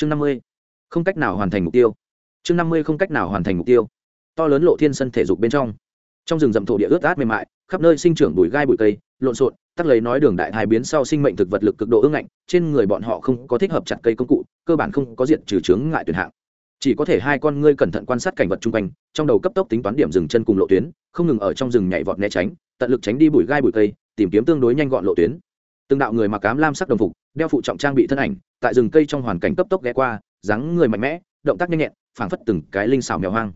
chương năm mươi, không cách nào hoàn thành mục tiêu. Chương năm mươi, không cách nào hoàn thành mục tiêu. To lớn lộ thiên sân thể dục bên trong. Trong rừng rậm thổ địa ướt át mềm mại, khắp nơi sinh trưởng bụi gai bụi cây, lộn xộn, tắc lấy nói đường đại thái biến sau sinh mệnh thực vật lực cực độ ưng ngạnh, trên người bọn họ không có thích hợp chặt cây công cụ, cơ bản không có diện trừ chướng ngại tuyệt hạng. Chỉ có thể hai con ngươi cẩn thận quan sát cảnh vật chung quanh, trong đầu cấp tốc tính toán điểm dừng chân cùng lộ tuyến, không ngừng ở trong rừng nhảy vọt né tránh, tận lực tránh đi bụi gai bụi cây, tìm kiếm tương đối nhanh gọn lộ tuyến từng đạo người mặc cám lam sắc đồng phục, đeo phụ trọng trang bị thân ảnh, tại rừng cây trong hoàn cảnh cấp tốc ghé qua, dáng người mạnh mẽ, động tác nhanh nhẹn, phảng phất từng cái linh xào mèo hoang.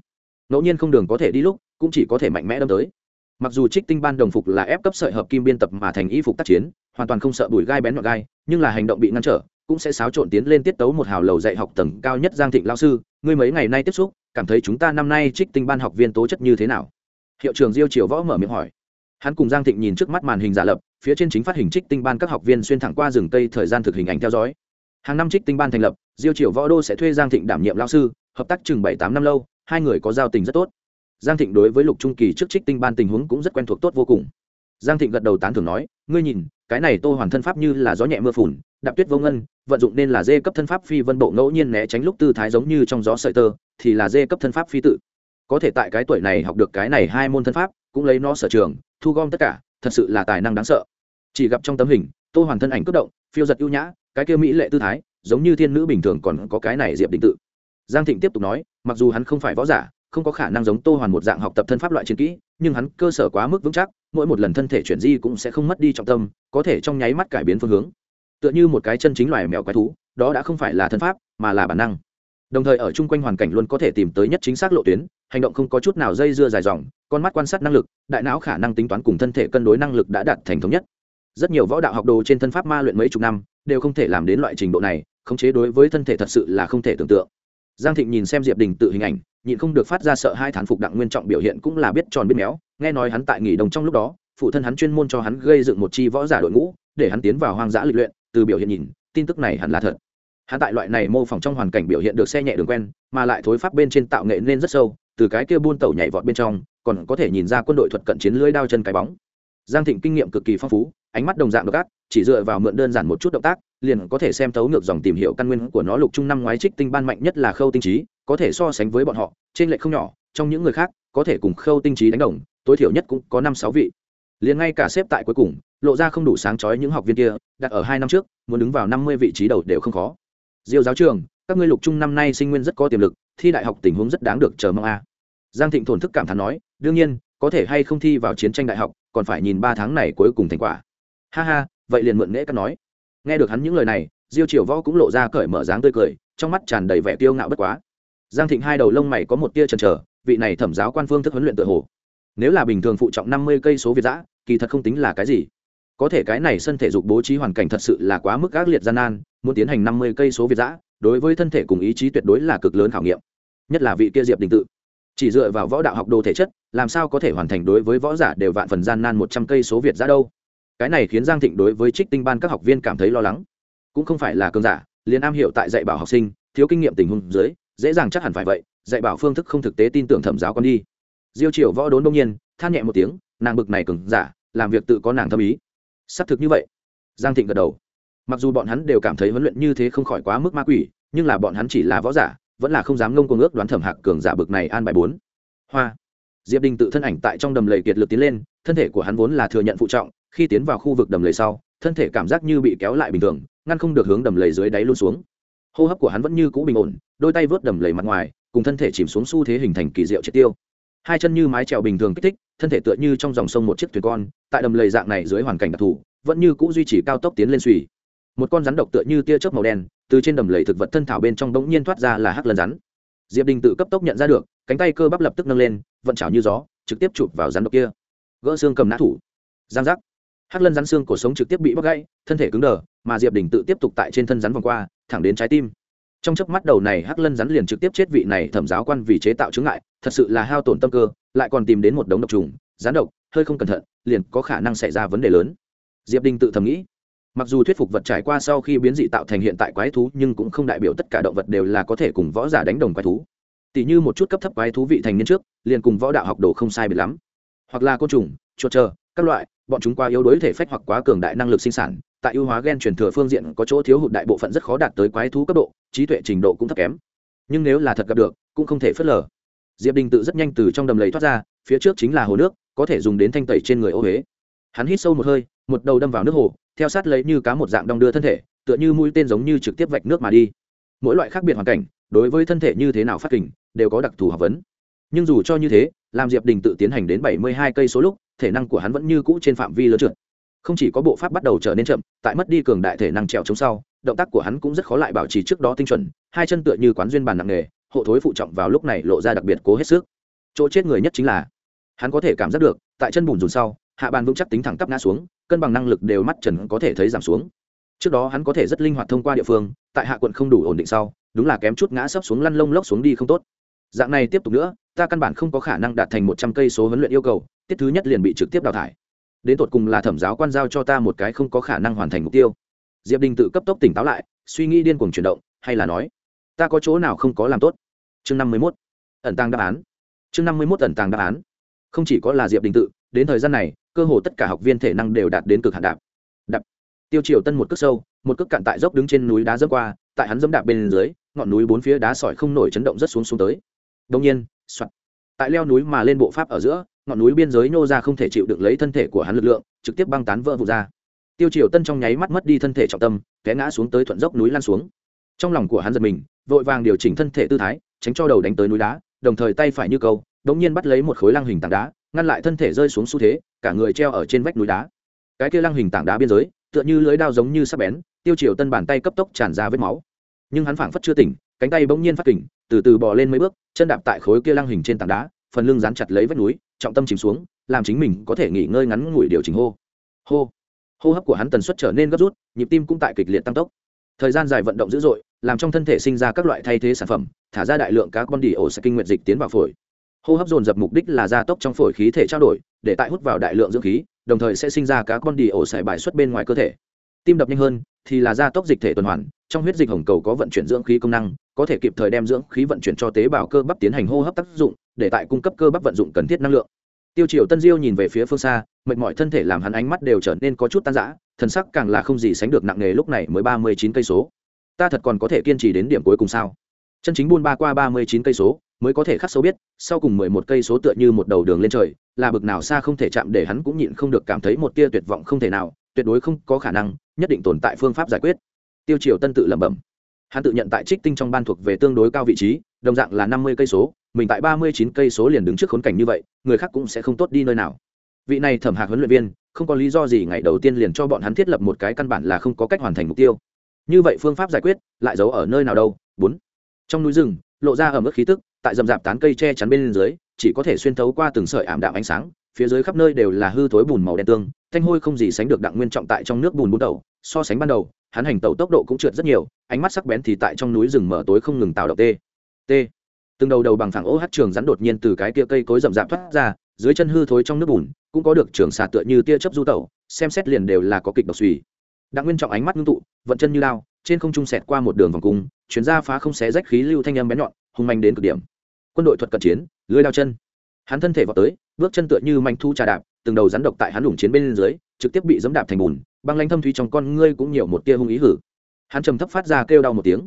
Ngẫu nhiên không đường có thể đi lúc, cũng chỉ có thể mạnh mẽ đâm tới. Mặc dù trích tinh ban đồng phục là ép cấp sợi hợp kim biên tập mà thành y phục tác chiến, hoàn toàn không sợ bùi gai bén nhọn gai, nhưng là hành động bị ngăn trở, cũng sẽ xáo trộn tiến lên tiết tấu một hào lầu dạy học tầng cao nhất giang thịnh lao sư, ngươi mấy ngày nay tiếp xúc, cảm thấy chúng ta năm nay trích tinh ban học viên tố chất như thế nào? Hiệu trưởng diêu triều võ mở miệng hỏi hắn cùng giang thịnh nhìn trước mắt màn hình giả lập, phía trên chính phát hình trích tinh ban các học viên xuyên thẳng qua rừng tây thời gian thực hình ảnh theo dõi. Hàng năm trích tinh ban thành lập, diêu triều võ đô sẽ thuê giang thịnh đảm nhiệm lao sư, hợp tác chừng bảy tám năm lâu, hai người có giao tình rất tốt. Giang thịnh đối với lục trung kỳ trước trích tinh ban tình huống cũng rất quen thuộc tốt vô cùng. Giang thịnh gật đầu tán thưởng nói, ngươi nhìn, cái này tô hoàn thân pháp như là gió nhẹ mưa phùn, đạp tuyết vô ngân, vận dụng nên là dê cấp thân pháp phi vân bộ ngẫu nhiên né tránh lúc tư thái giống như trong gió sợi tơ, thì là dê cấp thân pháp phi tự. Có thể tại cái tuổi này học được cái này hai môn thân pháp, cũng lấy nó sở trường thu gom tất cả, thật sự là tài năng đáng sợ. Chỉ gặp trong tấm hình, tô hoàn thân ảnh cất động, phiêu giật ưu nhã, cái kia mỹ lệ tư thái, giống như thiên nữ bình thường còn có cái này diệp định tự. Giang thịnh tiếp tục nói, mặc dù hắn không phải võ giả, không có khả năng giống tô hoàn một dạng học tập thân pháp loại chiến kỹ, nhưng hắn cơ sở quá mức vững chắc, mỗi một lần thân thể chuyển di cũng sẽ không mất đi trọng tâm, có thể trong nháy mắt cải biến phương hướng. Tựa như một cái chân chính loài mèo quái thú, đó đã không phải là thân pháp, mà là bản năng. Đồng thời ở chung quanh hoàn cảnh luôn có thể tìm tới nhất chính xác lộ tuyến hành động không có chút nào dây dưa dài dòng, con mắt quan sát năng lực, đại não khả năng tính toán cùng thân thể cân đối năng lực đã đạt thành thống nhất. Rất nhiều võ đạo học đồ trên thân pháp ma luyện mấy chục năm, đều không thể làm đến loại trình độ này, khống chế đối với thân thể thật sự là không thể tưởng tượng. Giang thịnh nhìn xem diệp đình tự hình ảnh, nhịn không được phát ra sợ hai thán phục đặng nguyên trọng biểu hiện cũng là biết tròn biết méo, nghe nói hắn tại nghỉ đồng trong lúc đó, phụ thân hắn chuyên môn cho hắn gây dựng một chi võ giả đội ngũ, để hắn tiến vào hoang dã lịch luyện, từ biểu hiện nhìn, tin tức này hẳn là thật. Hắn tại loại này mô phỏng trong hoàn cảnh biểu hiện được xe nhẹ đường quen, mà lại thối pháp bên trên tạo nghệ nên rất sâu từ cái kia buôn tàu nhảy vọt bên trong, còn có thể nhìn ra quân đội thuật cận chiến lưới đao chân cái bóng. Giang thịnh kinh nghiệm cực kỳ phong phú, ánh mắt đồng dạng độc ác, chỉ dựa vào mượn đơn giản một chút động tác, liền có thể xem tấu ngược dòng tìm hiểu căn nguyên của nó lục trung năm ngoái trích tinh ban mạnh nhất là khâu tinh trí có thể so sánh với bọn họ, trên lệ không nhỏ, trong những người khác, có thể cùng khâu tinh trí đánh đồng, tối thiểu nhất cũng có năm sáu vị. Liền ngay cả xếp tại cuối cùng, lộ ra không đủ sáng chói những học viên kia, đặt ở hai năm trước, muốn đứng vào năm mươi vị trí đầu đều không khó. Diêu giáo trường các ngươi lục trung năm nay sinh nguyên rất có tiềm lực, thi đại học tình huống rất đáng được chờ mong a. Giang thịnh thổn thức cảm thán nói, đương nhiên, có thể hay không thi vào chiến tranh đại học, còn phải nhìn ba tháng này cuối cùng thành quả. Ha ha, vậy liền mượn nghễ cắt nói. Nghe được hắn những lời này, diêu triều võ cũng lộ ra cởi mở dáng tươi cười, trong mắt tràn đầy vẻ tiêu ngạo bất quá. Giang thịnh hai đầu lông mày có một tia chần chờ, vị này thẩm giáo quan phương thức huấn luyện tự hồ. Nếu là bình thường phụ trọng năm mươi cây số việt giã kỳ thật không tính là cái gì. Có thể cái này sân thể dục bố trí hoàn cảnh thật sự là quá mức ác liệt gian nan, muốn tiến hành năm mươi cây số việt giã đối với thân thể cùng ý chí tuyệt đối là cực lớn khảo nghiệm, nhất là vị kia diệp đình tự. Chỉ dựa vào võ đạo học đồ thể chất, làm sao có thể hoàn thành đối với võ giả đều vạn phần gian nan một trăm cây số việt ra đâu? Cái này khiến giang thịnh đối với trích tinh ban các học viên cảm thấy lo lắng. Cũng không phải là cơn giả, liền am hiểu tại dạy bảo học sinh, thiếu kinh nghiệm tình huống dưới, dễ dàng chắc hẳn phải vậy, dạy bảo phương thức không thực tế tin tưởng thẩm giáo con đi. Diêu triều võ đốn đông nhiên, than nhẹ một tiếng, nàng bực này cường giả, làm việc tự có nàng thâm ý. Xác thực như vậy. Giang thịnh gật đầu mặc dù bọn hắn đều cảm thấy huấn luyện như thế không khỏi quá mức ma quỷ, nhưng là bọn hắn chỉ là võ giả, vẫn là không dám ngông cuồng ước đoán thẩm hạc cường giả bực này an bài bốn. Hoa. Diệp đình tự thân ảnh tại trong đầm lầy kiệt lực tiến lên, thân thể của hắn vốn là thừa nhận phụ trọng, khi tiến vào khu vực đầm lầy sau, thân thể cảm giác như bị kéo lại bình thường, ngăn không được hướng đầm lầy dưới đáy luôn xuống. Hô hấp của hắn vẫn như cũ bình ổn, đôi tay vớt đầm lầy mặt ngoài, cùng thân thể chìm xuống xu thế hình thành kỳ diệu triệt tiêu. Hai chân như mái trèo bình thường kích thích, thân thể tựa như trong dòng sông một chiếc thuyền con, tại đầm lầy dạng này dưới hoàn cảnh đặc thù, vẫn như cũ duy trì cao tốc tiến lên suy một con rắn độc tựa như tia chớp màu đen, từ trên đầm lầy thực vật thân thảo bên trong bỗng nhiên thoát ra là hắc lần rắn. Diệp đình tự cấp tốc nhận ra được, cánh tay cơ bắp lập tức nâng lên, vận chảo như gió, trực tiếp chụp vào rắn độc kia. Gỡ xương cầm nã thủ. Giang giác. Hắc lân rắn xương cổ sống trực tiếp bị bóc gãy, thân thể cứng đờ, mà diệp đình tự tiếp tục tại trên thân rắn vòng qua, thẳng đến trái tim. Trong chớp mắt đầu này, hắc lân rắn liền trực tiếp chết vị này thẩm giáo quan vì chế tạo chứng ngại, thật sự là hao tổn tâm cơ, lại còn tìm đến một đống độc trùng, rắn độc, hơi không cẩn thận, liền có khả năng xảy ra vấn đề lớn. Diệp đình tự thầm nghĩ mặc dù thuyết phục vật trải qua sau khi biến dị tạo thành hiện tại quái thú, nhưng cũng không đại biểu tất cả động vật đều là có thể cùng võ giả đánh đồng quái thú. Tỷ như một chút cấp thấp quái thú vị thành niên trước, liền cùng võ đạo học đồ không sai biệt lắm. Hoặc là côn trùng, chuột chờ các loại, bọn chúng quá yếu đối thể phách hoặc quá cường đại năng lực sinh sản, tại ưu hóa gen truyền thừa phương diện có chỗ thiếu hụt đại bộ phận rất khó đạt tới quái thú cấp độ, trí tuệ trình độ cũng thấp kém. Nhưng nếu là thật gặp được, cũng không thể phớt lờ. Diệp đình tự rất nhanh từ trong đầm lầy thoát ra, phía trước chính là hồ nước, có thể dùng đến thanh tẩy trên người ô huế hắn hít sâu một hơi, một đầu đâm vào nước hồ, theo sát lấy như cá một dạng đong đưa thân thể, tựa như mũi tên giống như trực tiếp vạch nước mà đi. Mỗi loại khác biệt hoàn cảnh, đối với thân thể như thế nào phát kình, đều có đặc thù học vấn. Nhưng dù cho như thế làm diệp đình tự tiến hành đến bảy mươi hai cây số lúc, thể năng của hắn vẫn như cũ trên phạm vi lớn trượt. Không chỉ có bộ pháp bắt đầu trở nên chậm, tại mất đi cường đại thể năng trèo chống sau, động tác của hắn cũng rất khó lại bảo trì trước đó tinh chuẩn, hai chân tựa như quán duyên bàn nặng nghề hộ thối phụ trọng vào lúc này lộ ra đặc biệt cố hết sức. Chỗ chết người nhất chính là, hắn có thể cảm giác được, tại chân bùn rùn sau hạ bàn vững chắc tính thẳng tắp ngã xuống, cân bằng năng lực đều mắt trần có thể thấy giảm xuống. Trước đó hắn có thể rất linh hoạt thông qua địa phương, tại hạ quận không đủ ổn định sau, đúng là kém chút ngã sấp xuống lăn lông lốc xuống đi không tốt. Dạng này tiếp tục nữa, ta căn bản không có khả năng đạt thành một trăm cây số huấn luyện yêu cầu, tiết thứ nhất liền bị trực tiếp đào thải. Đến tột cùng là thẩm giáo quan giao cho ta một cái không có khả năng hoàn thành mục tiêu. Diệp đình tự cấp tốc tỉnh táo lại, suy nghĩ điên cuồng chuyển động, hay là nói, ta có chỗ nào không có làm tốt? Chương năm mươi mốt, ẩn tàng đáp án. Chương năm mươi mốt ẩn tàng đáp án. Không chỉ có là diệp đình tự đến thời gian này, cơ hồ tất cả học viên thể năng đều đạt đến cực hạn đạp. Đạp. Tiêu triều tân một cước sâu, một cước cạn tại dốc đứng trên núi đá dẫm qua, tại hắn dẫm đạp bên dưới, ngọn núi bốn phía đá sỏi không nổi chấn động rất xuống xuống tới. Đông nhiên, soạt. Tại leo núi mà lên bộ pháp ở giữa, ngọn núi biên giới nô ra không thể chịu được lấy thân thể của hắn lực lượng, trực tiếp băng tán vỡ vụt ra. Tiêu triều tân trong nháy mắt mất đi thân thể trọng tâm, té ngã xuống tới thuận dốc núi lan xuống. Trong lòng của hắn giật mình, vội vàng điều chỉnh thân thể tư thái, tránh cho đầu đánh tới núi đá, đồng thời tay phải như câu đống nhiên bắt lấy một khối lăng hình tảng đá ngăn lại thân thể rơi xuống xu thế, cả người treo ở trên vách núi đá. Cái kia lăng hình tảng đá biên giới, tựa như lưới đao giống như sắp bén, tiêu chiều tân bàn tay cấp tốc tràn ra vết máu. Nhưng hắn phảng phất chưa tỉnh, cánh tay bỗng nhiên phát kỉnh từ từ bò lên mấy bước, chân đạp tại khối kia lăng hình trên tảng đá, phần lưng dán chặt lấy vách núi, trọng tâm chìm xuống, làm chính mình có thể nghỉ ngơi ngắn ngủi điều chỉnh hô. Hô. Hô hấp của hắn tần suất trở nên gấp rút, nhịp tim cũng tại kịch liệt tăng tốc. Thời gian dài vận động dữ dội, làm trong thân thể sinh ra các loại thay thế sản phẩm, thả ra đại lượng các con đi ổ sẽ kinh nguyệt dịch tiến vào phổi hô hấp dồn dập mục đích là gia tốc trong phổi khí thể trao đổi, để tại hút vào đại lượng dưỡng khí, đồng thời sẽ sinh ra các con đi ổ xài bài xuất bên ngoài cơ thể. Tim đập nhanh hơn thì là gia tốc dịch thể tuần hoàn, trong huyết dịch hồng cầu có vận chuyển dưỡng khí công năng, có thể kịp thời đem dưỡng khí vận chuyển cho tế bào cơ bắp tiến hành hô hấp tác dụng, để tại cung cấp cơ bắp vận dụng cần thiết năng lượng. Tiêu triều tân diêu nhìn về phía phương xa, mệt mỏi thân thể làm hắn ánh mắt đều trở nên có chút tan rã, thần sắc càng là không gì sánh được nặng nề lúc này mới ba mươi chín cây số. Ta thật còn có thể kiên trì đến điểm cuối cùng sao? Chân chính buôn ba qua ba mươi chín cây số mới có thể khắc sâu biết, sau cùng mười một cây số tựa như một đầu đường lên trời, là bực nào xa không thể chạm để hắn cũng nhịn không được cảm thấy một tia tuyệt vọng không thể nào, tuyệt đối không có khả năng, nhất định tồn tại phương pháp giải quyết. Tiêu triều tân tự lẩm bẩm. Hắn tự nhận tại trích tinh trong ban thuộc về tương đối cao vị trí, đồng dạng là năm mươi cây số, mình tại ba mươi chín cây số liền đứng trước khốn cảnh như vậy, người khác cũng sẽ không tốt đi nơi nào. Vị này thẩm hạc huấn luyện viên, không có lý do gì ngày đầu tiên liền cho bọn hắn thiết lập một cái căn bản là không có cách hoàn thành mục tiêu. Như vậy phương pháp giải quyết, lại giấu ở nơi nào đâu? Bốn. Trong núi rừng lộ ra ở mức khí tức, tại dầm dạp tán cây che chắn bên dưới, chỉ có thể xuyên thấu qua từng sợi ảm đạm ánh sáng, phía dưới khắp nơi đều là hư thối bùn màu đen tương, thanh hôi không gì sánh được đặng nguyên trọng tại trong nước bùn bún đầu. So sánh ban đầu, hắn hành tẩu tốc độ cũng trượt rất nhiều, ánh mắt sắc bén thì tại trong núi rừng mở tối không ngừng tạo động tê. T từng đầu đầu bằng phẳng ô hát trường rắn đột nhiên từ cái kia cây cối rậm rạp thoát ra, dưới chân hư thối trong nước bùn, cũng có được trường xà tựa như tia chớp du tẩu, xem xét liền đều là có kịch độc suy đặng nguyên trọng ánh mắt ngưng tụ, vận chân như lao, trên không trung sẹt qua một đường vòng cung, chuyển ra phá không xé rách khí lưu thanh âm bén nhọn, hung manh đến cực điểm. Quân đội thuật cận chiến, lưới lao chân. Hắn thân thể vào tới, bước chân tựa như manh thu trà đạp, từng đầu rắn độc tại hắn lủng chiến bên dưới, trực tiếp bị dẫm đạp thành bùn, băng lanh thâm thúy trong con ngươi cũng nhiều một tia hung ý hử. Hắn trầm thấp phát ra kêu đau một tiếng.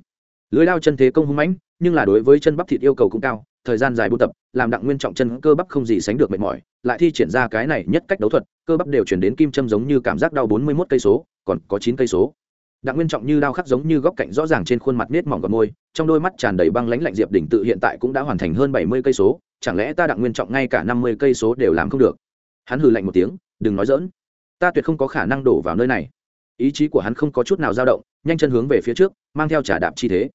Lưới lao chân thế công hung mãnh, nhưng là đối với chân bắp thịt yêu cầu cũng cao, thời gian dài buôn tập, làm đặng nguyên trọng chân cơ bắp không gì sánh được mệt mỏi, lại thi triển ra cái này nhất cách đấu thuật, cơ bắp đều chuyển đến kim châm giống như cảm giác đau bốn mươi mốt cây số còn có chín cây số. Đặng nguyên trọng như đao khắc giống như góc cạnh rõ ràng trên khuôn mặt nết mỏng gọt môi, trong đôi mắt tràn đầy băng lãnh lạnh diệp đỉnh tự hiện tại cũng đã hoàn thành hơn bảy mươi cây số, chẳng lẽ ta đặng nguyên trọng ngay cả năm mươi cây số đều làm không được? Hắn hừ lạnh một tiếng, đừng nói dỡn ta tuyệt không có khả năng đổ vào nơi này. Ý chí của hắn không có chút nào dao động, nhanh chân hướng về phía trước, mang theo trả đạp chi thế.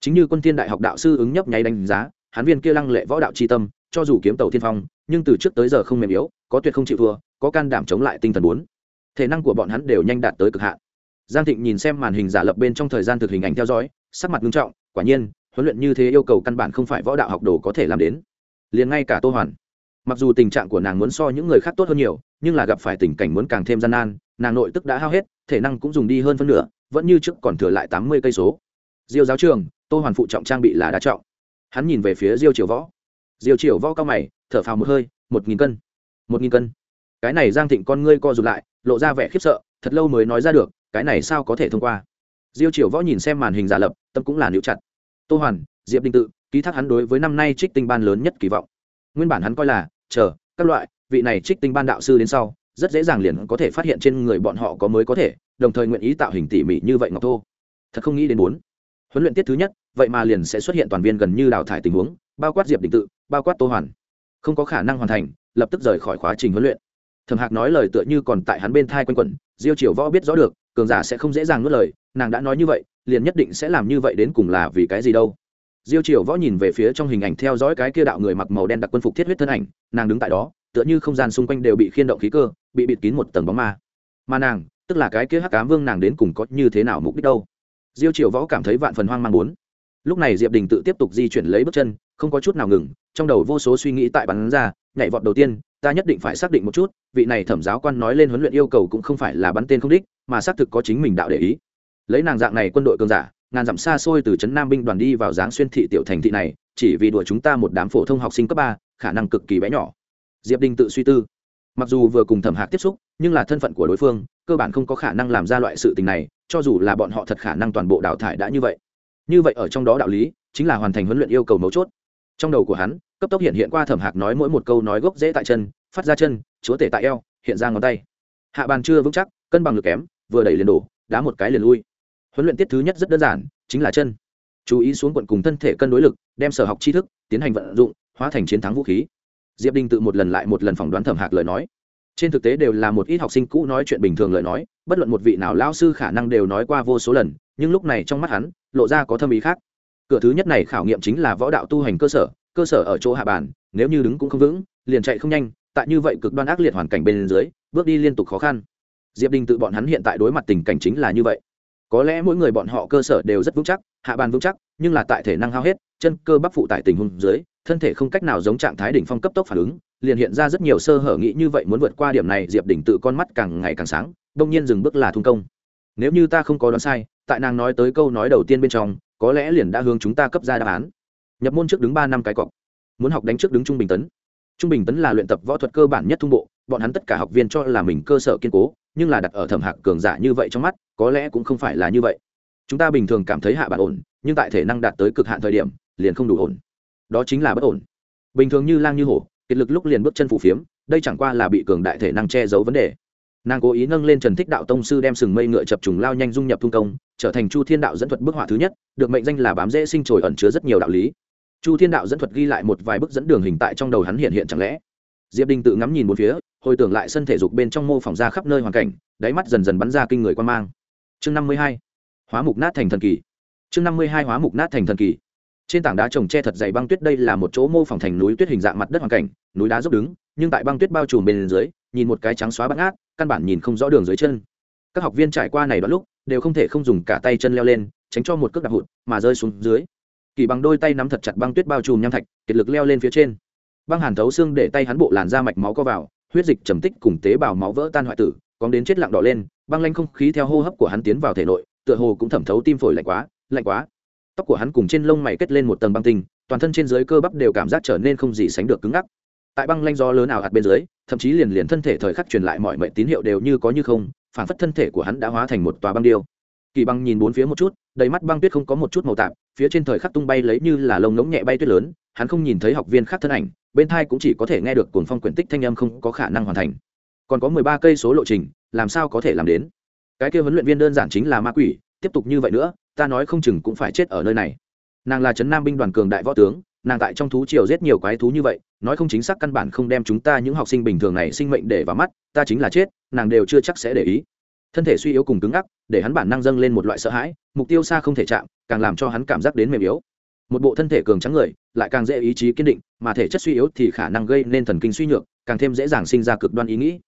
Chính như quân thiên đại học đạo sư ứng nhấp nháy đánh giá, hắn viên kia lăng lệ võ đạo chi tâm, cho dù kiếm tàu thiên phong, nhưng từ trước tới giờ không mềm yếu, có tuyệt không chịu thua, có can đảm chống lại tinh thần bốn thể năng của bọn hắn đều nhanh đạt tới cực hạn. Giang thịnh nhìn xem màn hình giả lập bên trong thời gian thực hình ảnh theo dõi, sắc mặt nghiêm trọng, quả nhiên, huấn luyện như thế yêu cầu căn bản không phải võ đạo học đồ có thể làm đến. Liền ngay cả tô hoàn. Mặc dù tình trạng của nàng muốn so những người khác tốt hơn nhiều, nhưng là gặp phải tình cảnh muốn càng thêm gian nan, nàng nội tức đã hao hết, thể năng cũng dùng đi hơn phân nửa, vẫn như trước còn thừa lại tám mươi cây số. Diêu giáo trường, tô hoàn phụ trọng trang bị là đá trọng. Hắn nhìn về phía diêu triều võ. Diêu triều võ cao mày, thở phào một hơi, một nghìn cân, một nghìn cân cái này giang thịnh con ngươi co rụt lại, lộ ra vẻ khiếp sợ, thật lâu mới nói ra được, cái này sao có thể thông qua? Diêu triều võ nhìn xem màn hình giả lập, tâm cũng là níu chặt. Tô hoàn, diệp đình tự, ký thác hắn đối với năm nay trích tinh ban lớn nhất kỳ vọng. Nguyên bản hắn coi là, chờ, các loại, vị này trích tinh ban đạo sư đến sau, rất dễ dàng liền có thể phát hiện trên người bọn họ có mới có thể, đồng thời nguyện ý tạo hình tỉ mỉ như vậy ngọc thô. Thật không nghĩ đến bốn. Huấn luyện tiết thứ nhất, vậy mà liền sẽ xuất hiện toàn viên gần như đào thải tình huống, bao quát diệp đình tự, bao quát tô hoàn. Không có khả năng hoàn thành, lập tức rời khỏi quá trình huấn luyện thẩm hạc nói lời tựa như còn tại hắn bên thai quanh quẩn, diêu triều võ biết rõ được, cường giả sẽ không dễ dàng nuốt lời, nàng đã nói như vậy, liền nhất định sẽ làm như vậy đến cùng là vì cái gì đâu. Diêu triều võ nhìn về phía trong hình ảnh theo dõi cái kia đạo người mặc màu đen đặc quân phục thiết huyết thân ảnh, nàng đứng tại đó, tựa như không gian xung quanh đều bị khiên động khí cơ, bị bịt kín một tầng bóng ma. Mà nàng, tức là cái kia hắc cám vương nàng đến cùng có như thế nào mục đích đâu? Diêu triều võ cảm thấy vạn phần hoang mang muốn. Lúc này diệp đình tự tiếp tục di chuyển lấy bước chân, không có chút nào ngừng, trong đầu vô số suy nghĩ tại bắn ra, nhảy vọt đầu tiên ta nhất định phải xác định một chút, vị này thẩm giáo quan nói lên huấn luyện yêu cầu cũng không phải là bắn tên không đích, mà xác thực có chính mình đạo để ý. Lấy nàng dạng này quân đội cường giả, ngàn dặm xa xôi từ trấn nam binh đoàn đi vào giáng xuyên thị tiểu thành thị này, chỉ vì đùa chúng ta một đám phổ thông học sinh cấp ba, khả năng cực kỳ bé nhỏ. Diệp Đinh tự suy tư. Mặc dù vừa cùng thẩm hạc tiếp xúc, nhưng là thân phận của đối phương, cơ bản không có khả năng làm ra loại sự tình này, cho dù là bọn họ thật khả năng toàn bộ đào thải đã như vậy. Như vậy ở trong đó đạo lý, chính là hoàn thành huấn luyện yêu cầu mấu chốt. Trong đầu của hắn cấp tốc hiện hiện qua thẩm hạc nói mỗi một câu nói gốc dễ tại chân, phát ra chân, chúa tể tại eo, hiện ra ngón tay. Hạ bàn chưa vững chắc, cân bằng lực kém, vừa đẩy liền đổ, đá một cái liền lui. Huấn luyện tiết thứ nhất rất đơn giản, chính là chân. Chú ý xuống quận cùng thân thể cân đối lực, đem sở học tri thức, tiến hành vận dụng, hóa thành chiến thắng vũ khí. Diệp đinh tự một lần lại một lần phỏng đoán thẩm hạc lời nói. Trên thực tế đều là một ít học sinh cũ nói chuyện bình thường lời nói, bất luận một vị nào lao sư khả năng đều nói qua vô số lần, nhưng lúc này trong mắt hắn, lộ ra có thâm ý khác. Cửa thứ nhất này khảo nghiệm chính là võ đạo tu hành cơ sở cơ sở ở chỗ hạ bàn, nếu như đứng cũng không vững, liền chạy không nhanh, tại như vậy cực đoan ác liệt hoàn cảnh bên dưới, bước đi liên tục khó khăn. Diệp đình tự bọn hắn hiện tại đối mặt tình cảnh chính là như vậy. Có lẽ mỗi người bọn họ cơ sở đều rất vững chắc, hạ bàn vững chắc, nhưng là tại thể năng hao hết, chân cơ bắp phụ tại tình huống dưới, thân thể không cách nào giống trạng thái đỉnh phong cấp tốc phản ứng, liền hiện ra rất nhiều sơ hở nghĩ như vậy muốn vượt qua điểm này, diệp đỉnh tự con mắt càng ngày càng sáng đông nhiên dừng bước là thung công. Nếu như ta không có đoán sai, tại nàng nói tới câu nói đầu tiên bên trong, có lẽ liền đã hướng chúng ta cấp ra đáp án nhập môn trước đứng ba năm cái cọc, muốn học đánh trước đứng trung bình tấn. Trung bình tấn là luyện tập võ thuật cơ bản nhất thung bộ, bọn hắn tất cả học viên cho là mình cơ sở kiên cố, nhưng là đặt ở thẩm hạc cường giả như vậy trong mắt, có lẽ cũng không phải là như vậy. Chúng ta bình thường cảm thấy hạ bản ổn, nhưng tại thể năng đạt tới cực hạn thời điểm, liền không đủ ổn. Đó chính là bất ổn. Bình thường như lang như hổ, kiệt lực lúc liền bước chân phủ phiếm, đây chẳng qua là bị cường đại thể năng che giấu vấn đề. Nàng cố ý nâng lên trần thích đạo tông sư đem sừng mây ngựa chập trùng lao nhanh dung nhập thung công, trở thành chu thiên đạo dẫn thuật bức họa thứ nhất, được mệnh danh là bám dễ sinh trồi ẩn chứa rất nhiều đạo lý chu thiên đạo dẫn thuật ghi lại một vài bức dẫn đường hình tại trong đầu hắn hiện hiện chẳng lẽ. Diệp đình tự ngắm nhìn một phía, hồi tưởng lại sân thể dục bên trong mô phỏng ra khắp nơi hoàn cảnh, đáy mắt dần dần bắn ra kinh người quan mang. Chương năm mươi hai, hóa mục nát thành thần kỳ. Chương năm mươi hai, hóa mục nát thành thần kỳ. Trên tảng đá trồng che thật dày băng tuyết đây là một chỗ mô phỏng thành núi tuyết hình dạng mặt đất hoàn cảnh, núi đá dốc đứng, nhưng tại băng tuyết bao trùm bên dưới, nhìn một cái trắng xóa bắt ngát, căn bản nhìn không rõ đường dưới chân. Các học viên trải qua này đoạn lúc, đều không thể không dùng cả tay chân leo lên, tránh cho một cước đạp hụt, mà rơi xuống dưới kỳ bằng đôi tay nắm thật chặt băng tuyết bao trùm nham thạch, kiệt lực leo lên phía trên. Băng hàn thấu xương để tay hắn bộ làn da mạch máu co vào, huyết dịch trầm tích cùng tế bào máu vỡ tan hoại tử, cóng đến chết lặng đỏ lên, băng lanh không khí theo hô hấp của hắn tiến vào thể nội, tựa hồ cũng thẩm thấu tim phổi lạnh quá lạnh quá. Tóc của hắn cùng trên lông mày kết lên một tầng băng tinh, toàn thân trên dưới cơ bắp đều cảm giác trở nên không gì sánh được cứng ngắc. Tại băng lanh gió lớn ảo hạt bên dưới, thậm chí liền liền thân thể thời khắc truyền lại mọi mệnh tín hiệu đều như có như không, phản phất thân thể của hắn đã hóa thành một tòa băng điêu kỳ băng nhìn bốn phía một chút, đầy mắt băng tuyết không có một chút màu tạp, phía trên thời khắc tung bay lấy như là lông ngỗng nhẹ bay tuyết lớn, hắn không nhìn thấy học viên khác thân ảnh, bên thai cũng chỉ có thể nghe được cuồng phong quyển tích thanh âm không có khả năng hoàn thành. Còn có mười ba cây số lộ trình, làm sao có thể làm đến? Cái kia huấn luyện viên đơn giản chính là ma quỷ, tiếp tục như vậy nữa, ta nói không chừng cũng phải chết ở nơi này. Nàng là trấn nam binh đoàn cường đại võ tướng, nàng tại trong thú triều giết nhiều quái thú như vậy, nói không chính xác căn bản không đem chúng ta những học sinh bình thường này sinh mệnh để vào mắt, ta chính là chết, nàng đều chưa chắc sẽ để ý thân thể suy yếu cùng cứng ngắc, để hắn bản năng dâng lên một loại sợ hãi, mục tiêu xa không thể chạm, càng làm cho hắn cảm giác đến mềm yếu. Một bộ thân thể cường trắng người, lại càng dễ ý chí kiên định, mà thể chất suy yếu thì khả năng gây nên thần kinh suy nhược, càng thêm dễ dàng sinh ra cực đoan ý nghĩ.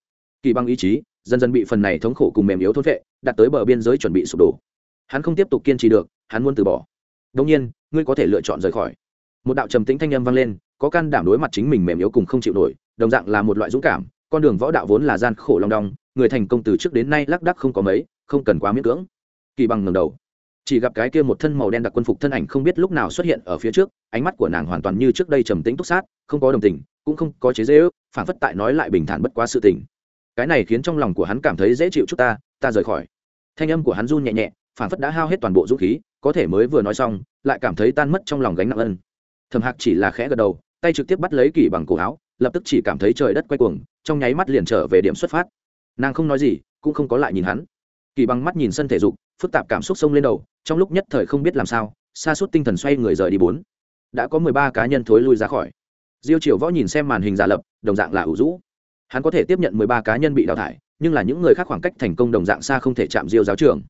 Kỳ băng ý chí, dần dần bị phần này thống khổ cùng mềm yếu thôn vệ đặt tới bờ biên giới chuẩn bị sụp đổ. Hắn không tiếp tục kiên trì được, hắn muốn từ bỏ. Đông nhiên, ngươi có thể lựa chọn rời khỏi. Một đạo trầm tĩnh thanh âm vang lên, có can đảm đối mặt chính mình mềm yếu cùng không chịu nổi, đồng dạng là một loại dũng cảm, con đường võ đạo vốn là gian khổ long đong người thành công từ trước đến nay lác đắc không có mấy, không cần quá miễn cưỡng. Kỳ bằng ngầm đầu. Chỉ gặp cái kia một thân màu đen đặc quân phục thân ảnh không biết lúc nào xuất hiện ở phía trước, ánh mắt của nàng hoàn toàn như trước đây trầm tĩnh túc sát, không có đồng tình, cũng không có chế dễ ước phản phất tại nói lại bình thản bất quá sự tình. Cái này khiến trong lòng của hắn cảm thấy dễ chịu chút ta ta rời khỏi. Thanh âm của hắn run nhẹ nhẹ phản phất đã hao hết toàn bộ dũng khí, có thể mới vừa nói xong, lại cảm thấy tan mất trong lòng gánh nặng ân. Thầm hạc chỉ là khẽ gật đầu, tay trực tiếp bắt lấy kỳ bằng cổ áo, lập tức chỉ cảm thấy trời đất quay cuồng, trong nháy mắt liền trở về điểm xuất phát nàng không nói gì, cũng không có lại nhìn hắn. Kỳ bằng mắt nhìn sân thể dục, phức tạp cảm xúc sông lên đầu, trong lúc nhất thời không biết làm sao, xa suốt tinh thần xoay người rời đi bốn. Đã có mười ba cá nhân thối lui ra khỏi. Diêu triều võ nhìn xem màn hình giả lập, đồng dạng là ủ rũ. Hắn có thể tiếp nhận mười ba cá nhân bị đào thải, nhưng là những người khác khoảng cách thành công đồng dạng xa không thể chạm diêu giáo trường.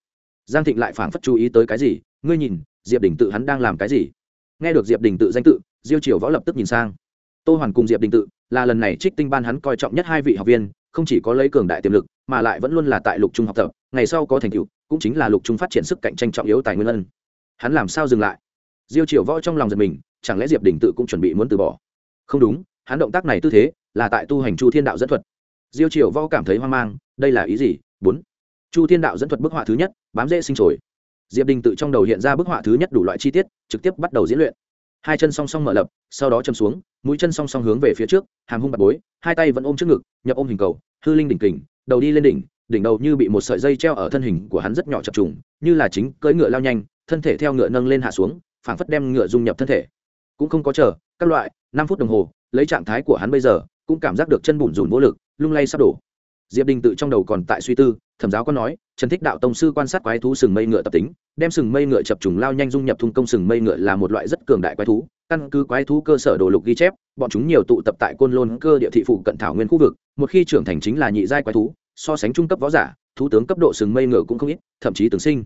Giang thịnh lại phảng phất chú ý tới cái gì, ngươi nhìn, diệp đình tự hắn đang làm cái gì? Nghe được diệp đình tự danh tự, diêu triều võ lập tức nhìn sang tô hoàn cùng diệp đình tự là lần này trích tinh ban hắn coi trọng nhất hai vị học viên, không chỉ có lấy cường đại tiềm lực, mà lại vẫn luôn là tại lục trung học tập, ngày sau có thành tựu, cũng chính là lục trung phát triển sức cạnh tranh trọng yếu tài nguyên ân. Hắn làm sao dừng lại? Diêu triều võ trong lòng giật mình, chẳng lẽ diệp đình tự cũng chuẩn bị muốn từ bỏ? Không đúng, hắn động tác này tư thế là tại tu hành chu thiên đạo dẫn thuật. Diêu triều võ cảm thấy hoang mang, đây là ý gì? Bốn. Chu thiên đạo dẫn thuật bức họa thứ nhất, bám dễ sinh trồi. Diệp đình tự trong đầu hiện ra bức họa thứ nhất đủ loại chi tiết, trực tiếp bắt đầu diễn luyện hai chân song song mở lập, sau đó châm xuống, mũi chân song song hướng về phía trước, hàm hung bạc bối, hai tay vẫn ôm trước ngực, nhập ôm hình cầu, hư linh đỉnh kình, đầu đi lên đỉnh đỉnh đầu như bị một sợi dây treo ở thân hình của hắn rất nhỏ chập trùng, như là chính cưỡi ngựa lao nhanh, thân thể theo ngựa nâng lên hạ xuống, phảng phất đem ngựa dung nhập thân thể. Cũng không có chờ, các loại, năm phút đồng hồ, lấy trạng thái của hắn bây giờ, cũng cảm giác được chân bùn rùn vô lực, lung lay sắp đổ diệp đình tự trong đầu còn tại suy tư, thẩm giáo có nói, trần thích đạo tông sư quan sát quái thú sừng mây ngựa tập tính, đem sừng mây ngựa chập trùng lao nhanh dung nhập thung công sừng mây ngựa là một loại rất cường đại quái thú, căn cứ quái thú cơ sở đồ lục ghi chép, bọn chúng nhiều tụ tập tại côn lôn cơ địa thị phụ cận thảo nguyên khu vực, một khi trưởng thành chính là nhị giai quái thú, so sánh trung cấp võ giả, thú tướng cấp độ sừng mây ngựa cũng không ít, thậm chí từng sinh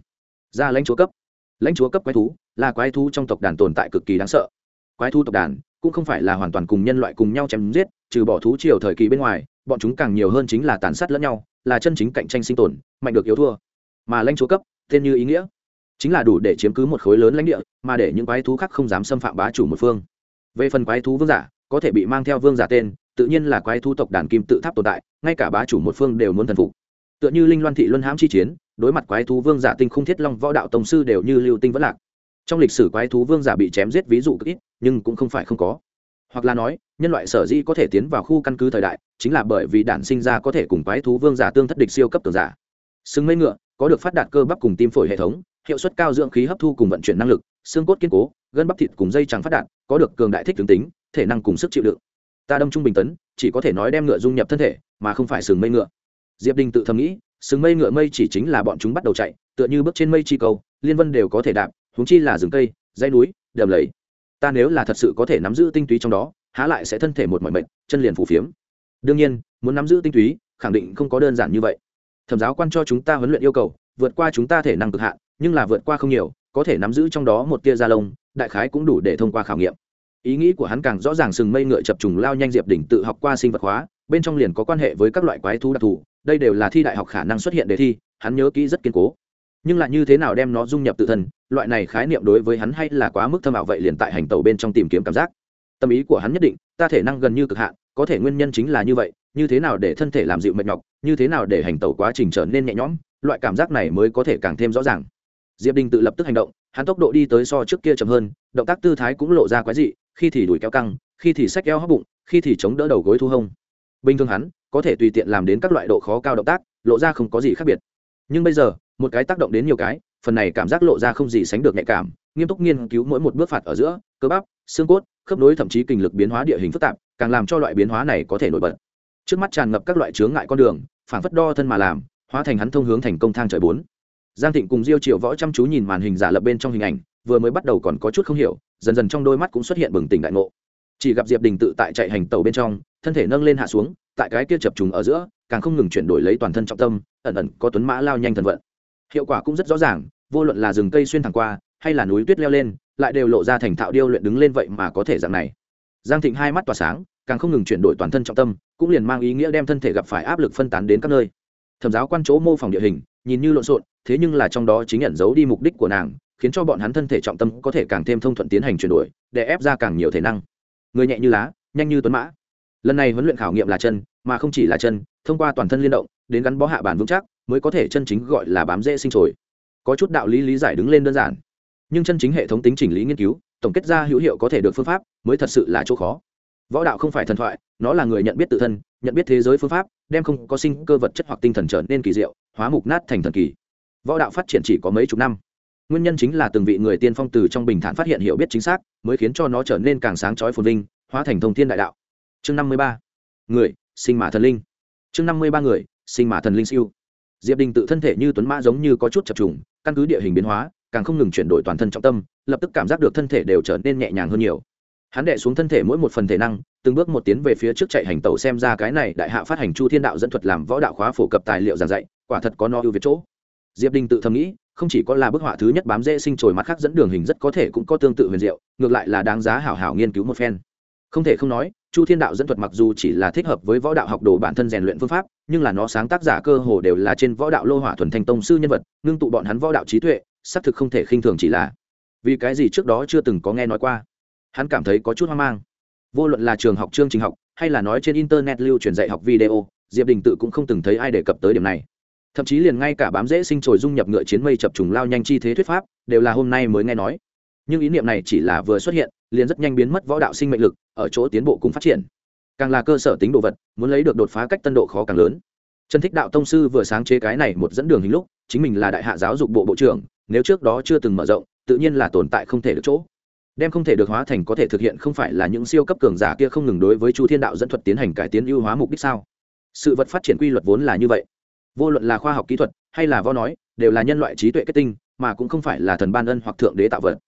ra lãnh chúa cấp. Lãnh chúa cấp quái thú là quái thú trong tộc đàn tồn tại cực kỳ đáng sợ. Quái thú tộc đàn cũng không phải là hoàn toàn cùng nhân loại cùng nhau chém giết, trừ bỏ thú triều thời kỳ bên ngoài bọn chúng càng nhiều hơn chính là tàn sát lẫn nhau, là chân chính cạnh tranh sinh tồn, mạnh được yếu thua. Mà lãnh chúa cấp, tên như ý nghĩa, chính là đủ để chiếm cứ một khối lớn lãnh địa, mà để những quái thú khác không dám xâm phạm bá chủ một phương. Về phần quái thú vương giả, có thể bị mang theo vương giả tên, tự nhiên là quái thú tộc đàn kim tự tháp tồn tại, ngay cả bá chủ một phương đều muốn thần phục. Tựa như linh loan thị luân hãm chi chiến, đối mặt quái thú vương giả tinh không thiết long võ đạo tổng sư đều như lưu tinh vẫn lạc. Trong lịch sử quái thú vương giả bị chém giết ví dụ cực ít, nhưng cũng không phải không có hoặc là nói, nhân loại sở dĩ có thể tiến vào khu căn cứ thời đại, chính là bởi vì đản sinh ra có thể cùng quái thú vương giả tương thất địch siêu cấp tường giả. Sừng mây ngựa, có được phát đạt cơ bắp cùng tim phổi hệ thống, hiệu suất cao dưỡng khí hấp thu cùng vận chuyển năng lực, xương cốt kiên cố, gân bắp thịt cùng dây chẳng phát đạt, có được cường đại thích tướng tính, thể năng cùng sức chịu đựng. Ta đâm trung bình tấn, chỉ có thể nói đem ngựa dung nhập thân thể, mà không phải sừng mây ngựa. Diệp đình tự thầm nghĩ, sừng mây ngựa mây chỉ chính là bọn chúng bắt đầu chạy, tựa như bước trên mây chi cầu liên vân đều có thể đạp húng chi là rừng cây dây núi, đầm lầy ta nếu là thật sự có thể nắm giữ tinh túy trong đó, há lại sẽ thân thể một mọi mệnh chân liền phủ phiếm. Đương nhiên, muốn nắm giữ tinh túy, khẳng định không có đơn giản như vậy. Thẩm giáo quan cho chúng ta huấn luyện yêu cầu, vượt qua chúng ta thể năng cực hạn, nhưng là vượt qua không nhiều, có thể nắm giữ trong đó một tia da lông, đại khái cũng đủ để thông qua khảo nghiệm. Ý nghĩ của hắn càng rõ ràng sừng mây ngựa chập trùng lao nhanh diệp đỉnh tự học qua sinh vật hóa, bên trong liền có quan hệ với các loại quái thú đặc thù, đây đều là thi đại học khả năng xuất hiện đề thi, hắn nhớ kỹ rất kiên cố nhưng lại như thế nào đem nó dung nhập tự thân, loại này khái niệm đối với hắn hay là quá mức thâm ảo vậy liền tại hành tàu bên trong tìm kiếm cảm giác. Tâm ý của hắn nhất định, ta thể năng gần như cực hạn, có thể nguyên nhân chính là như vậy, như thế nào để thân thể làm dịu mệt nhọc, như thế nào để hành tàu quá trình trở nên nhẹ nhõm, loại cảm giác này mới có thể càng thêm rõ ràng. Diệp đình tự lập tức hành động, hắn tốc độ đi tới so trước kia chậm hơn, động tác tư thái cũng lộ ra quái dị, khi thì đuổi kéo căng, khi thì xách eo hóc bụng, khi thì chống đỡ đầu gối thu hông. Bình thường hắn, có thể tùy tiện làm đến các loại độ khó cao động tác, lộ ra không có gì khác biệt. Nhưng bây giờ một cái tác động đến nhiều cái, phần này cảm giác lộ ra không gì sánh được nhạy cảm, nghiêm túc nghiên cứu mỗi một bước phạt ở giữa, cơ bắp, xương cốt, khớp nối thậm chí kinh lực biến hóa địa hình phức tạp, càng làm cho loại biến hóa này có thể nổi bật. Trước mắt tràn ngập các loại chướng ngại con đường phản phất đo thân mà làm, hóa thành hắn thông hướng thành công thang trời bốn. Giang thịnh cùng diêu triệu võ chăm chú nhìn màn hình giả lập bên trong hình ảnh, vừa mới bắt đầu còn có chút không hiểu, dần dần trong đôi mắt cũng xuất hiện bừng tỉnh đại ngộ. Chỉ gặp diệp đình tự tại chạy hành tàu bên trong, thân thể nâng lên hạ xuống, tại cái kia chập trùng ở giữa, càng không ngừng chuyển đổi lấy toàn thân trọng tâm, ẩn ẩn có tuấn mã lao nhanh thần vận hiệu quả cũng rất rõ ràng, vô luận là rừng cây xuyên thẳng qua, hay là núi tuyết leo lên, lại đều lộ ra thành thạo điêu luyện đứng lên vậy mà có thể dạng này. Giang thịnh hai mắt tỏa sáng, càng không ngừng chuyển đổi toàn thân trọng tâm, cũng liền mang ý nghĩa đem thân thể gặp phải áp lực phân tán đến các nơi. Thẩm giáo quan chỗ mô phỏng địa hình, nhìn như lộn xộn, thế nhưng là trong đó chính nhận giấu đi mục đích của nàng, khiến cho bọn hắn thân thể trọng tâm có thể càng thêm thông thuận tiến hành chuyển đổi, để ép ra càng nhiều thể năng. Người nhẹ như lá, nhanh như tuấn mã. Lần này huấn luyện khảo nghiệm là chân, mà không chỉ là chân, thông qua toàn thân liên động, đến gắn bó hạ bản vững chắc mới có thể chân chính gọi là bám dễ sinh trồi. Có chút đạo lý lý giải đứng lên đơn giản. Nhưng chân chính hệ thống tính chỉnh lý nghiên cứu, tổng kết ra hữu hiệu có thể được phương pháp, mới thật sự là chỗ khó. Võ đạo không phải thần thoại, nó là người nhận biết tự thân, nhận biết thế giới phương pháp, đem không có sinh cơ vật chất hoặc tinh thần trở nên kỳ diệu, hóa mục nát thành thần kỳ. Võ đạo phát triển chỉ có mấy chục năm. Nguyên nhân chính là từng vị người tiên phong từ trong bình thản phát hiện hiểu biết chính xác, mới khiến cho nó trở nên càng sáng chói phồn vinh, hóa thành thông thiên đại đạo. Chương năm mươi ba. Người, sinh mã thần linh. Chương năm mươi ba người, sinh mã thần linh siêu diệp đình tự thân thể như tuấn mã giống như có chút chập trùng, căn cứ địa hình biến hóa, càng không ngừng chuyển đổi toàn thân trọng tâm, lập tức cảm giác được thân thể đều trở nên nhẹ nhàng hơn nhiều. Hắn đệ xuống thân thể mỗi một phần thể năng, từng bước một tiến về phía trước chạy hành tàu xem ra cái này đại hạ phát hành chu thiên đạo dẫn thuật làm võ đạo khóa phổ cập tài liệu giảng dạy, quả thật có no ưu việt chỗ. Diệp đình tự thầm nghĩ, không chỉ có là bức họa thứ nhất bám dễ sinh trồi mặt khác dẫn đường hình rất có thể cũng có tương tự huyền diệu, ngược lại là đáng giá hảo hảo nghiên cứu một phen. Không thể không nói chu thiên đạo dẫn thuật mặc dù chỉ là thích hợp với võ đạo học đồ bản thân rèn luyện phương pháp, nhưng là nó sáng tác giả cơ hồ đều là trên võ đạo lô hỏa thuần thanh tông sư nhân vật, ngưng tụ bọn hắn võ đạo trí tuệ, xác thực không thể khinh thường chỉ là. Vì cái gì trước đó chưa từng có nghe nói qua? Hắn cảm thấy có chút hoang mang. Vô luận là trường học, chương trình học, hay là nói trên internet lưu truyền dạy học video, diệp đình tự cũng không từng thấy ai đề cập tới điểm này. Thậm chí liền ngay cả bám dễ sinh trồi dung nhập ngựa chiến mây chập trùng lao nhanh chi thế thuyết pháp, đều là hôm nay mới nghe nói nhưng ý niệm này chỉ là vừa xuất hiện, liền rất nhanh biến mất võ đạo sinh mệnh lực, ở chỗ tiến bộ cùng phát triển. Càng là cơ sở tính đồ vật, muốn lấy được đột phá cách tân độ khó càng lớn. Trần thích đạo tông sư vừa sáng chế cái này một dẫn đường hình lúc, chính mình là đại hạ giáo dục bộ bộ trưởng, nếu trước đó chưa từng mở rộng, tự nhiên là tồn tại không thể được chỗ. Đem không thể được hóa thành có thể thực hiện không phải là những siêu cấp cường giả kia không ngừng đối với chu thiên đạo dẫn thuật tiến hành cải tiến ưu hóa mục đích sao? Sự vật phát triển quy luật vốn là như vậy. Vô luận là khoa học kỹ thuật, hay là vo nói, đều là nhân loại trí tuệ kết tinh, mà cũng không phải là thần ban ân hoặc thượng đế tạo vật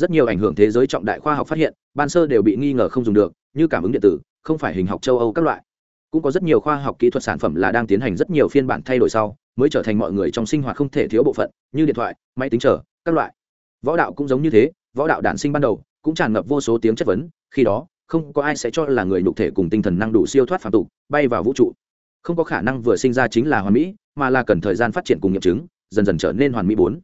rất nhiều ảnh hưởng thế giới trọng đại khoa học phát hiện, ban sơ đều bị nghi ngờ không dùng được, như cảm ứng điện tử, không phải hình học châu âu các loại. Cũng có rất nhiều khoa học kỹ thuật sản phẩm là đang tiến hành rất nhiều phiên bản thay đổi sau, mới trở thành mọi người trong sinh hoạt không thể thiếu bộ phận, như điện thoại, máy tính trở các loại. Võ đạo cũng giống như thế, võ đạo đản sinh ban đầu, cũng tràn ngập vô số tiếng chất vấn, khi đó, không có ai sẽ cho là người nhục thể cùng tinh thần năng đủ siêu thoát phạm tục, bay vào vũ trụ. Không có khả năng vừa sinh ra chính là hoàn mỹ, mà là cần thời gian phát triển cùng nghiệm chứng, dần dần trở nên hoàn mỹ bốn.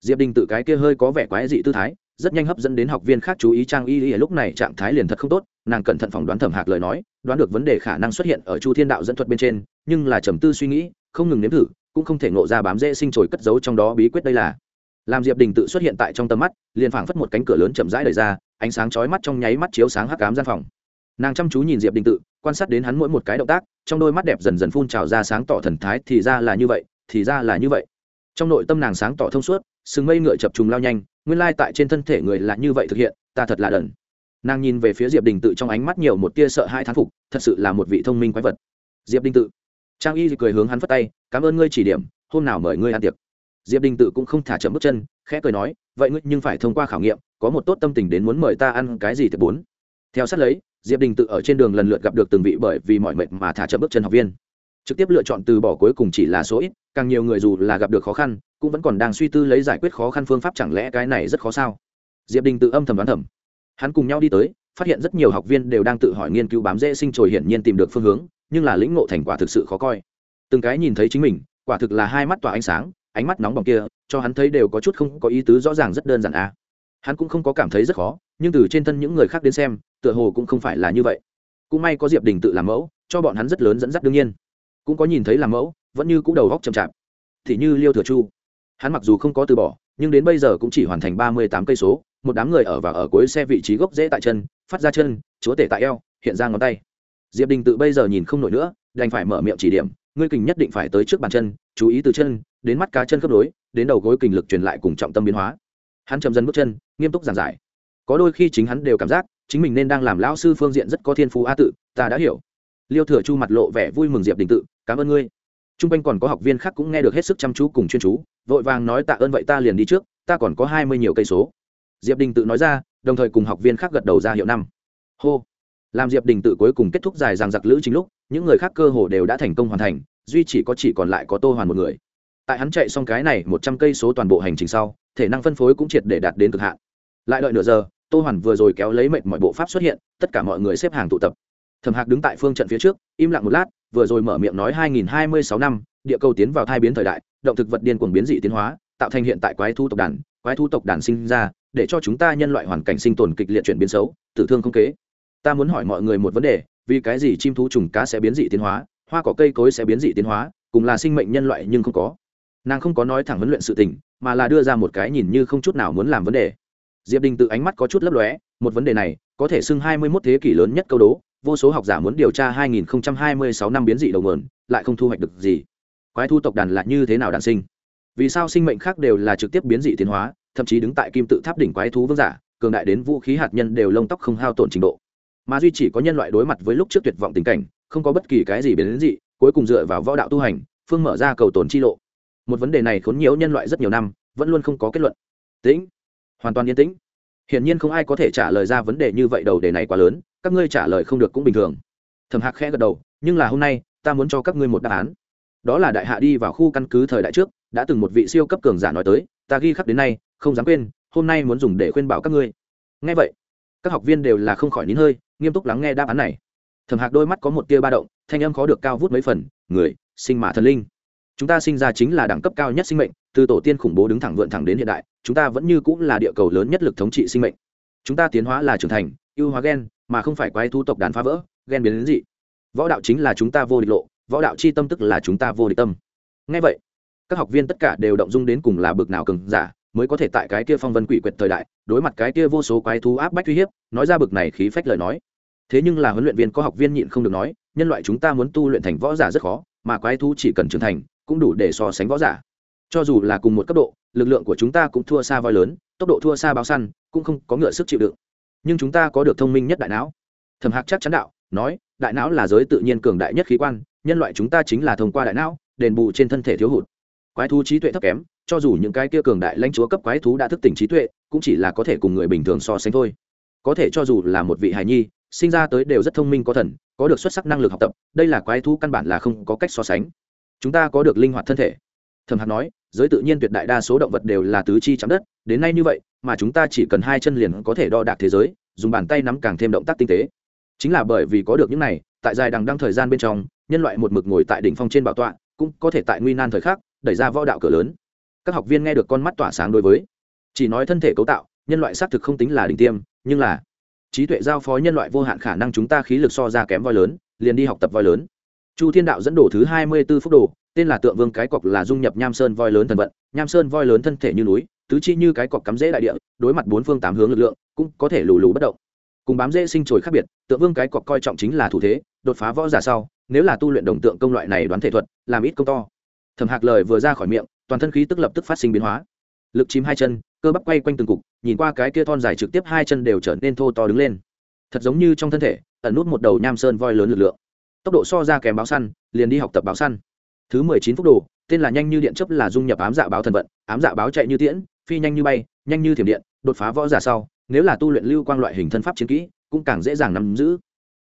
Diệp đình tự cái kia hơi có vẻ quái dị tư thái rất nhanh hấp dẫn đến học viên khác chú ý trang y y lúc này trạng thái liền thật không tốt, nàng cẩn thận phỏng đoán thẩm hạc lời nói, đoán được vấn đề khả năng xuất hiện ở chu thiên đạo dẫn thuật bên trên, nhưng là trầm tư suy nghĩ, không ngừng nếm thử, cũng không thể ngộ ra bám dễ sinh trồi cất giấu trong đó bí quyết đây là. Làm diệp đình tự xuất hiện tại trong tầm mắt, liền phảng phất một cánh cửa lớn chậm rãi đẩy ra, ánh sáng chói mắt trong nháy mắt chiếu sáng hắc cám gian phòng. Nàng chăm chú nhìn diệp đình tự, quan sát đến hắn mỗi một cái động tác, trong đôi mắt đẹp dần dần phun trào ra sáng tỏ thần thái, thì ra là như vậy, thì ra là như vậy. Trong nội tâm nàng sáng tỏ thông suốt, sừng mây ngựa chập trùng lao nhanh nguyên lai tại trên thân thể người là như vậy thực hiện, ta thật là đần. Nàng nhìn về phía diệp đình tự trong ánh mắt nhiều một tia sợ hai thán phục, thật sự là một vị thông minh quái vật. Diệp đình tự. Trang y cười hướng hắn phất tay, cảm ơn ngươi chỉ điểm, hôm nào mời ngươi ăn tiệc. Diệp đình tự cũng không thả chậm bước chân, khẽ cười nói, vậy ngươi nhưng phải thông qua khảo nghiệm, có một tốt tâm tình đến muốn mời ta ăn cái gì thì bốn. Theo sát lấy, diệp đình tự ở trên đường lần lượt gặp được từng vị bởi vì mọi mệnh mà thả chậm bước chân học viên. Trực tiếp lựa chọn từ bỏ cuối cùng chỉ là số ít, càng nhiều người dù là gặp được khó khăn cũng vẫn còn đang suy tư lấy giải quyết khó khăn phương pháp chẳng lẽ cái này rất khó sao? Diệp đình tự âm thầm đoán thầm. Hắn cùng nhau đi tới, phát hiện rất nhiều học viên đều đang tự hỏi nghiên cứu bám dễ sinh trồi hiển nhiên tìm được phương hướng, nhưng là lĩnh ngộ thành quả thực sự khó coi. Từng cái nhìn thấy chính mình, quả thực là hai mắt tỏa ánh sáng, ánh mắt nóng bỏng kia, cho hắn thấy đều có chút không có ý tứ rõ ràng rất đơn giản à. hắn cũng không có cảm thấy rất khó, nhưng từ trên thân những người khác đến xem, tựa hồ cũng không phải là như vậy. Cũng may có diệp đình tự làm mẫu, cho bọn hắn rất lớn dẫn dắt đương nhiên. Cũng có nhìn thấy làm mẫu, vẫn như c ũ đầu góc chậm chạp. Thì như liêu thừa chu hắn mặc dù không có từ bỏ, nhưng đến bây giờ cũng chỉ hoàn thành ba mươi tám cây số, một đám người ở và ở cuối xe vị trí gốc dễ tại chân, phát ra chân, chúa tể tại eo, hiện ra ngón tay. Diệp đình tự bây giờ nhìn không nổi nữa, đành phải mở miệng chỉ điểm, ngươi kình nhất định phải tới trước bàn chân, chú ý từ chân, đến mắt cá chân khớp nối, đến đầu gối kình lực truyền lại cùng trọng tâm biến hóa. Hắn chầm dần bước chân, nghiêm túc giảng giải. Có đôi khi chính hắn đều cảm giác, chính mình nên đang làm lão sư phương diện rất có thiên phú a tự, ta đã hiểu. Liêu thừa chu mặt lộ vẻ vui mừng diệp đình tự, cảm ơn ngươi t r u n g quanh còn có học viên khác cũng nghe được hết sức chăm chú cùng chuyên chú, vội vàng nói tạ ơn vậy ta liền đi trước, ta còn có hai mươi nhiều cây số. Diệp đình tự nói ra, đồng thời cùng học viên khác gật đầu ra hiệu năm. Hô. Làm diệp đình tự cuối cùng kết thúc dài rằng giặc lữ chính lúc, những người khác cơ hồ đều đã thành công hoàn thành, duy chỉ có chỉ còn lại có tô hoàn một người. Tại hắn chạy xong cái này một trăm cây số toàn bộ hành trình sau, thể năng phân phối cũng triệt để đạt đến cực hạn. Lại đợi nửa giờ, tô hoàn vừa rồi kéo lấy mệnh mọi bộ pháp xuất hiện, tất cả mọi người xếp hàng tụ tập thẩm hạc đứng tại phương trận phía trước, im lặng một lát, vừa rồi mở miệng nói 2026 năm, địa cầu tiến vào thai biến thời đại, động thực vật điên cuồng biến dị tiến hóa, tạo thành hiện tại quái thu tộc đàn, quái thu tộc đàn sinh ra, để cho chúng ta nhân loại hoàn cảnh sinh tồn kịch liệt chuyển biến xấu, tử thương không kế. Ta muốn hỏi mọi người một vấn đề, vì cái gì chim thú trùng cá sẽ biến dị tiến hóa, hoa cỏ cây cối sẽ biến dị tiến hóa, cùng là sinh mệnh nhân loại nhưng không có. Nàng không có nói thẳng huấn luyện sự tình, mà là đưa ra một cái nhìn như không chút nào muốn làm vấn đề. Diệp đình tự ánh mắt có chút lấp lóe, một vấn đề này có thể xưng hai mươi 21 thế kỷ lớn nhất câu đố vô số học giả muốn điều tra 2026 năm biến dị đầu nguồn, lại không thu hoạch được gì. Quái thu tộc đàn là như thế nào đàn sinh? Vì sao sinh mệnh khác đều là trực tiếp biến dị tiến hóa, thậm chí đứng tại kim tự tháp đỉnh quái thú vương giả, cường đại đến vũ khí hạt nhân đều lông tóc không hao tổn trình độ. Mà duy chỉ có nhân loại đối mặt với lúc trước tuyệt vọng tình cảnh, không có bất kỳ cái gì biến dị, cuối cùng dựa vào võ đạo tu hành, phương mở ra cầu tổn chi lộ. Một vấn đề này khốn nhiễu nhân loại rất nhiều năm, vẫn luôn không có kết luận. Tĩnh. Hoàn toàn yên tĩnh. Hiển nhiên không ai có thể trả lời ra vấn đề như vậy đầu đề này quá lớn các ngươi trả lời không được cũng bình thường. Thẩm hạc khẽ gật đầu, nhưng là hôm nay, ta muốn cho các ngươi một đáp án. Đó là đại hạ đi vào khu căn cứ thời đại trước, đã từng một vị siêu cấp cường giả nói tới, ta ghi khắc đến nay, không dám quên, hôm nay muốn dùng để khuyên bảo các ngươi. Ngay vậy, các học viên đều là không khỏi nín hơi, nghiêm túc lắng nghe đáp án này. Thẩm hạc đôi mắt có một tia ba động, thanh âm khó được cao vút mấy phần, người, sinh mã thần linh. Chúng ta sinh ra chính là đẳng cấp cao nhất sinh mệnh, từ tổ tiên khủng bố đứng thẳng vượn thẳng đến hiện đại, chúng ta vẫn như cũng là địa cầu lớn nhất lực thống trị sinh mệnh. Chúng ta tiến hóa là trưởng thành ưu hóa gen, mà không phải quái thu tộc đàn phá vỡ, gen biến đến dị. Võ đạo chính là chúng ta vô địch lộ, võ đạo chi tâm tức là chúng ta vô địch tâm. Ngay vậy, các học viên tất cả đều động dung đến cùng là bực nào cường giả, mới có thể tại cái kia phong vân quỷ quyệt thời đại, đối mặt cái kia vô số quái thú áp bách uy hiếp, nói ra bực này khí phách lời nói. Thế nhưng là huấn luyện viên có học viên nhịn không được nói, nhân loại chúng ta muốn tu luyện thành võ giả rất khó, mà quái thú chỉ cần trưởng thành, cũng đủ để so sánh võ giả. Cho dù là cùng một cấp độ, lực lượng của chúng ta cũng thua xa voi lớn, tốc độ thua xa báo săn, cũng không có ngựa sức chịu đựng nhưng chúng ta có được thông minh nhất đại não. Thẩm hạc chắc chắn đạo, nói, đại não là giới tự nhiên cường đại nhất khí quan, nhân loại chúng ta chính là thông qua đại não, đền bù trên thân thể thiếu hụt. Quái thú trí tuệ thấp kém, cho dù những cái kia cường đại lãnh chúa cấp quái thú đã thức tỉnh trí tuệ, cũng chỉ là có thể cùng người bình thường so sánh thôi. Có thể cho dù là một vị hài nhi, sinh ra tới đều rất thông minh có thần, có được xuất sắc năng lực học tập, đây là quái thú căn bản là không có cách so sánh. Chúng ta có được linh hoạt thân thể thẩm hạc nói, giới tự nhiên tuyệt đại đa số động vật đều là tứ chi chạm đất, đến nay như vậy, mà chúng ta chỉ cần hai chân liền có thể đo đạc thế giới, dùng bàn tay nắm càng thêm động tác tinh tế. Chính là bởi vì có được những này, tại dài đằng đăng thời gian bên trong, nhân loại một mực ngồi tại đỉnh phong trên bảo tọa, cũng có thể tại nguy nan thời khắc, đẩy ra võ đạo cửa lớn. Các học viên nghe được con mắt tỏa sáng đối với, chỉ nói thân thể cấu tạo, nhân loại xác thực không tính là đỉnh tiêm, nhưng là trí tuệ giao phó nhân loại vô hạn khả năng chúng ta khí lực so ra kém voi lớn, liền đi học tập voi lớn. Chu thiên đạo dẫn đổ thứ hai mươi b ố phút đồ tên là tượng vương cái cọc là dung nhập nham sơn voi lớn thần vận, nham sơn voi lớn thân thể như núi, tứ chi như cái cọc cắm rễ đại địa, đối mặt bốn phương tám hướng lực lượng, cũng có thể lù lù bất động. Cùng bám rễ sinh trồi khác biệt, tượng vương cái cọc coi trọng chính là thủ thế, đột phá võ giả sau, nếu là tu luyện đồng tượng công loại này đoán thể thuật, làm ít công to. Thẩm hạc lời vừa ra khỏi miệng, toàn thân khí tức lập tức phát sinh biến hóa. Lực chìm hai chân, cơ bắp quay quanh từng cục, nhìn qua cái kia thon dài trực tiếp hai chân đều trở nên thô to đứng lên. Thật giống như trong thân thể, ẩn nút một đầu nham sơn voi lớn lực lượng. Tốc độ so ra kèm báo săn, liền đi học tập báo săn thứ mười chín phút đồ, tên là nhanh như điện chấp là dung nhập ám dạ báo thần vận, ám dạ báo chạy như tiễn, phi nhanh như bay, nhanh như thiểm điện, đột phá võ giả sau, nếu là tu luyện lưu quang loại hình thân pháp chiến kỹ, cũng càng dễ dàng nắm giữ.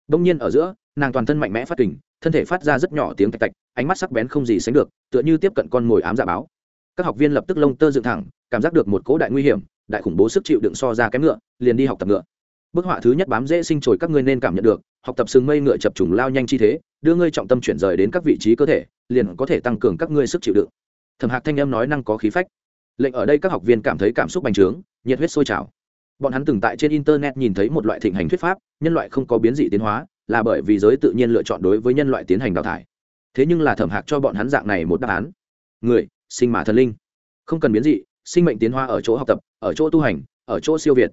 Đông nhiên ở giữa, nàng toàn thân mạnh mẽ phát kình, thân thể phát ra rất nhỏ tiếng tạch tạch, ánh mắt sắc bén không gì sánh được, tựa như tiếp cận con mồi ám dạ báo. Các học viên lập tức lông tơ dựng thẳng, cảm giác được một cố đại nguy hiểm, đại khủng bố sức chịu đựng so ra kém ngựa, liền đi học tập ngựa bức họa thứ nhất bám dễ sinh trồi các ngươi nên cảm nhận được, học tập sừng mây ngựa chập trùng lao nhanh chi thế, đưa ngươi trọng tâm chuyển rời đến các vị trí cơ thể, liền có thể tăng cường các ngươi sức chịu đựng. Thẩm hạc thanh âm nói năng có khí phách. Lệnh ở đây các học viên cảm thấy cảm xúc bành trướng, nhiệt huyết sôi trào. Bọn hắn từng tại trên internet nhìn thấy một loại thịnh hành thuyết pháp, nhân loại không có biến dị tiến hóa, là bởi vì giới tự nhiên lựa chọn đối với nhân loại tiến hành đào thải. Thế nhưng là thẩm hạc cho bọn hắn dạng này một đáp án. Người, sinh mà thần linh. Không cần biến dị, sinh mệnh tiến hóa ở chỗ học tập, ở chỗ tu hành, ở chỗ siêu việt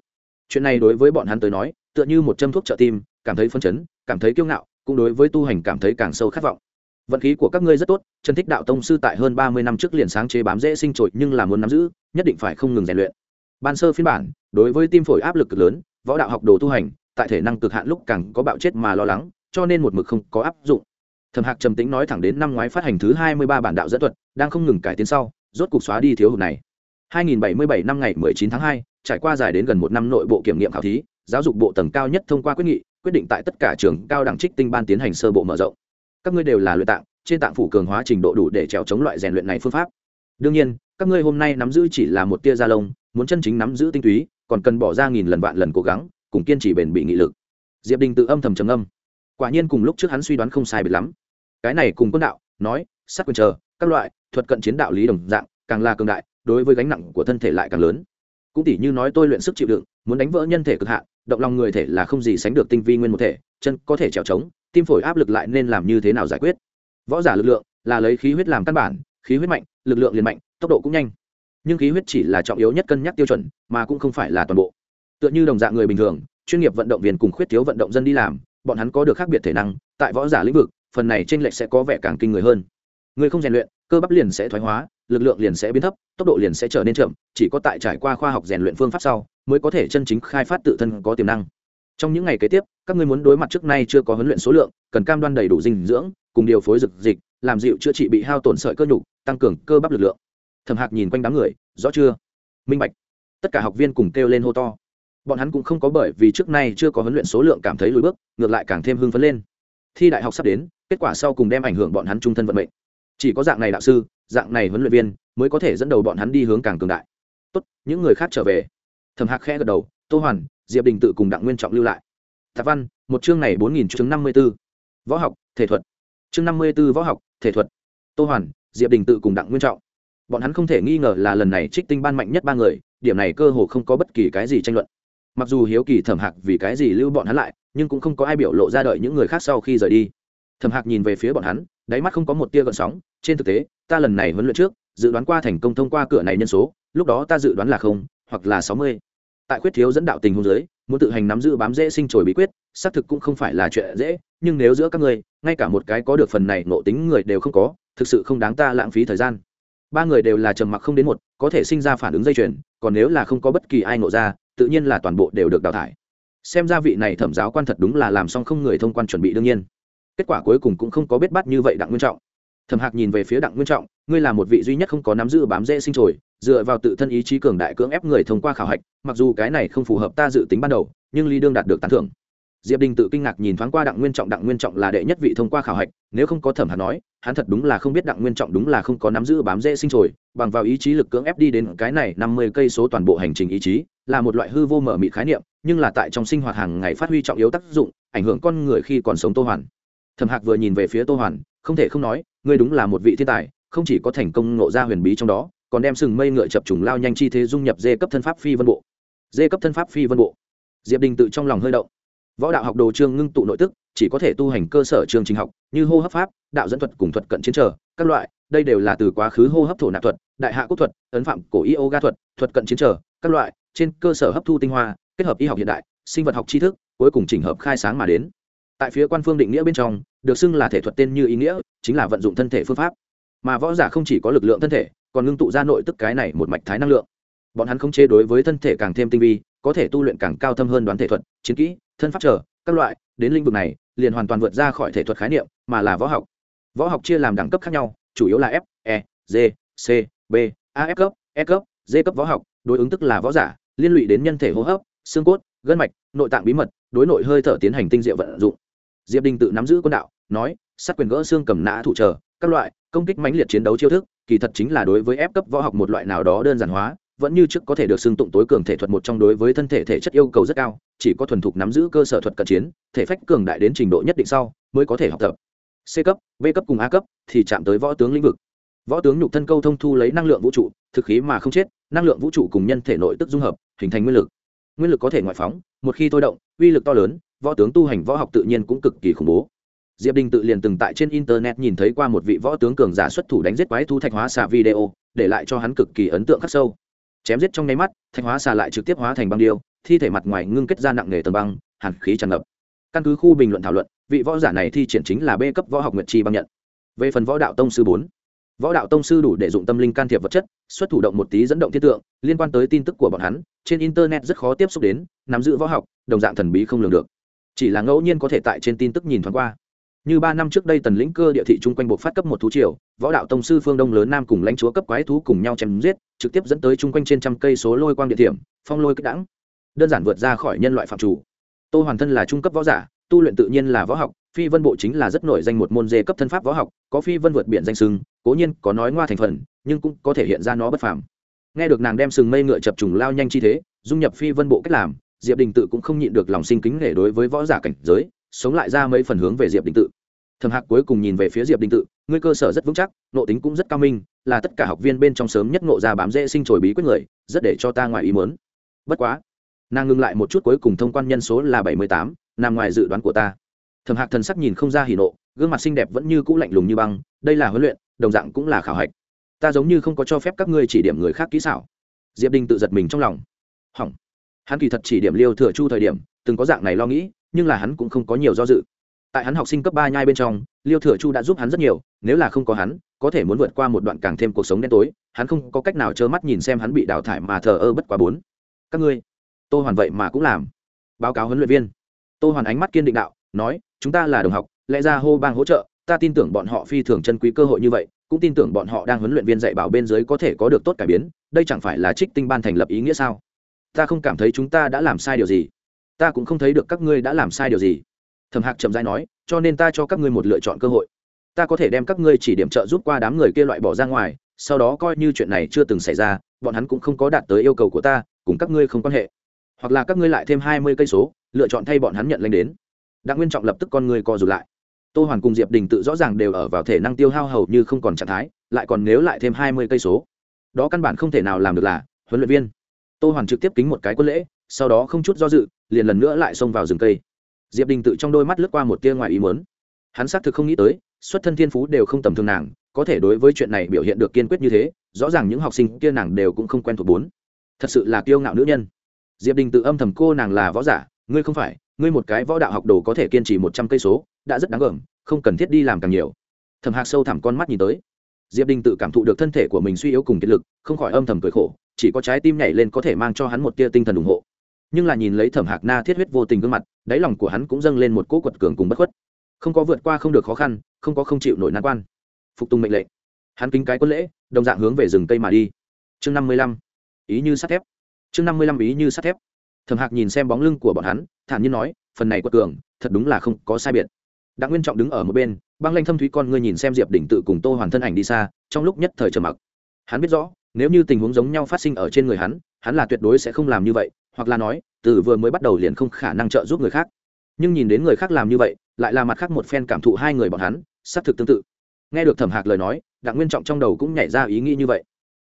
chuyện này đối với bọn hắn tới nói tựa như một châm thuốc trợ tim cảm thấy phân chấn cảm thấy kiêu ngạo cũng đối với tu hành cảm thấy càng sâu khát vọng. Vận khí của các ngươi rất tốt chân thích đạo tông sư tại hơn ba mươi năm trước liền sáng chế bám dễ sinh trội nhưng là muốn nắm giữ nhất định phải không ngừng rèn luyện. Ban sơ phiên bản đối với tim phổi áp lực cực lớn võ đạo học đồ tu hành tại thể năng cực hạn lúc càng có bạo chết mà lo lắng cho nên một mực không có áp dụng. Thẩm hạc trầm tĩnh nói thẳng đến năm ngoái phát hành thứ hai mươi ba bản đạo dẫn thuật đang không ngừng cải tiến sau rốt cục xóa đi thiếu hụt này. 2077 năm ngày 19 tháng 2, trải qua dài đến gần một năm nội bộ kiểm nghiệm khảo thí, giáo dục bộ tầng cao nhất thông qua quyết nghị, quyết định tại tất cả trường cao đẳng trích tinh ban tiến hành sơ bộ mở rộng. Các ngươi đều là luyện tạng, trên tạng phủ cường hóa trình độ đủ để trèo chống loại rèn luyện này phương pháp. Đương nhiên, các ngươi hôm nay nắm giữ chỉ là một tia da lông, muốn chân chính nắm giữ tinh túy, còn cần bỏ ra nghìn lần vạn lần cố gắng, cùng kiên trì bền bị nghị lực. Diệp đình tự âm thầm trầm âm quả nhiên cùng lúc trước hắn suy đoán không sai biệt lắm. Cái này cùng quân đạo, nói, sát quyền chờ, các loại, thuật cận chiến đạo lý đồng dạng, càng là cường đại, đối với gánh nặng của thân thể lại càng lớn cũng tỉ như nói tôi luyện sức chịu đựng, muốn đánh vỡ nhân thể cực hạn, động lòng người thể là không gì sánh được tinh vi nguyên một thể, chân có thể trèo trống, tim phổi áp lực lại nên làm như thế nào giải quyết? Võ giả lực lượng là lấy khí huyết làm căn bản, khí huyết mạnh, lực lượng liền mạnh, tốc độ cũng nhanh. Nhưng khí huyết chỉ là trọng yếu nhất cân nhắc tiêu chuẩn, mà cũng không phải là toàn bộ. Tựa như đồng dạng người bình thường, chuyên nghiệp vận động viên cùng khuyết thiếu vận động dân đi làm, bọn hắn có được khác biệt thể năng, tại võ giả lĩnh vực, phần này t r ê n lệch sẽ có vẻ càng kinh người hơn. Người không rèn luyện, cơ bắp liền sẽ thoái hóa lực lượng liền sẽ biến thấp, tốc độ liền sẽ trở nên chậm, chỉ có tại trải qua khoa học rèn luyện phương pháp sau, mới có thể chân chính khai phát tự thân có tiềm năng. Trong những ngày kế tiếp, các ngươi muốn đối mặt trước nay chưa có huấn luyện số lượng, cần cam đoan đầy đủ dinh dưỡng, cùng điều phối dược dịch, làm dịu chữa trị bị hao tổn sợi cơ nhục, tăng cường cơ bắp lực lượng. Thẩm hạc nhìn quanh đám người, rõ chưa? Minh bạch. Tất cả học viên cùng kêu lên hô to. Bọn hắn cũng không có bởi vì trước nay chưa có huấn luyện số lượng cảm thấy lùi bước, ngược lại càng thêm hưng phấn lên. Thi đại học sắp đến, kết quả sau cùng đem ảnh hưởng bọn hắn trung thân vận mệnh. Chỉ có dạng này đạo sư dạng này huấn luyện viên mới có thể dẫn đầu bọn hắn đi hướng càng cường đại. Tốt, những người khác trở về. Thẩm hạc khẽ gật đầu, tô hoàn, diệp đình tự cùng đặng nguyên trọng lưu lại. Tạp văn, một chương này bốn nghìn chương năm mươi b ố võ học, thể thuật. Chương năm mươi b ố võ học, thể thuật. Tô hoàn, diệp đình tự cùng đặng nguyên trọng. Bọn hắn không thể nghi ngờ là lần này trích tinh ban mạnh nhất ba người, điểm này cơ hồ không có bất kỳ cái gì tranh luận. Mặc dù hiếu kỳ thẩm hạc vì cái gì lưu bọn hắn lại, nhưng cũng không có ai biểu lộ ra đợi những người khác sau khi rời đi. Thẩm hạc nhìn về phía bọn hắn đáy mắt không có một tia gợn sóng, trên thực tế, ta lần này huấn luyện trước, dự đoán qua thành công thông qua cửa này nhân số, lúc đó ta dự đoán là không, hoặc là sáu mươi. Tại khuyết thiếu dẫn đạo tình huống giới muốn tự hành nắm giữ bám dễ sinh trồi bí quyết, xác thực cũng không phải là chuyện dễ, nhưng nếu giữa các ngươi, ngay cả một cái có được phần này nộ tính người đều không có, thực sự không đáng ta lãng phí thời gian. Ba người đều là trầm mặc không đến một, có thể sinh ra phản ứng dây chuyền, còn nếu là không có bất kỳ ai nộ ra, tự nhiên là toàn bộ đều được đào thải. Xem ra vị này thẩm giáo quan thật đúng là làm xong không người thông quan chuẩn bị đương nhiên kết quả cuối cùng cũng không có biết bắt như vậy đặng nguyên trọng. Thẩm hạc nhìn về phía đặng nguyên trọng, ngươi là một vị duy nhất không có nắm giữ bám dễ sinh trồi, dựa vào tự thân ý chí cường đại cưỡng ép người thông qua khảo hạch, mặc dù cái này không phù hợp ta dự tính ban đầu, nhưng ly đương đạt được tán thưởng. Diệp đình tự kinh ngạc nhìn thoáng qua đặng nguyên trọng, đặng nguyên trọng là đệ nhất vị thông qua khảo hạch, nếu không có thẩm hạc nói, hắn thật đúng là không biết đặng nguyên trọng đúng là không có nắm giữ bám dễ sinh trồi, bằng vào ý chí lực cưỡng ép đi đến cái này năm mươi cây số toàn bộ hành trình ý chí, là một loại hư vô mở mị khái niệm, nhưng là tại trong sinh hoạt hàng ngày phát huy trọng yếu tác dụng, ảnh hưởng con người khi còn sống tô hoàn thẩm hạc vừa nhìn về phía tô hoàn, không thể không nói, ngươi đúng là một vị thiên tài, không chỉ có thành công nộ ra huyền bí trong đó, còn đem sừng mây ngựa chập trùng lao nhanh chi thế dung nhập dê cấp thân pháp phi vân bộ. Dê cấp thân pháp phi vân bộ. Diệp đình tự trong lòng hơi động. Võ đạo học đồ trương ngưng tụ nội tức, chỉ có thể tu hành cơ sở chương trình học, như hô hấp pháp, đạo dẫn thuật cùng thuật cận chiến trở, các loại, đây đều là từ quá khứ hô hấp thổ nạp thuật, đại hạ quốc thuật, ấn phạm cổ yoga thuật thuật cận chiến trở, các loại, trên cơ sở hấp thu tinh hoa, kết hợp y học hiện đại, sinh vật học tri thức, cuối cùng chỉnh hợp khai sáng mà đến tại phía quan phương định nghĩa bên trong, được xưng là thể thuật tên như ý nghĩa, chính là vận dụng thân thể phương pháp. Mà võ giả không chỉ có lực lượng thân thể, còn ngưng tụ ra nội tức cái này một mạch thái năng lượng. Bọn hắn không chế đối với thân thể càng thêm tinh vi, có thể tu luyện càng cao thâm hơn đoán thể thuật, chiến kỹ, thân pháp trở, các loại, đến lĩnh vực này, liền hoàn toàn vượt ra khỏi thể thuật khái niệm, mà là võ học. Võ học chia làm đẳng cấp khác nhau, chủ yếu là f e g, c, b, a, f cấp e cấp d cấp võ học, đối ứng tức là võ giả, liên lụy đến nhân thể hô hấp, xương cốt, gân mạch, nội tạng bí mật, đối nội hơi thở tiến hành tinh diệu vận dụng diệp đình tự nắm giữ quân đạo, nói, sát quyền gỡ xương cầm nã thủ trở, các loại, công kích mãnh liệt chiến đấu chiêu thức, kỳ thật chính là đối với ép cấp võ học một loại nào đó đơn giản hóa, vẫn như trước có thể được xưng tụng tối cường thể thuật một trong đối với thân thể thể chất yêu cầu rất cao, chỉ có thuần thục nắm giữ cơ sở thuật cận chiến, thể phách cường đại đến trình độ nhất định sau, mới có thể học tập. C cấp, b cấp cùng a cấp thì chạm tới võ tướng lĩnh vực. Võ tướng nhục thân câu thông thu lấy năng lượng vũ trụ, thực khí mà không chết, năng lượng vũ trụ cùng nhân thể nội tức dung hợp, hình thành nguyên lực. Nguyên lực có thể ngoại phóng, một khi thôi động, uy lực to lớn võ tướng tu hành võ học tự nhiên cũng cực kỳ khủng bố. Diệp đình tự liền từng tại trên internet nhìn thấy qua một vị võ tướng cường giả xuất thủ đánh giết quái thu thạch hóa xà video, để lại cho hắn cực kỳ ấn tượng khắc sâu. Chém giết trong nháy mắt, thạch hóa xà lại trực tiếp hóa thành băng điêu, thi thể mặt ngoài ngưng kết ra nặng nề tầng băng, hàn khí tràn ngập. Căn cứ khu bình luận thảo luận, vị võ giả này thi triển chính là b cấp võ học nguyệt chi băng nhận. Về phần võ đạo tông sư bốn, võ đạo tông sư đủ để dụng tâm linh can thiệp vật chất, xuất thủ động một tí dẫn động thiết tượng, liên quan tới tin tức của bọn hắn, trên internet rất khó tiếp xúc đến, nắm giữ võ học, đồng dạng thần bí không lường được chỉ là ngẫu nhiên có thể tại trên tin tức nhìn thoáng qua. Như ba năm trước đây tần lĩnh cơ địa thị chung quanh buộc phát cấp một thú triều, võ đạo tông sư phương đông lớn nam cùng lãnh chúa cấp quái thú cùng nhau chém giết, trực tiếp dẫn tới chung quanh trên trăm cây số lôi quang địa điểm, phong lôi kích đẳng. Đơn giản vượt ra khỏi nhân loại phạm chủ. Tô hoàn thân là trung cấp võ giả, tu luyện tự nhiên là võ học, phi vân bộ chính là rất nổi danh một môn dê cấp thân pháp võ học, có phi vân vượt biển danh sưng cố nhiên có nói ngoa thành phần, nhưng cũng có thể hiện ra nó bất phàm. Nghe được nàng đem sừng mây ngựa chập trùng lao nhanh chi thế, dung nhập phi vân bộ cách làm diệp đình tự cũng không nhịn được lòng sinh kính nể đối với võ giả cảnh giới, sống lại ra mấy phần hướng về diệp đình tự. Thẩm hạc cuối cùng nhìn về phía diệp đình tự, ngươi cơ sở rất vững chắc, nộ tính cũng rất cao minh, là tất cả học viên bên trong sớm nhất nộ ra bám dễ sinh trồi bí quyết người, rất để cho ta ngoài ý mớn bất quá, nàng ngừng lại một chút cuối cùng thông quan nhân số là bảy mươi tám, nằm ngoài dự đoán của ta. Thẩm hạc thần sắc nhìn không ra hỉ nộ, gương mặt xinh đẹp vẫn như cũ lạnh lùng như băng, đây là huấn luyện, đồng dạng cũng là khảo hạch. Ta giống như không có cho phép các ngươi chỉ điểm người khác kỹ xảo. Diệp đình tự giật mình trong lòng. Hỏng hắn kỳ thật chỉ điểm liêu thừa chu thời điểm, từng có dạng này lo nghĩ, nhưng là hắn cũng không có nhiều do dự. Tại hắn học sinh cấp ba nhai bên trong, liêu thừa chu đã giúp hắn rất nhiều, nếu là không có hắn, có thể muốn vượt qua một đoạn càng thêm cuộc sống đen tối, hắn không có cách nào trơ mắt nhìn xem hắn bị đào thải mà thờ ơ bất quá bốn. Các ngươi, tô hoàn vậy mà cũng làm. Báo cáo huấn luyện viên. Tô hoàn ánh mắt kiên định đạo, nói, chúng ta là đồng học, lẽ ra hô bang hỗ trợ, ta tin tưởng bọn họ phi thường chân quý cơ hội như vậy, cũng tin tưởng bọn họ đang huấn luyện viên dạy bảo bên dưới có thể có được tốt cải biến, đây chẳng phải là trích tinh ban thành lập ý nghĩa sao? Ta không cảm thấy chúng ta đã làm sai điều gì. Ta cũng không thấy được các ngươi đã làm sai điều gì. Thẩm hạc chậm dai nói, cho nên ta cho các ngươi một lựa chọn cơ hội. Ta có thể đem các ngươi chỉ điểm trợ giúp qua đám người kia loại bỏ ra ngoài, sau đó coi như chuyện này chưa từng xảy ra, bọn hắn cũng không có đạt tới yêu cầu của ta, cùng các ngươi không quan hệ. Hoặc là các ngươi lại thêm hai mươi cây số, lựa chọn thay bọn hắn nhận lệnh đến. Đặng nguyên trọng lập tức con người co rụt lại. Tô hoàn cùng diệp đình tự rõ ràng đều ở vào thể năng tiêu hao hầu như không còn trạng thái, lại còn nếu lại thêm hai mươi cây số. Đó căn bản không thể nào làm được là huấn luyện viên tô hoàn trực tiếp kính một cái quân lễ, sau đó không chút do dự, liền lần nữa lại xông vào rừng cây. Diệp đình tự trong đôi mắt lướt qua một tia ngoài ý mớn hắn xác thực không nghĩ tới, xuất thân thiên phú đều không tầm thường nàng, có thể đối với chuyện này biểu hiện được kiên quyết như thế, rõ ràng những học sinh kia nàng đều cũng không quen thuộc bốn. Thật sự là kiêu ngạo nữ nhân. Diệp đình tự âm thầm cô nàng là võ giả, ngươi không phải, ngươi một cái võ đạo học đồ có thể kiên trì một trăm cây số, đã rất đáng gờm, không cần thiết đi làm càng nhiều. Thầm hạc sâu thẳm con mắt nhìn tới. Diệp đình tự cảm thụ được thân thể của mình suy yếu cùng kiệt lực, không khỏi âm thầm cười khổ chỉ có trái tim nhảy lên có thể mang cho hắn một tia tinh thần ủng hộ. Nhưng là nhìn lấy thẩm hạc na thiết huyết vô tình gương mặt, đáy lòng của hắn cũng dâng lên một cỗ quật cường cùng bất khuất. Không có vượt qua không được khó khăn, không có không chịu nổi nan quan. Phục tùng mệnh lệnh. Hắn kính cái quân lễ, đồng dạng hướng về rừng cây mà đi. Chương năm mươi lăm. Ý như sắt thép. Chương năm mươi lăm ý như sắt thép. Thẩm hạc nhìn xem bóng lưng của bọn hắn, thản nhiên nói, phần này quật cường, thật đúng là không có sai biệt. Đặng nguyên trọng đứng ở một bên, băng lanh thâm thúy con ngươi nhìn xem diệp đỉnh tự cùng tô hoàn thân ảnh đi xa, trong lúc nhất thời trầm mặc. Hắn biết rõ nếu như tình huống giống nhau phát sinh ở trên người hắn hắn là tuyệt đối sẽ không làm như vậy, hoặc là nói, từ vừa mới bắt đầu liền không khả năng trợ giúp người khác. Nhưng nhìn đến người khác làm như vậy, lại là mặt khác một phen cảm thụ hai người bọn hắn, xác thực tương tự. Nghe được thẩm hạc lời nói, đặng nguyên trọng trong đầu cũng nhảy ra ý nghĩ như vậy.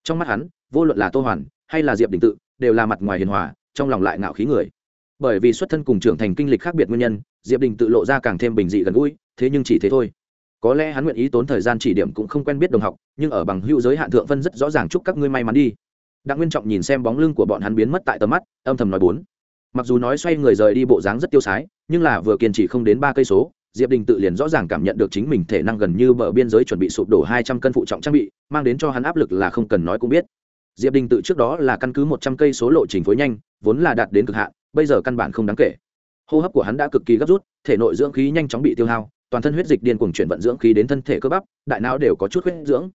Trong mắt hắn, vô luận là tô hoàn hay là diệp đình tự, đều là mặt ngoài hiền hòa, trong lòng lại ngạo khí người. Bởi vì xuất thân cùng trưởng thành kinh lịch khác biệt nguyên nhân, diệp đình tự lộ ra càng thêm bình dị gần gũi, thế nhưng chỉ thế thôi có lẽ hắn nguyện ý tốn thời gian chỉ điểm cũng không quen biết đồng học, nhưng ở bằng hữu giới hạn thượng phân rất rõ ràng chúc các ngươi may mắn đi. Đặng nguyên trọng nhìn xem bóng lưng của bọn hắn biến mất tại tầm mắt, âm thầm nói bốn. Mặc dù nói xoay người rời đi bộ dáng rất tiêu sái, nhưng là vừa kiên trì không đến ba cây số, diệp đình tự liền rõ ràng cảm nhận được chính mình thể năng gần như bờ biên giới chuẩn bị sụp đổ hai trăm cân phụ trọng trang bị, mang đến cho hắn áp lực là không cần nói cũng biết. Diệp đình tự trước đó là căn cứ một trăm cây số lộ trình phối nhanh, vốn là đạt đến cực hạn, bây giờ căn bản không đáng kể. Hô hấp của hắn đã cực kỳ gấp rút, thể nội dưỡng khí nhanh chóng bị tiêu hao toàn thân huyết dịch điên cuồng chuyển vận dưỡng khí đến thân thể cơ bắp, đại não đều có chút huyết dưỡng.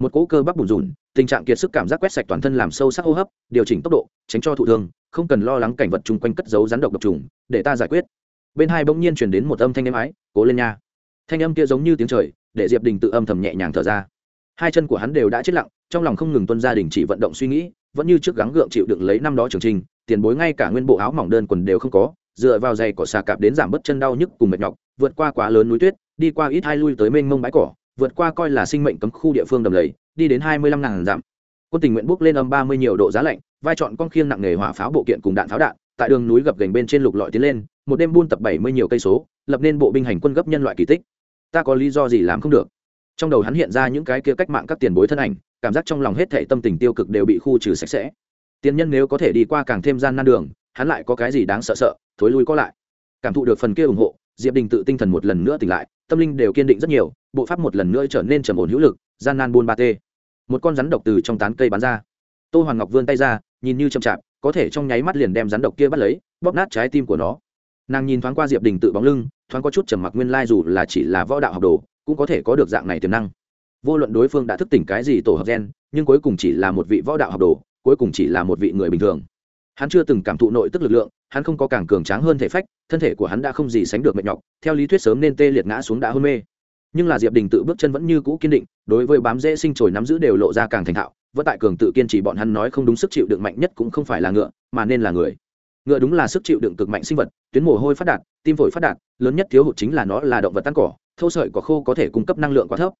Một cỗ cơ bắp bùn rùn, tình trạng kiệt sức cảm giác quét sạch toàn thân làm sâu sắc hô hấp, điều chỉnh tốc độ, tránh cho thụ thương, không cần lo lắng cảnh vật chung quanh cất giấu rắn độc độc trùng, để ta giải quyết. Bên hai bỗng nhiên chuyển đến một âm thanh êm ái, cố lên nha. Thanh âm kia giống như tiếng trời, để diệp đình tự âm thầm nhẹ nhàng thở ra. Hai chân của hắn đều đã chết lặng, trong lòng không ngừng tuân gia đình chỉ vận động suy nghĩ, vẫn như trước gắng gượng chịu đựng lấy năm đó trường trình, tiền bối ngay cả nguyên bộ áo mỏng đơn quần đều không có dựa vào giày cỏ xà cạp đến giảm bớt chân đau nhức cùng mệt nhọc, vượt qua quá lớn núi tuyết, đi qua ít hai lui tới mênh mông bãi cỏ, vượt qua coi là sinh mệnh cấm khu địa phương đầm lầy, đi đến hai mươi lăm ngàn dặm. Quân tình nguyện bước lên âm ba mươi nhiều độ giá lạnh, vai chọn con khiêng nặng nghề hỏa pháo bộ kiện cùng đạn pháo đạn, tại đường núi gập gành bên trên lục lọi tiến lên, một đêm buôn tập bảy mươi nhiều cây số, lập nên bộ binh hành quân gấp nhân loại kỳ tích. Ta có lý do gì làm không được? Trong đầu hắn hiện ra những cái kia cách mạng các tiền bối thân ảnh, cảm giác trong lòng hết thệ tâm tình tiêu cực đều bị khu trừ sạch sẽ. Tiền nhân nếu có thể đi qua càng thêm gian nan đường, hắn lại có cái gì đáng sợ sợ? Thối lui có lại. Cảm thụ được phần kia ủng hộ, diệp đình tự tinh thần một lần nữa tỉnh lại, tâm linh đều kiên định rất nhiều, bộ pháp một lần nữa trở nên trầm ổn hữu lực, gian nan buôn ba tê. Một con rắn độc từ trong tán cây bắn ra. Tô hoàng ngọc vươn tay ra, nhìn như chậm chạp, có thể trong nháy mắt liền đem rắn độc kia bắt lấy, bóp nát trái tim của nó. Nàng nhìn thoáng qua diệp đình tự bóng lưng, thoáng có chút trầm mặc nguyên lai dù là chỉ là võ đạo học đồ, cũng có thể có được dạng này tiềm năng. Vô luận đối phương đã thức tỉnh cái gì tổ hợp gen, nhưng cuối cùng chỉ là một vị võ đạo học đồ, cuối cùng chỉ là một vị người bình thường hắn chưa từng cảm thụ nội tức lực lượng, hắn không có càng cường tráng hơn thể phách, thân thể của hắn đã không gì sánh được mệt nhọc, theo lý thuyết sớm nên tê liệt ngã xuống đã hôn mê. Nhưng là diệp đình tự bước chân vẫn như cũ kiên định, đối với bám dễ sinh trồi nắm giữ đều lộ ra càng thành thạo, vẫn tại cường tự kiên trì bọn hắn nói không đúng sức chịu đựng mạnh nhất cũng không phải là ngựa, mà nên là người. Ngựa đúng là sức chịu đựng cực mạnh sinh vật, tuyến mồ hôi phát đạt, tim phổi phát đạt, lớn nhất thiếu hụt chính là nó là động vật tan cỏ thâu sợi có khô có thể cung cấp năng lượng quá thấp.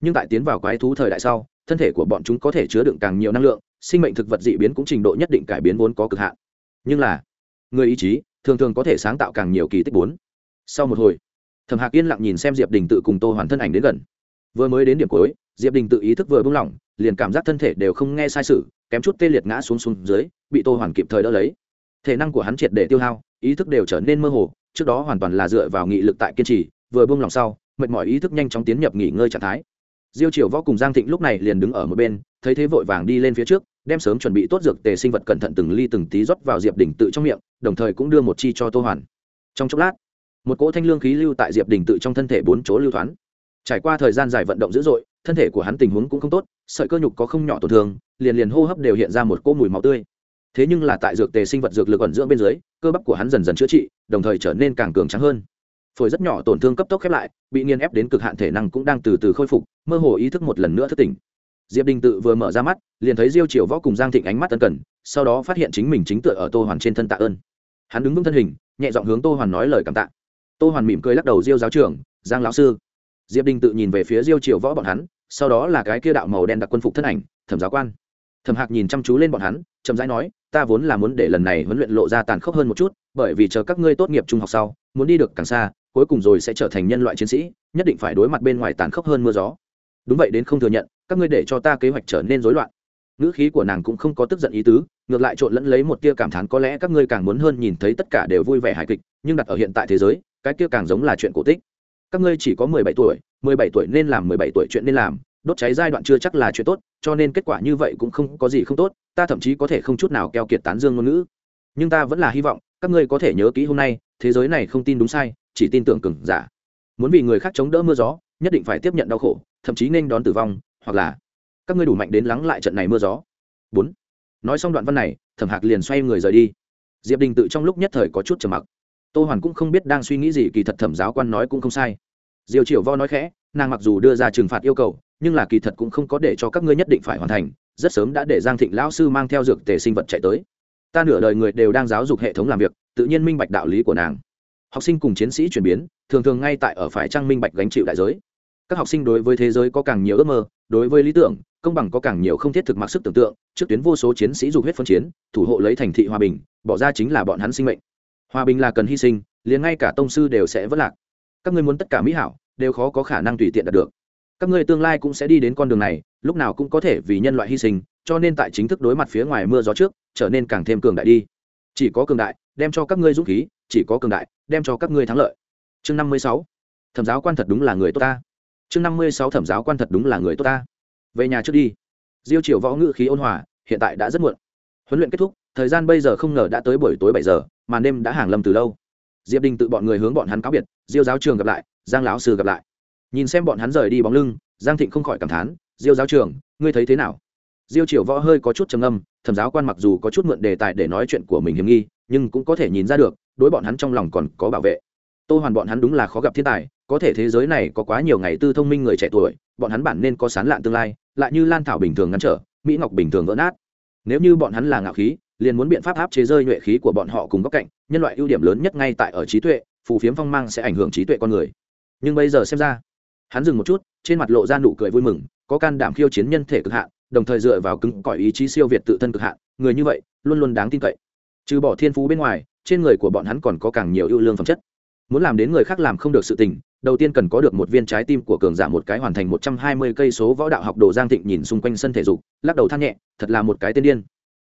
Nhưng tại tiến vào quái thú thời đại sau, thân thể của bọn chúng có thể chứa đựng càng nhiều năng lượng sinh mệnh thực vật dị biến cũng trình độ nhất định cải biến vốn có cực hạn. Nhưng là, người ý chí, thường thường có thể sáng tạo càng nhiều kỳ tích bốn. Sau một hồi, thẩm hạc yên lặng nhìn xem diệp đình tự cùng tô hoàn thân ảnh đến gần. Vừa mới đến điểm cuối, diệp đình tự ý thức vừa buông lỏng liền cảm giác thân thể đều không nghe sai sự, kém chút tê liệt ngã xuống xuống dưới, bị tô hoàn kịp thời đỡ lấy. Thể năng của hắn triệt để tiêu hao, ý thức đều trở nên mơ hồ, trước đó hoàn toàn là dựa vào nghị lực tại kiên trì, vừa buông lỏng sau, mệt mỏi ý thức nhanh chóng tiến nhập nghỉ ngơi trạng thái. Diêu triều võ cùng giang thịnh lúc này liền đứng ở một bên, thấy thế vội vàng đi lên phía trước đem sớm chuẩn bị tốt dược tề sinh vật cẩn thận từng ly từng tí rót vào diệp đình tự trong miệng, đồng thời cũng đưa một chi cho tô hoàn. Trong chốc lát, một cỗ thanh lương khí lưu tại diệp đình tự trong thân thể bốn chỗ lưu thoáng trải qua thời gian dài vận động dữ dội, thân thể của hắn tình huống cũng không tốt, sợi cơ nhục có không nhỏ tổn thương, liền liền hô hấp đều hiện ra một cỗ mùi máu tươi. Thế nhưng là tại dược tề sinh vật dược lực ẩn dưỡng bên dưới, cơ bắp của hắn dần dần chữa trị, đồng thời trở nên càng cường trắng hơn. Phổi rất nhỏ tổn thương cấp tốc khép lại, bị nghiền ép đến cực hạn thể năng cũng đang từ từ khôi phục, mơ hồ ý thức một lần nữa thức tỉnh diệp đình tự vừa mở ra mắt, liền thấy diêu triều võ cùng giang thịnh ánh mắt tân cần, sau đó phát hiện chính mình chính tựa ở tô hoàn trên thân tạ ơn. Hắn đứng vững thân hình, nhẹ giọng hướng tô hoàn nói lời cảm tạ. Tô hoàn mỉm cười lắc đầu, diêu giáo trưởng, giang lão sư. Diệp đình tự nhìn về phía diêu triều võ bọn hắn, sau đó là cái kia đạo màu đen đặc quân phục thân ảnh, thẩm giáo quan. Thẩm hạc nhìn chăm chú lên bọn hắn, chậm rãi nói, ta vốn là muốn để lần này huấn luyện lộ ra tàn khốc hơn một chút, bởi vì chờ các ngươi tốt nghiệp trung học sau, muốn đi được càng xa, cuối cùng rồi sẽ trở thành nhân loại chiến sĩ, nhất định phải đối mặt bên ngoài tàn khốc hơn mưa gió. Đúng vậy đến không thừa nhận các ngươi để cho ta kế hoạch trở nên rối loạn. Ngữ khí của nàng cũng không có tức giận ý tứ, ngược lại trộn lẫn lấy một tia cảm thán, có lẽ các ngươi càng muốn hơn nhìn thấy tất cả đều vui vẻ hài kịch, nhưng đặt ở hiện tại thế giới, cái kia càng giống là chuyện cổ tích. Các ngươi chỉ có mười bảy tuổi, mười bảy tuổi nên làm, mười bảy tuổi chuyện nên làm, đốt cháy giai đoạn chưa chắc là chuyện tốt, cho nên kết quả như vậy cũng không có gì không tốt, ta thậm chí có thể không chút nào keo kiệt tán dương ngôn ngữ. Nhưng ta vẫn là hy vọng, các ngươi có thể nhớ kỹ hôm nay, thế giới này không tin đúng sai, chỉ tin tưởng cừng giả. Muốn vì người khác chống đỡ mưa gió, nhất định phải tiếp nhận đau khổ, thậm chí nên đón tử vong hoặc là các ngươi đủ mạnh đến lắng lại trận này mưa gió. Bốn. Nói xong đoạn văn này, thẩm hạc liền xoay người rời đi. Diệp đình tự trong lúc nhất thời có chút trầm mặc. Tô hoàn cũng không biết đang suy nghĩ gì, kỳ thật thẩm giáo quan nói cũng không sai. Diều Triệu vo nói khẽ, nàng mặc dù đưa ra trừng phạt yêu cầu, nhưng là kỳ thật cũng không có để cho các ngươi nhất định phải hoàn thành, rất sớm đã để giang thịnh lão sư mang theo dược tề sinh vật chạy tới. Ta nửa đời người đều đang giáo dục hệ thống làm việc, tự nhiên minh bạch đạo lý của nàng. Học sinh cùng chiến sĩ chuyển biến, thường thường ngay tại ở phải trang minh bạch gánh chịu đại giới các học sinh đối với thế giới có càng nhiều ước mơ, đối với lý tưởng, công bằng có càng nhiều không thiết thực mặc sức tưởng tượng, trước tuyến vô số chiến sĩ dục huyết phân chiến, thủ hộ lấy thành thị hòa bình, bỏ ra chính là bọn hắn sinh mệnh. Hòa bình là cần hy sinh, liền ngay cả tông sư đều sẽ vất lạc. Các ngươi muốn tất cả mỹ hảo, đều khó có khả năng tùy tiện đạt được. Các ngươi tương lai cũng sẽ đi đến con đường này, lúc nào cũng có thể vì nhân loại hy sinh, cho nên tại chính thức đối mặt phía ngoài mưa gió trước, trở nên càng thêm cường đại đi. Chỉ có cường đại, đem cho các ngươi dũng khí, chỉ có cường đại, đem cho các ngươi thắng lợi. Chương năm mươi sáu. Thẩm giáo quan thật đúng là người tốt ta chương năm mươi sáu thẩm giáo quan thật đúng là người tốt ta. Về nhà trước đi. Diêu triều võ ngự khí ôn hòa, hiện tại đã rất muộn. Huấn luyện kết thúc, thời gian bây giờ không ngờ đã tới buổi tối bảy giờ, mà đêm đã hàng lâm từ lâu. Diệp đình tự bọn người hướng bọn hắn cáo biệt, diêu giáo trường gặp lại, giang lão sư gặp lại. Nhìn xem bọn hắn rời đi bóng lưng, giang thịnh không khỏi cảm thán, diêu giáo trường, ngươi thấy thế nào? Diêu triều võ hơi có chút trầm âm thẩm giáo quan mặc dù có chút mượn đề tài để nói chuyện của mình hiểm nghi, nhưng cũng có thể nhìn ra được, đối bọn hắn trong lòng còn có bảo vệ tô hoàn bọn hắn đúng là khó gặp thiên tài, có thể thế giới này có quá nhiều ngày tư thông minh người trẻ tuổi, bọn hắn bản nên có sán lạn tương lai, lại như lan thảo bình thường ngăn trở, mỹ ngọc bình thường vỡ nát. Nếu như bọn hắn là ngạo khí, liền muốn biện pháp áp chế rơi nhuệ khí của bọn họ cùng góc cạnh, nhân loại ưu điểm lớn nhất ngay tại ở trí tuệ, phù phiếm phong mang sẽ ảnh hưởng trí tuệ con người. Nhưng bây giờ xem ra, hắn dừng một chút, trên mặt lộ ra nụ cười vui mừng, có can đảm khiêu chiến nhân thể cực hạn, đồng thời dựa vào cứng cỏi ý chí siêu việt tự thân cực hạn, người như vậy, luôn luôn đáng tin cậy. Trừ bỏ thiên phú bên ngoài, trên người của bọn hắn còn có càng nhiều ưu lương phẩm chất muốn làm đến người khác làm không được sự tình, đầu tiên cần có được một viên trái tim của cường giả một cái hoàn thành một trăm hai mươi cây số võ đạo học đồ giang thịnh nhìn xung quanh sân thể dục, lắc đầu than nhẹ, thật là một cái tên điên.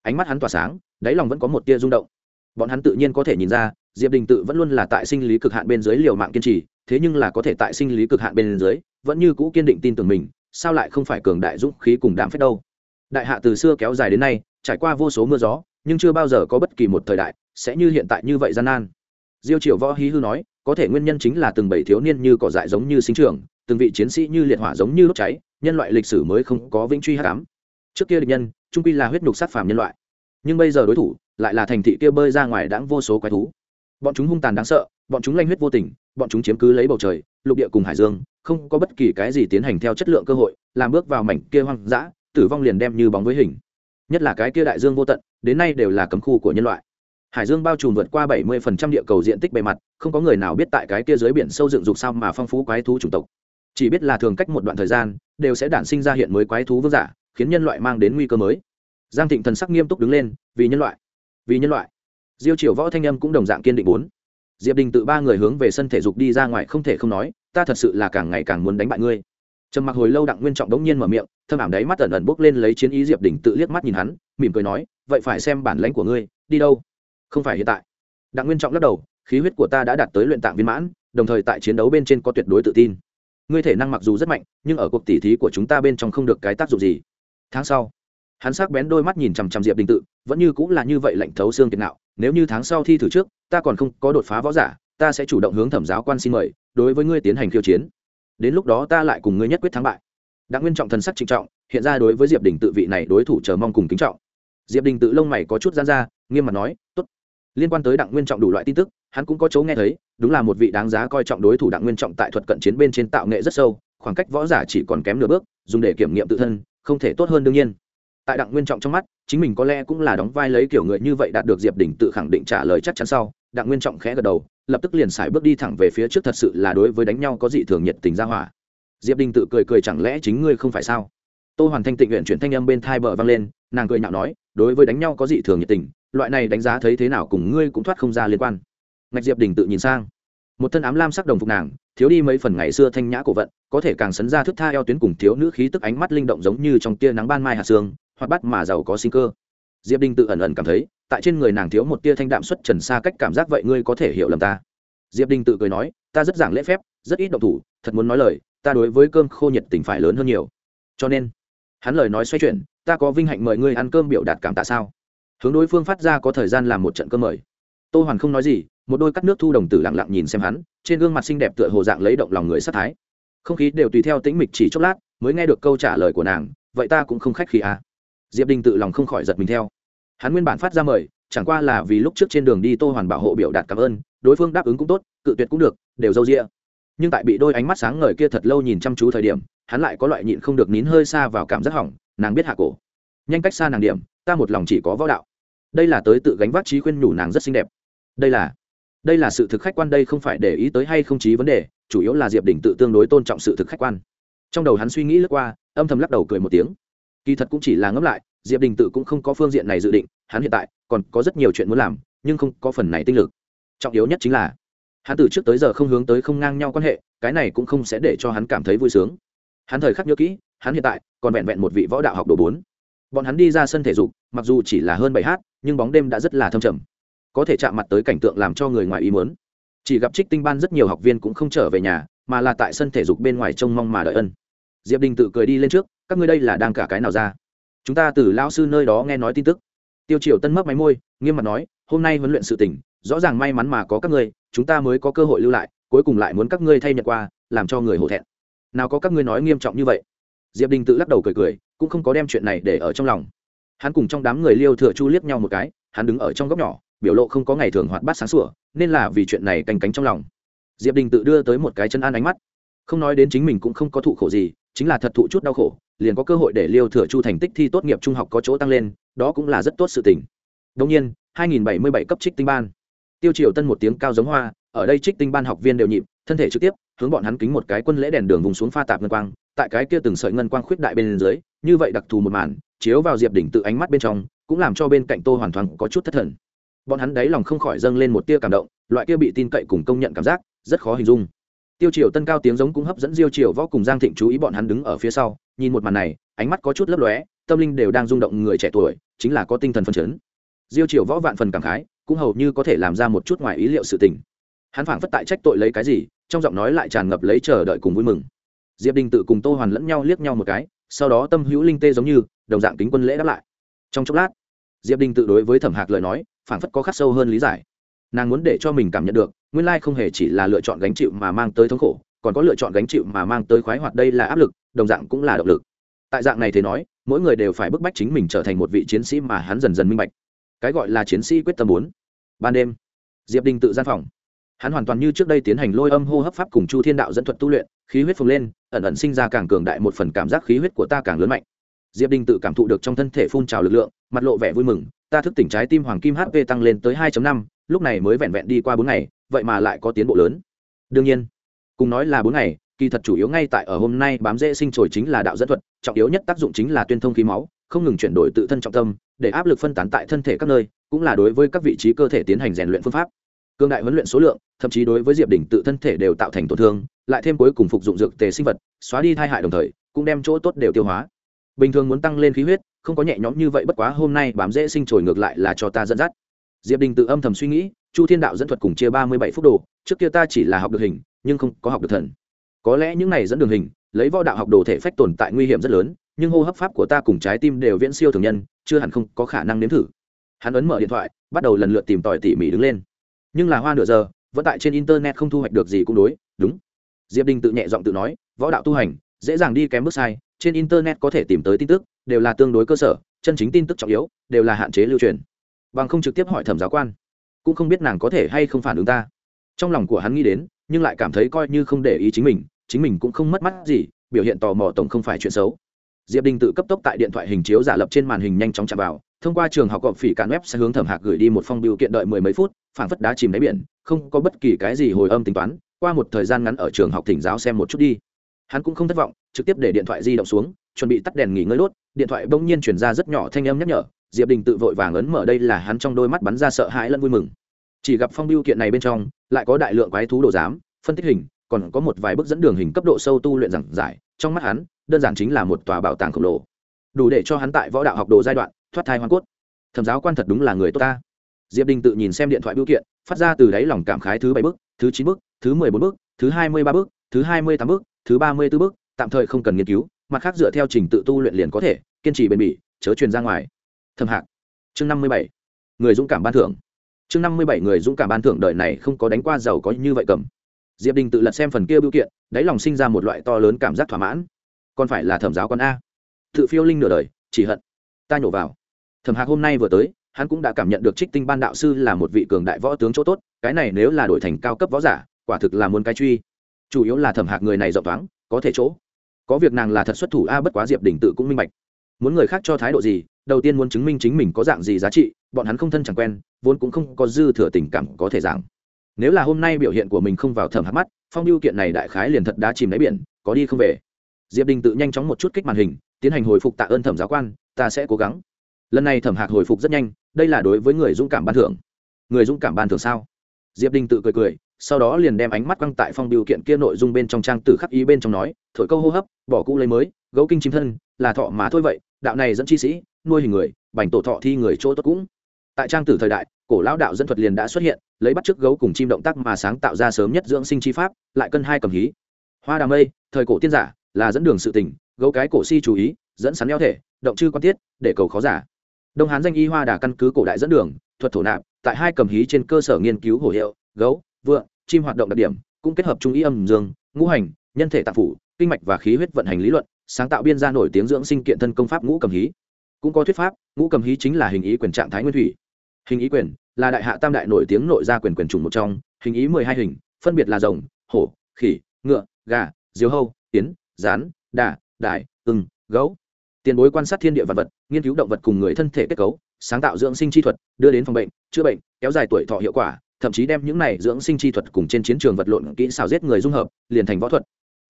Ánh mắt hắn tỏa sáng, đáy lòng vẫn có một tia rung động. Bọn hắn tự nhiên có thể nhìn ra, diệp đình tự vẫn luôn là tại sinh lý cực hạn bên dưới liều mạng kiên trì, thế nhưng là có thể tại sinh lý cực hạn bên dưới, vẫn như cũ kiên định tin tưởng mình, sao lại không phải cường đại dũng khí cùng đạm phết đâu? Đại hạ từ xưa kéo dài đến nay, trải qua vô số mưa gió, nhưng chưa bao giờ có bất kỳ một thời đại sẽ như hiện tại như vậy gian nan diêu triệu võ hí hư nói, có thể nguyên nhân chính là từng bảy thiếu niên như cỏ dại giống như sinh trưởng, từng vị chiến sĩ như liệt hỏa giống như đốt cháy, nhân loại lịch sử mới không có vĩnh truy hát cám. Trước kia địch nhân, trung quy là huyết nhục sát phàm nhân loại. Nhưng bây giờ đối thủ, lại là thành thị kia bơi ra ngoài đãng vô số quái thú. Bọn chúng hung tàn đáng sợ, bọn chúng lanh huyết vô tình, bọn chúng chiếm cứ lấy bầu trời, lục địa cùng hải dương, không có bất kỳ cái gì tiến hành theo chất lượng cơ hội, làm bước vào mảnh kia hoang dã, tử vong liền đem như bóng với hình. Nhất là cái kia đại dương vô tận, đến nay đều là cấm khu của nhân loại hải dương bao trùm vượt qua 70% địa cầu diện tích bề mặt, không có người nào biết tại cái kia dưới biển sâu dựng dục sao mà phong phú quái thú chủng tộc. Chỉ biết là thường cách một đoạn thời gian, đều sẽ đản sinh ra hiện mới quái thú vương giả, khiến nhân loại mang đến nguy cơ mới. Giang thịnh thần sắc nghiêm túc đứng lên, vì nhân loại, vì nhân loại. Diêu triều võ thanh âm cũng đồng dạng kiên định bốn. Diệp đình tự ba người hướng về sân thể dục đi ra ngoài không thể không nói, ta thật sự là càng ngày càng muốn đánh bại ngươi. Trầm mặc hồi lâu đặng nguyên trọng đống nhiên mở miệng, thâm ảm đáy mắt ẩn ẩn bốc lên lấy chiến ý diệp đình tự liếc mắt nhìn hắn, mỉm cười nói, vậy phải xem bản lãnh của ngươi, đi đâu? Không phải hiện tại. Đặng nguyên trọng lắc đầu, khí huyết của ta đã đạt tới luyện tạng viên mãn, đồng thời tại chiến đấu bên trên có tuyệt đối tự tin. Ngươi thể năng mặc dù rất mạnh, nhưng ở cuộc tỉ thí của chúng ta bên trong không được cái tác dụng gì. Tháng sau, hắn sắc bén đôi mắt nhìn chằm chằm diệp đình tự, vẫn như cũng là như vậy lạnh thấu xương kiệt nạo nếu như tháng sau thi thử trước, ta còn không có đột phá võ giả, ta sẽ chủ động hướng thẩm giáo quan xin mời, đối với ngươi tiến hành khiêu chiến. Đến lúc đó ta lại cùng ngươi nhất quyết thắng bại. Đặng nguyên trọng thần sắc trịnh trọng, hiện ra đối với diệp đình tự vị này đối thủ chờ mong cùng kính trọng. Diệp đình tự lông mày có chút gian ra, nghiêm mặt nói, tốt liên quan tới đặng nguyên trọng đủ loại tin tức, hắn cũng có chỗ nghe thấy, đúng là một vị đáng giá coi trọng đối thủ đặng nguyên trọng tại thuật cận chiến bên trên tạo nghệ rất sâu, khoảng cách võ giả chỉ còn kém nửa bước, dùng để kiểm nghiệm tự thân, không thể tốt hơn đương nhiên. Tại đặng nguyên trọng trong mắt, chính mình có lẽ cũng là đóng vai lấy kiểu người như vậy đạt được diệp đỉnh tự khẳng định trả lời chắc chắn sau, đặng nguyên trọng khẽ gật đầu, lập tức liền xài bước đi thẳng về phía trước thật sự là đối với đánh nhau có dị thường nhiệt tình ra hỏa. Diệp đình tự cười cười chẳng lẽ chính ngươi không phải sao? Tô hoàn thanh tịnh nguyện chuyển thanh âm bên thai bờ vang lên, nàng cười nhạo nói, đối với đánh nhau có dị thường nhiệt tình, loại này đánh giá thấy thế nào cùng ngươi cũng thoát không ra liên quan. Ngạch diệp đình tự nhìn sang. Một thân ám lam sắc đồng phục nàng, thiếu đi mấy phần ngày xưa thanh nhã cổ vận, có thể càng sấn ra thức tha eo tuyến cùng thiếu nữ khí tức ánh mắt linh động giống như trong tia nắng ban mai hạt sương hoặc bắt mà giàu có sinh cơ. Diệp đình tự ẩn ẩn cảm thấy, tại trên người nàng thiếu một tia thanh đạm xuất trần xa cách cảm giác vậy ngươi có thể hiểu lầm ta. Diệp đình tự cười nói, ta rất giảng lễ phép, rất ít động thủ, thật muốn nói lời, ta đối với cơm khô nhiệt tình phải lớn hơn nhiều. Cho nên hắn lời nói xoay chuyển, ta có vinh hạnh mời ngươi ăn cơm biểu đạt cảm tạ sao? Hướng đối phương phát ra có thời gian làm một trận cơm mời. Tô hoàn không nói gì, một đôi cắt nước thu đồng tử lặng lặng nhìn xem hắn, trên gương mặt xinh đẹp tựa hồ dạng lấy động lòng người sát thái. Không khí đều tùy theo tĩnh mịch chỉ chốc lát, mới nghe được câu trả lời của nàng, vậy ta cũng không khách khí à? Diệp đình tự lòng không khỏi giật mình theo. Hắn nguyên bản phát ra mời, chẳng qua là vì lúc trước trên đường đi tô hoàn bảo hộ biểu đạt cảm ơn, đối phương đáp ứng cũng tốt, cự tuyệt cũng được, đều dâu a nhưng tại bị đôi ánh mắt sáng ngời kia thật lâu nhìn chăm chú thời điểm hắn lại có loại nhịn không được nín hơi xa vào cảm giác hỏng, nàng biết hạ cổ. Nhanh cách xa nàng điểm, ta một lòng chỉ có võ đạo. Đây là tới tự gánh vác trí khuyên nhủ nàng rất xinh đẹp. Đây là đây là sự thực khách quan, đây không phải để ý tới hay không chí vấn đề, chủ yếu là diệp đình tự tương đối tôn trọng sự thực khách quan. Trong đầu hắn suy nghĩ lướt qua, âm thầm lắc đầu cười một tiếng. Kỳ thật cũng chỉ là ngẫm lại, diệp đình tự cũng không có phương diện này dự định, hắn hiện tại còn có rất nhiều chuyện muốn làm, nhưng không có phần này tinh lực. Trọng yếu nhất chính là, hắn từ trước tới giờ không hướng tới không ngang nhau quan hệ, cái này cũng không sẽ để cho hắn cảm thấy vui sướng hắn thời khắc nhớ kỹ, hắn hiện tại còn vẹn vẹn một vị võ đạo học đồ bốn. Bọn hắn đi ra sân thể dục, mặc dù chỉ là hơn bảy h nhưng bóng đêm đã rất là thâm trầm. Có thể chạm mặt tới cảnh tượng làm cho người ngoài ý muốn. Chỉ gặp trích tinh ban rất nhiều học viên cũng không trở về nhà, mà là tại sân thể dục bên ngoài trông mong mà đợi ân. Diệp đình tự cười đi lên trước, các ngươi đây là đang cả cái nào ra? Chúng ta từ lao sư nơi đó nghe nói tin tức. Tiêu triều tân mấp máy môi, nghiêm mặt nói, hôm nay huấn luyện sự tỉnh rõ ràng may mắn mà có các ngươi, chúng ta mới có cơ hội lưu lại, cuối cùng lại muốn các ngươi thay nhận qua, làm cho người hổ thẹn nào có các ngươi nói nghiêm trọng như vậy? Diệp đình tự lắc đầu cười cười, cũng không có đem chuyện này để ở trong lòng. Hắn cùng trong đám người liêu thừa chu liếc nhau một cái, hắn đứng ở trong góc nhỏ, biểu lộ không có ngày thường hoạt bát sáng sủa, nên là vì chuyện này canh cánh trong lòng. Diệp đình tự đưa tới một cái chân an ánh mắt. Không nói đến chính mình cũng không có thụ khổ gì, chính là thật thụ chút đau khổ, liền có cơ hội để liêu thừa chu thành tích thi tốt nghiệp trung học có chỗ tăng lên, đó cũng là rất tốt sự tình. Đông nhiên 2077 cấp trích tinh ban. Tiêu triều tân một tiếng cao giống hoa, ở đây trích tinh ban học viên đều nhịp thân thể trực tiếp, hướng bọn hắn kính một cái quân lễ đèn đường vùng xuống pha tạp ngân quang, tại cái kia từng sợi ngân quang khuyết đại bên dưới, như vậy đặc thù một màn, chiếu vào diệp đỉnh tự ánh mắt bên trong, cũng làm cho bên cạnh tô hoàn toàn có chút thất thần. Bọn hắn đáy lòng không khỏi dâng lên một tia cảm động, loại kia bị tin cậy cùng công nhận cảm giác, rất khó hình dung. Tiêu triều tân cao tiếng giống cũng hấp dẫn diêu triều võ cùng giang thịnh chú ý bọn hắn đứng ở phía sau, nhìn một màn này, ánh mắt có chút lấp lóe, tâm linh đều đang rung động người trẻ tuổi, chính là có tinh thần phân chấn. Diêu triều võ vạn phần cảm khái, cũng hầu như có thể làm ra một chút ngoài ý liệu sự tình. Hắn phảng phất tại trách tội lấy cái gì trong giọng nói lại tràn ngập lấy chờ đợi cùng vui mừng. Diệp đình tự cùng tô hoàn lẫn nhau liếc nhau một cái, sau đó tâm hữu linh tê giống như, đồng dạng kính quân lễ đáp lại. Trong chốc lát, diệp đình tự đối với thẩm hạc lời nói, phảng phất có khắc sâu hơn lý giải. Nàng muốn để cho mình cảm nhận được, nguyên lai không hề chỉ là lựa chọn gánh chịu mà mang tới thống khổ, còn có lựa chọn gánh chịu mà mang tới khoái hoạt đây là áp lực, đồng dạng cũng là động lực. Tại dạng này thế nói, mỗi người đều phải bức bách chính mình trở thành một vị chiến sĩ mà hắn dần dần minh bạch. Cái gọi là chiến sĩ quyết tâm muốn ban đêm, diệp đình tự gian phòng hắn hoàn toàn như trước đây tiến hành lôi âm hô hấp pháp cùng chu thiên đạo dẫn thuật tu luyện, khí huyết phồng lên, ẩn ẩn sinh ra càng cường đại một phần cảm giác khí huyết của ta càng lớn mạnh. Diệp đình tự cảm thụ được trong thân thể phun trào lực lượng, mặt lộ vẻ vui mừng, ta thức tỉnh trái tim hoàng kim hp tăng lên tới 2 năm, lúc này mới vẹn vẹn đi qua bốn ngày, vậy mà lại có tiến bộ lớn. Đương nhiên, cùng nói là bốn ngày, kỳ thật chủ yếu ngay tại ở hôm nay bám dễ sinh trồi chính là đạo dẫn thuật, trọng yếu nhất tác dụng chính là tuyên thông khí máu, không ngừng chuyển đổi tự thân trọng tâm, để áp lực phân tán tại thân thể các nơi, cũng là đối với các vị trí cơ thể tiến hành rèn luyện phương pháp cương đại huấn luyện số lượng, thậm chí đối với diệp đỉnh tự thân thể đều tạo thành tổn thương, lại thêm cuối cùng phục dụng dược tề sinh vật, xóa đi thai hại đồng thời, cũng đem chỗ tốt đều tiêu hóa. Bình thường muốn tăng lên khí huyết, không có nhẹ nhõm như vậy bất quá hôm nay bám dễ sinh trồi ngược lại là cho ta dẫn dắt. Diệp đình tự âm thầm suy nghĩ, chu thiên đạo dẫn thuật cùng chia ba mươi bảy phút đồ, trước kia ta chỉ là học được hình, nhưng không có học được thần. Có lẽ những này dẫn đường hình, lấy võ đạo học đồ thể phách tồn tại nguy hiểm rất lớn, nhưng hô hấp pháp của ta cùng trái tim đều viễn siêu thường nhân, chưa hẳn không có khả năng nếm thử. Hắn ấn mở điện thoại, bắt đầu lần lượt tìm tòi tỉ mỉ đứng lên nhưng là hoa nửa giờ, vẫn tại trên internet không thu hoạch được gì cũng đối, đúng. Diệp đình tự nhẹ giọng tự nói, võ đạo tu hành, dễ dàng đi kém bước sai, trên internet có thể tìm tới tin tức, đều là tương đối cơ sở, chân chính tin tức trọng yếu, đều là hạn chế lưu truyền. Bằng không trực tiếp hỏi thẩm giáo quan, cũng không biết nàng có thể hay không phản ứng ta. Trong lòng của hắn nghĩ đến, nhưng lại cảm thấy coi như không để ý chính mình chính mình cũng không mất mắt gì, biểu hiện tò mò tổng không phải chuyện xấu. Diệp đình tự cấp tốc tại điện thoại hình chiếu giả lập trên màn hình nhanh chóng chạm vào thông qua trường học gọp phỉ cản web sẽ hướng thẩm hạc gửi đi một phong biểu kiện đợi mười mấy phút phản phất đá chìm đáy biển, không có bất kỳ cái gì hồi âm tính toán, qua một thời gian ngắn ở trường học thỉnh giáo xem một chút đi. Hắn cũng không thất vọng, trực tiếp để điện thoại di động xuống, chuẩn bị tắt đèn nghỉ ngơi đốt, điện thoại bỗng nhiên chuyển ra rất nhỏ thanh âm nhắc nhở, diệp đình tự vội vàng ấn mở đây là hắn trong đôi mắt bắn ra sợ hãi lẫn vui mừng. Chỉ gặp phong biêu kiện này bên trong, lại có đại lượng quái thú đồ giám, phân tích hình, còn có một vài bước dẫn đường hình cấp độ sâu tu luyện giảng giải, trong mắt hắn, đơn giản chính là một tòa bảo tàng khổng lồ. Đủ để cho hắn tại võ đạo học đồ giai đoạn thoát thai hoàn cốt. Thẩm giáo quan thật đúng là người tốt ta. Diệp đình tự nhìn xem điện thoại biểu kiện, phát ra từ đáy lòng cảm khái thứ bảy bước, thứ chín bước, thứ mười bốn bước, thứ hai mươi ba bước, thứ hai mươi tám bước, thứ ba mươi b ố bước, tạm thời không cần nghiên cứu, mặt khác dựa theo trình tự tu luyện liền có thể, kiên trì bền bỉ, chớ truyền ra ngoài. Thâm hạc, chương năm mươi bảy. Người dũng cảm ban thưởng. Chương năm mươi bảy người dũng cảm ban thưởng đời này không có đánh qua giàu có như vậy cầm. Diệp đình tự lật xem phần kia biểu kiện, đáy lòng sinh ra một loại to lớn cảm giác thỏa mãn. Còn phải là thẩm giáo con a. Tự phiêu linh nửa đời, chỉ hận. Ta nhổ vào thẩm hạc hôm nay vừa tới, hắn cũng đã cảm nhận được trích tinh ban đạo sư là một vị cường đại võ tướng chỗ tốt, cái này nếu là đổi thành cao cấp võ giả, quả thực là muốn cái truy. Chủ yếu là thẩm hạc người này rộng thoáng, có thể chỗ. Có việc nàng là thật xuất thủ, a, bất quá diệp đình tự cũng minh bạch. Muốn người khác cho thái độ gì, đầu tiên muốn chứng minh chính mình có dạng gì giá trị, bọn hắn không thân chẳng quen, vốn cũng không có dư thừa tình cảm có thể giảng. Nếu là hôm nay biểu hiện của mình không vào thẩm hạc mắt, phong lưu kiện này đại khái liền thật đã chìm đáy biển, có đi không về. Diệp đình tự nhanh chóng một chút kích màn hình, tiến hành hồi phục tạ ơn thẩm giáo quan, ta sẽ cố gắng lần này thẩm hạc hồi phục rất nhanh, đây là đối với người dũng cảm ban thưởng. Người dũng cảm ban thưởng sao? Diệp đình tự cười cười, sau đó liền đem ánh mắt quăng tại phong biểu kiện kia nội dung bên trong trang tử khắc ý bên trong nói, thổi câu hô hấp, bỏ cũ lấy mới, gấu kinh chim thân, là thọ mà thôi vậy, đạo này dẫn chi sĩ, nuôi hình người, bành tổ thọ thi người chỗ tốt cũng. Tại trang tử thời đại, cổ lão đạo dân thuật liền đã xuất hiện, lấy bắt chước gấu cùng chim động tác mà sáng tạo ra sớm nhất dưỡng sinh chi pháp, lại cân hai cầm hí. Hoa đà mây, thời cổ tiên giả, là dẫn đường sự tình, gấu cái cổ si chú ý, dẫn sắn eo thể, động chư quan tiết, để cầu khó giả đông hán danh y hoa đà căn cứ cổ đại dẫn đường, thuật thổ nạp, tại hai cầm hí trên cơ sở nghiên cứu hổ hiệu, gấu vựa chim hoạt động đặc điểm, cũng kết hợp trung ý âm dương, ngũ hành, nhân thể tạp phủ, kinh mạch và khí huyết vận hành lý luận, sáng tạo biên gia nổi tiếng dưỡng sinh kiện thân công pháp ngũ cầm hí. Cũng có thuyết pháp, ngũ cầm hí chính là hình ý quyền trạng thái nguyên thủy. Hình ý quyền là đại hạ tam đại nổi tiếng nội gia quyền quyền chủng một trong, hình ý mười hai hình, phân biệt là rồng, hổ, khỉ, ngựa, gà, diều hâu tiến rán, đà đại ưng, gấu tiền bối quan sát thiên địa vật vật, nghiên cứu động vật cùng người thân thể kết cấu, sáng tạo dưỡng sinh chi thuật, đưa đến phòng bệnh, chữa bệnh, kéo dài tuổi thọ hiệu quả, thậm chí đem những này dưỡng sinh chi thuật cùng trên chiến trường vật lộn kỹ xảo giết người dung hợp, liền thành võ thuật.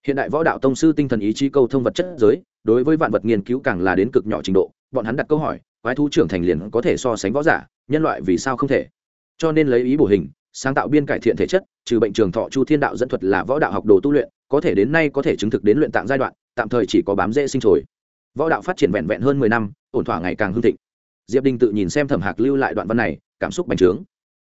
Hiện đại võ đạo tông sư tinh thần ý chí câu thông vật chất giới, đối với vạn vật nghiên cứu càng là đến cực nhỏ trình độ, bọn hắn đặt câu hỏi, quái thú trưởng thành liền có thể so sánh võ giả, nhân loại vì sao không thể? Cho nên lấy ý bổ hình, sáng tạo biên cải thiện thể chất, trừ bệnh trường thọ chu thiên đạo dẫn thuật là võ đạo học đồ tu luyện, có thể đến nay có thể chứng thực đến luyện tạng giai đoạn, tạm thời chỉ có bám dễ sinh trồi võ đạo phát triển vẹn vẹn hơn mười năm, ổn thỏa ngày càng hưng thịnh. Diệp đình tự nhìn xem thẩm hạc lưu lại đoạn văn này, cảm xúc bành trướng.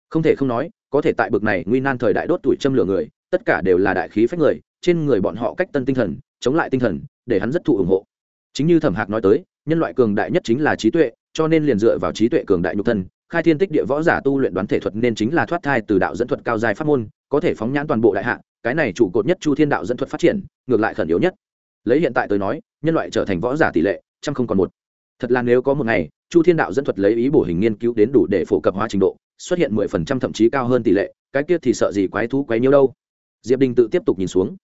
Không thể không nói, có thể tại bực này nguy nan thời đại đốt tuổi châm lửa người, tất cả đều là đại khí phách người, trên người bọn họ cách tân tinh thần, chống lại tinh thần, để hắn rất thụ ủng hộ. Chính như thẩm hạc nói tới, nhân loại cường đại nhất chính là trí tuệ, cho nên liền dựa vào trí tuệ cường đại nhục thân, khai thiên tích địa võ giả tu luyện đoán thể thuật nên chính là thoát thai từ đạo dẫn thuật cao dài pháp môn, có thể phóng nhãn toàn bộ đại hạ, cái này trụ cột nhất chu thiên đạo dẫn thuật phát triển, ngược lại khẩn yếu nhất lấy hiện tại tôi nói, nhân loại trở thành võ giả tỷ lệ, trăm không còn một. Thật là nếu có một ngày, chu thiên đạo dẫn thuật lấy ý bổ hình nghiên cứu đến đủ để phổ cập hóa trình độ, xuất hiện mười phần trăm thậm chí cao hơn tỷ lệ, cái kia thì sợ gì quái thú quái nhiêu đâu? Diệp đình tự tiếp tục nhìn xuống.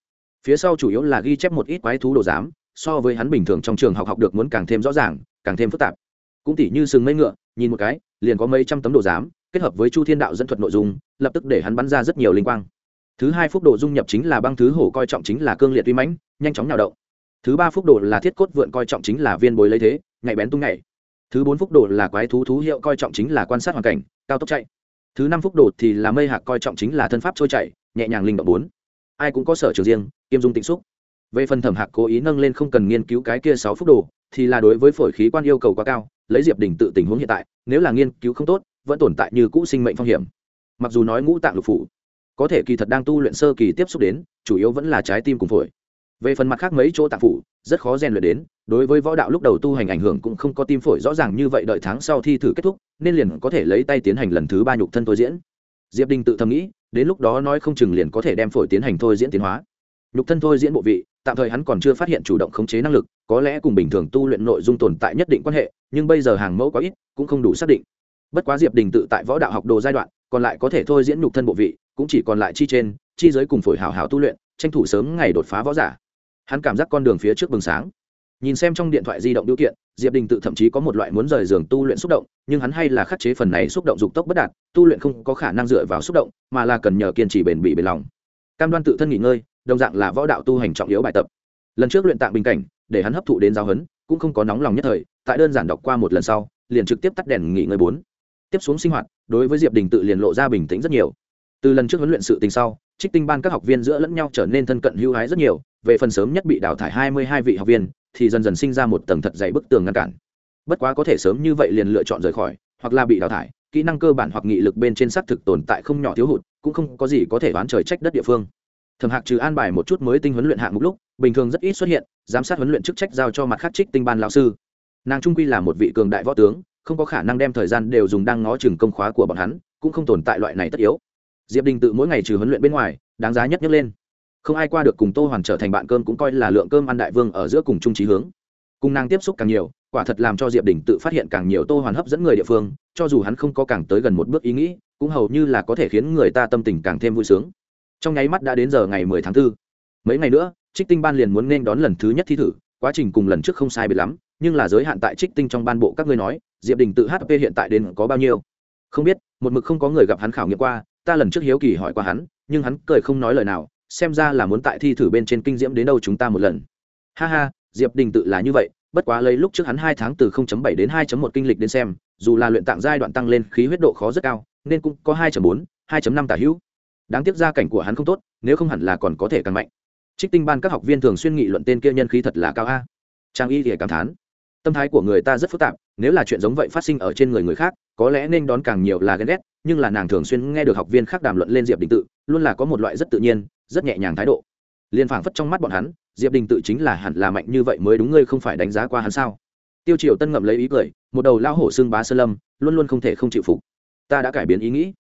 Phía sau chủ yếu là ghi chép một ít quái thú đồ giám, so với hắn bình thường trong trường học học được muốn càng thêm rõ ràng, càng thêm phức tạp. Cũng tỉ như sừng mây ngựa, nhìn một cái, liền có mấy trăm tấm đồ giám, kết hợp với chu thiên đạo dẫn thuật nội dung, lập tức để hắn bắn ra rất nhiều linh quang. Thứ hai phúc độ dung nhập chính là băng thứ hổ coi trọng chính là cương liệt uy mãnh, nhanh chóng nhào động thứ ba phúc đồ là thiết cốt vượn coi trọng chính là viên bối lấy thế nhạy bén tung nhảy thứ bốn phúc đồ là quái thú thú hiệu coi trọng chính là quan sát hoàn cảnh cao tốc chạy. Thứ năm phúc đồ thì là mây hạc coi trọng chính là thân pháp trôi chạy nhẹ nhàng linh động bốn. Ai cũng có sở trường riêng kiêm dung tịnh xúc. Về phần thẩm hạc cố ý nâng lên không cần nghiên cứu cái kia sáu phúc đồ, thì là đối với phổi khí quan yêu cầu quá cao lấy diệp đình tự tình huống hiện tại nếu là nghiên cứu không tốt vẫn tồn tại như cũ sinh mệnh phong hiểm. Mặc dù nói ngũ tạng lục phủ có thể kỳ thật đang tu luyện sơ kỳ tiếp xúc đến chủ yếu vẫn là trái tim cùng phổi về phần mặt khác mấy chỗ tạp phủ, rất khó rèn luyện đến, đối với võ đạo lúc đầu tu hành ảnh hưởng cũng không có tim phổi rõ ràng như vậy đợi tháng sau thi thử kết thúc, nên liền có thể lấy tay tiến hành lần thứ ba nhục thân thôi diễn. Diệp đình tự thầm nghĩ, đến lúc đó nói không chừng liền có thể đem phổi tiến hành thôi diễn tiến hóa. Nhục thân thôi diễn bộ vị, tạm thời hắn còn chưa phát hiện chủ động khống chế năng lực, có lẽ cùng bình thường tu luyện nội dung tồn tại nhất định quan hệ, nhưng bây giờ hàng mẫu quá ít, cũng không đủ xác định. Bất quá diệp đình tự tại võ đạo học đồ giai đoạn, còn lại có thể thôi diễn nhục thân bộ vị, cũng chỉ còn lại chi trên, chi giới cùng phổi hào hào tu luyện, tranh thủ sớm ngày đột phá võ giả hắn cảm giác con đường phía trước bừng sáng. Nhìn xem trong điện thoại di động điều kiện, diệp đình tự thậm chí có một loại muốn rời giường tu luyện xúc động, nhưng hắn hay là khắc chế phần này xúc động dục tốc bất đạt, tu luyện không có khả năng dựa vào xúc động, mà là cần nhờ kiên trì bền bỉ bền lòng. Cam đoan tự thân nghỉ ngơi, đồng dạng là võ đạo tu hành trọng yếu bài tập. Lần trước luyện tạng bình cảnh, để hắn hấp thụ đến giáo huấn, cũng không có nóng lòng nhất thời, tại đơn giản đọc qua một lần sau, liền trực tiếp tắt đèn nghỉ ngơi bốn. Tiếp xuống sinh hoạt, đối với diệp đình tự liền lộ ra bình tĩnh rất nhiều từ lần trước huấn luyện sự tình sau, trích tinh ban các học viên giữa lẫn nhau trở nên thân cận hữu hái rất nhiều, về phần sớm nhất bị đào thải hai mươi hai vị học viên, thì dần dần sinh ra một tầng thật dày bức tường ngăn cản. Bất quá có thể sớm như vậy liền lựa chọn rời khỏi, hoặc là bị đào thải, kỹ năng cơ bản hoặc nghị lực bên trên xác thực tồn tại không nhỏ thiếu hụt, cũng không có gì có thể đoán trời trách đất địa phương. Thẩm hạc trừ an bài một chút mới tinh huấn luyện hạng mục lúc, bình thường rất ít xuất hiện, giám sát huấn luyện chức trách giao cho mặt khác trích tinh ban lão sư. Nàng trung quy là một vị cường đại võ tướng, không có khả năng đem thời gian đều dùng đang ngó chừng công khóa của bọn hắn, cũng không tồn tại loại này tất yếu diệp đình tự mỗi ngày trừ huấn luyện bên ngoài, đáng giá nhất nhấc lên. Không ai qua được cùng tô hoàn trở thành bạn cơm cũng coi là lượng cơm ăn đại vương ở giữa cùng trung trí hướng. Cùng nàng tiếp xúc càng nhiều, quả thật làm cho diệp đình tự phát hiện càng nhiều tô hoàn hấp dẫn người địa phương, cho dù hắn không có càng tới gần một bước ý nghĩ, cũng hầu như là có thể khiến người ta tâm tình càng thêm vui sướng. Trong nháy mắt đã đến giờ ngày mười tháng 4. mấy ngày nữa, trích tinh ban liền muốn nên đón lần thứ nhất thi thử, quá trình cùng lần trước không sai biệt lắm, nhưng là giới hạn tại trích tinh trong ban bộ các ngươi nói, diệp đình tự hp hiện tại đến có bao nhiêu? Không biết, một mực không có người gặp hắn khảo nghiệm qua ta lần trước hiếu kỳ hỏi qua hắn nhưng hắn cười không nói lời nào xem ra là muốn tại thi thử bên trên kinh diễm đến đâu chúng ta một lần. Ha ha diệp đình tự là như vậy bất quá lấy lúc trước hắn hai tháng từ 0.7 đến 2.1 kinh lịch đến xem dù là luyện tạng giai đoạn tăng lên khí huyết độ khó rất cao nên cũng có 2.4, 2.5 tả hữu. Đáng tiếc gia cảnh của hắn không tốt nếu không hẳn là còn có thể càng mạnh. Trích tinh ban các học viên thường xuyên nghị luận tên kia nhân khí thật là cao a. Trang y thì cảm thán tâm thái của người ta rất phức tạp nếu là chuyện giống vậy phát sinh ở trên người người khác, có lẽ nên đón càng nhiều là ghen ghét, nhưng là nàng thường xuyên nghe được học viên khác đàm luận lên diệp đình tự, luôn là có một loại rất tự nhiên, rất nhẹ nhàng thái độ. Liên phảng phất trong mắt bọn hắn, diệp đình tự chính là hẳn là mạnh như vậy mới đúng, ngươi không phải đánh giá qua hắn sao? Tiêu triều tân ngậm lấy ý cười, một đầu lao hổ xương bá sơ lâm, luôn luôn không thể không chịu phục. Ta đã cải biến ý nghĩ.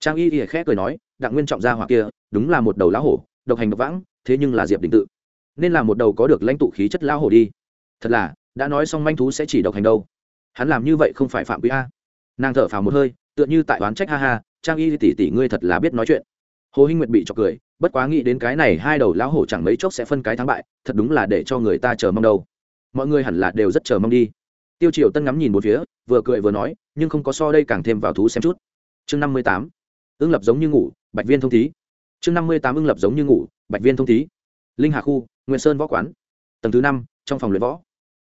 Trang y y khẽ cười nói, đặng nguyên trọng gia hỏa kia, đúng là một đầu lão hổ, độc hành độc vãng, thế nhưng là diệp đình tự. Nên là một đầu có được lãnh tụ khí chất lão hổ đi. Thật là, đã nói xong manh thú sẽ chỉ độc hành đâu hắn làm như vậy không phải phạm quy a. Nàng thở phào một hơi, tựa như tại oán trách, ha ha, trang y tỷ tỷ ngươi thật là biết nói chuyện. Hồ hinh nguyệt bị chọc cười, bất quá nghĩ đến cái này hai đầu lão hổ chẳng mấy chốc sẽ phân cái thắng bại, thật đúng là để cho người ta chờ mong đâu. Mọi người hẳn là đều rất chờ mong đi. Tiêu triều tân ngắm nhìn một phía, vừa cười vừa nói, nhưng không có so đây càng thêm vào thú xem chút. Chương năm mươi tám, ưng lập giống như ngủ, bạch viên thông thí. Chương năm mươi tám, ưng lập giống như ngủ, bạch viên thông thí. Linh hà khu nguyễn sơn võ quán. Tầng thứ năm, trong phòng luyện võ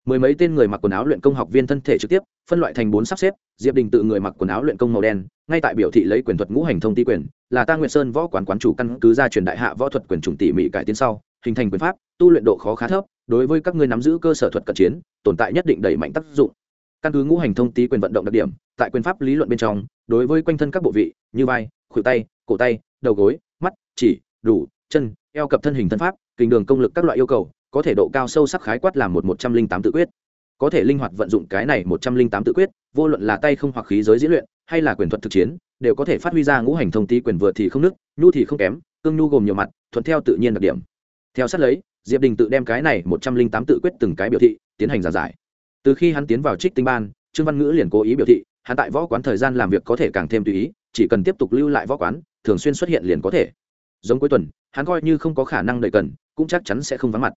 mười mấy tên người mặc quần áo luyện công học viên thân thể trực tiếp, phân loại thành bốn sắp xếp, diệp đình tự người mặc quần áo luyện công màu đen, ngay tại biểu thị lấy quyền thuật ngũ hành thông ti quyền, là ta nguyện sơn võ quán quán chủ căn cứ ra truyền đại hạ võ thuật quyền chủng tỉ mỉ cải tiến sau, hình thành quyền pháp, tu luyện độ khó khá thấp, đối với các ngươi nắm giữ cơ sở thuật cận chiến, tồn tại nhất định đẩy mạnh tác dụng. Căn cứ ngũ hành thông tí quyền vận động đặc điểm, tại quyền pháp lý luận bên trong, đối với quanh thân các bộ vị, như vai, khuỷu tay, cổ tay, đầu gối, mắt, chỉ, đủ, chân, eo cập thân hình thân pháp kình đường công lực các loại yêu cầu có thể độ cao sâu sắc khái quát làm một một trăm linh tám tự quyết. Có thể linh hoạt vận dụng cái này một trăm linh tám tự quyết, vô luận là tay không hoặc khí giới diễn luyện, hay là quyền thuật thực chiến, đều có thể phát huy ra ngũ hành thông tí quyền vừa thì không nứt, nhu thì không kém, cương nhu gồm nhiều mặt, thuận theo tự nhiên đặc điểm. Theo sát lấy, diệp đình tự đem cái này một trăm linh tám tự quyết từng cái biểu thị tiến hành giảng giải. Từ khi hắn tiến vào trích tinh ban, trương văn ngữ liền cố ý biểu thị, hắn tại võ quán thời gian làm việc có thể càng thêm tùy ý, chỉ cần tiếp tục lưu lại võ quán, thường xuyên xuất hiện liền có thể. Giống cuối tuần, hắn coi như không có khả năng đợi cần, cũng chắc chắn sẽ không vắng mặt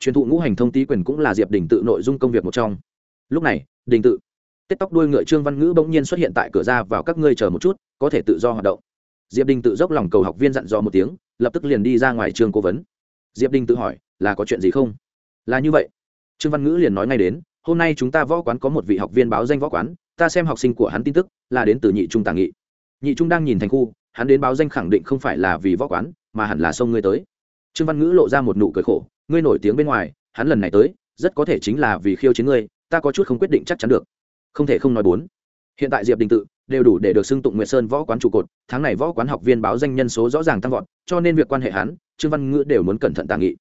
truyền thụ ngũ hành thông tý quyền cũng là diệp đình tự nội dung công việc một trong. Lúc này, đình tự, tết tóc đuôi ngựa trương văn ngữ bỗng nhiên xuất hiện tại cửa ra vào các ngươi chờ một chút, có thể tự do hoạt động. Diệp đình tự dốc lòng cầu học viên dặn dò một tiếng, lập tức liền đi ra ngoài trường cố vấn. Diệp đình tự hỏi, là có chuyện gì không? Là như vậy. Trương văn ngữ liền nói ngay đến, hôm nay chúng ta võ quán có một vị học viên báo danh võ quán, ta xem học sinh của hắn tin tức, là đến từ nhị trung tàng nghị. Nhị trung đang nhìn thành khu, hắn đến báo danh khẳng định không phải là vì võ quán, mà hẳn là xông ngươi tới. Trương văn ngữ lộ ra một nụ cười khổ ngươi nổi tiếng bên ngoài, hắn lần này tới, rất có thể chính là vì khiêu chiến ngươi, ta có chút không quyết định chắc chắn được. Không thể không nói bốn. Hiện tại diệp đình tự, đều đủ để được xưng tụng nguyệt sơn võ quán trụ cột, tháng này võ quán học viên báo danh nhân số rõ ràng tăng vọt, cho nên việc quan hệ hắn, trương văn ngữ đều muốn cẩn thận tàng nghị.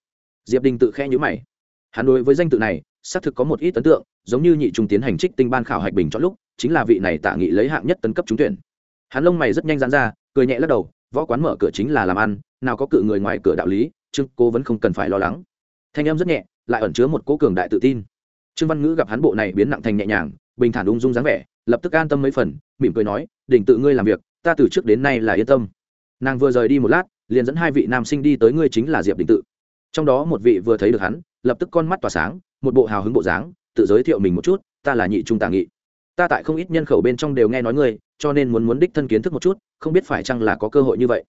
Diệp đình tự khe nhữ mày. Hắn đối với danh tự này, xác thực có một ít ấn tượng, giống như nhị trung tiến hành trích tinh ban khảo hạch bình chọn lúc, chính là vị này tạ nghị lấy hạng nhất tấn cấp trúng tuyển. Hắn lông mày rất nhanh dán ra, cười nhẹ lắc đầu, võ quán mở cửa chính là làm ăn, nào có cự người ngoài cửa đạo lý, trương cô vẫn không cần phải lo lắng thanh em rất nhẹ, lại ẩn chứa một cố cường đại tự tin. Trương văn ngữ gặp hắn bộ này biến nặng thành nhẹ nhàng, bình thản ung dung dáng vẻ, lập tức an tâm mấy phần, mỉm cười nói, đỉnh tự ngươi làm việc, ta từ trước đến nay là yên tâm. Nàng vừa rời đi một lát, liền dẫn hai vị nam sinh đi tới ngươi chính là diệp đình tự. Trong đó một vị vừa thấy được hắn, lập tức con mắt tỏa sáng, một bộ hào hứng bộ dáng, tự giới thiệu mình một chút, ta là nhị trung tả nghị. Ta tại không ít nhân khẩu bên trong đều nghe nói ngươi, cho nên muốn muốn đích thân kiến thức một chút, không biết phải chăng là có cơ hội như vậy.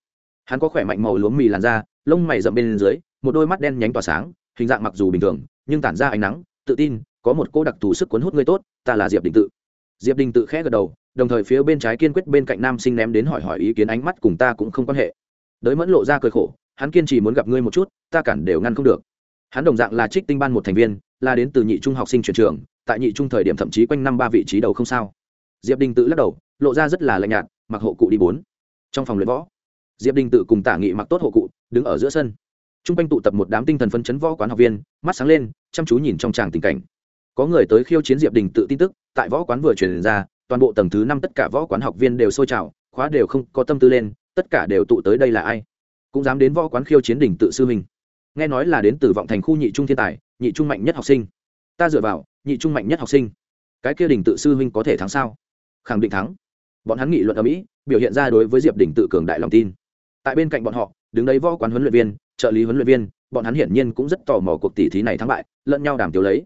Hắn có khỏe mạnh màu lúa mì làn da, lông mày rậm bên dưới, một đôi mắt đen nhánh tỏa sáng hình dạng mặc dù bình thường, nhưng tản ra ánh nắng, tự tin, có một cô đặc thù sức cuốn hút người tốt, ta là diệp đình tự. Diệp đình tự khẽ gật đầu, đồng thời phía bên trái kiên quyết bên cạnh nam sinh ném đến hỏi hỏi ý kiến ánh mắt cùng ta cũng không quan hệ. Đới mẫn lộ ra cười khổ, hắn kiên trì muốn gặp ngươi một chút, ta cản đều ngăn không được. Hắn đồng dạng là trích tinh ban một thành viên, là đến từ nhị trung học sinh chuyển trường, tại nhị trung thời điểm thậm chí quanh năm ba vị trí đầu không sao. Diệp đình tự lắc đầu, lộ ra rất là lạnh nhạt, mặc hộ cụ đi bốn. Trong phòng luyện võ, diệp đình tự cùng tả nghị mặc tốt hộ cụ, đứng ở giữa sân t r u n g quanh tụ tập một đám tinh thần phân chấn võ quán học viên, mắt sáng lên, chăm chú nhìn trong tràng tình cảnh. Có người tới khiêu chiến diệp đình tự tin tức, tại võ quán vừa truyền ra, toàn bộ tầng thứ năm tất cả võ quán học viên đều sôi trào, khóa đều không có tâm tư lên, tất cả đều tụ tới đây là ai? Cũng dám đến võ quán khiêu chiến đình tự sư huynh. Nghe nói là đến từ vọng thành khu nhị trung thiên tài, nhị trung mạnh nhất học sinh. Ta dựa vào, nhị trung mạnh nhất học sinh. Cái kia đình tự sư huynh có thể thắng sao? Khẳng định thắng. Bọn hắn nghị luận ở mỹ, biểu hiện ra đối với diệp đình tự cường đại lòng tin. Tại bên cạnh bọn họ, đứng đấy võ quán huấn luyện viên trợ lý huấn luyện viên, bọn hắn hiển nhiên cũng rất tò mò cuộc tỷ thí này thắng bại, lẫn nhau đàm tiếu lấy.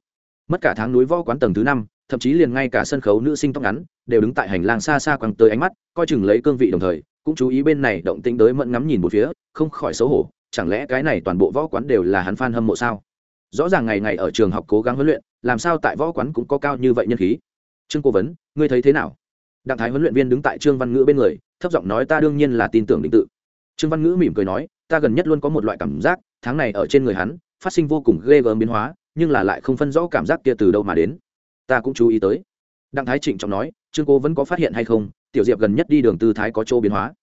Mất cả tháng núi võ quán tầng thứ năm, thậm chí liền ngay cả sân khấu nữ sinh tóc ngắn, đều đứng tại hành lang xa xa quăng tới ánh mắt, coi chừng lấy cương vị đồng thời, cũng chú ý bên này động tĩnh tới mẫn ngắm nhìn một phía, không khỏi xấu hổ, chẳng lẽ cái này toàn bộ võ quán đều là hắn fan hâm mộ sao? Rõ ràng ngày ngày ở trường học cố gắng huấn luyện, làm sao tại võ quán cũng có cao như vậy nhân khí? Trương cố vấn, ngươi thấy thế nào? Đặng thái huấn luyện viên đứng tại trương văn ngữ bên người, thấp giọng nói ta đương nhiên là tin tưởng định tự. Trương văn ngữ mỉm cười nói ta gần nhất luôn có một loại cảm giác, tháng này ở trên người hắn, phát sinh vô cùng ghê gớm biến hóa, nhưng là lại không phân rõ cảm giác kia từ đâu mà đến. Ta cũng chú ý tới. Đặng thái trịnh trọng nói, trương cô vẫn có phát hiện hay không? Tiểu diệp gần nhất đi đường tư thái có chỗ biến hóa.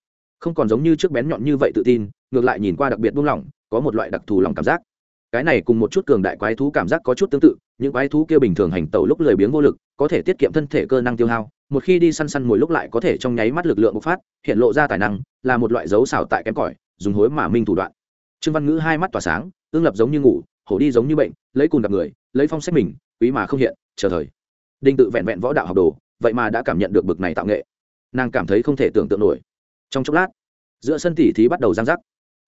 Không còn giống như trước bén nhọn như vậy tự tin, ngược lại nhìn qua đặc biệt buông lỏng, có một loại đặc thù lòng cảm giác. Cái này cùng một chút cường đại quái thú cảm giác có chút tương tự, những quái thú kia bình thường hành tẩu lúc lười biếng vô lực, có thể tiết kiệm thân thể cơ năng tiêu hao, một khi đi săn săn mồi lúc lại có thể trong nháy mắt lực lượng bộc phát, hiện lộ ra tài năng, là một loại dấu xảo tại kém cỏi dùng hối mà minh thủ đoạn. Trương văn ngữ hai mắt tỏa sáng, ương lập giống như ngủ, hổ đi giống như bệnh, lấy cùn gặp người, lấy phong xét mình, quý mà không hiện, chờ thời. Đinh tự vẹn vẹn võ đạo học đồ, vậy mà đã cảm nhận được bực này tạo nghệ. Nàng cảm thấy không thể tưởng tượng nổi. Trong chốc lát, giữa sân tỉ thí bắt đầu giang rắc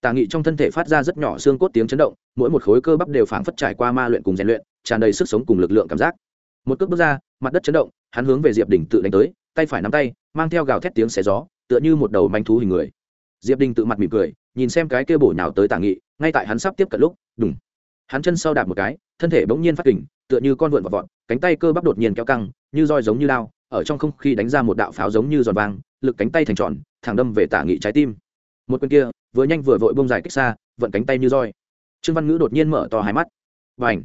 tà nghị trong thân thể phát ra rất nhỏ xương cốt tiếng chấn động, mỗi một khối cơ bắp đều phảng phất trải qua ma luyện cùng rèn luyện, tràn đầy sức sống cùng lực lượng cảm giác. Một cước bước ra, mặt đất chấn động, hắn hướng về diệp đình tự đánh tới, tay phải nắm tay, mang theo gào thét tiếng xé gió, tựa như một đầu manh thú hình người. Diệp đình tự mặt mỉm cười nhìn xem cái kia bổ nhào tới tả nghị, ngay tại hắn sắp tiếp cận lúc, đùng. Hắn chân sau đạp một cái, thân thể bỗng nhiên phát kình, tựa như con vượn vọt vọt, cánh tay cơ bắp đột nhiên kéo căng, như roi giống như lao, ở trong không khí đánh ra một đạo pháo giống như giòn vang, lực cánh tay thành tròn, thẳng đâm về tả nghị trái tim. Một quyền kia, vừa nhanh vừa vội bông dài cách xa, vận cánh tay như roi. Trương văn ngữ đột nhiên mở to hai mắt. Và ảnh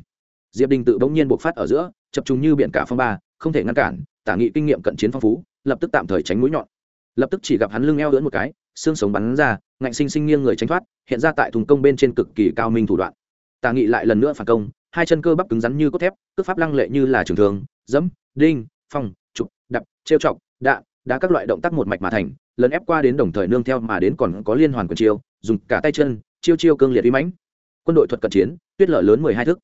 diệp đình tự bỗng nhiên buộc phát ở giữa, chập trùng như biển cả phong ba, không thể ngăn cản, tả nghị kinh nghiệm cận chiến phong phú, lập tức tạm thời tránh mũi nhọn. Lập tức chỉ gặp hắn lưng eo lưỡn một cái xương sống bắn ra, ngạnh sinh sinh nghiêng người tránh thoát, hiện ra tại thùng công bên trên cực kỳ cao minh thủ đoạn. Tà nghị lại lần nữa phản công, hai chân cơ bắp cứng rắn như cốt thép, cước pháp lăng lệ như là trường thường dẫm, đinh, phong, trục, đập, trêu chọc, đạ đã các loại động tác một mạch mà thành, lần ép qua đến đồng thời nương theo mà đến còn có liên hoàn quần chiêu, dùng cả tay chân, chiêu chiêu cương liệt uy mãnh. Quân đội thuật cận chiến, tuyết lợi lớn mười hai thước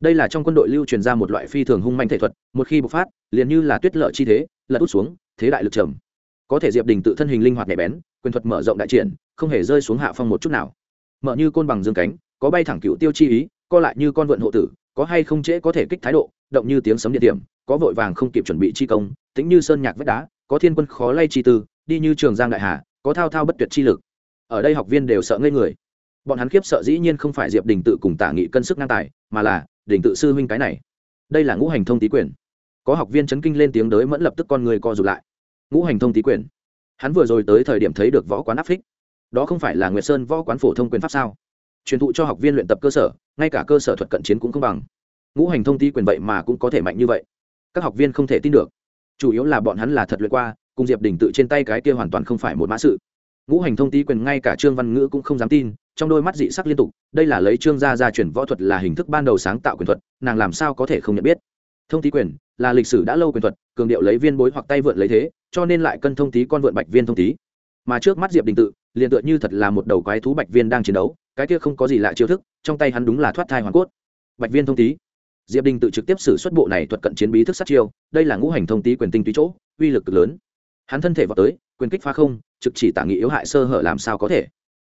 đây là trong quân đội lưu truyền ra một loại phi thường hung manh thể thuật, một khi bộc phát, liền như là tuyết lợi chi thế, lật út xuống, thế đại lực trầm có thể diệp đình tự thân hình linh hoạt nhạy bén, quyền thuật mở rộng đại triển, không hề rơi xuống hạ phong một chút nào. Mở như côn bằng dương cánh, có bay thẳng cựu tiêu chi ý, co lại như con vượn hộ tử, có hay không trễ có thể kích thái độ, động như tiếng sấm địa điểm có vội vàng không kịp chuẩn bị chi công, tính như sơn nhạc vách đá, có thiên quân khó lay chi tư, đi như trường giang đại hà, có thao thao bất tuyệt chi lực. Ở đây học viên đều sợ ngây người. Bọn hắn khiếp sợ dĩ nhiên không phải diệp đình tự cùng tả nghị cân sức ngang tài, mà là đình tự sư huynh cái này. Đây là ngũ hành thông tý quyền. Có học viên chấn kinh lên tiếng đới mẫn lập tức con người co rụt lại ngũ hành thông tý quyền. Hắn vừa rồi tới thời điểm thấy được võ quán áp phích. Đó không phải là nguyệt sơn võ quán phổ thông quyền pháp sao? Truyền thụ cho học viên luyện tập cơ sở, ngay cả cơ sở thuật cận chiến cũng không bằng. Ngũ hành thông tý quyền vậy mà cũng có thể mạnh như vậy. Các học viên không thể tin được. Chủ yếu là bọn hắn là thật luyện qua, cùng diệp đình tự trên tay cái kia hoàn toàn không phải một mã sự. Ngũ hành thông tý quyền ngay cả trương văn ngữ cũng không dám tin, trong đôi mắt dị sắc liên tục, đây là lấy trương gia gia chuyển võ thuật là hình thức ban đầu sáng tạo quyền thuật, nàng làm sao có thể không nhận biết? Thông tý quyền, là lịch sử đã lâu quyền thuật, cường điệu lấy viên bối hoặc tay vượn lấy thế, cho nên lại cân thông tý con vượn bạch viên thông tý mà trước mắt diệp đình tự, liền tựa như thật là một đầu quái thú bạch viên đang chiến đấu, cái kia không có gì lạ chiêu thức, trong tay hắn đúng là thoát thai hoàn cốt. Bạch viên thông tý diệp đình tự trực tiếp xử xuất bộ này thuật cận chiến bí thức sát chiêu, đây là ngũ hành thông tý quyền tinh túy chỗ, uy lực cực lớn. Hắn thân thể vào tới, quyền kích phá không, trực chỉ tả nghị yếu hại sơ hở làm sao có thể.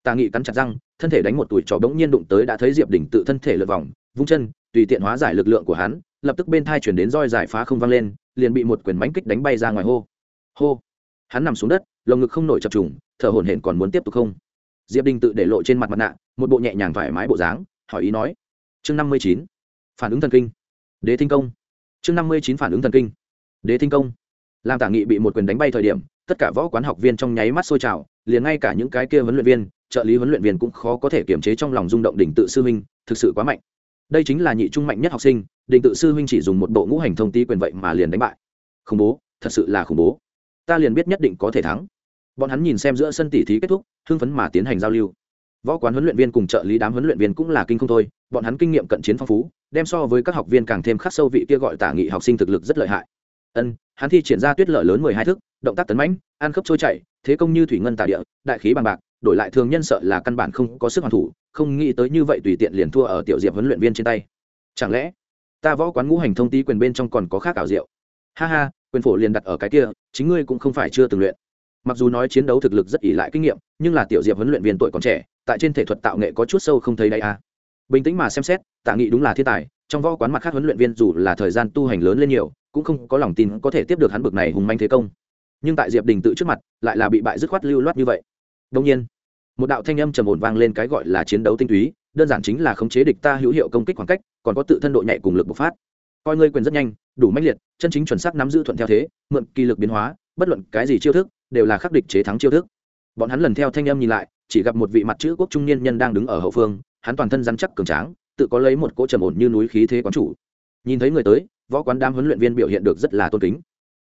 Tả nghị cắn chặt răng, thân thể đánh một tuổi trò bỗng nhiên đụng tới đã thấy diệp đình tự thân thể lượt vòng, vung chân tùy tiện hóa giải lực lượng của hắn, lập tức bên thai chuyển đến roi giải phá không văng lên, liền bị một quyền bánh kích đánh bay ra ngoài hô. Hô. Hắn nằm xuống đất, lồng ngực không nổi chập trùng, thở hổn hển còn muốn tiếp tục không. Diệp đình tự để lộ trên mặt mặt nạ, một bộ nhẹ nhàng thoải mái bộ dáng, hỏi ý nói. Chương năm mươi chín. Phản ứng thần kinh. Đế thinh công. Chương năm mươi chín phản ứng thần kinh. Đế thinh công. Làm tả nghị bị một quyền đánh bay thời điểm, tất cả võ quán học viên trong nháy mắt sôi trào, liền ngay cả những cái kia huấn luyện viên, trợ lý huấn luyện viên cũng khó có thể kiềm chế trong lòng rung động đỉnh tự sư minh thực sự quá mạnh đây chính là nhị trung mạnh nhất học sinh đỉnh tự sư huynh chỉ dùng một bộ ngũ hành thông tí quyền vậy mà liền đánh bại. Khủng bố, thật sự là khủng bố. Ta liền biết nhất định có thể thắng. Bọn hắn nhìn xem giữa sân tỉ thí kết thúc, hưng phấn mà tiến hành giao lưu. Võ quán huấn luyện viên cùng trợ lý đám huấn luyện viên cũng là kinh không thôi, bọn hắn kinh nghiệm cận chiến phong phú, đem so với các học viên càng thêm khắc sâu vị kia gọi tả nghị học sinh thực lực rất lợi hại. Ân, hắn thi triển ra tuyết lợi lớn mười hai thức, động tác tấn mãnh, ăn khớp trôi chảy, thế công như thủy ngân tả địa, đại khí bằng bạc đổi lại thường nhân sợ là căn bản không có sức hoàn thủ, không nghĩ tới như vậy tùy tiện liền thua ở tiểu diệp huấn luyện viên trên tay. Chẳng lẽ, ta võ quán ngũ hành thông tí quyền bên trong còn có khác ảo diệu? Ha ha, quyền phổ liền đặt ở cái kia, chính ngươi cũng không phải chưa từng luyện. Mặc dù nói chiến đấu thực lực rất ỉ lại kinh nghiệm, nhưng là tiểu diệp huấn luyện viên tuổi còn trẻ, tại trên thể thuật tạo nghệ có chút sâu không thấy đây à. bình tĩnh mà xem xét, tạ nghị đúng là thiên tài, trong võ quán mặt khác huấn luyện viên dù là thời gian tu hành lớn lên nhiều, cũng không có lòng tin có thể tiếp được hắn bực này hùng manh thế công. Nhưng tại diệp đình tự trước mặt, lại là bị bại dứt khoát lưu loát như vậy. Đông nhiên một đạo thanh âm trầm ổn vang lên cái gọi là chiến đấu tinh túy, đơn giản chính là khống chế địch ta hữu hiệu công kích khoảng cách, còn có tự thân độ nhạy cùng lực bộc phát. Coi ngươi quyền rất nhanh, đủ mãnh liệt, chân chính chuẩn xác nắm giữ thuận theo thế, mượn kỳ lực biến hóa, bất luận cái gì chiêu thức, đều là khắc địch chế thắng chiêu thức. Bọn hắn lần theo thanh âm nhìn lại, chỉ gặp một vị mặt chữ quốc trung niên nhân đang đứng ở hậu phương, hắn toàn thân rắn chắc cường tráng, tự có lấy một cỗ trầm ổn như núi khí thế quán chủ. Nhìn thấy người tới, võ quán đam huấn luyện viên biểu hiện được rất là tôn kính.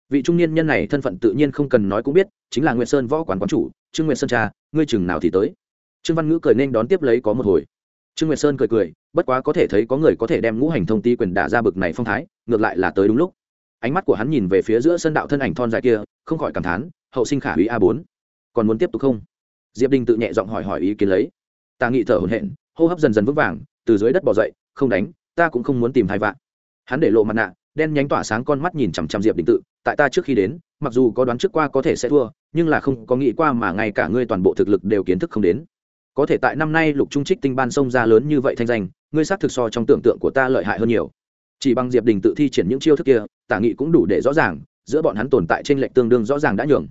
Vị trung niên nhân này thân phận tự nhiên không cần nói cũng biết, chính là nguyễn sơn võ quán quán chủ trương Nguyệt sơn cha, ngươi chừng nào thì tới. Trương văn ngữ cười nên đón tiếp lấy có một hồi. Trương nguyệt sơn cười cười, bất quá có thể thấy có người có thể đem ngũ hành thông ti quyền đả ra bực này phong thái, ngược lại là tới đúng lúc. Ánh mắt của hắn nhìn về phía giữa sân đạo thân ảnh thon dài kia, không khỏi cảm thán, hậu sinh khả úy a bốn. Còn muốn tiếp tục không? Diệp đình tự nhẹ giọng hỏi hỏi ý kiến lấy. Ta nghị thở hổn hển, hô hấp dần dần vững vàng, từ dưới đất bỏ dậy, không đánh, ta cũng không muốn tìm hai vạn. Hắn để lộ mặt nạ, đen nhánh tỏa sáng con mắt nhìn chằm chằm diệp đình tự, tại ta trước khi đến mặc dù có đoán trước qua có thể sẽ thua, nhưng là không có nghĩ qua mà ngay cả ngươi toàn bộ thực lực đều kiến thức không đến. Có thể tại năm nay lục trung trích tinh ban sông ra lớn như vậy thanh danh, ngươi xác thực so trong tưởng tượng của ta lợi hại hơn nhiều. Chỉ bằng diệp đình tự thi triển những chiêu thức kia, tả nghị cũng đủ để rõ ràng, giữa bọn hắn tồn tại trên lệnh tương đương rõ ràng đã nhường.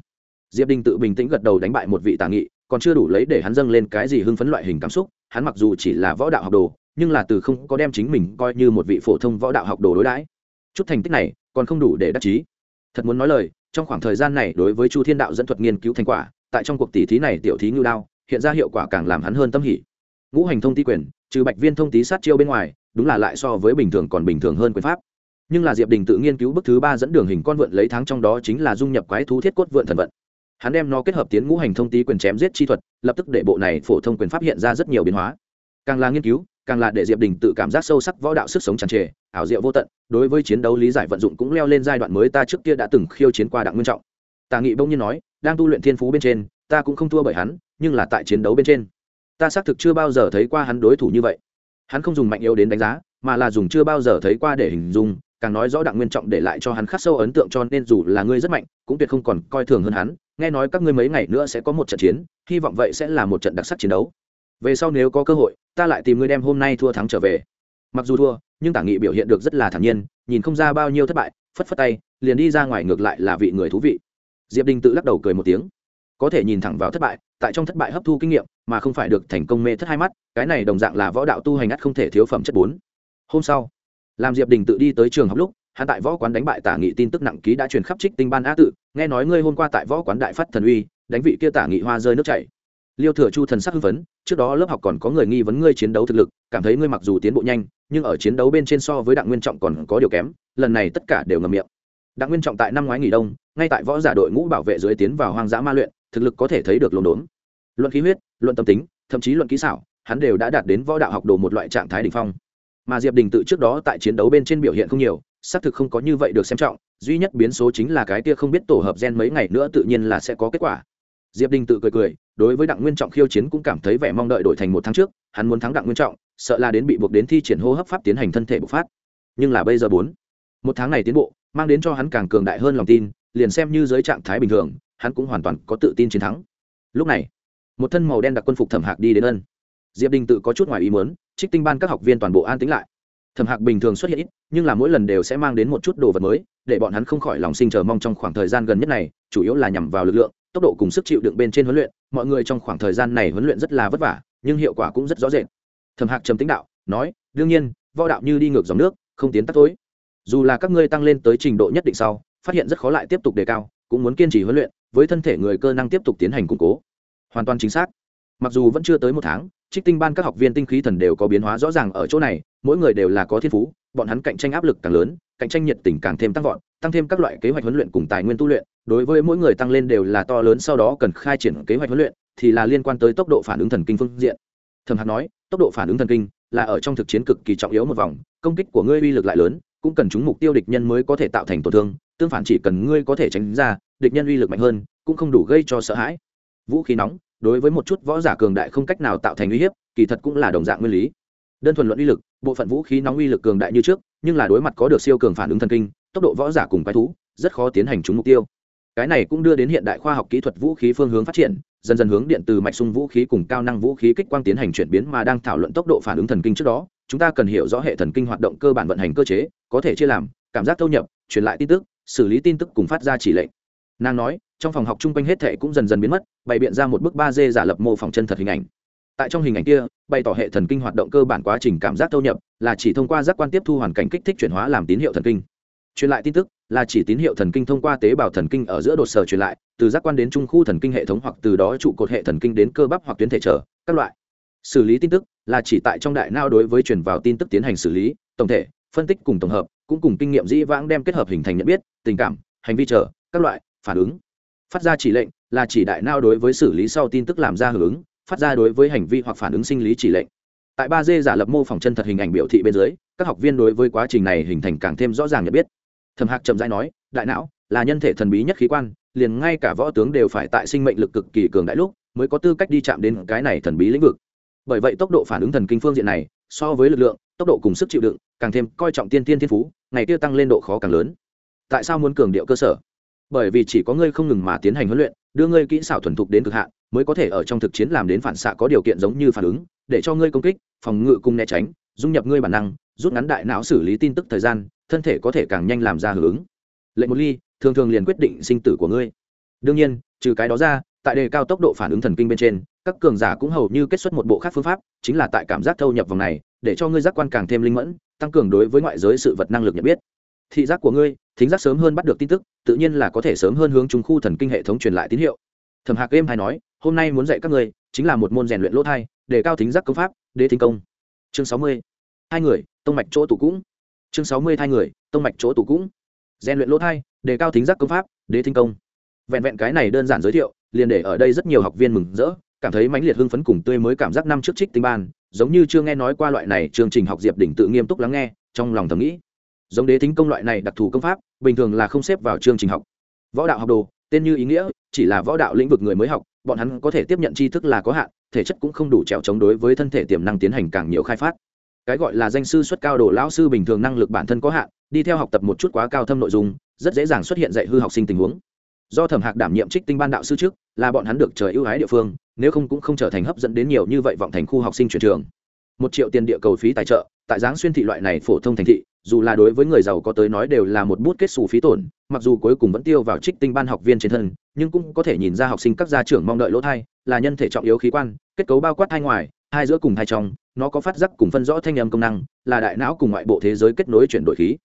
Diệp đình tự bình tĩnh gật đầu đánh bại một vị tả nghị, còn chưa đủ lấy để hắn dâng lên cái gì hưng phấn loại hình cảm xúc, hắn mặc dù chỉ là võ đạo học đồ, nhưng là từ không có đem chính mình coi như một vị phổ thông võ đạo học đồ đối đãi. Chút thành tích này, còn không đủ để đắc chí. Thật muốn nói lời trong khoảng thời gian này đối với chu thiên đạo dẫn thuật nghiên cứu thành quả, tại trong cuộc tỷ thí này tiểu thí ngưu đao, hiện ra hiệu quả càng làm hắn hơn tâm hỉ. Ngũ hành thông ti quyền, trừ bạch viên thông tí sát chiêu bên ngoài, đúng là lại so với bình thường còn bình thường hơn quyền pháp. Nhưng là diệp đình tự nghiên cứu bức thứ ba dẫn đường hình con vượn lấy tháng trong đó chính là dung nhập quái thú thiết cốt vượn thần vận. Hắn đem nó kết hợp tiến ngũ hành thông tí quyền chém giết chi thuật, lập tức để bộ này phổ thông quyền pháp hiện ra rất nhiều biến hóa. Càng là nghiên cứu càng là để diệp đình tự cảm giác sâu sắc võ đạo sức sống tràn trề, ảo diệu vô tận, đối với chiến đấu lý giải vận dụng cũng leo lên giai đoạn mới ta trước kia đã từng khiêu chiến qua đặng nguyên trọng. Tà nghị bỗng nhiên nói, đang tu luyện thiên phú bên trên, ta cũng không thua bởi hắn, nhưng là tại chiến đấu bên trên, ta xác thực chưa bao giờ thấy qua hắn đối thủ như vậy. Hắn không dùng mạnh yếu đến đánh giá, mà là dùng chưa bao giờ thấy qua để hình dung, càng nói rõ đặng nguyên trọng để lại cho hắn khắc sâu ấn tượng cho nên dù là ngươi rất mạnh, cũng tuyệt không còn coi thường hơn hắn. Nghe nói các ngươi mấy ngày nữa sẽ có một trận chiến, hy vọng vậy sẽ là một trận đặc sắc chiến đấu về sau nếu có cơ hội, ta lại tìm ngươi đem hôm nay thua thắng trở về. Mặc dù thua, nhưng tả nghị biểu hiện được rất là thản nhiên, nhìn không ra bao nhiêu thất bại, phất phất tay, liền đi ra ngoài ngược lại là vị người thú vị. Diệp đình tự lắc đầu cười một tiếng. Có thể nhìn thẳng vào thất bại, tại trong thất bại hấp thu kinh nghiệm, mà không phải được thành công mê thất hai mắt, cái này đồng dạng là võ đạo tu hành ắt không thể thiếu phẩm chất bốn. Hôm sau, làm diệp đình tự đi tới trường học lúc, hắn tại võ quán đánh bại tả nghị tin tức nặng ký đã truyền khắp trích tinh ban á tự, nghe nói ngươi hôm qua tại võ quán đại phát thần uy, đánh vị kia tả nghị hoa rơi nước chảy liêu thừa chu thần sắc hưng phấn, trước đó lớp học còn có người nghi vấn ngươi chiến đấu thực lực, cảm thấy ngươi mặc dù tiến bộ nhanh, nhưng ở chiến đấu bên trên so với đặng nguyên trọng còn có điều kém, lần này tất cả đều ngầm miệng. Đặng nguyên trọng tại năm ngoái nghỉ đông, ngay tại võ giả đội ngũ bảo vệ dưới tiến vào hoang dã ma luyện, thực lực có thể thấy được lồn đốn. Luận khí huyết, luận tâm tính, thậm chí luận kỹ xảo, hắn đều đã đạt đến võ đạo học đồ một loại trạng thái đ ỉ n h phong. Mà diệp đình tự trước đó tại chiến đấu bên trên biểu hiện không nhiều, xác thực không có như vậy được xem trọng, duy nhất biến số chính là cái kia không biết tổ hợp gen mấy ngày nữa tự nhiên là sẽ có kết quả diệp đình tự cười cười, đối với đặng nguyên trọng khiêu chiến cũng cảm thấy vẻ mong đợi đổi thành một tháng trước, hắn muốn thắng đặng nguyên trọng, sợ là đến bị buộc đến thi triển hô hấp pháp tiến hành thân thể bộc phát. Nhưng là bây giờ bốn, một tháng này tiến bộ, mang đến cho hắn càng cường đại hơn lòng tin, liền xem như dưới trạng thái bình thường, hắn cũng hoàn toàn có tự tin chiến thắng. Lúc này, một thân màu đen đặc quân phục thẩm hạc đi đến ân. Diệp đình tự có chút ngoài ý muốn, trích tinh ban các học viên toàn bộ an tính lại. Thẩm hạc bình thường xuất hiện ít, nhưng là mỗi lần đều sẽ mang đến một chút đồ vật mới, để bọn hắn không khỏi lòng sinh chờ mong trong khoảng thời gian gần nhất này, chủ yếu là nhằm vào lực lượng tốc độ cùng sức chịu đựng bên trên huấn luyện, mọi người trong khoảng thời gian này huấn luyện rất là vất vả, nhưng hiệu quả cũng rất rõ rệt. Thẩm hạc trầm tính đạo, nói, đương nhiên, võ đạo như đi ngược dòng nước, không tiến tắt tối. Dù là các ngươi tăng lên tới trình độ nhất định sau, phát hiện rất khó lại tiếp tục đề cao, cũng muốn kiên trì huấn luyện, với thân thể người cơ năng tiếp tục tiến hành củng cố. Hoàn toàn chính xác. Mặc dù vẫn chưa tới một tháng, trích tinh ban các học viên tinh khí thần đều có biến hóa rõ ràng ở chỗ này, mỗi người đều là có thiên phú, bọn hắn cạnh tranh áp lực càng lớn, cạnh tranh nhiệt tình càng thêm tăng vọt, tăng thêm các loại kế hoạch huấn luyện cùng tài nguyên tu luyện đối với mỗi người tăng lên đều là to lớn, sau đó cần khai triển kế hoạch huấn luyện, thì là liên quan tới tốc độ phản ứng thần kinh phương diện. Thẩm hạc nói, tốc độ phản ứng thần kinh là ở trong thực chiến cực kỳ trọng yếu một vòng, công kích của ngươi uy lực lại lớn, cũng cần chúng mục tiêu địch nhân mới có thể tạo thành tổn thương, tương phản chỉ cần ngươi có thể tránh ra, địch nhân uy lực mạnh hơn, cũng không đủ gây cho sợ hãi. Vũ khí nóng, đối với một chút võ giả cường đại không cách nào tạo thành uy hiếp, kỳ thật cũng là đồng dạng nguyên lý. Đơn thuần luận uy lực, bộ phận vũ khí nóng uy lực cường đại như trước, nhưng là đối mặt có được siêu cường phản ứng thần kinh, tốc độ võ giả cùng quái thú, rất khó tiến hành trúng mục tiêu cái này cũng đưa đến hiện đại khoa học kỹ thuật vũ khí phương hướng phát triển, dần dần hướng điện từ mạch sung vũ khí cùng cao năng vũ khí kích quang tiến hành chuyển biến mà đang thảo luận tốc độ phản ứng thần kinh trước đó. Chúng ta cần hiểu rõ hệ thần kinh hoạt động cơ bản vận hành cơ chế, có thể chia làm cảm giác thâu nhập, truyền lại tin tức, xử lý tin tức cùng phát ra chỉ lệnh. Nàng nói, trong phòng học chung quanh hết thệ cũng dần dần biến mất, bày biện ra một bức ba d giả lập mô phỏng chân thật hình ảnh. Tại trong hình ảnh kia, bày tỏ hệ thần kinh hoạt động cơ bản quá trình cảm giác thâu nhập, là chỉ thông qua giác quan tiếp thu hoàn cảnh kích thích chuyển hóa làm tín hiệu thần kinh. Truyền lại tin tức là chỉ tín hiệu thần kinh thông qua tế bào thần kinh ở giữa đột sở truyền lại, từ giác quan đến trung khu thần kinh hệ thống hoặc từ đó trụ cột hệ thần kinh đến cơ bắp hoặc tuyến thể trở, các loại. Xử lý tin tức là chỉ tại trong đại não đối với truyền vào tin tức tiến hành xử lý, tổng thể, phân tích cùng tổng hợp, cũng cùng kinh nghiệm dĩ vãng đem kết hợp hình thành nhận biết, tình cảm, hành vi trở, các loại, phản ứng. Phát ra chỉ lệnh là chỉ đại não đối với xử lý sau tin tức làm ra hưởng ứng, phát ra đối với hành vi hoặc phản ứng sinh lý chỉ lệnh. Tại ba d giả lập mô phỏng chân thật hình ảnh biểu thị bên dưới, các học viên đối với quá trình này hình thành càng thêm rõ ràng nhận biết thẩm hạc chậm rãi nói, đại não là nhân thể thần bí nhất khí quan, liền ngay cả võ tướng đều phải tại sinh mệnh lực cực kỳ cường đại lúc mới có tư cách đi chạm đến cái này thần bí lĩnh vực. Bởi vậy tốc độ phản ứng thần kinh phương diện này, so với lực lượng, tốc độ cùng sức chịu đựng, càng thêm coi trọng tiên tiên thiên phú, ngày kia tăng lên độ khó càng lớn. Tại sao muốn cường điệu cơ sở? Bởi vì chỉ có ngươi không ngừng mà tiến hành huấn luyện, đưa ngươi kỹ xảo thuần thục đến cực hạn, mới có thể ở trong thực chiến làm đến phản xạ có điều kiện giống như phản ứng, để cho ngươi công kích, phòng ngự cùng né tránh, dung nhập ngươi bản năng, rút ngắn đại não xử lý tin tức thời gian thân thể có thể càng nhanh làm ra hướng lệnh một ly, thường thường liền quyết định sinh tử của ngươi. Đương nhiên, trừ cái đó ra, tại đề cao tốc độ phản ứng thần kinh bên trên, các cường giả cũng hầu như kết xuất một bộ khác phương pháp, chính là tại cảm giác thâu nhập vòng này, để cho ngươi giác quan càng thêm linh mẫn, tăng cường đối với ngoại giới sự vật năng lực nhận biết. Thị giác của ngươi, thính giác sớm hơn bắt được tin tức, tự nhiên là có thể sớm hơn hướng trung khu thần kinh hệ thống truyền lại tín hiệu. Thẩm hạc game hay nói, hôm nay muốn dạy các ngươi, chính là một môn rèn luyện lỗ thai để cao thính giác công pháp, đế thính công. Chương sáu mươi. Hai người, tông mạch chỗ tụ cũng chương sáu mươi hai người, tông mạch chỗ tủ cũng. Rèn luyện lỗ thai, đề cao thính giác công pháp, đế thính công. Vẹn vẹn cái này đơn giản giới thiệu, liền để ở đây rất nhiều học viên mừng rỡ, cảm thấy mãnh liệt hưng phấn cùng tươi mới cảm giác năm trước trích tinh ban, giống như chưa nghe nói qua loại này chương trình học diệp đỉnh tự nghiêm túc lắng nghe, trong lòng thầm nghĩ. Giống đế thính công loại này đặc thù công pháp, bình thường là không xếp vào chương trình học. Võ đạo học đồ, tên như ý nghĩa, chỉ là võ đạo lĩnh vực người mới học, bọn hắn có thể tiếp nhận tri thức là có hạn, thể chất cũng không đủ trèo chống đối với thân thể tiềm năng tiến hành càng nhiều khai phát cái gọi là danh sư xuất cao đồ lão sư bình thường năng lực bản thân có hạn, đi theo học tập một chút quá cao thâm nội dung, rất dễ dàng xuất hiện dạy hư học sinh tình huống. Do thẩm hạc đảm nhiệm trích tinh ban đạo sư trước, là bọn hắn được trời ưu ái địa phương, nếu không cũng không trở thành hấp dẫn đến nhiều như vậy vọng thành khu học sinh chuyển trường. Một triệu tiền địa cầu phí tài trợ, tại giáng xuyên thị loại này phổ thông thành thị, dù là đối với người giàu có tới nói đều là một bút kết xù phí tổn, mặc dù cuối cùng vẫn tiêu vào trích tinh ban học viên trên thân, nhưng cũng có thể nhìn ra học sinh các gia trưởng mong đợi lỗ thai, là nhân thể trọng yếu khí quan, kết cấu bao quát hai ngoài hai giữa cùng hai trong, nó có phát giác cùng phân rõ thanh âm công năng, là đại não cùng ngoại bộ thế giới kết nối chuyển đổi khí.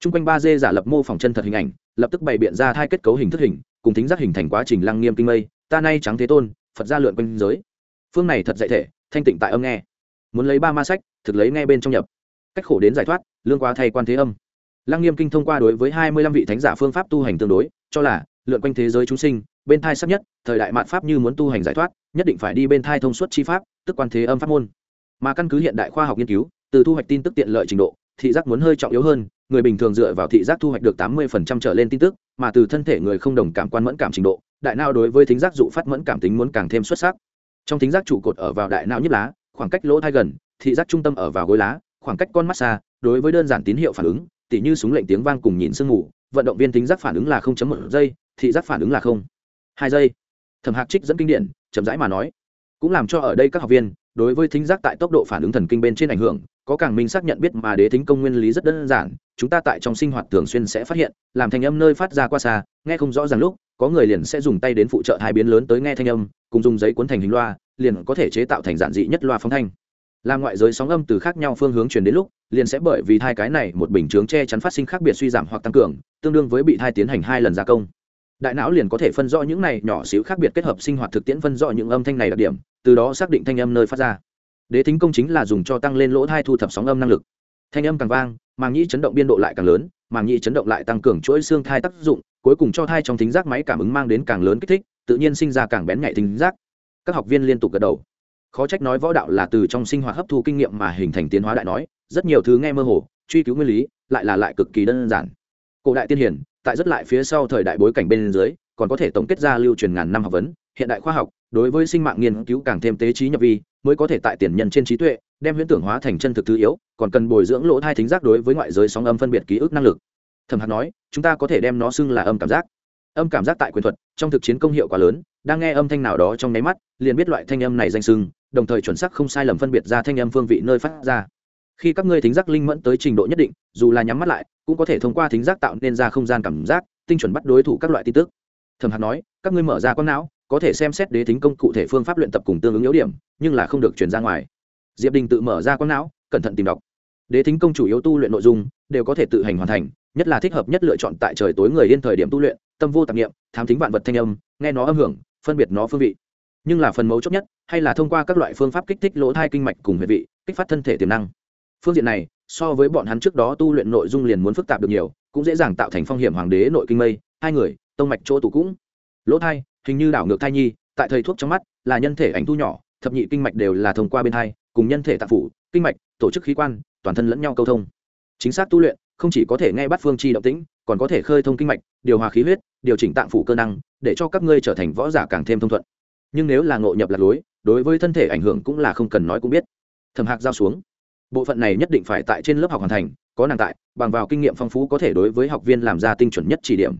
T r u n g quanh ba d giả lập mô phỏng chân thật hình ảnh, lập tức bày biện ra hai kết cấu hình thức hình, cùng tính giác hình thành quá trình lăng nghiêm kinh mây, ta nay trắng thế tôn, phật gia lượn quanh giới. Phương này thật dạy thể, thanh tịnh tại âm nghe. Muốn lấy ba ma sách, thực lấy nghe bên trong nhập. Cách khổ đến giải thoát, lương quá thay quan thế âm. Lăng nghiêm kinh thông qua đối với hai mươi lăm vị thánh giả phương pháp tu hành tương đối, cho là, lượn quanh thế giới chúng sinh, bên thai sắp nhất, thời đại mạn pháp như muốn tu hành giải thoát, nhất định phải đi bên thai thông suốt chi pháp tức quan thế âm pháp môn. Mà căn cứ hiện đại khoa học nghiên cứu, từ thu hoạch tin tức tiện lợi trình độ, thị giác muốn hơi trọng yếu hơn, người bình thường dựa vào thị giác thu hoạch được tám mươi phần trăm trở lên tin tức, mà từ thân thể người không đồng cảm quan mẫn cảm trình độ, đại não đối với thính giác dụ phát mẫn cảm tính muốn càng thêm xuất sắc. Trong thính giác trụ cột ở vào đại não nhất lá, khoảng cách lỗ thai gần, thị giác trung tâm ở vào gối lá, khoảng cách con mắt xa, đối với đơn giản tín hiệu phản ứng, tỉ như súng lệnh tiếng vang cùng nhìn sương mù, vận động viên thính giác phản ứng là một giây, thị giác phản ứng là không. Hai giây. Thẩm hạc trích dẫn kinh điển, chậm rãi mà nói cũng làm cho ở đây các học viên, đối với thính giác tại tốc độ phản ứng thần kinh bên trên ảnh hưởng, có càng minh xác nhận biết mà đế thính công nguyên lý rất đơn giản, chúng ta tại trong sinh hoạt thường xuyên sẽ phát hiện, làm thanh âm nơi phát ra qua xa, nghe không rõ ràng lúc, có người liền sẽ dùng tay đến phụ trợ hai biến lớn tới nghe thanh âm, cùng dùng giấy cuốn thành hình loa, liền có thể chế tạo thành giản dị nhất loa phóng thanh. Làm ngoại giới sóng âm từ khác nhau phương hướng truyền đến lúc, liền sẽ bởi vì hai cái này một bình chướng che chắn phát sinh khác biệt suy giảm hoặc tăng cường, tương đương với bị thai tiến hành hai lần gia công đại não liền có thể phân rõ những này nhỏ xíu khác biệt kết hợp sinh hoạt thực tiễn phân rõ những âm thanh này đặc điểm, từ đó xác định thanh âm nơi phát ra. Đế thính công chính là dùng cho tăng lên lỗ thai thu thập sóng âm năng lực. Thanh âm càng vang, màng nhĩ chấn động biên độ lại càng lớn, màng nhĩ chấn động lại tăng cường chuỗi xương thai tác dụng, cuối cùng cho thai trong thính giác máy cảm ứng mang đến càng lớn kích thích, tự nhiên sinh ra càng bén nhạy thính giác. Các học viên liên tục gật đầu. Khó trách nói võ đạo là từ trong sinh hoạt hấp thu kinh nghiệm mà hình thành tiến hóa đại nói, rất nhiều thứ nghe mơ hồ, truy cứu nguyên lý, lại là lại cực kỳ đơn giản. Cổ đại tiên hiển tại rất lại phía sau thời đại bối cảnh bên dưới, còn có thể tổng kết ra lưu truyền ngàn năm học vấn, hiện đại khoa học, đối với sinh mạng nghiên cứu càng thêm tế trí nhập vi, mới có thể tại tiền nhân trên trí tuệ, đem huyễn tưởng hóa thành chân thực thứ yếu, còn cần bồi dưỡng lỗ thai thính giác đối với ngoại giới sóng âm phân biệt ký ức năng lực. Thẩm hạc nói, chúng ta có thể đem nó xưng là âm cảm giác. Âm cảm giác tại quyền thuật, trong thực chiến công hiệu quá lớn, đang nghe âm thanh nào đó trong nháy mắt, liền biết loại thanh âm này danh sưng đồng thời chuẩn xác không sai lầm phân biệt ra thanh âm phương vị nơi phát ra khi các ngươi thính giác linh mẫn tới trình độ nhất định, dù là nhắm mắt lại, cũng có thể thông qua thính giác tạo nên ra không gian cảm giác, tinh chuẩn bắt đối thủ các loại tin tức. Thẩm hạc nói, các ngươi mở ra con não, có thể xem xét đế thính công cụ thể phương pháp luyện tập cùng tương ứng yếu điểm, nhưng là không được chuyển ra ngoài. Diệp đình tự mở ra con não, cẩn thận tìm đọc. Đế thính công chủ yếu tu luyện nội dung, đều có thể tự hành hoàn thành, nhất là thích hợp nhất lựa chọn tại trời tối người yên thời điểm tu luyện, tâm vô tạp nghiệm thám thính vạn vật thanh âm, nghe nó âm hưởng, phân biệt nó phương vị. Nhưng là phần mấu chốt nhất, hay là thông qua các loại phương pháp kích thích lỗ thai kinh mạch cùng huyệt vị, kích phát thân thể tiềm năng phương diện này, so với bọn hắn trước đó tu luyện nội dung liền muốn phức tạp được nhiều, cũng dễ dàng tạo thành phong hiểm hoàng đế nội kinh mây, hai người, tông mạch chỗ tụ cũng. Lỗ thai, hình như đảo ngược thai nhi, tại thầy thuốc trong mắt, là nhân thể ảnh thu nhỏ, thập nhị kinh mạch đều là thông qua bên thai cùng nhân thể tạp phủ, kinh mạch, tổ chức khí quan, toàn thân lẫn nhau câu thông. Chính xác tu luyện, không chỉ có thể nghe bắt phương chi động tĩnh, còn có thể khơi thông kinh mạch, điều hòa khí huyết, điều chỉnh tạng phủ cơ năng, để cho các ngươi trở thành võ giả càng thêm thông thuận. Nhưng nếu là ngộ nhập lạc lối, đối với thân thể ảnh hưởng cũng là không cần nói cũng biết. Thầm hạc giao xuống bộ phận này nhất định phải tại trên lớp học hoàn thành có nàng tại bằng vào kinh nghiệm phong phú có thể đối với học viên làm ra tinh chuẩn nhất chỉ điểm.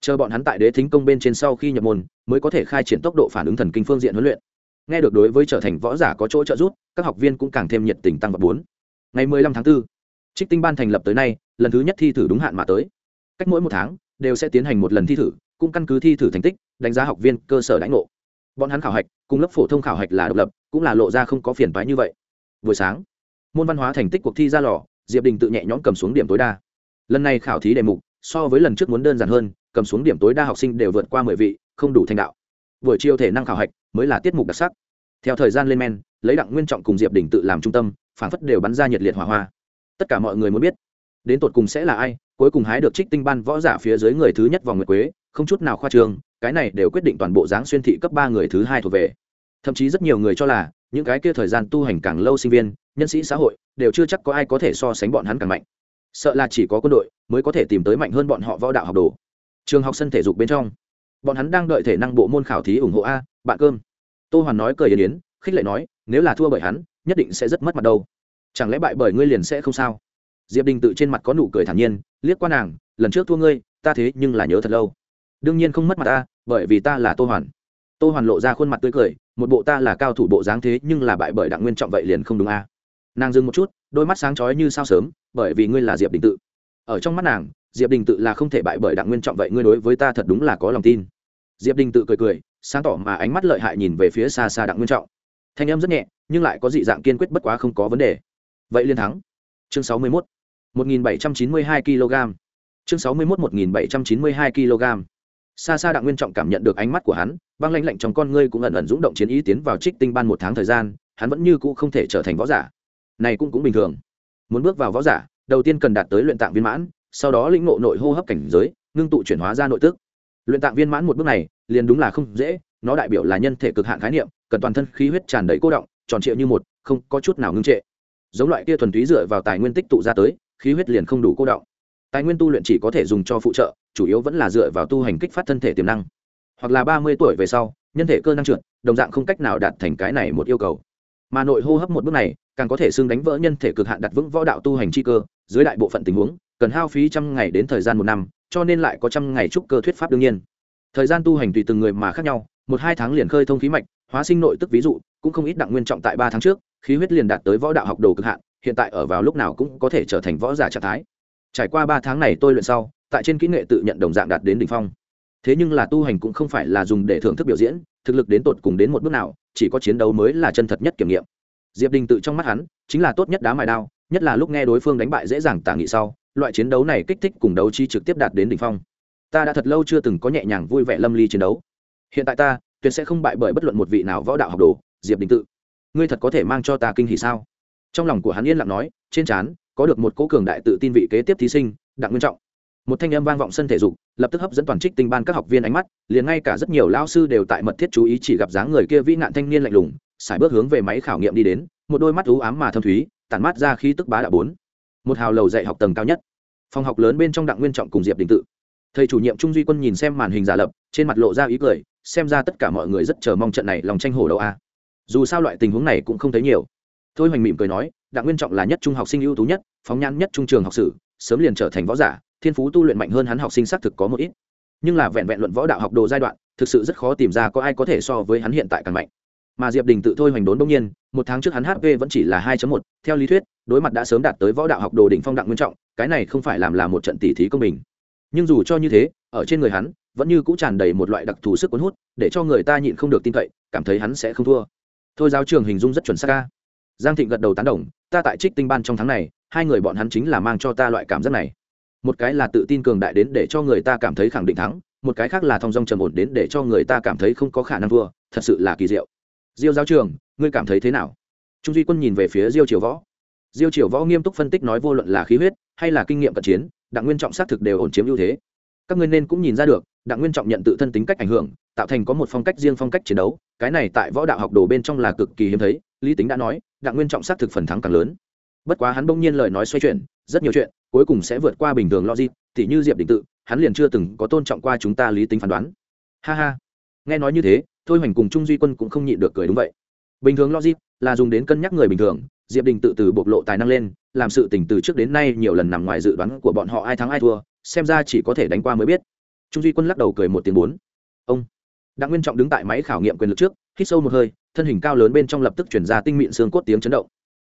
Chờ bọn hắn tại đế thính công bên trên sau khi nhập môn mới có thể khai triển tốc độ phản ứng thần kinh phương diện huấn luyện. Nghe được đối với trở thành võ giả có chỗ trợ giúp các học viên cũng càng thêm nhiệt tình tăng vật bốn. Ngày mười lăm tháng 4, trích tinh ban thành lập tới nay lần thứ nhất thi thử đúng hạn mà tới. Cách mỗi một tháng đều sẽ tiến hành một lần thi thử cũng căn cứ thi thử thành tích đánh giá học viên cơ sở đánh ngộ. Bọn hắn khảo hạch cùng lớp phổ thông khảo hạch là độc lập cũng là lộ ra không có phiền toái như vậy. Buổi sáng môn văn hóa thành tích cuộc thi ra lò, diệp đình tự nhẹ nhõm cầm xuống điểm tối đa. Lần này khảo thí đề mục, so với lần trước muốn đơn giản hơn, cầm xuống điểm tối đa học sinh đều vượt qua mười vị, không đủ thành đạo. Buổi chiều thể năng khảo hạch mới là tiết mục đặc sắc. Theo thời gian lên men, lấy đặng nguyên trọng cùng diệp đình tự làm trung tâm phản phất đều bắn ra nhiệt liệt hỏa hoa. Tất cả mọi người muốn biết, đến tột cùng sẽ là ai, cuối cùng hái được trích tinh ban võ giả phía dưới người thứ nhất vòng nguyệt quế, không chút nào khoa trương, cái này đều quyết định toàn bộ dáng xuyên thị cấp ba người thứ hai thuộc về thậm chí rất nhiều người cho là những cái kia thời gian tu hành càng lâu sinh viên, nhân sĩ xã hội đều chưa chắc có ai có thể so sánh bọn hắn càng mạnh. Sợ là chỉ có quân đội mới có thể tìm tới mạnh hơn bọn họ võ đạo học đồ. Trường học sân thể dục bên trong, bọn hắn đang đợi thể năng bộ môn khảo thí ủng hộ a, bạn cơm. Tô hoàn nói cười yến yến, khích lệ nói, nếu là thua bởi hắn, nhất định sẽ rất mất mặt đâu. Chẳng lẽ bại bởi ngươi liền sẽ không sao? Diệp đình tự trên mặt có nụ cười thản nhiên, liếc qua nàng, lần trước thua ngươi, ta thế nhưng là nhớ thật lâu. Đương nhiên không mất mặt ta bởi vì ta là tô hoàn. Tô hoàn lộ ra khuôn mặt tươi cười một bộ ta là cao thủ bộ dáng thế nhưng là bại bởi đặng nguyên trọng vậy liền không đúng a. Nàng dừng một chút, đôi mắt sáng chói như sao sớm, bởi vì ngươi là diệp đình tự. Ở trong mắt nàng, diệp đình tự là không thể bại bởi đặng nguyên trọng vậy ngươi đối với ta thật đúng là có lòng tin. Diệp đình tự cười cười, sáng tỏ mà ánh mắt lợi hại nhìn về phía xa xa đặng nguyên trọng. Thanh âm rất nhẹ, nhưng lại có dị dạng kiên quyết bất quá không có vấn đề. Vậy liên thắng. Chương sáu mươi mốt, một nghìn bảy trăm chín mươi hai kg chương sáu mươi mốt, một nghìn bảy trăm chín mươi hai kg xa xa đặng nguyên trọng cảm nhận được ánh mắt của hắn, băng lanh lạnh trong con ngươi cũng ẩn ẩn rúng động chiến ý tiến vào trích tinh ban một tháng thời gian, hắn vẫn như cũ không thể trở thành võ giả. Này cũng cũng bình thường. Muốn bước vào võ giả, đầu tiên cần đạt tới luyện tạng viên mãn, sau đó lĩnh ngộ nội hô hấp cảnh giới, ngưng tụ chuyển hóa ra nội tức. Luyện tạng viên mãn một bước này, liền đúng là không dễ, nó đại biểu là nhân thể cực hạn khái niệm, cần toàn thân khí huyết tràn đầy cô động, tròn trịa như một, không có chút nào ngưng trệ. Giống loại kia thuần túy dựa vào tài nguyên tích tụ ra tới, khí huyết liền không đủ cô động tài nguyên tu luyện chỉ có thể dùng cho phụ trợ, chủ yếu vẫn là dựa vào tu hành kích phát thân thể tiềm năng. Hoặc là ba mươi tuổi về sau, nhân thể cơ năng trượt, đồng dạng không cách nào đạt thành cái này một yêu cầu. Mà nội hô hấp một bước này, càng có thể xưng đánh vỡ nhân thể cực hạn đặt vững võ đạo tu hành chi cơ, dưới đại bộ phận tình huống, cần hao phí trăm ngày đến thời gian một năm, cho nên lại có trăm ngày trúc cơ thuyết pháp đương nhiên. Thời gian tu hành tùy từng người mà khác nhau, một hai tháng liền khơi thông khí mạch, hóa sinh nội tức ví dụ, cũng không ít đặng nguyên trọng tại ba tháng trước, khí huyết liền đạt tới võ đạo học đồ cực hạn, hiện tại ở vào lúc nào cũng có thể trở thành võ giả trạng thái trải qua ba tháng này tôi luyện sau, tại trên kỹ nghệ tự nhận đồng dạng đạt đến đỉnh phong. Thế nhưng là tu hành cũng không phải là dùng để thưởng thức biểu diễn, thực lực đến tột cùng đến một bước nào, chỉ có chiến đấu mới là chân thật nhất kiểm nghiệm. Diệp đình tự trong mắt hắn, chính là tốt nhất đá mài đao, nhất là lúc nghe đối phương đánh bại dễ dàng tả nghị sau, loại chiến đấu này kích thích cùng đấu chi trực tiếp đạt đến đỉnh phong. Ta đã thật lâu chưa từng có nhẹ nhàng vui vẻ lâm ly chiến đấu. Hiện tại ta, tuyệt sẽ không bại bởi bất luận một vị nào võ đạo học đồ, diệp đình tự. Ngươi thật có thể mang cho ta kinh thì sao? Trong lòng của hắn yên lặng nói, trên trán có được một cố cường đại tự tin vị kế tiếp thí sinh, đặng nguyên trọng. Một thanh âm vang vọng sân thể dục, lập tức hấp dẫn toàn trích tinh ban các học viên ánh mắt, liền ngay cả rất nhiều lao sư đều tại mật thiết chú ý chỉ gặp dáng người kia vĩ nạn thanh niên lạnh lùng, sải bước hướng về máy khảo nghiệm đi đến, một đôi mắt ú ám mà thâm thúy, tản mát ra khí tức bá đạo bốn. Một hào lầu dạy học tầng cao nhất. Phòng học lớn bên trong đặng nguyên trọng cùng diệp đình tự. Thầy chủ nhiệm trung duy quân nhìn xem màn hình giả lập, trên mặt lộ ra ý cười, xem ra tất cả mọi người rất chờ mong trận này lòng tranh hổ đầu a. Dù sao loại tình huống này cũng không thấy nhiều. Thôi hoành mỉm cười nói đặng nguyên trọng là nhất trung học sinh ưu tú nhất, phóng nhãn nhất trung trường học sử, sớm liền trở thành võ giả, thiên phú tu luyện mạnh hơn hắn học sinh xác thực có một ít. Nhưng là vẹn vẹn luận võ đạo học đồ giai đoạn, thực sự rất khó tìm ra có ai có thể so với hắn hiện tại càng mạnh. Mà diệp đình tự thôi hoành đốn đông nhiên, một tháng trước hắn hp vẫn chỉ là hai một, theo lý thuyết, đối mặt đã sớm đạt tới võ đạo học đồ đỉnh phong đặng nguyên trọng, cái này không phải làm là một trận tỉ thí công bình. Nhưng dù cho như thế, ở trên người hắn, vẫn như cũng tràn đầy một loại đặc thù sức cuốn hút, để cho người ta nhịn không được tin cậy, cảm thấy hắn sẽ không thua. Thôi giáo trường hình dung rất chuẩn xác ca giang thịnh gật đầu tán đồng ta tại trích tinh ban trong tháng này, hai người bọn hắn chính là mang cho ta loại cảm giác này. Một cái là tự tin cường đại đến để cho người ta cảm thấy khẳng định thắng, một cái khác là thong dong trầm ổn đến để cho người ta cảm thấy không có khả năng thua, thật sự là kỳ diệu. Diêu giáo trường, ngươi cảm thấy thế nào? Trung duy quân nhìn về phía diêu triều võ. Diêu triều võ nghiêm túc phân tích nói vô luận là khí huyết hay là kinh nghiệm cận chiến, đặng nguyên trọng xác thực đều ổn chiếm ưu thế. Các ngươi nên cũng nhìn ra được, đặng nguyên trọng nhận tự thân tính cách ảnh hưởng, tạo thành có một phong cách riêng phong cách chiến đấu, cái này tại võ đạo học đồ bên trong là cực kỳ hiếm thấy, lý tính đã nói đặng nguyên trọng xác thực phần thắng càng lớn. Bất quá hắn bỗng nhiên lời nói xoay chuyển, rất nhiều chuyện, cuối cùng sẽ vượt qua bình thường logic thì như diệp đình tự, hắn liền chưa từng có tôn trọng qua chúng ta lý tính phán đoán. Ha ha. Nghe nói như thế, thôi hoành cùng trung duy quân cũng không nhịn được cười đúng vậy. Bình thường logic là dùng đến cân nhắc người bình thường, diệp đình tự từ bộc lộ tài năng lên, làm sự tình từ trước đến nay nhiều lần nằm ngoài dự đoán của bọn họ ai thắng ai thua, xem ra chỉ có thể đánh qua mới biết. Trung duy quân lắc đầu cười một tiếng bốn. Ông. Đặng nguyên trọng đứng tại máy khảo nghiệm quyền lực trước hít sâu một hơi, thân hình cao lớn bên trong lập tức chuyển ra tinh mịn xương cốt tiếng chấn động.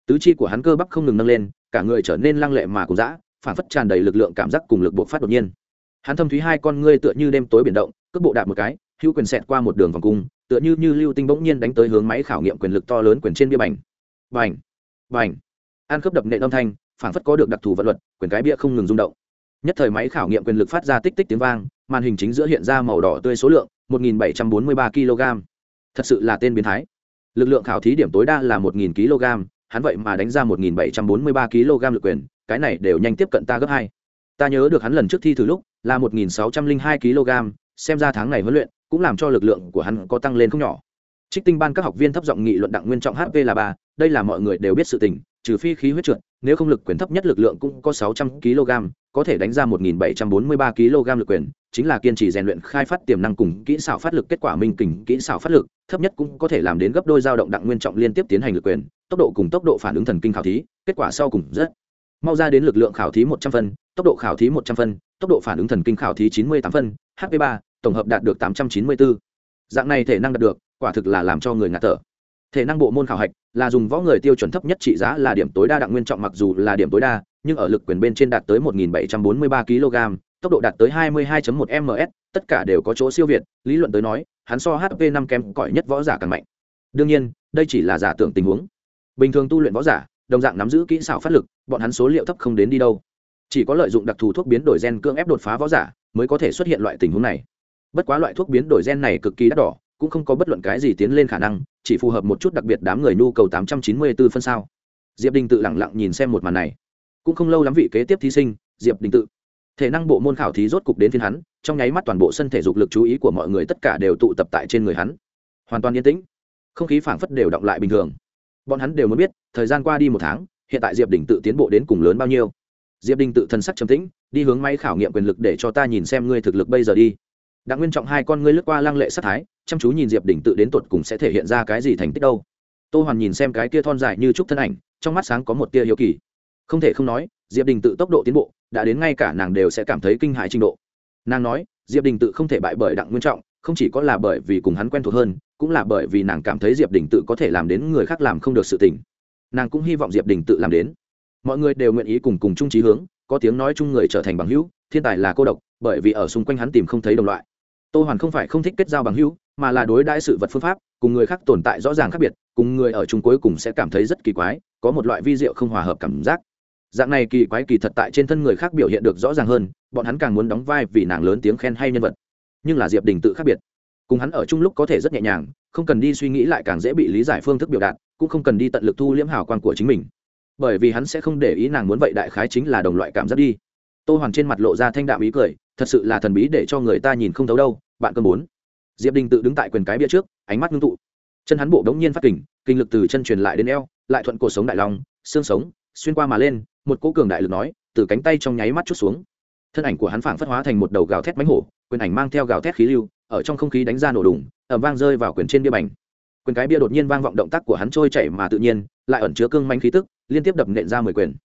Tứ chi của hắn cơ bắp không ngừng nâng lên, cả người trở nên lăng lệ mà cùng dã, phản phất tràn đầy lực lượng cảm giác cùng lực buộc phát đột nhiên. Hắn thâm thúy hai con ngươi tựa như đêm tối biển động, cước bộ đạp một cái, hữu quyền xẹt qua một đường vòng cung, tựa như như lưu tinh bỗng nhiên đánh tới hướng máy khảo nghiệm quyền lực to lớn quyền trên bia bành. Bành! Bành! An khớp đập nệ âm thanh, phản phất có được đặc thù vận luật, quyền cái bia không ngừng rung động. Nhất thời máy khảo nghiệm quyền lực phát ra tích tích tiếng vang, màn hình chính giữa hiện ra màu đỏ tươi số lượng 1743 kg thật sự là tên biến thái. Lực lượng khảo thí điểm tối đa là 1000 kg, hắn vậy mà đánh ra 1743 kg lực quyền, cái này đều nhanh tiếp cận ta gấp hai. Ta nhớ được hắn lần trước thi thử lúc, là 1602 kg, xem ra tháng này huấn luyện cũng làm cho lực lượng của hắn có tăng lên không nhỏ. Trích tinh ban các học viên thấp giọng nghị luận đặng nguyên trọng hp là ba, đây là mọi người đều biết sự tình, trừ phi khí huyết trượt, nếu không lực quyền thấp nhất lực lượng cũng có 600 kg, có thể đánh ra 1743 kg lực quyền chính là kiên trì rèn luyện khai phát tiềm năng cùng kỹ xảo phát lực kết quả minh kình, kỹ xảo phát lực, thấp nhất cũng có thể làm đến gấp đôi dao động đặng nguyên trọng liên tiếp tiến hành lực quyền, tốc độ cùng tốc độ phản ứng thần kinh khảo thí, kết quả sau cùng rất mau ra đến lực lượng khảo thí 100 phân, tốc độ khảo thí 100 phân, tốc độ phản ứng thần kinh khảo thí 98 phân hp ba, tổng hợp đạt được 894. dạng này thể năng đạt được, quả thực là làm cho người ngạt thở thể năng bộ môn khảo hạch là dùng võ người tiêu chuẩn thấp nhất trị giá là điểm tối đa đặng nguyên trọng mặc dù là điểm tối đa, nhưng ở lực quyền bên trên đạt tới 1743 kg tốc độ đạt tới 22.1 ms tất cả đều có chỗ siêu việt, lý luận tới nói, hắn so hp 5 kém cỏi nhất võ giả càng mạnh. Đương nhiên, đây chỉ là giả tưởng tình huống. Bình thường tu luyện võ giả, đồng dạng nắm giữ kỹ xảo phát lực, bọn hắn số liệu thấp không đến đi đâu. Chỉ có lợi dụng đặc thù thuốc biến đổi gen cưỡng ép đột phá võ giả, mới có thể xuất hiện loại tình huống này. Bất quá loại thuốc biến đổi gen này cực kỳ đắt đỏ, cũng không có bất luận cái gì tiến lên khả năng, chỉ phù hợp một chút đặc biệt đám người nhu cầu 894 phân sao. Diệp đình tự lẳng lặng nhìn xem một màn này. Cũng không lâu lắm vị kế tiếp thí sinh, diệp đình tự thể năng bộ môn khảo thí rốt cục đến phiên hắn, trong nháy mắt toàn bộ sân thể dục lực chú ý của mọi người tất cả đều tụ tập tại trên người hắn. Hoàn toàn yên tĩnh. Không khí phảng phất đều động lại bình thường. Bọn hắn đều muốn biết, thời gian qua đi một tháng, hiện tại diệp đình tự tiến bộ đến cùng lớn bao nhiêu. Diệp đình tự thần sắc trầm tĩnh, đi hướng máy khảo nghiệm quyền lực để cho ta nhìn xem ngươi thực lực bây giờ đi. Đặng nguyên trọng hai con ngươi lướt qua lăng lệ sát thái, chăm chú nhìn diệp đình tự đến tột cùng sẽ thể hiện ra cái gì thành tích đâu. Tô hoàn nhìn xem cái kia thon dài như trúc thân ảnh, trong mắt sáng có một tia hiếu kỳ. Không thể không nói diệp đình tự tốc độ tiến bộ, đã đến ngay cả nàng đều sẽ cảm thấy kinh hại trình độ. Nàng nói, diệp đình tự không thể bại bởi đặng nguyên trọng, không chỉ có là bởi vì cùng hắn quen thuộc hơn, cũng là bởi vì nàng cảm thấy diệp đình tự có thể làm đến người khác làm không được sự tình. Nàng cũng hy vọng diệp đình tự làm đến. Mọi người đều nguyện ý cùng cùng chung trí hướng, có tiếng nói chung người trở thành bằng hữu, thiên tài là cô độc, bởi vì ở xung quanh hắn tìm không thấy đồng loại. Tô hoàn không phải không thích kết giao bằng hữu, mà là đối đãi sự vật phương pháp, cùng người khác tồn tại rõ ràng khác biệt, cùng người ở chung cuối cùng sẽ cảm thấy rất kỳ quái, có một loại vi diệu không hòa hợp cảm giác dạng này kỳ quái kỳ thật tại trên thân người khác biểu hiện được rõ ràng hơn, bọn hắn càng muốn đóng vai vì nàng lớn tiếng khen hay nhân vật. Nhưng là diệp đình tự khác biệt. Cùng hắn ở chung lúc có thể rất nhẹ nhàng, không cần đi suy nghĩ lại càng dễ bị lý giải phương thức biểu đạt, cũng không cần đi tận lực thu liễm hào quang của chính mình. Bởi vì hắn sẽ không để ý nàng muốn vậy đại khái chính là đồng loại cảm giác đi. Tô hoàn trên mặt lộ ra thanh đạm ý cười, thật sự là thần bí để cho người ta nhìn không thấu đâu, bạn cơm muốn diệp đình tự đứng tại quyền cái bia trước, ánh mắt ngưng tụ. Chân hắn bộ đống nhiên phát kình, kinh lực từ chân truyền lại đến eo, lại thuận cuộc sống đại long, xương sống, xuyên qua mà lên một cỗ cường đại lực nói, từ cánh tay trong nháy mắt chút xuống. Thân ảnh của hắn phảng phất hóa thành một đầu gào thét mánh hổ, quyền ảnh mang theo gào thét khí lưu, ở trong không khí đánh ra nổ đùng ẩm vang rơi vào quyền trên bia bành. Quyền cái bia đột nhiên vang vọng động tác của hắn trôi chảy mà tự nhiên, lại ẩn chứa cương manh khí tức, liên tiếp đập nện ra mười quyền.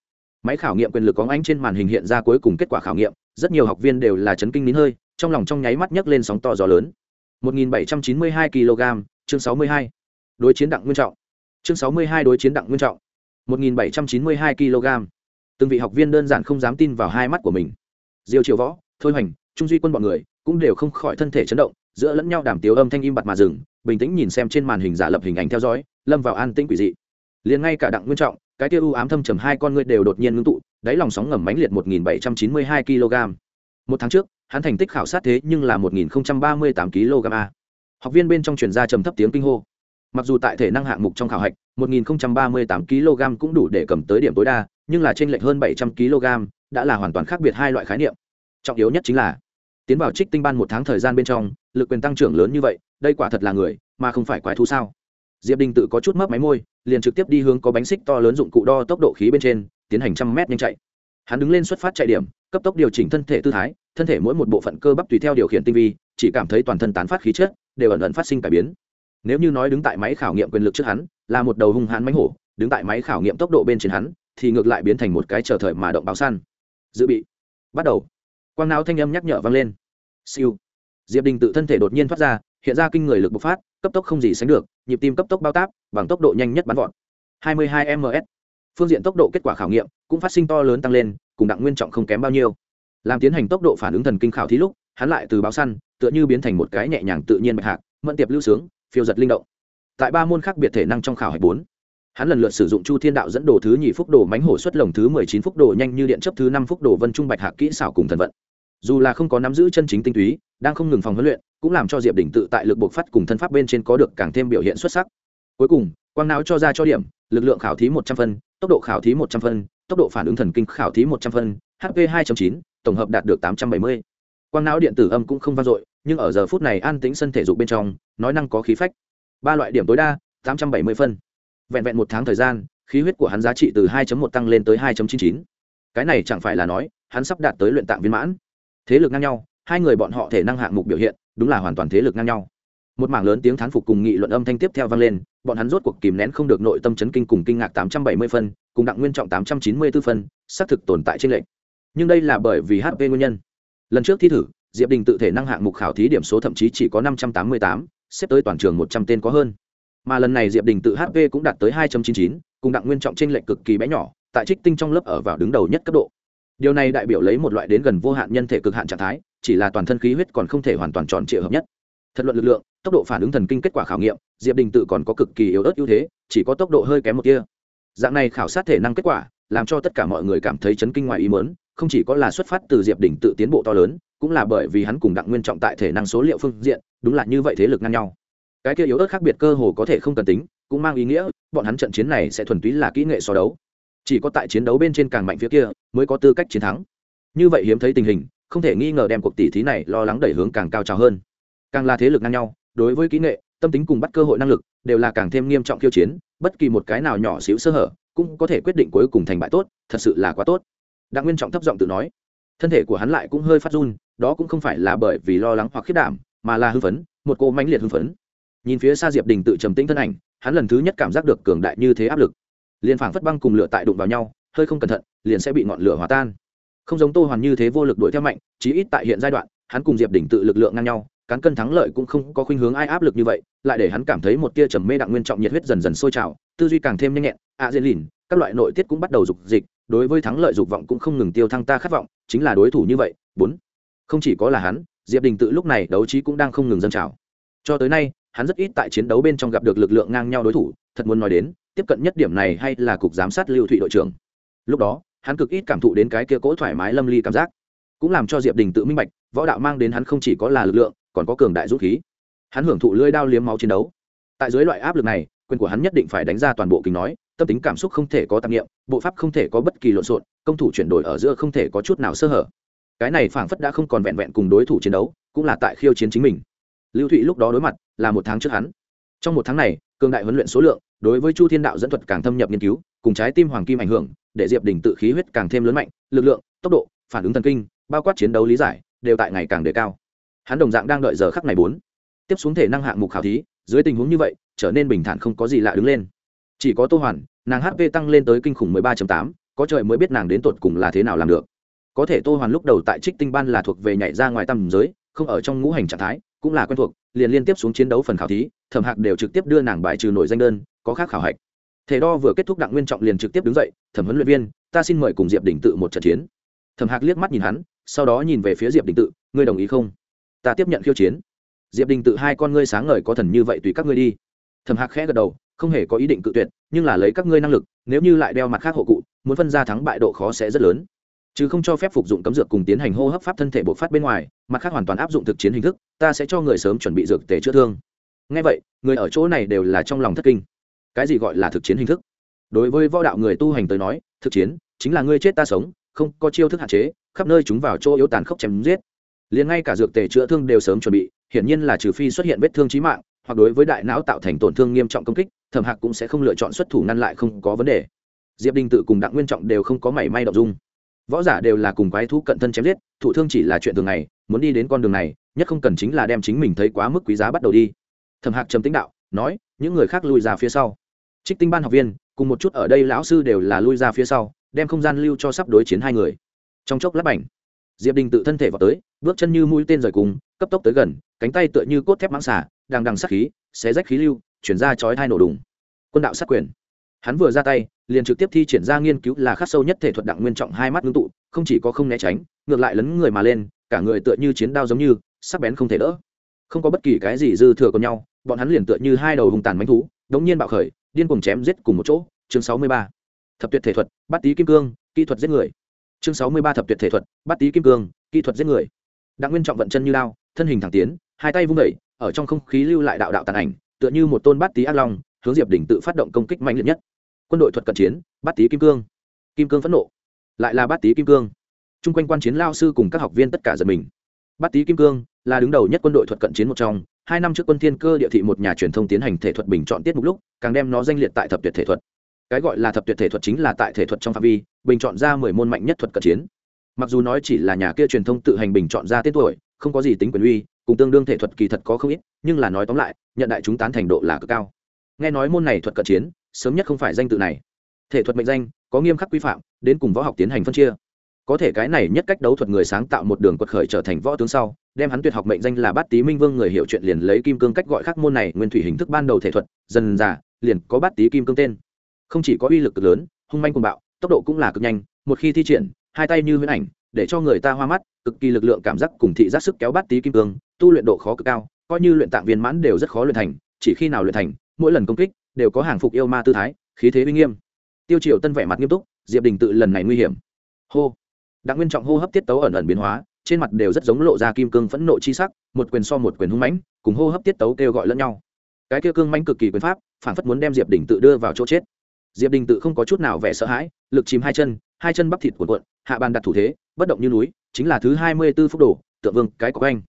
Máy khảo nghiệm quyền lực có ánh trên màn hình hiện ra cuối cùng kết quả khảo nghiệm, rất nhiều học viên đều là chấn kinh nín hơi, trong lòng trong nháy mắt nhấc lên sóng to gió lớn. 1792 kg, chương 62. đối chiến đặng nguyên trọng. Chương 62 đối chiến đặng nguyên trọng. 1792 kg từng vị học viên đơn giản không dám tin vào hai mắt của mình. Diêu triều võ, thôi hoành, trung duy quân bọn người cũng đều không khỏi thân thể chấn động, giữa lẫn nhau đàm tiếu âm thanh im bặt mà dừng, bình tĩnh nhìn xem trên màn hình giả lập hình ảnh theo dõi, lâm vào an tĩnh quỷ dị. Liền ngay cả đặng nguyên trọng, cái tiêu u ám thâm trầm hai con ngươi đều đột nhiên ngưng tụ, đáy lòng sóng ngầm mãnh liệt 1792 kg. Một tháng trước, hắn thành tích khảo sát thế nhưng là 1038 kg a. Học viên bên trong truyền ra trầm thấp tiếng kinh hô. Mặc dù tại thể năng hạng mục trong khảo hạch 1038 kg cũng đủ để cầm tới điểm tối đa nhưng là trên lệch hơn 700 kg, đã là hoàn toàn khác biệt hai loại khái niệm. Trọng yếu nhất chính là, tiến vào trích tinh ban một tháng thời gian bên trong, lực quyền tăng trưởng lớn như vậy, đây quả thật là người, mà không phải quái thú sao? Diệp đình tự có chút mấp máy môi, liền trực tiếp đi hướng có bánh xích to lớn dụng cụ đo tốc độ khí bên trên, tiến hành trăm mét nhanh chạy. Hắn đứng lên xuất phát chạy điểm, cấp tốc điều chỉnh thân thể tư thái, thân thể mỗi một bộ phận cơ bắp tùy theo điều khiển tinh vi, chỉ cảm thấy toàn thân tán phát khí chất, đều ẩn ẩn phát sinh cải biến. Nếu như nói đứng tại máy khảo nghiệm quyền lực trước hắn, là một đầu hung hãn mánh hổ, đứng tại máy khảo nghiệm tốc độ bên trên hắn thì ngược lại biến thành một cái chờ thời mà động báo săn. Dự bị. Bắt đầu. Quang não thanh âm nhắc nhở vang lên. Siêu. Diệp đình tự thân thể đột nhiên thoát ra, hiện ra kinh người lực bộc phát, cấp tốc không gì sánh được, nhịp tim cấp tốc bao táp, bằng tốc độ nhanh nhất bắn vọt. 22 ms phương diện tốc độ kết quả khảo nghiệm cũng phát sinh to lớn tăng lên, cùng đặng nguyên trọng không kém bao nhiêu. Làm tiến hành tốc độ phản ứng thần kinh khảo thí lúc, hắn lại từ báo săn, tựa như biến thành một cái nhẹ nhàng tự nhiên bạch hạc, mẫn tiệp lưu sướng, phiêu giật linh động. Tại ba môn khác biệt thể năng trong khảo hạch bốn hắn lần lượt sử dụng chu thiên đạo dẫn đồ thứ nhì phúc đồ mánh hổ xuất lồng thứ mười chín phúc đồ nhanh như điện chấp thứ năm phúc đồ vân trung bạch hạc kỹ xảo cùng thần vận. Dù là không có nắm giữ chân chính tinh túy, đang không ngừng phòng huấn luyện, cũng làm cho diệp đỉnh tự tại lực buộc phát cùng thân pháp bên trên có được càng thêm biểu hiện xuất sắc. Cuối cùng, quang não cho ra cho điểm, lực lượng khảo thí một trăm phân, tốc độ khảo thí một trăm phân, tốc độ phản ứng thần kinh khảo thí một trăm phân hp hai chín, tổng hợp đạt được tám trăm bảy mươi. Quang não điện tử âm cũng không vang dội, nhưng ở giờ phút này an tĩnh sân thể dục bên trong, nói năng có khí phách. Ba loại điểm tối đa, tám trăm bảy mươi phân vẹn vẹn một tháng thời gian khí huyết của hắn giá trị từ 2.1 tăng lên tới 2.99. cái này chẳng phải là nói hắn sắp đạt tới luyện tạng viên mãn. Thế lực ngang nhau hai người bọn họ thể năng hạng mục biểu hiện đúng là hoàn toàn thế lực ngang nhau. Một mảng lớn tiếng thán phục cùng nghị luận âm thanh tiếp theo vang lên bọn hắn rốt cuộc kìm nén không được nội tâm chấn kinh cùng kinh ngạc 870 phân cùng đặng nguyên trọng 894 phân xác thực tồn tại trên lệnh nhưng đây là bởi vì hp nguyên nhân. Lần trước thi thử diệp đình tự thể năng hạng mục khảo thí điểm số thậm chí chỉ có 588, xếp tới toàn trường 100 tên có hơn mà lần này diệp đình tự hp cũng đạt tới 2.99, cùng đặng nguyên trọng trên lệnh cực kỳ bé nhỏ tại trích tinh trong lớp ở vào đứng đầu nhất cấp độ. Điều này đại biểu lấy một loại đến gần vô hạn nhân thể cực hạn trạng thái chỉ là toàn thân khí huyết còn không thể hoàn toàn tròn trịa hợp nhất. Thật luận lực lượng tốc độ phản ứng thần kinh kết quả khảo nghiệm diệp đình tự còn có cực kỳ yếu ớt ưu thế chỉ có tốc độ hơi kém một kia dạng này khảo sát thể năng kết quả làm cho tất cả mọi người cảm thấy chấn kinh ngoài ý mớn không chỉ có là xuất phát từ diệp đình tự tiến bộ to lớn cũng là bởi vì hắn cùng đặng nguyên trọng tại thể năng số liệu phương diện đúng là như vậy thế lực ngang nhau cái kia yếu ớt khác biệt cơ hồ có thể không cần tính, cũng mang ý nghĩa, bọn hắn trận chiến này sẽ thuần túy là kỹ nghệ so đấu. Chỉ có tại chiến đấu bên trên càng mạnh phía kia, mới có tư cách chiến thắng. Như vậy hiếm thấy tình hình, không thể nghi ngờ đem cuộc tỷ thí này lo lắng đẩy hướng càng cao trào hơn. Càng là thế lực ngang nhau, đối với kỹ nghệ, tâm tính cùng bắt cơ hội năng lực, đều là càng thêm nghiêm trọng khiêu chiến, bất kỳ một cái nào nhỏ xíu sơ hở, cũng có thể quyết định cuối cùng thành bại tốt, thật sự là quá tốt. Đặng nguyên trọng thấp giọng tự nói. Thân thể của hắn lại cũng hơi phát run, đó cũng không phải là bởi vì lo lắng hoặc khiết đảm, mà là hưng phấn, một cô mãnh liệt hưng phấn nhìn phía xa diệp đình tự trầm tĩnh thân ảnh hắn lần thứ nhất cảm giác được cường đại như thế áp lực. Liền phảng phất băng cùng lửa tại đụng vào nhau hơi không cẩn thận liền sẽ bị ngọn lửa hòa tan. Không giống tô hoàn như thế vô lực đuổi theo mạnh chí ít tại hiện giai đoạn hắn cùng diệp đình tự lực lượng ngang nhau cán cân thắng lợi cũng không có khuynh hướng ai áp lực như vậy lại để hắn cảm thấy một tia trầm mê đặng nguyên trọng nhiệt huyết dần dần sôi trào tư duy càng thêm nhanh nhẹn ạ à, dễ lìn các loại nội tiết cũng bắt đầu dục dịch đối với thắng lợi dục vọng cũng không ngừng tiêu thăng ta khát vọng chính là đối thủ như vậy bốn. Không chỉ có là hắn diệp đình tự lúc này đấu trí cũng đang không ngừng dâng trào. Cho tới nay hắn rất ít tại chiến đấu bên trong gặp được lực lượng ngang nhau đối thủ, thật muốn nói đến, tiếp cận nhất điểm này hay là cục giám sát lưu thụy đội trưởng. Lúc đó, hắn cực ít cảm thụ đến cái kia cỗ thoải mái lâm ly cảm giác, cũng làm cho diệp đình tự minh bạch, võ đạo mang đến hắn không chỉ có là lực lượng, còn có cường đại dũng khí. Hắn hưởng thụ lưỡi đao liếm máu chiến đấu. Tại dưới loại áp lực này, quyền của hắn nhất định phải đánh ra toàn bộ kính nói, tâm tính cảm xúc không thể có tạp nghiệm bộ pháp không thể có bất kỳ lộn xộn, công thủ chuyển đổi ở giữa không thể có chút nào sơ hở. Cái này phảng phất đã không còn vẹn vẹn cùng đối thủ chiến đấu, cũng là tại khiêu chiến chính mình. Lưu thụy lúc đó đối mặt là một tháng trước hắn. Trong một tháng này, cường đại huấn luyện số lượng đối với chu thiên đạo dẫn thuật càng thâm nhập nghiên cứu, cùng trái tim hoàng kim ảnh hưởng, để diệp đình tự khí huyết càng thêm lớn mạnh, lực lượng, tốc độ, phản ứng thần kinh, bao quát chiến đấu lý giải, đều tại ngày càng đề cao. Hắn đồng dạng đang đợi giờ khắc này bốn. Tiếp xuống thể năng hạng mục khảo thí, dưới tình huống như vậy, trở nên bình thản không có gì lạ đứng lên. Chỉ có tô hoàn, nàng hp tăng lên tới kinh khủng mười ba tám, có trời mới biết nàng đến tột cùng là thế nào làm được. Có thể tô hoàn lúc đầu tại trích tinh ban là thuộc về nhảy ra ngoài tầm giới, không ở trong ngũ hành trạng thái cũng là quen thuộc, liền liên tiếp xuống chiến đấu phần khảo thí, thẩm hạc đều trực tiếp đưa nàng bài trừ nổi danh đơn, có khác khảo hạch. Thể đo vừa kết thúc đặng nguyên trọng liền trực tiếp đứng dậy, thẩm huấn luyện viên, ta xin mời cùng diệp đình tự một trận chiến. Thẩm hạc liếc mắt nhìn hắn, sau đó nhìn về phía diệp đình tự, ngươi đồng ý không? Ta tiếp nhận khiêu chiến. Diệp đình tự hai con ngươi sáng ngời có thần như vậy tùy các ngươi đi. Thẩm hạc khẽ gật đầu, không hề có ý định cự tuyệt, nhưng là lấy các ngươi năng lực, nếu như lại đeo mặt khác hộ cụ, muốn phân ra thắng bại độ khó sẽ rất lớn chứ không cho phép phục dụng cấm dược cùng tiến hành hô hấp pháp thân thể bộc phát bên ngoài, mặt khác hoàn toàn áp dụng thực chiến hình thức, ta sẽ cho người sớm chuẩn bị dược tề chữa thương. Ngay vậy, người ở chỗ này đều là trong lòng thất kinh. Cái gì gọi là thực chiến hình thức? Đối với võ đạo người tu hành tới nói, thực chiến chính là ngươi chết ta sống, không có chiêu thức hạn chế, khắp nơi chúng vào chỗ yếu tàn khốc chém giết. Liền ngay cả dược tề chữa thương đều sớm chuẩn bị, hiển nhiên là trừ phi xuất hiện vết thương chí mạng, hoặc đối với đại não tạo thành tổn thương nghiêm trọng công kích, thẩm hạc cũng sẽ không lựa chọn xuất thủ ngăn lại không có vấn đề. Diệp đình tự cùng đặng nguyên trọng đều không có mảy may đ dung võ giả đều là cùng quái thú cận thân chém giết thủ thương chỉ là chuyện thường ngày muốn đi đến con đường này nhất không cần chính là đem chính mình thấy quá mức quý giá bắt đầu đi. Thẩm hạc trầm tính đạo nói những người khác lui ra phía sau. Trích tinh ban học viên cùng một chút ở đây lão sư đều là lui ra phía sau đem không gian lưu cho sắp đối chiến hai người. Trong chốc lát ảnh, diệp đình tự thân thể vào tới bước chân như mũi tên rời cùng cấp tốc tới gần cánh tay tựa như cốt thép mãng xả đang đằng sắc khí xé rách khí lưu chuyển ra chói hai nổ đùng. Quân đạo sát quyền hắn vừa ra tay, liền trực tiếp thi triển ra nghiên cứu là khắc sâu nhất thể thuật đặng nguyên trọng hai mắt ngưng tụ, không chỉ có không né tránh, ngược lại lấn người mà lên, cả người tựa như chiến đao giống như, sắc bén không thể đỡ. Không có bất kỳ cái gì dư thừa còn nhau, bọn hắn liền tựa như hai đầu hùng tàn mánh thú, đống nhiên bạo khởi, điên cùng chém giết cùng một chỗ. Chương sáu mươi ba. Thập tuyệt thể thuật, bắt tý kim cương, kỹ thuật giết người. Chương sáu mươi ba thập tuyệt thể thuật, bắt tý kim cương, kỹ thuật giết người. Đặng nguyên trọng vận chân như lao, thân hình thẳng tiến, hai tay vung đẩy ở trong không khí lưu lại đạo đạo tàn ảnh, tựa như một tôn bát tý ác long hướng diệp đỉnh tự phát động công kích mạnh liệt nhất. Quân đội thuật cận chiến bát tý kim cương. Kim cương phẫn nộ, lại là bát tý kim cương. Chung quanh quan chiến lao sư cùng các học viên tất cả giật mình. Bát tý kim cương là đứng đầu nhất quân đội thuật cận chiến một trong, hai năm trước quân thiên cơ địa thị một nhà truyền thông tiến hành thể thuật bình chọn tiết mục lúc, càng đem nó danh liệt tại thập tuyệt thể thuật. Cái gọi là thập tuyệt thể thuật chính là tại thể thuật trong phạm vi, bình chọn ra mười môn mạnh nhất thuật cận chiến. Mặc dù nói chỉ là nhà kia truyền thông tự hành bình chọn ra tên tuổi, không có gì tính quyền uy, cùng tương đương thể thuật kỳ thật có không ít, nhưng là nói tóm lại, nhận đại chúng tán thành độ là cực cao nghe nói môn này thuật cận chiến, sớm nhất không phải danh tự này. Thể thuật mệnh danh, có nghiêm khắc quy phạm, đến cùng võ học tiến hành phân chia. Có thể cái này nhất cách đấu thuật người sáng tạo một đường quật khởi trở thành võ tướng sau, đem hắn tuyệt học mệnh danh là bát tý minh vương người hiểu chuyện liền lấy kim cương cách gọi khác môn này nguyên thủy hình thức ban đầu thể thuật, dần dà, liền có bát tý kim cương tên. Không chỉ có uy lực cực lớn, hung manh cùng bạo, tốc độ cũng là cực nhanh, một khi thi triển, hai tay như huyễn ảnh, để cho người ta hoa mắt, cực kỳ lực lượng cảm giác cùng thị giác sức kéo bát tý kim cương, tu luyện độ khó cực cao, coi như luyện tạng viên mãn đều rất khó luyện thành, chỉ khi nào luyện thành mỗi lần công kích đều có hàng phục yêu ma tư thái, khí thế uy nghiêm. Tiêu triều tân vẻ mặt nghiêm túc, diệp đình tự lần này nguy hiểm. Hô. Đặng nguyên trọng hô hấp tiết tấu ẩn ẩn biến hóa, trên mặt đều rất giống lộ ra kim cương phẫn nộ chi sắc, một quyền so một quyền hung mãnh, cùng hô hấp tiết tấu kêu gọi lẫn nhau. Cái kia cương mãnh cực kỳ quyền pháp, phản phất muốn đem diệp đình tự đưa vào chỗ chết. Diệp đình tự không có chút nào vẻ sợ hãi, lực chìm hai chân hai chân bắp thịt cuộn cuộn, hạ bàn đặt thủ thế, bất động như núi, chính là thứ hai mươi b ố phút đồ, tượng vương, cái có anh.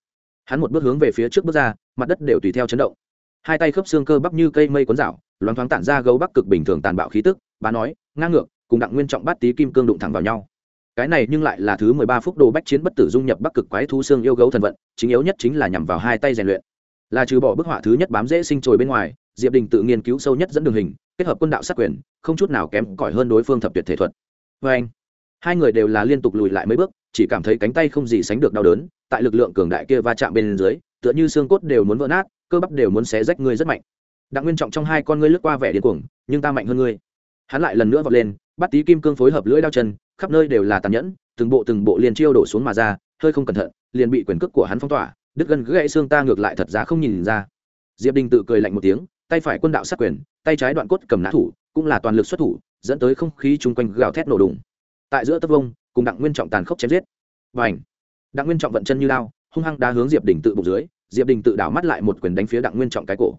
Hắn một bước hướng về phía trước bước ra, mặt đất đều tùy theo chấn động hai tay khớp xương cơ bắp như cây mây cuốn rảo, loáng thoáng tản ra gấu bắc cực bình thường tàn bạo khí tức bà nói ngang ngược, cùng đặng nguyên trọng bát tý kim cương đụng thẳng vào nhau. Cái này nhưng lại là thứ mười ba phút đồ bách chiến bất tử dung nhập bắc cực quái thú xương yêu gấu thần vận, chính yếu nhất chính là nhằm vào hai tay rèn luyện. Là trừ bỏ bức họa thứ nhất bám dễ sinh trồi bên ngoài, diệp đình tự nghiên cứu sâu nhất dẫn đường hình, kết hợp quân đạo sát quyền, không chút nào kém cỏi hơn đối phương thập tuyệt thể thuật. Vê anh, hai người đều là liên tục lùi lại mấy bước, chỉ cảm thấy cánh tay không gì sánh được đau đớn, tại lực lượng cường đại kia va chạm bên dưới, tựa như xương cốt đều muốn vỡ nát cơ bắp đều muốn xé rách ngươi rất mạnh. Đặng nguyên trọng trong hai con ngươi lướt qua vẻ điên cuồng, nhưng ta mạnh hơn ngươi. Hắn lại lần nữa vọt lên, bắt tí kim cương phối hợp lưỡi đao chân, khắp nơi đều là tàn nhẫn, từng bộ từng bộ liền chiêu đổ xuống mà ra, hơi không cẩn thận, liền bị quyền cước của hắn phong tỏa, đứt gân gãy xương ta ngược lại thật ra không nhìn ra. Diệp đình tự cười lạnh một tiếng, tay phải quân đạo sát quyền, tay trái đoạn cốt cầm nã thủ, cũng là toàn lực xuất thủ, dẫn tới không khí chung quanh gào thét nổ đùng. Tại giữa tấp vông, cùng đặng nguyên trọng tàn khốc chém giết. Và ảnh đặng nguyên trọng vận chân như lao, hung hăng đá hướng diệp đình tự bụng dưới diệp đình tự đảo mắt lại một quyền đánh phía đặng nguyên trọng cái cổ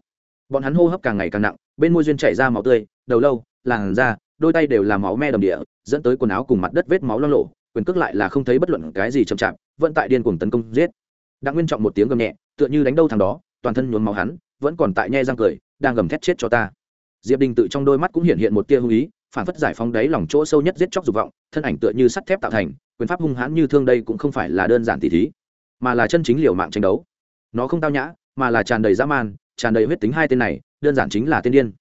bọn hắn hô hấp càng ngày càng nặng bên môi duyên chảy ra máu tươi đầu lâu làn da đôi tay đều là máu me đầm địa dẫn tới quần áo cùng mặt đất vết máu lo lộ quyền cước lại là không thấy bất luận cái gì chậm chạp vẫn tại điên cuồng tấn công giết đặng nguyên trọng một tiếng gầm nhẹ tựa như đánh đâu thằng đó toàn thân nhuốm máu hắn vẫn còn tại nhe răng cười đang gầm thét chết cho ta diệp đình tự trong đôi mắt cũng hiện hiện một tia hung ý phản phất giải phóng đáy lòng chỗ sâu nhất giết chóc dục vọng thân ảnh tựa như sắt thép tạo thành quyền pháp hung hãn như thương đây cũng không phải là đơn giản tỉ thí mà là chân chính liều mạng tranh đấu nó không tao nhã, mà là tràn đầy dã man, tràn đầy huyết tính hai tên này, đơn giản chính là tên điên.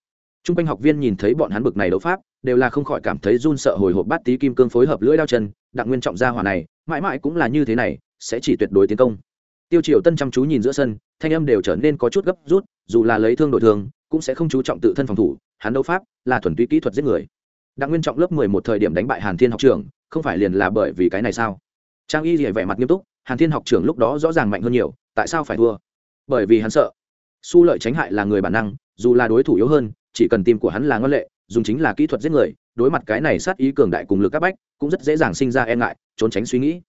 T r u n g quanh học viên nhìn thấy bọn hắn bực này đấu pháp, đều là không khỏi cảm thấy run sợ hồi hộp bát tí kim cương phối hợp lưỡi đao chân, đặng nguyên trọng gia hỏa này, mãi mãi cũng là như thế này, sẽ chỉ tuyệt đối tiến công. Tiêu triều tân chăm chú nhìn giữa sân, thanh âm đều trở nên có chút gấp rút, dù là lấy thương đội thương cũng sẽ không chú trọng tự thân phòng thủ, hắn đấu pháp là thuần túy kỹ thuật giết người. Đặng nguyên trọng lớp mười một thời điểm đánh bại hàn thiên học trường không phải liền là bởi vì cái này sao? Trang y thì vẻ mặt nghiêm túc, hàn thiên học trường lúc đó rõ ràng mạnh hơn nhiều tại sao phải thua? Bởi vì hắn sợ. Su lợi tránh hại là người bản năng, dù là đối thủ yếu hơn, chỉ cần tim của hắn là ngân lệ, dùng chính là kỹ thuật giết người, đối mặt cái này sát ý cường đại cùng lực các bách, cũng rất dễ dàng sinh ra e ngại, trốn tránh suy nghĩ.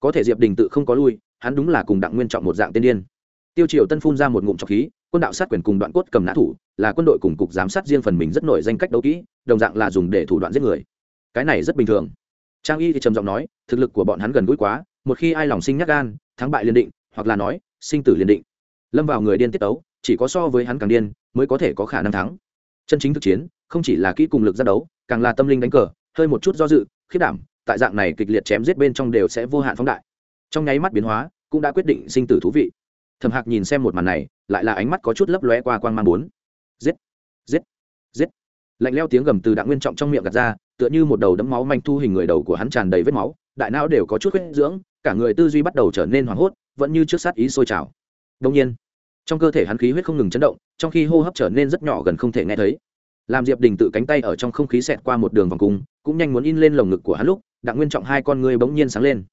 Có thể diệp đình tự không có lui, hắn đúng là cùng đặng nguyên trọng một dạng tiên điên. Tiêu triều tân phun ra một ngụm trọc khí, quân đạo sát quyền cùng đoạn cốt cầm nã thủ, là quân đội cùng cục giám sát riêng phần mình rất nổi danh cách đấu kỹ, đồng dạng là dùng để thủ đoạn giết người. Cái này rất bình thường. Trang y thì trầm giọng nói, thực lực của bọn hắn gần gũi quá, một khi ai lòng sinh nhắc gan, thắng bại liên định hoặc là nói, sinh tử liên định. Lâm vào người điên tiết tấu, chỉ có so với hắn càng điên, mới có thể có khả năng thắng. Chân chính thực chiến, không chỉ là kỹ cùng lực ra đấu, càng là tâm linh đánh cờ, hơi một chút do dự khiết đảm, tại dạng này kịch liệt chém giết bên trong đều sẽ vô hạn phóng đại. Trong nháy mắt biến hóa, cũng đã quyết định sinh tử thú vị. Thẩm hạc nhìn xem một màn này, lại là ánh mắt có chút lấp lóe qua quan g mang bốn. Giết! Giết! Giết! Lạnh leo tiếng gầm từ đặng nguyên trọng trong miệng gạt ra, tựa như một đầu đấm máu manh thu hình người đầu của hắn tràn đầy vết máu, đại não đều có chút huyết dưỡng, cả người tư duy bắt đầu trở nên hoảng hốt vẫn như trước sát ý sôi trào. Đông nhiên, trong cơ thể hắn khí huyết không ngừng chấn động, trong khi hô hấp trở nên rất nhỏ gần không thể nghe thấy. Làm diệp đình tự cánh tay ở trong không khí xẹt qua một đường vòng cung, cũng nhanh muốn in lên lồng ngực của hắn lúc, đặng nguyên trọng hai con ngươi bỗng nhiên sáng lên.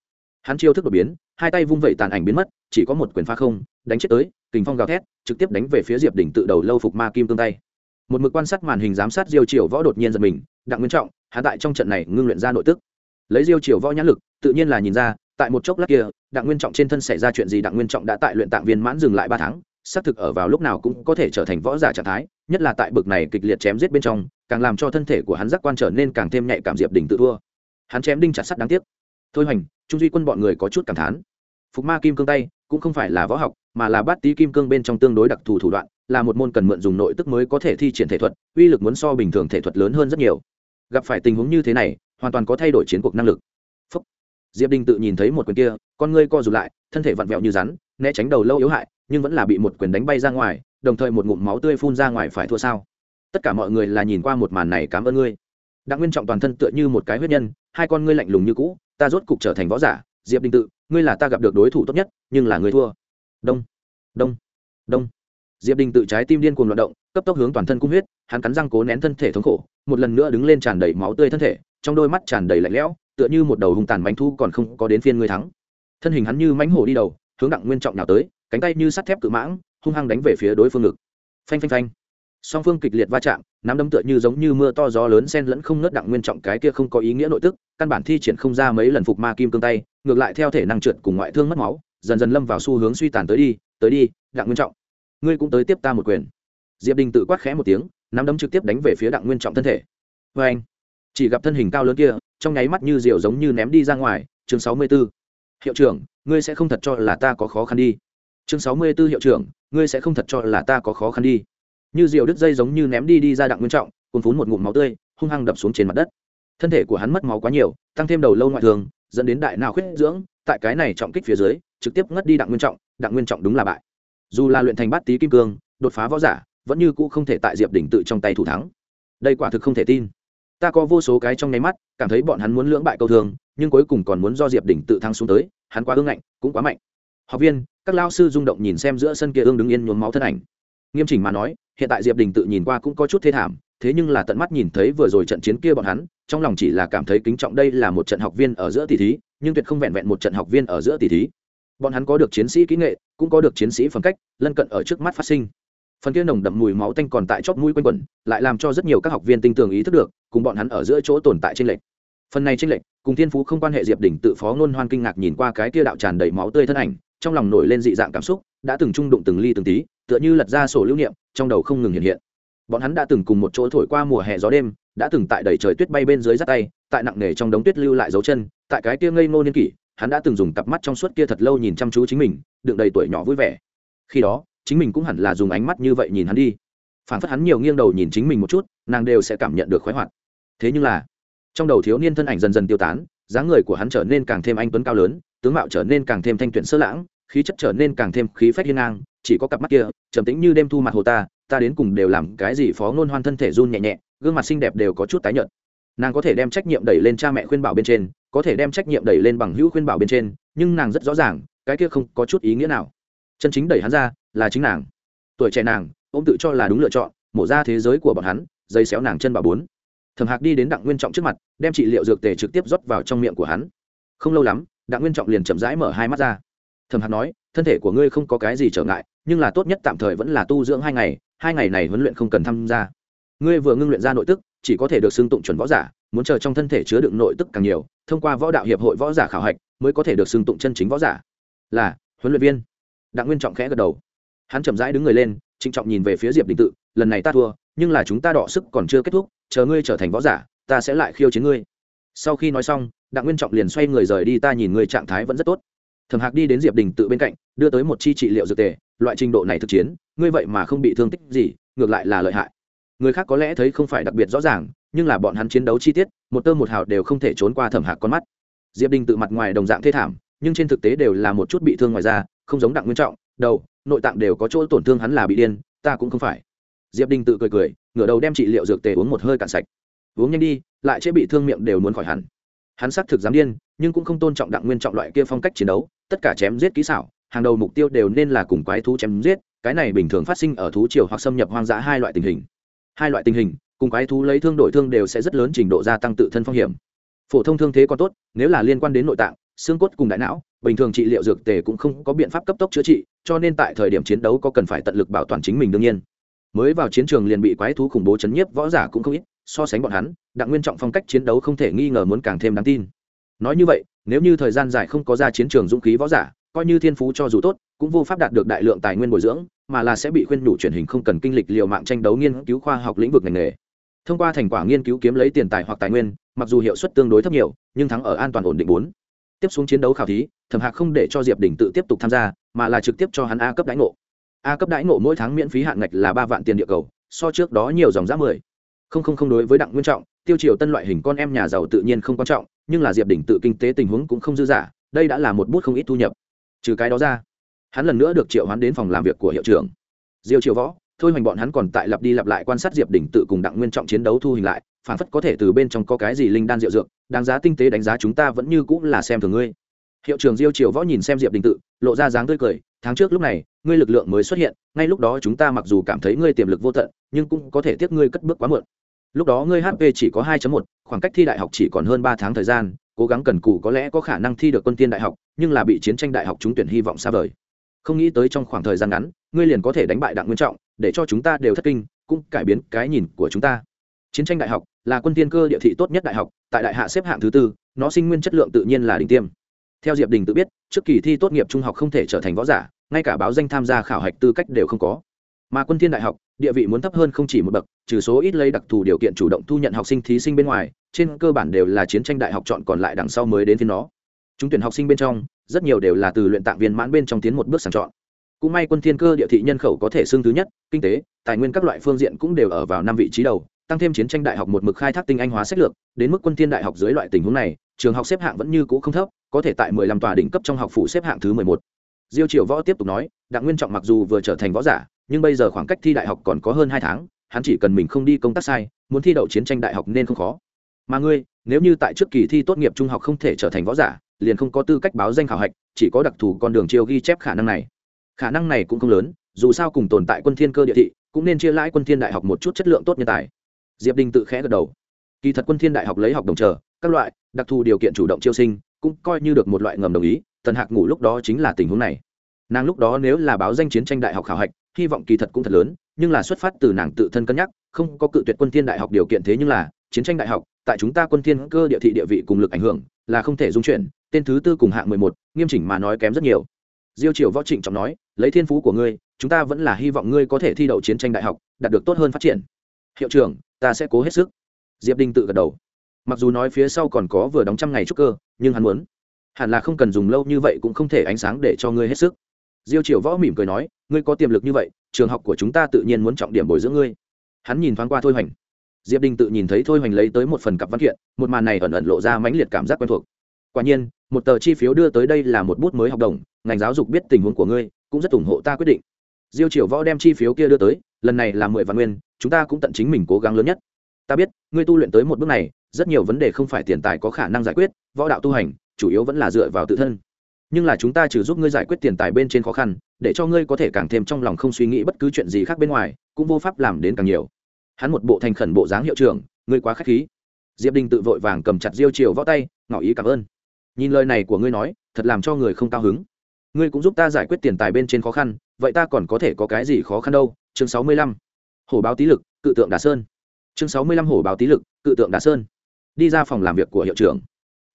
Hắn chiêu thức đột biến, hai tay vung vẩy tàn ảnh biến mất, chỉ có một quyền phá không, đánh chết tới, kình phong gào thét, trực tiếp đánh về phía diệp đỉnh tự đầu lâu phục ma kim tương tay. Một mực quan sát màn hình giám sát diêu triều võ đột nhiên giật mình, đặng nguyên trọng, hắn tại trong trận này ngưng luyện ra nội tức. Lấy diêu triều võ nhãn lực, tự nhiên là nhìn ra, tại một chốc lát kia đặng nguyên trọng trên thân xảy ra chuyện gì? Đặng nguyên trọng đã tại luyện tạng viên mãn dừng lại ba tháng, xác thực ở vào lúc nào cũng có thể trở thành võ giả trạng thái, nhất là tại bực này kịch liệt chém giết bên trong, càng làm cho thân thể của hắn giác quan trở nên càng thêm nhạy cảm diệp đỉnh tự thua. Hắn chém đinh chặt sắt đáng tiếc. Thôi hoành, trung duy quân bọn người có chút cảm thán. Phục ma kim cương tay cũng không phải là võ học, mà là bát tý kim cương bên trong tương đối đặc thù thủ đoạn, là một môn cần mượn dùng nội tức mới có thể thi triển thể thuật, uy lực muốn so bình thường thể thuật lớn hơn rất nhiều. Gặp phải tình huống như thế này, hoàn toàn có thay đổi chiến cuộc năng lực diệp Đình tự nhìn thấy một quyền kia, con ngươi co rụt lại, thân thể vặn vẹo như rắn, né tránh đầu lâu yếu hại, nhưng vẫn là bị một quyền đánh bay ra ngoài, đồng thời một ngụm máu tươi phun ra ngoài phải thua sao? Tất cả mọi người là nhìn qua một màn này cảm ơn ngươi. Đặng nguyên trọng toàn thân tựa như một cái huyết nhân, hai con ngươi lạnh lùng như cũ, ta rốt cục trở thành võ giả, diệp đình tự, ngươi là ta gặp được đối thủ tốt nhất, nhưng là người thua. Đông đông đông. Diệp đình tự trái tim điên cuồng loạt động, cấp tốc hướng toàn thân cung huyết, hắn cắn răng cố nén thân thể thống khổ, một lần nữa đứng lên tràn đầy máu tươi thân thể, trong đôi mắt tràn đầy lạnh lẽo tựa như một đầu hung tàn bánh thu còn không có đến phiên ngươi thắng. Thân hình hắn như mánh hổ đi đầu, hướng đặng nguyên trọng nào tới, cánh tay như sắt thép cự mãng, hung hăng đánh về phía đối phương ngực. Phanh phanh phanh. Song phương kịch liệt va chạm, nắm đấm tựa như giống như mưa to gió lớn sen lẫn không nớt đặng nguyên trọng cái kia không có ý nghĩa nội tức, căn bản thi triển không ra mấy lần phục ma kim cương tay, ngược lại theo thể năng trượt cùng ngoại thương mất máu, dần dần lâm vào xu hướng suy tàn tới đi tới đi, đặng nguyên trọng. Ngươi cũng tới tiếp ta một quyền. Diệp đình tự quát khẽ một tiếng, nắm đấm trực tiếp đánh về phía đặng nguyên trọng thân thể. Vê anh chỉ gặp thân hình cao lớn kia trong nháy mắt như diều giống như ném đi ra ngoài, chương sáu mươi 64. hiệu trưởng, ngươi sẽ không thật cho là ta có khó khăn đi. Chương sáu mươi 64 hiệu trưởng, ngươi sẽ không thật cho là ta có khó khăn đi. Như diều đứt dây giống như ném đi đi ra đặng nguyên trọng cuồn phún một ngụm máu tươi, hung hăng đập xuống trên mặt đất. Thân thể của hắn mất máu quá nhiều, tăng thêm đầu lâu ngoại thường, dẫn đến đại nào khuyết dưỡng, tại cái này trọng kích phía dưới, trực tiếp ngất đi đặng nguyên trọng, đặng nguyên trọng đúng là bại. Dù là luyện thành bát tý kim cương, đột phá võ giả, vẫn như cũ không thể tại diệp đỉnh tự trong tay thủ thắng. Đây quả thực không thể tin ta có vô số cái trong nháy mắt, cảm thấy bọn hắn muốn lưỡng bại câu thường nhưng cuối cùng còn muốn do diệp đỉnh tự thăng xuống tới, hắn quá ương ngạnh, cũng quá mạnh. Học viên, các lao sư rung động nhìn xem giữa sân kia ương đứng yên nhuốm máu thân ảnh. Nghiêm chỉnh mà nói, hiện tại diệp đình tự nhìn qua cũng có chút thê thảm, thế nhưng là tận mắt nhìn thấy vừa rồi trận chiến kia bọn hắn, trong lòng chỉ là cảm thấy kính trọng đây là một trận học viên ở giữa tỷ thí, nhưng tuyệt không vẹn vẹn một trận học viên ở giữa tỷ thí. Bọn hắn có được chiến sĩ kỹ nghệ, cũng có được chiến sĩ phẩm cách, lân cận ở trước mắt phát sinh phần kia nồng đậm mùi máu tanh còn tại chóp mũi quanh quẩn, lại làm cho rất nhiều các học viên tinh tường ý thức được, cùng bọn hắn ở giữa chỗ tồn tại trên lệch. Phần này trên lệch, cùng thiên phú không quan hệ diệp đỉnh tự phó ngôn hoan kinh ngạc nhìn qua cái kia đạo tràn đầy máu tươi thân ảnh, trong lòng nổi lên dị dạng cảm xúc, đã từng trung đụng từng ly từng tí, tựa như lật ra sổ lưu niệm, trong đầu không ngừng hiện hiện. Bọn hắn đã từng cùng một chỗ thổi qua mùa hè gió đêm, đã từng tại đầy trời tuyết bay bên dưới rắt tay, tại nặng nề trong đống tuyết lưu lại dấu chân, tại cái kia ngây ngô niên kỷ, hắn đã từng dùng cặp mắt trong suốt kia thật lâu nhìn chăm chú chính mình, đựng đầy tuổi nhỏ vui vẻ. Khi đó chính mình cũng hẳn là dùng ánh mắt như vậy nhìn hắn đi. Phản phất hắn nhiều nghiêng đầu nhìn chính mình một chút, nàng đều sẽ cảm nhận được khoái hoạt. Thế nhưng là, trong đầu thiếu niên thân ảnh dần dần tiêu tán, dáng người của hắn trở nên càng thêm anh tuấn cao lớn, tướng mạo trở nên càng thêm thanh tuyển sơ lãng, khí chất trở nên càng thêm khí phách hiên ngang, chỉ có cặp mắt kia, trầm tĩnh như đêm thu mặt hồ ta ta đến cùng đều làm cái gì phó ngôn hoan thân thể run nhẹ nhẹ, gương mặt xinh đẹp đều có chút tái nhợt. Nàng có thể đem trách nhiệm đẩy lên cha mẹ khuyên bảo bên trên, có thể đem trách nhiệm đẩy lên bằng hữu khuyên bảo bên trên, nhưng nàng rất rõ ràng, cái kia không có chút ý nghĩa nào. Chân chính đẩy hắn ra là chính nàng. Tuổi trẻ nàng ông tự cho là đúng lựa chọn, mổ ra thế giới của bọn hắn, dây xéo nàng chân bà bốn. Thẩm hạc đi đến đặng nguyên trọng trước mặt, đem trị liệu dược tề trực tiếp rót vào trong miệng của hắn. Không lâu lắm, đặng nguyên trọng liền chậm rãi mở hai mắt ra. Thẩm hạc nói, thân thể của ngươi không có cái gì trở ngại, nhưng là tốt nhất tạm thời vẫn là tu dưỡng hai ngày hai ngày này huấn luyện không cần tham gia. Ngươi vừa ngưng luyện ra nội tức, chỉ có thể được xưng tụng chuẩn võ giả, muốn chờ trong thân thể chứa đựng nội tức càng nhiều, thông qua võ đạo hiệp hội võ giả khảo hạch, mới có thể được xưng tụng chân chính võ giả. Là, huấn luyện viên. Đặng nguyên trọng khẽ gật đầu hắn chậm rãi đứng người lên, trịnh trọng nhìn về phía diệp đình tự, lần này ta thua, nhưng là chúng ta đọ sức còn chưa kết thúc, chờ ngươi trở thành võ giả, ta sẽ lại khiêu chiến ngươi. Sau khi nói xong, đặng nguyên trọng liền xoay người rời đi, ta nhìn ngươi trạng thái vẫn rất tốt. Thẩm hạc đi đến diệp đình tự bên cạnh, đưa tới một chi trị liệu dược tề, loại trình độ này thực chiến, ngươi vậy mà không bị thương tích gì, ngược lại là lợi hại. Người khác có lẽ thấy không phải đặc biệt rõ ràng, nhưng là bọn hắn chiến đấu chi tiết, một tơ một hào đều không thể trốn qua thẩm hạc con mắt. Diệp đình tự mặt ngoài đồng dạng thê thảm, nhưng trên thực tế đều là một chút bị thương ngoài da, không giống đặng nguyên trọng, đầu nội tạng đều có chỗ tổn thương hắn là bị điên, ta cũng không phải. Diệp đình tự cười cười, ngửa đầu đem trị liệu dược tề uống một hơi cạn sạch. Uống nhanh đi, lại chế bị thương miệng đều muốn khỏi hẳn. Hắn xác thực dám điên, nhưng cũng không tôn trọng đặng nguyên trọng loại kia phong cách chiến đấu, tất cả chém giết kỹ xảo, hàng đầu mục tiêu đều nên là cùng quái thú chém giết, cái này bình thường phát sinh ở thú triều hoặc xâm nhập hoang dã hai loại tình hình. Hai loại tình hình, cùng quái thú lấy thương đổi thương đều sẽ rất lớn trình độ gia tăng tự thân phong hiểm. Phổ thông thương thế còn tốt, nếu là liên quan đến nội tạng xương cốt cùng đại não, bình thường trị liệu dược tề cũng không có biện pháp cấp tốc chữa trị, cho nên tại thời điểm chiến đấu có cần phải tận lực bảo toàn chính mình đương nhiên. Mới vào chiến trường liền bị quái thú khủng bố chấn nhiếp, võ giả cũng không ít, so sánh bọn hắn, đặng nguyên trọng phong cách chiến đấu không thể nghi ngờ muốn càng thêm đáng tin. Nói như vậy, nếu như thời gian dài không có ra chiến trường dũng khí võ giả, coi như thiên phú cho dù tốt, cũng vô pháp đạt được đại lượng tài nguyên bồi dưỡng, mà là sẽ bị khuyên nhủ truyền hình không cần kinh lịch liều mạng tranh đấu nghiên cứu khoa học lĩnh vực ngành nghề. Thông qua thành quả nghiên cứu kiếm lấy tiền tài hoặc tài nguyên, mặc dù hiệu suất tương đối thấp nhiều, nhưng thắng ở an toàn ổn định bốn tiếp xuống chiến đấu khảo thí, thẩm hạc không để cho diệp đình tự tiếp tục tham gia, mà là trực tiếp cho hắn a cấp đãi ngộ. A cấp đãi ngộ mỗi tháng miễn phí hạn ngạch là ba vạn tiền địa cầu, so trước đó nhiều dòng giá mười. Không không không đối với đặng nguyên trọng, tiêu chiều tân loại hình con em nhà giàu tự nhiên không quan trọng, nhưng là diệp đình tự kinh tế tình huống cũng không dư giả đây đã là một bút không ít thu nhập. Trừ cái đó ra, hắn lần nữa được triệu hoán đến phòng làm việc của hiệu trưởng. Diêu triều võ, thôi hoành bọn hắn còn tại lặp đi lặp lại quan sát diệp đỉnh tự cùng đặng nguyên trọng chiến đấu thu hình lại phản phất có thể từ bên trong có cái gì linh đan diệu dược đáng giá tinh tế đánh giá chúng ta vẫn như cũng là xem thường ngươi. Hiệu trưởng diêu triều võ nhìn xem diệp đình tự lộ ra dáng tươi cười tháng trước lúc này ngươi lực lượng mới xuất hiện ngay lúc đó chúng ta mặc dù cảm thấy ngươi tiềm lực vô tận nhưng cũng có thể tiếc ngươi cất bước quá muộn. Lúc đó ngươi hp chỉ có 2 một, khoảng cách thi đại học chỉ còn hơn ba tháng thời gian cố gắng cần cù có lẽ có khả năng thi được quân tiên đại học nhưng là bị chiến tranh đại học trúng tuyển hy vọng xa vời. Không nghĩ tới trong khoảng thời gian ngắn ngươi liền có thể đánh bại đặng nguyên trọng để cho chúng ta đều thất kinh cũng cải biến cái nhìn của chúng ta chiến tranh đại học, là quân tiên cơ địa thị tốt nhất đại học, tại đại hạ xếp hạng thứ tư, nó sinh nguyên chất lượng tự nhiên là đỉnh tiêm. Theo diệp đình tự biết, trước kỳ thi tốt nghiệp trung học không thể trở thành võ giả, ngay cả báo danh tham gia khảo hạch tư cách đều không có. Mà quân thiên đại học, địa vị muốn thấp hơn không chỉ một bậc, trừ số ít lấy đặc thù điều kiện chủ động thu nhận học sinh thí sinh bên ngoài, trên cơ bản đều là chiến tranh đại học chọn còn lại đằng sau mới đến phiên nó. Chúng tuyển học sinh bên trong, rất nhiều đều là từ luyện tạng viên mãn bên trong tiến một bước sàng chọn. Cũng may quân thiên cơ địa thị nhân khẩu có thể xưng thứ nhất, kinh tế, tài nguyên các loại phương diện cũng đều ở vào năm vị trí đầu tăng thêm chiến tranh đại học một mực khai thác tinh anh hóa sách lược, đến mức quân thiên đại học dưới loại tình huống này, trường học xếp hạng vẫn như cũ không thấp, có thể tại 15 tòa đỉnh cấp trong học phủ xếp hạng thứ 11. diêu triều võ tiếp tục nói, đặng nguyên trọng mặc dù vừa trở thành võ giả, nhưng bây giờ khoảng cách thi đại học còn có hơn hai tháng, hắn chỉ cần mình không đi công tác sai, muốn thi đậu chiến tranh đại học nên không khó. Mà ngươi, nếu như tại trước kỳ thi tốt nghiệp trung học không thể trở thành võ giả, liền không có tư cách báo danh khảo hạch, chỉ có đặc thù con đường chiêu ghi chép khả năng này. Khả năng này cũng không lớn, dù sao cùng tồn tại quân thiên cơ địa thị, cũng nên chia lãi quân thiên đại học một chút chất lượng tốt nhân tài diệp đình tự khẽ gật đầu. Kỳ thật quân thiên đại học lấy học đồng chờ, các loại, đặc thù điều kiện chủ động chiêu sinh, cũng coi như được một loại ngầm đồng ý, tần hạc ngủ lúc đó chính là tình huống này. Nàng lúc đó nếu là báo danh chiến tranh đại học khảo hạch, hy vọng kỳ thật cũng thật lớn, nhưng là xuất phát từ nàng tự thân cân nhắc, không có cự tuyệt quân thiên đại học điều kiện thế nhưng là, chiến tranh đại học, tại chúng ta quân thiên cơ địa thị địa vị cùng lực ảnh hưởng, là không thể dung chuyển, tên thứ tư cùng hạng mười một, nghiêm chỉnh mà nói kém rất nhiều. Diêu triều võ trịnh trọng nói, lấy thiên phú của ngươi, chúng ta vẫn là hy vọng ngươi có thể thi đậu chiến tranh đại học, đạt được tốt hơn phát triển. Hiệu trưởng ta sẽ cố hết sức. Diệp đinh tự gật đầu. Mặc dù nói phía sau còn có vừa đóng trăm ngày trúc cơ, nhưng hắn muốn. Hẳn là không cần dùng lâu như vậy cũng không thể ánh sáng để cho ngươi hết sức. Diêu triều võ mỉm cười nói, ngươi có tiềm lực như vậy, trường học của chúng ta tự nhiên muốn trọng điểm bồi dưỡng ngươi. Hắn nhìn thoáng qua thôi hoành. Diệp đình tự nhìn thấy thôi hoành lấy tới một phần cặp văn kiện, một màn này ẩn ẩn lộ ra mãnh liệt cảm giác quen thuộc. Quả nhiên, một tờ chi phiếu đưa tới đây là một bút mới học đồng, ngành giáo dục biết tình huống của ngươi, cũng rất ủng hộ ta quyết định. Diêu triều võ đem chi phiếu kia đưa tới lần này là mười vạn nguyên, chúng ta cũng tận chính mình cố gắng lớn nhất. Ta biết, ngươi tu luyện tới một bước này, rất nhiều vấn đề không phải tiền tài có khả năng giải quyết, võ đạo tu hành, chủ yếu vẫn là dựa vào tự thân. Nhưng là chúng ta chỉ giúp ngươi giải quyết tiền tài bên trên khó khăn, để cho ngươi có thể càng thêm trong lòng không suy nghĩ bất cứ chuyện gì khác bên ngoài, cũng vô pháp làm đến càng nhiều. Hắn một bộ thành khẩn bộ dáng hiệu trưởng, ngươi quá k h á c h khí. Diệp đình tự vội vàng cầm chặt diêu chiều võ tay, ngỏ ý cảm ơn. Nhìn lời này của ngươi nói, thật làm cho người không cao hứng. Ngươi cũng giúp ta giải quyết tiền tài bên trên khó khăn vậy ta còn có thể có cái gì khó khăn đâu? Chương sáu mươi lăm. Hổ báo tý lực, cự tượng đà sơn. Chương sáu mươi lăm hổ báo tý lực, cự tượng đà sơn. Đi ra phòng làm việc của hiệu trưởng.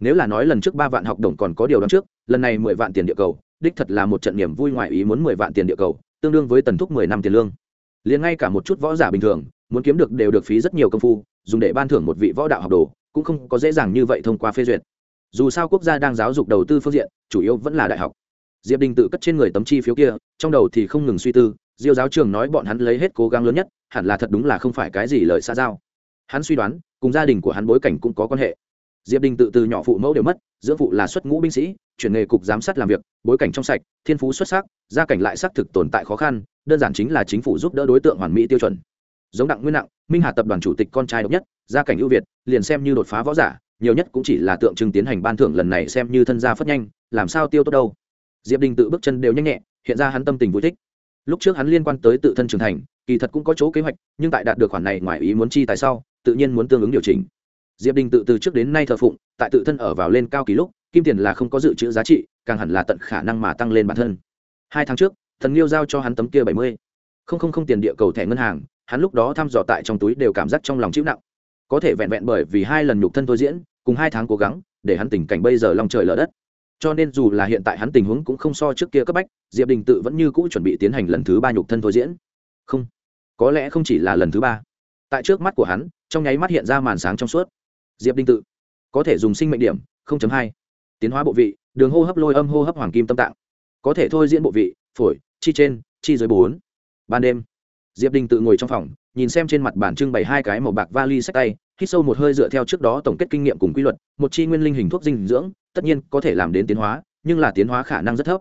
Nếu là nói lần trước ba vạn học đồng còn có điều đ trước, lần này mười vạn tiền địa cầu, đích thật là một trận niềm vui ngoài ý muốn mười vạn tiền địa cầu, tương đương với tần thúc mười năm tiền lương. Liền ngay cả một chút võ giả bình thường, muốn kiếm được đều được phí rất nhiều công phu, dùng để ban thưởng một vị võ đạo học đồ, cũng không có dễ dàng như vậy thông qua phê duyệt. Dù sao quốc gia đang giáo dục đầu tư phương diện, chủ yếu vẫn là đại học diệp đình tự cất trên người tấm chi phiếu kia, trong đầu thì không ngừng suy tư, diêu giáo trường nói bọn hắn lấy hết cố gắng lớn nhất, hẳn là thật đúng là không phải cái gì lời xa giao. Hắn suy đoán, cùng gia đình của hắn bối cảnh cũng có quan hệ. Diệp đình tự từ nhỏ phụ mẫu đều mất, dưỡng phụ là xuất ngũ binh sĩ, chuyển nghề cục giám sát làm việc, bối cảnh trong sạch, thiên phú xuất sắc, gia cảnh lại xác thực tồn tại khó khăn, đơn giản chính là chính phủ giúp đỡ đối tượng hoàn mỹ tiêu chuẩn. Giống đặng nguyên nặng, minh hà tập đoàn chủ tịch con trai độc nhất, gia cảnh ưu việt, liền xem như đột phá võ giả, nhiều nhất cũng chỉ là tượng trưng tiến hành ban thưởng lần này xem như thân gia phất nhanh, làm sao tiêu tốt đâu diệp đình tự bước chân đều nhanh nhẹ, hiện ra hắn tâm tình vui thích. Lúc trước hắn liên quan tới tự thân trưởng thành, kỳ thật cũng có chỗ kế hoạch, nhưng tại đạt được khoản này ngoài ý muốn chi tại sao tự nhiên muốn tương ứng điều chỉnh. Diệp đình tự từ trước đến nay thờ phụng, tại tự thân ở vào lên cao kỳ lúc, kim tiền là không có dự trữ giá trị, càng hẳn là tận khả năng mà tăng lên bản thân. Hai tháng trước, thần liêu giao cho hắn tấm kia bảy mươi. Không không không tiền địa cầu thẻ ngân hàng, hắn lúc đó thăm dò tại trong túi đều cảm giác trong lòng chịu nặng. Có thể vẹn vẹn bởi vì hai lần nhục thân thôi diễn, cùng hai tháng cố gắng, để hắn tình cảnh bây giờ lòng trời lở đất cho nên dù là hiện tại hắn tình huống cũng không so trước kia cấp bách, diệp đình tự vẫn như cũ chuẩn bị tiến hành lần thứ ba nhục thân thôi diễn. Không, có lẽ không chỉ là lần thứ ba. Tại trước mắt của hắn, trong nháy mắt hiện ra màn sáng trong suốt. Diệp đình tự, có thể dùng sinh mệnh điểm hai. Tiến hóa bộ vị, đường hô hấp lôi âm hô hấp hoàng kim tâm tạng. Có thể thôi diễn bộ vị, phổi, chi trên, chi dưới bốn. Ban đêm, diệp đình tự ngồi trong phòng, nhìn xem trên mặt bản trưng bày hai cái màu bạc vali sách tay, hít sâu một hơi dựa theo trước đó tổng kết kinh nghiệm cùng quy luật, một chi nguyên linh hình thuốc dinh dưỡng tất nhiên có thể làm đến tiến hóa nhưng là tiến hóa khả năng rất thấp.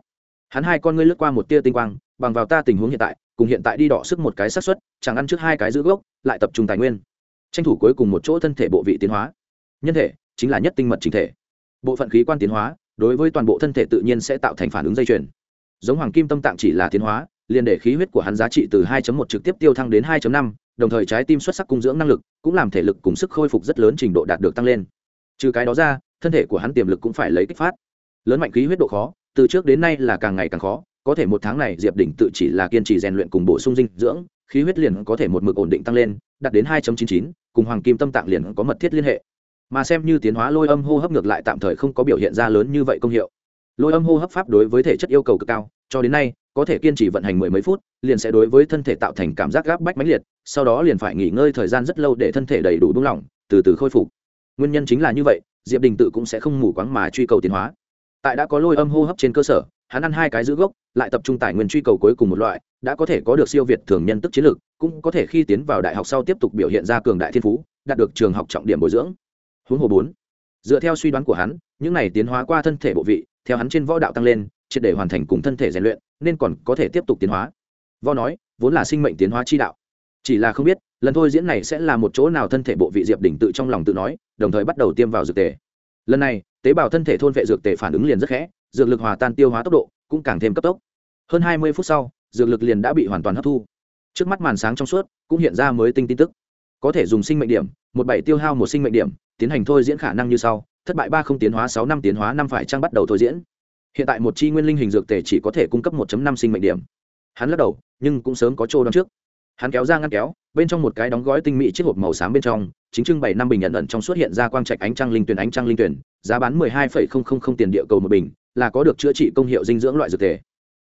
Hắn hai con ngươi lướt qua một tia tinh quang bằng vào ta tình huống hiện tại cùng hiện tại đi đọ sức một cái xác suất chẳng ăn trước hai cái giữ gốc lại tập trung tài nguyên. Tranh thủ cuối cùng một chỗ thân thể bộ vị tiến hóa. Nhân thể chính là nhất tinh mật chính thể. Bộ phận khí quan tiến hóa đối với toàn bộ thân thể tự nhiên sẽ tạo thành phản ứng dây chuyền. Giống hoàng kim tâm tạng chỉ là tiến hóa liền để khí huyết của hắn giá trị từ 2.1 trực tiếp tiêu thăng đến 2.5, đồng thời trái tim xuất sắc cung dưỡng năng lực cũng làm thể lực cùng sức khôi phục rất lớn trình độ đạt được tăng lên. Trừ cái đó ra thân thể của hắn tiềm lực cũng phải lấy kích phát. Lớn mạnh khí huyết độ khó từ trước đến nay là càng ngày càng khó có thể một tháng này diệp đỉnh tự chỉ là kiên trì rèn luyện cùng bổ sung dinh dưỡng khí huyết liền có thể một mực ổn định tăng lên đạt đến 2.99, cùng hoàng kim tâm tạng liền có mật thiết liên hệ. Mà xem như tiến hóa lôi âm hô hấp ngược lại tạm thời không có biểu hiện ra lớn như vậy công hiệu. Lôi âm hô hấp pháp đối với thể chất yêu cầu cực cao cho đến nay có thể kiên trì vận hành mười mấy phút liền sẽ đối với thân thể tạo thành cảm giác gáp bách mãnh liệt sau đó liền phải nghỉ ngơi thời gian rất lâu để thân thể đầy đủ buông lỏng từ từ khôi phục. Nguyên nhân chính là như vậy diệp đình tự cũng sẽ không mù quáng mà truy cầu tiến hóa. Tại đã có lôi âm hô hấp trên cơ sở, hắn ăn hai cái giữ gốc, lại tập trung tài nguyên truy cầu cuối cùng một loại, đã có thể có được siêu việt thường nhân tức chiến lược cũng có thể khi tiến vào đại học sau tiếp tục biểu hiện ra cường đại thiên phú, đạt được trường học trọng điểm bồi dưỡng. Huống hồ bốn, dựa theo suy đoán của hắn, những này tiến hóa qua thân thể bộ vị, theo hắn trên võ đạo tăng lên, triệt để hoàn thành cùng thân thể rèn luyện, nên còn có thể tiếp tục tiến hóa. Vo nói, vốn là sinh mệnh tiến hóa chi đạo. Chỉ là không biết lần thôi diễn này sẽ là một chỗ nào thân thể bộ vị diệp đỉnh tự trong lòng tự nói, đồng thời bắt đầu tiêm vào dược tề. Lần này, tế bào thân thể thôn vệ dược tề phản ứng liền rất khẽ, dược lực hòa tan tiêu hóa tốc độ cũng càng thêm cấp tốc. Hơn hai mươi phút sau, dược lực liền đã bị hoàn toàn hấp thu. Trước mắt màn sáng trong suốt cũng hiện ra mới tinh tin tức. Có thể dùng sinh mệnh điểm, một bảy tiêu hao một sinh mệnh điểm, tiến hành thôi diễn khả năng như sau, thất bại ba không tiến hóa, sáu năm tiến hóa, năm phải trang bắt đầu thôi diễn. Hiện tại một chi nguyên linh hình dược tề chỉ có thể cung cấp một năm sinh mệnh điểm. Hắn lắc đầu, nhưng cũng sớm có chỗ đón trước. Hắn kéo ra ngăn kéo bên trong một cái đóng gói tinh mỹ chiếc hộp màu xám bên trong, chính trưng bày năm bình nhận ẩn trong xuất hiện ra quang trạch ánh trăng linh tuyển ánh trăng linh tuyển, giá bán mười hai phẩy không không không tiền địa cầu một bình, là có được chữa trị công hiệu dinh dưỡng loại dược thể.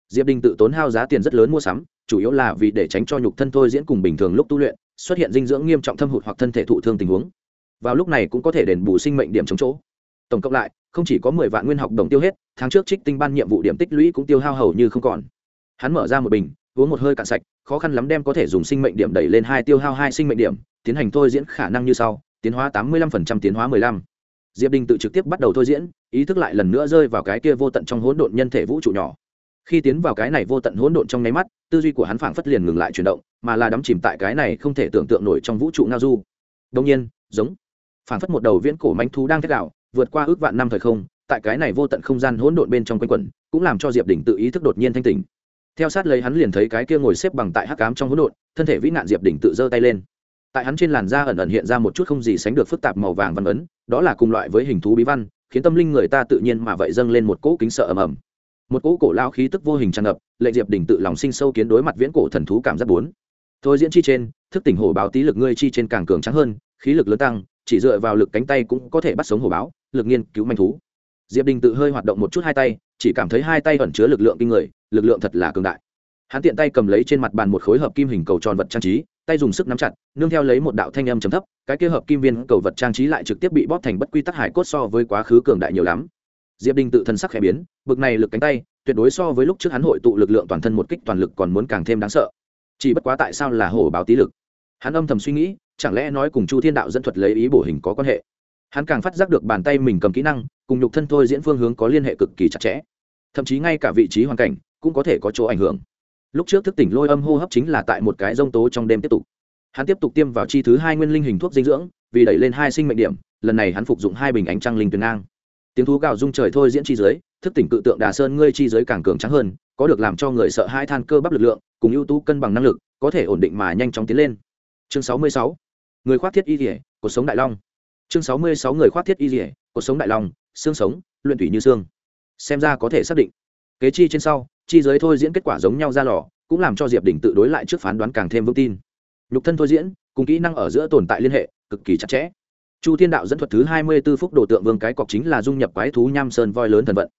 diệp đình tự tốn hao giá tiền rất lớn mua sắm, chủ yếu là vì để tránh cho nhục thân thôi diễn cùng bình thường lúc tu luyện, xuất hiện dinh dưỡng nghiêm trọng thâm hụt hoặc thân thể thụ thương tình huống. Vào lúc này cũng có thể đền bù sinh mệnh điểm chống chỗ. Tổng cộng lại, không chỉ có mười vạn nguyên học đồng tiêu hết, tháng trước trích tinh ban nhiệm vụ điểm tích lũy cũng tiêu hao hầu như không còn. Hắn mở ra một bình, uống một hơi cạn sạch khó khăn lắm đem có thể dùng sinh mệnh điểm đẩy lên hai tiêu hao hai sinh mệnh điểm, tiến hành thôi diễn khả năng như sau, tiến hóa tám mươi lăm phần trăm, tiến hóa mười lăm. Diệp đình tự trực tiếp bắt đầu thôi diễn, ý thức lại lần nữa rơi vào cái kia vô tận trong hỗn độn nhân thể vũ trụ nhỏ. Khi tiến vào cái này vô tận hỗn độn trong nháy mắt, tư duy của hắn phảng phất liền ngừng lại chuyển động, mà là đắm chìm tại cái này không thể tưởng tượng nổi trong vũ trụ ngao du. Đông nhiên, giống, phảng phất một đầu viễn cổ mánh thú đang thét đạo vượt qua ước vạn năm thời không, tại cái này vô tận không gian hỗn độn bên trong quanh quẩn, cũng làm cho diệp đình tự ý thức đột nhiên thanh tỉnh theo sát lấy hắn liền thấy cái kia ngồi xếp bằng tại hắc cám trong hỗn độn, thân thể vĩ nạn diệp đỉnh tự giơ tay lên. Tại hắn trên làn da ẩn ẩn hiện ra một chút không gì sánh được phức tạp màu vàng văn ấn, đó là cùng loại với hình thú bí văn, khiến tâm linh người ta tự nhiên mà vậy dâng lên một cỗ kính sợ ầm ầm. Một cỗ cổ lao khí tức vô hình tràn ngập, lệ diệp đỉnh tự lòng sinh sâu kiến đối mặt viễn cổ thần thú cảm giác bốn. Thôi diễn chi trên, thức tỉnh hổ báo tí lực ngươi chi trên càng cường trắng hơn, khí lực lớn tăng, chỉ dựa vào lực cánh tay cũng có thể bắt sống hổ báo, lực nghiên cứu manh thú. Diệp đình tự hơi hoạt động một chút hai tay, chỉ cảm thấy hai tay ẩn chứa lực lượng kinh người lực lượng thật là cường đại. Hắn tiện tay cầm lấy trên mặt bàn một khối hợp kim hình cầu tròn vật trang trí, tay dùng sức nắm chặt, nương theo lấy một đạo thanh âm chấm thấp, cái kia hợp kim viên cầu vật trang trí lại trực tiếp bị bóp thành bất quy tắc hải cốt so với quá khứ cường đại nhiều lắm. Diệp đình tự thân sắc khẽ biến, bực này lực cánh tay, tuyệt đối so với lúc trước hắn hội tụ lực lượng toàn thân một kích toàn lực còn muốn càng thêm đáng sợ. Chỉ bất quá tại sao là hổ báo tí lực? Hắn âm thầm suy nghĩ, chẳng lẽ nói cùng chu thiên đạo dẫn thuật lấy ý bổ hình có quan hệ? Hắn càng phát giác được bàn tay mình cầm kỹ năng, cùng nhục thân thôi diễn phương hướng có liên hệ cực kỳ chặt chẽ. Thậm chí ngay cả vị trí hoàn cảnh cũng có thể có chỗ ảnh hưởng. Lúc trước thức tỉnh lôi âm hô hấp chính là tại một cái rông tố trong đêm tiếp tục. Hắn tiếp tục tiêm vào chi thứ hai nguyên linh hình thuốc dinh dưỡng, vì đẩy lên hai sinh mệnh điểm, lần này hắn phục dụng hai bình ánh trăng linh tuyền ngang. Tiếng thú gào rung trời thôi diễn chi giới, thức tỉnh cự tượng đà sơn ngươi chi giới càng cường trắng hơn, có được làm cho người sợ hai than cơ bắp lực lượng, cùng ưu tú cân bằng năng lực, có thể ổn định mà nhanh chóng tiến lên. Chương sáu mươi sáu, người khoác thiết y rỉa cuộc sống đại long. Chương sáu mươi sáu, người khoác thiết y rỉa cuộc sống đại long, xương sống, luyện thủy như xương. Xem ra có thể xác định. Kế chi trên sau chi giới thôi diễn kết quả giống nhau ra lò, cũng làm cho diệp đỉnh tự đối lại trước phán đoán càng thêm vững tin. Nhục thân thôi diễn, cùng kỹ năng ở giữa tồn tại liên hệ, cực kỳ chặt chẽ. Chu thiên đạo dẫn thuật thứ hai mươi b ố phúc đồ tượng vương cái cọc chính là dung nhập quái thú nham sơn voi lớn thần vận.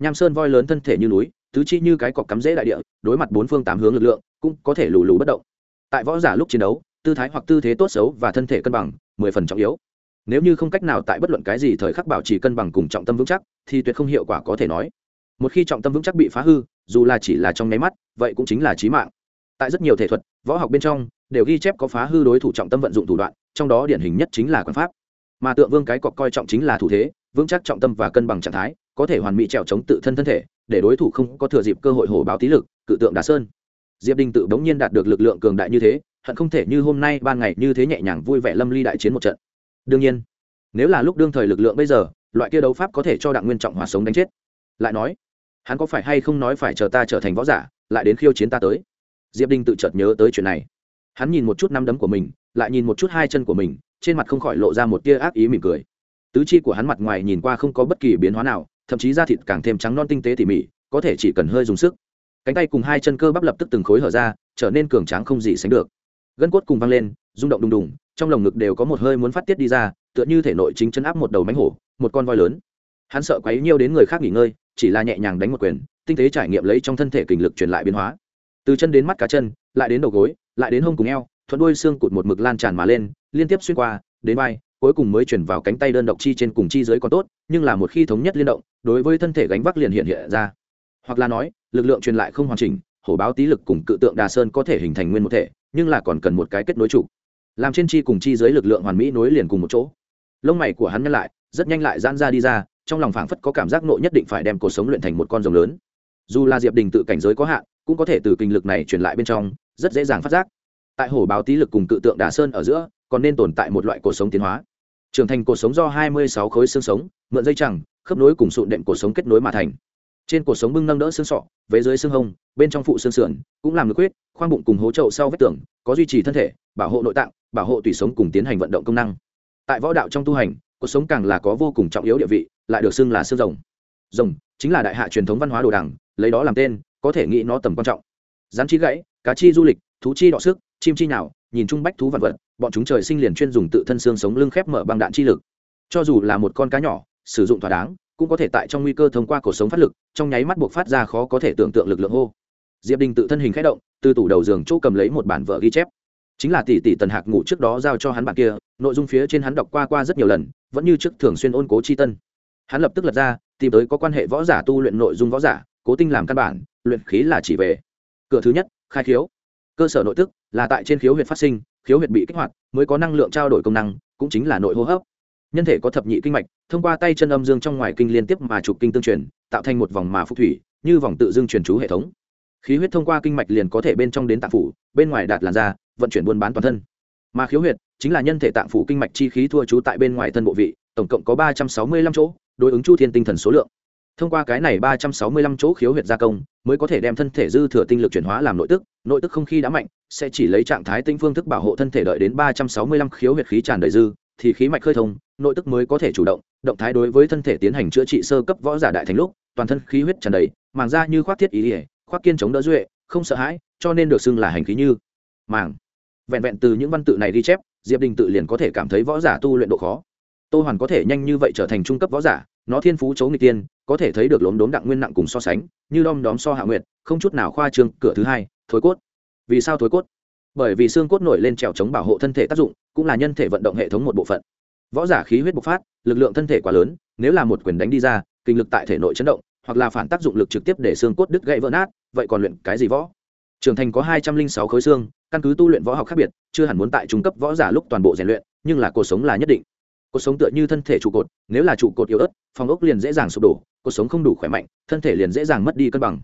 Nham sơn voi lớn thân thể như núi, tứ chi như cái cọc cắm rễ đại địa, đối mặt bốn phương tám hướng lực lượng, cũng có thể lù lù bất động. Tại võ giả lúc chiến đấu, tư thái hoặc tư thế tốt xấu và thân thể cân bằng, mười phần trọng yếu. Nếu như không cách nào tại bất luận cái gì thời khắc bảo trì cân bằng cùng trọng tâm vững chắc, thì tuyệt không hiệu quả có thể nói một khi trọng tâm vững chắc bị phá hư, dù là chỉ là trong nháy mắt, vậy cũng chính là trí mạng. Tại rất nhiều thể thuật, võ học bên trong, đều ghi chép có phá hư đối thủ trọng tâm vận dụng thủ đoạn, trong đó điển hình nhất chính là quan pháp. Mà tượng vương cái cọc coi trọng chính là thủ thế, vững chắc trọng tâm và cân bằng trạng thái, có thể hoàn mỹ trèo chống tự thân thân thể, để đối thủ không có thừa dịp cơ hội hổ báo tí lực, cự tượng đà sơn. Diệp đình tự bỗng nhiên đạt được lực lượng cường đại như thế, hận không thể như hôm nay ban ngày như thế nhẹ nhàng vui vẻ lâm ly đại chiến một trận. Đương nhiên, nếu là lúc đương thời lực lượng bây giờ, loại kia đấu pháp có thể cho đặng nguyên trọng hòa sống đánh chết. Lại nói hắn có phải hay không nói phải chờ ta trở thành võ giả, lại đến khiêu chiến ta tới? Diệp đinh tự chợt nhớ tới chuyện này. Hắn nhìn một chút năm đấm của mình, lại nhìn một chút hai chân của mình, trên mặt không khỏi lộ ra một tia ác ý mỉm cười. Tứ chi của hắn mặt ngoài nhìn qua không có bất kỳ biến hóa nào, thậm chí da thịt càng thêm trắng non tinh tế tỉ mỉ, có thể chỉ cần hơi dùng sức. Cánh tay cùng hai chân cơ bắp lập tức từng khối hở ra, trở nên cường tráng không gì sánh được. Gân cốt cùng văng lên, rung động đùng đùng, trong lồng ngực đều có một hơi muốn phát tiết đi ra, tựa như thể nội chính chân áp một đầu mánh hổ, một con voi lớn hắn sợ quấy nhiêu đến người khác nghỉ ngơi, chỉ là nhẹ nhàng đánh một quyền, tinh tế trải nghiệm lấy trong thân thể kình lực truyền lại biến hóa. Từ chân đến mắt cá chân, lại đến đầu gối, lại đến hông cùng eo, thuận đuôi xương cụt một mực lan tràn mà lên, liên tiếp xuyên qua, đến vai, cuối cùng mới chuyển vào cánh tay đơn độc chi trên cùng chi dưới còn tốt, nhưng là một khi thống nhất liên động, đối với thân thể gánh vác liền hiện hiện ra. Hoặc là nói, lực lượng truyền lại không hoàn chỉnh, hổ báo tí lực cùng cự tượng đà sơn có thể hình thành nguyên một thể, nhưng là còn cần một cái kết nối trụ làm trên chi cùng chi dưới lực lượng hoàn mỹ nối liền cùng một chỗ. Lông mày của hắn nhăn lại, rất nhanh lại giãn ra đi ra trong lòng phảng phất có cảm giác nội nhất định phải đem cuộc sống luyện thành một con rồng lớn. Dù là diệp đình tự cảnh giới có hạn cũng có thể từ kinh lực này truyền lại bên trong rất dễ dàng phát giác. Tại hổ báo tí lực cùng cự tượng đà sơn ở giữa còn nên tồn tại một loại cuộc sống tiến hóa. Trưởng thành cuộc sống do hai mươi sáu khối xương sống mượn dây chẳng khớp nối cùng sụn đệm cuộc sống kết nối mà thành. Trên cuộc sống bưng nâng đỡ xương sọ vế dưới xương hông bên trong phụ xương sườn cũng làm lực quyết, khoang bụng cùng hố trậu sau vết tường có duy trì thân thể bảo hộ nội tạng bảo hộ tủy sống cùng tiến hành vận động công năng. Tại võ đạo trong tu hành cuộc sống càng là có vô cùng trọng yếu địa vị, lại được xưng là xương rồng. Rồng chính là đại hạ truyền thống văn hóa đồ đằng, lấy đó làm tên, có thể nghĩ nó tầm quan trọng. Rắn chi gãy, cá chi du lịch, thú chi đọ sức, chim chi nào nhìn chung bách thú vật vật, bọn chúng trời sinh liền chuyên dùng tự thân xương sống lưng khép mở bằng đạn chi lực. Cho dù là một con cá nhỏ, sử dụng thỏa đáng, cũng có thể tại trong nguy cơ thông qua cổ sống phát lực, trong nháy mắt buộc phát ra khó có thể tưởng tượng lực lượng hô. Diệp đình tự thân hình khẽ động, từ tủ đầu giường chỗ cầm lấy một bản vợ ghi chép chính là tỷ tỷ tần hạc ngủ trước đó giao cho hắn bản kia, nội dung phía trên hắn đọc qua qua rất nhiều lần, vẫn như trước thường xuyên ôn cố chi tân. Hắn lập tức lật ra, tìm tới có quan hệ võ giả tu luyện nội dung võ giả, cố tinh làm căn bản, luyện khí là chỉ về. Cửa thứ nhất, khai khiếu. Cơ sở nội tức là tại trên khiếu huyệt phát sinh, khiếu huyệt bị kích hoạt, mới có năng lượng trao đổi công năng, cũng chính là nội hô hấp. Nhân thể có thập nhị kinh mạch, thông qua tay chân âm dương trong ngoài kinh liên tiếp mà chụp kinh tương truyền, tạo thành một vòng mà phúc thủy, như vòng tự dương truyền chú hệ thống. Khí huyết thông qua kinh mạch liền có thể bên trong đến tạng phủ, bên ngoài đạt làn da vận chuyển buôn bán toàn thân. Mà khiếu huyệt chính là nhân thể tạng phủ kinh mạch chi khí thua trú tại bên ngoài thân bộ vị, tổng cộng có ba trăm sáu mươi lăm chỗ, đối ứng chu thiên tinh thần số lượng. Thông qua cái này ba trăm sáu mươi lăm chỗ khiếu huyệt gia công, mới có thể đem thân thể dư thừa tinh lực chuyển hóa làm nội tức nội tức không khi đã mạnh, sẽ chỉ lấy trạng thái tinh phương thức bảo hộ thân thể đợi đến ba trăm sáu mươi lăm khiếu huyệt khí tràn đầy dư, thì khí mạch khơi thông, nội tức mới có thể chủ động động thái đối với thân thể tiến hành chữa trị sơ cấp võ giả đại thành lúc, toàn thân khí huyết tràn đầy, màng da như khoác thiết ý ỉa khoác kiên chống đỡ duệ, không sợ hãi, cho nên được xưng là hành khí như màng vẹn vẹn từ những văn tự này ghi chép, diệp đình tự liền có thể cảm thấy võ giả tu luyện độ khó. Tô hoàn có thể nhanh như vậy trở thành trung cấp võ giả, nó thiên phú chấu người tiên, có thể thấy được lốm đốm đặng nguyên nặng cùng so sánh, như đom đóm so hạ nguyệt, không chút nào khoa trương, cửa thứ hai, thối cốt. Vì sao thối cốt? Bởi vì xương cốt nổi lên trèo chống bảo hộ thân thể tác dụng, cũng là nhân thể vận động hệ thống một bộ phận. Võ giả khí huyết bộc phát, lực lượng thân thể quá lớn, nếu là một quyền đánh đi ra, kinh lực tại thể nội chấn động, hoặc là phản tác dụng lực trực tiếp để xương cốt đứt gãy vỡ nát, vậy còn luyện cái gì võ? Trưởng thành có hai trăm linh sáu khối xương căn cứ tu luyện võ học khác biệt, chưa hẳn muốn tại trung cấp võ giả lúc toàn bộ rèn luyện, nhưng là cuộc sống là nhất định. Cuộc sống tựa như thân thể trụ cột, nếu là trụ cột yếu ớt, phòng ốc liền dễ dàng sụp đổ, cuộc sống không đủ khỏe mạnh, thân thể liền dễ dàng mất đi cân bằng.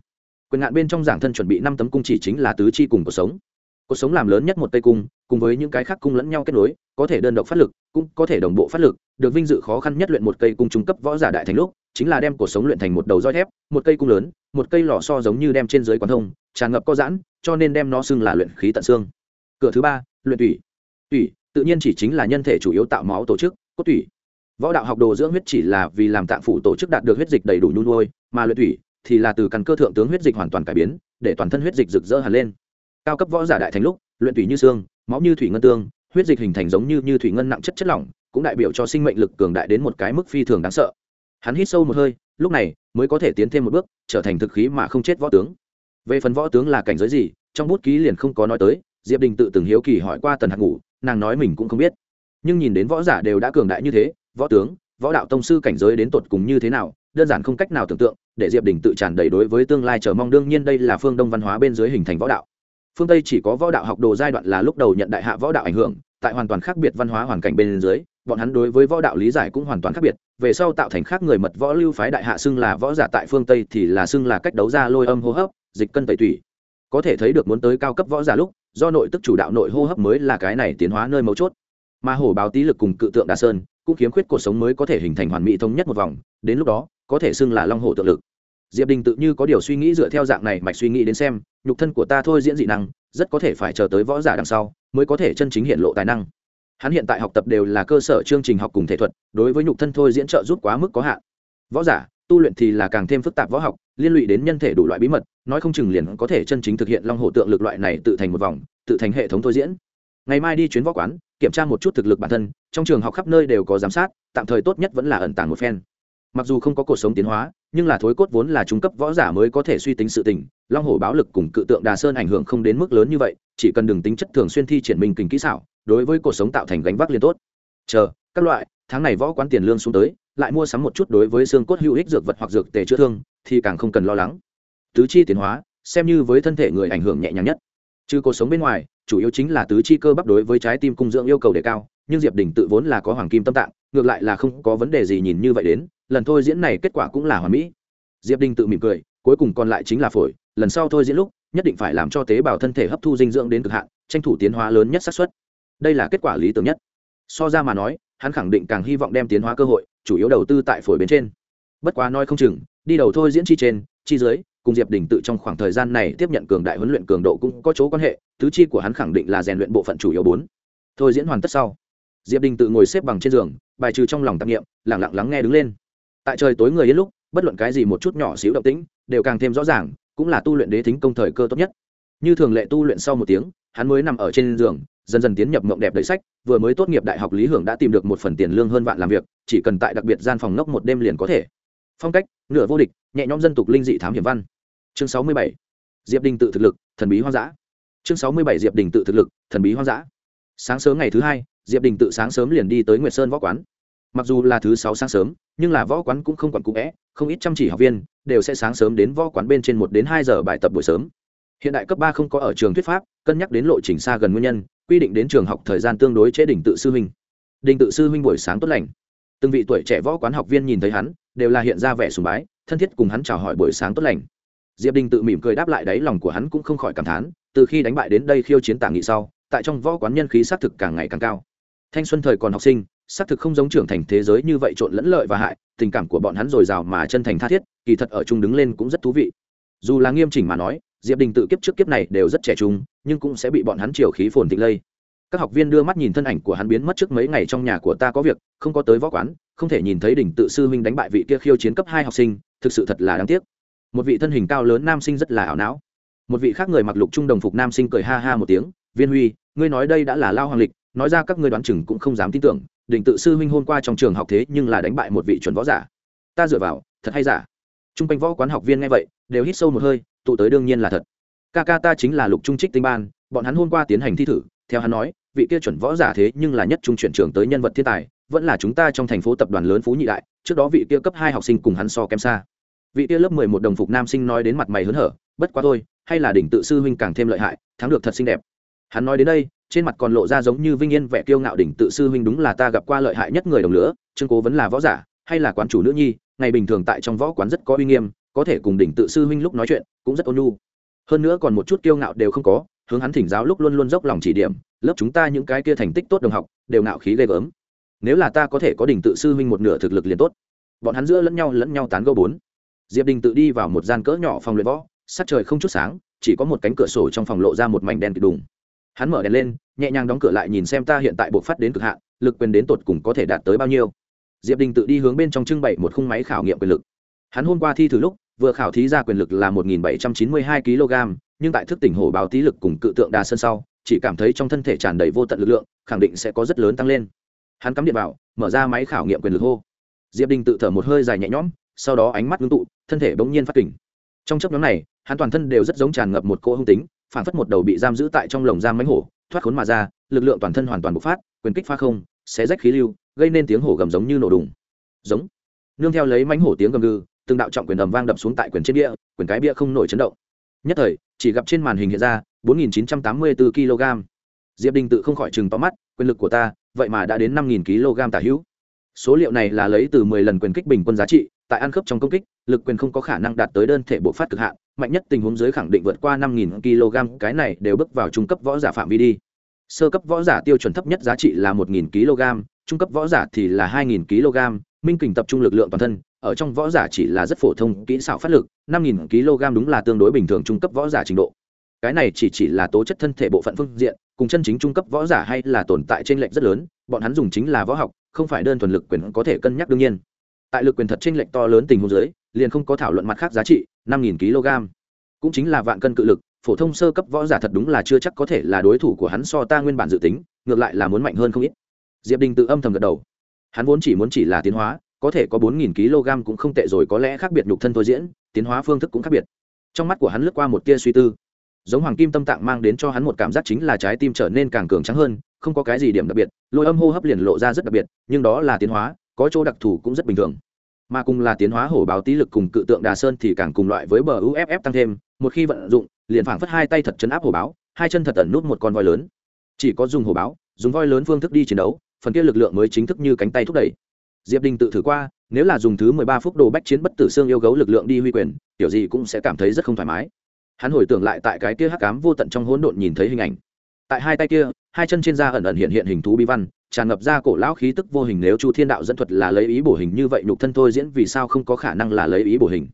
Quyền ngạn bên trong giảng thân chuẩn bị năm tấm cung chỉ chính là tứ chi cùng cuộc sống. Cuộc sống làm lớn nhất một tây cung cùng với những cái khác cung lẫn nhau kết nối, có thể đơn độc phát lực, cũng có thể đồng bộ phát lực, được vinh dự khó khăn nhất luyện một cây cung trung cấp võ giả đại thành lúc, chính là đem cuộc sống luyện thành một đầu roi thép, một cây cung lớn, một cây lò so giống như đem trên dưới quán thông, tràn ngập có giãn, cho nên đem nó xưng là luyện khí tận xương. Cửa thứ ba, luyện tủy. Tủy, tự nhiên chỉ chính là nhân thể chủ yếu tạo máu tổ chức, cốt tủy. Võ đạo học đồ dưỡng huyết chỉ là vì làm tạng phủ tổ chức đạt được huyết dịch đầy đủ nhu nuôi, mà luyện tủy thì là từ căn cơ thượng tướng huyết dịch hoàn toàn cải biến, để toàn thân huyết dịch rực rỡ hẳn lên. Cao cấp võ giả đại thành lúc luyện tủy như xương, máu như thủy ngân tương, huyết dịch hình thành giống như như thủy ngân nặng chất chất lỏng, cũng đại biểu cho sinh mệnh lực cường đại đến một cái mức phi thường đáng sợ. Hắn hít sâu một hơi, lúc này mới có thể tiến thêm một bước, trở thành thực khí mà không chết võ tướng. Về phần võ tướng là cảnh giới gì, trong bút ký liền không có nói tới, diệp đình tự từng hiếu kỳ hỏi qua tần hạc ngủ, nàng nói mình cũng không biết. Nhưng nhìn đến võ giả đều đã cường đại như thế, võ tướng, võ đạo tông sư cảnh giới đến tột cùng như thế nào, đơn giản không cách nào tưởng tượng, để diệp đình tự tràn đầy đối với tương lai chờ mong. Đương nhiên đây là phương đông văn hóa bên dưới hình thành võ đạo phương tây chỉ có võ đạo học đồ giai đoạn là lúc đầu nhận đại hạ võ đạo ảnh hưởng, tại hoàn toàn khác biệt văn hóa hoàn cảnh bên dưới, bọn hắn đối với võ đạo lý giải cũng hoàn toàn khác biệt. Về sau tạo thành khác người mật võ lưu phái đại hạ xưng là võ giả tại phương tây thì là xưng là cách đấu ra lôi âm hô hấp, dịch cân tẩy tủy. Có thể thấy được muốn tới cao cấp võ giả lúc, do nội tức chủ đạo nội hô hấp mới là cái này tiến hóa nơi mấu chốt. Mà hổ báo tý lực cùng cự tượng đà sơn cũng khiếm khuyết cuộc sống mới có thể hình thành hoàn mỹ thống nhất một vòng, đến lúc đó, có thể xưng là long hổ tượng lực diệp đình tự như có điều suy nghĩ dựa theo dạng này mạch suy nghĩ đến xem, nhục thân của ta thôi diễn dị năng, rất có thể phải chờ tới võ giả đằng sau mới có thể chân chính hiện lộ tài năng. Hắn hiện tại học tập đều là cơ sở chương trình học cùng thể thuật, đối với nhục thân thôi diễn trợ giúp quá mức có hạn. Võ giả, tu luyện thì là càng thêm phức tạp võ học, liên lụy đến nhân thể đủ loại bí mật, nói không chừng liền có thể chân chính thực hiện long hổ tượng lực loại này tự thành một vòng, tự thành hệ thống thôi diễn. Ngày mai đi chuyến võ quán, kiểm tra một chút thực lực bản thân, trong trường học khắp nơi đều có giám sát, tạm thời tốt nhất vẫn là ẩn tàng một phen mặc dù không có cuộc sống tiến hóa, nhưng là thối cốt vốn là trung cấp võ giả mới có thể suy tính sự tình, long hổ báo lực cùng cự tượng đà sơn ảnh hưởng không đến mức lớn như vậy, chỉ cần đừng tính chất thường xuyên thi triển minh kình kỹ xảo, đối với cuộc sống tạo thành gánh vác liên tốt. Chờ, các loại, tháng này võ quán tiền lương xuống tới, lại mua sắm một chút đối với xương cốt hữu ích dược vật hoặc dược tề chữa thương, thì càng không cần lo lắng. Tứ chi tiến hóa, xem như với thân thể người ảnh hưởng nhẹ nhàng nhất. Trừ cuộc sống bên ngoài, chủ yếu chính là tứ chi cơ bắp đối với trái tim cung dưỡng yêu cầu đề cao, nhưng diệp đình tự vốn là có hoàng kim tâm tạng, ngược lại là không có vấn đề gì nhìn như vậy đến lần thôi diễn này kết quả cũng là hoàn mỹ. Diệp đình tự mỉm cười, cuối cùng còn lại chính là phổi, lần sau thôi diễn lúc, nhất định phải làm cho tế bào thân thể hấp thu dinh dưỡng đến cực hạn, tranh thủ tiến hóa lớn nhất xác suất. Đây là kết quả lý tưởng nhất. So ra mà nói, hắn khẳng định càng hy vọng đem tiến hóa cơ hội, chủ yếu đầu tư tại phổi bên trên. Bất quá nói không chừng, đi đầu thôi diễn chi trên, chi dưới, cùng diệp đình tự trong khoảng thời gian này tiếp nhận cường đại huấn luyện cường độ cũng có chỗ quan hệ, tứ chi của hắn khẳng định là rèn luyện bộ phận chủ yếu bốn. Thôi diễn hoàn tất sau, diệp đình tự ngồi xếp bằng trên giường, bài trừ trong lòng tạp nghiệm lẳng lặng lắng nghe đứng lên tại trời tối người yên lúc, bất luận cái gì một chút nhỏ xíu động tĩnh, đều càng thêm rõ ràng, cũng là tu luyện đế thính công thời cơ tốt nhất. Như thường lệ tu luyện sau một tiếng, hắn mới nằm ở trên giường, dần dần tiến nhập mộng đẹp đầy sách, vừa mới tốt nghiệp đại học lý hưởng đã tìm được một phần tiền lương hơn vạn làm việc, chỉ cần tại đặc biệt gian phòng ngốc một đêm liền có thể. Phong cách, nửa vô địch, nhẹ nhõm dân tục linh dị thám hiểm văn. Chương sáu mươi bảy. Diệp đình tự thực lực, thần bí hoang dã. Chương sáu mươi bảy diệp đình tự thực lực, thần bí hoang dã. Sáng sớm ngày thứ hai, diệp đình tự sáng sớm liền đi tới nguyệt sơn võ quán mặc dù là thứ sáu sáng sớm, nhưng là võ quán cũng không còn cũ vẽ, không ít chăm chỉ học viên đều sẽ sáng sớm đến võ quán bên trên một đến hai giờ bài tập buổi sớm. Hiện đại cấp ba không có ở trường thuyết pháp, cân nhắc đến lộ trình xa gần nguyên nhân, quy định đến trường học thời gian tương đối chế đỉnh tự sư huynh. Đình tự sư huynh buổi sáng tốt lành. Từng vị tuổi trẻ võ quán học viên nhìn thấy hắn, đều là hiện ra vẻ sùng bái, thân thiết cùng hắn chào hỏi buổi sáng tốt lành. Diệp đình tự mỉm cười đáp lại đáy lòng của hắn cũng không khỏi cảm thán, từ khi đánh bại đến đây khiêu chiến tả nghị sau, tại trong võ quán nhân khí xác thực càng ngày càng cao. Thanh xuân thời còn học sinh xác thực không giống trưởng thành thế giới như vậy trộn lẫn lợi và hại, tình cảm của bọn hắn dồi dào mà chân thành tha thiết, kỳ thật ở chung đứng lên cũng rất thú vị. Dù là nghiêm chỉnh mà nói, diệp đình tự kiếp trước kiếp này đều rất trẻ trung, nhưng cũng sẽ bị bọn hắn chiều khí phồn thịnh lây. Các học viên đưa mắt nhìn thân ảnh của hắn biến mất trước mấy ngày trong nhà của ta có việc, không có tới võ quán, không thể nhìn thấy Đình tự sư huynh đánh bại vị kia khiêu chiến cấp hai học sinh, thực sự thật là đáng tiếc. Một vị thân hình cao lớn nam sinh rất là ảo não. Một vị khác người mặc lục trung đồng phục nam sinh cười ha ha một tiếng, viên huy, ngươi nói đây đã là lao hoàng lịch, nói ra các ngươi đoán chừng cũng không dám tin tưởng đỉnh tự sư huynh hôm qua trong trường học thế nhưng là đánh bại một vị chuẩn võ giả. Ta dựa vào, thật hay giả? T r u n g quanh võ quán học viên nghe vậy, đều hít sâu một hơi, tụ tới đương nhiên là thật. Ca ca ta chính là lục trung trích tinh ban, bọn hắn hôm qua tiến hành thi thử, theo hắn nói, vị kia chuẩn võ giả thế nhưng là nhất trung chuyển trường tới nhân vật thiên tài, vẫn là chúng ta trong thành phố tập đoàn lớn phú nhị đại, trước đó vị kia cấp hai học sinh cùng hắn so kém xa. Vị kia lớp mười một đồng phục nam sinh nói đến mặt mày hớn hở, bất quá thôi, hay là đỉnh tự sư huynh càng thêm lợi hại, thắng được thật xinh đẹp. Hắn nói đến đây trên mặt còn lộ ra giống như vinh yên vẻ kiêu ngạo đỉnh tự sư huynh đúng là ta gặp qua lợi hại nhất người đồng lửa, trương cố vẫn là võ giả, hay là quán chủ nữ nhi, ngày bình thường tại trong võ quán rất có uy nghiêm, có thể cùng đỉnh tự sư huynh lúc nói chuyện cũng rất ôn nhu. Hơn nữa còn một chút kiêu ngạo đều không có, hướng hắn thỉnh giáo lúc luôn luôn dốc lòng chỉ điểm, lớp chúng ta những cái kia thành tích tốt đồng học, đều ngạo khí ghê gớm. Nếu là ta có thể có đỉnh tự sư huynh một nửa thực lực liền tốt. Bọn hắn giữa lẫn nhau lẫn nhau tán gẫu bốn. Diệp đình tự đi vào một gian cỡ nhỏ phòng luyện võ sát trời không chút sáng, chỉ có một cánh cửa sổ trong phòng lộ ra một mảnh đen kịt đùng hắn mở đèn lên, nhẹ nhàng đóng cửa lại nhìn xem ta hiện tại buộc phát đến cực hạn, lực quyền đến tột cùng có thể đạt tới bao nhiêu. Diệp đình tự đi hướng bên trong trưng bày một khung máy khảo nghiệm quyền lực. Hắn hôm qua thi thử lúc, vừa khảo thí ra quyền lực là một nghìn bảy trăm chín mươi hai kg, nhưng tại thức tỉnh hổ báo tí lực cùng cự tượng đà sân sau, chỉ cảm thấy trong thân thể tràn đầy vô tận lực lượng, khẳng định sẽ có rất lớn tăng lên. Hắn cắm điện vào mở ra máy khảo nghiệm quyền lực hô. Diệp đình tự thở một hơi dài nhẹ nhõm, sau đó ánh mắt ngưng tụ, thân thể bỗng nhiên phát kỉnh trong chấp nhóm này, hắn toàn thân đều rất giống tràn ngập một cỗ hung tính phản phất một đầu bị giam giữ tại trong lồng giam mánh hổ, thoát khốn mà ra, lực lượng toàn thân hoàn toàn bộc phát, quyền kích pha không, xé rách khí lưu, gây nên tiếng hổ gầm giống như nổ đùng. Giống. Nương theo lấy mánh hổ tiếng gầm gừ, từng đạo trọng quyền ầm vang đập xuống tại quyền trên bia, quyền cái bia không nổi chấn động. Nhất thời, chỉ gặp trên màn hình hiện ra 4.984 kg. Diệp đình tự không khỏi chừng to mắt, quyền lực của ta, vậy mà đã đến 5.000 kg tả hữu. Số liệu này là lấy từ 10 lần quyền kích bình quân giá trị, tại ăn khớp trong công kích, lực quyền không có khả năng đạt tới đơn thể bộ phát cực hạn mạnh nhất tình huống dưới khẳng định vượt qua 5.000 kg, cái này đều bước vào trung cấp võ giả phạm vi đi. Sơ cấp võ giả tiêu chuẩn thấp nhất giá trị là 1.000 kg, trung cấp võ giả thì là 2.000 kg, minh kình tập trung lực lượng toàn thân, ở trong võ giả chỉ là rất phổ thông kỹ xảo phát lực 5.000 kg đúng là tương đối bình thường trung cấp võ giả trình độ. Cái này chỉ chỉ là tố chất thân thể bộ phận phương diện, cùng chân chính trung cấp võ giả hay là tồn tại trên lệnh rất lớn, bọn hắn dùng chính là võ học, không phải đơn thuần lực quyền có thể cân nhắc đương nhiên. Tại lực quyền thật trên lệnh to lớn tình huống dưới, liền không có thảo luận mặt khác giá trị 5.000 kg. Cũng chính là vạn cân cự lực, phổ thông sơ cấp võ giả thật đúng là chưa chắc có thể là đối thủ của hắn so ta nguyên bản dự tính, ngược lại là muốn mạnh hơn không ít. Diệp đình tự âm thầm gật đầu. Hắn vốn chỉ muốn chỉ là tiến hóa, có thể có bốn nghìn kg cũng không tệ rồi, có lẽ khác biệt nhục thân thôi diễn, tiến hóa phương thức cũng khác biệt. Trong mắt của hắn lướt qua một tia suy tư. Giống hoàng kim tâm tạng mang đến cho hắn một cảm giác chính là trái tim trở nên càng cường trắng hơn, không có cái gì điểm đặc biệt, lôi âm hô hấp liền lộ ra rất đặc biệt, nhưng đó là tiến hóa, có chỗ đặc thù cũng rất bình thường mà cùng là tiến hóa hổ báo tí lực cùng cự tượng đà sơn thì càng cùng loại với bờ uff tăng thêm, một khi vận dụng, liền phảng phất hai tay thật chấn áp hổ báo, hai chân thật ẩn nút một con voi lớn. Chỉ có dùng hổ báo, dùng voi lớn phương thức đi chiến đấu, phần kia lực lượng mới chính thức như cánh tay thúc đẩy. Diệp đình tự thử qua, nếu là dùng thứ mười ba phút đồ bách chiến bất tử xương yêu gấu lực lượng đi huy quyền kiểu gì cũng sẽ cảm thấy rất không thoải mái. Hắn hồi tưởng lại tại cái kia hắc cám vô tận trong hỗn độn nhìn thấy hình ảnh. Tại hai tay kia, hai chân trên da ẩn ẩn hiện hiện hình thú bi văn tràn ngập ra cổ lão khí tức vô hình nếu chu thiên đạo dẫn thuật là lấy ý bổ hình như vậy nhục thân thôi diễn vì sao không có khả năng là lấy ý bổ hình?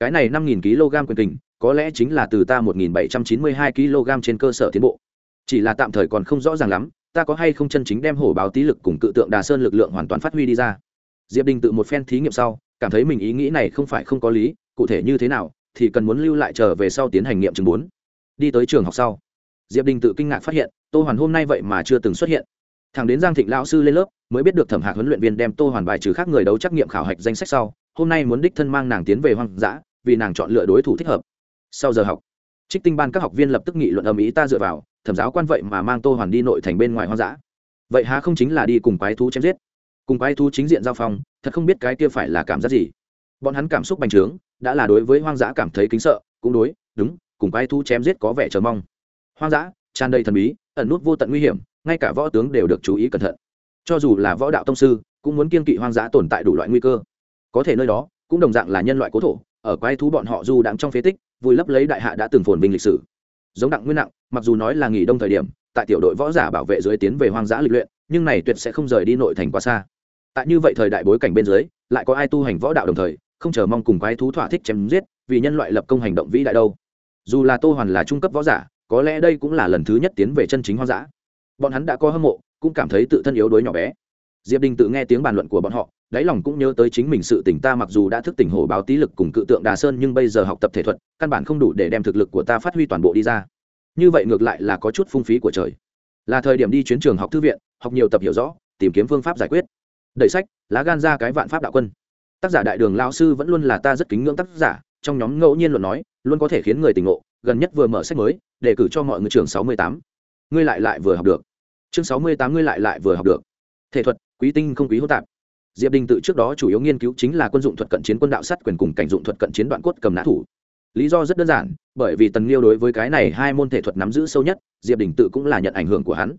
Cái này năm nghìn kg quyền tình có lẽ chính là từ ta một nghìn bảy trăm chín mươi hai kg trên cơ sở tiến bộ. Chỉ là tạm thời còn không rõ ràng lắm, ta có hay không chân chính đem hổ báo tí lực cùng cự tượng đà sơn lực lượng hoàn toàn phát huy đi ra? Diệp đình tự một phen thí nghiệm sau, cảm thấy mình ý nghĩ này không phải không có lý, cụ thể như thế nào thì cần muốn lưu lại chờ về sau tiến hành nghiệm chứng bốn. Đi tới trường học sau, diệp đình tự kinh ngạc phát hiện, tô hoàn hôm nay vậy mà chưa từng xuất hiện thằng đến giang thịnh lão sư lên lớp, mới biết được thẩm hạc huấn luyện viên đem tô hoàn bài trừ khác người đấu trắc nghiệm khảo hạch danh sách sau, hôm nay muốn đích thân mang nàng tiến về hoang dã, vì nàng chọn lựa đối thủ thích hợp. Sau giờ học, trích tinh ban các học viên lập tức nghị luận ầm ĩ ta dựa vào, thẩm giáo quan vậy mà mang tô hoàn đi nội thành bên ngoài hoang dã. Vậy há không chính là đi cùng quái thú chém giết? Cùng quái thú chính diện giao phong, thật không biết cái kia phải là cảm giác gì. Bọn hắn cảm xúc bành trướng, đã là đối với hoang dã cảm thấy kính sợ, cũng đối, đúng, cùng quái thú chém giết có vẻ chờ mong. Hoang dã, tràn đầy thần bí, ẩn nút vô tận nguy hiểm ngay cả võ tướng đều được chú ý cẩn thận. Cho dù là võ đạo tông sư, cũng muốn kiên kỵ hoang dã tồn tại đủ loại nguy cơ. Có thể nơi đó, cũng đồng dạng là nhân loại cố thổ, ở quái thú bọn họ dù đang trong phế tích, vùi lấp lấy đại hạ đã từng phồn vinh lịch sử. Giống đặng nguyên nặng, mặc dù nói là nghỉ đông thời điểm, tại tiểu đội võ giả bảo vệ dưới tiến về hoang dã lịch luyện, nhưng này tuyệt sẽ không rời đi nội thành quá xa. Tại như vậy thời đại bối cảnh bên dưới, lại có ai tu hành võ đạo đồng thời, không chờ mong cùng quái thú thỏa thích chém giết, vì nhân loại lập công hành động vĩ đại đâu. Dù là tô hoàn là trung cấp võ giả, có lẽ đây cũng là lần thứ nhất tiến về chân chính hoang dã bọn hắn đã có hâm mộ, cũng cảm thấy tự thân yếu đuối nhỏ bé. Diệp đình tự nghe tiếng bàn luận của bọn họ, đáy lòng cũng nhớ tới chính mình sự tỉnh ta mặc dù đã thức tỉnh hổ báo tí lực cùng cự tượng đà sơn nhưng bây giờ học tập thể thuật, căn bản không đủ để đem thực lực của ta phát huy toàn bộ đi ra. Như vậy ngược lại là có chút phung phí của trời. Là thời điểm đi chuyến trường học thư viện, học nhiều tập hiểu rõ, tìm kiếm phương pháp giải quyết. Đẩy sách, lá gan ra cái vạn pháp đạo quân. Tác giả đại đường lao sư vẫn luôn là ta rất kính ngưỡng tác giả, trong nhóm ngẫu nhiên luận nói, luôn có thể khiến người tỉnh ngộ, gần nhất vừa mở sách mới để cử cho mọi người trường sáu mươi tám. Ngươi lại lại vừa học được chương sáu mươi tám ngươi lại lại vừa học được. Thể thuật, quý tinh không quý hô tạp. Diệp đình tự trước đó chủ yếu nghiên cứu chính là quân dụng thuật cận chiến quân đạo sắt quyền cùng cảnh dụng thuật cận chiến đoạn cốt cầm nã thủ. Lý do rất đơn giản, bởi vì tần liêu đối với cái này hai môn thể thuật nắm giữ sâu nhất, diệp đình tự cũng là nhận ảnh hưởng của hắn.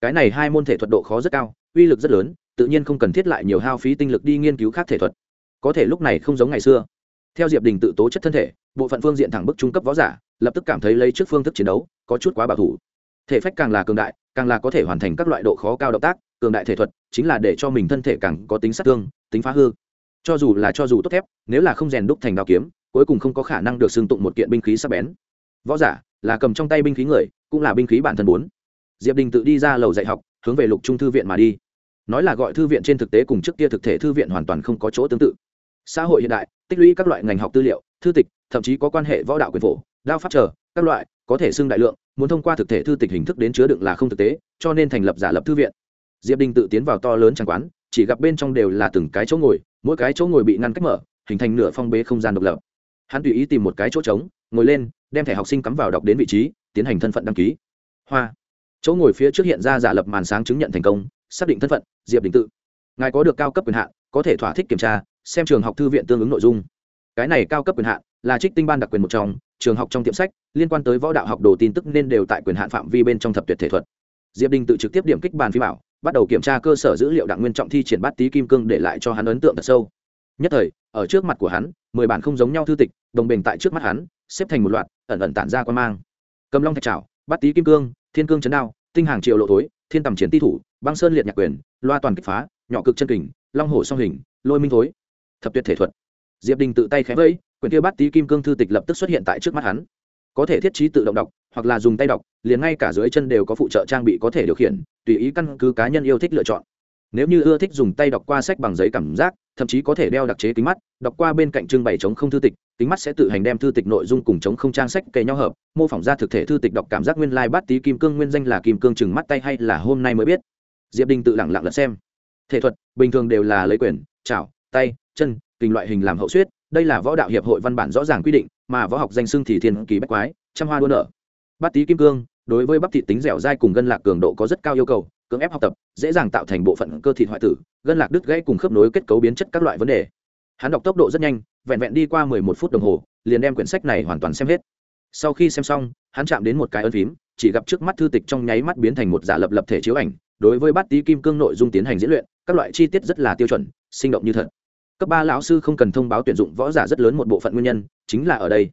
Cái này hai môn thể thuật độ khó rất cao, uy lực rất lớn, tự nhiên không cần thiết lại nhiều hao phí tinh lực đi nghiên cứu khác thể thuật. Có thể lúc này không giống ngày xưa. Theo diệp đình tự tố chất thân thể, bộ phận phương diện thẳng bức trung cấp võ giả, lập tức cảm thấy lấy trước phương thức chiến đấu, có chút quá bảo thủ. Thể phách càng là cường đại càng là có thể hoàn thành các loại độ khó cao động tác, cường đại thể thuật, chính là để cho mình thân thể càng có tính sát thương, tính phá hư. Cho dù là cho dù tốt thép, nếu là không rèn đúc thành đao kiếm, cuối cùng không có khả năng được xưng tụng một kiện binh khí sắc bén. Võ giả là cầm trong tay binh khí người, cũng là binh khí bản thân bốn. Diệp đình tự đi ra lầu dạy học, hướng về lục trung thư viện mà đi. Nói là gọi thư viện trên thực tế cùng trước kia thực thể thư viện hoàn toàn không có chỗ tương tự. Xã hội hiện đại, tích lũy các loại ngành học tư liệu, thư tịch, thậm chí có quan hệ võ đạo quyền phổ, đao pháp trở các loại, có thể xưng đại lượng muốn thông qua thực thể thư tịch hình thức đến chứa đựng là không thực tế, cho nên thành lập giả lập thư viện. Diệp đình tự tiến vào to lớn trang quán, chỉ gặp bên trong đều là từng cái chỗ ngồi, mỗi cái chỗ ngồi bị ngăn cách mở, hình thành nửa phong bế không gian độc lập. Hắn tùy ý tìm một cái chỗ trống, ngồi lên, đem thẻ học sinh cắm vào đọc đến vị trí, tiến hành thân phận đăng ký. Hoa. Chỗ ngồi phía trước hiện ra giả lập màn sáng chứng nhận thành công, xác định thân phận, diệp đình tự. Ngài có được cao cấp quyền hạn, có thể thỏa thích kiểm tra, xem trường học thư viện tương ứng nội dung. Cái này cao cấp quyền hạn là trích tinh ban đặc quyền một trong trường học trong tiệm sách, liên quan tới võ đạo học đồ tin tức nên đều tại quyền hạn phạm vi bên trong thập tuyệt thể thuật. Diệp đình tự trực tiếp điểm kích bàn phi bảo, bắt đầu kiểm tra cơ sở dữ liệu đặng nguyên trọng thi triển bát tý kim cương để lại cho hắn ấn tượng thật sâu. Nhất thời, ở trước mặt của hắn, mười bản không giống nhau thư tịch, đồng bình tại trước mắt hắn, xếp thành một loạt, ẩn ẩn tản ra quan mang. Cầm long thạch trảo bát tý kim cương, thiên cương chấn đao, tinh hàng triệu lộ tối thiên tầm chiến ti thủ, băng sơn liệt nhạc quyền, loa toàn kích phá, nhỏ cực chân kình, long hổ song hình, lôi minh thối. Thập tuyệt thể thuật. Diệp đình tự tay khẽ vẫy quyển kia bát tý kim cương thư tịch lập tức xuất hiện tại trước mắt hắn. Có thể thiết trí tự động đọc, hoặc là dùng tay đọc, liền ngay cả dưới chân đều có phụ trợ trang bị có thể điều khiển, tùy ý căn cứ cá nhân yêu thích lựa chọn. Nếu như ưa thích dùng tay đọc qua sách bằng giấy cảm giác, thậm chí có thể đeo đặc chế kính mắt, đọc qua bên cạnh trưng bày chống không thư tịch, kính mắt sẽ tự hành đem thư tịch nội dung cùng chống không trang sách kề nhau hợp, mô phỏng ra thực thể thư tịch đọc cảm giác nguyên lai bát tý kim cương nguyên danh là kim cương chừng mắt tay hay là hôm nay mới biết. Diệp đình tự lẳng lặng lật xem. Thể thuật, bình thường đều là lấy quyền chảo, tay, chân, kình loại hình làm hậu suyết đây là võ đạo hiệp hội văn bản rõ ràng quy định, mà võ học danh xưng thì thiên kỳ bách quái, trăm hoa đua nở. Bát tý kim cương, đối với bắp thịt tính dẻo dai cùng gân lạc cường độ có rất cao yêu cầu, cưỡng ép học tập, dễ dàng tạo thành bộ phận cơ thịt hoại tử, gân lạc đứt gãy cùng khớp nối kết cấu biến chất các loại vấn đề. Hắn đọc tốc độ rất nhanh, vẹn vẹn đi qua mười một phút đồng hồ, liền đem quyển sách này hoàn toàn xem hết. Sau khi xem xong, hắn chạm đến một cái ân phím, chỉ gặp trước mắt thư tịch trong nháy mắt biến thành một giả lập lập thể chiếu ảnh, đối với bát tý kim cương nội dung tiến hành diễn luyện, các loại chi tiết rất là tiêu chuẩn, sinh động như thật cấp ba lão sư không cần thông báo tuyển dụng võ giả rất lớn một bộ phận nguyên nhân, chính là ở đây.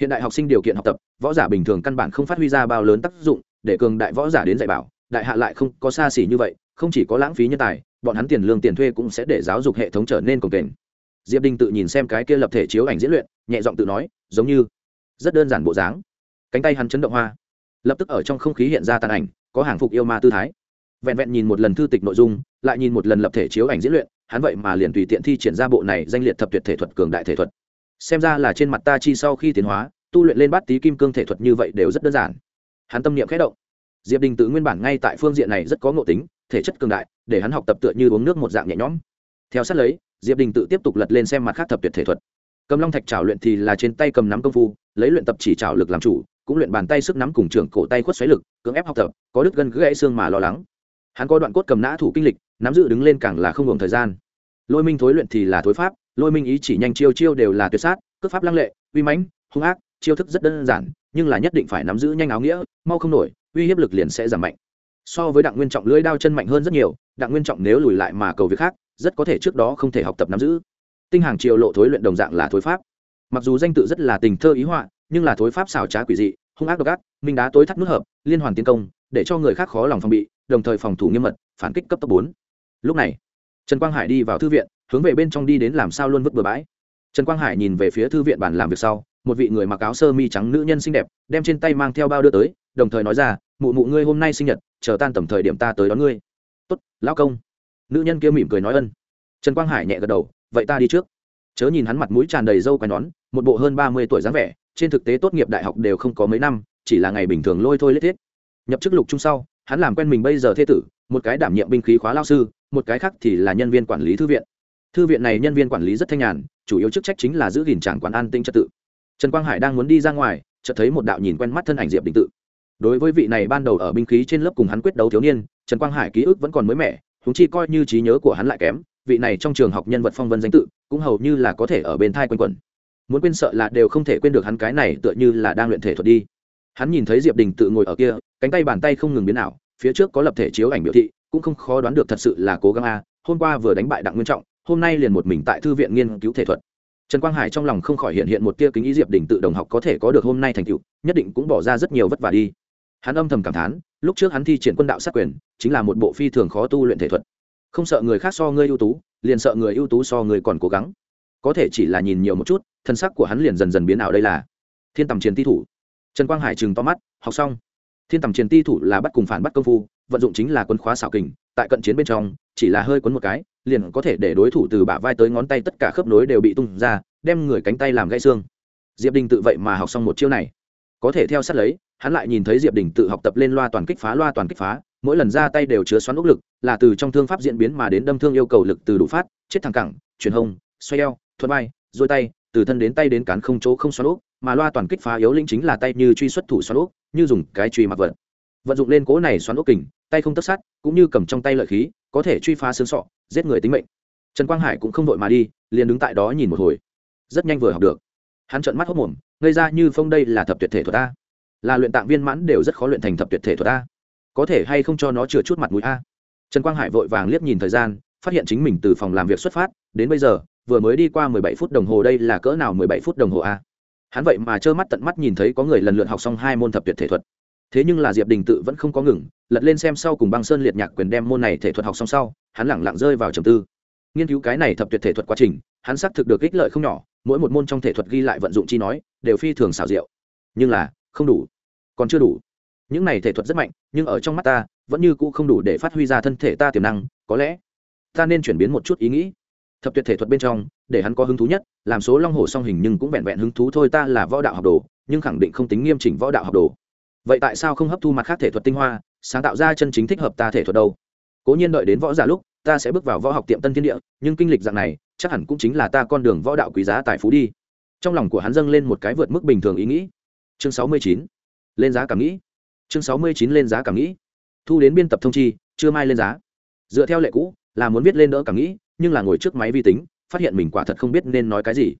Hiện đại học sinh điều kiện học tập, võ giả bình thường căn bản không phát huy ra bao lớn tác dụng, để cường đại võ giả đến dạy bảo, đại hạ lại không có xa xỉ như vậy, không chỉ có lãng phí nhân tài, bọn hắn tiền lương tiền thuê cũng sẽ để giáo dục hệ thống trở nên cồng kềnh. Diệp đình tự nhìn xem cái kia lập thể chiếu ảnh diễn luyện, nhẹ giọng tự nói, giống như rất đơn giản bộ dáng. Cánh tay hắn chấn động hoa. Lập tức ở trong không khí hiện ra tàn ảnh, có hàng phục yêu ma tư thái. Vẹn vẹn nhìn một lần thư tịch nội dung, lại nhìn một lần lập thể chiếu ảnh diễn luyện hắn vậy mà liền tùy tiện thi triển ra bộ này danh liệt thập tuyệt thể thuật cường đại thể thuật. Xem ra là trên mặt ta chi sau khi tiến hóa, tu luyện lên bát tí kim cương thể thuật như vậy đều rất đơn giản. Hắn tâm niệm khẽ động. Diệp đình tự nguyên bản ngay tại phương diện này rất có ngộ tính, thể chất cường đại, để hắn học tập tựa như uống nước một dạng nhẹ nhõm. Theo sát lấy, diệp đình tự tiếp tục lật lên xem mặt khác thập tuyệt thể thuật. Cầm long thạch trào luyện thì là trên tay cầm nắm công phu, lấy luyện tập chỉ trào lực làm chủ, cũng luyện bàn tay sức nắm cùng trưởng cổ tay khuất xoáy lực, cưỡng ép học tập, có đứt gân gãy xương mà lo lắng. Hắn có đoạn cốt cầm nã thủ kinh lịch, nắm giữ đứng lên càng là không ngừng thời gian lôi minh thối luyện thì là thối pháp, lôi minh ý chỉ nhanh chiêu chiêu đều là tuyệt sát, cước pháp lăng lệ, uy mãnh, hung ác, chiêu thức rất đơn giản, nhưng là nhất định phải nắm giữ nhanh áo nghĩa, mau không nổi, uy hiếp lực liền sẽ giảm mạnh. So với đặng nguyên trọng, lưỡi đao chân mạnh hơn rất nhiều, đặng nguyên trọng nếu lùi lại mà cầu việc khác, rất có thể trước đó không thể học tập nắm giữ. Tinh hàng triều lộ thối luyện đồng dạng là thối pháp. Mặc dù danh tự rất là tình thơ ý họa, nhưng là thối pháp xảo trá quỷ dị, hung ác độc ác, minh đá tối thắt nút hợp, liên hoàn tiến công, để cho người khác khó lòng phòng bị, đồng thời phòng thủ nghiêm mật, phản kích cấp tốc bốn. Lúc này trần quang hải đi vào thư viện, hướng về bên trong đi đến làm sao luôn vứt bừa bãi. Trần quang hải nhìn về phía thư viện bàn làm việc sau, một vị người mặc áo sơ mi trắng nữ nhân xinh đẹp, đem trên tay mang theo bao đưa tới, đồng thời nói ra, mụ mụ ngươi hôm nay sinh nhật, chờ tan tầm thời điểm ta tới đón ngươi. Tốt, lão công. Nữ nhân kia mỉm cười nói ân. Trần quang hải nhẹ gật đầu, vậy ta đi trước. Chớ nhìn hắn mặt mũi tràn đầy râu quai nón, một bộ hơn ba mươi tuổi dáng vẻ, trên thực tế tốt nghiệp đại học đều không có mấy năm, chỉ là ngày bình thường lôi thôi lết thiết. Nhập chức lục chung sau, hắn làm quen mình bây giờ thế tử, một cái đảm nhiệm binh khí khóa lao sư một cái khác thì là nhân viên quản lý thư viện. Thư viện này nhân viên quản lý rất thanh nhàn, chủ yếu chức trách chính là giữ gìn tràng quán an tinh trật tự. Trần quang hải đang muốn đi ra ngoài, chợt thấy một đạo nhìn quen mắt thân ảnh diệp đình tự. Đối với vị này ban đầu ở binh khí trên lớp cùng hắn quyết đấu thiếu niên, trần quang hải ký ức vẫn còn mới mẻ chúng chi coi như trí nhớ của hắn lại kém, vị này trong trường học nhân vật phong vân danh tự, cũng hầu như là có thể ở bên thai quanh quẩn. Muốn quên sợ là đều không thể quên được hắn cái này tựa như là đang luyện thể thuật đi. Hắn nhìn thấy diệp đình tự ngồi ở kia, cánh tay bàn tay không ngừng biến ảo, phía trước có lập thể chiếu ảnh biểu thị cũng không khó đoán được thật sự là cố gắng a, hôm qua vừa đánh bại đặng nguyên trọng, hôm nay liền một mình tại thư viện nghiên cứu thể thuật. Trần quang hải trong lòng không khỏi hiện hiện một tia kính ý diệp đỉnh tự đồng học có thể có được hôm nay thành tựu, nhất định cũng bỏ ra rất nhiều vất vả đi. Hắn âm thầm cảm thán, lúc trước hắn thi triển quân đạo sát quyền, chính là một bộ phi thường khó tu luyện thể thuật. Không sợ người khác so ngươi ưu tú, liền sợ người ưu tú so người còn cố gắng. Có thể chỉ là nhìn nhiều một chút, thân sắc của hắn liền dần dần biến ảo đây là thiên tầm chiến ti thủ. Trần quang hải chừng to mắt, học xong. Thiên tầm chiến ti thủ là bắt cùng phản bắt công phu vận dụng chính là quân khóa xảo kình, tại cận chiến bên trong, chỉ là hơi quấn một cái, liền có thể để đối thủ từ bả vai tới ngón tay tất cả khớp nối đều bị tung ra, đem người cánh tay làm gãy xương. Diệp đình tự vậy mà học xong một chiêu này. Có thể theo sát lấy, hắn lại nhìn thấy diệp đình tự học tập lên loa toàn kích phá, loa toàn kích phá, mỗi lần ra tay đều chứa xoắn ốc lực, là từ trong thương pháp diễn biến mà đến đâm thương yêu cầu lực từ đủ phát, chết thẳng cẳng truyền hông, xoay eo thuật vai dôi tay, từ thân đến tay đến cán không chỗ không xoắn ốc, mà loa toàn kích phá yếu linh chính là tay như truy xuất thủ xoắn ốc, như dùng cái truy mặc vật. Vận dụng lên cố này xoắn ốc kình tay không tất sát, cũng như cầm trong tay lợi khí, có thể truy phá xương sọ, giết người tính mệnh. Trần quang hải cũng không vội mà đi, liền đứng tại đó nhìn một hồi. Rất nhanh vừa học được. Hắn trợn mắt hốc mồm, ngây ra như phong đây là thập tuyệt thể thuật a. Là luyện tạng viên mãn đều rất khó luyện thành thập tuyệt thể thuật a. Có thể hay không cho nó chừa chút mặt mũi a. Trần quang hải vội vàng liếc nhìn thời gian, phát hiện chính mình từ phòng làm việc xuất phát, đến bây giờ, vừa mới đi qua mười bảy phút đồng hồ đây là cỡ nào mười bảy phút đồng hồ a. Hắn vậy mà trơ mắt tận mắt nhìn thấy có người lần lượt học xong hai môn thập tuyệt thể thuật thế nhưng là diệp đình tự vẫn không có ngừng, lật lên xem sau cùng băng sơn liệt nhạc quyền đem môn này thể thuật học xong sau, hắn lẳng lặng rơi vào trầm tư. Nghiên cứu cái này thập tuyệt thể thuật quá trình, hắn xác thực được ích lợi không nhỏ, mỗi một môn trong thể thuật ghi lại vận dụng chi nói, đều phi thường xảo diệu. Nhưng là, không đủ. Còn chưa đủ. Những này thể thuật rất mạnh, nhưng ở trong mắt ta, vẫn như cũ không đủ để phát huy ra thân thể ta tiềm năng, có lẽ, ta nên chuyển biến một chút ý nghĩ. Thập tuyệt thể thuật bên trong, để hắn có hứng thú nhất, làm số long hổ song hình nhưng cũng vẹn vẹn hứng thú thôi ta là võ đạo học đồ, nhưng khẳng định không tính nghiêm chỉnh võ đạo học đồ vậy tại sao không hấp thu mặt khác thể thuật tinh hoa, sáng tạo ra chân chính thích hợp ta thể thuật đâu? Cố nhiên đợi đến võ giả lúc, ta sẽ bước vào võ học tiệm tân thiên địa, nhưng kinh lịch dạng này, chắc hẳn cũng chính là ta con đường võ đạo quý giá tài phú đi. Trong lòng của hắn dâng lên một cái vượt mức bình thường ý nghĩ. Chương sáu mươi chín. Lên giá cảm nghĩ. Chương sáu mươi chín lên giá cảm nghĩ. Thu đến biên tập thông chi chưa mai lên giá. Dựa theo lệ cũ, là muốn viết lên đỡ cảm nghĩ, nhưng là ngồi trước máy vi tính, phát hiện mình quả thật không biết nên nói cái gì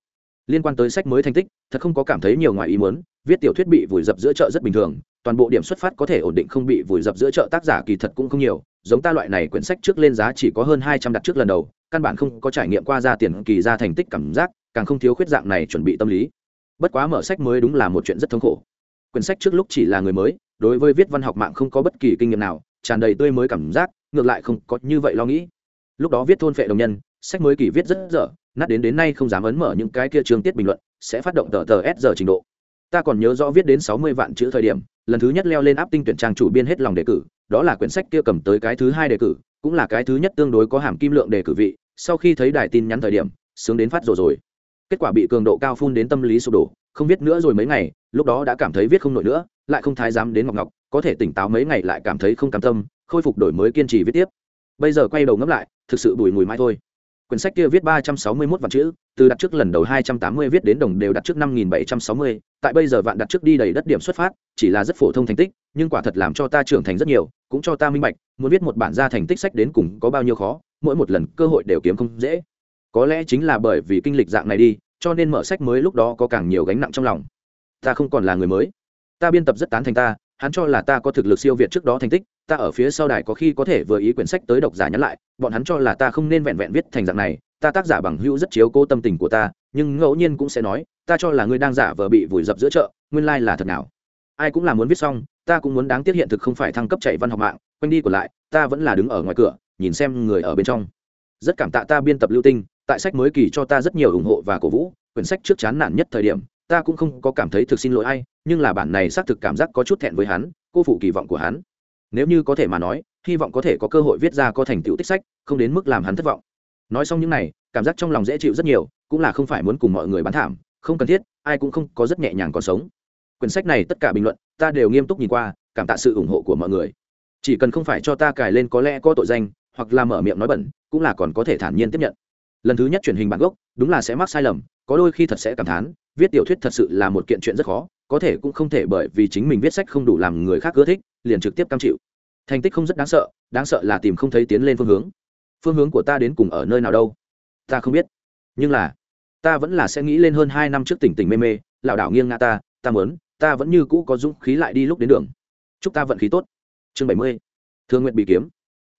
liên quan tới sách mới thành tích, thật không có cảm thấy nhiều ngoài ý muốn, viết tiểu thuyết bị vùi dập giữa chợ rất bình thường, toàn bộ điểm xuất phát có thể ổn định không bị vùi dập giữa chợ tác giả kỳ thật cũng không nhiều, giống ta loại này quyển sách trước lên giá chỉ có hơn hai trăm đặt trước lần đầu, căn bản không có trải nghiệm qua ra tiền kỳ ra thành tích cảm giác, càng không thiếu khuyết dạng này chuẩn bị tâm lý. Bất quá mở sách mới đúng là một chuyện rất thống khổ. Quyển sách trước lúc chỉ là người mới, đối với viết văn học mạng không có bất kỳ kinh nghiệm nào, tràn đầy tươi mới cảm giác, ngược lại không có như vậy lo nghĩ. Lúc đó viết thôn phệ đồng nhân sách mới kỳ viết rất dở, nát đến đến nay không dám ấn mở những cái kia chương tiết bình luận, sẽ phát động tờ tờ s giờ trình độ. Ta còn nhớ rõ viết đến sáu mươi vạn chữ thời điểm, lần thứ nhất leo lên áp tinh tuyển trang chủ biên hết lòng đề cử, đó là quyển sách kia cầm tới cái thứ hai đề cử, cũng là cái thứ nhất tương đối có hàm kim lượng đề cử vị, sau khi thấy đài tin nhắn thời điểm, sướng đến phát rồi rồi. Kết quả bị cường độ cao phun đến tâm lý sụp đổ, không viết nữa rồi mấy ngày, lúc đó đã cảm thấy viết không nổi nữa, lại không thái dám đến ngọc ngọc, có thể tỉnh táo mấy ngày lại cảm thấy không cam tâm, khôi phục đổi mới kiên trì viết tiếp. Bây giờ quay đầu ngẫm lại, thực sự bùi mùi mãi thôi quyển sách kia viết ba trăm sáu mươi 361 vạn chữ, từ đặt trước lần đầu hai trăm tám mươi viết đến đồng đều đặt trước năm nghìn bảy trăm sáu mươi, tại bây giờ vạn đặt trước đi đầy đất điểm xuất phát, chỉ là rất phổ thông thành tích, nhưng quả thật làm cho ta trưởng thành rất nhiều, cũng cho ta minh bạch, muốn viết một bản ra thành tích sách đến cùng có bao nhiêu khó, mỗi một lần cơ hội đều kiếm không dễ. Có lẽ chính là bởi vì kinh lịch dạng này đi, cho nên mở sách mới lúc đó có càng nhiều gánh nặng trong lòng. Ta không còn là người mới. Ta biên tập rất tán thành ta hắn cho là ta có thực lực siêu việt trước đó thành tích, ta ở phía sau đài có khi có thể vừa ý quyển sách tới độc giả nhắn lại, bọn hắn cho là ta không nên vẹn vẹn viết thành dạng này, ta tác giả bằng hữu rất chiếu cố tâm tình của ta, nhưng ngẫu nhiên cũng sẽ nói, ta cho là ngươi đang giả vờ bị vùi dập giữa chợ, nguyên lai là thật nào. Ai cũng là muốn viết xong, ta cũng muốn đáng tiếc hiện thực không phải thăng cấp chạy văn học mạng, quanh đi của lại, ta vẫn là đứng ở ngoài cửa, nhìn xem người ở bên trong. Rất cảm tạ ta biên tập lưu tinh, tại sách mới kỳ cho ta rất nhiều ủng hộ và cổ vũ, quyển sách trước chán nản nhất thời điểm ta cũng không có cảm thấy thực xin lỗi ai, nhưng là bản này xác thực cảm giác có chút thẹn với hắn, cô phụ kỳ vọng của hắn. Nếu như có thể mà nói, hy vọng có thể có cơ hội viết ra có thành tựu tích sách, không đến mức làm hắn thất vọng. Nói xong những này, cảm giác trong lòng dễ chịu rất nhiều, cũng là không phải muốn cùng mọi người bán thảm, không cần thiết, ai cũng không có rất nhẹ nhàng còn sống. Quyển sách này tất cả bình luận, ta đều nghiêm túc nhìn qua, cảm tạ sự ủng hộ của mọi người. Chỉ cần không phải cho ta cài lên có lẽ có tội danh, hoặc là mở miệng nói bẩn, cũng là còn có thể thản nhiên tiếp nhận. Lần thứ nhất truyền hình bản gốc, đúng là sẽ mắc sai lầm, có đôi khi thật sẽ cảm thán viết tiểu thuyết thật sự là một kiện chuyện rất khó, có thể cũng không thể bởi vì chính mình viết sách không đủ làm người khác ưa thích, liền trực tiếp cam chịu. Thành tích không rất đáng sợ đáng sợ là tìm không thấy tiến lên phương hướng. Phương hướng của ta đến cùng ở nơi nào đâu? Ta không biết. Nhưng là, ta vẫn là sẽ nghĩ lên hơn hai năm trước tỉnh tỉnh mê mê, lảo đảo nghiêng ngã ta ta mớn ta vẫn như cũ có dũng khí lại đi lúc đến đường. Chúc ta vận khí tốt. Chương bảy mươi. Thường nguyện bị kiếm.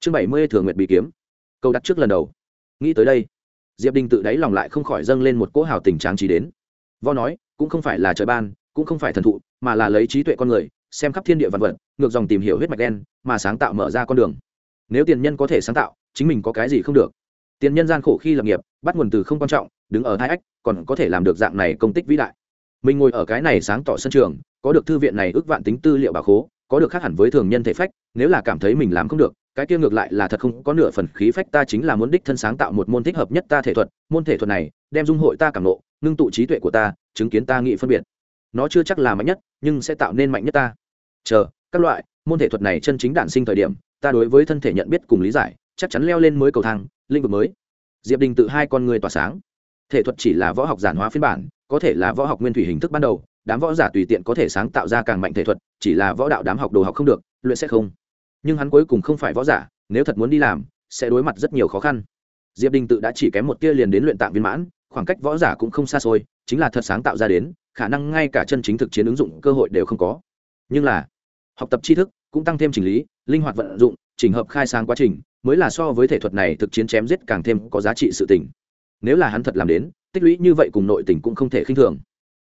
Chương bảy mươi thường nguyện bị kiếm. Câu đặt trước lần đầu. Nghĩ tới đây, diệp đình tự đáy lòng lại không khỏi dâng lên một cỗ hào tình tráng trí đến vo nói, cũng không phải là trời ban, cũng không phải thần thụ, mà là lấy trí tuệ con người, xem khắp thiên địa vạn vật, ngược dòng tìm hiểu huyết mạch đen, mà sáng tạo mở ra con đường. Nếu tiền nhân có thể sáng tạo, chính mình có cái gì không được. Tiền nhân gian khổ khi lập nghiệp, bắt nguồn từ không quan trọng, đứng ở hai ách, còn có thể làm được dạng này công tích vĩ đại. Mình ngồi ở cái này sáng tỏ sân trường, có được thư viện này ước vạn tính tư liệu bà khố, có được khác hẳn với thường nhân thể phách, nếu là cảm thấy mình làm không được, cái kia ngược lại là thật không có nửa phần khí phách, ta chính là muốn đích thân sáng tạo một môn thích hợp nhất ta thể thuật, môn thể thuật này, đem dung hội ta cảm nộ ngưng tụ trí tuệ của ta, chứng kiến ta nghị phân biệt. Nó chưa chắc là mạnh nhất, nhưng sẽ tạo nên mạnh nhất ta. Chờ, các loại, môn thể thuật này chân chính đản sinh thời điểm, ta đối với thân thể nhận biết cùng lý giải, chắc chắn leo lên mới cầu thang, lĩnh vực mới. Diệp đình tự hai con người tỏa sáng. Thể thuật chỉ là võ học giản hóa phiên bản, có thể là võ học nguyên thủy hình thức ban đầu, đám võ giả tùy tiện có thể sáng tạo ra càng mạnh thể thuật, chỉ là võ đạo đám học đồ học không được, luyện sẽ không. Nhưng hắn cuối cùng không phải võ giả, nếu thật muốn đi làm, sẽ đối mặt rất nhiều khó khăn. Diệp đình tự đã chỉ kém một tia liền đến luyện tạng viên mãn khoảng cách võ giả cũng không xa xôi, chính là thật sáng tạo ra đến, khả năng ngay cả chân chính thực chiến ứng dụng cơ hội đều không có. Nhưng là, học tập tri thức cũng tăng thêm chỉnh lý, linh hoạt vận dụng trình hợp khai sáng quá trình, mới là so với thể thuật này thực chiến chém giết càng thêm có giá trị sự tình. Nếu là hắn thật làm đến, tích lũy như vậy cùng nội tình cũng không thể khinh thường.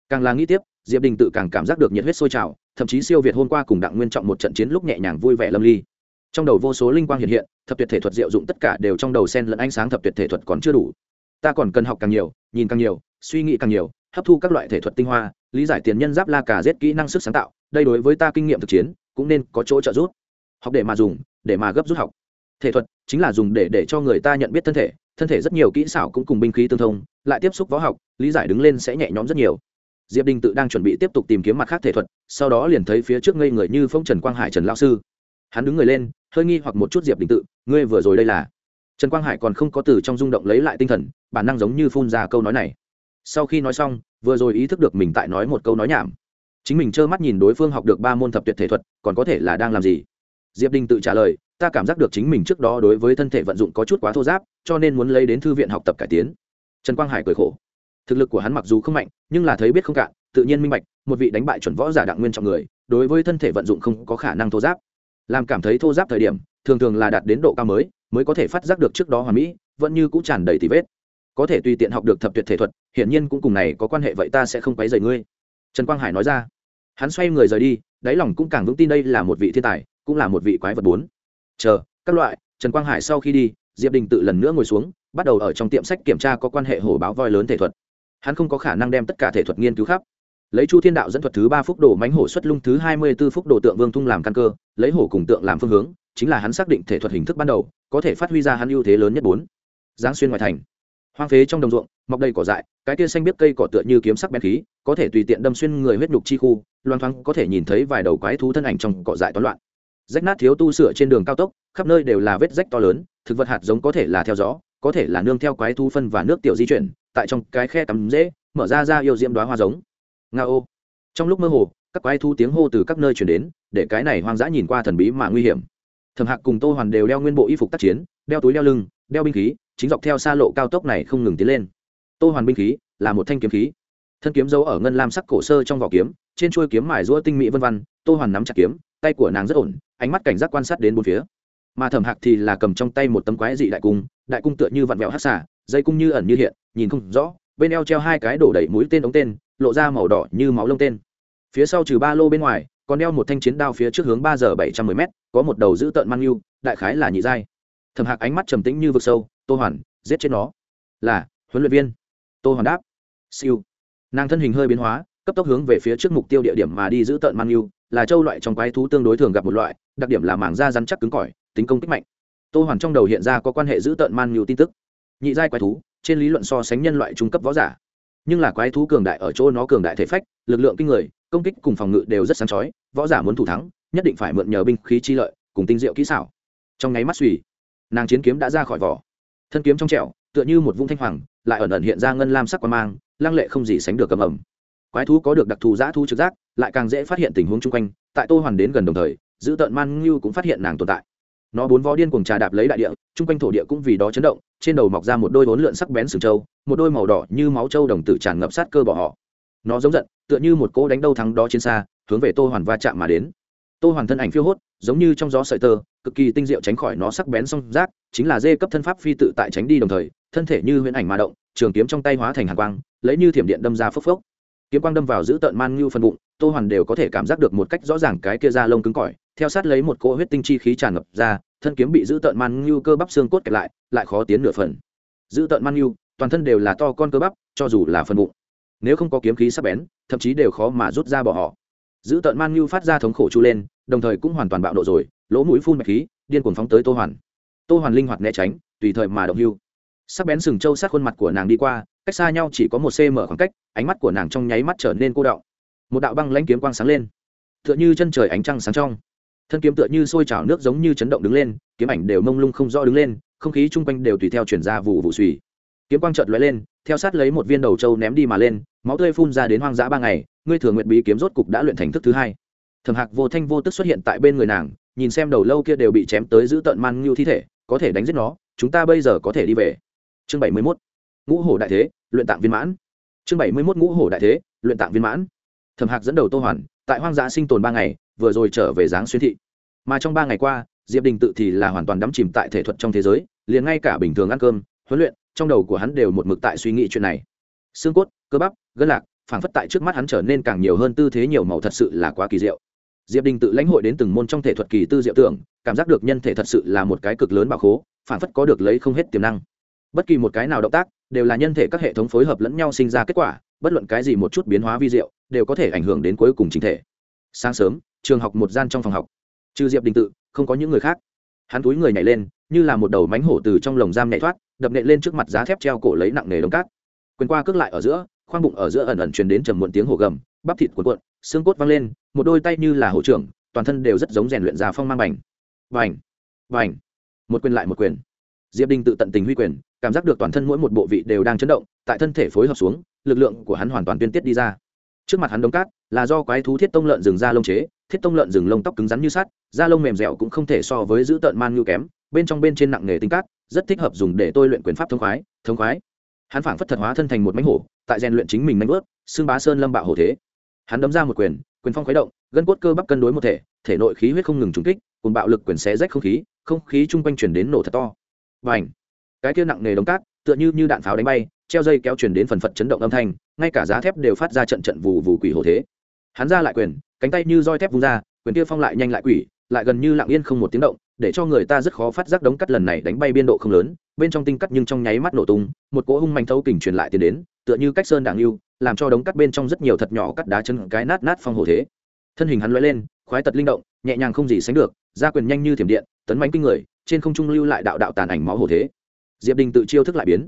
Càng là nghĩ tiếp, diệp đình tự càng cảm giác được nhiệt huyết sôi trào, thậm chí siêu việt hôm qua cùng đặng nguyên trọng một trận chiến lúc nhẹ nhàng vui vẻ lâm ly. Trong đầu vô số linh quang hiện hiện, thập tuyệt thể thuật diệu dụng tất cả đều trong đầu sen lẫn ánh sáng thập tuyệt thể thuật còn chưa đủ. Ta còn cần học càng nhiều nhìn càng nhiều, suy nghĩ càng nhiều, hấp thu các loại thể thuật tinh hoa, lý giải tiền nhân giáp la cà rết kỹ năng sức sáng tạo, đây đối với ta kinh nghiệm thực chiến, cũng nên có chỗ trợ giúp. Học để mà dùng, để mà gấp rút học. Thể thuật chính là dùng để để cho người ta nhận biết thân thể thân thể rất nhiều kỹ xảo cũng cùng binh khí tương thông, lại tiếp xúc võ học, lý giải đứng lên sẽ nhẹ nhõm rất nhiều. Diệp đình tự đang chuẩn bị tiếp tục tìm kiếm mặt khác thể thuật, sau đó liền thấy phía trước ngây người như phong trần quang hải trần lao sư. Hắn đứng người lên, hơi nghi hoặc một chút diệp đình tự, ngươi vừa rồi đây là trần quang hải còn không có từ trong rung động lấy lại tinh thần, bản năng giống như phun ra câu nói này. Sau khi nói xong, vừa rồi ý thức được mình tại nói một câu nói nhảm. Chính mình trơ mắt nhìn đối phương học được ba môn thập tuyệt thể thuật, còn có thể là đang làm gì? Diệp đình tự trả lời, ta cảm giác được chính mình trước đó đối với thân thể vận dụng có chút quá thô giáp, cho nên muốn lấy đến thư viện học tập cải tiến. Trần quang hải cười khổ. Thực lực của hắn mặc dù không mạnh, nhưng là thấy biết không cạn, tự nhiên minh bạch, một vị đánh bại chuẩn võ giả đặng nguyên trọng người, đối với thân thể vận dụng không có khả năng thô giáp. Làm cảm thấy thô giáp thời điểm, thường thường là đạt đến độ cao mới mới có thể phát giác được trước đó hoàn mỹ, vẫn như cũng tràn đầy tì vết. Có thể tùy tiện học được thập tuyệt thể thuật, hiển nhiên cũng cùng này có quan hệ vậy ta sẽ không quấy rầy ngươi. Trần quang hải nói ra. Hắn xoay người rời đi, đáy lòng cũng càng vững tin đây là một vị thiên tài, cũng là một vị quái vật bốn. Chờ, các loại. Trần quang hải sau khi đi, diệp đình tự lần nữa ngồi xuống, bắt đầu ở trong tiệm sách kiểm tra có quan hệ hổ báo voi lớn thể thuật. Hắn không có khả năng đem tất cả thể thuật nghiên cứu khắp. Lấy chu thiên đạo dẫn thuật thứ ba phúc đồ mánh hổ xuất lung thứ hai mươi b ố phúc đồ tượng vương thung làm căn cơ, lấy hổ cùng tượng làm phương hướng chính là hắn xác định thể thuật hình thức ban đầu, có thể phát huy ra hắn ưu thế lớn nhất bốn. Giáng xuyên ngoài thành. Hoang phế trong đồng ruộng, mọc đầy cỏ dại, cái kia xanh biết cây cỏ tựa như kiếm sắc bén khí, có thể tùy tiện đâm xuyên người huyết nhục chi khu, loan thoáng có thể nhìn thấy vài đầu quái thú thân ảnh trong cỏ dại toán loạn. Rách nát thiếu tu sửa trên đường cao tốc, khắp nơi đều là vết rách to lớn, thực vật hạt giống có thể là theo gió, có thể là nương theo quái thú phân và nước tiểu di chuyển, tại trong cái khe tắm dễ mở ra ra yêu diễm đoá hoa giống. Nga ô. Trong lúc mơ hồ, các quái thú tiếng hô từ các nơi chuyển đến, để cái này hoang dã nhìn qua thần bí mà nguy hiểm thẩm hạc cùng tô hoàn đều đeo nguyên bộ y phục tác chiến, đeo túi đeo lưng, đeo binh khí, chính dọc theo xa lộ cao tốc này không ngừng tiến lên. Tô hoàn binh khí là một thanh kiếm khí. Thân kiếm giấu ở ngân lam sắc cổ sơ trong vỏ kiếm, trên chuôi kiếm mài rũa tinh mỹ vân văn tô hoàn nắm chặt kiếm, tay của nàng rất ổn, ánh mắt cảnh giác quan sát đến bốn phía. Mà thẩm hạc thì là cầm trong tay một tấm quái dị đại cung đại cung tựa như vặn vẹo hát xả dây cung như ẩn như hiện, nhìn không rõ, bên eo treo hai cái đổ đẩy mũi tên ống tên, lộ ra màu đỏ như máu lông tên. Phía sau trừ ba lô bên ngoài còn đeo một thanh chiến đao phía trước hướng ba giờ bảy trăm mười m có một đầu giữ tợn mang yêu, đại khái là nhị giai. Thẩm hạc ánh mắt trầm tĩnh như vực sâu, tô hoàn, giết chết nó. Là, huấn luyện viên. Tô hoàn đáp. Siêu. Nàng thân hình hơi biến hóa, cấp tốc hướng về phía trước mục tiêu địa điểm mà đi giữ tợn mang yêu, là châu loại trong quái thú tương đối thường gặp một loại, đặc điểm là mảng da rắn chắc cứng cỏi, tính công kích mạnh. Tô hoàn trong đầu hiện ra có quan hệ giữ tợn man nhiều tin tức. Nhị giai quái thú, trên lý luận so sánh nhân loại trung cấp võ giả nhưng là quái thú cường đại ở chỗ nó cường đại thể phách, lực lượng kinh người, công kích cùng phòng ngự đều rất sáng chói, võ giả muốn thủ thắng, nhất định phải mượn nhờ binh khí chi lợi, cùng tinh diệu kỹ xảo. Trong nháy mắt suy nàng chiến kiếm đã ra khỏi vỏ. Thân kiếm trong trẻo, tựa như một vũng thanh hoàng, lại ẩn ẩn hiện ra ngân lam sắc quan mang, lăng lệ không gì sánh được cầm ẩm. Quái thú có được đặc thù giã thu trực giác, lại càng dễ phát hiện tình huống chung quanh, tại tô hoàn đến gần đồng thời, giữ tợn man ngưu cũng phát hiện nàng tồn tại nó bốn vó điên cuồng trà đạp lấy đại địa, chung quanh thổ địa cũng vì đó chấn động, trên đầu mọc ra một đôi vốn lượn sắc bén sừng trâu, một đôi màu đỏ như máu trâu đồng tử tràn ngập sát cơ bỏ họ. Nó giống giận, tựa như một cỗ đánh đâu thắng đó trên xa, hướng về tô hoàn va chạm mà đến. Tô hoàn thân ảnh phiêu hốt, giống như trong gió sợi tơ, cực kỳ tinh diệu tránh khỏi nó sắc bén song rác chính là dê cấp thân pháp phi tự tại tránh đi đồng thời, thân thể như huyễn ảnh mà động, trường kiếm trong tay hóa thành hàng quang, lấy như thiểm điện đâm ra phốc phốc. Kiếm quang đâm vào giữ tợn man như phân bụng, tô hoàn đều có thể cảm giác được một cách rõ ràng cái kia da lông cứng cỏi theo sát lấy một cỗ huyết tinh chi khí tràn ngập ra, thân kiếm bị giữ tợn man như cơ bắp xương cốt kẹp lại lại khó tiến nửa phần. Giữ tợn man như toàn thân đều là to con cơ bắp, cho dù là phần bụng. Nếu không có kiếm khí sắc bén, thậm chí đều khó mà rút ra bỏ họ. Giữ tợn man như phát ra thống khổ chu lên, đồng thời cũng hoàn toàn bạo độ rồi, lỗ mũi phun mạch khí, điên cuồng phóng tới tô hoàn. Tô hoàn linh hoạt né tránh, tùy thời mà động hưu. Sắc bén sừng trâu sát khuôn mặt của nàng đi qua, cách xa nhau chỉ có một cm khoảng cách, ánh mắt của nàng trong nháy mắt trở nên cô đọng. Một đạo băng lãnh kiếm quang sáng lên. Tựa như chân trời ánh trăng sáng trong thân kiếm tựa như sôi trào nước giống như chấn động đứng lên, kiếm ảnh đều mông lung không rõ đứng lên, không khí chung quanh đều tùy theo chuyển ra vụ vụ suy kiếm quang trợt lóe lên, theo sát lấy một viên đầu trâu ném đi mà lên, máu tươi phun ra đến hoang dã ba ngày, ngươi thường nguyện bí kiếm rốt cục đã luyện thành thức thứ hai. Thẩm hạc vô thanh vô tức xuất hiện tại bên người nàng, nhìn xem đầu lâu kia đều bị chém tới giữ tận man ngưu thi thể, có thể đánh giết nó, chúng ta bây giờ có thể đi về. Chương bảy mươi mốt. Ngũ hổ đại thế, luyện tạng viên mãn. Chương bảy mươi mốt ngũ hổ đại thế, luyện tạng viên mãn. Thẩm hạc dẫn đầu tô hoàn, tại hoang dã sinh tồn ba ngày vừa rồi trở về dáng xuyên thị. Mà trong ba ngày qua, diệp đình tự thì là hoàn toàn đắm chìm tại thể thuật trong thế giới, liền ngay cả bình thường ăn cơm, huấn luyện, trong đầu của hắn đều một mực tại suy nghĩ chuyện này. Xương cốt, cơ bắp, gân lạc, phảng phất tại trước mắt hắn trở nên càng nhiều hơn tư thế nhiều màu thật sự là quá kỳ diệu. Diệp đình tự lãnh hội đến từng môn trong thể thuật kỳ tư diệu tưởng, cảm giác được nhân thể thật sự là một cái cực lớn bảo khố, phảng phất có được lấy không hết tiềm năng. Bất kỳ một cái nào động tác, đều là nhân thể các hệ thống phối hợp lẫn nhau sinh ra kết quả, bất luận cái gì một chút biến hóa vi diệu, đều có thể ảnh hưởng đến cuối cùng chính thể. Sáng sớm trường học một gian trong phòng học. Trừ diệp đình tự, không có những người khác. Hắn túi người nhảy lên, như là một đầu mánh hổ từ trong lồng giam nhảy thoát, đập nện lên trước mặt giá thép treo cổ lấy nặng nề đống cát. Quyền qua cước lại ở giữa, khoang bụng ở giữa ẩn ẩn truyền đến trầm muộn tiếng hổ gầm, bắp thịt cuộn cuộn, xương cốt văng lên, một đôi tay như là hổ trưởng, toàn thân đều rất giống rèn luyện già phong mang bành. Vành vành một quyền lại một quyền. Diệp đình tự tận tình huy quyền, cảm giác được toàn thân mỗi một bộ vị đều đang chấn động, tại thân thể phối hợp xuống, lực lượng của hắn hoàn toàn tuyên tiết đi ra. Trước mặt hắn đống cát là do quái thú thiết tông lợn rừng ra lông chế, thiết tông lợn rừng lông tóc cứng rắn như sắt, da lông mềm dẻo cũng không thể so với giữ tợn man ngưu kém, bên trong bên trên nặng nghề tinh cát, rất thích hợp dùng để tôi luyện quyền pháp thông khoái thông khoái. Hắn phảng phất thật hóa thân thành một mánh hổ, tại rèn luyện chính mình manh vớt xương bá sơn lâm bạo hổ thế. Hắn đấm ra một quyền quyền phong khuấy động, gân cốt cơ bắp cân đối một thể thể nội khí huyết không ngừng trúng kích, cùng bạo lực quyền xé rách không khí không khí chung quanh chuyển đến nổ thật to. Và ảnh cái kia nặng nề đống cát, tựa như như đạn pháo đánh bay, treo dây kéo chuyển đến phần phật chấn động âm thanh, ngay cả giá thép đều phát ra trận trận vù vù quỷ hổ thế hắn ra lại quyền, cánh tay như roi thép vung ra, quyền kia phong lại nhanh lại quỷ, lại gần như lặng yên không một tiếng động, để cho người ta rất khó phát giác đống cắt lần này đánh bay biên độ không lớn, bên trong tinh cắt nhưng trong nháy mắt nổ tung, một cỗ hung manh thấu kình truyền lại tiến đến, tựa như cách sơn đảng lưu làm cho đống cắt bên trong rất nhiều thật nhỏ cắt đá chân cái nát nát phong hồ thế. Thân hình hắn lóe lên, khoái tật linh động, nhẹ nhàng không gì sánh được, ra quyền nhanh như thiểm điện, tấn mánh kinh người, trên không trung lưu lại đạo đạo tàn ảnh máu hồ thế. Diệp đình tự chiêu thức lại biến.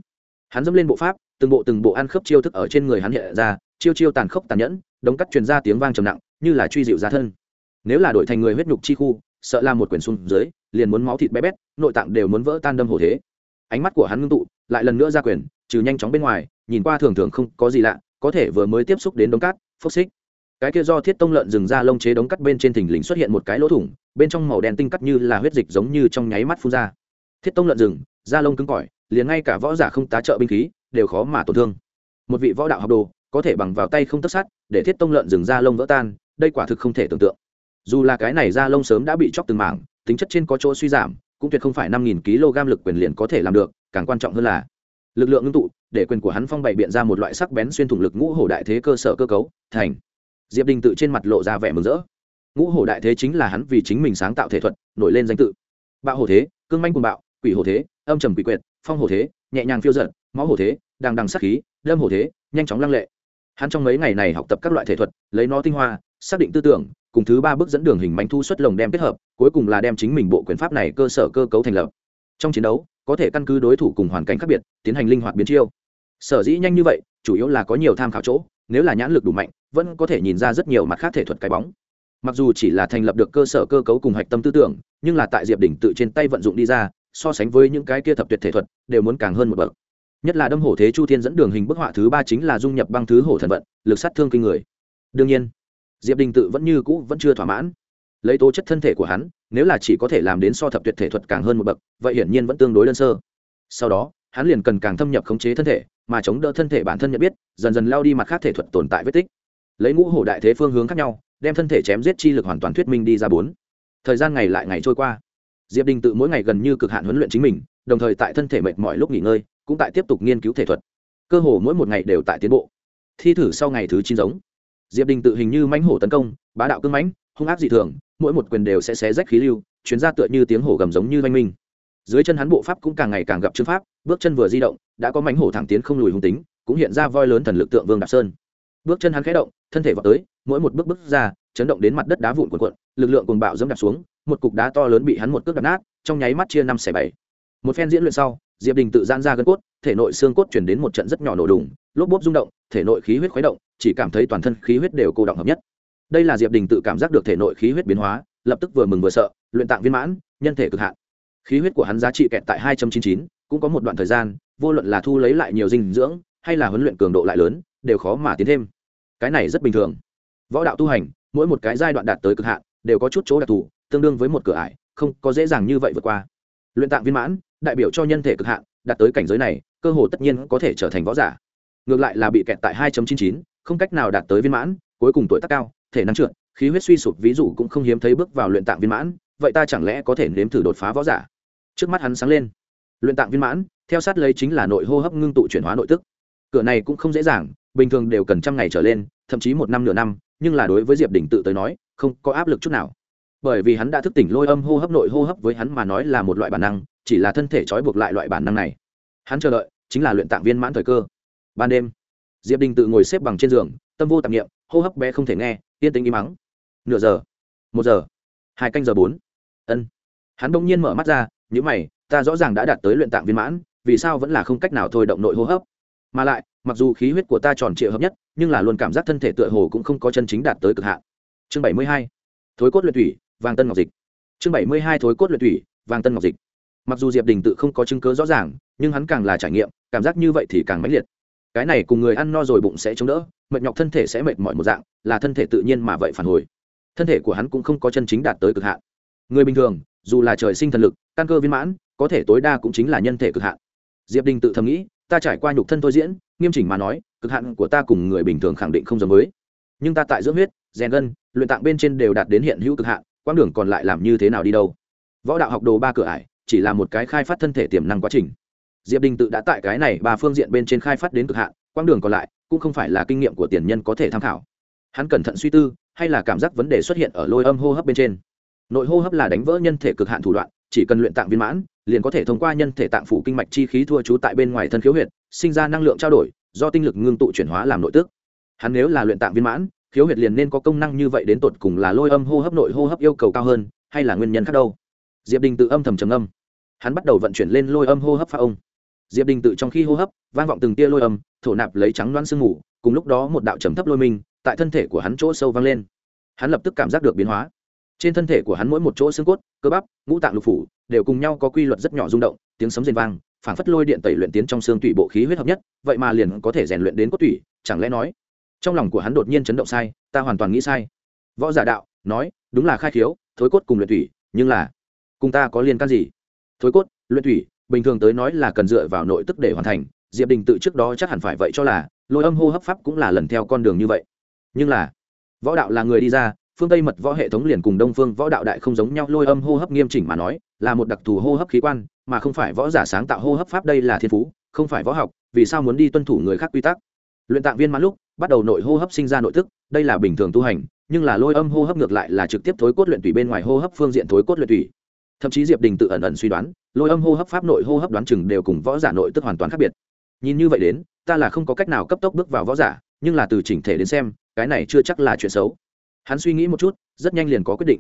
Hắn dẫm lên bộ pháp, từng bộ từng bộ ăn khớp chiêu thức ở trên người hắn hiện ra, chiêu chiêu tàn khốc tàn nhẫn đống cắt truyền ra tiếng vang trầm nặng, như là truy dịu ra thân. Nếu là đổi thành người huyết nhục chi khu, sợ là một quyển xuống dưới, liền muốn máu thịt bé bét, nội tạng đều muốn vỡ tan đâm hổ thế. Ánh mắt của hắn ngưng tụ, lại lần nữa ra quyền, trừ nhanh chóng bên ngoài, nhìn qua thường thường không có gì lạ, có thể vừa mới tiếp xúc đến đống cát, phốc xích. Cái kia do thiết tông lợn rừng ra lông chế đống cắt bên trên thình lình xuất hiện một cái lỗ thủng, bên trong màu đen tinh cắt như là huyết dịch giống như trong nháy mắt phun ra. Thiết tông lợn rừng da lông cứng cỏi, liền ngay cả võ giả không tá trợ binh khí, đều khó mà tổn thương. Một vị võ đạo học đồ có thể bằng vào tay không tất sát, để thiết tông lợn rừng da lông vỡ tan, đây quả thực không thể tưởng tượng. Dù là cái này da lông sớm đã bị chóc từng mảng, tính chất trên có chỗ suy giảm, cũng tuyệt không phải năm nghìn kg lực quyền liền có thể làm được, càng quan trọng hơn là lực lượng ngưng tụ, để quyền của hắn phong bày biện ra một loại sắc bén xuyên thủng lực ngũ hổ đại thế cơ sở cơ cấu, thành. Diệp đình tự trên mặt lộ ra vẻ mừng rỡ. Ngũ hổ đại thế chính là hắn vì chính mình sáng tạo thể thuật, nổi lên danh tự. Bạo hổ thế, cương manh cùng bạo, quỷ hổ thế, âm trầm quỷ quyệt, phong hổ thế, nhẹ nhàng phiêu giận máu hổ thế, đằng đằng sắc khí lâm hổ thế, nhanh chóng lăng lệ hắn trong mấy ngày này học tập các loại thể thuật, lấy nó tinh hoa, xác định tư tưởng, cùng thứ ba bước dẫn đường hình manh thu xuất lồng đem kết hợp, cuối cùng là đem chính mình bộ quyền pháp này cơ sở cơ cấu thành lập. Trong chiến đấu, có thể căn cứ đối thủ cùng hoàn cảnh khác biệt, tiến hành linh hoạt biến chiêu. Sở dĩ nhanh như vậy, chủ yếu là có nhiều tham khảo chỗ, nếu là nhãn lực đủ mạnh, vẫn có thể nhìn ra rất nhiều mặt khác thể thuật cái bóng. Mặc dù chỉ là thành lập được cơ sở cơ cấu cùng hạch tâm tư tưởng, nhưng là tại diệp đỉnh tự trên tay vận dụng đi ra, so sánh với những cái kia thập tuyệt thể thuật, đều muốn càng hơn một bậc nhất là đâm hổ thế chu thiên dẫn đường hình bức họa thứ ba chính là dung nhập băng thứ hổ thần vận, lực sát thương kinh người. Đương nhiên, diệp đình tự vẫn như cũ vẫn chưa thỏa mãn. Lấy tố chất thân thể của hắn, nếu là chỉ có thể làm đến so thập tuyệt thể thuật càng hơn một bậc, vậy hiển nhiên vẫn tương đối đơn sơ. Sau đó, hắn liền cần càng thâm nhập khống chế thân thể, mà chống đỡ thân thể bản thân nhận biết, dần dần lao đi mặt khác thể thuật tồn tại vết tích. Lấy ngũ hổ đại thế phương hướng khác nhau, đem thân thể chém giết chi lực hoàn toàn thuyết minh đi ra bốn. Thời gian ngày lại ngày trôi qua. Diệp đình tự mỗi ngày gần như cực hạn huấn luyện chính mình, đồng thời tại thân thể mệt mỏi lúc nghỉ ngơi cũng tại tiếp tục nghiên cứu thể thuật. Cơ hồ mỗi một ngày đều tại tiến bộ. Thi thử sau ngày thứ chín giống. Diệp đình tự hình như mãnh hổ tấn công, bá đạo cưng mãnh, hung ác dị thường, mỗi một quyền đều sẽ xé rách khí lưu, chuyến ra tựa như tiếng hổ gầm giống như oanh minh. Dưới chân hắn bộ pháp cũng càng ngày càng gặp chữ pháp, bước chân vừa di động, đã có mãnh hổ thẳng tiến không lùi hung tính, cũng hiện ra voi lớn thần lực tượng vương đạp sơn. Bước chân hắn khẽ động, thân thể vào tới, mỗi một bước bước ra, chấn động đến mặt đất đá vụn cuộn cuộn, lực lượng cuồng bạo dẫm đạp xuống, một cục đá to lớn bị hắn một cước đập nát, trong nháy mắt chia năm xẻ bảy. Một phen diễn luyện sau diệp đình tự gian ra gân cốt, thể nội xương cốt chuyển đến một trận rất nhỏ nổ đùng, lốp bốp rung động, thể nội khí huyết khuấy động, chỉ cảm thấy toàn thân khí huyết đều cô động hợp nhất. Đây là diệp đình tự cảm giác được thể nội khí huyết biến hóa, lập tức vừa mừng vừa sợ, luyện tạng viên mãn, nhân thể cực hạn. Khí huyết của hắn giá trị kẹt tại hai trăm chín chín, cũng có một đoạn thời gian, vô luận là thu lấy lại nhiều dinh dưỡng, hay là huấn luyện cường độ lại lớn, đều khó mà tiến thêm. Cái này rất bình thường. Võ đạo tu hành, mỗi một cái giai đoạn đạt tới cực hạn, đều có chút chỗ đặc thù, tương đương với một cửa ải, không có dễ dàng như vậy vượt qua. Luyện tạng viên mãn đại biểu cho nhân thể cực hạn đạt tới cảnh giới này cơ hồ tất nhiên có thể trở thành võ giả. Ngược lại là bị kẹt tại 2.99, không cách nào đạt tới viên mãn cuối cùng tuổi tác cao thể năng trượt khí huyết suy sụp ví dụ cũng không hiếm thấy bước vào luyện tạng viên mãn vậy ta chẳng lẽ có thể nếm thử đột phá võ giả? Trước mắt hắn sáng lên. Luyện tạng viên mãn theo sát lấy chính là nội hô hấp ngưng tụ chuyển hóa nội tức. Cửa này cũng không dễ dàng bình thường đều cần trăm ngày trở lên thậm chí một năm nửa năm nhưng là đối với diệp đỉnh tự tới nói không có áp lực chút nào. Bởi vì hắn đã thức tỉnh lôi âm hô hấp nội hô hấp với hắn mà nói là một loại bản năng chỉ là thân thể trói buộc lại loại bản năng này. Hắn chờ đợi chính là luyện tạng viên mãn thời cơ. Ban đêm, diệp đình tự ngồi xếp bằng trên giường, tâm vô tạp nghiệm hô hấp bé không thể nghe, yên tĩnh im mắng. Nửa giờ, một giờ, hai canh giờ bốn. Ân. Hắn đông nhiên mở mắt ra n h ữ mày, ta rõ ràng đã đạt tới luyện tạng viên mãn, vì sao vẫn là không cách nào thôi động nội hô hấp? Mà lại, mặc dù khí huyết của ta tròn trịa hợp nhất, nhưng là luôn cảm giác thân thể tựa hồ cũng không có chân chính đạt tới cực hạn. Chương bảy mươi hai, thối cốt luyện thủy, vàng tân ngọc dịch. Chương bảy mươi hai, thối cốt luyện thủy, vàng tân ngọc dịch mặc dù diệp đình tự không có chứng cớ rõ ràng, nhưng hắn càng là trải nghiệm, cảm giác như vậy thì càng mãnh liệt. Cái này cùng người ăn no rồi bụng sẽ chống đỡ, mệt nhọc thân thể sẽ mệt mỏi một dạng, là thân thể tự nhiên mà vậy phản hồi. Thân thể của hắn cũng không có chân chính đạt tới cực hạn. Người bình thường, dù là trời sinh thần lực, căn cơ viên mãn, có thể tối đa cũng chính là nhân thể cực hạn. Diệp đình tự thầm nghĩ, ta trải qua nhục thân thôi diễn, nghiêm chỉnh mà nói, cực hạn của ta cùng người bình thường khẳng định không giống mới nhưng ta tại dưỡng huyết, rèn gân, luyện tạng bên trên đều đạt đến hiện hữu cực hạn, quãng đường còn lại làm như thế nào đi đâu? Võ đạo học đồ ba cửa ải chỉ là một cái khai phát thân thể tiềm năng quá trình. Diệp đình tự đã tại cái này ba phương diện bên trên khai phát đến cực hạn, quãng đường còn lại cũng không phải là kinh nghiệm của tiền nhân có thể tham khảo. Hắn cẩn thận suy tư, hay là cảm giác vấn đề xuất hiện ở lôi âm hô hấp bên trên. Nội hô hấp là đánh vỡ nhân thể cực hạn thủ đoạn, chỉ cần luyện tạng viên mãn, liền có thể thông qua nhân thể tạng phủ kinh mạch chi khí thua trú tại bên ngoài thân khiếu huyệt, sinh ra năng lượng trao đổi, do tinh lực ngưng tụ chuyển hóa làm nội tức. Hắn nếu là luyện tạng viên mãn, khiếu huyệt liền nên có công năng như vậy đến tột cùng là lôi âm hô hấp nội hô hấp yêu cầu cao hơn, hay là nguyên nhân khác đâu? Diệp đình tự âm thầm trầm âm hắn bắt đầu vận chuyển lên lôi âm hô hấp pha ông. Diệp đình tự trong khi hô hấp, vang vọng từng tia lôi âm, thổ nạp lấy trắng loan sương ngủ cùng lúc đó một đạo trầm thấp lôi mình tại thân thể của hắn chỗ sâu vang lên. Hắn lập tức cảm giác được biến hóa. Trên thân thể của hắn mỗi một chỗ xương cốt, cơ bắp, ngũ tạng lục phủ đều cùng nhau có quy luật rất nhỏ rung động, tiếng sấm rền vang, phảng phất lôi điện tẩy luyện tiến trong xương tủy bộ khí huyết hợp nhất, vậy mà liền có thể rèn luyện đến cốt tủy, chẳng lẽ nói, trong lòng của hắn đột nhiên chấn động sai, ta hoàn toàn nghĩ sai. Võ giả đạo, nói, đúng là khai khiếu, thối cốt cùng luyện thủy nhưng là cùng ta có liên can gì? Thối cốt, luyện thủy, bình thường tới nói là cần dựa vào nội tức để hoàn thành, diệp đình tự trước đó chắc hẳn phải vậy cho là, lôi âm hô hấp pháp cũng là lần theo con đường như vậy. Nhưng là, võ đạo là người đi ra, phương tây mật võ hệ thống liền cùng đông phương võ đạo đại không giống nhau, lôi âm hô hấp nghiêm chỉnh mà nói, là một đặc thù hô hấp khí quan, mà không phải võ giả sáng tạo hô hấp pháp đây là thiên phú, không phải võ học, vì sao muốn đi tuân thủ người khác quy tắc? Luyện tạng viên mãn lúc, bắt đầu nội hô hấp sinh ra nội tức, đây là bình thường tu hành, nhưng là lôi âm hô hấp ngược lại là trực tiếp thối cốt luyện tủy bên ngoài hô hấp phương diện thối cốt luyện tủy thậm chí diệp đình tự ẩn ẩn suy đoán lôi âm hô hấp pháp nội hô hấp đoán chừng đều cùng võ giả nội tức hoàn toàn khác biệt nhìn như vậy đến ta là không có cách nào cấp tốc bước vào võ giả nhưng là từ chỉnh thể đến xem cái này chưa chắc là chuyện xấu hắn suy nghĩ một chút rất nhanh liền có quyết định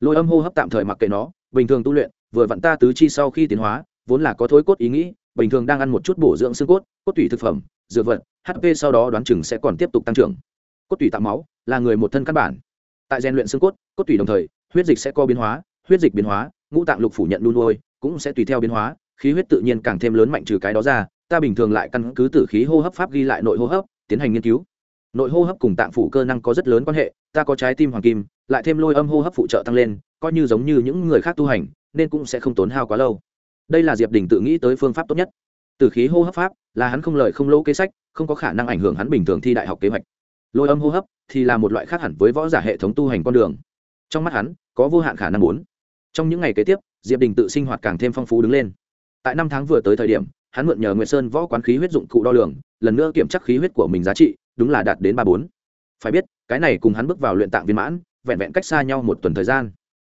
lôi âm hô hấp tạm thời mặc kệ nó bình thường tu luyện vừa vặn ta tứ chi sau khi tiến hóa vốn là có thối cốt ý nghĩ bình thường đang ăn một chút bổ dưỡng xương cốt cốt tủy thực phẩm dược vật hp sau đó đoán chừng sẽ còn tiếp tục tăng trưởng cốt tủy tạo máu là người một thân căn bản tại rèn luyện xương cốt cốt tủy đồng thời huyết dịch sẽ co biến hóa huyết dịch biến hóa, ngũ tạng lục phủ nhận luôn nuôi cũng sẽ tùy theo biến hóa, khí huyết tự nhiên càng thêm lớn mạnh trừ cái đó ra, ta bình thường lại căn cứ tử khí hô hấp pháp ghi lại nội hô hấp, tiến hành nghiên cứu. Nội hô hấp cùng tạng phủ cơ năng có rất lớn quan hệ, ta có trái tim hoàng kim, lại thêm lôi âm hô hấp phụ trợ tăng lên, coi như giống như những người khác tu hành, nên cũng sẽ không tốn hao quá lâu. Đây là diệp đình tự nghĩ tới phương pháp tốt nhất. Từ khí hô hấp pháp là hắn không lời không lỗ kế sách, không có khả năng ảnh hưởng hắn bình thường thi đại học kế hoạch. Lôi âm hô hấp thì là một loại khác hẳn với võ giả hệ thống tu hành con đường. Trong mắt hắn, có vô hạn khả năng muốn trong những ngày kế tiếp, diệp đình tự sinh hoạt càng thêm phong phú đứng lên. Tại năm tháng vừa tới thời điểm, hắn mượn nhờ nguyệt sơn võ quán khí huyết dụng cụ đo lường, lần nữa kiểm tra khí huyết của mình giá trị, đúng là đạt đến ba bốn. Phải biết, cái này cùng hắn bước vào luyện tạng viên mãn, vẹn vẹn cách xa nhau một tuần thời gian.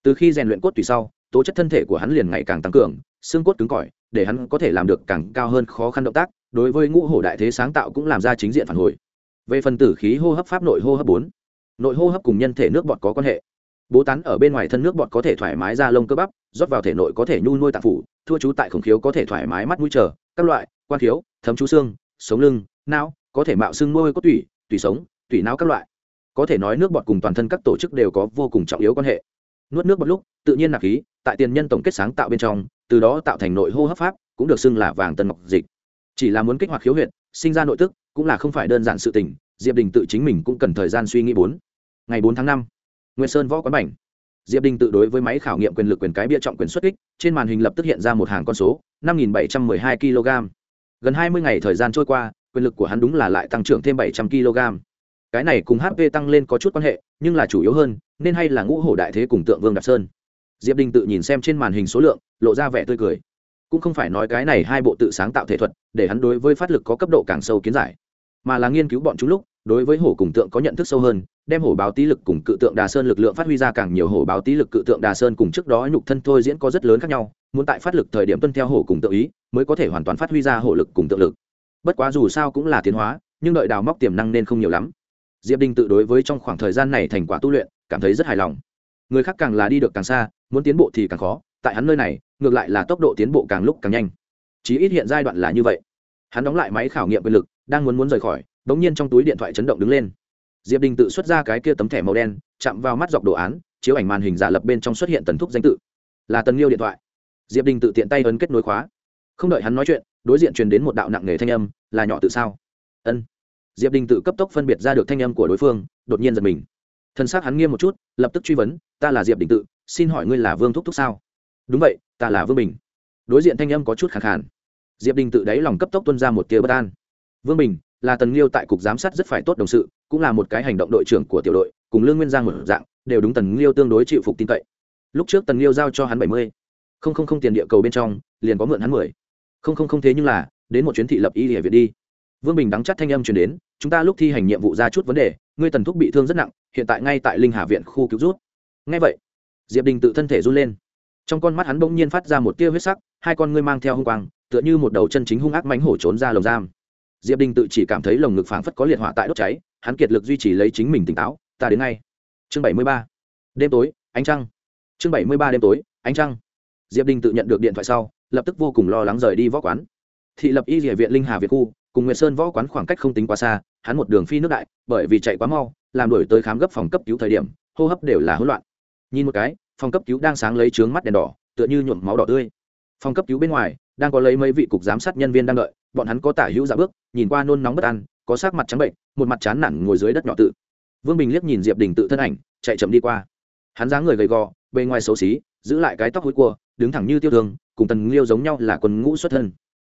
Từ khi rèn luyện cốt tùy sau, tố chất thân thể của hắn liền ngày càng tăng cường, xương cốt cứng cỏi, để hắn có thể làm được càng cao hơn khó khăn động tác, đối với ngũ hổ đại thế sáng tạo cũng làm ra chính diện phản hồi. Về phần tử khí hô hấp pháp nội hô hấp bốn, nội hô hấp cùng nhân thể nước bọt có quan hệ bố tán ở bên ngoài thân nước bọt có thể thoải mái ra lông cơ bắp, rót vào thể nội có thể nhu nuôi tạng phủ, thua chú tại khổng khiếu có thể thoải mái mắt mũi trở các loại, quan khiếu, thấm chú xương, sống lưng, não, có thể mạo xương nuôi có tủy tủy sống, tủy não các loại. Có thể nói nước bọt cùng toàn thân các tổ chức đều có vô cùng trọng yếu quan hệ. Nuốt nước bọt lúc, tự nhiên nạp khí, tại tiền nhân tổng kết sáng tạo bên trong, từ đó tạo thành nội hô hấp pháp, cũng được xưng là vàng tân ngọc dịch. Chỉ là muốn kích hoạt khiếu huyện sinh ra nội tức, cũng là không phải đơn giản sự tình, diệp đình tự chính mình cũng cần thời gian suy nghĩ bốn. Ngày bốn tháng năm nguyễn sơn võ quán bảnh diệp đình tự đối với máy khảo nghiệm quyền lực quyền cái bia trọng quyền xuất kích, trên màn hình lập tức hiện ra một hàng con số, năm nghìn bảy trăm m ư ơ i hai kg. Gần hai mươi ngày thời gian trôi qua, quyền lực của hắn đúng là lại tăng trưởng thêm bảy trăm kg. Cái này cùng hp tăng lên có chút quan hệ, nhưng là chủ yếu hơn, nên hay là ngũ hổ đại thế cùng tượng vương đạp sơn. Diệp đình tự nhìn xem trên màn hình số lượng, lộ ra vẻ tươi cười. Cũng không phải nói cái này hai bộ tự sáng tạo thể thuật, để hắn đối với phát lực có cấp độ càng sâu kiến giải, mà là nghiên cứu bọn chúng lúc, đối với hổ cùng tượng có nhận thức sâu hơn đem hổ báo tý lực cùng cự tượng đà sơn lực lượng phát huy ra càng nhiều hổ báo tý lực cự tượng đà sơn cùng trước đó nhục thân thôi diễn có rất lớn khác nhau, muốn tại phát lực thời điểm tuân theo hổ cùng tự ý, mới có thể hoàn toàn phát huy ra hổ lực cùng tự lực. Bất quá dù sao cũng là tiến hóa, nhưng đợi đào móc tiềm năng nên không nhiều lắm. Diệp đinh tự đối với trong khoảng thời gian này thành quả tu luyện, cảm thấy rất hài lòng. Người khác càng là đi được càng xa, muốn tiến bộ thì càng khó, tại hắn nơi này, ngược lại là tốc độ tiến bộ càng lúc càng nhanh. Chí ít hiện giai đoạn là như vậy. Hắn đóng lại máy khảo nghiệm quyền lực, đang muốn muốn rời khỏi đ ỗ n g nhiên trong túi điện thoại chấn động đứng lên diệp đình tự xuất ra cái kia tấm thẻ màu đen, chạm vào mắt dọc đồ án, chiếu ảnh màn hình giả lập bên trong xuất hiện tần thúc danh tự. Là tần liêu điện thoại. Diệp đình tự tiện tay ấn kết nối khóa. Không đợi hắn nói chuyện, đối diện truyền đến một đạo nặng nề thanh âm, là nhỏ tự sao? Ân. Diệp đình tự cấp tốc phân biệt ra được thanh âm của đối phương, đột nhiên giật mình. Thân xác hắn nghiêm một chút, lập tức truy vấn, ta là diệp đình tự, xin hỏi ngươi là vương thúc thúc sao? Đúng vậy, ta là vương bình. Đối diện thanh âm có chút khẳng khản diệp đình tự đáy lòng cấp tốc tuân ra một tia bất an. Vương bình, là tần liêu tại cục giám sát rất phải tốt đồng sự cũng là một cái hành động đội trưởng của tiểu đội, cùng lương nguyên giang một dạng, đều đúng tần liêu tương đối chịu phục tin cậy. Lúc trước tần liêu giao cho hắn bảy mươi, không không không tiền địa cầu bên trong, liền có mượn hắn mười. Không không không thế nhưng là, đến một chuyến thị lập y địa viện đi. Vương bình đắng chắc thanh âm chuyển đến, chúng ta lúc thi hành nhiệm vụ ra chút vấn đề, ngươi tần thúc bị thương rất nặng, hiện tại ngay tại linh hà viện khu cứu rút. Ngay vậy, diệp đình tự thân thể run lên. Trong con mắt hắn bỗng nhiên phát ra một tia huyết sắc, hai con ngươi mang theo hung quang, tựa như một đầu chân chính hung ác mánh hổ trốn ra lồng giam. Diệp đình tự chỉ cảm thấy lồng ngực phảng phất có liệt hỏa tại đốt cháy hắn kiệt lực duy trì lấy chính mình tỉnh táo, ta đến ngay. Chương bảy mươi ba. Đêm tối, ánh trăng. Chương bảy mươi ba đêm tối, ánh trăng. Diệp đình tự nhận được điện thoại sau, lập tức vô cùng lo lắng rời đi võ quán. Thị lập y địa viện linh hà việt khu, cùng nguyệt sơn võ quán khoảng cách không tính quá xa, hắn một đường phi nước đại, bởi vì chạy quá mau, làm đổi tới khám gấp phòng cấp cứu thời điểm, hô hấp đều là hỗn loạn. Nhìn một cái, phòng cấp cứu đang sáng lấy trướng mắt đèn đỏ, tựa như nhuộm máu đỏ tươi. Phòng cấp cứu bên ngoài, đang có lấy mấy vị cục giám sát nhân viên đang đợi, bọn hắn có tả hữu dạ bước, nhìn qua nôn nóng bất an có sắc mặt trắng bệnh, một mặt chán nản ngồi dưới đất nhỏ tự. Vương bình liếc nhìn diệp đình tự thân ảnh, chạy chậm đi qua. Hắn dáng người gầy gò, bề ngoài xấu xí, giữ lại cái tóc hối cua, đứng thẳng như tiêu thương, cùng tần liêu giống nhau là quân ngũ xuất thân.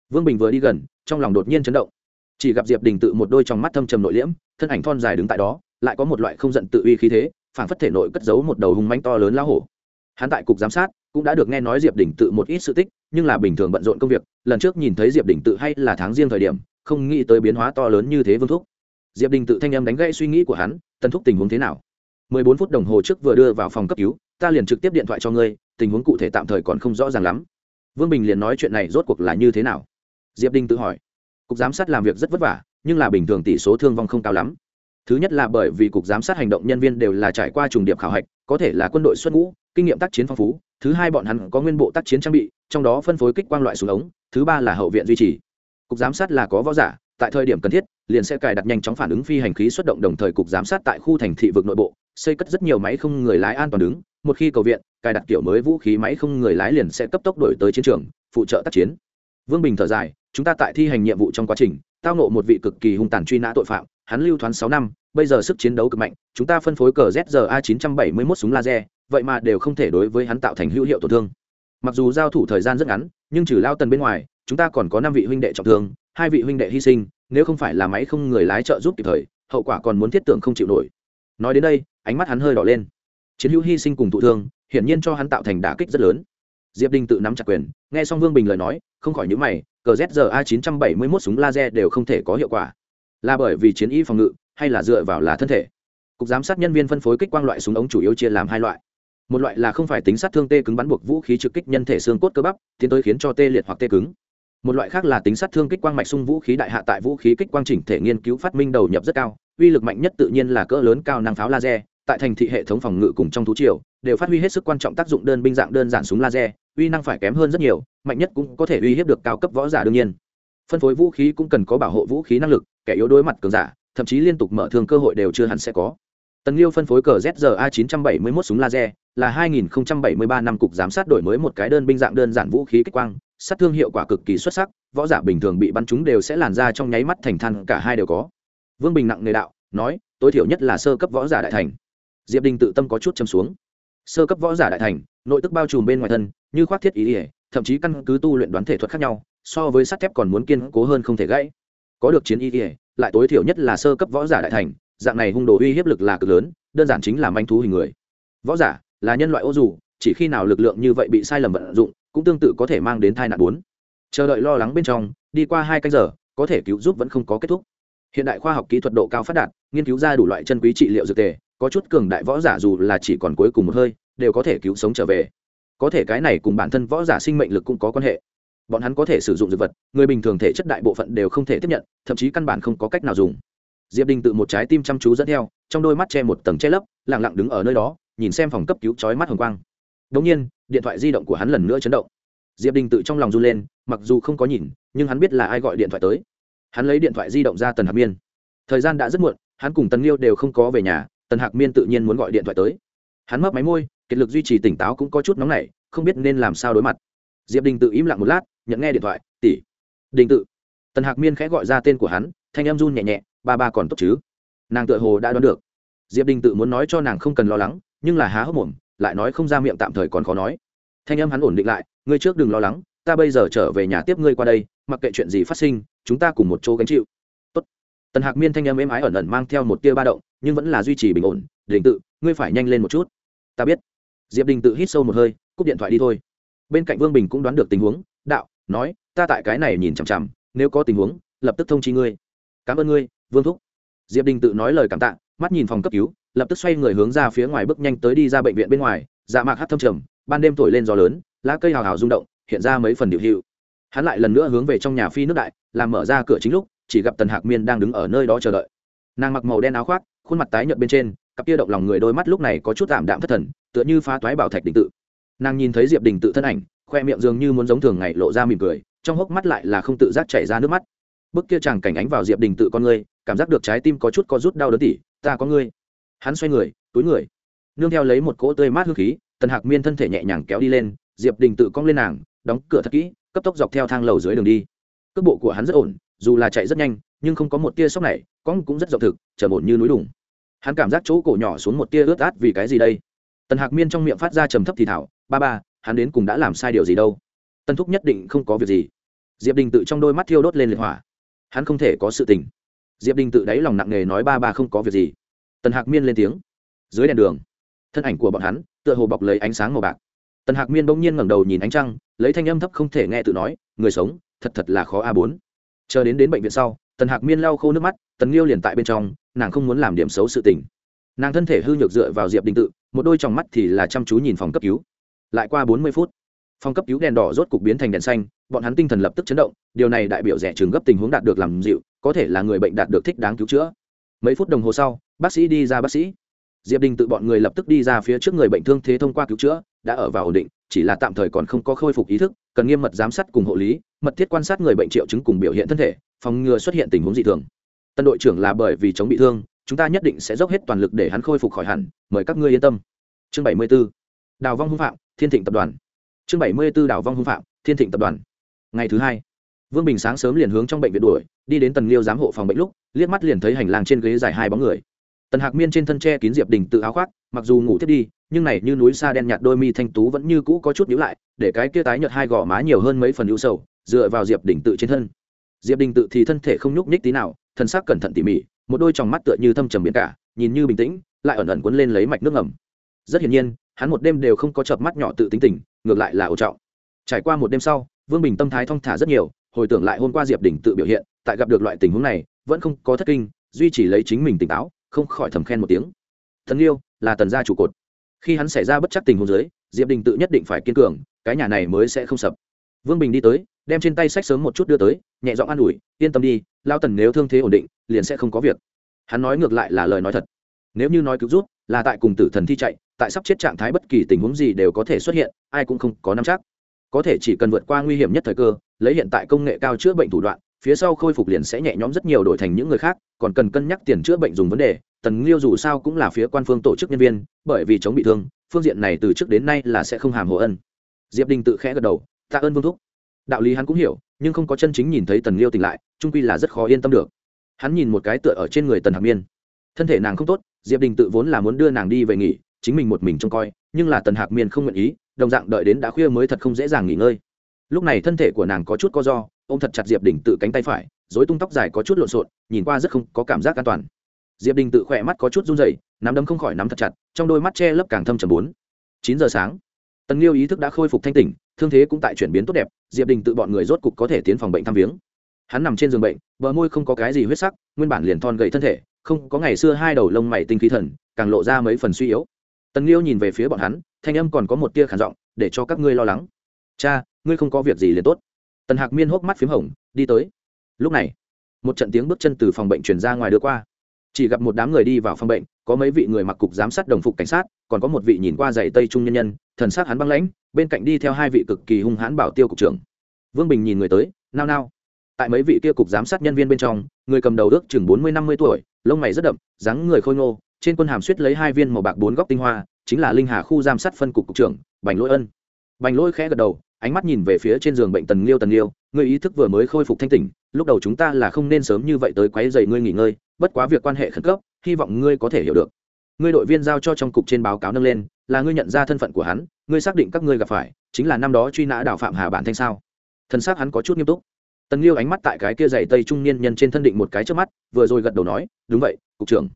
Vương bình vừa đi gần, trong lòng đột nhiên chấn động. Chỉ gặp diệp đình tự một đôi trong mắt thâm trầm nội liễm, thân ảnh thon dài đứng tại đó, lại có một loại không giận tự uy khí thế phản phất thể nội cất giấu một đầu hung manh to lớn lao hổ. Hắn tại cục giám sát, cũng đã được nghe nói diệp đình tự một ít sự tích, nhưng là bình thường bận rộn công việc, lần trước nhìn thấy diệp đình tự hay là tháng riêng thời điểm không nghĩ tới biến hóa to lớn như thế vương thúc. Diệp đình tự thanh em đánh gãy suy nghĩ của hắn tân thúc tình huống thế nào? Mười bốn phút đồng hồ trước vừa đưa vào phòng cấp cứu, ta liền trực tiếp điện thoại cho ngươi, tình huống cụ thể tạm thời còn không rõ ràng lắm. Vương bình liền nói chuyện này rốt cuộc là như thế nào? Diệp đình tự hỏi. Cục giám sát làm việc rất vất vả, nhưng là bình thường tỷ số thương vong không cao lắm. Thứ nhất là bởi vì cục giám sát hành động nhân viên đều là trải qua trùng điểm khảo hạch, có thể là quân đội xuất ngũ, kinh nghiệm tác chiến phong phú. Thứ hai bọn hắn có nguyên bộ tác chiến trang bị, trong đó phân phối kích quang loại súng ống. Thứ ba là hậu viện duy trì cục giám sát là có võ giả, tại thời điểm cần thiết, liền sẽ cài đặt nhanh chóng phản ứng phi hành khí xuất động đồng thời cục giám sát tại khu thành thị vực nội bộ, xây cất rất nhiều máy không người lái an toàn đứng, một khi cầu viện, cài đặt kiểu mới vũ khí máy không người lái liền sẽ cấp tốc đổi tới chiến trường, phụ trợ tác chiến. Vương bình thở dài, chúng ta tại thi hành nhiệm vụ trong quá trình, tao nộ một vị cực kỳ hung tàn truy nã tội phạm, hắn lưu thoán sáu năm, bây giờ sức chiến đấu cực mạnh, chúng ta phân phối cờ zra 971 súng laser, vậy mà đều không thể đối với hắn tạo thành hữu hiệu tổn thương. Mặc dù giao thủ thời gian rất ngắn, nhưng trừ lao tần bên ngoài chúng ta còn có năm vị huynh đệ trọng thương, hai vị huynh đệ hy sinh, nếu không phải là máy không người lái trợ giúp kịp thời, hậu quả còn muốn thiết tưởng không chịu nổi. Nói đến đây, ánh mắt hắn hơi đỏ lên. Chiến hữu hy sinh cùng thụ thương, hiển nhiên cho hắn tạo thành đả kích rất lớn. Diệp đinh tự nắm chặt quyền, nghe xong vương bình lời nói, không khỏi những mày, cờ zra 971 súng laser đều không thể có hiệu quả. Là bởi vì chiến y phòng ngự, hay là dựa vào là thân thể? Cục giám sát nhân viên phân phối kích quang loại súng ống chủ yếu chia làm hai loại. Một loại là không phải tính sát thương tê cứng bắn buộc vũ khí trực kích nhân thể xương cốt cơ bắp, tiến tới khiến cho tê liệt hoặc tê cứng một loại khác là tính sát thương kích quang mạch sung vũ khí đại hạ tại vũ khí kích quang chỉnh thể nghiên cứu phát minh đầu nhập rất cao, uy lực mạnh nhất tự nhiên là cỡ lớn cao năng pháo laser, tại thành thị hệ thống phòng ngự cùng trong thú triều, đều phát huy hết sức quan trọng tác dụng đơn binh dạng đơn giản súng laser, uy năng phải kém hơn rất nhiều, mạnh nhất cũng có thể uy hiếp được cao cấp võ giả đương nhiên. Phân phối vũ khí cũng cần có bảo hộ vũ khí năng lực, kẻ yếu đối mặt cường giả, thậm chí liên tục mở thương cơ hội đều chưa hẳn sẽ có. Tần liêu phân phối cờ zra 971 súng laser, là 2073 năm cục giám sát đổi mới một cái đơn binh dạng đơn giản vũ khí kích quang sát thương hiệu quả cực kỳ xuất sắc, võ giả bình thường bị bắn chúng đều sẽ làn ra trong nháy mắt thành than, cả hai đều có. Vương bình nặng nề đạo, nói, tối thiểu nhất là sơ cấp võ giả đại thành. Diệp đình tự tâm có chút châm xuống. Sơ cấp võ giả đại thành, nội tức bao trùm bên ngoài thân, như khoác thiết ý ỉa thậm chí căn cứ tu luyện đoán thể thuật khác nhau, so với sắt thép còn muốn kiên cố hơn không thể gãy. Có được chiến ý ỉa lại tối thiểu nhất là sơ cấp võ giả đại thành, dạng này hung đồ uy hiếp lực là cực lớn, đơn giản chính là manh thú hình người. Võ giả là nhân loại ô dù, chỉ khi nào lực lượng như vậy bị sai lầm vận dụng cũng tương tự có thể mang đến tai nạn bốn. Chờ đợi lo lắng bên trong, đi qua hai canh giờ, có thể cứu giúp vẫn không có kết thúc. Hiện đại khoa học kỹ thuật độ cao phát đạt, nghiên cứu ra đủ loại chân quý trị liệu dược tề, có chút cường đại võ giả dù là chỉ còn cuối cùng một hơi, đều có thể cứu sống trở về. Có thể cái này cùng bản thân võ giả sinh mệnh lực cũng có quan hệ. Bọn hắn có thể sử dụng dược vật, người bình thường thể chất đại bộ phận đều không thể tiếp nhận, thậm chí căn bản không có cách nào dùng. Diệp đình tự một trái tim chăm chú dẫn theo, trong đôi mắt che một tầng che lấp lẳng lặng đứng ở nơi đó, nhìn xem phòng cấp cứu chói mắt hồng quang đống nhiên, điện thoại di động của hắn lần nữa chấn động. Diệp đình tự trong lòng run lên, mặc dù không có nhìn, nhưng hắn biết là ai gọi điện thoại tới. Hắn lấy điện thoại di động ra tần hạc miên. Thời gian đã rất muộn, hắn cùng tần liêu đều không có về nhà, tần hạc miên tự nhiên muốn gọi điện thoại tới. Hắn mấp máy môi, kiệt lực duy trì tỉnh táo cũng có chút nóng nảy, không biết nên làm sao đối mặt. Diệp đình tự im lặng một lát, nhận nghe điện thoại, tỷ, đình tự. Tần hạc miên khẽ gọi ra tên của hắn, thanh âm run nhẹ nhẹ, ba ba còn tốt chứ? Nàng tựa hồ đã đoán được. Diệp đình tự muốn nói cho nàng không cần lo lắng, nhưng là há hốc mồm lại nói không ra miệng tạm thời còn khó nói. Thanh âm hắn ổn định lại, ngươi trước đừng lo lắng, ta bây giờ trở về nhà tiếp ngươi qua đây, mặc kệ chuyện gì phát sinh, chúng ta cùng một chỗ gánh chịu. Tốt. tần hạc miên thanh âm êm ái ẩn ẩn mang theo một tia ba động, nhưng vẫn là duy trì bình ổn. Đình tự, ngươi phải nhanh lên một chút. Ta biết. Diệp đình tự hít sâu một hơi, cúp điện thoại đi thôi. Bên cạnh vương bình cũng đoán được tình huống, đạo, nói, ta tại cái này nhìn chằm chằm, nếu có tình huống, lập tức thông chi ngươi. Cảm ơn ngươi, vương thúc. Diệp đình tự nói lời cảm tạ, mắt nhìn phòng cấp cứu lập tức xoay người hướng ra phía ngoài bước nhanh tới đi ra bệnh viện bên ngoài dạ mạc hát thâm trầm, ban đêm thổi lên gió lớn, lá cây hào hào rung động, hiện ra mấy phần điệu hiệu. Hắn lại lần nữa hướng về trong nhà phi nước đại, làm mở ra cửa chính lúc, chỉ gặp tần hạc miên đang đứng ở nơi đó chờ đợi. Nàng mặc màu đen áo khoác, khuôn mặt tái nhợt bên trên, cặp kia động lòng người đôi mắt lúc này có chút tạm đạm thất thần, tựa như phá toái bảo thạch đình tự. Nàng nhìn thấy diệp đình tự thân ảnh, khoe miệng dường như muốn giống thường ngày lộ ra mỉm cười, trong hốc mắt lại là không tự giác chảy ra nước mắt. Bức kia chàng cảnh ánh vào diệp đình tự con ngươi, cảm giác được trái tim có chút có rút đau đớn tỉ, ta có ngươi hắn xoay người, túi người. Nương theo lấy một cỗ tươi mát hương khí, tần hạc miên thân thể nhẹ nhàng kéo đi lên, diệp đình tự cong lên nàng, đóng cửa thật kỹ, cấp tốc dọc theo thang lầu dưới đường đi. Cước bộ của hắn rất ổn, dù là chạy rất nhanh, nhưng không có một tia sốc này cong cũng rất rộng thực trở ổn như núi đủng hắn cảm giác chỗ cổ nhỏ xuống một tia ướt át vì cái gì đây? Tần hạc miên trong miệng phát ra trầm thấp thì thảo, ba ba, hắn đến cùng đã làm sai điều gì đâu? Tân thúc nhất định không có việc gì. Diệp đình tự trong đôi mắt thiêu đốt lên liệt hỏa. Hắn không thể có sự tình. Diệp đình tự đáy lòng nặng nề nói, ba ba không có việc gì tần hạc miên lên tiếng. Dưới đèn đường, thân ảnh của bọn hắn tựa hồ bọc lấy ánh sáng màu bạc. Tần hạc miên bỗng nhiên ngẩng đầu nhìn ánh trăng, lấy thanh âm thấp không thể nghe tự nói, người sống, thật thật là khó a bốn. Chờ đến đến bệnh viện sau, tần hạc miên lau khô nước mắt, tần liêu liền tại bên trong, nàng không muốn làm điểm xấu sự tình. Nàng thân thể hư nhược dựa vào diệp đình tự, một đôi trong mắt thì là chăm chú nhìn phòng cấp cứu. Lại qua bốn mươi phút, phòng cấp cứu đèn đỏ rốt cục biến thành đèn xanh, bọn hắn tinh thần lập tức chấn động, điều này đại biểu rẻ trường gấp tình huống đạt được làm dịu, có thể là người bệnh đạt được thích đáng cứu chữa. Mấy phút đồng hồ sau bác sĩ đi ra bác sĩ. Diệp đình tự bọn người lập tức đi ra phía trước người bệnh thương thế thông qua cứu chữa, đã ở vào ổn định, chỉ là tạm thời còn không có khôi phục ý thức, cần nghiêm mật giám sát cùng hộ lý, mật thiết quan sát người bệnh triệu chứng cùng biểu hiện thân thể, phòng ngừa xuất hiện tình huống dị thường. Tân đội trưởng là bởi vì chống bị thương, chúng ta nhất định sẽ dốc hết toàn lực để hắn khôi phục khỏi hẳn, mời các ngươi yên tâm. Chương bảy mươi 74. đào vong hung phạm, thiên thịnh tập đoàn. Chương bảy mươi 74 đào vong hung phạm, thiên thịnh tập đoàn. Ngày thứ hai, vương bình sáng sớm liền hướng trong bệnh viện đuổi, đi đến tần liêu giám hộ phòng bệnh lúc, liếc mắt liền thấy hành lang trên ghế dài hai bóng người tần hạc miên trên thân tre kín diệp đình tự áo khoác, mặc dù ngủ thiết đi, nhưng này như núi xa đen nhạt đôi mi thanh tú vẫn như cũ có chút nhíu lại, để cái kia tái nhợt hai gò má nhiều hơn mấy phần ưu sầu, dựa vào diệp đình tự trên thân. Diệp đình tự thì thân thể không nhúc nhích tí nào thân xác cẩn thận tỉ mỉ, một đôi tròng mắt tựa như thâm trầm biển cả, nhìn như bình tĩnh, lại ẩn ẩn quấn lên lấy mạch nước ngầm. Rất hiển nhiên, hắn một đêm đều không có chợp mắt nhỏ tự tính tình, ngược lại là ổ trọng. Trải qua một đêm sau, vương bình tâm thái thong thả rất nhiều, hồi tưởng lại hôm qua diệp đình tự biểu hiện, tại gặp được loại tình huống này, vẫn không có thất kinh, duy trì lấy chính mình tỉnh táo không khỏi thầm khen một tiếng. Thần yêu là tần gia trụ cột. Khi hắn xảy ra bất chắc tình huống dưới, diệp đình tự nhất định phải kiên cường, cái nhà này mới sẽ không sập. Vương bình đi tới, đem trên tay sách sớm một chút đưa tới, nhẹ giọng an ủi, yên tâm đi, lao tần nếu thương thế ổn định, liền sẽ không có việc. Hắn nói ngược lại là lời nói thật. Nếu như nói cứu rút là tại cùng tử thần thi chạy, tại sắp chết trạng thái bất kỳ tình huống gì đều có thể xuất hiện, ai cũng không có nắm chắc. Có thể chỉ cần vượt qua nguy hiểm nhất thời cơ, lấy hiện tại công nghệ cao chữa bệnh thủ đoạn phía sau khôi phục liền sẽ nhẹ nhõm rất nhiều đổi thành những người khác, còn cần cân nhắc tiền chữa bệnh dùng vấn đề. Tần liêu dù sao cũng là phía quan phương tổ chức nhân viên, bởi vì chống bị thương, phương diện này từ trước đến nay là sẽ không hàm hồ ân. Diệp đình tự khẽ gật đầu, tạ ơn vương thúc. Đạo lý hắn cũng hiểu, nhưng không có chân chính nhìn thấy tần liêu tỉnh lại trung quy là rất khó yên tâm được. Hắn nhìn một cái tựa ở trên người tần hạc miên. Thân thể nàng không tốt, diệp đình tự vốn là muốn đưa nàng đi về nghỉ, chính mình một mình trông coi, nhưng là tần hạc miên không nguyện ý, đồng dạng đợi đến đã khuya mới thật không dễ dàng nghỉ ngơi. Lúc này thân thể của nàng có chút co do ô m thật chặt diệp đình tự cánh tay phải dối tung tóc dài có chút lộn xộn, nhìn qua rất không có cảm giác an toàn. Diệp đình tự khỏe mắt có chút run dày nắm đấm không khỏi nắm thật chặt, trong đôi mắt che lấp càng thâm trầm bốn. Chín giờ sáng, tần liêu ý thức đã khôi phục thanh tỉnh, thương thế cũng tại chuyển biến tốt đẹp, diệp đình tự bọn người rốt cục có thể tiến phòng bệnh thăm viếng. Hắn nằm trên giường bệnh, bờ môi không có cái gì huyết sắc, nguyên bản liền thon gậy thân thể, không có ngày xưa hai đầu lông mày tinh khí thần, càng lộ ra mấy phần suy yếu. Tần liêu nhìn về phía bọn hắn, thanh âm còn có một tia khản giọng, để cho các ngươi lo lắng. Cha, ngươi không có việc gì liền tốt tần hạc miên hốc mắt p h í m hồng, đi tới. Lúc này, một trận tiếng bước chân từ phòng bệnh chuyển ra ngoài đưa qua. Chỉ gặp một đám người đi vào phòng bệnh, có mấy vị người mặc cục giám sát đồng phục cảnh sát, còn có một vị nhìn qua giày tây trung nhân nhân, thần sát hắn băng lãnh, bên cạnh đi theo hai vị cực kỳ hung hãn bảo tiêu cục trưởng. Vương bình nhìn người tới, nao nao. Tại mấy vị kia cục giám sát nhân viên bên trong, người cầm đầu ước chừng bốn mươi năm mươi tuổi, lông mày rất đậm, dáng người khôi ngô, trên quân hàm suýt lấy hai viên màu bạc bốn góc tinh hoa, chính là linh hà khu giám sát phân cục cục trưởng, bành lỗi ân. Bành lỗi khẽ gật đầu ánh mắt nhìn về phía trên giường bệnh tần liêu tần liêu người ý thức vừa mới khôi phục thanh tỉnh, lúc đầu chúng ta là không nên sớm như vậy tới quấy dậy ngươi nghỉ ngơi, bất quá việc quan hệ khẩn cấp, hy vọng ngươi có thể hiểu được. Ngươi đội viên giao cho trong cục trên báo cáo nâng lên, là ngươi nhận ra thân phận của hắn, ngươi xác định các ngươi gặp phải, chính là năm đó truy nã đào phạm hà bản thanh sao? Thân xác hắn có chút nghiêm túc. Tần liêu ánh mắt tại cái kia dày tây trung niên nhân trên thân định một cái trước mắt, vừa rồi gật đầu nói, đúng vậy, cục trưởng.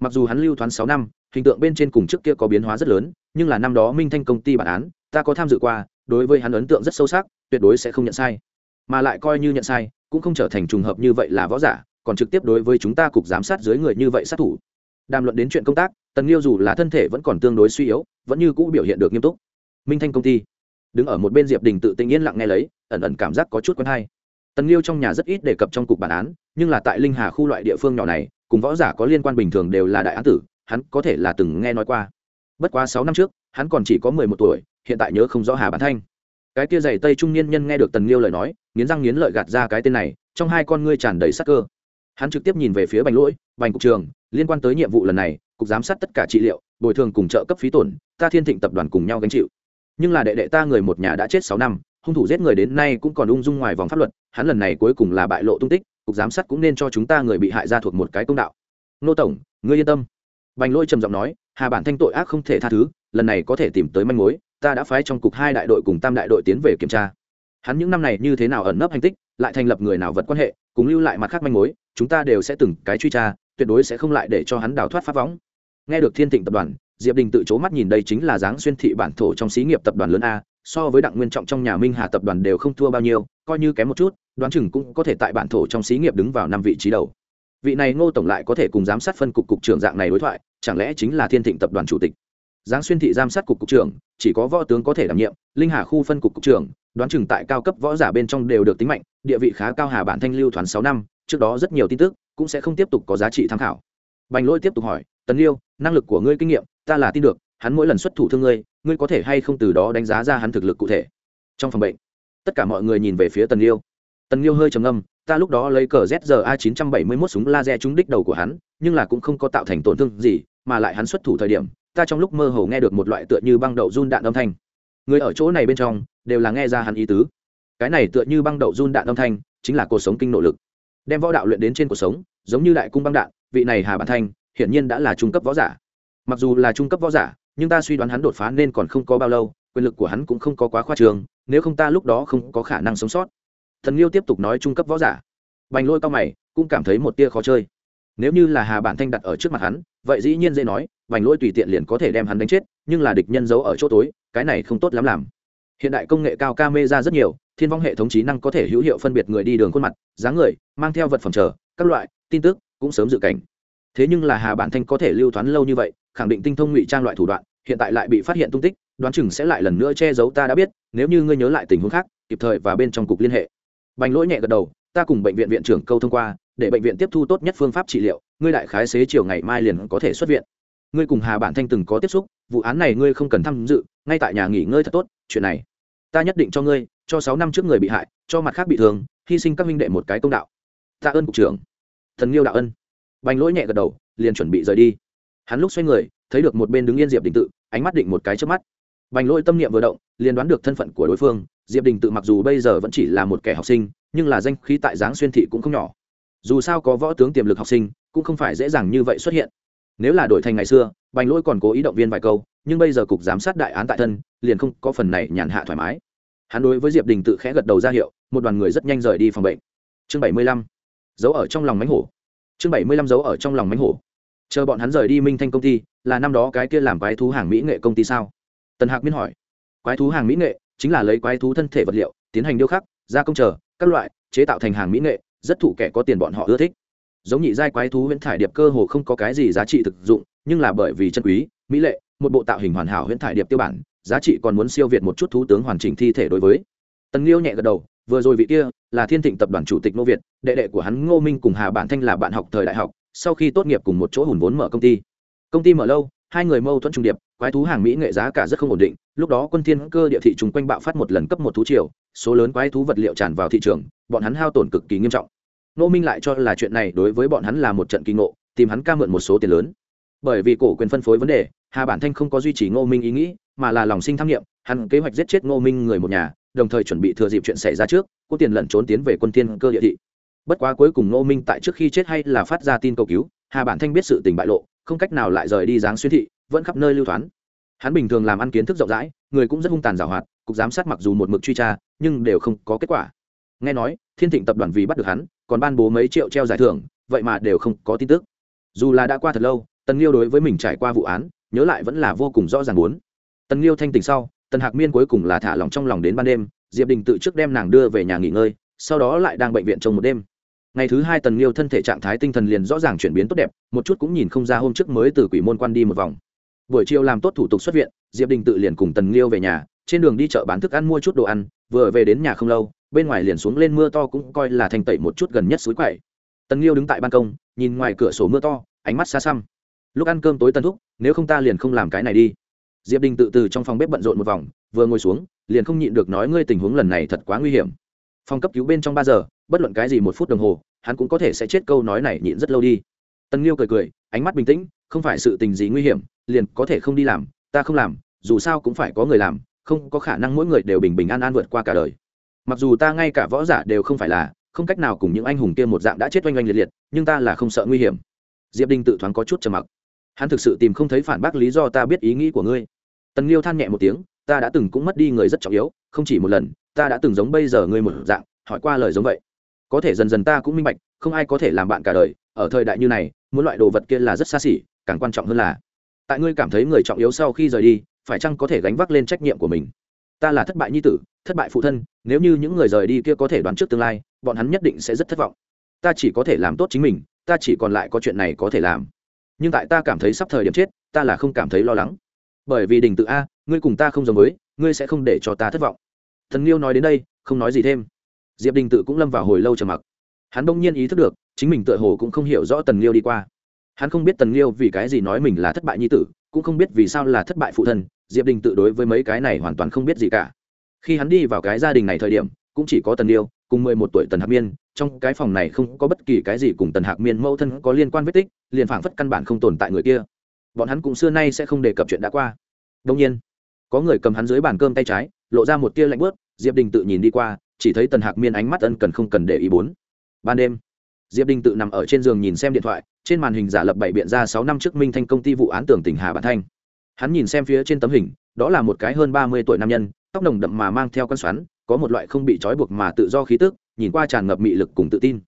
Mặc dù hắn lưu thoáng sáu năm, hình tượng bên trên cùng trước kia có biến hóa rất lớn, nhưng là năm đó minh thanh công ty bản án, ta có tham dự qua đối với hắn ấn tượng rất sâu sắc, tuyệt đối sẽ không nhận sai. Mà lại coi như nhận sai, cũng không trở thành trùng hợp như vậy là võ giả, còn trực tiếp đối với chúng ta cục giám sát dưới người như vậy sát thủ. Đàm luận đến chuyện công tác, tần liêu dù là thân thể vẫn còn tương đối suy yếu, vẫn như cũ biểu hiện được nghiêm túc. Minh thanh công ty, đứng ở một bên diệp đình tự tình yên lặng nghe lấy, ẩn ẩn cảm giác có chút quen hay. Tần liêu trong nhà rất ít đề cập trong cục bản án, nhưng là tại linh hà khu loại địa phương nhỏ này, cùng võ giả có liên quan bình thường đều là đại án tử, hắn có thể là từng nghe nói qua bất quá sáu năm trước, hắn còn chỉ có mười một tuổi, hiện tại nhớ không rõ hà bán thanh. Cái tia giày tây trung niên nhân nghe được tần liêu lời nói, nghiến răng nghiến lợi gạt ra cái tên này, trong hai con ngươi tràn đầy sắc cơ. Hắn trực tiếp nhìn về phía bành lỗi, bành cục trường liên quan tới nhiệm vụ lần này, cục giám sát tất cả trị liệu, bồi thường cùng trợ cấp phí tổn, ta thiên thịnh tập đoàn cùng nhau gánh chịu. Nhưng là đệ đệ ta người một nhà đã chết sáu năm, hung thủ giết người đến nay cũng còn ung dung ngoài vòng pháp luật, hắn lần này cuối cùng là bại lộ tung tích, cục giám sát cũng nên cho chúng ta người bị hại ra thuộc một cái công đạo. Nô tổng, ngươi yên tâm bành lôi trầm giọng nói, hà bản thanh tội ác không thể tha thứ, lần này có thể tìm tới manh mối, ta đã phái trong cục hai đại đội cùng tam đại đội tiến về kiểm tra. Hắn những năm này như thế nào ẩn nấp hành tích, lại thành lập người nào vật quan hệ, cùng lưu lại mặt khác manh mối, chúng ta đều sẽ từng cái truy tra, tuyệt đối sẽ không lại để cho hắn đào thoát pháp võng. Nghe được thiên thịnh tập đoàn, diệp đình tự c mắt nhìn đây chính là dáng xuyên thị bản thổ trong xí nghiệp tập đoàn lớn a, so với đặng nguyên trọng trong nhà minh hà tập đoàn đều không thua bao nhiêu, coi như kém một chút, đoán chừng cũng có thể tại bản thổ trong xí nghiệp đứng vào năm vị trí đầu vị này ngô tổng lại có thể cùng giám sát phân cục cục trưởng dạng này đối thoại, chẳng lẽ chính là thiên thịnh tập đoàn chủ tịch? Giáng xuyên thị giám sát cục cục trưởng, chỉ có võ tướng có thể đảm nhiệm, linh hà khu phân cục cục trưởng, đoán chừng tại cao cấp võ giả bên trong đều được tính mạnh, địa vị khá cao hà bản thanh lưu thoáng sáu năm, trước đó rất nhiều tin tức, cũng sẽ không tiếp tục có giá trị tham khảo. Bành lỗi tiếp tục hỏi Tấn liêu, năng lực của ngươi kinh nghiệm, ta là tin được, hắn mỗi lần xuất thủ thương ngươi ngươi có thể hay không từ đó đánh giá ra hắn thực lực cụ thể? Trong phòng bệnh, tất cả mọi người nhìn về phía tần liêu. Tần liêu hơi trầm ngâm ta lúc đó lấy cờ zra 971 súng laser trúng đích đầu của hắn, nhưng là cũng không có tạo thành tổn thương gì, mà lại hắn xuất thủ thời điểm, ta trong lúc mơ hồ nghe được một loại tựa như băng đậu run đạn âm thanh. Người ở chỗ này bên trong, đều là nghe ra hắn ý tứ. Cái này tựa như băng đậu run đạn âm thanh, chính là cuộc sống kinh nội lực. Đem võ đạo luyện đến trên cuộc sống, giống như đại cung băng đạn, vị này hà bản thanh, hiển nhiên đã là trung cấp võ giả. Mặc dù là trung cấp võ giả, nhưng ta suy đoán hắn đột phá nên còn không có bao lâu, quyền lực của hắn cũng không có quá khoa trường nếu không ta lúc đó không có khả năng sống sót thần liêu tiếp tục nói trung cấp võ giả. Bành lôi cao mày, cũng cảm thấy một tia khó chơi. Nếu như là hà bản thanh đặt ở trước mặt hắn, vậy dĩ nhiên dễ nói, bành lôi tùy tiện liền có thể đem hắn đánh chết, nhưng là địch nhân giấu ở chỗ tối, cái này không tốt lắm làm. Hiện đại công nghệ cao ca mê ra rất nhiều, thiên vong hệ thống trí năng có thể hữu hiệu phân biệt người đi đường khuôn mặt, dáng người, mang theo vật phẩm chờ, các loại, tin tức, cũng sớm dự cảnh. Thế nhưng là hà bản thanh có thể lưu thoáng lâu như vậy, khẳng định tinh thông ngụy trang loại thủ đoạn, hiện tại lại bị phát hiện tung tích, đoán chừng sẽ lại lần nữa che giấu ta đã biết, nếu như ngươi nhớ lại tình huống khác, kịp thời và bên trong cục liên hệ bành lỗi nhẹ gật đầu, ta cùng bệnh viện viện trưởng câu thông qua, để bệnh viện tiếp thu tốt nhất phương pháp trị liệu, ngươi đại khái xế chiều ngày mai liền có thể xuất viện. Ngươi cùng hà bản thanh từng có tiếp xúc, vụ án này ngươi không cần tham dự, ngay tại nhà nghỉ ngơi thật tốt, chuyện này, ta nhất định cho ngươi, cho sáu năm trước người bị hại, cho mặt khác bị thương, hy sinh các minh đệ một cái công đạo. Tạ ơn cục trưởng. Thần liêu đạo ân. Bành lỗi nhẹ gật đầu, liền chuẩn bị rời đi. Hắn lúc xoay người, thấy được một bên đứng yên diệp đình tự, ánh mắt định một cái trước mắt. Bành lỗi tâm niệm vừa động, liền đoán được thân phận của đối phương diệp đình tự mặc dù bây giờ vẫn chỉ là một kẻ học sinh, nhưng là danh khí tại giáng xuyên thị cũng không nhỏ. Dù sao có võ tướng tiềm lực học sinh, cũng không phải dễ dàng như vậy xuất hiện. Nếu là đổi thành ngày xưa, bành lỗi còn cố ý động viên vài câu, nhưng bây giờ cục giám sát đại án tại thân, liền không có phần này nhàn hạ thoải mái. Hắn đối với diệp đình tự khẽ gật đầu ra hiệu, một đoàn người rất nhanh rời đi phòng bệnh. Chương bảy mươi lăm. Giấu ở trong lòng mánh hổ. Chương bảy mươi lăm giấu ở trong lòng mánh hổ. Chờ bọn hắn rời đi minh thanh công ty, là năm đó cái kia làm quái thú hàng mỹ nghệ công ty sao? Tần hạc miên hỏi. Quái thú hàng mỹ nghệ? Chính là lấy quái thú thân thể vật liệu, tiến hành điêu khắc, gia công chờ, các loại, chế tạo thành hàng mỹ nghệ, rất thụ kẻ có tiền bọn họ ưa thích. Giống nhị giai quái thú huyễn thải điệp cơ hồ không có cái gì giá trị thực dụng, nhưng là bởi vì chân quý, mỹ lệ, một bộ tạo hình hoàn hảo huyễn thải điệp tiêu bản, giá trị còn muốn siêu việt một chút thú tướng hoàn chỉnh thi thể đối với. Tần liêu nhẹ gật đầu, vừa rồi vị kia là thiên thịnh tập đoàn chủ tịch ngô việt, đệ đệ của hắn ngô minh cùng hà bản thanh là bạn học thời đại học, sau khi tốt nghiệp cùng một chỗ hùn vốn mở công ty. Công ty mở lâu, hai người mâu thuẫn trung điệp quái thú hàng mỹ nghệ giá cả rất không ổn định, lúc đó quân thiên cơ địa thị trùng quanh bạo phát một lần cấp một thú triều, số lớn quái thú vật liệu tràn vào thị trường, bọn hắn hao tổn cực kỳ nghiêm trọng. Nô minh lại cho là chuyện này đối với bọn hắn là một trận kỳ ngộ, tìm hắn ca mượn một số tiền lớn. Bởi vì cổ quyền phân phối vấn đề, hà bản thanh không có duy trì ngô minh ý nghĩ, mà là lòng sinh tham nghiệm hắn kế hoạch giết chết ngô minh người một nhà, đồng thời chuẩn bị thừa dịp chuyện xảy ra trước, có tiền lẩn trốn tiến về quân thiên cơ địa thị. Bất quá cuối cùng ngô minh tại trước khi chết hay là phát ra tin cầu cứu, hà bản thanh biết sự tình bại lộ, không cách nào lại rời đi dáng xuyên thị vẫn khắp nơi lưu thoán. Hắn bình thường làm ăn kiến thức rộng rãi, người cũng rất hung tàn giảo hoạt, cục giám sát mặc dù một mực truy tra, nhưng đều không có kết quả. Nghe nói, thiên thịnh tập đoàn vì bắt được hắn, còn ban bố mấy triệu treo giải thưởng, vậy mà đều không có tin tức. Dù là đã qua thật lâu, tần liêu đối với mình trải qua vụ án, nhớ lại vẫn là vô cùng rõ ràng muốn. Tần liêu thanh tỉnh sau, tần hạc miên cuối cùng là thả lòng trong lòng đến ban đêm, diệp đình tự trước đem nàng đưa về nhà nghỉ ngơi, sau đó lại đang bệnh viện trong một đêm. Ngày thứ hai tần liêu thân thể trạng thái tinh thần liền rõ ràng chuyển biến tốt đẹp, một chút cũng nhìn không ra hôm trước mới từ quỷ môn quan đi một vòng buổi chiều làm tốt thủ tục xuất viện, diệp đình tự liền cùng tần liêu về nhà, trên đường đi chợ bán thức ăn mua chút đồ ăn, vừa về đến nhà không lâu, bên ngoài liền xuống lên mưa to cũng coi là thành tẩy một chút gần nhất suối quậy. Tần liêu đứng tại ban công, nhìn ngoài cửa sổ mưa to, ánh mắt xa xăm. Lúc ăn cơm tối tân thúc, nếu không ta liền không làm cái này đi. Diệp đình tự từ trong phòng bếp bận rộn một vòng, vừa ngồi xuống, liền không nhịn được nói ngươi tình huống lần này thật quá nguy hiểm. Phòng cấp cứu bên trong ba giờ, bất luận cái gì một phút đồng hồ, hắn cũng có thể sẽ chết câu nói này nhịn rất lâu đi. Tần liêu cười cười, ánh mắt bình tĩnh, không phải sự tình gì nguy hiểm liền có thể không đi làm, ta không làm, dù sao cũng phải có người làm, không có khả năng mỗi người đều bình bình an an vượt qua cả đời. Mặc dù ta ngay cả võ giả đều không phải là, không cách nào cùng những anh hùng kia một dạng đã chết oanh oanh liệt liệt, nhưng ta là không sợ nguy hiểm. Diệp đinh tự thoáng có chút trầm mặc. Hắn thực sự tìm không thấy phản bác lý do ta biết ý nghĩ của ngươi. Tần liêu than nhẹ một tiếng, ta đã từng cũng mất đi người rất trọng yếu, không chỉ một lần, ta đã từng giống bây giờ ngươi một dạng, hỏi qua lời giống vậy. Có thể dần dần ta cũng minh bạch, không ai có thể làm bạn cả đời, ở thời đại như này, muốn loại đồ vật kia là rất xa xỉ, càng quan trọng hơn là tại ngươi cảm thấy người trọng yếu sau khi rời đi, phải chăng có thể gánh vác lên trách nhiệm của mình? Ta là thất bại nhi tử, thất bại phụ thân, nếu như những người rời đi kia có thể đoán trước tương lai, bọn hắn nhất định sẽ rất thất vọng. Ta chỉ có thể làm tốt chính mình, ta chỉ còn lại có chuyện này có thể làm. Nhưng tại ta cảm thấy sắp thời điểm chết, ta là không cảm thấy lo lắng. Bởi vì đình tự a, ngươi cùng ta không giống với, ngươi sẽ không để cho ta thất vọng. Thần liêu nói đến đây, không nói gì thêm. Diệp đình tự cũng lâm vào hồi lâu trầm mặc. Hắn bỗng nhiên ý thức được, chính mình tựa hồ cũng không hiểu rõ tần liêu đi qua hắn không biết tần liêu vì cái gì nói mình là thất bại nhi tử, cũng không biết vì sao là thất bại phụ thân, diệp đình tự đối với mấy cái này hoàn toàn không biết gì cả. Khi hắn đi vào cái gia đình này thời điểm, cũng chỉ có tần liêu cùng mười một tuổi tần hạc miên, trong cái phòng này không có bất kỳ cái gì cùng tần hạc miên mẫu thân có liên quan vết tích, liền phảng phất căn bản không tồn tại người kia. Bọn hắn cũng xưa nay sẽ không đề cập chuyện đã qua. Đông nhiên, có người cầm hắn dưới bàn cơm tay trái, lộ ra một tia lạnh bớt diệp đình tự nhìn đi qua, chỉ thấy tần hạc miên ánh mắt ân cần không cần để ý bốn. Ban đêm, diệp đình tự nằm ở trên giường nhìn xem điện thoại trên màn hình giả lập bảy biện ra sáu năm trước minh thanh công ty vụ án tưởng tỉnh hà bản thanh. Hắn nhìn xem phía trên tấm hình, đó là một cái hơn ba mươi tuổi nam nhân, tóc nồng đậm mà mang theo con xoắn, có một loại không bị trói buộc mà tự do khí tức, nhìn qua tràn ngập mị lực cùng tự tin.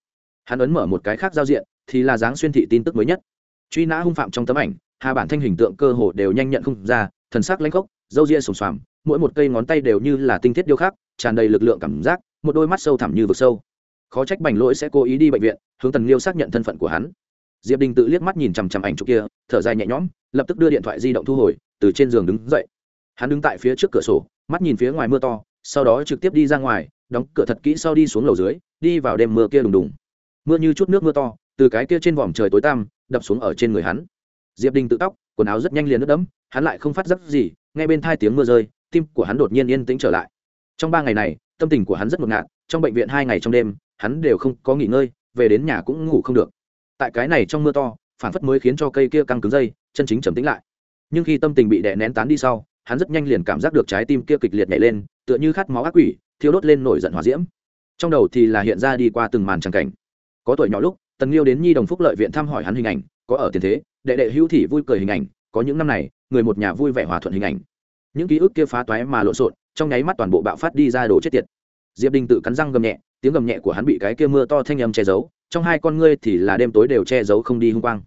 Hắn ấn mở một cái khác giao diện, thì là dáng xuyên thị tin tức mới nhất. Truy nã hung phạm trong tấm ảnh, hà bản thanh hình tượng cơ hồ đều nhanh nhận không ra, thần sắc lãnh khốc, râu ria sồm xoàm, mỗi một cây ngón tay đều như là tinh thiết điêu khắc, tràn đầy lực lượng cảm giác, một đôi mắt sâu thẳm như vực sâu. Khó trách bành lỗi sẽ cố ý đi bệnh viện, hướng tần liêu xác nhận thân phận của hắn diệp đình tự liếc mắt nhìn chằm chằm ảnh chụp kia, thở dài nhẹ nhõm, lập tức đưa điện thoại di động thu hồi, từ trên giường đứng dậy. Hắn đứng tại phía trước cửa sổ, mắt nhìn phía ngoài mưa to, sau đó trực tiếp đi ra ngoài, đóng cửa thật kỹ sau đi xuống lầu dưới, đi vào đêm mưa kia đùng đùng. Mưa như chút nước mưa to, từ cái kia trên vòm trời tối tăm, đập xuống ở trên người hắn. Diệp đình tự tóc, quần áo rất nhanh liền nước đẫm, hắn lại không phát giác gì, ngay bên thai tiếng mưa rơi, tim của hắn đột nhiên yên tĩnh trở lại. Trong ba ngày này, tâm tình của hắn rất ngột ngạt, trong bệnh viện hai ngày trong đêm, hắn đều không có nghỉ ngơi, về đến nhà cũng ngủ không được tại cái này trong mưa to, phản phất mới khiến cho cây kia căng cứng dây, chân chính trầm tĩnh lại. Nhưng khi tâm tình bị đè nén tán đi sau, hắn rất nhanh liền cảm giác được trái tim kia kịch liệt nhảy lên, tựa như khát máu ác quỷ, thiêu đốt lên nổi giận hòa diễm. Trong đầu thì là hiện ra đi qua từng màn tràng cảnh. Có tuổi nhỏ lúc, tần liêu đến nhi đồng phúc lợi viện thăm hỏi hắn hình ảnh, có ở tiền thế, đệ đệ hữu thị vui cười hình ảnh, có những năm này, người một nhà vui vẻ hòa thuận hình ảnh. Những ký ức kia phá toái mà lộn xộn, trong nháy mắt toàn bộ bạo phát đi ra đồ chết tiệt. Diệp đình tự cắn răng gầm nhẹ, tiếng gầm nhẹ của hắn bị cái kia mưa to thanh âm che giấu trong hai con ngươi thì là đêm tối đều che giấu không đi hung quang.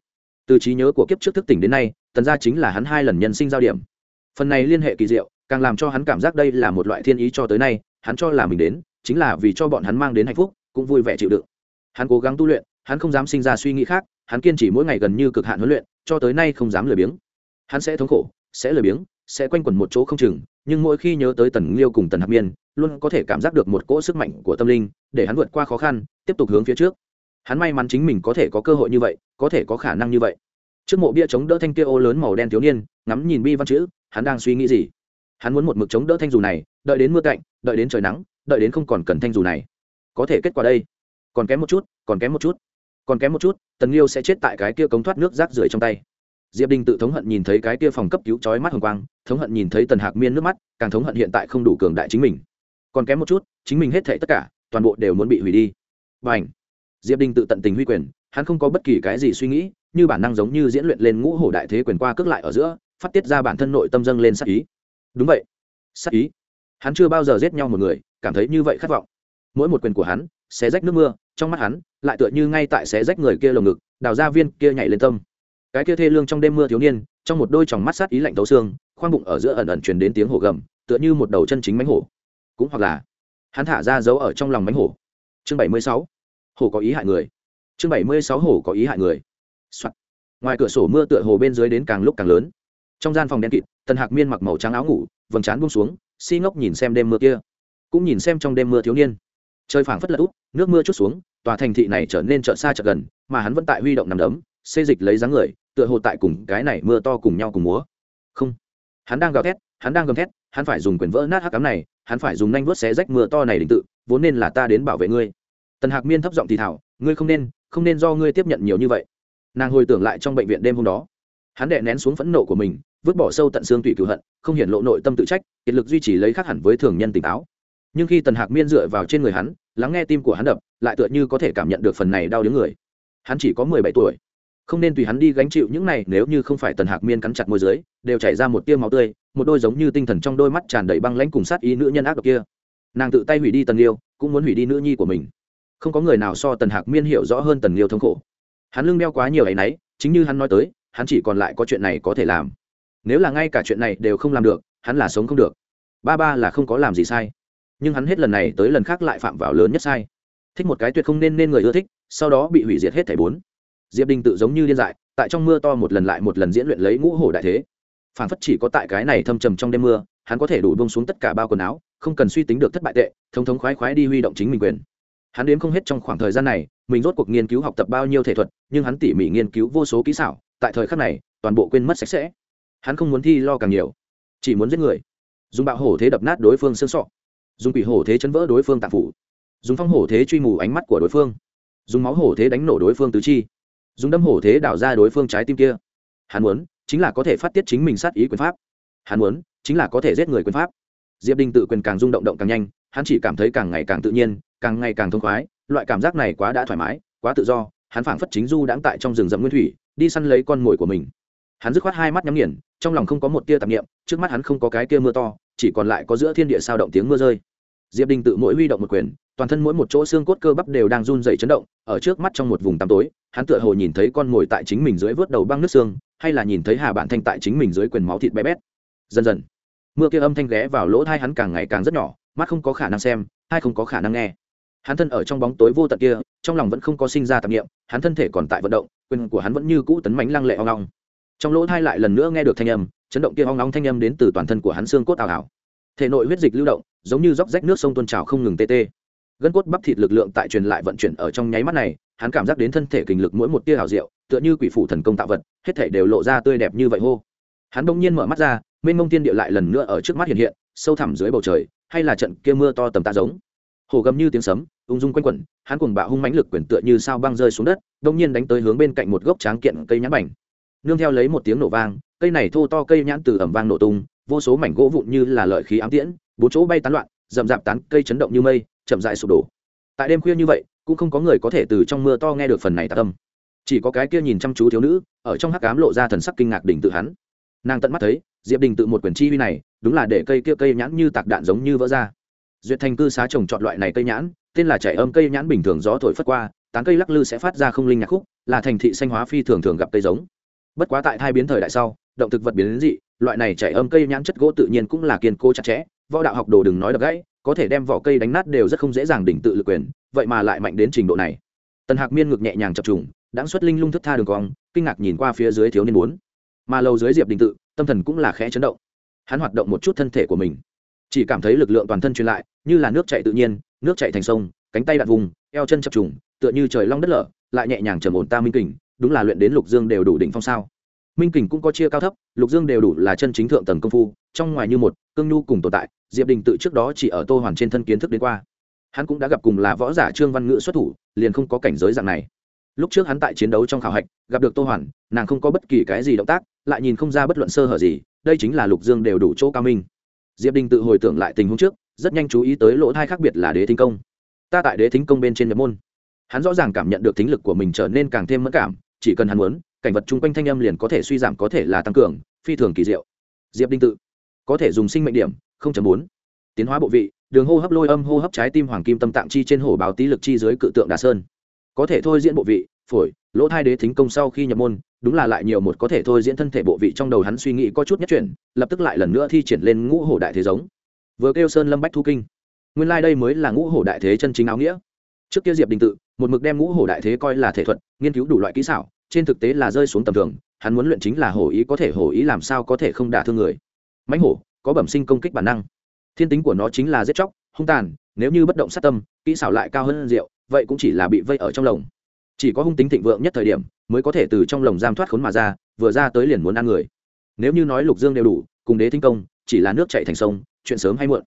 Từ trí nhớ của kiếp trước thức tỉnh đến nay, tần gia chính là hắn hai lần nhân sinh giao điểm. Phần này liên hệ kỳ diệu, càng làm cho hắn cảm giác đây là một loại thiên ý cho tới nay, hắn cho là mình đến, chính là vì cho bọn hắn mang đến hạnh phúc, cũng vui vẻ chịu đựng. Hắn cố gắng tu luyện, hắn không dám sinh ra suy nghĩ khác, hắn kiên trì mỗi ngày gần như cực hạn huấn luyện, cho tới nay không dám lười biếng. Hắn sẽ thống khổ, sẽ lười biếng, sẽ quanh quẩn một chỗ không chừng, nhưng mỗi khi nhớ tới tần liêu cùng tần hạc miên, luôn có thể cảm giác được một cỗ sức mạnh của tâm linh, để hắn vượt qua khó khăn, tiếp tục hướng phía trước hắn may mắn chính mình có thể có cơ hội như vậy, có thể có khả năng như vậy. Trước mộ bia chống đỡ thanh kia ô lớn màu đen thiếu niên, ngắm nhìn bi văn chữ, hắn đang suy nghĩ gì? Hắn muốn một mực chống đỡ thanh dù này, đợi đến mưa cạnh, đợi đến trời nắng, đợi đến không còn cần thanh dù này. Có thể kết quả đây. Còn kém một chút, còn kém một chút. Còn kém một chút, tần liêu sẽ chết tại cái kia cống thoát nước rác rưởi trong tay. Diệp đình tự thống hận nhìn thấy cái kia phòng cấp cứu chói mắt hồng quang, thống hận nhìn thấy tần hạc miên nước mắt, càng thống hận hiện tại không đủ cường đại chính mình. Còn kém một chút, chính mình hết thể tất cả, toàn bộ đều muốn bị hủy đi. Và ảnh diệp đình tự tận tình huy quyền, hắn không có bất kỳ cái gì suy nghĩ, như bản năng giống như diễn luyện lên ngũ hổ đại thế quyền qua cước lại ở giữa, phát tiết ra bản thân nội tâm dâng lên sắc ý. Đúng vậy. Sắc ý. Hắn chưa bao giờ giết nhau một người, cảm thấy như vậy khát vọng. Mỗi một quyền của hắn, xé rách nước mưa, trong mắt hắn, lại tựa như ngay tại xé rách người kia lồng ngực, đào ra viên kia nhảy lên tâm. Cái kia thê lương trong đêm mưa thiếu niên, trong một đôi tròng mắt sát ý lạnh tấu xương, khoang bụng ở giữa ẩn ẩn truyền đến tiếng hổ gầm, tựa như một đầu chân chính mánh hổ. Cũng hoặc là, hắn thả ra dấu ở trong lòng mánh hổ. Chương bảy mươi sáu hổ có ý hại người. Chương bảy mươi sáu hổ có ý hại người、Soạn. ngoài cửa sổ mưa tựa hồ bên dưới đến càng lúc càng lớn. Trong gian phòng đen kịt, tần hạc miên mặc màu trắng áo ngủ, vầng trán buông xuống, si ngốc nhìn xem đêm mưa kia. Cũng nhìn xem trong đêm mưa thiếu niên. Trời phảng phất lật út nước mưa chút xuống, tòa thành thị này trở nên chợ xa chợ gần, mà hắn vẫn tại huy động nằm đấm, xê dịch lấy dáng người, tựa hồ tại cùng cái này mưa to cùng nhau cùng múa. Không. Hắn đang gào thét, hắn đang gầm thét, hắn phải dùng quyền vỡ nát hắc cám này, hắn phải dùng nanh vuốt xé rách mưa to này đình tự, vốn nên là ta đến bảo vệ ngươi tần hạc miên thấp giọng thì thảo, ngươi không nên không nên do ngươi tiếp nhận nhiều như vậy. Nàng hồi tưởng lại trong bệnh viện đêm hôm đó, hắn đệ nén xuống phẫn nộ của mình, vứt bỏ sâu tận xương tủy cựu hận, không hiện lộ nội tâm tự trách, kiệt lực duy trì lấy khác hẳn với thường nhân tỉnh táo. Nhưng khi tần hạc miên dựa vào trên người hắn, lắng nghe tim của hắn đập, lại tựa như có thể cảm nhận được phần này đau đớn người. Hắn chỉ có mười bảy tuổi. Không nên tùy hắn đi gánh chịu những này, nếu như không phải tần hạc miên cắn chặt môi dưới, đều chảy ra một tiêu máu tươi, một đôi giống như tinh thần trong đôi mắt tràn đầy băng lãnh cùng sát ý nữ nhân ác độc kia. Nàng tự tay hủy đi tần liêu cũng muốn hủy đi nữ nhi của mình không có người nào so tần hạc miên hiểu rõ hơn tần liêu thống khổ. Hắn lưng đeo quá nhiều ấ y n ấ y chính như hắn nói tới, hắn chỉ còn lại có chuyện này có thể làm. Nếu là ngay cả chuyện này đều không làm được, hắn là sống không được. Ba ba là không có làm gì sai. Nhưng hắn hết lần này tới lần khác lại phạm vào lớn nhất sai. Thích một cái tuyệt không nên nên người ưa thích, sau đó bị hủy diệt hết thảy bốn. Diệp đình tự giống như điên dại, tại trong mưa to một lần lại một lần diễn luyện lấy ngũ hổ đại thế. Phản phất chỉ có tại cái này thâm trầm trong đêm mưa, hắn có thể đủ bông xuống tất cả bao quần áo, không cần suy tính được thất bại tệ, thống thống khoái khoái đi huy động chính mình quyền hắn đếm không hết trong khoảng thời gian này, mình rốt cuộc nghiên cứu học tập bao nhiêu thể thuật, nhưng hắn tỉ mỉ nghiên cứu vô số kỹ xảo, tại thời khắc này, toàn bộ quên mất sạch sẽ. Hắn không muốn thi lo càng nhiều, chỉ muốn giết người. Dùng bạo hổ thế đập nát đối phương xương sọ. Dùng quỷ hổ thế chấn vỡ đối phương tạp phủ. Dùng phong hổ thế truy mù ánh mắt của đối phương. Dùng máu hổ thế đánh nổ đối phương tứ chi. Dùng đâm hổ thế đảo ra đối phương trái tim kia. Hắn muốn, chính là có thể phát tiết chính mình sát ý quyền pháp. Hắn muốn, chính là có thể giết người quyền pháp. Diệp đình tự quyền càng rung động động càng nhanh, hắn chỉ cảm thấy càng ngày càng tự nhiên càng ngày càng thông khoái, loại cảm giác này quá đã thoải mái, quá tự do, hắn phảng phất chính du đãng tại trong rừng rậm nguyên thủy, đi săn lấy con mồi của mình. Hắn dứt khoát hai mắt nhắm nghiền, trong lòng không có một tia tạp nghiệm trước mắt hắn không có cái tia mưa to, chỉ còn lại có giữa thiên địa sao động tiếng mưa rơi. Diệp đình tự mỗi huy động một quyền, toàn thân mỗi một chỗ xương cốt cơ bắp đều đang run dày chấn động, ở trước mắt trong một vùng tăm tối, hắn tựa hồ nhìn thấy con mồi tại chính mình dưới vớt đầu băng nước xương, hay là nhìn thấy hà bản thanh tại chính mình dưới quyền máu thịt bé bét. Dần dần, mưa kia âm thanh ghé vào lỗ thai hắn càng ngày càng rất nhỏ, mắt không có khả năng xem hai không có khả năng nghe hắn thân ở trong bóng tối vô tận kia, trong lòng vẫn không có sinh ra tạp nghiệm hắn thân thể còn tại vận động, quyền của hắn vẫn như cũ tấn mánh lăng lệ hoang long trong lỗ thai lại lần nữa nghe được thanh âm, chấn động kia hoang long thanh âm đến từ toàn thân của hắn xương cốt ảo ảo. Thể nội huyết dịch lưu động, giống như róc rách nước sông tuôn trào không ngừng tê tê. Gân cốt bắp thịt lực lượng tại truyền lại vận chuyển ở trong nháy mắt này, hắn cảm giác đến thân thể kình lực mỗi một tia hào diệu, tựa như quỷ phủ thần công tạo vật, hết thể đều lộ ra tươi đẹp như vậy hô. Hắn bỗng nhiên mở mắt ra, mênh mông tiên địa lại lần nữa ở trước mắt hiện hiện, sâu thẳm dưới bầu trời, hay là trận kia mưa to tầm tạ giống hồ gầm như tiếng sấm, ung dung quanh quẩn, hắn cùng bạo hung mãnh lực quyền tựa như sao băng rơi xuống đất, đông nhiên đánh tới hướng bên cạnh một gốc tráng kiện cây nhãn mảnh nương theo lấy một tiếng nổ vang, cây này thô to cây nhãn từ ẩm vang nổ tung, vô số mảnh gỗ vụn như là lợi khí ám tiễn, bốn chỗ bay tán loạn, rậm rạp tán, cây chấn động như mây, chậm dại sụp đổ. Tại đêm khuya như vậy, cũng không có người có thể từ trong mưa to nghe được phần này tạ tâm. Chỉ có cái kia nhìn chăm chú thiếu nữ, ở trong hắc cám lộ ra thần sắc kinh ngạc đỉnh tự hắn. Nàng tận mắt thấy, diệp đình tự một quyển chi huy này, đúng là để cây kia cây nhãn như tạc đạn giống như vỡ ra duyệt thành cư xá trồng chọn loại này cây nhãn, tên là chảy âm cây nhãn bình thường gió thổi phất qua, tán cây lắc lư sẽ phát ra không linh nhạc khúc, là thành thị xanh hóa phi thường thường gặp cây giống. Bất quá tại thai biến thời đại sau, động thực vật biến đến dị, loại này chảy âm cây nhãn chất gỗ tự nhiên cũng là kiên cố chặt chẽ, võ đạo học đồ đừng nói được gãy, có thể đem vỏ cây đánh nát đều rất không dễ dàng đỉnh tự lực quyền, vậy mà lại mạnh đến trình độ này. Tần hạc miên ngực nhẹ nhàng chập trùng đáng xuất linh lung thức tha đường cong, kinh ngạc nhìn qua phía dưới thiếu niên muốn mà lâu dưới diệp đình tự, tâm thần cũng là khẽ chấn động. Hắn hoạt động một chút thân thể của mình chỉ cảm thấy lực lượng toàn thân truyền lại, như là nước chạy tự nhiên, nước chạy thành sông, cánh tay đặt vùng, eo chân chập trùng, tựa như trời long đất lở, lại nhẹ nhàng trầm ổn ta minh kình, đúng là luyện đến lục dương đều đủ đỉnh phong sao? Minh kình cũng có chia cao thấp, lục dương đều đủ là chân chính thượng tầng công phu, trong ngoài như một, cương nhu cùng tồn tại, diệp đình tự trước đó chỉ ở tô hoàn trên thân kiến thức đến qua. Hắn cũng đã gặp cùng là võ giả trương văn ngữ xuất thủ, liền không có cảnh giới dạng này. Lúc trước hắn tại chiến đấu trong khảo hạch, gặp được tô hoàn, nàng không có bất kỳ cái gì động tác, lại nhìn không ra bất luận sơ hở gì, đây chính là lục dương đều đủ chỗ cao minh diệp đình tự hồi tưởng lại tình huống trước, rất nhanh chú ý tới lỗ thai khác biệt là đế thính công. Ta tại đế thính công bên trên nhập môn. Hắn rõ ràng cảm nhận được thính lực của mình trở nên càng thêm mất cảm, chỉ cần hắn muốn, cảnh vật chung quanh thanh âm liền có thể suy giảm có thể là tăng cường, phi thường kỳ diệu. Diệp đinh tự, có thể dùng sinh mệnh điểm bốn. Tiến hóa bộ vị, đường hô hấp lôi âm hô hấp trái tim hoàng kim tâm tạng chi trên hổ báo tý lực chi dưới cự tượng đà sơn. Có thể thôi diễn bộ vị, phổi lỗ thai đế thính công sau khi nhập môn, đúng là lại nhiều một có thể thôi diễn thân thể bộ vị trong đầu hắn suy nghĩ có chút nhất chuyển, lập tức lại lần nữa thi triển lên ngũ hổ đại thế giống. Vừa kêu sơn lâm bách thu kinh, nguyên lai、like、đây mới là ngũ hổ đại thế chân chính áo nghĩa. Trước kia diệp đình tự, một mực đem ngũ hổ đại thế coi là thể thuật, nghiên cứu đủ loại kỹ xảo, trên thực tế là rơi xuống tầm thường, hắn muốn luyện chính là hổ ý có thể hổ ý làm sao có thể không đả thương người. Mãnh hổ, có bẩm sinh công kích bản năng. Thiên tính của nó chính là giết chóc, hung tàn, nếu như bất động sát tâm, kỹ xảo lại cao hơn rượu, vậy cũng chỉ là bị vây ở trong lồng chỉ có hung tính thịnh vượng nhất thời điểm mới có thể từ trong lồng giam thoát khốn mà ra, vừa ra tới liền muốn ăn người. Nếu như nói lục dương đều đủ, cùng đế thinh công, chỉ là nước chạy thành sông, chuyện sớm hay muộn.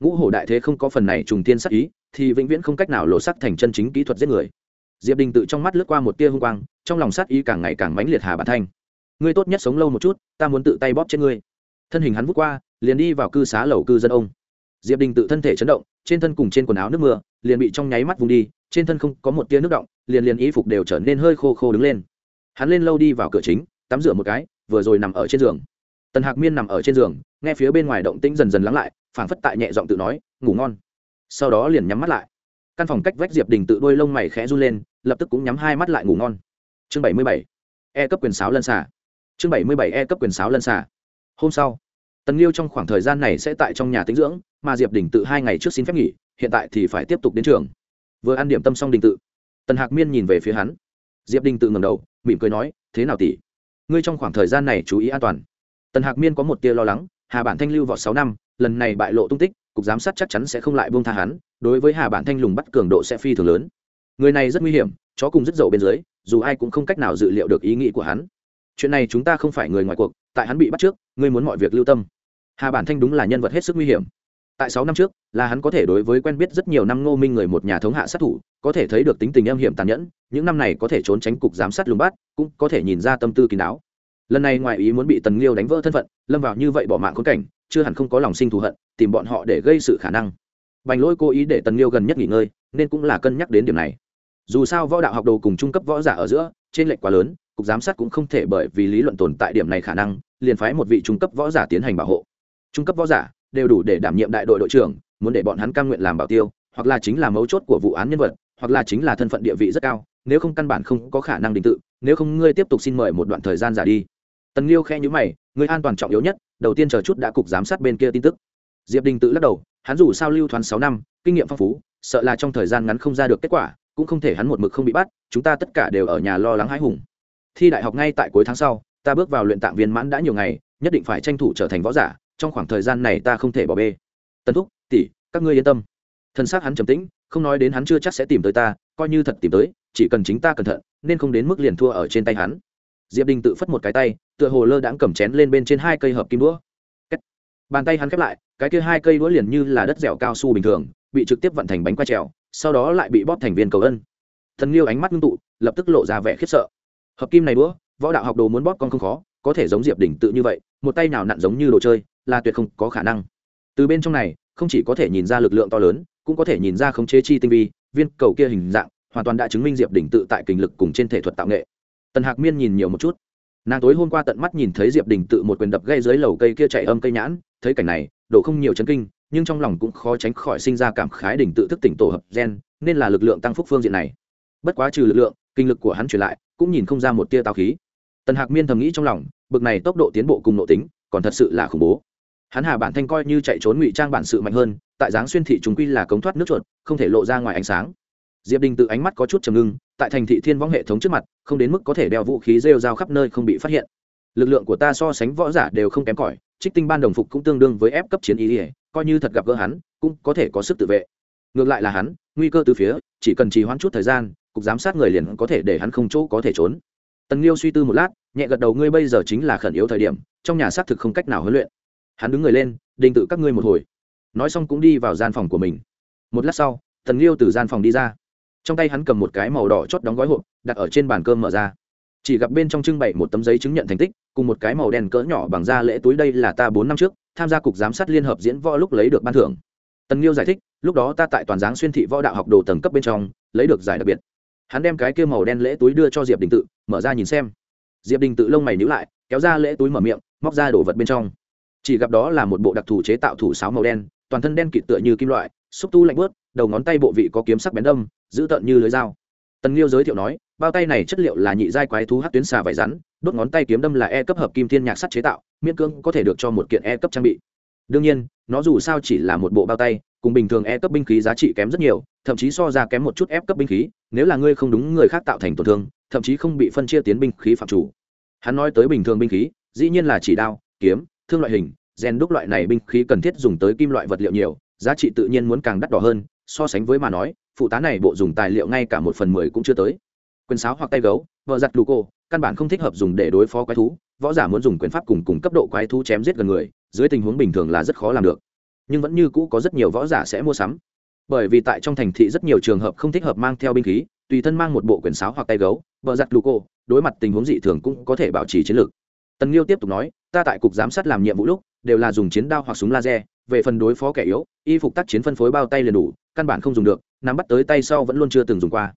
Ngũ hổ đại thế không có phần này trùng tiên sắc ý, thì vĩnh viễn không cách nào lộ sắc thành chân chính kỹ thuật giết người. Diệp đình tự trong mắt lướt qua một tia hung quang, trong lòng sát ý càng ngày càng mãnh liệt hà bản thanh. Ngươi tốt nhất sống lâu một chút, ta muốn tự tay bóp trên ngươi. Thân hình hắn vút qua, liền đi vào cư xá lầu cư dân ông. Diệp đình tự thân thể chấn động, trên thân cùng trên quần áo nước mưa, liền bị trong nháy mắt vùng đi, trên thân không có một tia nước động liền liền y phục đều trở nên hơi khô khô đứng lên. Hắn lên lâu đi vào cửa chính, tắm rửa một cái, vừa rồi nằm ở trên giường. Tần hạc miên nằm ở trên giường, nghe phía bên ngoài động tĩnh dần dần lắng lại, phảng phất tại nhẹ giọng tự nói, ngủ ngon. Sau đó liền nhắm mắt lại. Căn phòng cách vách diệp đình tự đôi lông mày khẽ run lên, lập tức cũng nhắm hai mắt lại ngủ ngon. Chương bảy mươi bảy. E cấp quyền sáo lân xả chương bảy mươi bảy e cấp quyền sáo lân xả hôm sau, tần liêu trong khoảng thời gian này sẽ tại trong nhà tĩnh dưỡng, mà diệp đình tự hai ngày trước xin phép nghỉ, hiện tại thì phải tiếp tục đến trường. Vừa ăn điểm tâm xong đình tự tần hạc miên nhìn về phía hắn. Diệp đình tự ngầm đầu, mỉm cười nói, thế nào tỷ? Ngươi trong khoảng thời gian này chú ý an toàn. Tần hạc miên có một tia lo lắng, hà bản thanh lưu vọt sáu năm, lần này bại lộ tung tích, cục giám sát chắc chắn sẽ không lại buông tha hắn, đối với hà bản thanh lùng bắt cường độ sẽ phi thường lớn. Người này rất nguy hiểm, chó cùng rất dậu bên dưới, dù ai cũng không cách nào dự liệu được ý nghĩ của hắn. Chuyện này chúng ta không phải người ngoài cuộc, tại hắn bị bắt trước, ngươi muốn mọi việc lưu tâm. Hà bản thanh đúng là nhân vật hết sức nguy hiểm tại sáu năm trước, là hắn có thể đối với quen biết rất nhiều năm ngô minh người một nhà thống hạ sát thủ, có thể thấy được tính tình âm hiểm tàn nhẫn, những năm này có thể trốn tránh cục giám sát lùng bắt, cũng có thể nhìn ra tâm tư kín đáo. Lần này ngoài ý muốn bị tần liêu đánh vỡ thân phận, lâm vào như vậy bỏ mạng khốn cảnh, chưa hẳn không có lòng sinh thù hận, tìm bọn họ để gây sự khả năng. Bành lỗi cố ý để tần liêu gần nhất nghỉ ngơi, nên cũng là cân nhắc đến điểm này. Dù sao võ đạo học đồ cùng trung cấp võ giả ở giữa, trên lệnh quá lớn, cục giám sát cũng không thể bởi vì lý luận tồn tại điểm này khả năng, liền phái một vị trung cấp võ giả tiến hành bảo hộ. Trung cấp võ giả đều đủ để đảm nhiệm đại đội đội trưởng, muốn để bọn hắn cam nguyện làm bảo tiêu, hoặc là chính là mấu chốt của vụ án nhân vật, hoặc là chính là thân phận địa vị rất cao, nếu không căn bản không có khả năng đình tự, nếu không ngươi tiếp tục xin mời một đoạn thời gian giả đi. Tần liêu khe nhữ mày, ngươi an toàn trọng yếu nhất, đầu tiên chờ chút đã cục giám sát bên kia tin tức. Diệp đình tự lắc đầu, hắn dù sao lưu thoáng sáu năm, kinh nghiệm phong phú, sợ là trong thời gian ngắn không ra được kết quả, cũng không thể hắn một mực không bị bắt, chúng ta tất cả đều ở nhà lo lắng hãi hùng. Thi đại học ngay tại cuối tháng sau, ta bước vào luyện tạng viên mãn đã nhiều ngày, nhất định phải tranh thủ trở thành võ giả trong khoảng thời gian này ta không thể bỏ bê. Tần thúc, tỷ, các ngươi yên tâm. Thân xác hắn trầm tĩnh, không nói đến hắn chưa chắc sẽ tìm tới ta, coi như thật tìm tới, chỉ cần chính ta cẩn thận, nên không đến mức liền thua ở trên tay hắn. Diệp đình tự phất một cái tay, tựa hồ lơ đãng cầm chén lên bên trên hai cây hợp kim đũa. Bàn tay hắn khép lại, cái kia hai cây đũa liền như là đất dẻo cao su bình thường, bị trực tiếp vận thành bánh quay trèo, sau đó lại bị bóp thành viên cầu ân. Thần liêu ánh mắt ngưng tụ, lập tức lộ ra vẻ khiếp sợ. Hợp kim này đũa, võ đạo học đồ muốn bóp con không khó, có thể giống diệp đỉnh tự như vậy, một tay nào nặn giống như đồ chơi là tuyệt không có khả năng. Từ bên trong này, không chỉ có thể nhìn ra lực lượng to lớn, cũng có thể nhìn ra khống chế chi tinh vi, viên cầu kia hình dạng, hoàn toàn đã chứng minh diệp đỉnh tự tại kinh lực cùng trên thể thuật tạo nghệ. Tần hạc miên nhìn nhiều một chút. Nàng tối hôm qua tận mắt nhìn thấy diệp đình tự một quyền đập gây dưới lầu cây kia chạy âm cây nhãn, thấy cảnh này, độ không nhiều chấn kinh, nhưng trong lòng cũng khó tránh khỏi sinh ra cảm khái đình tự thức tỉnh tổ hợp gen, nên là lực lượng tăng phúc phương diện này. Bất quá trừ lực lượng, kinh lực của hắn truyền lại, cũng nhìn không ra một tia tao khí. Tần hạc miên thầm nghĩ trong lòng, bực này tốc độ tiến bộ cùng nội tính, còn thật sự là khủng bố hắn hà bản thanh coi như chạy trốn ngụy trang bản sự mạnh hơn, tại dáng xuyên thị chúng quy là cống thoát nước chuột, không thể lộ ra ngoài ánh sáng. Diệp đình tự ánh mắt có chút chầm ngưng, tại thành thị thiên võng hệ thống trước mặt, không đến mức có thể đeo vũ khí rêu rao khắp nơi không bị phát hiện. Lực lượng của ta so sánh võ giả đều không kém cỏi, trích tinh ban đồng phục cũng tương đương với ép cấp chiến ý ỉa coi như thật gặp gỡ hắn, cũng có thể có sức tự vệ. Ngược lại là hắn, nguy cơ từ phía, chỉ cần trì hoãn chút thời gian, cục giám sát người liền có thể để hắn không chỗ có thể trốn. Tần liêu suy tư một lát, nhẹ gật đầu, ngươi bây giờ chính là khẩn yếu thời điểm, trong nhà xác thực không cách nào huấn luyện hắn đứng người lên, đình tự các ngươi một hồi. Nói xong cũng đi vào gian phòng của mình. Một lát sau, tần liêu từ gian phòng đi ra. Trong tay hắn cầm một cái màu đỏ chót đóng gói hộp, đặt ở trên bàn cơm mở ra. Chỉ gặp bên trong trưng bày một tấm giấy chứng nhận thành tích, cùng một cái màu đen cỡ nhỏ bằng da lễ túi đây là ta bốn năm trước, tham gia cục giám sát liên hợp diễn võ lúc lấy được ban thưởng. Tần liêu giải thích, lúc đó ta tại toàn giáng xuyên thị võ đạo học đồ tầng cấp bên trong, lấy được giải đặc biệt. Hắn đem cái kia màu đen lễ túi đưa cho diệp đình tự, mở ra nhìn xem. Diệp đình tự lông mày nhữ lại, kéo ra lễ túi mở miệng, móc ra đồ vật bên trong chỉ gặp đó là một bộ đặc thù chế tạo thủ sáo màu đen, toàn thân đen kịt tựa như kim loại, xúc tu lạnh bớt đầu ngón tay bộ vị có kiếm sắc bén đâm, giữ tợn như lưới dao. Tần liêu giới thiệu nói, bao tay này chất liệu là nhị giai quái thú hát tuyến xà vải rắn, đốt ngón tay kiếm đâm là e cấp hợp kim thiên nhạc sắt chế tạo, miễn cưỡng có thể được cho một kiện e cấp trang bị. Đương nhiên, nó dù sao chỉ là một bộ bao tay, cùng bình thường e cấp binh khí giá trị kém rất nhiều, thậm chí so ra kém một chút ép cấp binh khí, nếu là ngươi không đúng, người khác tạo thành tổn thương, thậm chí không bị phân chia tiến binh khí phạm chủ. Hắn nói tới bình thường binh khí, dĩ nhiên là chỉ đao, kiếm, thương loại hình rèn đúc loại này binh khí cần thiết dùng tới kim loại vật liệu nhiều, giá trị tự nhiên muốn càng đắt đỏ hơn, so sánh với mà nói, phụ tá này bộ dùng tài liệu ngay cả một phần mười cũng chưa tới. Quyền sáo hoặc tay gấu, vợ giặt lù cô, căn bản không thích hợp dùng để đối phó quái thú, võ giả muốn dùng quyền pháp cùng cùng cấp độ quái thú chém giết gần người, dưới tình huống bình thường là rất khó làm được. Nhưng vẫn như cũ có rất nhiều võ giả sẽ mua sắm. Bởi vì tại trong thành thị rất nhiều trường hợp không thích hợp mang theo binh khí, tùy thân mang một bộ quyền sáo hoặc tay gấu, vợ giặt lù cô, đối mặt tình huống dị thường cũng có thể bảo trì chiến lược. Tần liêu tiếp tục nói, ta tại cục giám sát làm nhiệm vụ lúc đều là dùng chiến đao hoặc súng laser, về phần đối phó kẻ yếu, y phục tác chiến phân phối bao tay liền đủ, căn bản không dùng được, nắm bắt tới tay sau vẫn luôn chưa từng dùng qua.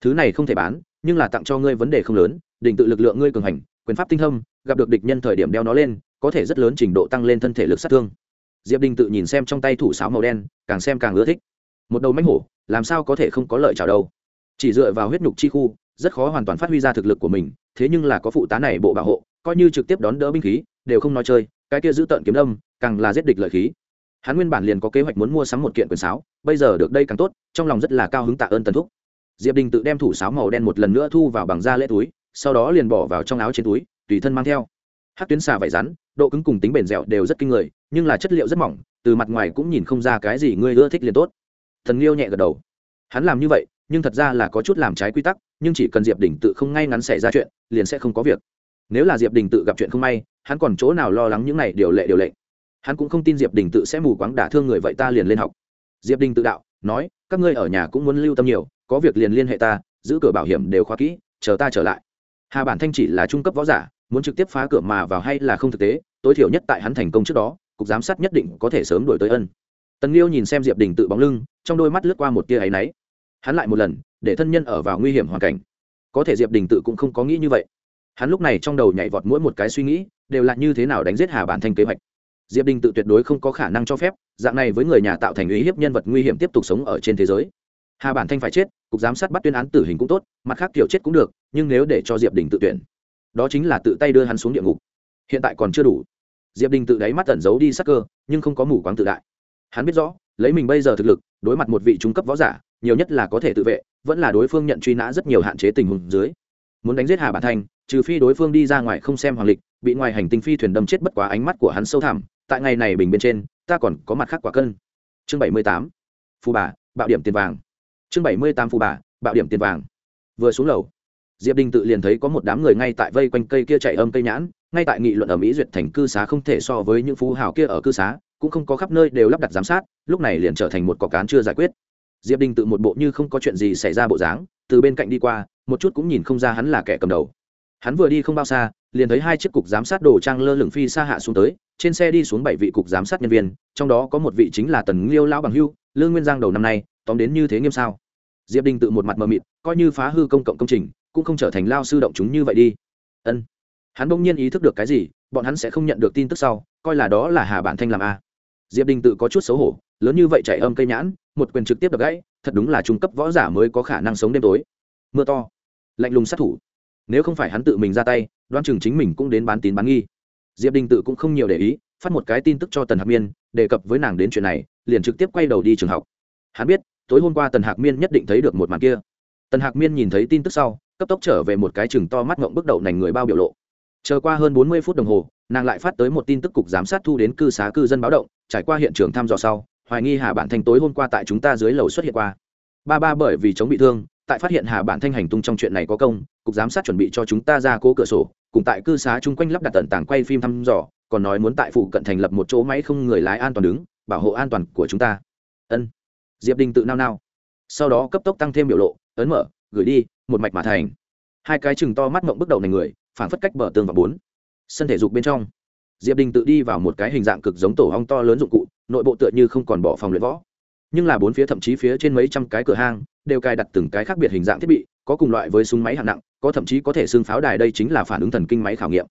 Thứ này không thể bán, nhưng là tặng cho ngươi vấn đề không lớn định tự lực lượng ngươi cường hành, quyền pháp tinh thâm gặp được địch nhân thời điểm đeo nó lên, có thể rất lớn trình độ tăng lên thân thể lực sát thương. Diệp đình tự nhìn xem trong tay thủ sáo màu đen, càng xem càng ưa thích. Một đầu mánh hổ, làm sao có thể không có lợi chào đâu? Chỉ dựa vào huyết nhục chi khu, rất khó hoàn toàn phát huy ra thực lực của mình, thế nhưng là có phụ tá này bộ bảo hộ, coi như trực tiếp đón đỡ binh khí, đều không nói chơi cái kia giữ tận kiếm đâm càng là giết địch lợi khí. Hắn nguyên bản liền có kế hoạch muốn mua sắm một kiện quyền sáo, bây giờ được đây càng tốt, trong lòng rất là cao hứng tạ ơn tần thúc. Diệp đình tự đem thủ sáo màu đen một lần nữa thu vào bằng da lễ túi, sau đó liền bỏ vào trong áo trên túi, tùy thân mang theo. Hát tuyến xà vải rắn, độ cứng cùng tính bền dẻo đều rất kinh người, nhưng là chất liệu rất mỏng, từ mặt ngoài cũng nhìn không ra cái gì ngươi ưa thích liền tốt. Thần liêu nhẹ gật đầu. Hắn làm như vậy, nhưng thật ra là có chút làm trái quy tắc, nhưng chỉ cần diệp đình tự không ngay ngắn xảy ra chuyện, liền sẽ không có việc nếu là diệp đình tự gặp chuyện không may, hắn còn chỗ nào lo lắng những này điều lệ điều lệ? Hắn cũng không tin diệp đình tự sẽ mù quáng đả thương người vậy ta liền lên học. Diệp đình tự đạo, nói, các ngươi ở nhà cũng muốn lưu tâm nhiều, có việc liền liên hệ ta, giữ cửa bảo hiểm đều khóa kỹ, chờ ta trở lại. Hà bản thanh chỉ là trung cấp võ giả, muốn trực tiếp phá cửa mà vào hay là không thực tế, tối thiểu nhất tại hắn thành công trước đó, cục giám sát nhất định có thể sớm đổi tới ân. Tần liêu nhìn xem diệp đình tự bóng lưng, trong đôi mắt lướt qua một tia áy náy. Hắn lại một lần, để thân nhân ở vào nguy hiểm hoàn cảnh. Có thể diệp đình tự cũng không có nghĩ như vậy hắn lúc này trong đầu nhảy vọt mỗi một cái suy nghĩ, đều là như thế nào đánh giết hà bản thanh kế hoạch. Diệp đình tự tuyệt đối không có khả năng cho phép, dạng này với người nhà tạo thành uy hiếp nhân vật nguy hiểm tiếp tục sống ở trên thế giới. Hà bản thanh phải chết, cục giám sát bắt tuyên án tử hình cũng tốt, mặt khác kiểu chết cũng được, nhưng nếu để cho diệp đình tự tuyển, đó chính là tự tay đưa hắn xuống địa ngục. Hiện tại còn chưa đủ. Diệp đình tự đáy mắt tẩn giấu đi sắc cơ, nhưng không có mù quáng tự đại. Hắn biết rõ, lấy mình bây giờ thực lực, đối mặt một vị trung cấp võ giả, nhiều nhất là có thể tự vệ, vẫn là đối phương nhận truy nã rất nhiều hạn chế tình huống dưới. Muốn đánh giết hà bản thanh trừ phi đối phương đi ra ngoài không xem hoàng lịch, bị ngoài hành tinh phi thuyền đâm chết bất quá ánh mắt của hắn sâu thẳm, tại ngày này bình bên trên, ta còn có mặt khác quả cân. Chương bảy mươi tám, phù bà, bạo điểm tiền vàng. Chương bảy mươi tám phù bà, bạo điểm tiền vàng. Vừa xuống lầu, diệp đình tự liền thấy có một đám người ngay tại vây quanh cây kia chạy âm cây nhãn, ngay tại nghị luận ở mỹ duyệt thành cư xá không thể so với những phú hào kia ở cư xá, cũng không có khắp nơi đều lắp đặt giám sát, lúc này liền trở thành một cọc cán chưa giải quyết. Diệp đình tự một bộ như không có chuyện gì xảy ra bộ dáng, từ bên cạnh đi qua, một chút cũng nhìn không ra hắn là kẻ cầm đầu hắn vừa đi không bao xa, liền thấy hai chiếc cục giám sát đồ trang lơ lửng phi xa hạ xuống tới, trên xe đi xuống bảy vị cục giám sát nhân viên, trong đó có một vị chính là tần liêu lão bằng hưu, lương nguyên giang đầu năm nay, tóm đến như thế nghiêm sao. Diệp đình tự một mặt mờ mịt, coi như phá hư công cộng công trình, cũng không trở thành lao sư động chúng như vậy đi. Ân. Hắn bỗng nhiên ý thức được cái gì, bọn hắn sẽ không nhận được tin tức sau, coi là đó là hà bản thanh làm a. Diệp đình tự có chút xấu hổ, lớn như vậy chạy âm cây nhãn, một quyền trực tiếp đập gãy, thật đúng là trung cấp võ giả mới có khả năng sống đêm tối. Mưa to. Lạnh lùng sát thủ nếu không phải hắn tự mình ra tay đoan chừng chính mình cũng đến bán tín bán nghi. Diệp đình tự cũng không nhiều để ý, phát một cái tin tức cho tần hạc miên, đề cập với nàng đến chuyện này, liền trực tiếp quay đầu đi trường học. Hắn biết, tối hôm qua tần hạc miên nhất định thấy được một màn kia. Tần hạc miên nhìn thấy tin tức sau, cấp tốc trở về một cái chừng to mắt ngộng bước đầu nành người bao biểu lộ. Chờ qua hơn bốn mươi phút đồng hồ, nàng lại phát tới một tin tức cục giám sát thu đến cư xá cư dân báo động, trải qua hiện trường thăm dò sau, hoài nghi hà bản thanh tối hôm qua tại chúng ta dưới lầu xuất hiện qua. Ba ba bởi vì chống bị thương, tại phát hiện hà bản thanh hành tung trong chuyện này có công cục giám sát chuẩn bị cho chúng ta ra cố cửa sổ, cùng tại cư xá chung quanh lắp đặt tận tảng quay phim thăm dò, còn nói muốn tại phụ cận thành lập một chỗ máy không người lái an toàn đứng, bảo hộ an toàn của chúng ta. Ân. Diệp đình tự nao nao. Sau đó cấp tốc tăng thêm biểu lộ, ấn mở, gửi đi, một mạch mà thành. Hai cái chừng to mắt mộng bước đầu này người phản phất cách bờ tường và bốn. Sân thể dục bên trong. Diệp đình tự đi vào một cái hình dạng cực giống tổ hong to lớn dụng cụ, nội bộ tựa như không còn bỏ phòng luyện võ. Nhưng là bốn phía thậm chí phía trên mấy trăm cái cửa hang, đều cài đặt từng cái khác biệt hình dạng thiết bị có cùng loại với súng máy hạng nặng, có thậm chí có thể xương pháo đài đây chính là phản ứng thần kinh máy khảo nghiệm.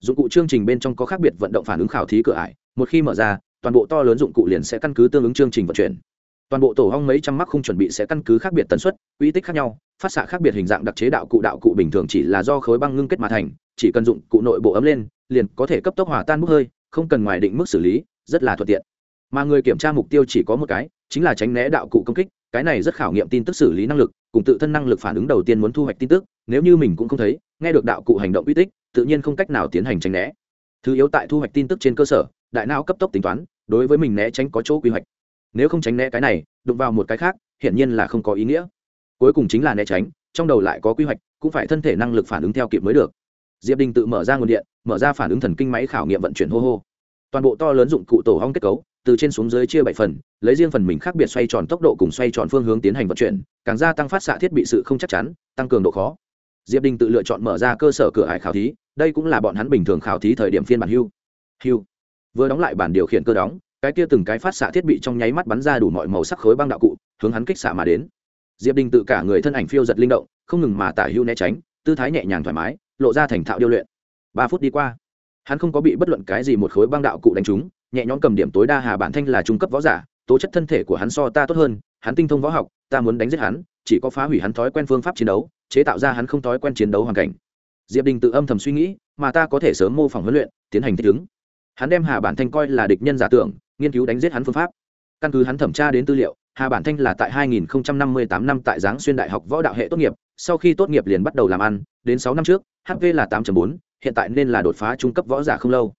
Dụng cụ chương trình bên trong có khác biệt vận động phản ứng khảo thí cửa ải, một khi mở ra, toàn bộ to lớn dụng cụ liền sẽ căn cứ tương ứng chương trình vận chuyển. Toàn bộ tổ hong mấy trăm mắc không chuẩn bị sẽ căn cứ khác biệt tần suất uy tích khác nhau, phát xạ khác biệt hình dạng đặc chế đạo cụ đạo cụ bình thường chỉ là do khối băng ngưng kết mà thành, chỉ cần dụng cụ nội bộ ấm lên, liền có thể cấp tốc hòa tan bốc hơi, không cần ngoài định mức xử lý, rất là thuận tiện. Mà người kiểm tra mục tiêu chỉ có một cái, chính là tránh né đạo cụ công kích cái này rất khảo nghiệm tin tức xử lý năng lực, cùng tự thân năng lực phản ứng đầu tiên muốn thu hoạch tin tức, nếu như mình cũng không thấy, nghe được đạo cụ hành động uy tích, tự nhiên không cách nào tiến hành tránh né. Thứ yếu tại thu hoạch tin tức trên cơ sở, đại não cấp tốc tính toán, đối với mình né tránh có chỗ quy hoạch. Nếu không tránh né cái này, đụng vào một cái khác, hiển nhiên là không có ý nghĩa. Cuối cùng chính là né tránh, trong đầu lại có quy hoạch, cũng phải thân thể năng lực phản ứng theo kịp mới được. Diệp đình tự mở ra nguồn điện, mở ra phản ứng thần kinh máy khảo nghiệm vận chuyển hô hô. Toàn bộ to lớn dụng cụ tổ hong kết cấu từ trên xuống dưới chia bảy phần, lấy riêng phần mình khác biệt xoay tròn tốc độ cùng xoay tròn phương hướng tiến hành vận chuyển, càng gia tăng phát xạ thiết bị sự không chắc chắn, tăng cường độ khó. Diệp đình tự lựa chọn mở ra cơ sở cửa hải khảo thí, đây cũng là bọn hắn bình thường khảo thí thời điểm phiên bản hưu. Hưu. Vừa đóng lại bản điều khiển cơ đóng, cái kia từng cái phát xạ thiết bị trong nháy mắt bắn ra đủ mọi màu sắc khối băng đạo cụ, hướng hắn kích xạ mà đến. Diệp đình tự cả người thân ảnh phiêu giật linh động, không ngừng mà tả hưu né tránh, tư thái nhẹ nhàng thoải mái, lộ ra thành thạo điêu luyện. Ba phút đi qua, hắn không có bị bất luận cái gì một khối băng đạo cụ đánh trúng nhẹ nhõm cầm điểm tối đa hà bản thanh là trung cấp võ giả tố chất thân thể của hắn so ta tốt hơn hắn tinh thông võ học ta muốn đánh giết hắn chỉ có phá hủy hắn thói quen phương pháp chiến đấu chế tạo ra hắn không thói quen chiến đấu hoàn cảnh. Diệp đình tự âm thầm suy nghĩ mà ta có thể sớm mô phỏng huấn luyện tiến hành thích ứng. Hắn đem hà bản thanh coi là địch nhân giả tưởng nghiên cứu đánh giết hắn phương pháp. Căn cứ hắn thẩm tra đến tư liệu hà bản thanh là tại 2058 năm tại giáng xuyên đại học võ đạo hệ tốt nghiệp sau khi tốt nghiệp liền bắt đầu làm ăn đến sáu năm trước hv là 8.4, hiện tại nên là đột phá trung cấp võ giả không lâu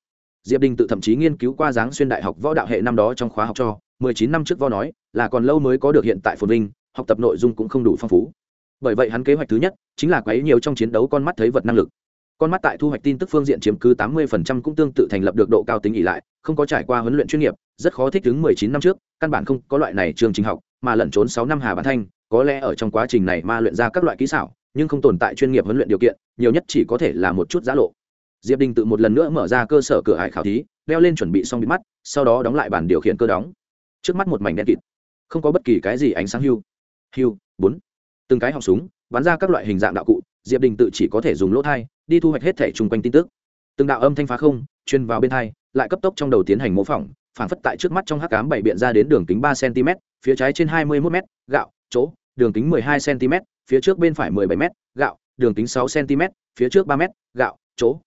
diệp đình tự thậm chí nghiên cứu qua giáng xuyên đại học võ đạo hệ năm đó trong khóa học cho 19 năm trước võ nói, là còn lâu mới có được hiện tại phồn vinh, học tập nội dung cũng không đủ phong phú. Bởi vậy hắn kế hoạch thứ nhất chính là quấy nhiều trong chiến đấu con mắt thấy vật năng lực. Con mắt tại thu hoạch tin tức phương diện chiếm cứ 80% cũng tương tự thành lập được độ cao tính ỉ lại, không có trải qua huấn luyện chuyên nghiệp, rất khó thích ứng 19 năm trước, căn bản không có loại này trường trình học, mà lẩn trốn 6 năm hà bản thanh, có lẽ ở trong quá trình này ma luyện ra các loại kỹ xảo, nhưng không tồn tại chuyên nghiệp huấn luyện điều kiện, nhiều nhất chỉ có thể là một chút giá lộ diệp đình tự một lần nữa mở ra cơ sở cửa hải khảo thí, đeo lên chuẩn bị xong bị mắt, sau đó đóng lại bản điều khiển cơ đóng. Trước mắt một mảnh đen kịt, không có bất kỳ cái gì ánh sáng hưu hưu bốn. Từng cái họng súng, bắn ra các loại hình dạng đạo cụ, diệp đình tự chỉ có thể dùng lỗ thai, đi thu hoạch hết thẻ chung quanh tin tức. Từng đạo âm thanh phá không, truyền vào bên thai lại cấp tốc trong đầu tiến hành mô phỏng phản phất tại trước mắt trong hắc cám bảy biện ra đến đường kính ba cm, phía trái trên hai mươi một m, gạo, chỗ, đường kính mười hai cm, phía trước bên phải mười bảy m, gạo, đường kính sáu cm, phía trước ba m, gạo, chỗ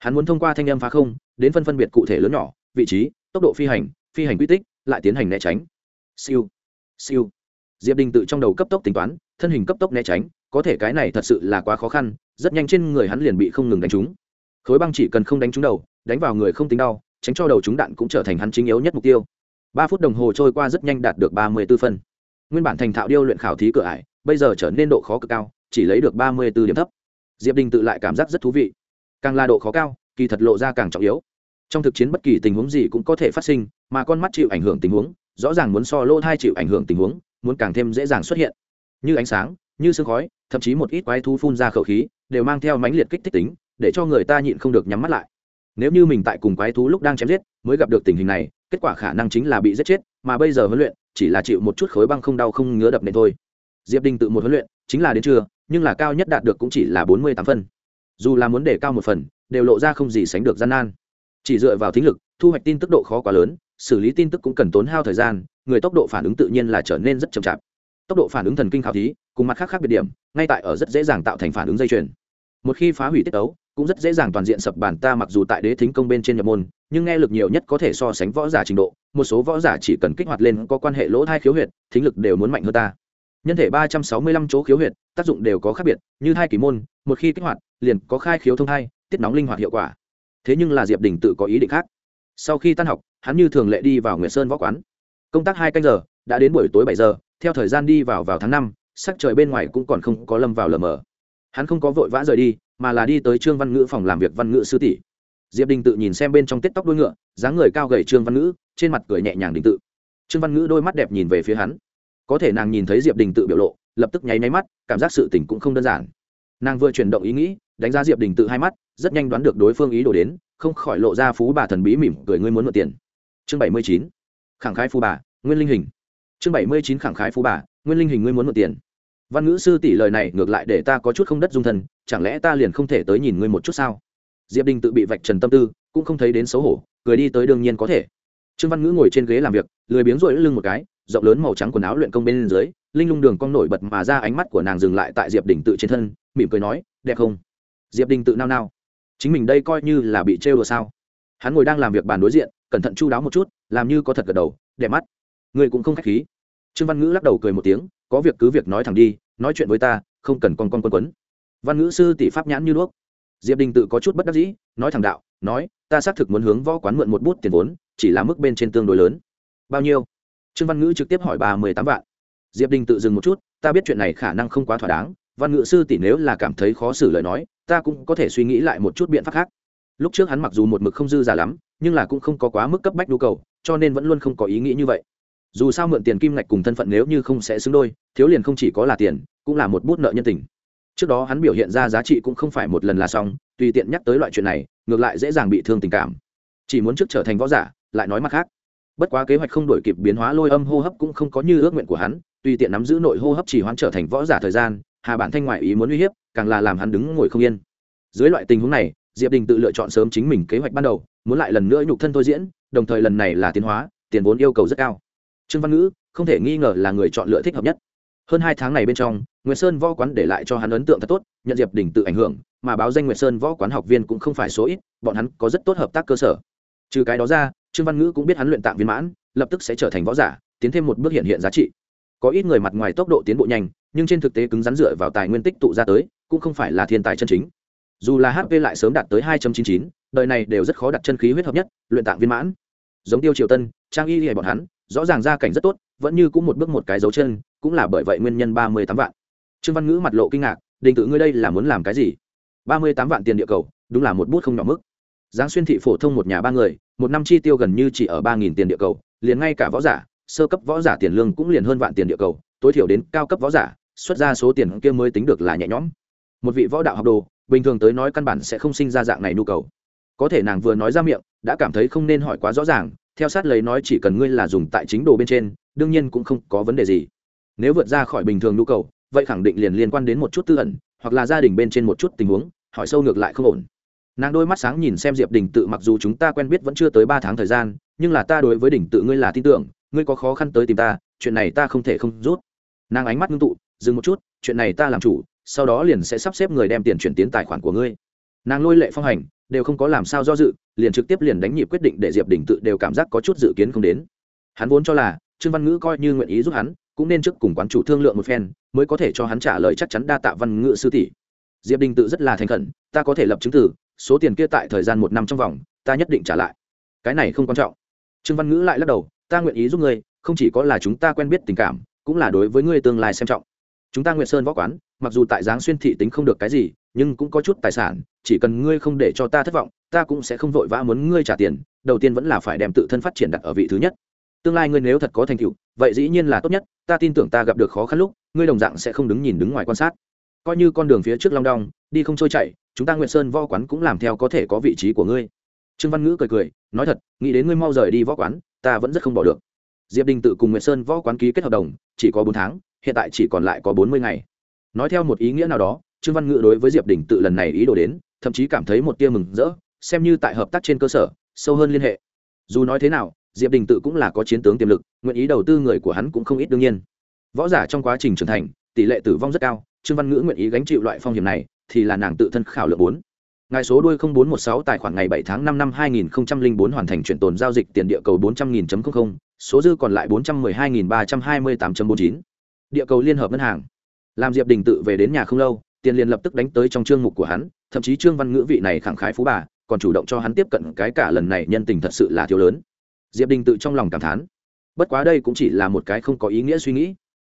hắn muốn thông qua thanh âm phá không, đến phân phân biệt cụ thể lớn nhỏ, vị trí, tốc độ phi hành phi hành quy tích, lại tiến hành né tránh. Siêu siêu. Diệp đình tự trong đầu cấp tốc tính toán, thân hình cấp tốc né tránh, có thể cái này thật sự là quá khó khăn, rất nhanh trên người hắn liền bị không ngừng đánh trúng. Khối băng chỉ cần không đánh trúng đầu, đánh vào người không tính đau, tránh cho đầu trúng đạn cũng trở thành hắn chính yếu nhất mục tiêu. Ba phút đồng hồ trôi qua rất nhanh đạt được ba mươi b ố phân. Nguyên bản thành thạo điêu luyện khảo thí cửa ải, bây giờ trở nên độ khó cực cao, chỉ lấy được ba mươi b ố điểm thấp. Diệp đình tự lại cảm giác rất thú vị càng là độ khó cao, kỳ thật lộ ra càng trọng yếu. Trong thực chiến bất kỳ tình huống gì cũng có thể phát sinh, mà con mắt chịu ảnh hưởng tình huống, rõ ràng muốn so lỗ thai chịu ảnh hưởng tình huống, muốn càng thêm dễ dàng xuất hiện. Như ánh sáng, như sương khói, thậm chí một ít quái thú phun ra khẩu khí, đều mang theo mãnh liệt kích thích tính, để cho người ta nhịn không được nhắm mắt lại. Nếu như mình tại cùng quái thú lúc đang chém giết, mới gặp được tình hình này, kết quả khả năng chính là bị giết chết, mà bây giờ huấn luyện, chỉ là chịu một chút khối băng không đau không ngứa đập nền thôi. Diệp đình tự một huấn luyện, chính là đến trưa, nhưng là cao nhất đạt được cũng chỉ là bốn mươi tám phân dù là muốn để cao một phần, đều lộ ra không gì sánh được gian nan. Chỉ dựa vào thính lực, thu hoạch tin tức độ khó quá lớn, xử lý tin tức cũng cần tốn hao thời gian, người tốc độ phản ứng tự nhiên là trở nên rất chậm chạp. Tốc độ phản ứng thần kinh khảo thí, cùng mặt khác khác biệt điểm, ngay tại ở rất dễ dàng tạo thành phản ứng dây chuyền. Một khi phá hủy tiết ấu, cũng rất dễ dàng toàn diện sập bàn ta mặc dù tại đế thính công bên trên nhập môn, nhưng nghe lực nhiều nhất có thể so sánh võ giả trình độ, một số võ giả chỉ cần kích hoạt lên có quan hệ lỗ thai khiếu huyệt, thính lực đều muốn mạnh hơn ta nhân thể ba trăm sáu mươi lăm chỗ khiếu huyệt, tác dụng đều có khác biệt, như hai kỳ môn, một khi kích hoạt, liền có khai khiếu thông thai, tiết nóng linh hoạt hiệu quả. Thế nhưng là diệp đình tự có ý định khác. Sau khi tan học, hắn như thường lệ đi vào nguyệt sơn võ quán. Công tác hai canh giờ, đã đến buổi tối bảy giờ, theo thời gian đi vào vào tháng năm, sắc trời bên ngoài cũng còn không có lâm vào lờ mờ. Hắn không có vội vã rời đi, mà là đi tới trương văn ngữ phòng làm việc văn ngữ sư tỷ. Diệp đình tự nhìn xem bên trong tết tóc đuôi ngựa, dáng người cao gầy trương văn ngữ, trên mặt cười nhẹ nhàng đình tự. Trương văn ngữ đôi mắt đẹp nhìn về phía hắn có thể nàng nhìn thấy diệp đình tự biểu lộ, lập tức nháy nháy mắt, cảm giác sự tình cũng không đơn giản. Nàng vừa chuyển động ý nghĩ, đánh giá diệp đình tự hai mắt, rất nhanh đoán được đối phương ý đồ đến, không khỏi lộ ra phú bà thần bí mỉm cười ngươi muốn mượn tiền. Chương bảy mươi chín, khẳng khái phú bà, nguyên linh hình. Chương bảy mươi chín, khẳng khái phú bà, nguyên linh hình ngươi muốn mượn tiền. Văn ngữ sư tỷ lời này ngược lại để ta có chút không đất dung thân, chẳng lẽ ta liền không thể tới nhìn ngươi một chút sao? Diệp đình tự bị vạch trần tâm tư, cũng không thấy đến xấu hổ, cười đi tới đương nhiên có thể. Trương văn ngữ ngồi trên ghế làm việc, lười biếng rội lưng một cái rộng lớn màu trắng quần áo luyện công bên dưới, linh lung đường cong nổi bật mà ra ánh mắt của nàng dừng lại tại diệp đình tự trên thân, mỉm cười nói, đẹp không? Diệp đình tự nao nao. Chính mình đây coi như là bị trêu đùa sao? Hắn ngồi đang làm việc bàn đối diện, cẩn thận chu đáo một chút, làm như có thật gật đầu, đẹp mắt. Người cũng không k h á c h khí. Trương văn ngữ lắc đầu cười một tiếng, có việc cứ việc nói thẳng đi, nói chuyện với ta, không cần con con quân quấn. Văn ngữ sư tỷ pháp nhãn như đuốc. Diệp đình tự có chút bất đắc dĩ, nói thẳng đạo, nói, ta xác thực muốn hướng võ quán mượn một bút tiền vốn, chỉ là mức bên trên tương đối lớn. Bao nhiêu? Trương văn ngữ trực tiếp hỏi bà mười tám vạn. Diệp đình tự dừng một chút, ta biết chuyện này khả năng không quá thỏa đáng, văn ngữ sư tỷ nếu là cảm thấy khó xử lời nói, ta cũng có thể suy nghĩ lại một chút biện pháp khác. Lúc trước hắn mặc dù một mực không dư giả lắm, nhưng là cũng không có quá mức cấp bách nhu cầu, cho nên vẫn luôn không có ý nghĩ như vậy. Dù sao mượn tiền kim ngạch cùng thân phận nếu như không sẽ xứng đôi, thiếu liền không chỉ có là tiền, cũng là một bút nợ nhân tình. Trước đó hắn biểu hiện ra giá trị cũng không phải một lần là xong, tùy tiện nhắc tới loại chuyện này, ngược lại dễ dàng bị thương tình cảm. Chỉ muốn trước trở thành võ giả, lại nói mặt khác bất quá kế hoạch không đổi kịp biến hóa lôi âm hô hấp cũng không có như ước nguyện của hắn, tùy tiện nắm giữ nội hô hấp chỉ hoán trở thành võ giả thời gian, hà bản thanh ngoại ý muốn uy hiếp, càng là làm hắn đứng ngồi không yên. Dưới loại tình huống này, diệp đình tự lựa chọn sớm chính mình kế hoạch ban đầu, muốn lại lần nữa nhục thân tôi diễn, đồng thời lần này là tiến hóa, tiền vốn yêu cầu rất cao. Trương văn ngữ, không thể nghi ngờ là người chọn lựa thích hợp nhất. Hơn hai tháng này bên trong nguyễn sơn võ quán để lại cho hắn ấn tượng thật tốt, nhận diệp đình tự ảnh hưởng, mà báo danh nguyễn sơn võ quán học viên cũng không phải số ít, bọn hắn có rất tốt hợp tác cơ sở. Trừ cái đó ra trương văn ngữ cũng biết hắn luyện tạng viên mãn lập tức sẽ trở thành võ giả tiến thêm một bước hiện hiện giá trị. Có ít người mặt ngoài tốc độ tiến bộ nhanh nhưng trên thực tế cứng rắn dựa vào tài nguyên tích tụ ra tới cũng không phải là thiên tài chân chính. Dù là hp lại sớm đạt tới 2.99, đời này đều rất khó đặt chân khí huyết hợp nhất luyện tạng viên mãn. Giống tiêu triều tân trang y hay bọn hắn rõ ràng gia cảnh rất tốt vẫn như cũng một bước một cái dấu chân cũng là bởi vậy nguyên nhân ba mươi tám vạn. Trương văn ngữ mặt lộ kinh ngạc đình tự ngươi đây là muốn làm cái gì? Ba mươi tám vạn tiền địa cầu đúng là một bút không nhỏ mức giáng xuyên thị phổ thông một nhà ba người, một năm chi tiêu gần như chỉ ở ba nghìn tiền địa cầu, liền ngay cả võ giả, sơ cấp võ giả tiền lương cũng liền hơn vạn tiền địa cầu, tối thiểu đến cao cấp võ giả, xuất ra số tiền kia mới tính được là nhẹ nhõm. Một vị võ đạo học đồ, bình thường tới nói căn bản sẽ không sinh ra dạng này nhu cầu. Có thể nàng vừa nói ra miệng, đã cảm thấy không nên hỏi quá rõ ràng, theo sát lấy nói chỉ cần ngươi là dùng tại chính đồ bên trên, đương nhiên cũng không có vấn đề gì. Nếu vượt ra khỏi bình thường nhu cầu, vậy khẳng định liền liên quan đến một chút tư ẩn, hoặc là gia đình bên trên một chút tình huống, hỏi sâu ngược lại không ổn nàng đôi mắt sáng nhìn xem diệp đình tự mặc dù chúng ta quen biết vẫn chưa tới ba tháng thời gian, nhưng là ta đối với Đình tự ngươi là tin tưởng, ngươi có khó khăn tới tìm ta, chuyện này ta không thể không rút. Nàng ánh mắt ngưng tụ, dừng một chút, chuyện này ta làm chủ, sau đó liền sẽ sắp xếp người đem tiền chuyển tiến tài khoản của ngươi. Nàng lôi lệ phong hành, đều không có làm sao do dự, liền trực tiếp liền đánh nhịp quyết định để diệp đình tự đều cảm giác có chút dự kiến không đến. Hắn vốn cho là, trương văn ngữ coi như nguyện ý giúp hắn, cũng nên trước cùng quán chủ thương lượng một phen, mới có thể cho hắn trả lời chắc chắn đa tạ văn ngữ sư tỷ. Diệp đình tự rất là thành khẩn, ta có thể lập chứng tử số tiền kia tại thời gian một năm trong vòng, ta nhất định trả lại. Cái này không quan trọng. Trương văn ngữ lại lắc đầu, ta nguyện ý giúp ngươi, không chỉ có là chúng ta quen biết tình cảm, cũng là đối với ngươi tương lai xem trọng. Chúng ta nguyện sơn võ quán, mặc dù tại giáng xuyên thị tính không được cái gì, nhưng cũng có chút tài sản, chỉ cần ngươi không để cho ta thất vọng, ta cũng sẽ không vội vã muốn ngươi trả tiền, đầu tiên vẫn là phải đem tự thân phát triển đặt ở vị thứ nhất. Tương lai ngươi nếu thật có thành tựu, vậy dĩ nhiên là tốt nhất, ta tin tưởng ta gặp được khó khăn lúc, ngươi đồng dạng sẽ không đứng nhìn đứng ngoài quan sát. Coi như con đường phía trước long đong, đi không trôi chảy chúng ta nguyện sơn võ quán cũng làm theo có thể có vị trí của ngươi trương văn ngữ cười cười nói thật nghĩ đến ngươi mau rời đi võ quán ta vẫn rất không bỏ được diệp đình tự cùng nguyện sơn võ quán ký kết hợp đồng chỉ có bốn tháng hiện tại chỉ còn lại có bốn mươi ngày nói theo một ý nghĩa nào đó trương văn ngữ đối với diệp đình tự lần này ý đồ đến thậm chí cảm thấy một tia mừng rỡ xem như tại hợp tác trên cơ sở sâu hơn liên hệ dù nói thế nào diệp đình tự cũng là có chiến tướng tiềm lực nguyện ý đầu tư người của hắn cũng không ít đương nhiên võ giả trong quá trình trưởng thành tỷ lệ tử vong rất cao trương văn ngữ nguyện ý gánh chịu loại phong hiểm này thì là nàng tự thân khảo lượng bốn. Ngài số đuôi bốn một sáu tài khoản ngày 7 tháng 5 năm hai nghìn bốn hoàn thành chuyển tồn giao dịch tiền địa cầu bốn trăm nghìn số dư còn lại bốn trăm mười hai nghìn ba trăm hai mươi tám bốn chín. Địa cầu liên hợp ngân hàng. Làm diệp đình tự về đến nhà không lâu, tiền liền lập tức đánh tới trong chương mục của hắn, thậm chí trương văn ngữ vị này khẳng khái phú bà, còn chủ động cho hắn tiếp cận cái cả lần này nhân tình thật sự là thiếu lớn. Diệp đình tự trong lòng cảm thán. Bất quá đây cũng chỉ là một cái không có ý nghĩa suy nghĩ.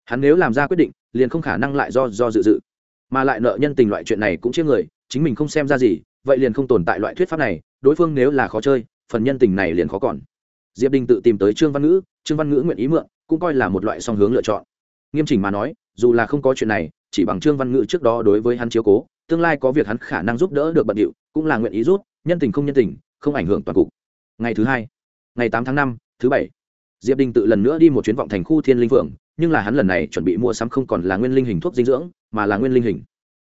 Hắn nếu làm ra quyết định, liền không khả năng lại do do dự dự mà lại nợ nhân tình loại chuyện này cũng chia người, chính mình không xem ra gì, vậy liền không tồn tại loại thuyết pháp này, đối phương nếu là khó chơi, phần nhân tình này liền khó còn. Diệp đình tự tìm tới trương văn ngữ, trương văn ngữ nguyện ý mượn, cũng coi là một loại song hướng lựa chọn. Nghiêm chỉnh mà nói, dù là không có chuyện này, chỉ bằng trương văn ngữ trước đó đối với hắn chiếu cố, tương lai có việc hắn khả năng giúp đỡ được bận điệu, cũng là nguyện ý rút, nhân tình không nhân tình, không ảnh hưởng toàn cục. Ngày thứ hai, ngày tám tháng năm, thứ bảy, diệp đình tự lần nữa đi một chuyến vọng thành khu thiên linh phượng nhưng là hắn lần này chuẩn bị mua sắm không còn là nguyên linh hình thuốc dinh dưỡng, mà là nguyên linh hình.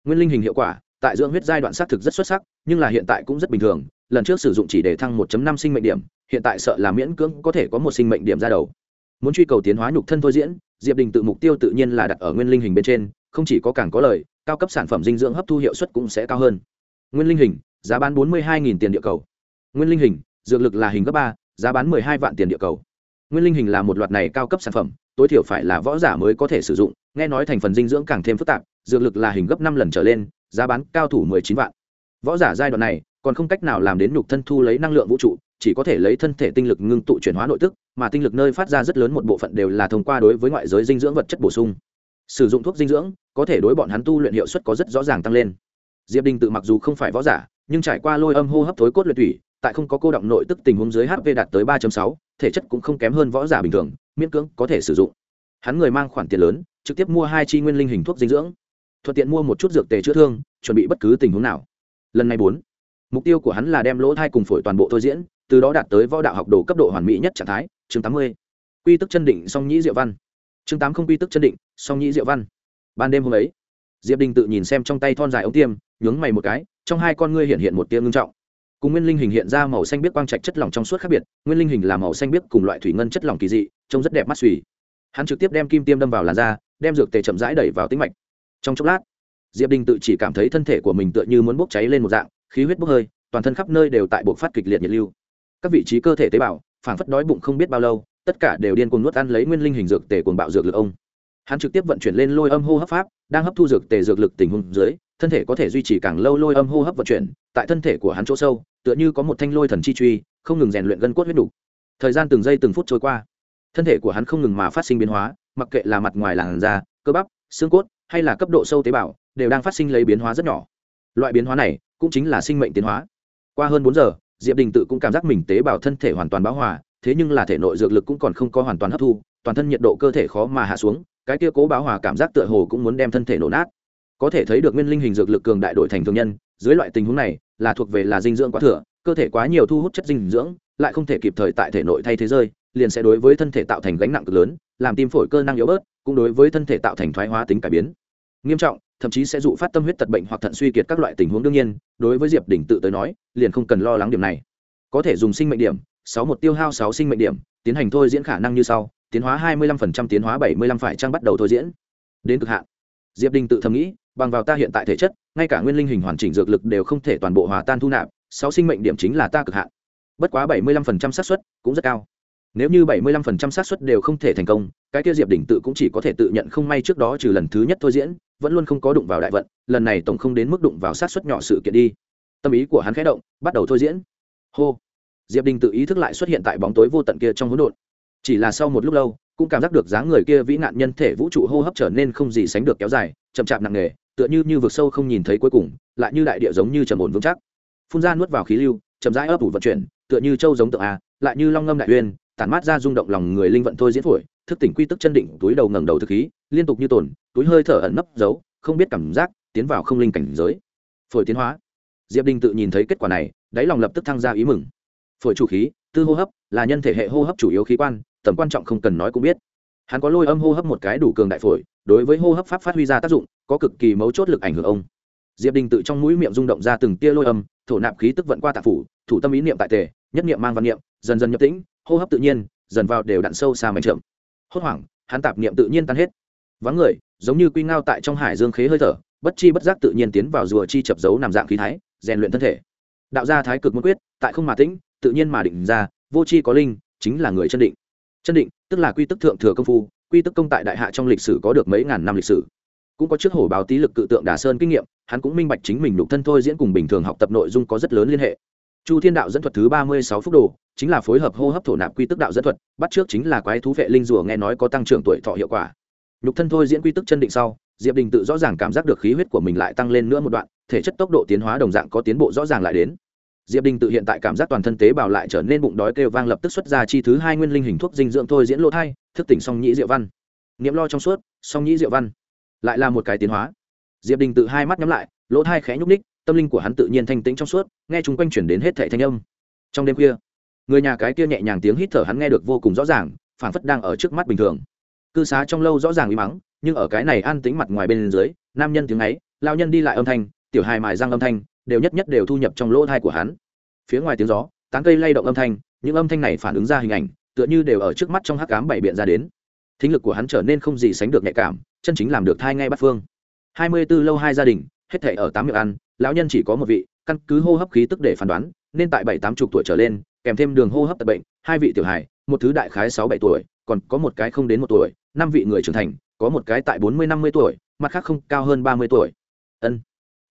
Nguyên linh hình hiệu quả, tại dưỡng huyết giai đoạn xác thực rất xuất sắc, nhưng là hiện tại cũng rất bình thường, lần trước sử dụng chỉ để thăng 1.5 sinh mệnh điểm, hiện tại sợ là miễn cưỡng có thể có một sinh mệnh điểm ra đầu. Muốn truy cầu tiến hóa nhục thân thôi diễn, diệp đình tự mục tiêu tự nhiên là đặt ở nguyên linh hình bên trên, không chỉ có càng có lời cao cấp sản phẩm dinh dưỡng hấp thu hiệu suất cũng sẽ cao hơn. Nguyên linh hình, giá bán 42.000 tiền địa cầu. Nguyên linh hình, dược lực là hình cấp ba, giá bán 12 vạn tiền địa cầu nguyên linh hình là một loạt này cao cấp sản phẩm, tối thiểu phải là võ giả mới có thể sử dụng, nghe nói thành phần dinh dưỡng càng thêm phức tạp, dược lực là hình gấp năm lần trở lên, giá bán cao thủ 19 vạn. Võ giả giai đoạn này, còn không cách nào làm đến nhục thân thu lấy năng lượng vũ trụ, chỉ có thể lấy thân thể tinh lực ngưng tụ chuyển hóa nội tức, mà tinh lực nơi phát ra rất lớn một bộ phận đều là thông qua đối với ngoại giới dinh dưỡng vật chất bổ sung. Sử dụng thuốc dinh dưỡng, có thể đối bọn hắn tu luyện hiệu suất có rất rõ ràng tăng lên. Diệp đình tự mặc dù không phải võ giả, nhưng trải qua lôi âm hô hấp thối cốt luyện thủy, tại không có cô động nội tức tình huống dưới hp đạt tới ba sáu thể chất cũng không kém hơn võ giả bình thường, miễn cưỡng có thể sử dụng. Hắn người mang khoản tiền lớn, trực tiếp mua hai chi nguyên linh hình thuốc dinh dưỡng. Thuận tiện mua một chút dược tề chữa thương, chuẩn bị bất cứ tình huống nào. Lần này bốn, mục tiêu của hắn là đem lỗ thai cùng phổi toàn bộ thôi diễn, từ đó đạt tới võ đạo học đồ cấp độ hoàn mỹ nhất trạng thái. Chương tám mươi, quy tức chân định song nhĩ diệu văn. Chương tám không quy tức chân định, song nhĩ diệu văn. Ban đêm hôm ấy, diệp đình tự nhìn xem trong tay thon dài ống tiêm, nhướng mày một cái, trong hai con ngươi hiện hiện một tiêm ngưng trọng cùng nguyên linh hình hiện ra màu xanh biếc quang trạch chất lỏng trong suốt khác biệt, nguyên linh hình là màu xanh biếc cùng loại thủy ngân chất lỏng kỳ dị, trông rất đẹp mắt suy hắn trực tiếp đem kim tiêm đâm vào làn da, đem dược tề chậm rãi đẩy vào tĩnh mạch. Trong chốc lát, diệp đình tự chỉ cảm thấy thân thể của mình tựa như muốn bốc cháy lên một dạng, khí huyết bốc hơi, toàn thân khắp nơi đều tại buộc phát kịch liệt nhiệt lưu. Các vị trí cơ thể tế bào phản phất đói bụng không biết bao lâu, tất cả đều điên cuồng nuốt ăn lấy nguyên linh hình dược tề cuồng bạo dược lực ông. Hắn trực tiếp vận chuyển lên lôi âm hô hấp pháp, đang hấp thu dược tề dược lực tình huống dưới thân thể có thể duy trì càng lâu lôi âm hô hấp vận chuyển, tại thân thể của hắn chỗ sâu, tựa như có một thanh lôi thần chi truy, không ngừng rèn luyện gân cốt huyết đủ. thời gian từng giây từng phút trôi qua. Thân thể của hắn không ngừng mà phát sinh biến hóa, mặc kệ là mặt ngoài làn da, cơ bắp, xương cốt, hay là cấp độ sâu tế bào, đều đang phát sinh lấy biến hóa rất nhỏ. Loại biến hóa này cũng chính là sinh mệnh tiến hóa. Qua hơn bốn giờ, diệp đình tự cũng cảm giác mình tế bào thân thể hoàn toàn bão hòa, thế nhưng là thể nội dược lực cũng còn không có hoàn toàn hấp thu, toàn thân nhiệt độ cơ thể khó mà hạ xuống, cái kia cố báo hòa cảm giác tựa hồ cũng muốn đem thân thể nổ nát có thể thấy được nguyên linh hình dược lực cường đại đổi thành thường nhân, dưới loại tình huống này, là thuộc về là dinh dưỡng quá thừa, cơ thể quá nhiều thu hút chất dinh dưỡng, lại không thể kịp thời tại thể nội thay thế rơi, liền sẽ đối với thân thể tạo thành gánh nặng cực lớn, làm tim phổi cơ năng yếu bớt, cũng đối với thân thể tạo thành thoái hóa tính cải biến. Nghiêm trọng, thậm chí sẽ dụ phát tâm huyết tật bệnh hoặc thận suy kiệt các loại tình huống đương nhiên, đối với diệp đỉnh tự tới nói, liền không cần lo lắng điểm này. Có thể dùng sinh mệnh điểm, sáu một tiêu hao sáu sinh mệnh điểm, tiến hành thôi diễn khả năng như sau, tiến hóa hai mươi lăm phần trăm, tiến hóa bảy mươi lăm phải trang bắt đầu thôi diễn. Đến cực hạn. Diệp đình tự thầm nghĩ bằng vào ta hiện tại thể chất, ngay cả nguyên linh hình hoàn chỉnh dược lực đều không thể toàn bộ hòa tan thu nạp, sáu sinh mệnh điểm chính là ta cực hạn. Bất quá bảy mươi lăm phần trăm xác suất cũng rất cao. Nếu như bảy mươi lăm phần trăm xác suất đều không thể thành công, cái kia diệp đỉnh tự cũng chỉ có thể tự nhận không may trước đó trừ lần thứ nhất thôi diễn, vẫn luôn không có đụng vào đại vận, lần này tổng không đến mức đụng vào sát suất nhỏ sự kiện đi. Tâm ý của hắn khẽ động, bắt đầu thôi diễn. Hô. Diệp đình tự ý thức lại xuất hiện tại bóng tối vô tận kia trong hỗn độn. Chỉ là sau một lúc lâu, cũng cảm giác được dáng người kia vĩ nạn nhân thể vũ trụ hô hấp trở nên không gì sánh được kéo dài, chậm chạp nặng nề tựa như như vực sâu không nhìn thấy cuối cùng, lại như đại địa giống như trầm ổn vững chắc. Phun ra nuốt vào khí lưu, chậm rãi ấp ủ vận chuyển, tựa như châu giống tượng a, lại như long ngâm đại uyên, tản mát ra rung động lòng người linh vận thôi diễn phổi, thức tỉnh quy tức chân định, túi đầu ngẩng đầu thực khí, liên tục như tồn, túi hơi thở ẩn nấp giấu, không biết cảm giác, tiến vào không linh cảnh giới. Phổi tiến hóa. Diệp đình tự nhìn thấy kết quả này, đáy lòng lập tức thăng ra ý mừng. Phổi chủ khí, tư hô hấp, là nhân thể hệ hô hấp chủ yếu khí quan, tầm quan trọng không cần nói cũng biết. Hắn có lôi âm hô hấp một cái đủ cường đại phổi, đối với hô hấp pháp phát huy ra tác dụng có cực kỳ mấu chốt lực ảnh hưởng ông. Diệp đình tự trong mũi miệng rung động ra từng tia lôi âm, thổ nạp khí tức vận qua tạp phủ, thủ tâm ý niệm tại tề, nhất niệm mang văn niệm, dần dần nhập tĩnh, hô hấp tự nhiên, dần vào đều đặn sâu xa mảnh trượm. Hốt hoảng, hắn tạp niệm tự nhiên tan hết. Vắng người, giống như quy ngao tại trong hải dương khế hơi thở, bất chi bất giác tự nhiên tiến vào rùa chi chập dấu nằm dạng khí thái, rèn luyện thân thể. Đạo gia thái cực muốn quyết, tại không mà tĩnh, tự nhiên mà định ra, vô chi có linh, chính là người chân định. Chân định, tức là quy tức thượng thừa công phu, quy tức công tại đại hạ trong lịch sử có được mấy ngàn năm lịch sử cũng có trước hổ báo tý lực cự tượng đà sơn kinh nghiệm, hắn cũng minh bạch chính mình đục thân thôi diễn cùng bình thường học tập nội dung có rất lớn liên hệ. Chu thiên đạo dẫn thuật thứ ba mươi sáu phút đồ, chính là phối hợp hô hấp thổ nạp quy tức đạo dẫn thuật, bắt trước chính là quái thú vệ linh rùa nghe nói có tăng trưởng tuổi thọ hiệu quả. Nhục thân thôi diễn quy tức chân định sau, diệp đình tự rõ ràng cảm giác được khí huyết của mình lại tăng lên nữa một đoạn, thể chất tốc độ tiến hóa đồng dạng có tiến bộ rõ ràng lại đến. Diệp đình tự hiện tại cảm giác toàn thân tế bào lại trở nên bụng đói kêu vang lập tức xuất ra chi thứ hai nguyên linh hình thuốc dinh dưỡng thôi diễn lỗ thai, thức tỉnh song nhĩ diệu văn. Niệm lo trong suốt, song nhĩ diệu văn lại là một cái tiến hóa. Diệp đình tự hai mắt nhắm lại, lỗ thai khẽ nhúc ních tâm linh của hắn tự nhiên thanh tĩnh trong suốt, nghe chúng quanh chuyển đến hết thệ thanh âm. Trong đêm khuya, người nhà cái kia nhẹ nhàng tiếng hít thở hắn nghe được vô cùng rõ ràng, phảng phất đang ở trước mắt bình thường. Cư xá trong lâu rõ ràng uy mắng, nhưng ở cái này an tính mặt ngoài bên dưới, nam nhân tiếng ấy, lao nhân đi lại âm thanh, tiểu hài mài răng âm thanh, đều nhất nhất đều thu nhập trong lỗ thai của hắn. Phía ngoài tiếng gió, tán cây lay động âm thanh, những âm thanh này phản ứng ra hình ảnh, tựa như đều ở trước mắt trong hắc cám bảy biện ra đến thính lực của hắn trở nên không gì sánh được nhạy cảm, chân chính làm được thai ngay bắt phương. Hai mươi b ố lâu hai gia đình, hết thể ở tám miệng ăn, lão nhân chỉ có một vị, căn cứ hô hấp khí tức để phán đoán, nên tại bảy tám chục tuổi trở lên, kèm thêm đường hô hấp tật bệnh, hai vị tiểu hài, một thứ đại khái sáu bảy tuổi, còn có một cái không đến một tuổi, năm vị người trưởng thành, có một cái tại bốn mươi năm mươi tuổi, mặt khác không cao hơn ba mươi tuổi. Ân,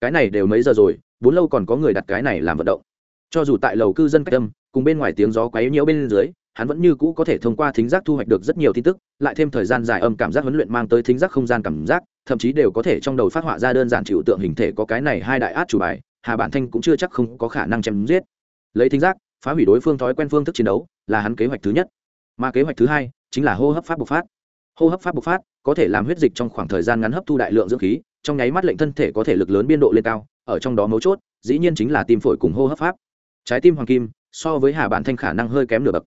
cái này đều mấy giờ rồi, bốn lâu còn có người đặt cái này làm vận động. Cho dù tại lầu cư dân cách tâm cùng bên ngoài tiếng gió quấy nhiễu bên dưới hắn vẫn như cũ có thể thông qua thính giác thu hoạch được rất nhiều tin tức, lại thêm thời gian dài âm cảm giác huấn luyện mang tới thính giác không gian cảm giác, thậm chí đều có thể trong đầu phát họa ra đơn giản chịu tượng hình thể có cái này hai đại át chủ bài, hà bản thanh cũng chưa chắc không có khả năng chém giết. Lấy thính giác, phá hủy đối phương thói quen phương thức chiến đấu, là hắn kế hoạch thứ nhất. Mà kế hoạch thứ hai, chính là hô hấp pháp bộc phát. Hô hấp pháp bộc phát có thể làm huyết dịch trong khoảng thời gian ngắn hấp thu đại lượng dưỡng khí, trong nháy mắt lệnh thân thể có thể lực lớn biên độ lên cao, ở trong đó mấu chốt, dĩ nhiên chính là tim phổi cùng hô hấp pháp. Trái tim hoàng kim, so với hà bản thanh khả năng hơi kém nửa bậc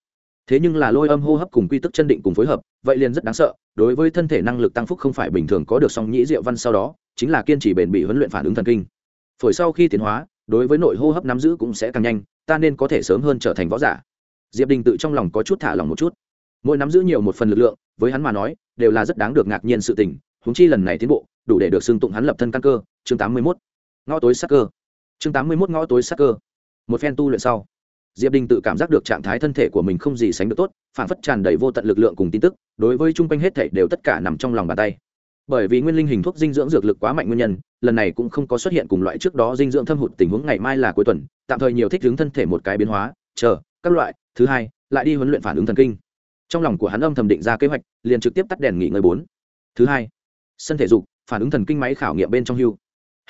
thế nhưng là lôi âm hô hấp cùng quy tức chân định cùng phối hợp, vậy liền rất đáng sợ, đối với thân thể năng lực tăng phúc không phải bình thường có được song nhĩ diệu văn sau đó, chính là kiên trì bền bỉ huấn luyện phản ứng thần kinh. Phổi sau khi tiến hóa, đối với nội hô hấp nắm giữ cũng sẽ càng nhanh, ta nên có thể sớm hơn trở thành võ giả. Diệp đình tự trong lòng có chút thả lòng một chút. Mỗi nắm giữ nhiều một phần lực lượng, với hắn mà nói, đều là rất đáng được ngạc nhiên sự tình húng chi lần này tiến bộ, đủ để được xưng tụng hắn lập thân căn cơ. Chương tám mươi mốt, ngõ tối sắc cơ. Chương tám mươi mốt, ngõ tối sắc cơ. Một phen tu luyện sau diệp đình tự cảm giác được trạng thái thân thể của mình không gì sánh được tốt, phản phất tràn đầy vô tận lực lượng cùng tin tức, đối với chung quanh hết thể đều tất cả nằm trong lòng bàn tay. Bởi vì nguyên linh hình thuốc dinh dưỡng dược lực quá mạnh nguyên nhân, lần này cũng không có xuất hiện cùng loại trước đó dinh dưỡng thâm hụt tình huống ngày mai là cuối tuần, tạm thời nhiều thích ứng thân thể một cái biến hóa, chờ, các loại, thứ hai, lại đi huấn luyện phản ứng thần kinh. Trong lòng của hắn âm thầm định ra kế hoạch, liền trực tiếp tắt đèn nghỉ ngơi bốn. Thứ hai, sân thể dục, phản ứng thần kinh máy khảo nghiệm bên trong hưu.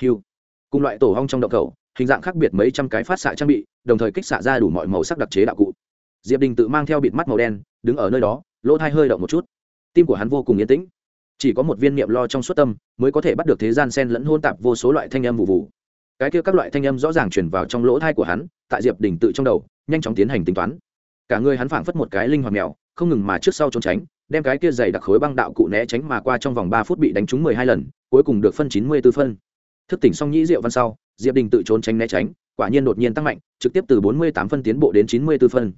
Hưu. Cùng loại tổ hong trong động cầu hình dạng khác biệt mấy trăm cái phát xạ trang bị, đồng thời kích xạ ra đủ mọi màu sắc đặc chế đạo cụ. Diệp đình tự mang theo bịt mắt màu đen, đứng ở nơi đó, lỗ thai hơi động một chút. Tim của hắn vô cùng yên tĩnh. Chỉ có một viên niệm lo trong suốt tâm mới có thể bắt được thế gian sen lẫn hôn tạp vô số loại thanh âm vụ vụ. Cái kia các loại thanh âm rõ ràng truyền vào trong lỗ thai của hắn, tại diệp đình tự trong đầu, nhanh chóng tiến hành tính toán. Cả người hắn phảng phất một cái linh hoạt mèo, không ngừng mà trước sau trốn tránh, đem cái kia dày đặc khối băng đạo cụ né tránh mà qua trong vòng ba phút bị đánh trúng mười hai lần, cuối cùng được phân chín mươi b ố phân. Thức tỉnh xong nhĩ diệu văn sau diệp đình tự trốn tránh né tránh, quả nhiên đột nhiên tăng mạnh, trực tiếp từ bốn mươi tám phân tiến bộ đến chín mươi b ố phân.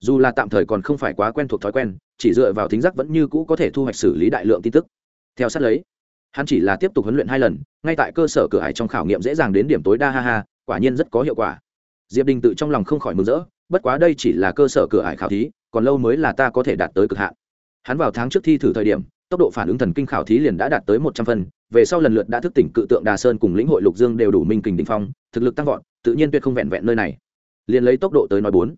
Dù là tạm thời còn không phải quá quen thuộc thói quen, chỉ dựa vào thính giác vẫn như cũ có thể thu hoạch xử lý đại lượng tin tức. Theo sát lấy, hắn chỉ là tiếp tục huấn luyện hai lần, ngay tại cơ sở cửa hải trong khảo nghiệm dễ dàng đến điểm tối đa ha ha, quả nhiên rất có hiệu quả. Diệp đình tự trong lòng không khỏi mừng rỡ, bất quá đây chỉ là cơ sở cửa hải khảo thí, còn lâu mới là ta có thể đạt tới cực hạn. Hắn vào tháng trước thi thử thời điểm tốc độ phản ứng thần kinh khảo thí liền đã đạt tới một trăm phần. về sau lần lượt đã thức tỉnh cự tượng đà sơn cùng lĩnh hội lục dương đều đủ minh kình đình phong, thực lực tăng vọt, tự nhiên tuyệt không vẹn vẹn nơi này. Liền lấy tốc độ tới nói bốn.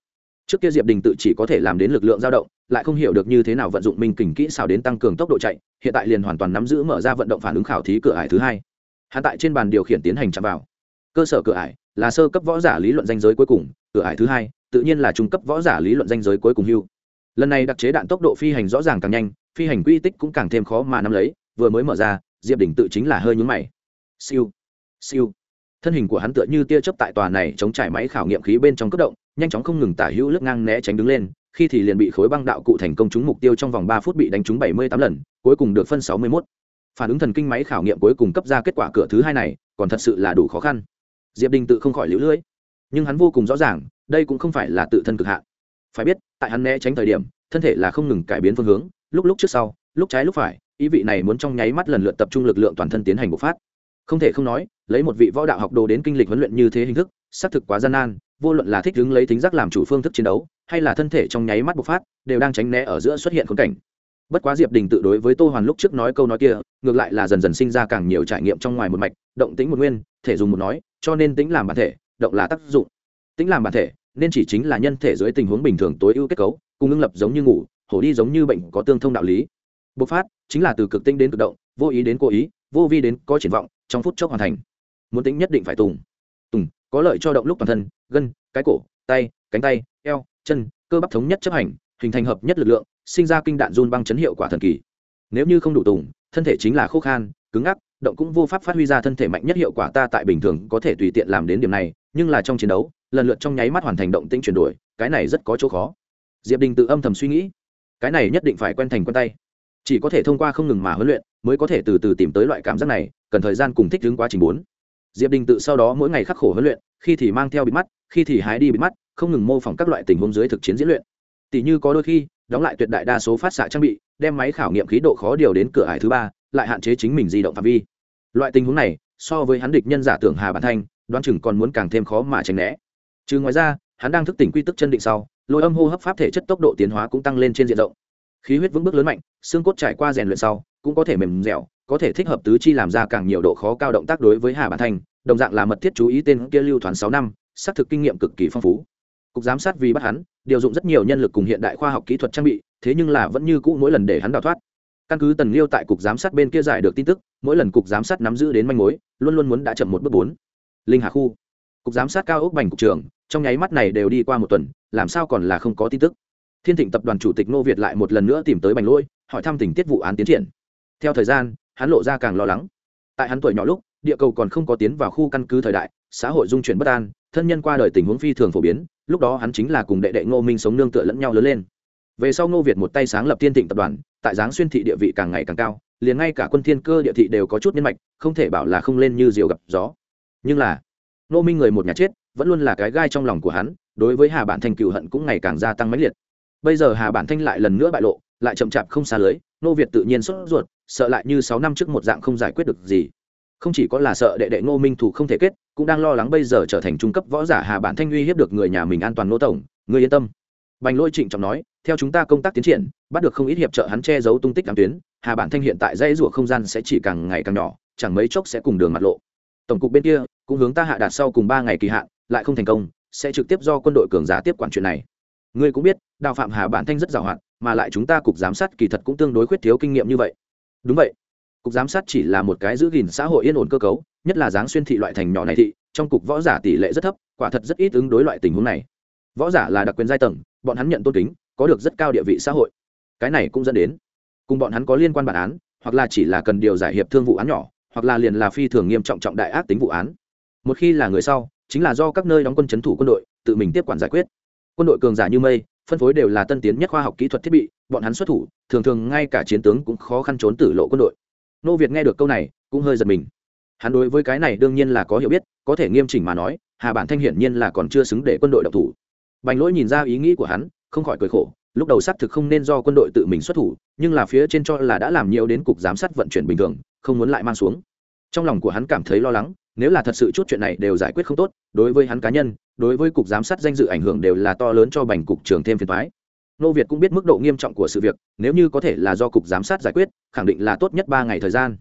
Trước kia diệp đình tự chỉ có thể làm đến lực lượng dao động, lại không hiểu được như thế nào vận dụng minh kình kỹ xảo đến tăng cường tốc độ chạy, hiện tại liền hoàn toàn nắm giữ mở ra vận động phản ứng khảo thí cửa ải thứ hai. Hắn tại trên bàn điều khiển tiến hành chạm vào. Cơ sở cửa ải là sơ cấp võ giả lý luận danh giới cuối cùng, cửa ải thứ hai tự nhiên là trung cấp võ giả lý luận danh giới cuối cùng hưu. Lần này đặc chế đạn tốc độ phi hành rõ ràng càng nhanh phi hành quy tích cũng càng thêm khó mà nắm lấy, vừa mới mở ra, diệp đỉnh tự chính là hơi nhún mày. Siêu siêu. Thân hình của hắn tựa như tia chớp tại tòa này chống trải máy khảo nghiệm khí bên trong cấp động, nhanh chóng không ngừng tả hữu lướt ngang né tránh đứng lên, khi thì liền bị khối băng đạo cụ thành công trúng mục tiêu trong vòng ba phút bị đánh trúng bảy mươi tám lần, cuối cùng được phân sáu mươi 61. phản ứng thần kinh máy khảo nghiệm cuối cùng cấp ra kết quả cửa thứ hai này, còn thật sự là đủ khó khăn. Diệp đình tự không khỏi liễu lưỡi nhưng hắn vô cùng rõ ràng, đây cũng không phải là tự thân cực hạn. Phải biết, tại hắn né tránh thời điểm, thân thể là không ngừng cải biến phương hướng lúc lúc trước sau, lúc trái lúc phải, ý vị này muốn trong nháy mắt lần lượt tập trung lực lượng toàn thân tiến hành bộc phát. Không thể không nói, lấy một vị võ đạo học đồ đến kinh lịch huấn luyện như thế hình thức, xác thực quá gian nan, vô luận là thích đứng lấy tính giác làm chủ phương thức chiến đấu, hay là thân thể trong nháy mắt bộc phát, đều đang tránh né ở giữa xuất hiện khốn cảnh. Bất quá diệp đình tự đối với tô hoàn lúc trước nói câu nói kia, ngược lại là dần dần sinh ra càng nhiều trải nghiệm trong ngoài một mạch, động tính một nguyên, thể dùng một nói, cho nên tính làm bản thể, động là tác dụng. Tính làm bản thể, nên chỉ chính là nhân thể dưới tình huống bình thường tối ưu kết cấu, cùng ngưng lập giống như ngủ hổ đi giống như bệnh có tương thông đạo lý. Bộc phát chính là từ cực tinh đến cực động, vô ý đến cố ý, vô vi đến có triển vọng, trong phút chốc hoàn thành. Muốn tính nhất định phải tùng. Tùng, có lợi cho động lúc toàn thân, gân, cái cổ, tay, cánh tay, eo, chân, cơ bắp thống nhất chấp hành, hình thành hợp nhất lực lượng, sinh ra kinh đạn run băng chấn hiệu quả thần kỳ. Nếu như không đủ tùng, thân thể chính là khô khan, cứng ngắc, động cũng vô pháp phát huy ra thân thể mạnh nhất hiệu quả ta tại bình thường có thể tùy tiện làm đến điểm này, nhưng là trong chiến đấu, lần lượt trong nháy mắt hoàn thành động tĩnh chuyển đổi, cái này rất có chỗ khó. Diệp đình tự âm thầm suy nghĩ cái này nhất định phải quen thành quen tay. Chỉ có thể thông qua không ngừng mà huấn luyện, mới có thể từ từ tìm tới loại cảm giác này, cần thời gian cùng thích ứng quá trình bốn. Diệp đình tự sau đó mỗi ngày khắc khổ huấn luyện, khi thì mang theo bịt mắt, khi thì hái đi bịt mắt, không ngừng mô phỏng các loại tình huống dưới thực chiến diễn luyện. Tỷ như có đôi khi, đóng lại tuyệt đại đa số phát xạ trang bị, đem máy khảo nghiệm khí độ khó điều đến cửa hải thứ ba, lại hạn chế chính mình di động phạm vi. Loại tình huống này, so với hắn địch nhân giả tưởng hà bản thanh, đoán chừng còn muốn càng thêm khó mà tránh né. Chứ ngoài ra, hắn đang thức tỉnh quy tức chân định sau lôi âm hô hấp pháp thể chất tốc độ tiến hóa cũng tăng lên trên diện rộng. Khí huyết vững bước lớn mạnh, xương cốt trải qua rèn luyện sau, cũng có thể mềm dẻo, có thể thích hợp tứ chi làm ra càng nhiều độ khó cao động tác đối với hà bản thanh đồng dạng là mật thiết chú ý tên kia lưu thoán sáu năm, xác thực kinh nghiệm cực kỳ phong phú. Cục giám sát vì bắt hắn, điều dụng rất nhiều nhân lực cùng hiện đại khoa học kỹ thuật trang bị, thế nhưng là vẫn như cũ mỗi lần để hắn đào thoát. Căn cứ tần liêu tại cục giám sát bên kia giải được tin tức, mỗi lần cục giám sát nắm giữ đến manh mối, luôn luôn muốn đã chậm một bước bốn. Linh hà khu cục giám sát cao ốc bành cục trưởng trong nháy mắt này đều đi qua một tuần, làm sao còn là không có tin tức. Thiên thịnh tập đoàn chủ tịch nô việt lại một lần nữa tìm tới bành lôi, hỏi thăm tình tiết vụ án tiến triển. Theo thời gian, hắn lộ ra càng lo lắng. Tại hắn tuổi nhỏ lúc, địa cầu còn không có tiến vào khu căn cứ thời đại, xã hội dung chuyển bất an, thân nhân qua đời tình huống phi thường phổ biến, lúc đó hắn chính là cùng đệ đệ ngô minh sống nương tựa lẫn nhau lớn lên. Về sau ngô việt một tay sáng lập thiên thịnh tập đoàn, tại giáng xuyên thị địa vị càng ngày càng cao, liền ngay cả quân thiên cơ địa thị đều có chút nhân mạch, không thể bảo là không lên như diều gặp gió. Nhưng là Nô minh người một nhà chết, vẫn luôn là cái gai trong lòng của hắn, đối với hà bản thanh cựu hận cũng ngày càng gia tăng mãnh liệt. Bây giờ hà bản thanh lại lần nữa bại lộ, lại chậm chạp không xa lưới Nô việt tự nhiên sốt ruột, sợ lại như sáu năm trước một dạng không giải quyết được gì. Không chỉ có là sợ đệ đệ ngô minh thủ không thể kết, cũng đang lo lắng bây giờ trở thành trung cấp võ giả hà bản thanh uy hiếp được người nhà mình an toàn nô tổng người yên tâm. Bành lôi trịnh trọng nói, theo chúng ta công tác tiến triển, bắt được không ít hiệp trợ hắn che giấu tung tích ám tuyến, hà bản thanh hiện tại dãy rủa không gian sẽ chỉ càng ngày càng nhỏ, chẳng mấy chốc sẽ cùng đường mặt lộ tổng cục bên kia cũng hướng ta hạ đạt sau cùng ba ngày kỳ hạn, lại không thành công, sẽ trực tiếp do quân đội cường giả tiếp quản chuyện này. Ngươi cũng biết, đào phạm hà bản thanh rất giàu hạn, mà lại chúng ta cục giám sát kỳ thật cũng tương đối khuyết thiếu kinh nghiệm như vậy. Đúng vậy. Cục giám sát chỉ là một cái giữ gìn xã hội yên ổn cơ cấu, nhất là giáng xuyên thị loại thành nhỏ này thị, trong cục võ giả tỷ lệ rất thấp, quả thật rất ít ứng đối loại tình huống này. Võ giả là đặc quyền giai tầng, bọn hắn nhận tôn kính, có được rất cao địa vị xã hội. Cái này cũng dẫn đến, cùng bọn hắn có liên quan bản án, hoặc là chỉ là cần điều giải hiệp thương vụ án nhỏ hoặc là liền là phi thường nghiêm trọng trọng đại ác tính vụ án. Một khi là người sau, chính là do các nơi đóng quân c h ấ n thủ quân đội, tự mình tiếp quản giải quyết. Quân đội cường giả như mây, phân phối đều là tân tiến nhất khoa học kỹ thuật thiết bị, bọn hắn xuất thủ, thường thường ngay cả chiến tướng cũng khó khăn trốn tử lộ quân đội. Nô việt nghe được câu này, cũng hơi giật mình. Hắn đối với cái này đương nhiên là có hiểu biết, có thể nghiêm chỉnh mà nói, hà bản thanh hiển nhiên là còn chưa xứng để quân đội độc thủ. Bành lỗi nhìn ra ý nghĩ của hắn, không khỏi cười khổ, lúc đầu xác thực không nên do quân đội tự mình xuất thủ, nhưng là phía trên cho là đã làm nhiều đến cục giám sát vận chuyển bình thường không muốn lại mang xuống. Trong lòng của hắn cảm thấy lo lắng, nếu là thật sự chút chuyện này đều giải quyết không tốt, đối với hắn cá nhân, đối với cục giám sát danh dự ảnh hưởng đều là to lớn cho bành cục trưởng thêm phiền thoái nô việt cũng biết mức độ nghiêm trọng của sự việc, nếu như có thể là do cục giám sát giải quyết, khẳng định là tốt nhất ba ngày thời gian.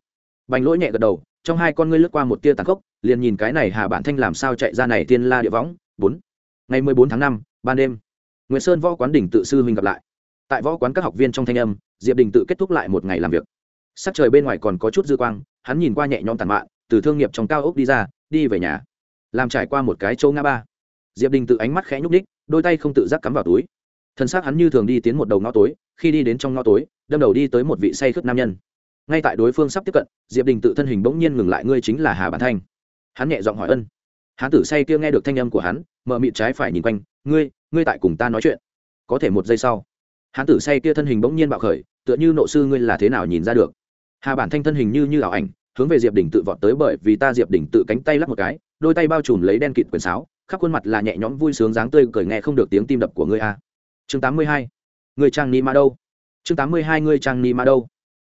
Bành lỗi nhẹ gật đầu, trong hai con ngươi lướt qua một tia tàn khốc, liền nhìn cái này hà bản thanh làm sao chạy ra này tiên la địa võng. Bốn. Ngày mười bốn tháng năm, ban đêm nguyễn sơn võ quán đỉnh tự sư huynh gặp lại. Tại võ quán các học viên trong thanh âm, diệp đình tự kết thúc lại một ngày làm việc sắc trời bên ngoài còn có chút dư quang, hắn nhìn qua nhẹ nhõm tàn mạn, từ thương nghiệp trong cao ốc đi ra, đi về nhà. Làm trải qua một cái châu ngã ba. Diệp đình tự ánh mắt khẽ nhúc ních đôi tay không tự giác cắm vào túi. Thân xác hắn như thường đi tiến một đầu ngõ tối, khi đi đến trong ngõ tối, đâm đầu đi tới một vị say khướt nam nhân. Ngay tại đối phương sắp tiếp cận, diệp đình tự thân hình bỗng nhiên ngừng lại, ngươi chính là hà bản thanh. Hắn nhẹ giọng hỏi ân. Hán tử say kia nghe được thanh âm của hắn, mở mịt trái phải nhìn quanh, ngươi ngươi tại cùng ta nói chuyện. Có thể một giây sau, hán tử say kia thân hình bỗng nhiên bạo khởi, tựa như nộ sư ngươi là thế nào nhìn ra được hà bản thanh thân hình như như ảo ảnh, hướng về diệp Đỉnh tự vọt tới bởi vì ta diệp Đỉnh tự cánh tay lắp một cái, đôi tay bao trùm lấy đen kịt quyền sáo, khắp khuôn mặt là nhẹ nhõm vui sướng dáng tươi cười nghe không được tiếng tim đập của ngươi a. Chương tám mươi hai người trang ni ma đâu? Chương tám mươi hai người trang ni ma đâu?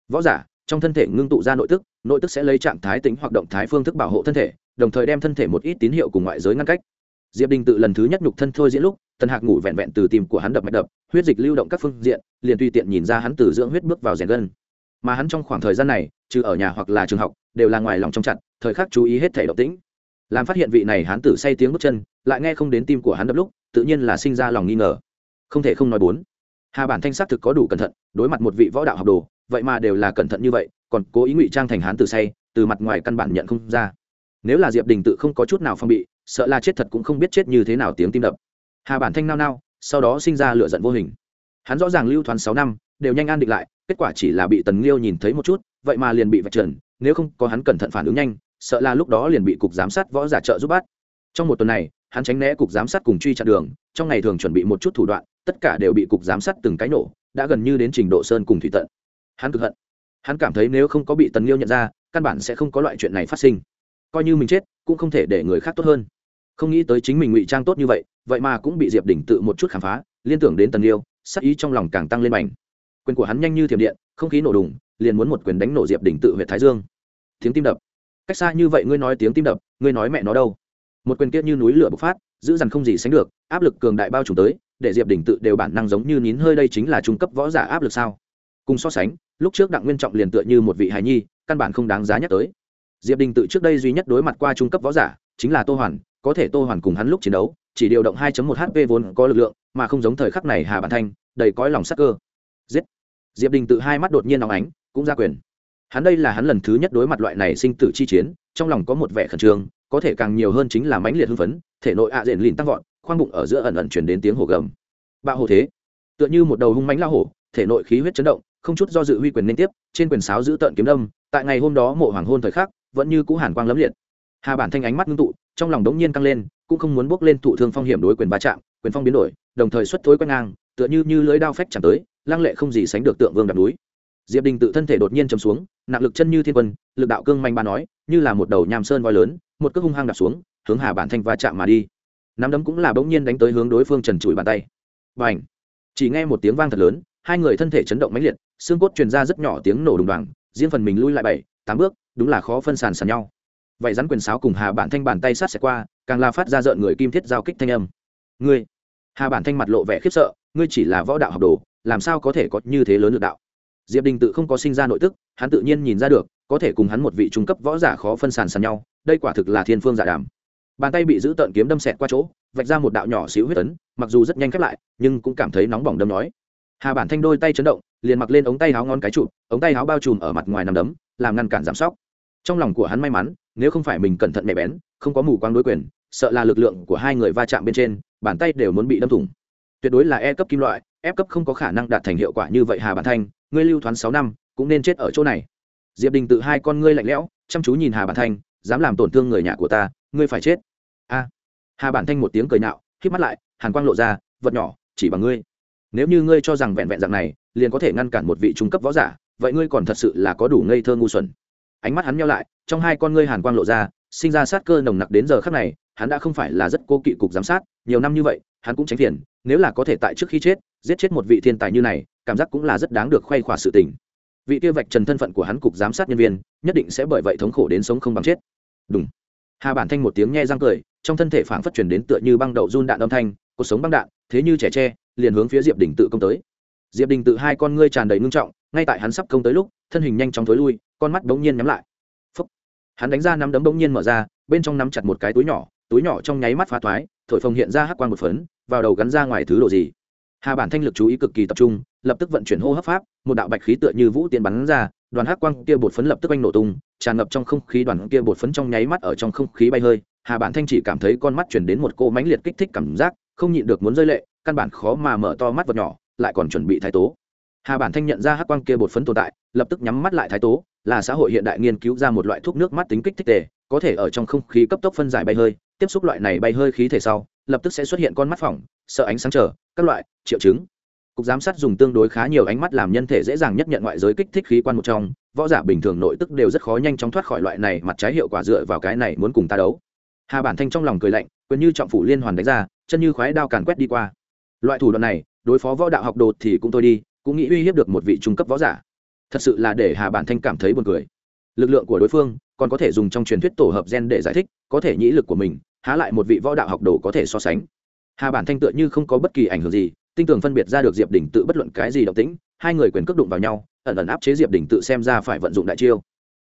Võ giả, trong thân thể ngưng tụ ra nội tức nội tức sẽ lấy trạng thái tính hoặc động thái phương thức bảo hộ thân thể, đồng thời đem thân thể một ít tín hiệu cùng ngoại giới ngăn cách. Diệp đình tự lần thứ nhất nhục thân thôi diễn lúc, tần hạc ngủ vẹn vẹn từ tim của hắn đập mạch đập, huyết dịch lưu động các phương diện, liền tùy tiện nhìn ra hắn từ dưỡng huyết bước vào rèn gân mà hắn trong khoảng thời gian này, trừ ở nhà hoặc là trường học, đều là ngoài lòng trong chặt, thời khắc chú ý hết thể động tĩnh. Làm phát hiện vị này hắn tử say tiếng bước chân, lại nghe không đến tim của hắn đập lúc, tự nhiên là sinh ra lòng nghi ngờ. Không thể không nói bốn. Hà bản thanh xác thực có đủ cẩn thận, đối mặt một vị võ đạo học đồ, vậy mà đều là cẩn thận như vậy, còn cố ý ngụy trang thành hắn từ say, từ mặt ngoài căn bản nhận không ra. Nếu là diệp đình tự không có chút nào phong bị, sợ là chết thật cũng không biết chết như thế nào tiếng tim đập. Hà bản thanh nao nao, sau đó sinh ra lựa giận vô hình. Hắn rõ ràng lưu thoáng sáu năm, đều nhanh an định lại kết quả chỉ là bị tần liêu nhìn thấy một chút, vậy mà liền bị vạch trần, nếu không có hắn cẩn thận phản ứng nhanh, sợ là lúc đó liền bị cục giám sát võ giả trợ giúp bắt. Trong một tuần này, hắn tránh né cục giám sát cùng truy chặn đường, trong ngày thường chuẩn bị một chút thủ đoạn, tất cả đều bị cục giám sát từng cái nổ, đã gần như đến trình độ sơn cùng thủy tận. Hắn cực hận. Hắn cảm thấy nếu không có bị tần liêu nhận ra, căn bản sẽ không có loại chuyện này phát sinh. Coi như mình chết, cũng không thể để người khác tốt hơn. Không nghĩ tới chính mình ngụy trang tốt như vậy vậy mà cũng bị diệp đỉnh tự một chút khám phá, liên tưởng đến tần liêu sắc ý trong lòng càng tăng lên mạnh quyền của hắn nhanh như thiểm điện, không khí nổ đùng, liền muốn một quyền đánh nổ diệp đỉnh tự huyện thái dương. Tiếng tim đập. Cách xa như vậy ngươi nói tiếng tim đập, ngươi nói mẹ nó đâu? Một quyền kia như núi lửa bộc phát, giữ dằn không gì sánh được, áp lực cường đại bao trùm tới, để diệp đỉnh tự đều bản năng giống như nín hơi đây chính là trung cấp võ giả áp lực sao? Cùng so sánh, lúc trước đặng nguyên trọng liền tựa như một vị hài nhi, căn bản không đáng giá nhắc tới. Diệp đình tự trước đây duy nhất đối mặt qua trung cấp võ giả, chính là tô hoàn, có thể tô hoàn cùng hắn lúc chiến đấu, chỉ điều động 2 một hp vốn có lực lượng, mà không giống thời khắc này hà bản thanh, đầy cõi lòng sắc cơ giết. Diệp đình tự hai mắt đột nhiên nóng ánh, cũng ra quyền. Hắn đây là hắn lần thứ nhất đối mặt loại này sinh tử chi chiến, trong lòng có một vẻ khẩn trương, có thể càng nhiều hơn chính là mãnh liệt hưng phấn, thể nội ạ à diện lìn tăng vọt, khoang bụng ở giữa ẩn ẩn chuyển đến tiếng hổ gầm. Bạo hổ thế. Tựa như một đầu hung mãnh lao hổ, thể nội khí huyết chấn động, không chút do dự huy quyền liên tiếp, trên quyền sáo giữ tợn kiếm đâm, tại ngày hôm đó mộ hoàng hôn thời khắc, vẫn như cũ hàn quang lấm liệt. Hà bản thanh ánh mắt ngưng tụ, trong lòng đống nhiên căng lên, cũng không muốn bước lên thụ thương phong hiểm đối quyền va chạm, quyền phong biến đổi, đồng thời xuất thối quét ngang, tựa như như lưới đao phách chạm tới lăng lệ không gì sánh được tượng vương đạp núi. Diệp đình tự thân thể đột nhiên chầm xuống, nặng lực chân như thiên quân, lực đạo cương manh ba nói, như là một đầu nham sơn voi lớn, một cước hung hăng đạp xuống, hướng hà bản thanh va chạm mà đi. Nắm đấm cũng là bỗng nhiên đánh tới hướng đối phương trần trụi bàn tay. Và ảnh chỉ nghe một tiếng vang thật lớn, hai người thân thể chấn động mãnh liệt, xương cốt truyền ra rất nhỏ tiếng nổ đùng đoàng, riêng phần mình lui lại bảy, tám bước, đúng là khó phân sàn sàn nhau. Vậy rắn quyền sáo cùng hà bản thanh bàn tay sát xẹt qua, càng la phát ra rợn người kim thiết giao kích thanh âm. Ngươi! Hà bản thanh mặt lộ vẻ khiếp sợ, ngươi chỉ là võ đạo học đồ làm sao có thể có như thế lớn lực đạo? Diệp đình tự không có sinh ra nội tức, hắn tự nhiên nhìn ra được, có thể cùng hắn một vị trung cấp võ giả khó phân sàn sàn nhau, đây quả thực là thiên phương giả đàm. Bàn tay bị giữ tợn kiếm đâm xẹt qua chỗ, vạch ra một đạo nhỏ xíu huyết tấn, mặc dù rất nhanh khép lại, nhưng cũng cảm thấy nóng bỏng đâm nói. Hà bản thanh đôi tay chấn động, liền mặc lên ống tay áo ngon cái chụp, ống tay áo bao trùm ở mặt ngoài nằm đấm, làm ngăn cản giảm sóc. Trong lòng của hắn may mắn, nếu không phải mình cẩn thận nhạy bén, không có mù quang đối quyền, sợ là lực lượng của hai người va chạm bên trên, bàn tay đều muốn bị đâm thủng tuyệt đối là e cấp kim loại ép cấp không có khả năng đạt thành hiệu quả như vậy hà bản thanh, ngươi lưu thoáng sáu năm, cũng nên chết ở chỗ này. Diệp đình tự hai con ngươi lạnh lẽo, chăm chú nhìn hà bản thanh, dám làm tổn thương người nhà của ta, ngươi phải chết. A. Hà bản thanh một tiếng cười nạo k mắt lại, hàn quang lộ ra, vật nhỏ, chỉ bằng ngươi. Nếu như ngươi cho rằng vẹn vẹn dạng này, liền có thể ngăn cản một vị trung cấp võ giả, vậy ngươi còn thật sự là có đủ ngây thơ ngu xuẩn. Ánh mắt hắn nhau lại, trong hai con ngươi hàn quang lộ ra sinh ra sát cơ nồng nặc đến giờ khắc này, hắn đã không phải là rất cô kỵ cục giám sát, nhiều năm như vậy, hắn cũng tránh phiền, nếu là có thể tại trước khi chết, giết chết một vị thiên tài như này, cảm giác cũng là rất đáng được khoe khỏa sự tình. Vị kia vạch trần thân phận của hắn cục giám sát nhân viên, nhất định sẽ bởi vậy thống khổ đến sống không bằng chết. Đúng hà bản thanh một tiếng nghe răng cười, trong thân thể phảng phất truyền đến tựa như băng đậu run đạn âm thanh, cuộc sống băng đạn, thế như trẻ tre, liền hướng phía diệp đình tự công tới. Diệp đình tự hai con ngươi tràn đầy ngưng trọng, ngay tại hắn sắp công tới lúc, thân hình nhanh chóng thối lui, con mắt bỗng nhiên nhắm lại hắn đánh ra nắm đấm bỗng nhiên mở ra, bên trong nắm chặt một cái túi nhỏ túi nhỏ trong nháy mắt phá thoái, thổi phồng hiện ra hắc quang một phấn, vào đầu gắn ra ngoài thứ đồ gì. Hà bản thanh lực chú ý cực kỳ tập trung, lập tức vận chuyển hô hấp pháp, một đạo bạch khí tựa như vũ tiến bắn ra, đoàn hắc quang kia bột phấn lập tức anh nổ tung, tràn ngập trong không khí đoàn kia bột phấn trong nháy mắt ở trong không khí bay hơi. Hà bản thanh chỉ cảm thấy con mắt chuyển đến một cô mãnh liệt kích thích cảm giác, không nhịn được muốn rơi lệ, căn bản khó mà mở to mắt vật nhỏ, lại còn chuẩn bị thái tố hà bản thanh nhận ra hắc quang kia bột phấn tồn tại, lập tức nhắm mắt lại thái tố, là xã hội hiện đại nghiên cứu ra một loại thuốc nước mắt tính kích thích tề, có thể ở trong không khí cấp tốc phân giải bay hơi, tiếp xúc loại này bay hơi khí thể sau, lập tức sẽ xuất hiện con mắt phỏng, sợ ánh sáng trở các loại, triệu chứng. Cục giám sát dùng tương đối khá nhiều ánh mắt làm nhân thể dễ dàng nhất nhận ngoại giới kích thích khí quan một trong, võ giả bình thường nội tức đều rất khó nhanh chóng thoát khỏi loại này mặt trái hiệu quả dựa vào cái này muốn cùng ta đấu. Hà bản thanh trong lòng cười lạnh, quyền như trọng phủ liên hoàn đánh ra, chân như khoái đao càn quét đi qua. Loại thủ đoạn này, đối phó võ đạo học đột thì cũng thôi đi cũng nghĩ uy hiếp được một vị trung cấp võ giả. Thật sự là để hà bản thanh cảm thấy buồn cười. Lực lượng của đối phương còn có thể dùng trong truyền thuyết tổ hợp gen để giải thích, có thể nhĩ lực của mình, há lại một vị võ đạo học đồ có thể so sánh. Hà bản thanh tựa như không có bất kỳ ảnh hưởng gì, tinh tường phân biệt ra được diệp đình tự bất luận cái gì động tĩnh, hai người quyền cước đụng vào nhau, ẩn ẩn áp chế diệp đình tự xem ra phải vận dụng đại chiêu.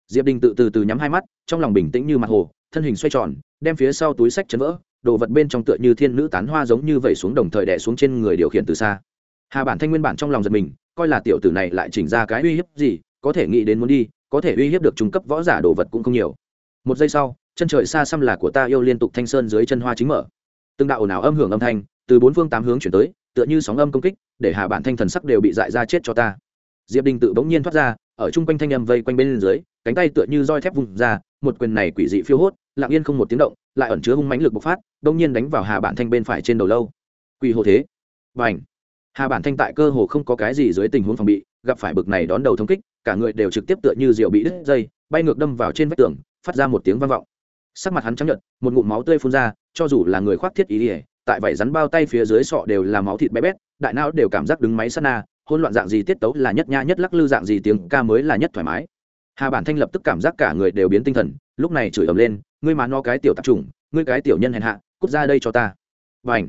Diệp đình tự từ từ nhắm hai mắt, trong lòng bình tĩnh như mặt hồ, thân hình xoay tròn, đem phía sau túi sách chấn vỡ, đồ vật bên trong tựa như thiên nữ tán hoa giống như vẩy xuống đồng thời đè xuống trên người điều khiển từ xa hà bản thanh nguyên bản trong lòng giật mình, coi là tiểu tử này lại chỉnh ra cái uy hiếp gì, có thể nghĩ đến muốn đi, có thể uy hiếp được trung cấp võ giả đồ vật cũng không nhiều. Một giây sau, chân trời xa xăm là của ta yêu liên tục thanh sơn dưới chân hoa chính mở. Từng đạo ồn ào âm hưởng âm thanh, từ bốn phương tám hướng chuyển tới, tựa như sóng âm công kích, để hà bản thanh thần sắc đều bị dại ra chết cho ta. Diệp đình tự bỗng nhiên thoát ra, ở chung quanh thanh âm vây quanh bên dưới, cánh tay tựa như roi thép vùng ra, một quyền này quỷ dị phiêu hốt, lặng yên không một tiếng động, lại ẩn chứa hung mãnh lực bộc phát, bỗng nhiên đánh vào hà bản thanh bên phải trên đầu lâu. Quỷ hồ thế. Và ảnh hà bản thanh tại cơ hồ không có cái gì dưới tình huống phòng bị, gặp phải bực này đón đầu thống kích, cả người đều trực tiếp tựa như rượu bị đứt dây, bay ngược đâm vào trên vách tường, phát ra một tiếng vang vọng. Sắc mặt hắn trắng nhợt, một ngụm máu tươi phun ra, cho dù là người khoác thiết ý ỉa tại vảy rắn bao tay phía dưới sọ đều là máu thịt bé bét, đại não đều cảm giác đứng máy sát na hôn loạn dạng gì tiết tấu là nhất nha nhất lắc lư dạng gì tiếng ca mới là nhất thoải mái. Hà bản thanh lập tức cảm giác cả người đều biến tinh thần, lúc này chửi ầm lên, ngươi mà no cái tiểu tạp chủng, ngươi cái tiểu nhân hèn hạ, cút ra đây cho ta. Và ảnh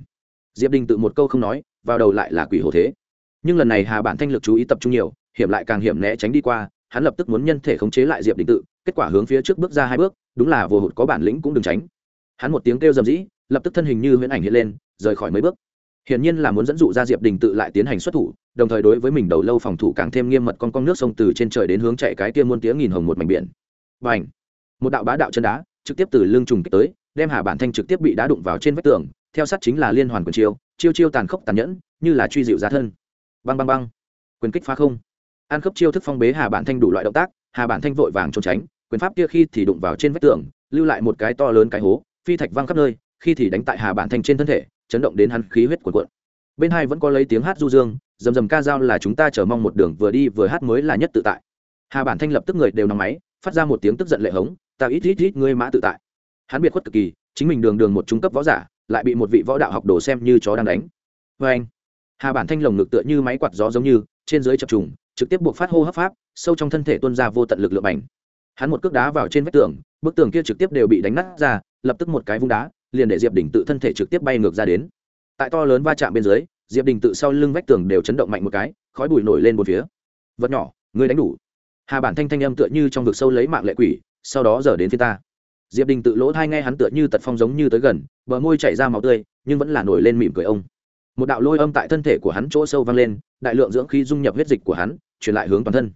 diệp đình tự một câu không nói vào đầu lại là quỷ hồ thế. Nhưng lần này hà bản thanh lực chú ý tập trung nhiều, hiểm lại càng hiểm né tránh đi qua, hắn lập tức muốn nhân thể khống chế lại diệp đình tự, kết quả hướng phía trước bước ra hai bước, đúng là vô hụt có bản lĩnh cũng đừng tránh. Hắn một tiếng kêu rầm rĩ, lập tức thân hình như huyễn ảnh hiện lên, rời khỏi mấy bước. Hiển nhiên là muốn dẫn dụ ra diệp đình tự lại tiến hành xuất thủ, đồng thời đối với mình đầu lâu phòng thủ càng thêm nghiêm mật con con nước sông từ trên trời đến hướng chạy cái kia muôn tiếng nghìn hồng một mảnh biển. Và ảnh một đạo bá đạo chân đá, trực tiếp từ lưng trùng kích tới, đem hà bản thanh trực tiếp bị đá đụng vào trên vách tường, theo sát chính là liên hoàn quần chiêu chiêu chiêu tàn khốc tàn nhẫn, như là truy dịu giá thân. Băng băng băng. Quyền kích phá không. An khớp chiêu thức phong bế hà bản thanh đủ loại động tác, hà bản thanh vội vàng trốn tránh, quyền pháp kia khi thì đụng vào trên vách tường, lưu lại một cái to lớn cái hố, phi thạch văng khắp nơi, khi thì đánh tại hà bản thanh trên thân thể, chấn động đến hắn khí huyết cuộn cuộn. Bên hai vẫn có lấy tiếng hát du dương, rầm rầm ca dao là chúng ta chờ mong một đường vừa đi vừa hát mới là nhất tự tại. Hà bản thanh lập tức người đều nóng máy, phát ra một tiếng tức giận lệ hống, ta ít ít ít, ngươi mã tự tại. Hắn biệt khuất cực kỳ, chính mình đường đường một trung cấp võ giả lại bị một vị võ đạo học đồ xem như chó đang đánh. Vê anh, hà bản thanh lồng ngực tựa như máy quạt gió giống như, trên dưới chập trùng, trực tiếp buộc phát hô hấp pháp, sâu trong thân thể tuôn ra vô tận lực lượng bành. Hắn một cước đá vào trên vách tường, bức tường kia trực tiếp đều bị đánh nát ra, lập tức một cái vung đá, liền để diệp đình tự thân thể trực tiếp bay ngược ra đến. Tại to lớn va chạm bên dưới, diệp đình tự sau lưng vách tường đều chấn động mạnh một cái, khói bụi nổi lên một phía. Vật nhỏ, ngươi đánh đủ. Hà bản thanh thanh âm tựa như trong vực sâu lấy mạng lệ quỷ, sau đó giờ đến phía ta diệp đình tự lỗ thai nghe hắn tựa như tật phong giống như tới gần, bờ môi chảy ra máu tươi, nhưng vẫn là nổi lên mỉm cười ông. Một đạo lôi âm tại thân thể của hắn chỗ sâu vang lên, đại lượng dưỡng khí dung nhập huyết dịch của hắn, truyền lại hướng toàn thân.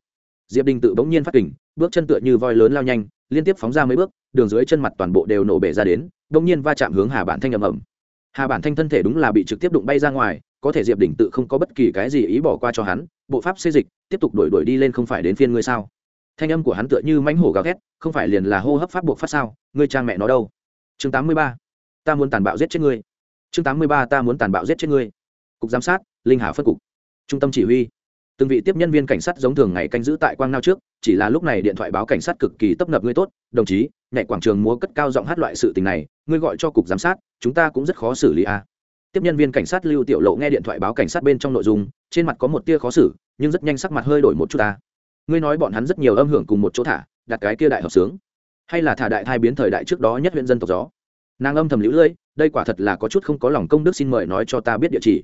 Diệp đình tự bỗng nhiên phát kình, bước chân tựa như voi lớn lao nhanh, liên tiếp phóng ra mấy bước, đường dưới chân mặt toàn bộ đều nổ bể ra đến, bỗng nhiên va chạm hướng hà bản thanh ầm ầm. Hà bản thanh thân thể đúng là bị trực tiếp đụng bay ra ngoài, có thể diệp đình tự không có bất kỳ cái gì ý bỏ qua cho hắn, bộ pháp xê dịch, tiếp tục đuổi đuổi đi lên không phải đến phiên ngươi sao? Thanh âm của hắn tựa như mãnh hổ gào thét, không phải liền là hô hấp pháp buộc phát sao? Ngươi cha mẹ nó đâu? Chương tám mươi ba, ta muốn tàn bạo giết chết ngươi. Chương tám mươi ba, ta muốn tàn bạo giết chết ngươi. Cục giám sát, linh hà phân cục. Trung tâm chỉ huy. Từng vị tiếp nhân viên cảnh sát giống thường ngày canh giữ tại quang nao trước, chỉ là lúc này điện thoại báo cảnh sát cực kỳ tấp nập ngươi tốt, đồng chí, nhảy quảng trường múa cất cao giọng hát loại sự tình này, ngươi gọi cho cục giám sát, chúng ta cũng rất khó xử lý à. tiếp nhân viên cảnh sát lưu tiểu lộ nghe điện thoại báo cảnh sát bên trong nội dung, trên mặt có một tia khó xử, nhưng rất nhanh sắc mặt hơi đổi một chút ta ngươi nói bọn hắn rất nhiều âm hưởng cùng một chỗ thả, đặt cái kia đại hợp sướng. Hay là thả đại thai biến thời đại trước đó nhất huyện dân tộc gió. Nàng âm thầm lũ lưỡi đây quả thật là có chút không có lòng công đức xin mời nói cho ta biết địa chỉ.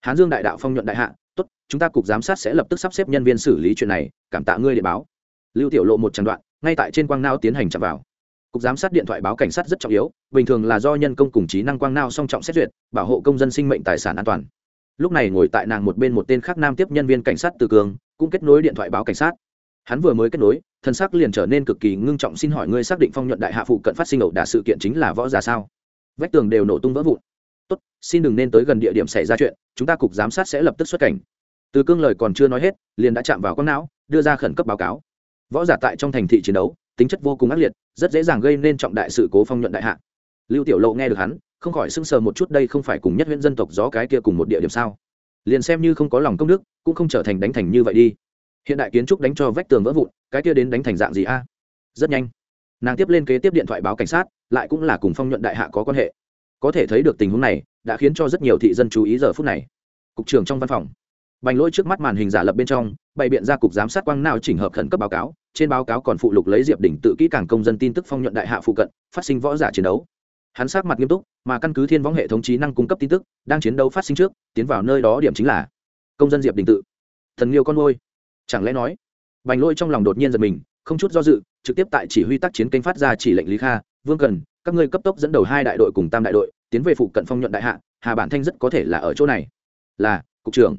Hán dương đại đạo phong nhuận đại hạ, tốt, chúng ta cục giám sát sẽ lập tức sắp xếp nhân viên xử lý chuyện này, cảm tạ ngươi điện báo. Lưu tiểu lộ một tràng đoạn, ngay tại trên quang nao tiến hành chạm vào. Cục giám sát điện thoại báo cảnh sát rất trọng yếu, bình thường là do nhân công cùng trí năng quang nao song trọng xét duyệt, bảo hộ công dân sinh mệnh tài sản an toàn. Lúc này ngồi tại nàng một bên một tên khác nam tiếp nhân viên cảnh sát từ cường cũng kết nối điện thoại báo cảnh sát. Hắn vừa mới kết nối, thân xác liền trở nên cực kỳ ngưng trọng, xin hỏi ngươi xác định phong nhuận đại hạ phụ cận phát sinh ẩu đả sự kiện chính là võ giả sao? Vách tường đều nổ tung vỡ vụn. Tốt, xin đừng nên tới gần địa điểm xảy ra chuyện, chúng ta cục giám sát sẽ lập tức xuất cảnh. Từ cương lời còn chưa nói hết, liền đã chạm vào con não, đưa ra khẩn cấp báo cáo. Võ giả tại trong thành thị chiến đấu, tính chất vô cùng ác liệt, rất dễ dàng gây nên trọng đại sự cố phong nhuận đại hạ. Lưu tiểu lộ nghe được hắn, không khỏi sưng sờ một chút, đây không phải cùng nhất huyện dân tộc gió cái kia cùng một địa điểm sao? Liền xem như không có lòng công đức, cũng không trở thành đánh thành như vậy đi. Hiện đại kiến trúc đánh cho vách tường vỡ vụn, cái kia đến đánh thành dạng gì a? Rất nhanh. Nàng tiếp lên kế tiếp điện thoại báo cảnh sát, lại cũng là cùng phong nhuận đại hạ có quan hệ. Có thể thấy được tình huống này, đã khiến cho rất nhiều thị dân chú ý giờ phút này. Cục trưởng trong văn phòng. Bành lỗi trước mắt màn hình giả lập bên trong, bày biện ra cục giám sát quang nào chỉnh hợp khẩn cấp báo cáo, trên báo cáo còn phụ lục lấy diệp đỉnh tự kỹ càng công dân tin tức phong nhuận đại hạ phụ cận, phát sinh võ giả chiến đấu hắn sát mặt nghiêm túc, mà căn cứ thiên võng hệ thống trí năng cung cấp tin tức, đang chiến đấu phát sinh trước, tiến vào nơi đó điểm chính là công dân diệp đình tự. Thần liêu con ngôi chẳng lẽ nói, bành lôi trong lòng đột nhiên giật mình, không chút do dự, trực tiếp tại chỉ huy tác chiến kênh phát ra chỉ lệnh lý kha, vương cần, các ngươi cấp tốc dẫn đầu hai đại đội cùng tam đại đội, tiến về phụ cận phong nhuận đại hạ, hà bản thanh rất có thể là ở chỗ này. Là, cục trưởng.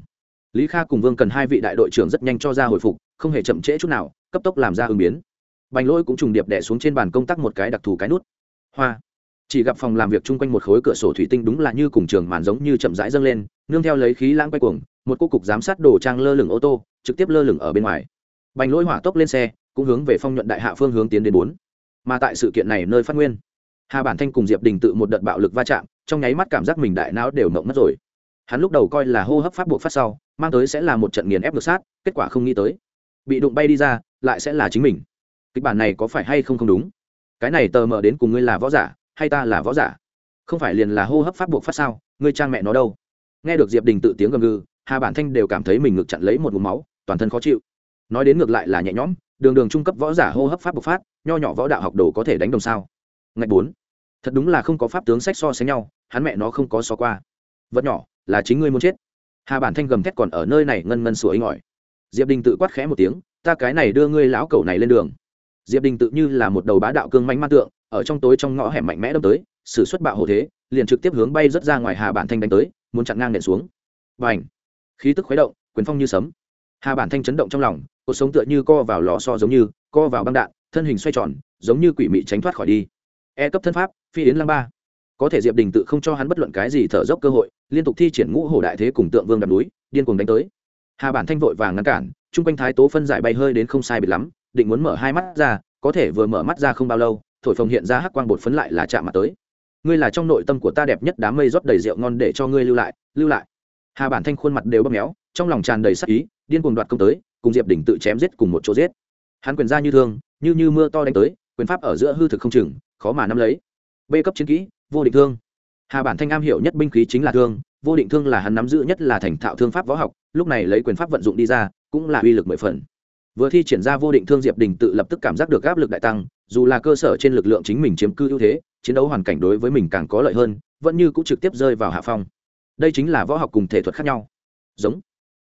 Lý kha cùng vương cần hai vị đại đội trưởng rất nhanh cho ra hồi phục, không hề chậm trễ chút nào, cấp tốc làm ra ứng biến. Bành lôi cũng trùng điệp đẻ xuống trên bàn công tác một cái đặc thù cái nút. Hoa chỉ gặp phòng làm việc chung quanh một khối cửa sổ thủy tinh đúng là như cùng trường màn giống như chậm rãi dâng lên, nương theo lấy khí lãng quay cuồng, một cô cục giám sát đồ trang lơ lửng ô tô, trực tiếp lơ lửng ở bên ngoài. Bành lỗi hỏa tốc lên xe, cũng hướng về phong nhuận đại hạ phương hướng tiến đến bốn. Mà tại sự kiện này nơi phát nguyên, hà bản thanh cùng diệp đình tự một đợt bạo lực va chạm, trong nháy mắt cảm giác mình đại não đều mộng mất rồi. Hắn lúc đầu coi là hô hấp pháp buộc phát sau, mang tới sẽ là một trận nghiền ép ngược sát, kết quả không nghĩ tới, bị đụng bay đi ra, lại sẽ là chính mình. Kịch bản này có phải hay không không đúng? Cái này tờ mờ đến cùng ngươi là võ giả hay ta là võ giả? Không phải liền là hô hấp pháp buộc phát sao? Ngươi trang mẹ nó đâu? Nghe được diệp đình tự tiếng gầm gừ, hà bản thanh đều cảm thấy mình ngực chặn lấy một mụm máu, toàn thân khó chịu. Nói đến ngược lại là nhẹ nhõm, đường đường trung cấp võ giả hô hấp pháp bộc phát, nho nhỏ võ đạo học đồ có thể đánh đồng sao? Ngạch bốn. Thật đúng là không có pháp tướng sách so sánh nhau, hắn mẹ nó không có so qua. Vật nhỏ, là chính ngươi muốn chết. Hà bản thanh gầm thét còn ở nơi này ngân ngân sủa ấy ngỏi diệp đình tự quát khẽ một tiếng, ta cái này đưa ngươi lão cẩu này lên đường. Diệp đình tự như là một đầu bá đạo cương manh man tượng ở trong tối trong ngõ hẻm mạnh mẽ đâm tới s ử suất bạo hồ thế, liền trực tiếp hướng bay rớt ra ngoài hà bản thanh đánh tới, muốn chặn ngang nện xuống. Và h khí tức khuấy động, quyền phong như sấm. Hà bản thanh chấn động trong lòng cuộc sống tựa như co vào lò so giống như, co vào băng đạn, thân hình xoay tròn, giống như quỷ mị tránh thoát khỏi đi. E cấp thân pháp, phi yến lăng ba. Có thể diệp đình tự không cho hắn bất luận cái gì thở dốc cơ hội, liên tục thi triển ngũ hổ đại thế cùng tượng vương đạp núi, điên cuồng đánh tới. Hà bản thanh vội vàng ngăn cản, chung quanh thái tố phân giải bay hơi đến không sai biệt lắm, định muốn mở hai mắt ra, có thể vừa mở mắt ra không bao lâu thổi phồng hiện ra hắc quang bột phấn lại là chạm mặt tới. Ngươi là trong nội tâm của ta đẹp nhất đám mây rót đầy rượu ngon để cho ngươi lưu lại lưu lại. Hà bản thanh khuôn mặt đều bóp méo, trong lòng tràn đầy sắc ý, điên cuồng đoạt công tới, cùng diệp đỉnh tự chém giết cùng một chỗ giết. Hắn quyền ra như thương, như như mưa to đánh tới, quyền pháp ở giữa hư thực không chừng, khó mà nắm lấy. B cấp chiến kỹ, vô định thương. Hà bản thanh am hiểu nhất binh khí chính là thương, vô định thương là hắn nắm giữ nhất là thành thạo thương pháp võ học, lúc này lấy quyền pháp vận dụng đi ra, cũng là uy lực mười phần. Vừa thi triển ra vô định thương diệp đình tự lập tức cảm giác được áp lực đại tăng dù là cơ sở trên lực lượng chính mình chiếm cư ưu thế, chiến đấu hoàn cảnh đối với mình càng có lợi hơn, vẫn như cũng trực tiếp rơi vào hạ phong. Đây chính là võ học cùng thể thuật khác nhau. Giống.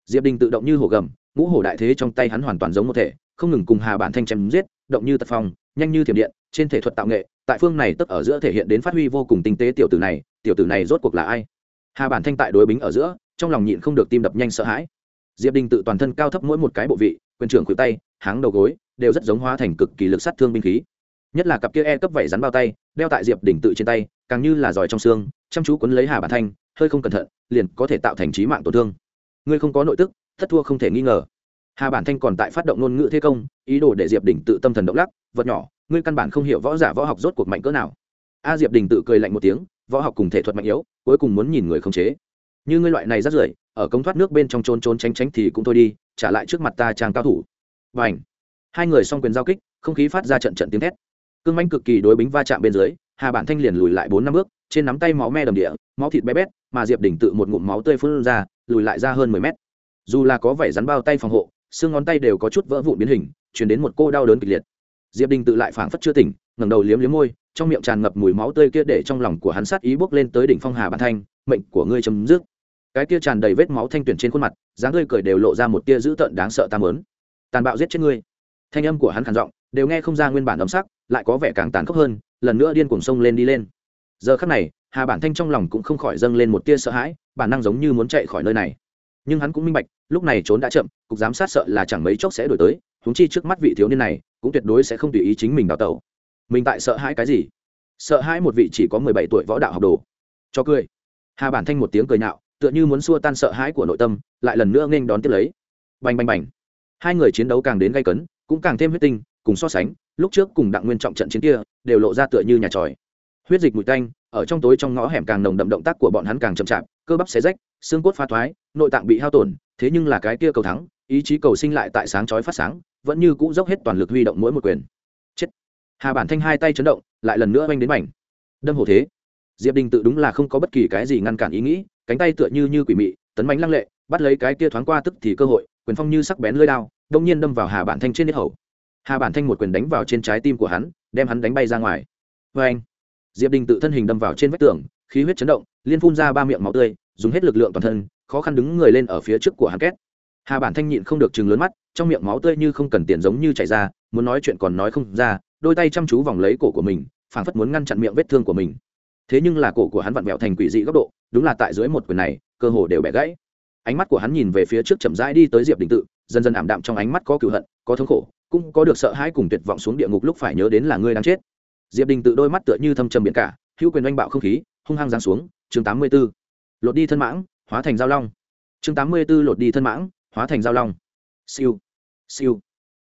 Diệp đình tự động như hổ gầm, ngũ hổ đại thế trong tay hắn hoàn toàn giống một thể, không ngừng cùng hà bản thanh chém giết, động như tật phong, nhanh như thiểm điện, trên thể thuật tạo nghệ, tại phương này tức ở giữa thể hiện đến phát huy vô cùng tinh tế tiểu tử này, tiểu tử này rốt cuộc là ai? Hà bản thanh tại đối bính ở giữa, trong lòng nhịn không được tim đập nhanh sợ hãi. Diệp đình tự toàn thân cao thấp mỗi một cái bộ vị, quyền trưởng khuỷu tay, háng đầu gối, đều rất giống hóa thành cực kỳ lực sát thương binh khí nhất là cặp kia e cấp vảy rắn bao tay, đeo tại diệp đỉnh tự trên tay, càng như là giỏi trong xương, chăm chú quấn lấy hà bản thanh, hơi không cẩn thận, liền có thể tạo thành trí mạng tổn thương. Ngươi không có nội tức, thất thua không thể nghi ngờ. Hà bản thanh còn tại phát động ngôn ngữ thế công, ý đồ để diệp đỉnh tự tâm thần động lắc, vật nhỏ, ngươi căn bản không hiểu võ giả võ học rốt cuộc mạnh cỡ nào. A diệp đình tự cười lạnh một tiếng, võ học cùng thể thuật mạnh yếu, cuối cùng muốn nhìn người không chế. Như ngươi loại này rất rưởi, ở công thoát nước bên trong trốn trốn tránh tránh thì cũng thôi đi, trả lại trước mặt ta trang cao thủ. Và ảnh hai người song quyền giao kích, không khí phát ra trận trận tiếng thét cương manh cực kỳ đối bính va chạm bên dưới, hà bản thanh liền lùi lại bốn năm bước, trên nắm tay máu me đầm địa, máu thịt bé bét, mà diệp đỉnh tự một ngụm máu tươi phun ra, lùi lại ra hơn mười mét. Dù là có vảy rắn bao tay phòng hộ, xương ngón tay đều có chút vỡ vụn biến hình chuyển đến một cô đau đớn kịch liệt. Diệp đình tự lại phảng phất chưa tỉnh, ngẩng đầu liếm liếm môi, trong miệng tràn ngập mùi máu tươi kia để trong lòng của hắn sát ý bước lên tới đỉnh phong hà bản thanh, mệnh của ngươi chấm dứt. Cái kia tràn đầy vết máu thanh tuyển trên khuôn mặt, dáng tươi cười đều lộ ra một tia dữ tợn đáng sợ ta lớn tàn bạo giết chết ngươi. Thanh âm của hắn khản giọng đều nghe không ra nguyên bản ấm sắc, lại có vẻ càng tàn khốc hơn, lần nữa điên cuồng sông lên đi lên. Giờ khắc này, hà bản thanh trong lòng cũng không khỏi dâng lên một tia sợ hãi, bản năng giống như muốn chạy khỏi nơi này. Nhưng hắn cũng minh bạch, lúc này trốn đã chậm, cục giám sát sợ là chẳng mấy chốc sẽ đổi tới húng chi trước mắt vị thiếu niên này, cũng tuyệt đối sẽ không tùy ý chính mình đào tẩu. Mình tại sợ hãi cái gì? Sợ hãi một vị chỉ có mười bảy tuổi võ đạo học đồ. Cho cười. Hà bản thanh một tiếng cười nhạo, tựa như muốn xua tan sợ hãi của nội tâm, lại lần nữa nghênh đón tiếp lấy. Bành bành bành. Hai người chiến đấu càng đến gay cấn, cũng càng thêm huyết tinh cùng so sánh, lúc trước cùng đặng nguyên trọng trận chiến kia, đều lộ ra tựa như nhà tròi. Huyết dịch mùi tanh, ở trong tối trong ngõ hẻm càng nồng đậm động tác của bọn hắn càng chậm chạp, cơ bắp xé rách, xương cốt pha thoái, nội tạng bị hao tổn, thế nhưng là cái kia cầu thắng, ý chí cầu sinh lại tại sáng chói phát sáng, vẫn như cũ dốc hết toàn lực huy động mỗi một quyền. Chết. Hà bản thanh hai tay chấn động, lại lần nữa oanh đến mảnh. Đâm hổ thế. Diệp đình tự đúng là không có bất kỳ cái gì ngăn cản ý nghĩ, cánh tay tựa như như quỷ mị, tấn mánh lăng lệ, bắt lấy cái kia thoáng qua tức thì cơ hội, quyền phong như sắc bén lưỡi đao, đông nhiên đâm vào hà bản thanh trên nếp hầu hà bản thanh một quyền đánh vào trên trái tim của hắn, đem hắn đánh bay ra ngoài. Vê anh, diệp đình tự thân hình đâm vào trên vách tường, khí huyết chấn động, liên phun ra ba miệng máu tươi, dùng hết lực lượng toàn thân, khó khăn đứng người lên ở phía trước của hắn két. Hà bản thanh nhịn không được chừng lớn mắt, trong miệng máu tươi như không cần tiền giống như chảy ra, muốn nói chuyện còn nói không ra, đôi tay chăm chú vòng lấy cổ của mình, phảng phất muốn ngăn chặn miệng vết thương của mình. Thế nhưng là cổ của hắn vặn vẹo thành quỷ dị góc độ, đúng là tại dưới một quyền này, cơ hồ đều bẻ gãy. Ánh mắt của hắn nhìn về phía trước chậm rãi đi tới diệp đình tự, dần dần ảm đạm trong ánh mắt có cựu hận, có thống khổ cũng có được sợ hãi cùng tuyệt vọng xuống địa ngục lúc phải nhớ đến là ngươi đang chết. Diệp đình tự đôi mắt tựa như thâm trầm biển cả, hữu quyền oanh bạo không khí, hung hăng giáng xuống, chương tám mươi b ố lột đi thân mãng, hóa thành giao long. Chương tám mươi b ố lột đi thân mãng, hóa thành giao long. Siêu. Siêu.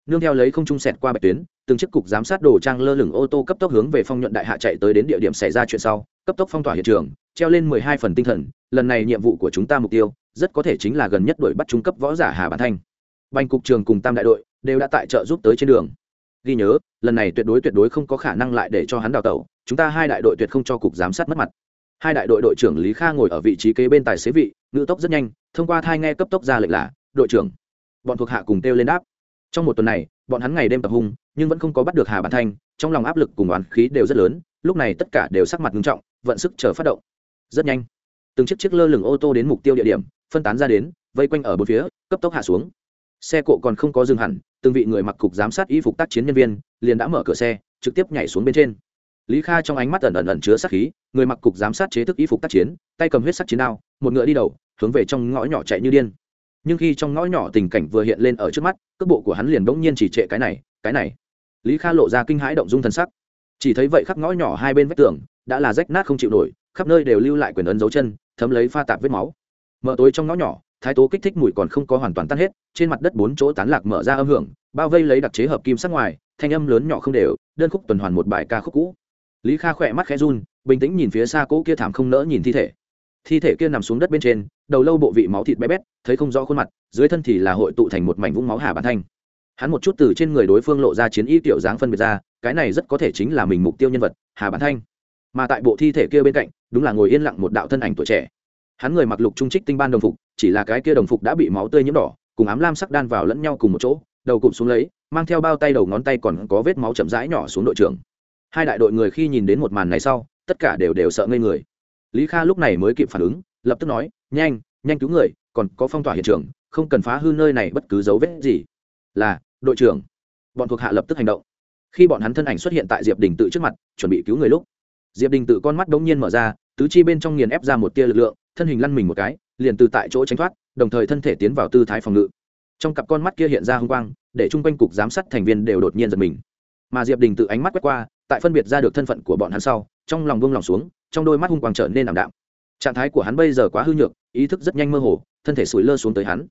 Nương theo lấy không trung sẹt qua bạch tuyến, từng chiếc cục giám sát đồ trang lơ lửng ô tô cấp tốc hướng về phong nhuận đại hạ chạy tới đến địa điểm xảy ra chuyện sau, cấp tốc phong tỏa hiện trường, treo lên mười hai phần tinh thần, lần này nhiệm vụ của chúng ta mục tiêu, rất có thể chính là gần nhất đuổi bắt trung cấp võ giả hà bản thanh. Bành cục trường cùng tam đại đội đều đã tại trợ giúp tới trên đường. Ghi nhớ, lần này tuyệt đối tuyệt đối không có khả năng lại để cho hắn đào tẩu, chúng ta hai đại đội tuyệt không cho cục giám sát mất mặt. Hai đại đội đội trưởng lý kha ngồi ở vị trí kế bên tài xế vị ngự tốc rất nhanh, thông qua thai nghe cấp tốc ra lệnh là, đội trưởng. Bọn thuộc hạ cùng kêu lên đáp. Trong một tuần này, bọn hắn ngày đêm tập hung, nhưng vẫn không có bắt được hà bản thanh, trong lòng áp lực cùng oán khí đều rất lớn, lúc này tất cả đều sắc mặt nghiêm trọng, vận sức chờ phát động. Rất nhanh, từng chiếc chiếc lơ lửng ô tô đến mục tiêu địa điểm, phân tán ra đến, vây quanh ở bốn phía, cấp tốc hạ xuống. Xe cộ còn không có dừng hẳn từng vị người mặc cục giám sát y phục tác chiến nhân viên liền đã mở cửa xe, trực tiếp nhảy xuống bên trên. Lý kha trong ánh mắt ẩn ẩn ẩn chứa sát khí, người mặc cục giám sát chế thức y phục tác chiến, tay cầm huyết sắc chiến đao, một ngựa đi đầu, hướng về trong ngõ nhỏ chạy như điên. Nhưng khi trong ngõ nhỏ tình cảnh vừa hiện lên ở trước mắt, cước bộ của hắn liền bỗng nhiên chỉ trệ cái này cái này. Lý kha lộ ra kinh hãi động dung thân sắc. Chỉ thấy vậy khắp ngõ nhỏ hai bên vách tường, đã là rách nát không chịu nổi, khắp nơi đều lưu lại quyền ấn dấu chân, thấm lấy pha tạp vết máu. Mở tối trong ngõ nhỏ thái tố kích thích mùi còn không có hoàn toàn tan hết, trên mặt đất bốn chỗ tán lạc mở ra âm hưởng, bao vây lấy đặc chế hợp kim sắc ngoài, thanh âm lớn nhỏ không đều, đơn khúc tuần hoàn một bài ca khúc cũ. Lý kha khỏe mắt khẽ run, bình tĩnh nhìn phía xa cỗ kia thảm không nỡ nhìn thi thể. Thi thể kia nằm xuống đất bên trên, đầu lâu bộ vị máu thịt bé bét, thấy không rõ khuôn mặt, dưới thân thì là hội tụ thành một mảnh vũng máu hà bản thanh. Hắn một chút từ trên người đối phương lộ ra chiến y kiểu dáng phân biệt ra, cái này rất có thể chính là mình mục tiêu nhân vật, hà bản thanh. Mà tại bộ thi thể kia bên cạnh, đúng là ngồi yên lặng một đạo thân ảnh tuổi trẻ hắn người mặc lục trung trích tinh ban đồng phục, chỉ là cái kia đồng phục đã bị máu tươi nhiễm đỏ, cùng ám lam sắc đan vào lẫn nhau cùng một chỗ, đầu cụm xuống lấy, mang theo bao tay đầu ngón tay còn có vết máu chậm rãi nhỏ xuống đội trưởng. Hai đại đội người khi nhìn đến một màn này sau, tất cả đều đều sợ ngây người. Lý kha lúc này mới kịp phản ứng, lập tức nói, nhanh nhanh cứu người, còn có phong tỏa hiện trường, không cần phá hư nơi này bất cứ dấu vết gì. Là, đội trưởng. Bọn thuộc hạ lập tức hành động. Khi bọn hắn thân ảnh xuất hiện tại diệp đình tự trước mặt, chuẩn bị cứu người lúc, diệp đình tự con mắt đ ố n g nhiên mở ra, tứ chi bên trong nghiền ép ra một tia lực lượng thân hình lăn mình một cái, liền từ tại chỗ tránh thoát, đồng thời thân thể tiến vào tư thái phòng ngự. Trong cặp con mắt kia hiện ra h ư n g quang, để chung quanh cục giám sát thành viên đều đột nhiên giật mình. Mà diệp đình tự ánh mắt quét qua, tại phân biệt ra được thân phận của bọn hắn sau, trong lòng buông lòng xuống, trong đôi mắt hung quang trở nên ảm đạm. Trạng thái của hắn bây giờ quá hư nhược, ý thức rất nhanh mơ hồ, thân thể sủi lơ xuống tới hắn.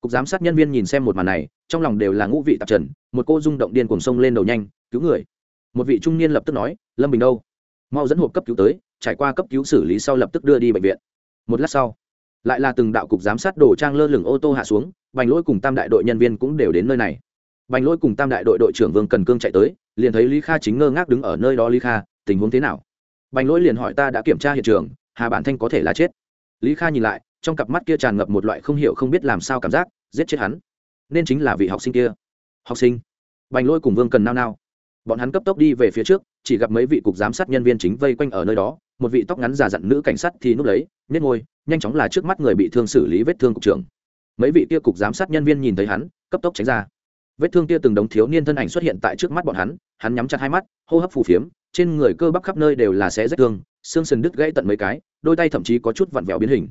Cục giám sát nhân viên nhìn xem một màn này, trong lòng đều là ngũ vị tạp trần, một cô rung động điên cuồng sông lên đầu nhanh, cứu người. Một vị trung niên lập tức nói, lâm bình đâu? Mau dẫn hộp cấp cứu tới, trải qua cấp cứu xử lý sau lập tức đưa đi bệnh viện một lát sau, lại là từng đạo cục giám sát đổ trang lơ lửng ô tô hạ xuống, bành lỗi cùng tam đại đội nhân viên cũng đều đến nơi này. Bành lỗi cùng tam đại đội đội trưởng vương cần cương chạy tới, liền thấy lý kha chính ngơ ngác đứng ở nơi đó. Lý kha, tình huống thế nào? Bành lỗi liền hỏi ta đã kiểm tra hiện trường, hà bản thanh có thể là chết. Lý kha nhìn lại, trong cặp mắt kia tràn ngập một loại không hiểu không biết làm sao cảm giác, giết chết hắn. Nên chính là vị học sinh kia. Học sinh. Bành lỗi cùng vương cần nao nao. Bọn hắn cấp tốc đi về phía trước chỉ gặp mấy vị cục giám sát nhân viên chính vây quanh ở nơi đó, một vị tóc ngắn già dặn nữ cảnh sát thì núp lấy nhét ngôi nhanh chóng là trước mắt người bị thương xử lý vết thương cục trưởng. Mấy vị kia cục giám sát nhân viên nhìn thấy hắn, cấp tốc tránh ra. Vết thương kia từng đống thiếu niên thân ảnh xuất hiện tại trước mắt bọn hắn hắn nhắm chặt hai mắt, hô hấp phù phiếm, trên người cơ bắp khắp nơi đều là xé rách thương, xương sần đứt gãy tận mấy cái, đôi tay thậm chí có chút vặn vẹo biến hình.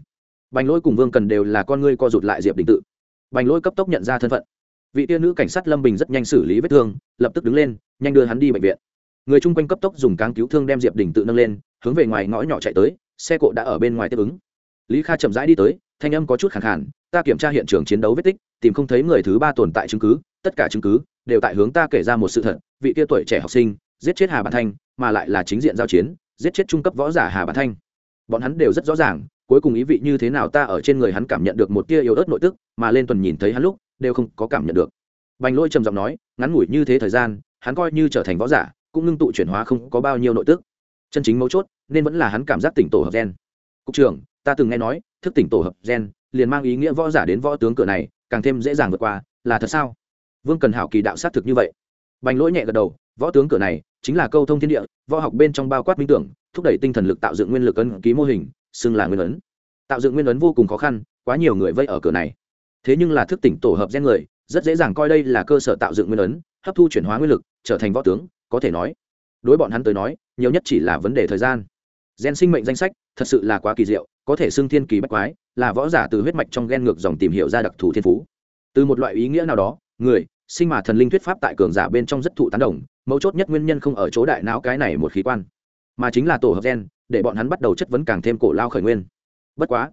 Bành lỗi cùng vương cần đều là con ngươi co rụt lại diệp đình tự. Bành lỗi cấp tốc nhận ra thân phận. Vị tia nữ cảnh sát lâm bình rất nhanh xử lý vết thương, lập tức đứng lên, nhanh đưa hắn đi bệnh viện người chung quanh cấp tốc dùng cáng cứu thương đem diệp đình tự nâng lên, hướng về ngoài ngõ nhỏ chạy tới, xe cộ đã ở bên ngoài tiếp ứng. Lý kha chậm rãi đi tới, thanh âm có chút khẳng khản ta kiểm tra hiện trường chiến đấu vết tích, tìm không thấy người thứ ba tồn tại chứng cứ, tất cả chứng cứ đều tại hướng ta kể ra một sự thật, vị tia tuổi trẻ học sinh, giết chết hà bản thanh, mà lại là chính diện giao chiến, giết chết trung cấp võ giả hà bản thanh. Bọn hắn đều rất rõ ràng, cuối cùng ý vị như thế nào ta ở trên người hắn cảm nhận được một tia yếu ớt nội tức, mà lên tuần nhìn thấy hắn lúc, đều không có cảm nhận được. Bành lôi trầm giọng nói, ngắn ngủi như thế thời gian, hắn coi như trở thành võ giả cũng ngưng tụ chuyển hóa không có bao nhiêu nội tức. Chân chính mấu chốt, nên vẫn là hắn cảm giác tỉnh tổ hợp gen. Cục trưởng, ta từng nghe nói, thức tỉnh tổ hợp gen, liền mang ý nghĩa võ giả đến võ tướng cửa này, càng thêm dễ dàng vượt qua, là thật sao? Vương cần hảo kỳ đạo xác thực như vậy. Bành lỗi nhẹ gật đầu, võ tướng cửa này, chính là câu thông thiên địa, võ học bên trong bao quát minh tưởng, thúc đẩy tinh thần lực tạo dựng nguyên lực ấn ký mô hình, xưng là nguyên ấn. Tạo dựng nguyên ấn vô cùng khó khăn, quá nhiều người vây ở cửa này. Thế nhưng là thức tỉnh tổ hợp gen người, rất dễ dàng coi đây là cơ sở tạo dựng nguyên ấn, hấp thu chuyển hóa nguyên lực, trở thành võ tướng có thể nói, đối bọn hắn tới nói, nhiều nhất chỉ là vấn đề thời gian. Gen sinh mệnh danh sách, thật sự là quá kỳ diệu, có thể xưng thiên kỳ bách quái, là võ giả từ huyết mạch trong gen ngược dòng tìm hiểu ra đặc thù thiên phú. Từ một loại ý nghĩa nào đó, người, sinh mà thần linh thuyết pháp tại cường giả bên trong rất thụ tán đồng, mấu chốt nhất nguyên nhân không ở chỗ đại não cái này một khí quan, mà chính là tổ hợp gen, để bọn hắn bắt đầu chất vấn càng thêm cổ lao khởi nguyên. Bất quá,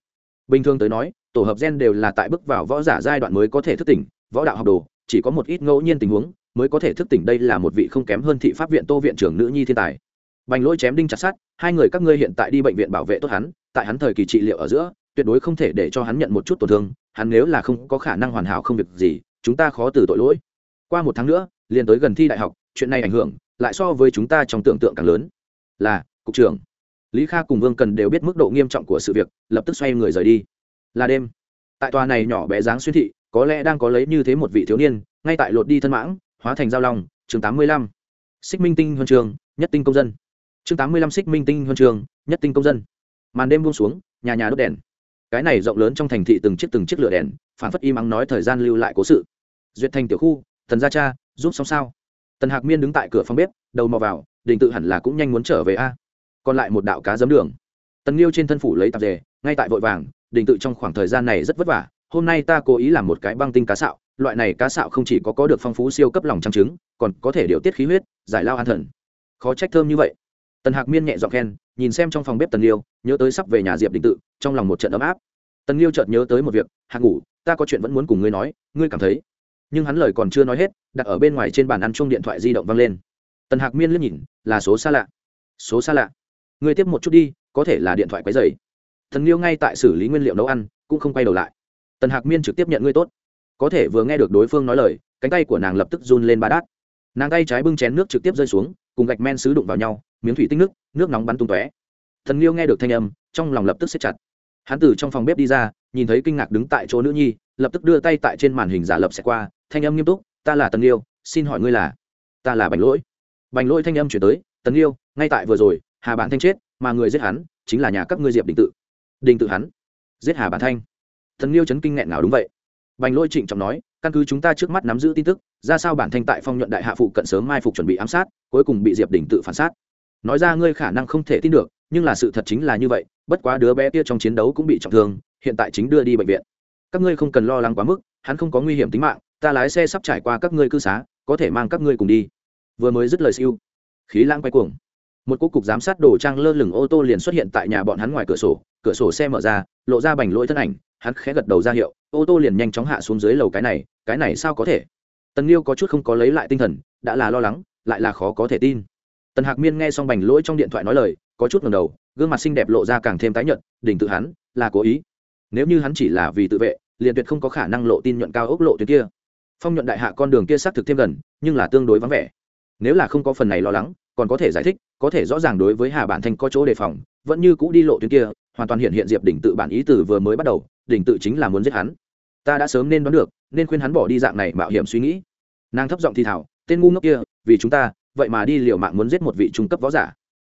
bình thường tới nói, tổ hợp gen đều là tại bước vào võ giả giai đoạn mới có thể thức tỉnh, võ đạo học đồ, chỉ có một ít ngẫu nhiên tình huống mới có thể thức tỉnh đây là một vị không kém hơn thị pháp viện tô viện trưởng nữ nhi thiên tài. Bành lỗi chém đinh chặt sát hai người các ngươi hiện tại đi bệnh viện bảo vệ tốt hắn, tại hắn thời kỳ trị liệu ở giữa, tuyệt đối không thể để cho hắn nhận một chút tổn thương, hắn nếu là không có khả năng hoàn hảo không việc gì, chúng ta khó từ tội lỗi. Qua một tháng nữa, liền tới gần thi đại học, chuyện này ảnh hưởng, lại so với chúng ta trong tưởng tượng càng lớn. Là, cục trưởng. Lý kha cùng vương cần đều biết mức độ nghiêm trọng của sự việc, lập tức xoay người rời đi. Là đêm. Tại tòa này nhỏ bé dáng xuyên thị, có lẽ đang có lấy như thế một vị thiếu niên, ngay tại lột đi thân mãng hóa thành giao long, chương tám mươi lăm. Xích minh tinh huân trường, nhất tinh công dân. Chương tám mươi lăm xích minh tinh huân trường, nhất tinh công dân. Màn đêm buông xuống, nhà nhà đốt đèn. Cái này rộng lớn trong thành thị từng chiếc từng chiếc lửa đèn, phản phất im ắng nói thời gian lưu lại cố sự. Duyệt thành tiểu khu thần gia cha, giúp xong sao. Tần hạc miên đứng tại cửa phòng bếp, đầu mò vào, đình tự hẳn là cũng nhanh muốn trở về a. Còn lại một đạo cá giấm đường. Tần liêu trên thân phủ lấy tạp dề, ngay tại vội vàng, đình tự trong khoảng thời gian này rất vất vả, hôm nay ta cố ý làm một cái băng tinh cá sạo loại này cá sạo không chỉ có có được phong phú siêu cấp lòng trăng trứng, còn có thể điều tiết khí huyết, giải lao an thần. Khó trách thơm như vậy. Tần hạc miên nhẹ dọn khen, nhìn xem trong phòng bếp tần liêu, nhớ tới sắp về nhà diệp đình tự, trong lòng một trận ấm áp. Tần liêu chợt nhớ tới một việc, hạc ngủ, ta có chuyện vẫn muốn cùng ngươi nói, ngươi cảm thấy. Nhưng hắn lời còn chưa nói hết, đặt ở bên ngoài trên bàn ăn chung điện thoại di động văng lên. Tần hạc miên liếc nhìn, là số xa lạ. Số xa lạ? Ngươi tiếp một chút đi, có thể là điện thoại quấy dày Tần liêu ngay tại xử lý nguyên liệu nấu ăn, cũng không quay đầu lại. Tần hạc miên trực tiếp nhận ngươi tốt có thể vừa nghe được đối phương nói lời, cánh tay của nàng lập tức run lên ba đát. Nàng tay trái bưng chén nước trực tiếp rơi xuống, cùng gạch men xứ đụng vào nhau, miếng thủy tinh nước nước nóng bắn tung tóe. Thần liêu nghe được thanh âm, trong lòng lập tức xếp chặt. Hắn từ trong phòng bếp đi ra, nhìn thấy kinh ngạc đứng tại chỗ nữ nhi, lập tức đưa tay tại trên màn hình giả lập xẹt qua, thanh âm nghiêm túc, ta là tần liêu xin hỏi ngươi là? Ta là bành lỗi. Bành lỗi thanh âm chuyển tới, tần liêu ngay tại vừa rồi, hà bản thanh chết, mà người giết hắn, chính là nhà các ngươi diệp đình tự. Đình tự hắn? Giết hà bản thanh? Thần liêu chấn kinh nghẹn nào đúng vậy bành lỗi trịnh trọng nói, căn cứ chúng ta trước mắt nắm giữ tin tức, ra sao bản thanh tại phong nhuận đại hạ phụ cận sớm mai phục chuẩn bị ám sát, cuối cùng bị diệp đình tự phản sát. Nói ra ngươi khả năng không thể tin được, nhưng là sự thật chính là như vậy, bất quá đứa bé kia trong chiến đấu cũng bị trọng thương, hiện tại chính đưa đi bệnh viện. Các ngươi không cần lo lắng quá mức, hắn không có nguy hiểm tính mạng, ta lái xe sắp trải qua các ngươi cư xá, có thể mang các ngươi cùng đi. Vừa mới dứt lời siêu, khí lãng quay cuồng. Một cô cục giám sát đồ trang lơ lửng ô tô liền xuất hiện tại nhà bọn hắn ngoài cửa sổ cửa sổ xe mở ra, lộ ra bành lỗi thân ảnh hắn khẽ gật đầu ra hiệu, ô tô liền nhanh chóng hạ xuống dưới lầu cái này cái này sao có thể? Tần liêu có chút không có lấy lại tinh thần, đã là lo lắng, lại là khó có thể tin. Tần hạc miên nghe xong bành lỗi trong điện thoại nói lời, có chút ngầm đầu, gương mặt xinh đẹp lộ ra càng thêm tái nhợt, đỉnh tự hắn, là cố ý. Nếu như hắn chỉ là vì tự vệ, liền tuyệt không có khả năng lộ tin nhuận cao ốc lộ tuyến kia. Phong nhuận đại hạ con đường kia xác thực thêm gần, nhưng là tương đối vắng vẻ. Nếu là không có phần này lo lắng, còn có thể giải thích, có thể rõ ràng đối với hà bản thanh có chỗ đề phòng, vẫn như cũ đi lộ tuyến kia, hoàn toàn hiện hiện diệp đỉnh tự bản ý từ vừa mới bắt đầu đỉnh tự chính là muốn giết hắn. Ta đã sớm nên đoán được, nên khuyên hắn bỏ đi dạng này mạo hiểm suy nghĩ. Nàng thấp giọng thì thảo tên ngu ngốc kia, vì chúng ta, vậy mà đi liều mạng muốn giết một vị trung cấp võ giả.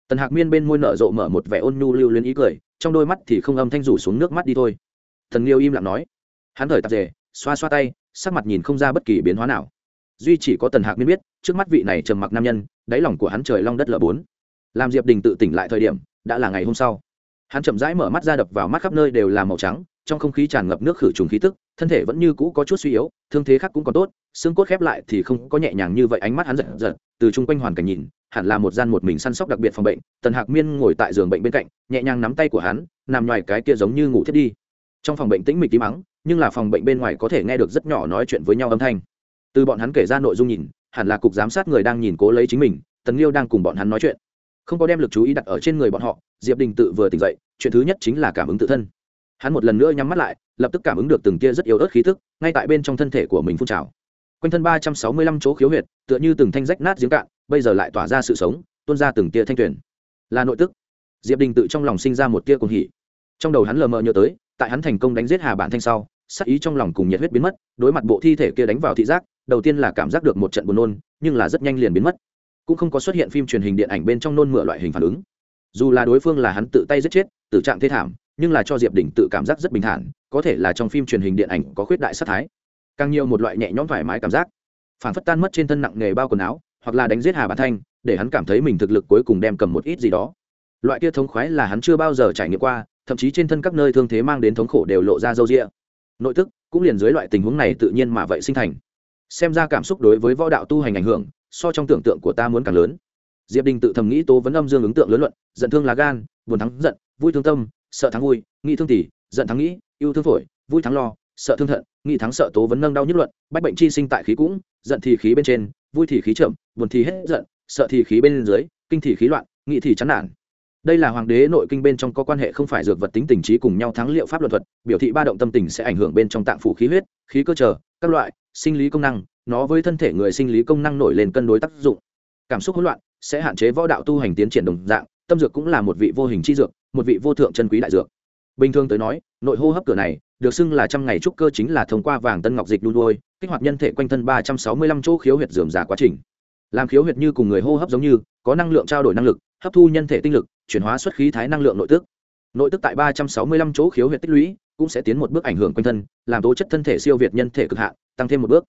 Tần hạc miên bên môi nở rộ mở một vẻ ôn nhu lưu luyến ý cười, trong đôi mắt thì không âm thanh rủ xuống nước mắt đi thôi. Thần liêu im lặng nói. Hắn thời tạp dề, xoa xoa tay, sắc mặt nhìn không ra bất kỳ biến hóa nào. Duy chỉ có tần hạc miên biết, trước mắt vị này trầm mặc nam nhân, đáy lòng của hắn trời long đất lở bốn. Làm diệp đình tự tỉnh lại thời điểm, đã là ngày hôm sau. Hắn chậm rãi mở mắt ra đập vào mắt khắp nơi đều là màu trắng trong không khí tràn ngập nước khử trùng khí tức, thân thể vẫn như cũ có chút suy yếu, thương thế khác cũng còn tốt, xương cốt khép lại thì không có nhẹ nhàng như vậy, ánh mắt hắn giật giật, từ chung quanh hoàn cảnh nhìn, hẳn là một gian một mình săn sóc đặc biệt phòng bệnh, tần hạc miên ngồi tại giường bệnh bên cạnh, nhẹ nhàng nắm tay của hắn, nằm ngoài cái kia giống như ngủ thiết đi. Trong phòng bệnh tĩnh mịch tí mắng nhưng là phòng bệnh bên ngoài có thể nghe được rất nhỏ nói chuyện với nhau âm thanh. Từ bọn hắn kể ra nội dung nhìn, hẳn là cục giám sát người đang nhìn cố lấy chính mình, tần liêu đang cùng bọn hắn nói chuyện. Không có đem lực chú ý đặt ở trên người bọn họ, diệp đình tự vừa tỉnh dậy, chuyện thứ nhất chính là cảm ứng tự thân hắn một lần nữa nhắm mắt lại, lập tức cảm ứng được từng tia rất yếu ớt khí thức ngay tại bên trong thân thể của mình phun trào. Quanh thân ba trăm sáu mươi lăm chỗ khiếu huyệt, tựa như từng thanh rách nát giếng cạn, bây giờ lại tỏa ra sự sống, tuôn ra từng tia thanh tuyển là nội tức. Diệp đình tự trong lòng sinh ra một tia cuồng hỉ. Trong đầu hắn lờ mờ nhớ tới, tại hắn thành công đánh giết hà bản thanh sau, sắc ý trong lòng cùng nhiệt huyết biến mất, đối mặt bộ thi thể kia đánh vào thị giác, đầu tiên là cảm giác được một trận buồn nôn, nhưng là rất nhanh liền biến mất. Cũng không có xuất hiện phim truyền hình điện ảnh bên trong nôn mửa loại hình phản ứng. Dù là đối phương là hắn tự tay giết chết, tử trạng thế thảm nhưng là cho diệp đỉnh tự cảm giác rất bình thản, có thể là trong phim truyền hình điện ảnh có khuyết đại sát thái. Càng nhiều một loại nhẹ nhõm thoải mái cảm giác. Phản phất tan mất trên thân nặng nghề bao quần áo, hoặc là đánh giết hà bản thanh, để hắn cảm thấy mình thực lực cuối cùng đem cầm một ít gì đó. Loại kia thống khoái là hắn chưa bao giờ trải nghiệm qua, thậm chí trên thân các nơi thương thế mang đến thống khổ đều lộ ra râu rịa nội tức cũng liền dưới loại tình huống này tự nhiên mà vậy sinh thành. Xem ra cảm xúc đối với võ đạo tu hành ảnh hưởng, so trong tưởng tượng của ta muốn càng lớn. Diệp đình tự thầm nghĩ tố vấn âm dương ứng tượng lớn luận, giận thương là gan, buồn thắng giận, vui thương tâm sợ thắng vui, nghĩ thương tỷ giận thắng nghĩ, yêu thương phổi, vui thắng lo, sợ thương thận, nghĩ thắng sợ tố vấn nâng đau nhất luận, bách bệnh chi sinh tại khí cũng, giận thì khí bên trên, vui thì khí chậm, buồn thì hết giận, sợ thì khí bên dưới, kinh thì khí loạn, nghĩ thì chán nản. Đây là hoàng đế nội kinh bên trong có quan hệ không phải dược vật tính tình trí cùng nhau thắng liệu pháp luật thuật, biểu thị ba động tâm tình sẽ ảnh hưởng bên trong tạng phủ khí huyết, khí cơ trở các loại, sinh lý công năng, nó với thân thể người sinh lý công năng nổi lên cân đối tác dụng. Cảm xúc hỗn loạn sẽ hạn chế võ đạo tu hành tiến triển đồng dạng, tâm dược cũng là một vị vô hình chi dược một vị vô thượng chân quý đại dược. Bình thường tới nói, nội hô hấp cửa này, được xưng là trăm ngày trúc cơ chính là thông qua vàng tân ngọc dịch đun đuôi, kích hoạt nhân thể quanh thân ba trăm sáu mươi lăm chỗ khiếu huyệt dườm giả quá trình. Làm khiếu huyệt như cùng người hô hấp giống như, có năng lượng trao đổi năng lực, hấp thu nhân thể tinh lực, chuyển hóa xuất khí thái năng lượng nội tức. Nội tức tại ba trăm sáu mươi lăm chỗ khiếu huyệt tích lũy, cũng sẽ tiến một bước ảnh hưởng quanh thân, làm tố chất thân thể siêu việt nhân thể cực hạn, tăng thêm một bước.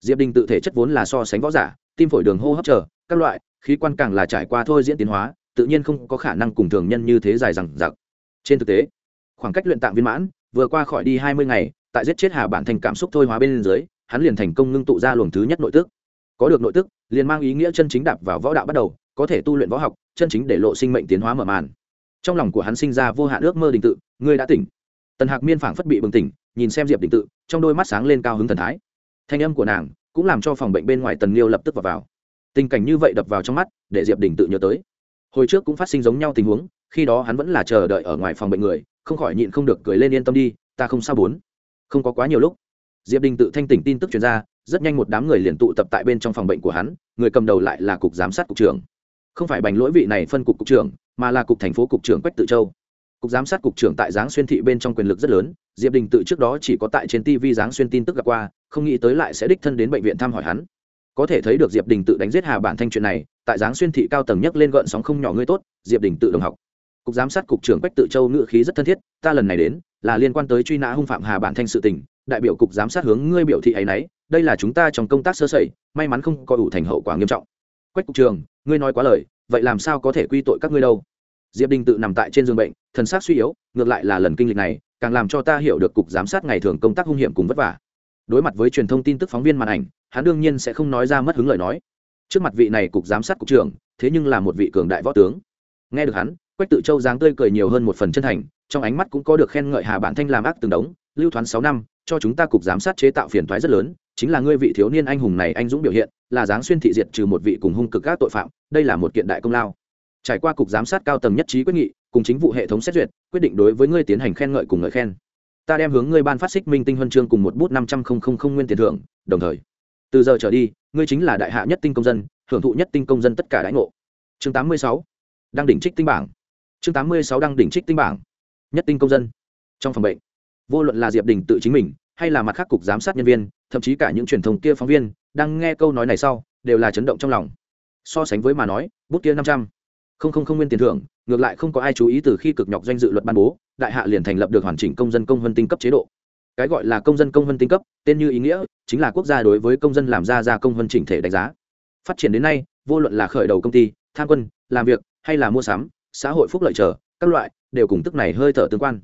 Diệp đình tự thể chất vốn là so sánh võ giả, tim phổi đường hô hấp chờ, các loại, khí quan càng là trải qua thôi diễn tiến hóa tự nhiên không có khả năng cùng thường nhân như thế dài rằng giặc trên thực tế khoảng cách luyện tạng viên mãn vừa qua khỏi đi hai mươi ngày tại giết chết hà bản thành cảm xúc thôi hóa bên dưới hắn liền thành công ngưng tụ ra luồng thứ nhất nội tức. Có được nội tức liền mang ý nghĩa chân chính đạp vào võ đạo bắt đầu có thể tu luyện võ học chân chính để lộ sinh mệnh tiến hóa mở màn. Trong lòng của hắn sinh ra vô hạn ước mơ đình tự ngươi đã tỉnh. Tần hạc miên phảng phất bị bừng tỉnh nhìn xem diệp đình tự trong đôi mắt sáng lên cao hứng thần thái. Thanh âm của nàng cũng làm cho phòng bệnh bên ngoài tần liêu lập tức vào, vào. Tình cảnh như vậy đập vào trong mắt để diệp đình tự nhớ tới hồi trước cũng phát sinh giống nhau tình huống, khi đó hắn vẫn là chờ đợi ở ngoài phòng bệnh người, không khỏi nhịn không được cười lên yên tâm đi, ta không sao bốn. Không có quá nhiều lúc, diệp đình tự thanh tỉnh tin tức chuyên ra, rất nhanh một đám người liền tụ tập tại bên trong phòng bệnh của hắn, người cầm đầu lại là cục giám sát cục trưởng. Không phải bành lỗi vị này phân cục cục trưởng, mà là cục thành phố cục trưởng quách tự châu. Cục giám sát cục trưởng tại giáng xuyên thị bên trong quyền lực rất lớn, diệp đình tự trước đó chỉ có tại trên tv giáng xuyên tin tức gặp qua, không nghĩ tới lại sẽ đích thân đến bệnh viện thăm hỏi hắn có thể thấy được diệp đình tự đánh giết hà bản thanh chuyện này, tại giáng xuyên thị cao tầng nhất lên gợn sóng không nhỏ ngươi tốt, diệp đình tự đồng học. Cục giám sát cục trưởng quách tự châu ngự khí rất thân thiết, ta lần này đến, là liên quan tới truy nã hung phạm hà bản thanh sự tình, đại biểu cục giám sát hướng ngươi biểu thị ấy nấy, đây là chúng ta trong công tác sơ sẩy, may mắn không có ủ thành hậu quả nghiêm trọng. Quách cục trường ngươi nói quá lời, vậy làm sao có thể quy tội các ngươi đâu? Diệp đình tự nằm tại trên giường bệnh, thần sát suy yếu, ngược lại là lần kinh lịch này, càng làm cho ta hiểu được cục giám sát ngày thường công tác hung hiểm cùng vất vả đối mặt với truyền thông tin tức phóng viên màn ảnh, hắn đương nhiên sẽ không nói ra mất hứng lời nói. Trước mặt vị này cục giám sát cục trưởng, thế nhưng là một vị cường đại võ tướng. Nghe được hắn, quách tự châu dáng tươi cười nhiều hơn một phần chân thành, trong ánh mắt cũng có được khen ngợi hà bản thanh làm ác từng đống, lưu thoán sáu năm, cho chúng ta cục giám sát chế tạo phiền thoái rất lớn, chính là ngươi vị thiếu niên anh hùng này anh dũng biểu hiện, là dáng xuyên thị diệt trừ một vị cùng hung cực các tội phạm, đây là một kiện đại công lao. Trải qua cục giám sát cao tầng nhất trí quyết nghị, cùng chính vụ hệ thống xét duyệt, quyết định đối với ngươi tiến hành khen ngợi cùng ngợi khen ta đem hướng ngươi ban phát xích minh tinh huân chương cùng một bút năm trăm linh nguyên tiền thưởng, đồng thời, từ giờ trở đi, ngươi chính là đại hạ nhất tinh công dân, hưởng thụ nhất tinh công dân tất cả đãi ngộ. Chương tám mươi sáu đăng đỉnh trích tinh bảng. Chương tám mươi sáu đăng đỉnh trích tinh bảng. Nhất tinh công dân. Trong phòng bệnh, vô luận là diệp đình tự chính mình, hay là mặt khác cục giám sát nhân viên, thậm chí cả những truyền thông kia phóng viên, đang nghe câu nói này sau, đều là chấn động trong lòng. So sánh với mà nói, bút kia năm trăm không không không nguyên tiền thưởng ngược lại không có ai chú ý từ khi cực nhọc danh dự luật ban bố, đại hạ liền thành lập được hoàn chỉnh công dân công vân tinh cấp chế độ. Cái gọi là công dân công vân tinh cấp, tên như ý nghĩa, chính là quốc gia đối với công dân làm ra ra công vân chỉnh thể đánh giá. Phát triển đến nay, vô luận là khởi đầu công ty, tham quân, làm việc, hay là mua sắm, xã hội phúc lợi trở các loại, đều cùng tức này hơi thở tương quan.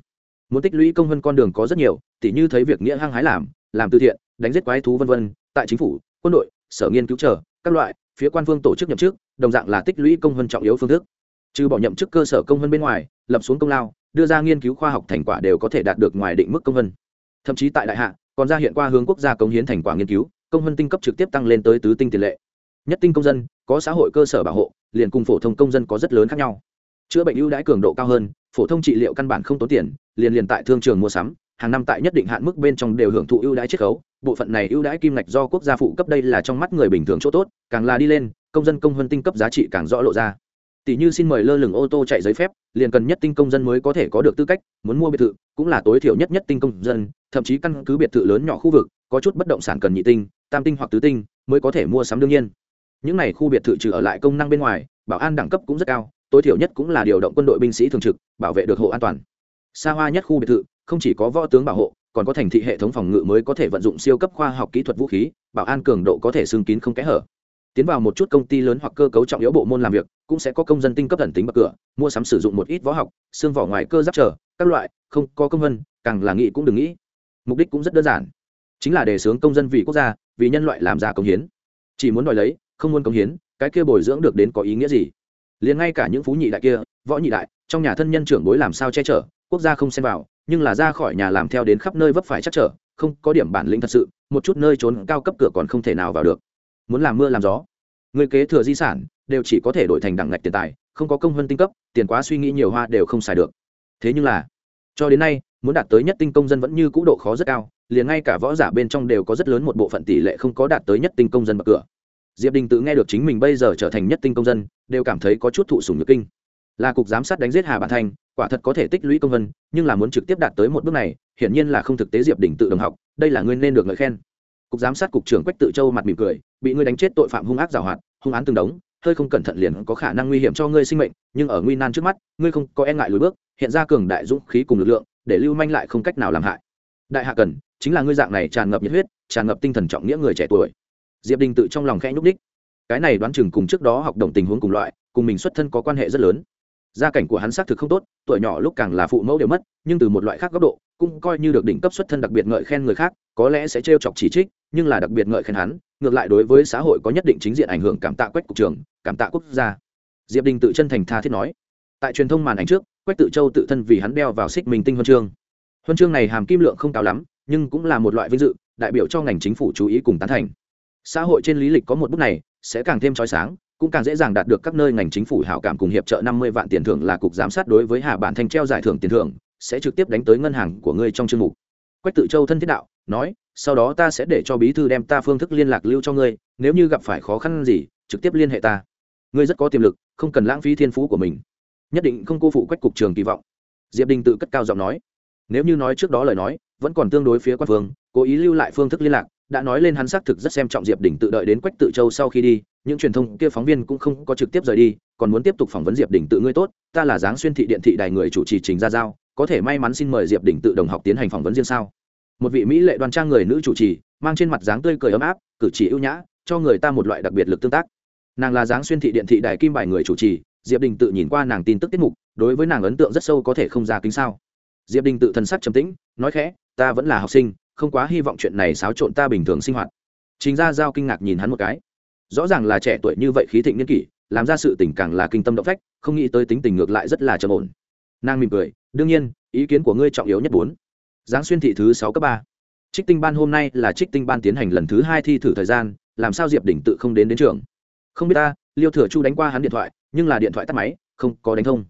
Muốn tích lũy công vân con đường có rất nhiều, tỉ như thấy việc nghĩa hăng hái làm làm từ thiện, đánh giết quái thú vân vân, tại chính phủ, quân đội, sở nghiên cứu trở các loại, phía quan phương tổ chức nhậm chức, đồng dạng là tích lũy công vân trọng yếu phương thức trừ bỏ nhậm chức cơ sở công vân bên ngoài, lập xuống công lao, đưa ra nghiên cứu khoa học thành quả đều có thể đạt được ngoài định mức công vân. Thậm chí tại đại hạ, còn ra hiện qua hướng quốc gia cống hiến thành quả nghiên cứu, công vân tinh cấp trực tiếp tăng lên tới tứ tinh tiền lệ. Nhất tinh công dân, có xã hội cơ sở bảo hộ, liền cùng phổ thông công dân có rất lớn khác nhau. Chữa bệnh ưu đãi cường độ cao hơn, phổ thông trị liệu căn bản không tốn tiền, liền liền tại thương trường mua sắm, hàng năm tại nhất định hạn mức bên trong đều hưởng thụ ưu đãi chiết khấu. Bộ phận này ưu đãi kim ngạch do quốc gia phụ cấp đây là trong mắt người bình thường chỗ tốt, càng là đi lên, công dân công vân tinh cấp giá trị càng rõ lộ ra tỷ như xin mời lơ lửng ô tô chạy giấy phép, liền cần nhất tinh công dân mới có thể có được tư cách, muốn mua biệt thự, cũng là tối thiểu nhất nhất tinh công dân, thậm chí căn cứ biệt thự lớn nhỏ khu vực, có chút bất động sản cần nhị tinh, tam tinh hoặc tứ tinh mới có thể mua sắm đương nhiên. Những này khu biệt thự trừ ở lại công năng bên ngoài, bảo an đẳng cấp cũng rất cao, tối thiểu nhất cũng là điều động quân đội binh sĩ thường trực, bảo vệ được hộ an toàn. Xa hoa nhất khu biệt thự, không chỉ có võ tướng bảo hộ, còn có thành thị hệ thống phòng ngự mới có thể vận dụng siêu cấp khoa học kỹ thuật vũ khí, bảo an cường độ có thể xương kín không kẽ hở tiến vào một chút công ty lớn hoặc cơ cấu trọng yếu bộ môn làm việc, cũng sẽ có công dân tinh cấp thần tính bậc cửa, mua sắm sử dụng một ít võ học, xương vỏ ngoài cơ giáp trở, các loại, không có công vân, càng là nghĩ cũng đừng nghĩ. Mục đích cũng rất đơn giản. Chính là đề xướng công dân vì quốc gia, vì nhân loại làm ra công hiến. Chỉ muốn đòi lấy, không muốn công hiến, cái kia bồi dưỡng được đến có ý nghĩa gì? Liền ngay cả những phú nhị đại kia, võ nhị đại, trong nhà thân nhân trưởng bối làm sao che chở, quốc gia không xem vào, nhưng là ra khỏi nhà làm theo đến khắp nơi vấp phải chắc trở, không có điểm bản lĩnh thật sự, một chút nơi trốn cao cấp cửa còn không thể nào vào được muốn làm mưa làm gió. Người kế thừa di sản đều chỉ có thể đổi thành đẳng ngạch tiền tài, không có công hơn tinh cấp, tiền quá suy nghĩ nhiều hoa đều không xài được. Thế nhưng là, cho đến nay, muốn đạt tới nhất tinh công dân vẫn như cũ độ khó rất cao, liền ngay cả võ giả bên trong đều có rất lớn một bộ phận tỷ lệ không có đạt tới nhất tinh công dân bậc cửa. Diệp đình tự nghe được chính mình bây giờ trở thành nhất tinh công dân, đều cảm thấy có chút thụ sùng nhược kinh. Là cục giám sát đánh giết hà bản thanh quả thật có thể tích lũy công vân, nhưng là muốn trực tiếp đạt tới một bước này, hiển nhiên là không thực tế diệp đình tự đồng học, đây là ngươi nên được ngợi khen cục giám sát cục trưởng quách tự châu mặt mỉm cười, bị ngươi đánh chết tội phạm hung ác giảo hoạt, hung án từng đống, hơi không cẩn thận liền có khả năng nguy hiểm cho ngươi sinh mệnh, nhưng ở nguy nan trước mắt, ngươi không có e ngại lùi bước, hiện ra cường đại dũng khí cùng lực lượng, để lưu manh lại không cách nào làm hại. Đại hạ cần, chính là ngươi dạng này tràn ngập nhiệt huyết, tràn ngập tinh thần trọng nghĩa người trẻ tuổi. Diệp đình tự trong lòng khẽ nhúc đích cái này đoán chừng cùng trước đó học đồng tình huống cùng loại, cùng mình xuất thân có quan hệ rất lớn. Gia cảnh của hắn xác thực không tốt, tuổi nhỏ lúc càng là phụ mẫu đều mất, nhưng từ một loại khác góc độ, cũng coi như được đỉnh cấp xuất thân đặc biệt ngợi khen người khác, có lẽ sẽ trêu chọc chỉ trích nhưng là đặc biệt ngợi khen hắn, ngược lại đối với xã hội có nhất định chính diện ảnh hưởng cảm tạ quách cục trường, cảm tạ quốc gia. Diệp đình tự chân thành tha thiết nói. Tại truyền thông màn ảnh trước, quách tự châu tự thân vì hắn đeo vào xích mình tinh huân chương. Huân chương này hàm kim lượng không cao lắm, nhưng cũng là một loại vinh dự, đại biểu cho ngành chính phủ chú ý cùng tán thành. Xã hội trên lý lịch có một bút này, sẽ càng thêm trói sáng, cũng càng dễ dàng đạt được các nơi ngành chính phủ hảo cảm cùng hiệp trợ năm mươi vạn tiền thưởng là cục giám sát đối với hà bản thanh treo giải thưởng tiền thưởng, sẽ trực tiếp đánh tới ngân hàng của ngươi trong chương mục. Quách tự châu thân thiết đạo, nói sau đó ta sẽ để cho bí thư đem ta phương thức liên lạc lưu cho ngươi, nếu như gặp phải khó khăn gì, trực tiếp liên hệ ta. Ngươi rất có tiềm lực, không cần lãng phí thiên phú của mình. Nhất định không cô phụ quách cục trường kỳ vọng. Diệp đình tự cất cao giọng nói. Nếu như nói trước đó lời nói, vẫn còn tương đối phía quan phương, cố ý lưu lại phương thức liên lạc, đã nói lên hắn xác thực rất xem trọng diệp đình tự đợi đến quách tự châu sau khi đi, những truyền thông kia phóng viên cũng không có trực tiếp rời đi, còn muốn tiếp tục phỏng vấn diệp đình tự ngươi tốt, ta là giáng xuyên thị điện thị đài người chủ trì trình ra giao, có thể may mắn xin mời diệp đình tự đồng học tiến hành phỏng vấn riêng sao? Một vị mỹ lệ đoan trang người nữ chủ trì, mang trên mặt dáng tươi cười ấm áp, cử chỉ ưu nhã, cho người ta một loại đặc biệt lực tương tác. Nàng là dáng xuyên thị điện thị đài kim bài người chủ trì, diệp đình tự nhìn qua nàng tin tức tiết mục, đối với nàng ấn tượng rất sâu có thể không ra kính sao. Diệp đình tự thần sắc trầm tĩnh, nói khẽ, ta vẫn là học sinh, không quá hy vọng chuyện này xáo trộn ta bình thường sinh hoạt. Chính ra giao kinh ngạc nhìn hắn một cái. Rõ ràng là trẻ tuổi như vậy khí thịnh niên kỷ, làm ra sự tình càng là kinh tâm động phách, không nghĩ tới tính tình ngược lại rất là trầm ổn. Nàng mỉm cười, đương nhiên, ý kiến của ngươi trọng yếu nhất bốn giáng xuyên thị thứ sáu cấp ba. Trích tinh ban hôm nay là trích tinh ban tiến hành lần thứ hai thi thử thời gian, làm sao diệp đỉnh tự không đến đến trường? Không biết ta, liêu thừa chu đánh qua hắn điện thoại, nhưng là điện thoại tắt máy, không có đánh thông.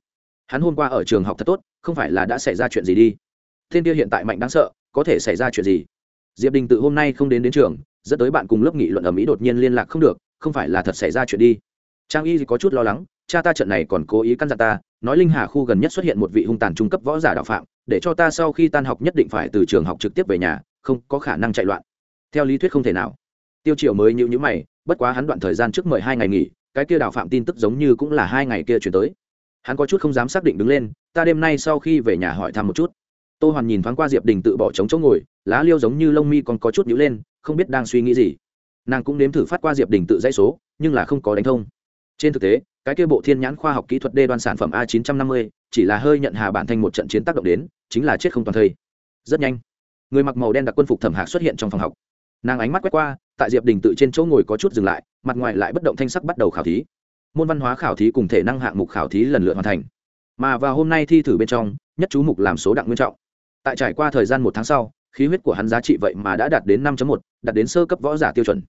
Hắn hôm qua ở trường học thật tốt, không phải là đã xảy ra chuyện gì đi. Thiên kia hiện tại mạnh đáng sợ, có thể xảy ra chuyện gì? Diệp đình tự hôm nay không đến đến trường, dẫn tới bạn cùng lớp nghị luận ở mỹ đột nhiên liên lạc không được, không phải là thật xảy ra chuyện đi. Trang y có chút lo lắng, cha ta trận này còn cố ý căn dặn ta nói linh hà khu gần nhất xuất hiện một vị hung tàn trung cấp võ giả đạo phạm, để cho ta sau khi tan học nhất định phải từ trường học trực tiếp về nhà, không có khả năng chạy loạn. Theo lý thuyết không thể nào. Tiêu triều mới nhữ nhữ mày, bất quá hắn đoạn thời gian trước mười hai ngày nghỉ, cái kia đạo phạm tin tức giống như cũng là hai ngày kia chuyển tới. Hắn có chút không dám xác định đứng lên, ta đêm nay sau khi về nhà hỏi thăm một chút. Tô hoàn nhìn thoáng qua diệp đình tự bỏ trống chỗ ngồi, lá liêu giống như lông mi còn có chút nhữ lên, không biết đang suy nghĩ gì. Nàng cũng nếm thử phát qua diệp đình tự dãy số, nhưng là không có đánh thông. Trên thực tế cái kia bộ thiên nhãn khoa học kỹ thuật đê đoan sản phẩm a 950 chỉ là hơi nhận hà bản thành một trận chiến tác động đến, chính là chết không toàn thây. Rất nhanh, người mặc màu đen đặc quân phục thẩm hạc xuất hiện trong phòng học. Nàng ánh mắt quét qua, tại diệp đình tự trên chỗ ngồi có chút dừng lại, mặt ngoài lại bất động thanh sắc bắt đầu khảo thí. Môn văn hóa khảo thí cùng thể năng hạng mục khảo thí lần lượt hoàn thành. Mà vào hôm nay thi thử bên trong, nhất chú mục làm số đặng nguyên trọng. Tại trải qua thời gian một tháng sau, khí huyết của hắn giá trị vậy mà đã đạt đến 5 một, đạt đến sơ cấp võ giả tiêu chuẩn.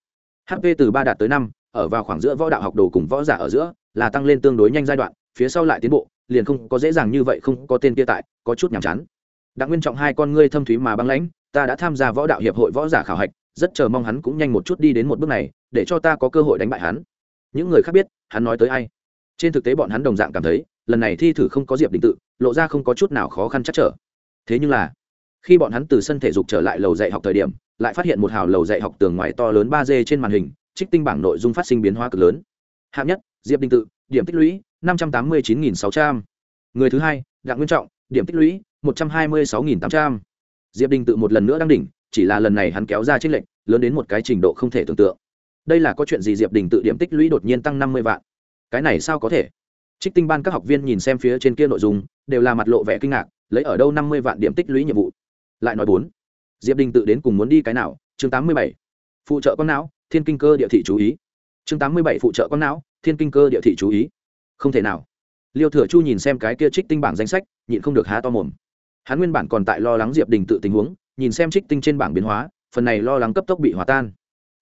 Hp từ ba đạt tới năm ở vào khoảng giữa võ đạo học đồ cùng võ giả ở giữa, là tăng lên tương đối nhanh giai đoạn, phía sau lại tiến bộ, liền không có dễ dàng như vậy, không có tên kia tại, có chút nhàm chán. Đặng nguyên trọng hai con ngươi thâm thúy mà băng lãnh, ta đã tham gia võ đạo hiệp hội võ giả khảo hạch, rất chờ mong hắn cũng nhanh một chút đi đến một bước này, để cho ta có cơ hội đánh bại hắn. Những người khác biết, hắn nói tới ai? Trên thực tế bọn hắn đồng dạng cảm thấy, lần này thi thử không có diệp định tự, lộ ra không có chút nào khó khăn chắc trở. Thế nhưng là, khi bọn hắn từ sân thể dục trở lại lầu dạy học thời điểm, lại phát hiện một hào lầu dạy học tường ngoài to lớn ba d trên màn hình trích tinh bảng nội dung phát sinh biến hóa cực lớn. Hạng nhất, diệp đình tự, điểm tích lũy năm trăm tám mươi chín sáu trăm. Người thứ hai, đặng nguyên trọng, điểm tích lũy một trăm hai mươi sáu tám trăm. Diệp đình tự một lần nữa đang đỉnh, chỉ là lần này hắn kéo ra trích lệnh lớn đến một cái trình độ không thể tưởng tượng. Đây là có chuyện gì diệp đình tự điểm tích lũy đột nhiên tăng năm mươi vạn? Cái này sao có thể? Trích tinh ban các học viên nhìn xem phía trên kia nội dung, đều là mặt lộ vẻ kinh ngạc, lấy ở đâu năm mươi vạn điểm tích lũy nhiệm vụ? Lại nói bốn, diệp đình tự đến cùng muốn đi cái nào? Chương tám mươi bảy, phụ trợ con não thiên kinh cơ địa thị chú ý. Chương tám mươi bảy, phụ trợ con não, thiên kinh cơ địa thị chú ý. Không thể nào. Liêu thừa chu nhìn xem cái kia trích tinh bảng danh sách, nhịn không được há to mồm. Hắn nguyên bản còn tại lo lắng diệp đình tự tình huống, nhìn xem trích tinh trên bảng biến hóa, phần này lo lắng cấp tốc bị hòa tan.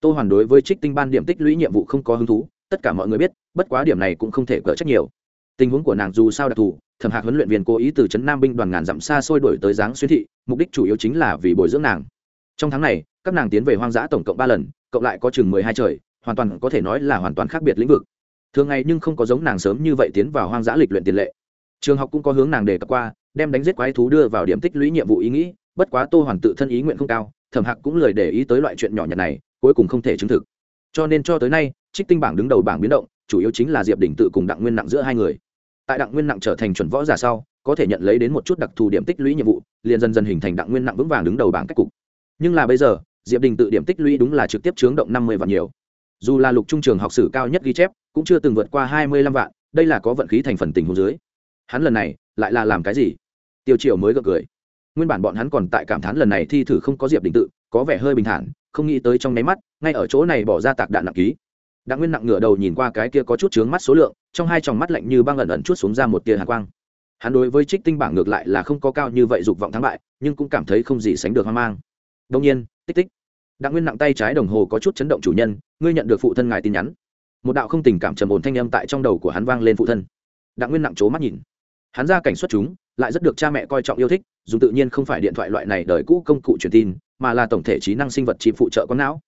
Tô hoàn đối với trích tinh ban điểm tích lũy nhiệm vụ không có hứng thú, tất cả mọi người biết, bất quá điểm này cũng không thể cỡ trách nhiều. Tình huống của nàng dù sao đặc thù, thẩm hạc huấn luyện viên cố ý từ trấn nam binh đoàn ngàn dặm xa xôi đổi tới giáng xuyên thị, mục đích chủ yếu chính là vì bồi dưỡng nàng. Trong tháng này, các nàng tiến về hoang dã tổng cộng ba lần cộng lại có chừng mười hai trời, hoàn toàn có thể nói là hoàn toàn khác biệt lĩnh vực. Thường ngày nhưng không có giống nàng sớm như vậy tiến vào hoang dã lịch luyện tiền lệ. Trường học cũng có hướng nàng đề cập qua, đem đánh giết quái thú đưa vào điểm tích lũy nhiệm vụ ý nghĩ, bất quá tô hoàn tự thân ý nguyện không cao, thẩm hạc cũng lời để ý tới loại chuyện nhỏ nhặt này, cuối cùng không thể chứng thực. Cho nên cho tới nay, trích tinh bảng đứng đầu bảng biến động, chủ yếu chính là diệp đỉnh tự cùng đặng nguyên nặng giữa hai người. Tại đặng nguyên nặng trở thành chuẩn võ giả sau, có thể nhận lấy đến một chút đặc thù điểm tích lũy nhiệm vụ, liền dần dần hình thành đặng nguyên nặng vững vàng đứng đầu bảng cách cục. Nhưng là bây giờ diệp đình tự điểm tích lũy đúng là trực tiếp chướng động năm mươi vạn nhiều. Dù là lục trung trường học sử cao nhất ghi chép, cũng chưa từng vượt qua hai mươi lăm vạn, đây là có vận khí thành phần tình hồ dưới. Hắn lần này lại là làm cái gì? Tiêu triều mới gật cười. Nguyên bản bọn hắn còn tại cảm thán lần này thi thử không có diệp đình tự, có vẻ hơi bình thản, không nghĩ tới trong nháy mắt, ngay ở chỗ này bỏ ra tạc đạn nặng ký. Đặng nguyên nặng ngửa đầu nhìn qua cái kia có chút chướng mắt số lượng, trong hai tròng mắt lạnh như băng ẩn ẩn chút xuống ra một tia hạ quang. Hắn đối với trích tinh bảng ngược lại là không có cao như vậy dục vọng thắng bại, nhưng cũng cảm thấy không gì sánh được hoang mang. Đông nhiên tích tích. Đặng nguyên nặng tay trái đồng hồ có chút chấn động chủ nhân, ngươi nhận được phụ thân ngài tin nhắn. Một đạo không tình cảm trầm ổn thanh âm tại trong đầu của hắn vang lên phụ thân. Đặng nguyên nặng c mắt nhìn. Hắn ra cảnh xuất chúng, lại rất được cha mẹ coi trọng yêu thích dù tự nhiên không phải điện thoại loại này đời cũ công cụ truyền tin, mà là tổng thể trí năng sinh vật chịp phụ trợ quang não.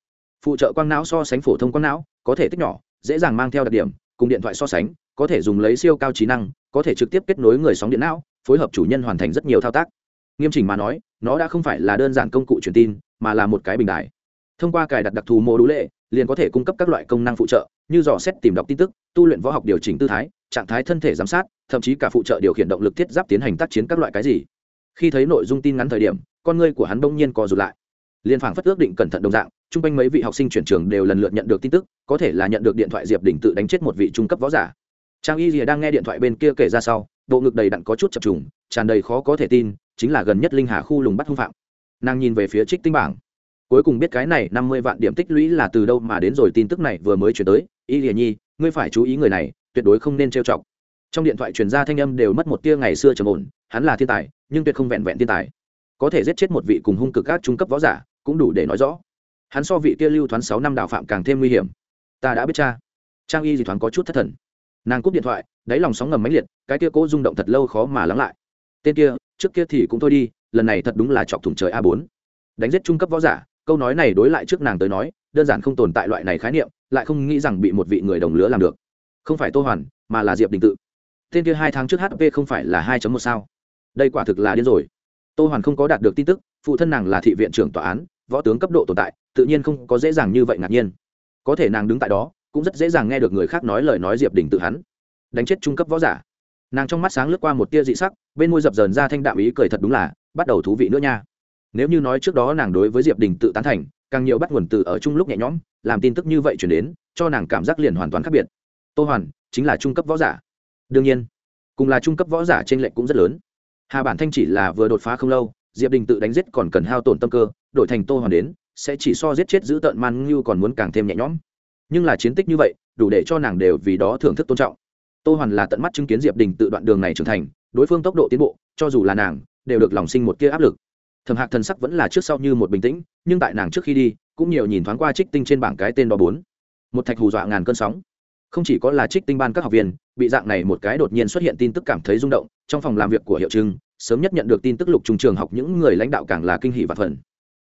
Phụ trợ quang não so sánh phổ thông quang não, có thể tích nhỏ, dễ dàng mang theo đặc điểm, cùng điện thoại so sánh, có thể dùng lấy siêu cao trí năng, có thể trực tiếp kết nối người sóng điện não, phối hợp chủ nhân hoàn thành rất nhiều thao tác. Nghiêm chỉnh mà nói, nó đã không phải là đơn giản công cụ truyền tin mà là một cái bình đại thông qua cài đặt đặc thù mô đũ lệ, liền có thể cung cấp các loại công năng phụ trợ, như dò xét tìm đọc tin tức, tu luyện võ học điều chỉnh tư thái, trạng thái thân thể giám sát, thậm chí cả phụ trợ điều khiển động lực thiết giáp tiến hành tác chiến các loại cái gì. Khi thấy nội dung tin ngắn thời điểm, con ngươi của hắn bỗng nhiên co rụt lại. Liên phảng phất ước định cẩn thận đồng dạng, chung quanh mấy vị học sinh chuyển trường đều lần lượt nhận được tin tức, có thể là nhận được điện thoại diệp đỉnh tự đánh chết một vị trung cấp võ giả. Trang y rìa đang nghe điện thoại bên kia kể ra sau, bộ ngực đầy đặn có chút chập trùng, tràn đầy khó có thể tin, chính là gần nhất linh hà khu lùng bắt hung phạm nàng nhìn về phía trích tinh bảng. Cuối cùng biết cái này năm mươi vạn điểm tích lũy là từ đâu mà đến rồi tin tức này vừa mới chuyển tới. Y rìa nhi, ngươi phải chú ý người này, tuyệt đối không nên trêu chọc. Trong điện thoại truyền ra thanh âm đều mất một tia ngày xưa trầm ổn, hắn là thiên tài, nhưng tuyệt không vẹn vẹn thiên tài. Có thể giết chết một vị cùng hung cực các trung cấp võ giả, cũng đủ để nói rõ. Hắn so vị kia lưu thoáng sáu năm đạo phạm càng thêm nguy hiểm. Ta đã biết cha. Trang y gì thoáng có chút thất thần. Nàng cúp điện thoại, đáy lòng sóng ngầm máy liệt, cái kia cố rung động thật lâu khó mà lắng lại. Tên kia, trước kia thì cũng thôi đi lần này thật đúng là chọc thủng trời a bốn. Đánh giết trung cấp võ giả, câu nói này đối lại trước nàng tới nói, đơn giản không tồn tại loại này khái niệm, lại không nghĩ rằng bị một vị người đồng lứa làm được. Không phải tô hoàn, mà là diệp đình tự. Tên kia hai tháng trước hp không phải là hai một sao. Đây quả thực là điên rồi. Tô hoàn không có đạt được tin tức, phụ thân nàng là thị viện trưởng tòa án, võ tướng cấp độ tồn tại, tự nhiên không có dễ dàng như vậy ngạc nhiên. Có thể nàng đứng tại đó, cũng rất dễ dàng nghe được người khác nói lời nói diệp đình tự hắn. Đánh chết trung cấp võ giả. Nàng trong mắt sáng lướt qua một tia dị sắc, bên môi dập dờn ra thanh đạm ý cười thật đúng là bắt đầu thú vị nữa nha. Nếu như nói trước đó nàng đối với diệp đình tự tán thành, càng nhiều bắt nguồn từ ở chung lúc nhẹ nhõm, làm tin tức như vậy chuyển đến, cho nàng cảm giác liền hoàn toàn khác biệt. Tô hoàn, chính là trung cấp võ giả. Đương nhiên, cùng là trung cấp võ giả trên lệch cũng rất lớn. Hà bản thanh chỉ là vừa đột phá không lâu, diệp đình tự đánh giết còn cần hao tổn tâm cơ, đổi thành tô hoàn đến, sẽ chỉ so giết chết giữ tợn man như còn muốn càng thêm nhẹ nhõm. Nhưng là chiến tích như vậy, đủ để cho nàng đều vì đó thưởng thức tôn trọng. Tô hoàn là tận mắt chứng kiến diệp đình tự đoạn đường này trưởng thành, đối phương tốc độ tiến bộ, cho dù là nàng đều được lòng sinh một kia áp lực. Thầm hạc thần sắc vẫn là trước sau như một bình tĩnh, nhưng tại nàng trước khi đi, cũng nhiều nhìn thoáng qua trích tinh trên bảng cái tên đó bốn. Một thạch hù dọa ngàn cơn sóng. Không chỉ có là trích tinh ban các học viên, bị dạng này một cái đột nhiên xuất hiện tin tức cảm thấy rung động, trong phòng làm việc của hiệu trưng, sớm nhất nhận được tin tức lục trung trường học những người lãnh đạo càng là kinh hỷ và phần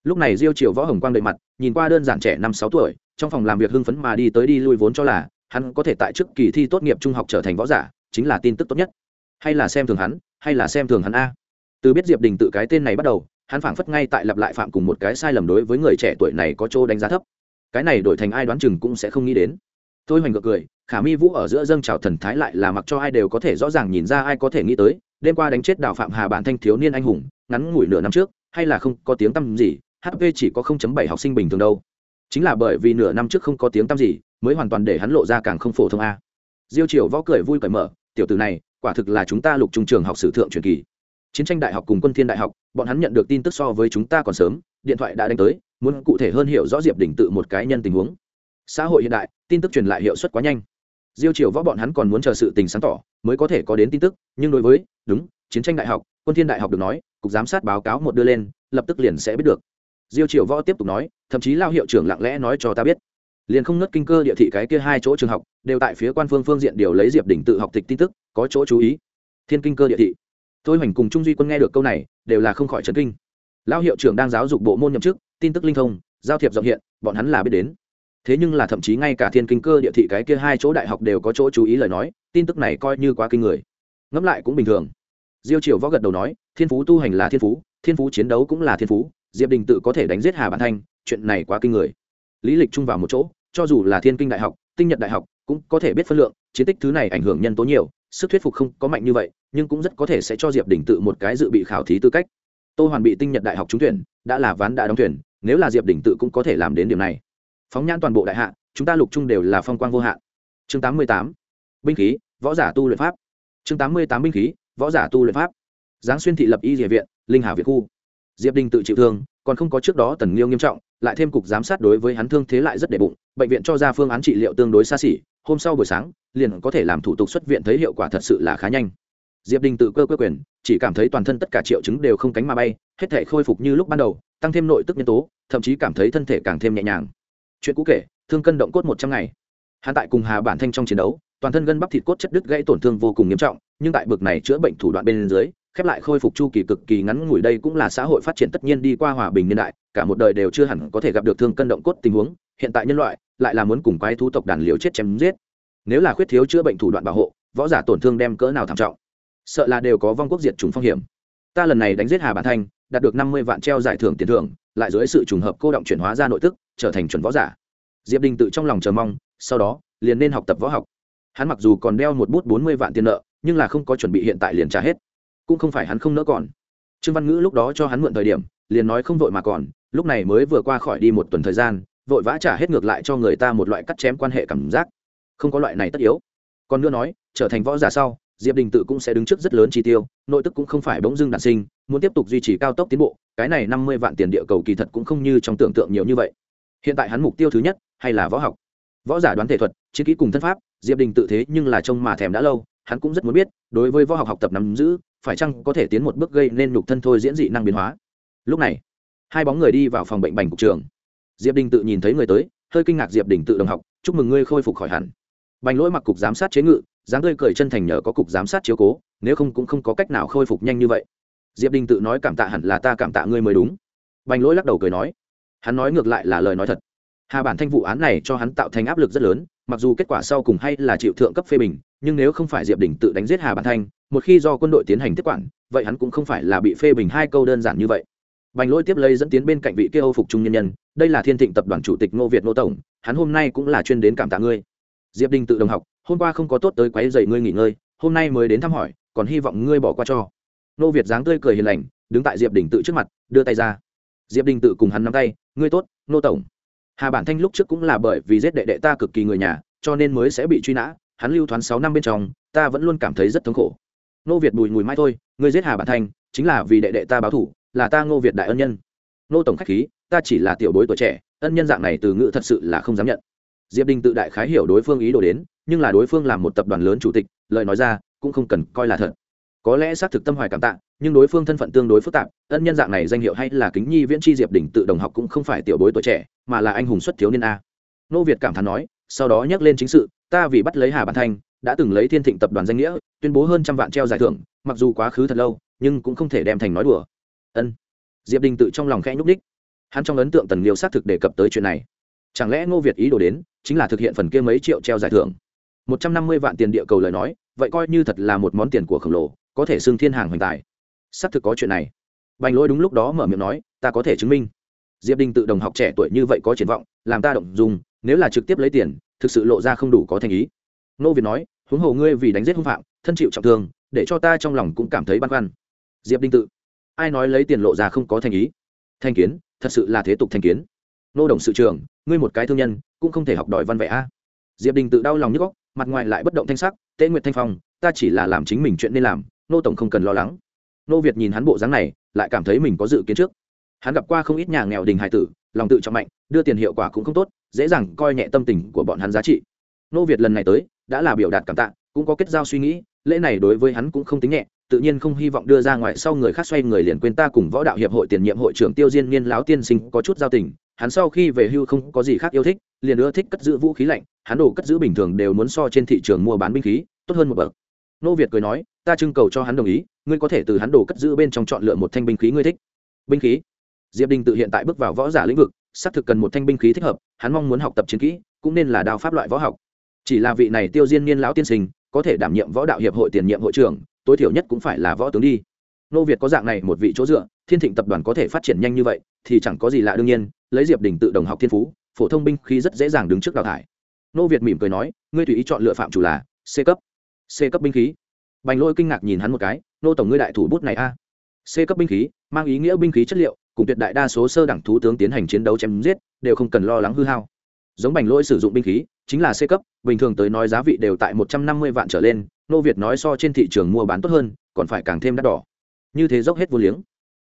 lúc này diêu triều võ hồng quang đầy mặt, nhìn qua đơn giản trẻ năm sáu tuổi, trong phòng làm việc hưng phấn mà đi tới đi lui vốn cho là, hắn có thể tại trước kỳ thi tốt nghiệp trung học trở thành võ giả, chính là tin tức tốt nhất. Hay là xem thường hắn, hay là xem thường hắn a? Từ biết diệp đình tự cái tên này bắt đầu, hắn phảng phất ngay tại lặp lại phạm cùng một cái sai lầm đối với người trẻ tuổi này có chỗ đánh giá thấp. Cái này đổi thành ai đoán chừng cũng sẽ không nghĩ đến. Tôi hoành ngược cười, khả mi vũ ở giữa dâng trào thần thái lại là mặc cho ai đều có thể rõ ràng nhìn ra ai có thể nghĩ tới, đêm qua đánh chết đào phạm hà bản thanh thiếu niên anh hùng, ngắn ngủi nửa năm trước, hay là không có tiếng tăm gì hp chỉ có 0.7 học sinh bình thường đâu. Chính là bởi vì nửa năm trước không có tiếng tăm gì, mới hoàn toàn để hắn lộ ra càng không phổ thông a. Diêu triều võ cười vui cởi mở, tiểu tử này, quả thực là chúng ta lục trung trường học sử thượng truyền kỳ chiến tranh đại học cùng quân thiên đại học, bọn hắn nhận được tin tức so với chúng ta còn sớm, điện thoại đã đánh tới, muốn cụ thể hơn hiểu rõ diệp đỉnh tự một cái nhân tình huống. Xã hội hiện đại, tin tức truyền lại hiệu suất quá nhanh. Diêu triều võ bọn hắn còn muốn chờ sự tình sáng tỏ, mới có thể có đến tin tức, nhưng đối với, đúng, chiến tranh đại học, quân thiên đại học được nói, cục giám sát báo cáo một đưa lên, lập tức liền sẽ biết được. Diêu triều võ tiếp tục nói, thậm chí lao hiệu trưởng lặng lẽ nói cho ta biết. Liền không nứt kinh cơ địa thị cái kia hai chỗ trường học, đều tại phía quan phương phương diện điều lấy diệp đỉnh tự học tịch tin tức, có chỗ chú ý. Thiên kinh cơ địa thị tôi hoành cùng trung duy quân nghe được câu này, đều là không khỏi trấn kinh. Lao hiệu trưởng đang giáo dục bộ môn nhậm chức, tin tức linh thông, giao thiệp rộng hiện, bọn hắn là biết đến. Thế nhưng là thậm chí ngay cả thiên kinh cơ địa thị cái kia hai chỗ đại học đều có chỗ chú ý lời nói, tin tức này coi như quá kinh người. Ngẫm lại cũng bình thường. Diêu triều võ gật đầu nói, thiên phú tu hành là thiên phú thiên phú chiến đấu cũng là thiên phú, diệp đình tự có thể đánh giết hà bản thanh, chuyện này quá kinh người. Lý lịch chung vào một chỗ, cho dù là thiên kinh đại học, tinh nhật đại học, cũng có thể biết phân lượng, chiến tích thứ này ảnh hưởng nhân tố nhiều sức thuyết phục không có mạnh như vậy, nhưng cũng rất có thể sẽ cho diệp đình tự một cái dự bị khảo thí tư cách. Tô hoàn bị tinh nhật đại học trúng tuyển, đã là ván đã đóng tuyển, nếu là diệp đình tự cũng có thể làm đến điểm này. Phóng nhãn toàn bộ đại hạ, chúng ta lục chung đều là phong quang vô hạn. Chương tám mươi tám, binh khí, võ giả tu luyện pháp. Chương tám mươi tám, binh khí, võ giả tu luyện pháp. Giáng xuyên thị lập y địa viện, linh hà việt khu. Diệp đình tự chịu thương, còn không có trước đó tần liêu nghiêm trọng, lại thêm cục giám sát đối với hắn thương thế lại rất đệ bụng, bệnh viện cho ra phương án trị liệu tương đối xa xỉ hôm sau buổi sáng, liền có thể làm thủ tục xuất viện thấy hiệu quả thật sự là khá nhanh. Diệp đình tự cơ cơ quyền, chỉ cảm thấy toàn thân tất cả triệu chứng đều không cánh mà bay, hết thể khôi phục như lúc ban đầu, tăng thêm nội tức nhân tố, thậm chí cảm thấy thân thể càng thêm nhẹ nhàng. Chuyện cũ kể, thương cân động cốt một trăm ngày. Hắn tại cùng hà bản thanh trong chiến đấu, toàn thân gân bắp thịt cốt chất đứt gãy tổn thương vô cùng nghiêm trọng, nhưng tại bực này chữa bệnh thủ đoạn bên dưới, khép lại khôi phục chu kỳ cực kỳ ngắn ngủi đây cũng là xã hội phát triển tất nhiên đi qua hòa bình niên đại, cả một đời đều chưa hẳn có thể gặp được thương cân động cốt tình huống, hiện tại nhân loại lại là muốn cùng quái thú tộc đàn liều chết chém giết. Nếu là khuyết thiếu chữa bệnh thủ đoạn bảo hộ, võ giả tổn thương đem cỡ nào thảm trọng? Sợ là đều có vong quốc diệt trùng phong hiểm. Ta lần này đánh giết hà bản thanh, đạt được năm mươi vạn treo giải thưởng tiền thưởng, lại dưới sự trùng hợp cô động chuyển hóa ra nội tức, trở thành chuẩn võ giả. Diệp đình tự trong lòng chờ mong, sau đó, liền nên học tập võ học. Hắn mặc dù còn đeo một bút bốn mươi vạn tiền nợ, nhưng là không có chuẩn bị hiện tại liền trả hết. Cũng không phải hắn không nỡ còn. Trương văn ngữ lúc đó cho hắn mượn thời điểm, liền nói không vội mà còn, lúc này mới vừa qua khỏi đi một tuần thời gian vội vã trả hết ngược lại cho người ta một loại cắt chém quan hệ cảm giác. Không có loại này tất yếu. Còn nữa nói, trở thành võ giả sau, diệp đình tự cũng sẽ đứng trước rất lớn chi tiêu, nội tức cũng không phải bỗng dưng đạn sinh, muốn tiếp tục duy trì cao tốc tiến bộ, cái này năm mươi vạn tiền địa cầu kỳ thật cũng không như trong tưởng tượng nhiều như vậy. Hiện tại hắn mục tiêu thứ nhất, hay là võ học. Võ giả đoán thể thuật, chiến kỹ cùng thân pháp, diệp đình tự thế nhưng là trông mà thèm đã lâu, hắn cũng rất muốn biết, đối với võ học học tập nắm giữ, phải chăng có thể tiến một bước gây nên nhục thân thôi diễn dị năng biến hóa. Lúc này, hai bóng người đi vào phòng bệnh bành cục trường diệp đình tự nhìn thấy người tới, hơi kinh ngạc diệp đình tự đồng học, chúc mừng ngươi khôi phục khỏi hẳn. Bành lỗi mặc cục giám sát chế ngự, dáng tươi cười chân thành nhờ có cục giám sát chiếu cố, nếu không cũng không có cách nào khôi phục nhanh như vậy. Diệp đình tự nói, cảm tạ hẳn là ta cảm tạ ngươi mới đúng. Bành lỗi lắc đầu cười nói, hắn nói ngược lại là lời nói thật. Hà bản thanh vụ án này cho hắn tạo thành áp lực rất lớn, mặc dù kết quả sau cùng hay là chịu thượng cấp phê bình, nhưng nếu không phải diệp đình tự đánh giết hà bản thanh, một khi do quân đội tiến hành tiếp quản, vậy hắn cũng không phải là bị phê bình hai câu đơn giản như vậy bành lỗi tiếp lấy dẫn tiến bên cạnh vị kia âu phục trung nhân nhân, đây là thiên thịnh tập đoàn chủ tịch ngô việt ngô tổng, hắn hôm nay cũng là chuyên đến cảm tạ ngươi. Diệp đình tự đồng học, hôm qua không có tốt tới quấy rầy ngươi nghỉ ngơi, hôm nay mới đến thăm hỏi, còn hy vọng ngươi bỏ qua cho. Ngô việt dáng tươi cười hiền lành, đứng tại diệp đình tự trước mặt, đưa tay ra. Diệp đình tự cùng hắn nắm tay, ngươi tốt ngô tổng. Hà bản thanh lúc trước cũng là bởi vì giết đệ đệ ta cực kỳ người nhà, cho nên mới sẽ bị truy nã, hắn lưu thoán sáu năm bên trong, ta vẫn luôn cảm thấy rất thống khổ. Ngô việt bùi ngùi mai thôi, ngươi giết hà bản thanh, chính là vì đệ đệ ta báo thù là ta ngô việt đại ân nhân. Nô tổng khách khí, ta chỉ là tiểu bối tuổi trẻ, ân nhân dạng này từ ngữ thật sự là không dám nhận. Diệp đình tự đại khái hiểu đối phương ý đồ đến, nhưng là đối phương là một tập đoàn lớn chủ tịch, lời nói ra, cũng không cần coi là thật. Có lẽ xác thực tâm hoài cảm tạ, nhưng đối phương thân phận tương đối phức tạp, ân nhân dạng này danh hiệu hay là kính nhi viễn tri diệp đình tự đồng học cũng không phải tiểu bối tuổi trẻ, mà là anh hùng xuất thiếu niên a. Nô việt cảm thán nói, sau đó nhắc lên chính sự, ta vì bắt lấy hà bản thanh, đã từng lấy thiên thịnh tập đoàn danh nghĩa, tuyên bố hơn trăm vạn treo giải thưởng, mặc dù quá khứ thật lâu, nhưng cũng không thể đem thành nói đùa ân. Diệp đình tự trong lòng khẽ nhúc ních hắn trong ấn tượng tần liêu xác thực đề cập tới chuyện này. Chẳng lẽ ngô việt ý đồ đến, chính là thực hiện phần kia mấy triệu treo giải thưởng? Một trăm năm mươi vạn tiền địa cầu lời nói, vậy coi như thật là một món tiền của khổng lồ, có thể xưng thiên hàng hoành tài. Xác thực có chuyện này. Bành lỗi đúng lúc đó mở miệng nói, ta có thể chứng minh. Diệp đình tự đồng học trẻ tuổi như vậy có triển vọng, làm ta động dùng, nếu là trực tiếp lấy tiền, thực sự lộ ra không đủ có thành ý. Ngô việt nói, huống hồ ngươi vì đánh giết hung phạm, thân chịu trọng thương, để cho ta trong lòng cũng cảm thấy băn khoăn. Diệp đinh tự ai nói lấy tiền lộ ra không có thành ý? Thanh kiến, thật sự là thế tục thanh kiến. Nô đồng sự trường ngươi một cái thương nhân, cũng không thể học đòi văn vẽ a. Diệp đình tự đau lòng nhức góc mặt ngoài lại bất động thanh sắc tế nguyệt thanh phong, ta chỉ là làm chính mình chuyện nên làm, nô tổng không cần lo lắng. Nô việt nhìn hắn bộ dáng này, lại cảm thấy mình có dự kiến trước. Hắn gặp qua không ít nhà nghèo đình hải tử, lòng tự trọng mạnh, đưa tiền hiệu quả cũng không tốt, dễ dàng coi nhẹ tâm tình của bọn hắn giá trị. Nô việt lần này tới, đã là biểu đạt cảm tạ, cũng có kết giao suy nghĩ, lễ này đối với hắn cũng không tính nhẹ tự nhiên không hy vọng đưa ra ngoài sau người khác xoay người liền quên ta cùng võ đạo hiệp hội tiền nhiệm hội trưởng tiêu diên niên lão tiên sinh có chút giao tình. Hắn sau khi về hưu không có gì khác yêu thích, liền ưa thích cất giữ vũ khí lạnh, hắn đồ cất giữ bình thường đều muốn so trên thị trường mua bán binh khí, tốt hơn một bậc. Nô việt cười nói, ta trưng cầu cho hắn đồng ý, ngươi có thể từ hắn đồ cất giữ bên trong chọn lựa một thanh binh khí ngươi thích. Binh khí? Diệp đình tự hiện tại bước vào võ giả lĩnh vực, xác thực cần một thanh binh khí thích hợp, hắn mong muốn học tập chiến kỹ, cũng nên là đao pháp loại võ học. Chỉ là vị này tiêu diên niên lão tiên sinh, có thể đảm nhiệm võ đạo hiệp hội tiền nhiệm hội trưởng tối thiểu nhất cũng phải là võ tướng đi. Nô việt có dạng này một vị chỗ dựa, thiên thịnh tập đoàn có thể phát triển nhanh như vậy, thì chẳng có gì lạ đương nhiên, lấy diệp đình tự đồng học thiên phú, phổ thông binh khí rất dễ dàng đứng trước đào thải. Nô việt mỉm cười nói, ngươi tùy ý chọn lựa phạm chủ là c cấp c cấp binh khí. Bành lôi kinh ngạc nhìn hắn một cái, nô tổng ngươi đại thủ bút này a. C cấp binh khí, mang ý nghĩa binh khí chất liệu, cùng tuyệt đại đa số sơ đẳng thú tướng tiến hành chiến đấu chém giết, đều không cần lo lắng hư hao. Giống bành lôi sử dụng binh khí, chính là c cấp, bình thường tới nói giá vị đều tại một trăm năm mươi vạn trở lên nô việt nói so trên thị trường mua bán tốt hơn, còn phải càng thêm đắt đỏ. Như thế dốc hết vô liếng.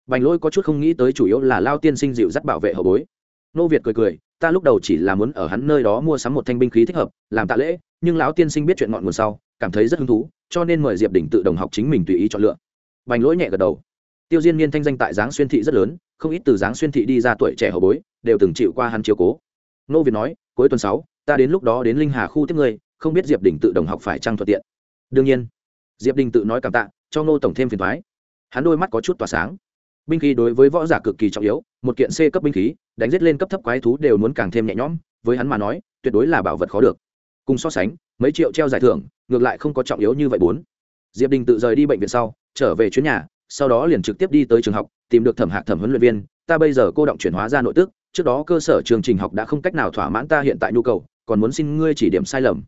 Bành Lỗi có chút không nghĩ tới chủ yếu là lao tiên sinh dịu dắt bảo vệ hậu bối. Nô việt cười cười, ta lúc đầu chỉ là muốn ở hắn nơi đó mua sắm một thanh binh khí thích hợp, làm tạ lễ, nhưng lão tiên sinh biết chuyện ngọn nguồn sau, cảm thấy rất hứng thú, cho nên mời diệp đỉnh tự đồng học chính mình tùy ý chọn lựa. Bành lỗi nhẹ gật đầu. Tiêu diên niên thanh danh tại giáng xuyên thị rất lớn, không ít từ giáng xuyên thị đi ra tuổi trẻ hậu bối, đều từng chịu qua hắn chiếu cố. Nô việt nói, cuối tuần sáu, ta đến lúc đó đến linh hà khu tiếp ngươi, không biết diệp Đỉnh tự đồng học phải trăng thuận tiện đương nhiên, diệp đình tự nói cảm tạ, cho ngô tổng thêm phiền thoái hắn đôi mắt có chút tỏa sáng. Binh khí đối với võ giả cực kỳ trọng yếu, một kiện c cấp binh khí, đánh giết lên cấp thấp quái thú đều muốn càng thêm nhẹ nhõm, với hắn mà nói, tuyệt đối là bảo vật khó được. Cùng so sánh, mấy triệu treo giải thưởng, ngược lại không có trọng yếu như vậy bốn. Diệp đình tự rời đi bệnh viện sau, trở về chuyến nhà, sau đó liền trực tiếp đi tới trường học, tìm được thẩm hạc thẩm huấn luyện viên, ta bây giờ cô động chuyển hóa ra nội tức, trước đó cơ sở chương trình học đã không cách nào thỏa mãn ta hiện tại nhu cầu, còn muốn xin ngươi chỉ điểm sai lầm.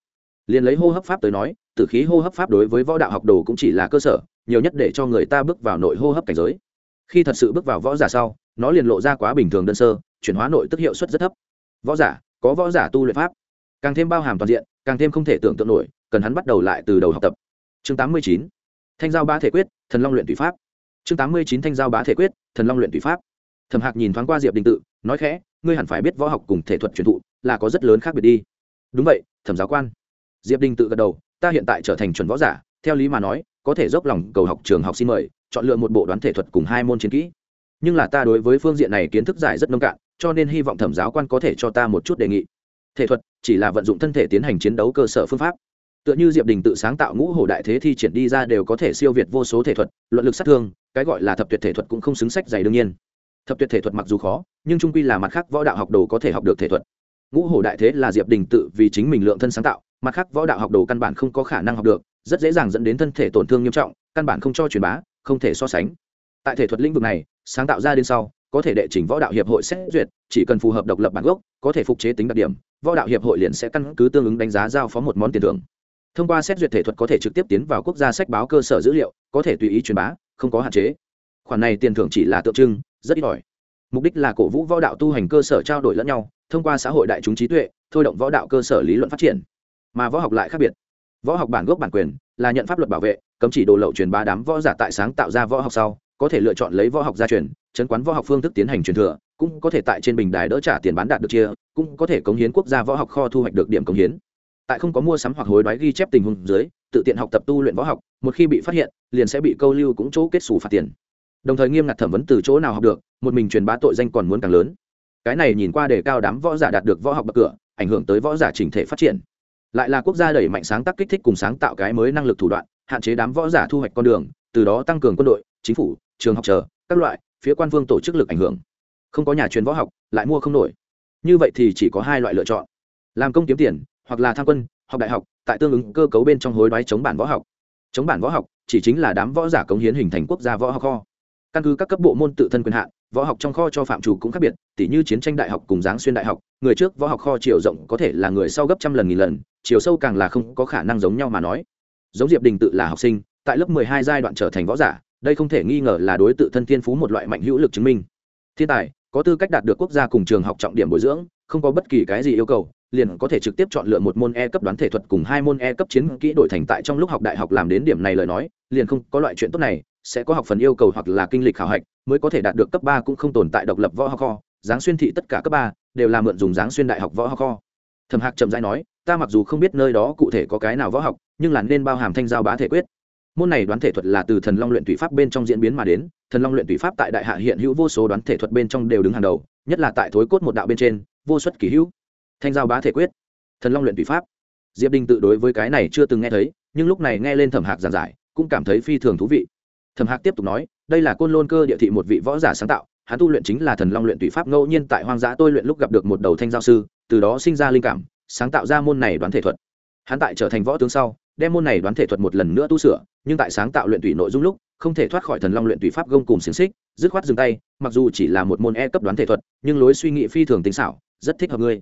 Liền lấy hô hấp pháp tới nói tử khí hô hấp pháp đối với võ đạo học đồ cũng chỉ là cơ sở, nhiều nhất để cho người ta bước vào nội hô hấp cảnh giới. Khi thật sự bước vào võ giả sau, nó liền lộ ra quá bình thường đơn sơ, chuyển hóa nội tức hiệu suất rất thấp. Võ giả, có võ giả tu luyện pháp. Càng thêm bao hàm toàn diện, càng thêm không thể tưởng tượng nổi, cần hắn bắt đầu lại từ đầu học tập. Chương tám mươi chín, thanh giao ba thể quyết, thần long luyện tùy pháp. Chương tám mươi chín, thanh giao bá thể quyết, thần long luyện tùy pháp. Thẩm hạc nhìn thoáng qua diệp đình tự, nói khẽ, ngươi hẳn phải biết võ học cùng thể thuật truyền thụ là có rất lớn khác biệt đi. Đúng vậy, thẩm giáo quan. Diệp đình tự gật đầu ta hiện tại trở thành chuẩn võ giả, theo lý mà nói, có thể dốc lòng cầu học trường học xin mời, chọn lựa một bộ đoán thể thuật cùng hai môn chiến kỹ. Nhưng là ta đối với phương diện này kiến thức giải rất nông cạn, cho nên hy vọng thẩm giáo quan có thể cho ta một chút đề nghị. Thể thuật chỉ là vận dụng thân thể tiến hành chiến đấu cơ sở phương pháp. Tựa như diệp đình tự sáng tạo ngũ hồ đại thế thi triển đi ra đều có thể siêu việt vô số thể thuật, luận lực sát thương, cái gọi là thập tuyệt thể thuật cũng không xứng sách dày đương nhiên. Thập tuyệt thể thuật mặc dù khó, nhưng trung quy là mặt khác võ đạo học đồ có thể học được thể thuật ngũ Hổ đại thế là diệp đình tự vì chính mình lượng thân sáng tạo, mặt khác võ đạo học đồ căn bản không có khả năng học được, rất dễ dàng dẫn đến thân thể tổn thương nghiêm trọng, căn bản không cho truyền bá, không thể so sánh. Tại thể thuật lĩnh vực này, sáng tạo ra đến sau, có thể đệ trình võ đạo hiệp hội xét duyệt, chỉ cần phù hợp độc lập bản gốc, có thể phục chế tính đặc điểm, võ đạo hiệp hội liền sẽ căn cứ tương ứng đánh giá giao phó một món tiền thưởng. Thông qua xét duyệt thể thuật có thể trực tiếp tiến vào quốc gia sách báo cơ sở dữ liệu, có thể tùy ý truyền bá, không có hạn chế. Khoản này tiền thưởng chỉ là tượng trưng, rất ít ỏi. Mục đích là cổ vũ võ đạo tu hành cơ sở trao đổi lẫn nhau thông qua xã hội đại chúng trí tuệ, thôi động võ đạo cơ sở lý luận phát triển. Mà võ học lại khác biệt. Võ học bản gốc bản quyền là nhận pháp luật bảo vệ, cấm chỉ đồ lậu truyền bá đám võ giả tại sáng tạo ra võ học sau, có thể lựa chọn lấy võ học gia truyền, chấn quán võ học phương thức tiến hành truyền thừa, cũng có thể tại trên bình đài đỡ trả tiền bán đạt được chia, cũng có thể cống hiến quốc gia võ học kho thu hoạch được điểm cống hiến. Tại không có mua sắm hoặc hối đoái ghi chép tình huống dưới, tự tiện học tập tu luyện võ học, một khi bị phát hiện, liền sẽ bị câu lưu cũng chỗ kết xù phạt tiền. Đồng thời nghiêm ngặt thẩm vấn từ chỗ nào học được, một mình truyền bá tội danh còn muốn càng lớn cái này nhìn qua đề cao đám võ giả đạt được võ học bậc cửa, ảnh hưởng tới võ giả chỉnh thể phát triển. Lại là quốc gia đẩy mạnh sáng tác kích thích cùng sáng tạo cái mới năng lực thủ đoạn, hạn chế đám võ giả thu hoạch con đường, từ đó tăng cường quân đội, chính phủ, trường học chờ, các loại, phía quan vương tổ chức lực ảnh hưởng. Không có nhà truyền võ học, lại mua không nổi. Như vậy thì chỉ có hai loại lựa chọn. Làm công kiếm tiền, hoặc là tham quân, học đại học, tại tương ứng cơ cấu bên trong hối đoái chống bản võ học. Chống bản võ học, chỉ chính là đám võ giả cống hiến hình thành quốc gia võ học kho căn cứ các cấp bộ môn tự thân quyền hạn, võ học trong kho cho phạm chủ cũng khác biệt, tỉ như chiến tranh đại học cùng giáng xuyên đại học, người trước võ học kho chiều rộng có thể là người sau gấp trăm lần nghìn lần, chiều sâu càng là không có khả năng giống nhau mà nói. Giống diệp đình tự là học sinh, tại lớp mười hai giai đoạn trở thành võ giả, đây không thể nghi ngờ là đối tự thân thiên phú một loại mạnh hữu lực chứng minh. Thiên tài, có tư cách đạt được quốc gia cùng trường học trọng điểm bồi dưỡng, không có bất kỳ cái gì yêu cầu, liền có thể trực tiếp chọn lựa một môn e cấp đoán thể thuật cùng hai môn e cấp chiến kỹ đổi thành tại trong lúc học đại học làm đến điểm này lời nói, liền không có loại chuyện tốt này sẽ có học phần yêu cầu hoặc là kinh lịch khảo hạch, mới có thể đạt được cấp ba cũng không tồn tại độc lập võ học kho. Giáng xuyên thị tất cả cấp ba đều là mượn dùng giáng xuyên đại học võ học kho. Thẩm hạc chậm rãi nói, ta mặc dù không biết nơi đó cụ thể có cái nào võ học, nhưng là nên bao hàm thanh giao bá thể quyết. Môn này đoán thể thuật là từ thần long luyện tùy pháp bên trong diễn biến mà đến. Thần long luyện tùy pháp tại đại hạ hiện hữu vô số đoán thể thuật bên trong đều đứng hàng đầu, nhất là tại thối cốt một đạo bên trên, vô xuất kỷ hữu. Thanh giao bá thể quyết, thần long luyện tùy pháp. Diệp Đinh tự đối với cái này chưa từng nghe thấy, nhưng lúc này nghe lên thẩm hạc giảng giải, cũng cảm thấy phi thường thú vị thẩm hạc tiếp tục nói, đây là côn lôn cơ địa thị một vị võ giả sáng tạo, hắn tu luyện chính là thần long luyện tùy pháp ngẫu nhiên tại hoang dã tôi luyện lúc gặp được một đầu thanh giao sư, từ đó sinh ra linh cảm, sáng tạo ra môn này đoán thể thuật. Hắn tại trở thành võ tướng sau, đem môn này đoán thể thuật một lần nữa tu sửa, nhưng tại sáng tạo luyện tùy nội dung lúc, không thể thoát khỏi thần long luyện tùy pháp gông cùng xiềng xích, dứt khoát dừng tay, mặc dù chỉ là một môn e cấp đoán thể thuật, nhưng lối suy nghĩ phi thường tính xảo, rất thích hợp ngươi.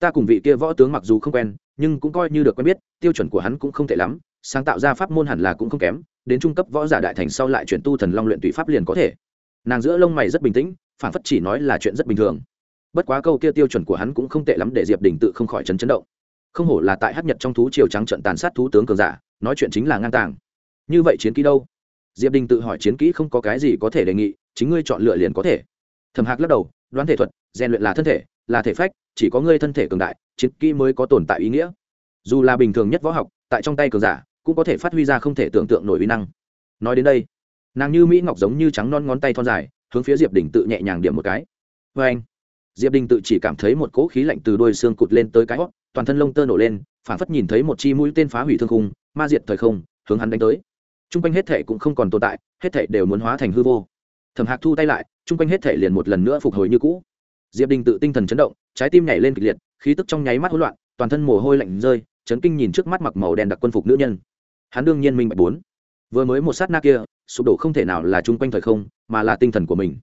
Ta cùng vị kia võ tướng mặc dù không quen, nhưng cũng coi như được quen biết, tiêu chuẩn của hắn cũng không tệ lắm, sáng tạo ra pháp môn hẳn là cũng không kém đến trung cấp võ giả đại thành sau lại chuyển tu thần long luyện tụy pháp liền có thể. Nàng giữa lông mày rất bình tĩnh phản phất chỉ nói là chuyện rất bình thường. Bất quá câu kia tiêu chuẩn của hắn cũng không tệ lắm để diệp đình tự không khỏi chấn chấn động. Không hổ là tại hát nhật trong thú triều trắng trận tàn sát thú tướng cường giả, nói chuyện chính là ngang tàng. Như vậy chiến kỹ đâu? Diệp đình tự hỏi chiến kỹ không có cái gì có thể đề nghị, chính ngươi chọn lựa liền có thể. Thầm hạc lắc đầu, đoán thể thuật, rèn luyện là thân thể, là thể phách, chỉ có ngươi thân thể cường đại, chiến kỹ mới có tồn tại ý nghĩa. Dù là bình thường nhất võ học, tại trong tay cường giả cũng có thể phát huy ra không thể tưởng tượng nổi uy năng. Nói đến đây, nàng như mỹ ngọc giống như trắng non ngón tay thon dài, hướng phía diệp đình tự nhẹ nhàng điểm một cái. Vê anh, diệp đình tự chỉ cảm thấy một cỗ khí lạnh từ đôi xương cụt lên tới cái hót, toàn thân lông tơ nổ lên phản phất nhìn thấy một chi mũi tên phá hủy thương khung, ma diệt thời không, hướng hắn đánh tới. T r u n g quanh hết thể cũng không còn tồn tại, hết thể đều muốn hóa thành hư vô. Thẩm hạc thu tay lại t r u n g quanh hết thể liền một lần nữa phục hồi như cũ. Diệp đình tự tinh thần chấn động, trái tim nhảy lên kịch liệt, khí tức trong nháy mắt hỗn loạn, toàn thân mồ hôi lạnh rơi, chấn kinh nhìn trước mắt mặc màu đen đặc quân phục nữ nhân hắn đương nhiên minh bạch bốn. Vừa mới một sát na kia, sụp đổ không thể nào là chung quanh thời không, mà là tinh thần của mình.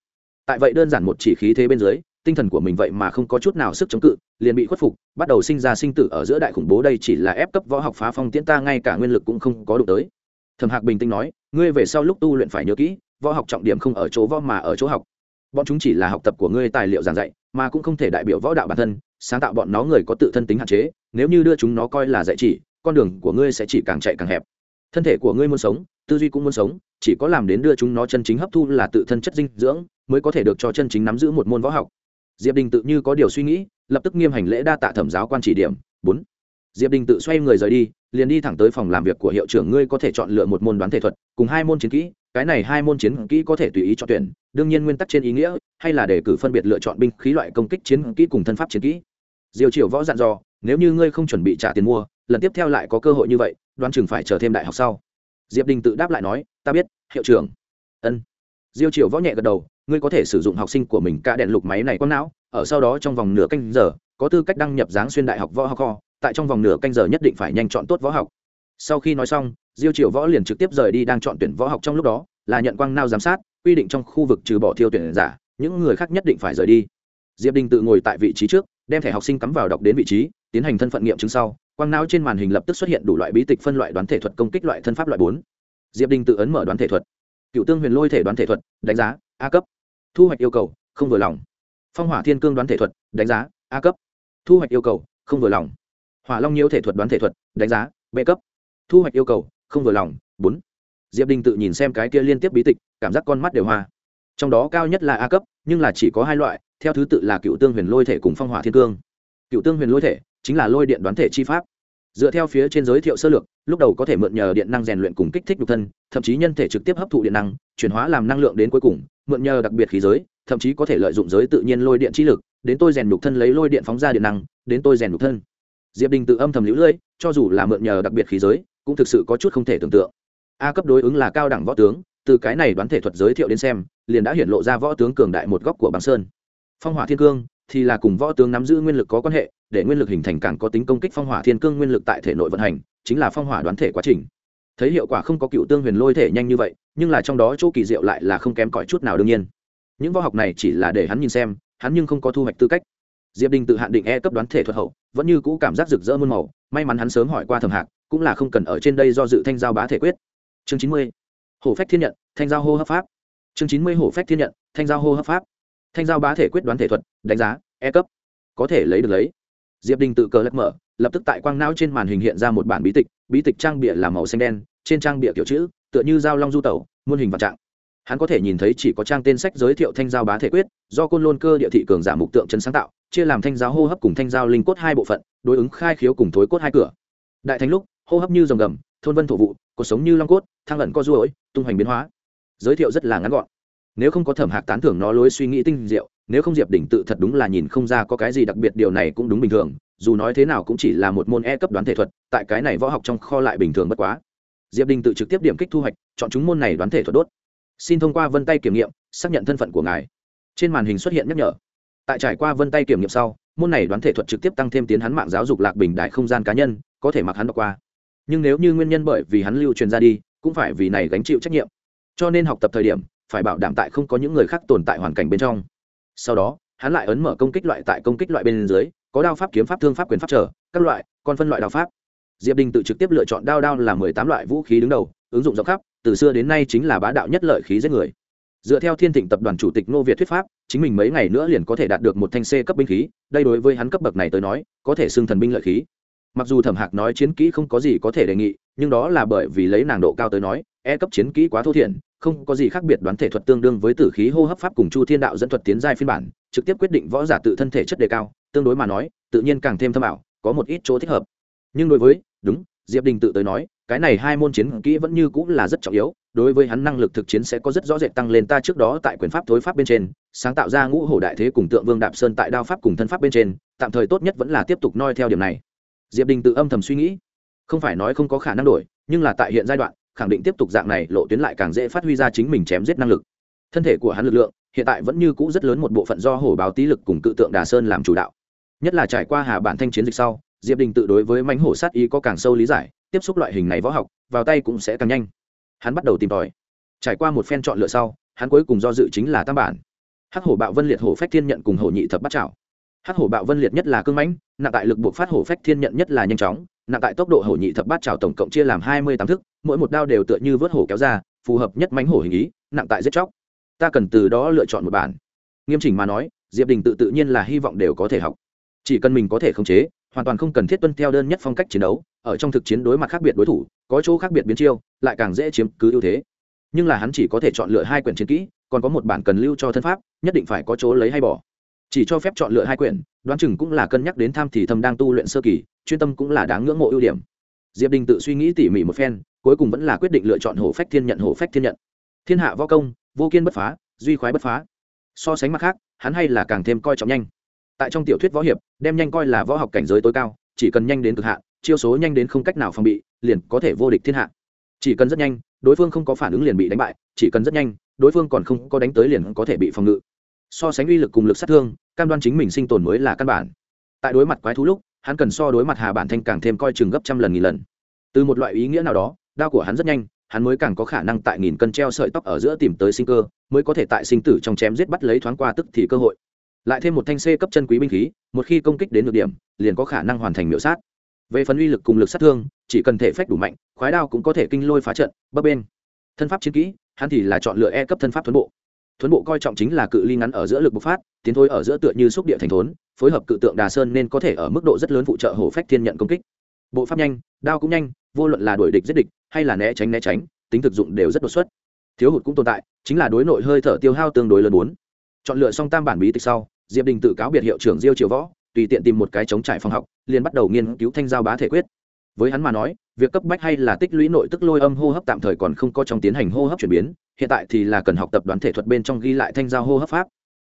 Tại vậy đơn giản một chỉ khí thế bên dưới, tinh thần của mình vậy mà không có chút nào sức chống cự, liền bị khuất phục, bắt đầu sinh ra sinh tử ở giữa đại khủng bố đây chỉ là ép cấp võ học phá phong tiễn ta, ngay cả nguyên lực cũng không có đủ tới. Thẩm hạc bình tĩnh nói, ngươi về sau lúc tu luyện phải nhớ kỹ, võ học trọng điểm không ở chỗ võ mà ở chỗ học. Bọn chúng chỉ là học tập của ngươi tài liệu giảng dạy, mà cũng không thể đại biểu võ đạo bản thân, sáng tạo bọn nó người có tự thân tính hạn chế, nếu như đưa chúng nó coi là dạy chỉ con đường của ngươi sẽ chỉ càng chạy càng hẹp. Thân thể của ngươi muốn sống, tư duy cũng muốn sống, chỉ có làm đến đưa chúng nó chân chính hấp thu là tự thân chất dinh dưỡng, mới có thể được cho chân chính nắm giữ một môn võ học. Diệp đình tự như có điều suy nghĩ, lập tức nghiêm hành lễ đa tạ thẩm giáo quan chỉ điểm. Bốn. Diệp đình tự xoay người rời đi, liền đi thẳng tới phòng làm việc của hiệu trưởng ngươi có thể chọn lựa một môn đoán thể thuật, cùng hai môn chiến kỹ, cái này hai môn chiến kỹ có thể tùy ý chọn tuyển, đương nhiên nguyên tắc trên ý nghĩa, hay là để cử phân biệt lựa chọn binh khí loại công kích chiến kỹ cùng thân pháp chiến kỹ. Diều triều võ dặn dò, nếu như ngươi không chuẩn bị trả tiền mua lần tiếp theo lại có cơ hội như vậy, đoán chừng phải chờ thêm đại học sau. Diệp đình tự đáp lại nói, ta biết, hiệu trưởng. Ân. Diêu Triệu võ nhẹ gật đầu, ngươi có thể sử dụng học sinh của mình cả đèn lục máy này quang não, ở sau đó trong vòng nửa canh giờ, có tư cách đăng nhập giáng xuyên đại học võ học kho, tại trong vòng nửa canh giờ nhất định phải nhanh chọn tốt võ học. Sau khi nói xong, diêu Triệu võ liền trực tiếp rời đi đang chọn tuyển võ học trong lúc đó, là nhận quang nao giám sát, quy định trong khu vực trừ bỏ thiêu tuyển giả, những người khác nhất định phải rời đi. Diệp đình tự ngồi tại vị trí trước, đem thẻ học sinh cắm vào đọc đến vị trí, tiến hành thân phận nghiệm chứng sau quang não trên màn hình lập tức xuất hiện đủ loại bí tịch phân loại đoán thể thuật công kích loại thân pháp loại bốn. Diệp đình tự ấn mở đoán thể thuật. Cựu tương huyền lôi thể đoán thể thuật, đánh giá, a cấp. Thu hoạch yêu cầu, không vừa lòng. Phong hỏa thiên cương đoán thể thuật, đánh giá, a cấp. Thu hoạch yêu cầu, không vừa lòng. Hỏa long nhiễu thể thuật đoán thể thuật, đánh giá, b cấp. Thu hoạch yêu cầu, không vừa lòng, bốn. Diệp đình tự nhìn xem cái kia liên tiếp bí tịch, cảm giác con mắt đều hoa. Trong đó cao nhất là a cấp, nhưng là chỉ có hai loại, theo thứ tự là cựu tương huyền lôi thể cùng phong hỏa thiên cương. Cựu tương huyền lôi thể, chính là lôi điện đoán thể chi pháp dựa theo phía trên giới thiệu sơ lược, lúc đầu có thể mượn nhờ điện năng rèn luyện cùng kích thích nhục thân, thậm chí nhân thể trực tiếp hấp thụ điện năng, chuyển hóa làm năng lượng đến cuối cùng, mượn nhờ đặc biệt khí giới, thậm chí có thể lợi dụng giới tự nhiên lôi điện chi lực, đến tôi rèn nhục thân lấy lôi điện phóng ra điện năng, đến tôi rèn nhục thân. Diệp đình tự âm thầm lũ lưỡi, cho dù là mượn nhờ đặc biệt khí giới, cũng thực sự có chút không thể tưởng tượng. A cấp đối ứng là cao đẳng võ tướng, từ cái này đoán thể thuật giới thiệu đến xem, liền đã hiển lộ ra võ tướng cường đại một góc của bằng sơn. Phong hỏa thiên cương thì là cùng võ tướng nắm giữ nguyên lực có quan hệ, để nguyên lực hình thành càng có tính công kích phong hỏa thiên cương nguyên lực tại thể nội vận hành, chính là phong hỏa đoán thể quá trình. Thấy hiệu quả không có cựu tương huyền lôi thể nhanh như vậy, nhưng là trong đó chỗ kỳ diệu lại là không kém cỏi chút nào đương nhiên. Những võ học này chỉ là để hắn nhìn xem, hắn nhưng không có thu hoạch tư cách. Diệp đình tự hạn định e cấp đoán thể thuật hậu, vẫn như cũ cảm giác rực rỡ muôn màu, may mắn hắn sớm hỏi qua thầm hạc, cũng là không cần ở trên đây do dự thanh giao bá thể quyết. Chương chín mươi, hổ phách thiên nhận, thanh giao hô hấp pháp. Chương chín mươi, hổ phách thiên nhận, thanh giao hô hấp pháp thanh giao bá thể quyết đoán thể thuật, đánh giá e cấp. Có thể lấy được lấy. Diệp đình tự cờ lật mở, lập tức tại quang não trên màn hình hiện ra một bản bí tịch bí tịch trang bịa là màu xanh đen, trên trang bịa kiểu chữ, tựa như dao long du tẩu, muôn hình vạn trạng. Hắn có thể nhìn thấy chỉ có trang tên sách giới thiệu thanh giao bá thể quyết, do côn lôn cơ địa thị cường giả mục tượng chân sáng tạo, chia làm thanh giáo hô hấp cùng thanh giao linh cốt hai bộ phận, đối ứng khai khiếu cùng thối cốt hai cửa. Đại thánh lúc, hô hấp như dòng gầm, thôn vân thổ vụ cuộc sống như long cốt, thang ẩn co ruỗi tung hoành biến hóa. Giới thiệu rất là ngắn gọn nếu không có thẩm hạc tán thưởng nó lối suy nghĩ tinh diệu, nếu không diệp đỉnh tự thật đúng là nhìn không ra có cái gì đặc biệt điều này cũng đúng bình thường, dù nói thế nào cũng chỉ là một môn e cấp đoán thể thuật, tại cái này võ học trong kho lại bình thường bất quá. Diệp đình tự trực tiếp điểm kích thu hoạch, chọn chúng môn này đoán thể thuật đốt. Xin thông qua vân tay kiểm nghiệm, xác nhận thân phận của ngài. Trên màn hình xuất hiện nhắc nhở. Tại trải qua vân tay kiểm nghiệm sau, môn này đoán thể thuật trực tiếp tăng thêm tiến hắn mạng giáo dục lạc bình đại không gian cá nhân, có thể mặc hắn đọc qua. Nhưng nếu như nguyên nhân bởi vì hắn lưu truyền ra đi, cũng phải vì này gánh chịu trách nhiệm. Cho nên học tập thời điểm phải bảo đảm tại không có những người khác tồn tại hoàn cảnh bên trong. Sau đó, hắn lại ấn mở công kích loại tại công kích loại bên dưới, có đao pháp kiếm pháp thương pháp quyền pháp trở, các loại còn phân loại đao pháp. Diệp đình tự trực tiếp lựa chọn đao đao là mười tám loại vũ khí đứng đầu, ứng dụng rộng khắp, từ xưa đến nay chính là bá đạo nhất lợi khí giết người. Dựa theo thiên thịnh tập đoàn chủ tịch ngô việt thuyết pháp, chính mình mấy ngày nữa liền có thể đạt được một thanh c cấp binh khí, đây đối với hắn cấp bậc này tới nói, có thể xưng thần binh lợi khí. Mặc dù thẩm hạc nói chiến kỹ không có gì có thể đề nghị, nhưng đó là bởi vì lấy nàng độ cao tới nói e cấp chiến kỹ quá thô thiển không có gì khác biệt đoán thể thuật tương đương với tử khí hô hấp pháp cùng chu thiên đạo dẫn thuật tiến giai phiên bản, trực tiếp quyết định võ giả tự thân thể chất đề cao, tương đối mà nói, tự nhiên càng thêm thâm ảo, có một ít chỗ thích hợp. Nhưng đối với, đúng, diệp đình tự tới nói, cái này hai môn chiến kỹ vẫn như cũng là rất trọng yếu, đối với hắn năng lực thực chiến sẽ có rất rõ rệt tăng lên ta trước đó tại quyền pháp thối pháp bên trên, sáng tạo ra ngũ hổ đại thế cùng tượng vương đạp sơn tại đao pháp cùng thân pháp bên trên, tạm thời tốt nhất vẫn là tiếp tục noi theo điểm này. Diệp đình tự âm thầm suy nghĩ, không phải nói không có khả năng đổi, nhưng là tại hiện giai đoạn khẳng định tiếp tục dạng này, lộ tuyến lại càng dễ phát huy ra chính mình chém giết năng lực. Thân thể của hắn lực lượng, hiện tại vẫn như cũ rất lớn một bộ phận do hổ báo tý lực cùng cự tượng đà sơn làm chủ đạo. Nhất là trải qua hà bản thanh chiến dịch sau, diệp đình tự đối với mánh hổ sát ý có càng sâu lý giải, tiếp xúc loại hình này võ học, vào tay cũng sẽ càng nhanh. Hắn bắt đầu tìm tòi. Trải qua một phen chọn lựa sau, hắn cuối cùng do dự chính là tam bản. Hắc hổ bạo vân liệt hổ phách thiên nhận cùng hổ nhị thập bắt chảo hắc hổ bạo vân liệt nhất là cưng mãnh, nặng tại lực buộc phát hổ phách thiên nhận nhất là nhanh chóng nặng tại tốc độ hổ nhị thập bát trào tổng cộng chia làm hai mươi tám thức, mỗi một đao đều tựa như vớt hổ kéo ra, phù hợp nhất mánh hổ hình ý, nặng tại giết chóc. Ta cần từ đó lựa chọn một bản. Nghiêm chỉnh mà nói, diệp đình tự tự nhiên là hy vọng đều có thể học. Chỉ cần mình có thể khống chế, hoàn toàn không cần thiết tuân theo đơn nhất phong cách chiến đấu, ở trong thực chiến đối mặt khác biệt đối thủ, có chỗ khác biệt biến chiêu, lại càng dễ chiếm cứ ưu thế. Nhưng là hắn chỉ có thể chọn lựa hai quyển chiến kỹ, còn có một bản cần lưu cho thân pháp, nhất định phải có chỗ lấy hay bỏ chỉ cho phép chọn lựa hai quyển, đoán chừng cũng là cân nhắc đến tham thì thầm đang tu luyện sơ kỳ, chuyên tâm cũng là đáng ngưỡng mộ ưu điểm. Diệp đình tự suy nghĩ tỉ mỉ một phen, cuối cùng vẫn là quyết định lựa chọn hổ phách thiên nhận, hổ phách thiên nhận. Thiên hạ võ công, vô kiên bất phá, duy khoái bất phá. So sánh mặt khác, hắn hay là càng thêm coi trọng nhanh. Tại trong tiểu thuyết võ hiệp, đem nhanh coi là võ học cảnh giới tối cao, chỉ cần nhanh đến cực hạn, chiêu số nhanh đến không cách nào phòng bị, liền có thể vô địch thiên hạ. Chỉ cần rất nhanh, đối phương không có phản ứng liền bị đánh bại, chỉ cần rất nhanh, đối phương còn không có đánh tới liền có thể bị phòng ngự. So sánh uy lực cùng lực sát thương cam đoan chính mình sinh tồn mới là căn bản. Tại đối mặt quái thú lúc, hắn cần so đối mặt hà bản thanh càng thêm coi chừng gấp trăm lần nghìn lần. Từ một loại ý nghĩa nào đó, đao của hắn rất nhanh, hắn mới càng có khả năng tại nghìn cân treo sợi tóc ở giữa tìm tới sinh cơ, mới có thể tại sinh tử trong chém giết bắt lấy thoáng qua tức thì cơ hội. Lại thêm một thanh c cấp chân quý binh khí, một khi công kích đến được điểm, liền có khả năng hoàn thành miễu sát. Về phần uy lực cùng lực sát thương, chỉ cần thể phách đủ mạnh, khoái đao cũng có thể kinh lôi phá trận, bấp bên thân pháp chiến kỹ, hắn thì là chọn lựa e cấp thân pháp thuấn bộ thuấn bộ coi trọng chính là cự ly ngắn ở giữa lực bộc phát, tiến thôi ở giữa tựa như xúc địa thành thốn, phối hợp cự tượng đà sơn nên có thể ở mức độ rất lớn phụ trợ hổ phách thiên nhận công kích. Bộ pháp nhanh, đao cũng nhanh, vô luận là đuổi địch giết địch, hay là né tránh né tránh, tính thực dụng đều rất đột xuất. Thiếu hụt cũng tồn tại, chính là đối nội hơi thở tiêu hao tương đối lớn bốn. Chọn lựa xong tam bản bí tịch sau, diệp đình tự cáo biệt hiệu trưởng diêu triều võ, tùy tiện tìm một cái chống trải phòng học, liền bắt đầu nghiên cứu thanh giao bá thể quyết. Với hắn mà nói việc cấp bách hay là tích lũy nội tức lôi âm hô hấp tạm thời còn không có trong tiến hành hô hấp chuyển biến, hiện tại thì là cần học tập đoán thể thuật bên trong ghi lại thanh giao hô hấp pháp.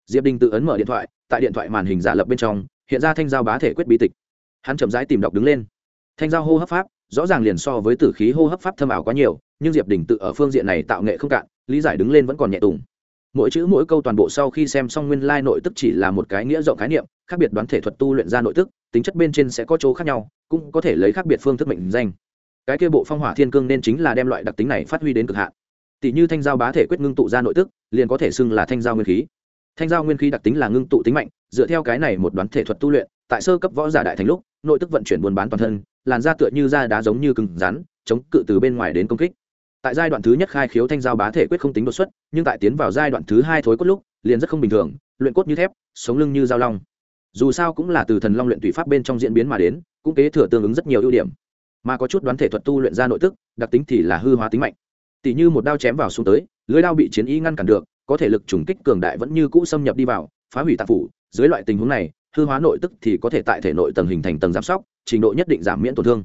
Diệp đình tự ấn mở điện thoại, tại điện thoại màn hình giả lập bên trong, hiện ra thanh giao bá thể quyết bí tịch. Hắn chậm rãi tìm đọc đứng lên. Thanh giao hô hấp pháp, rõ ràng liền so với tử khí hô hấp pháp thâm ảo quá nhiều, nhưng diệp đình tự ở phương diện này tạo nghệ không cạn, lý giải đứng lên vẫn còn nhẹ tùng. Mỗi chữ mỗi câu toàn bộ sau khi xem xong nguyên lai nội tức chỉ là một cái nghĩa rộng khái niệm, khác biệt đoán thể thuật tu luyện ra nội tức, tính chất bên trên sẽ có chỗ khác nhau, cũng có thể lấy khác biệt phương thức mệnh danh cái kia bộ phong hỏa thiên cương nên chính là đem loại đặc tính này phát huy đến cực hạn. Tỷ như thanh giao bá thể quyết ngưng tụ ra nội tức, liền có thể xưng là thanh giao nguyên khí. Thanh giao nguyên khí đặc tính là ngưng tụ tính mạnh, dựa theo cái này một đoán thể thuật tu luyện, tại sơ cấp võ giả đại thành lúc, nội tức vận chuyển buôn bán toàn thân, làn da tựa như da đá giống như cứng rắn, chống cự từ bên ngoài đến công kích. Tại giai đoạn thứ nhất khai khiếu thanh giao bá thể quyết không tính đột xuất, nhưng tại tiến vào giai đoạn thứ hai thối cốt lúc, liền rất không bình thường, luyện cốt như thép, sống lưng như dao long. Dù sao cũng là từ thần long luyện tùy pháp bên trong diễn biến mà đến, cũng kế thừa tương ứng rất nhiều ưu điểm mà có chút đoán thể thuật tu luyện ra nội tức, đặc tính thì là hư hóa tính mạnh. Tỷ như một đao chém vào xuống tới, lưới đao bị chiến ý ngăn cản được, có thể lực trùng kích cường đại vẫn như cũ xâm nhập đi vào, phá hủy tạp phủ. Dưới loại tình huống này, hư hóa nội tức thì có thể tại thể nội tầng hình thành tầng giám sóc, trình độ nhất định giảm miễn tổn thương.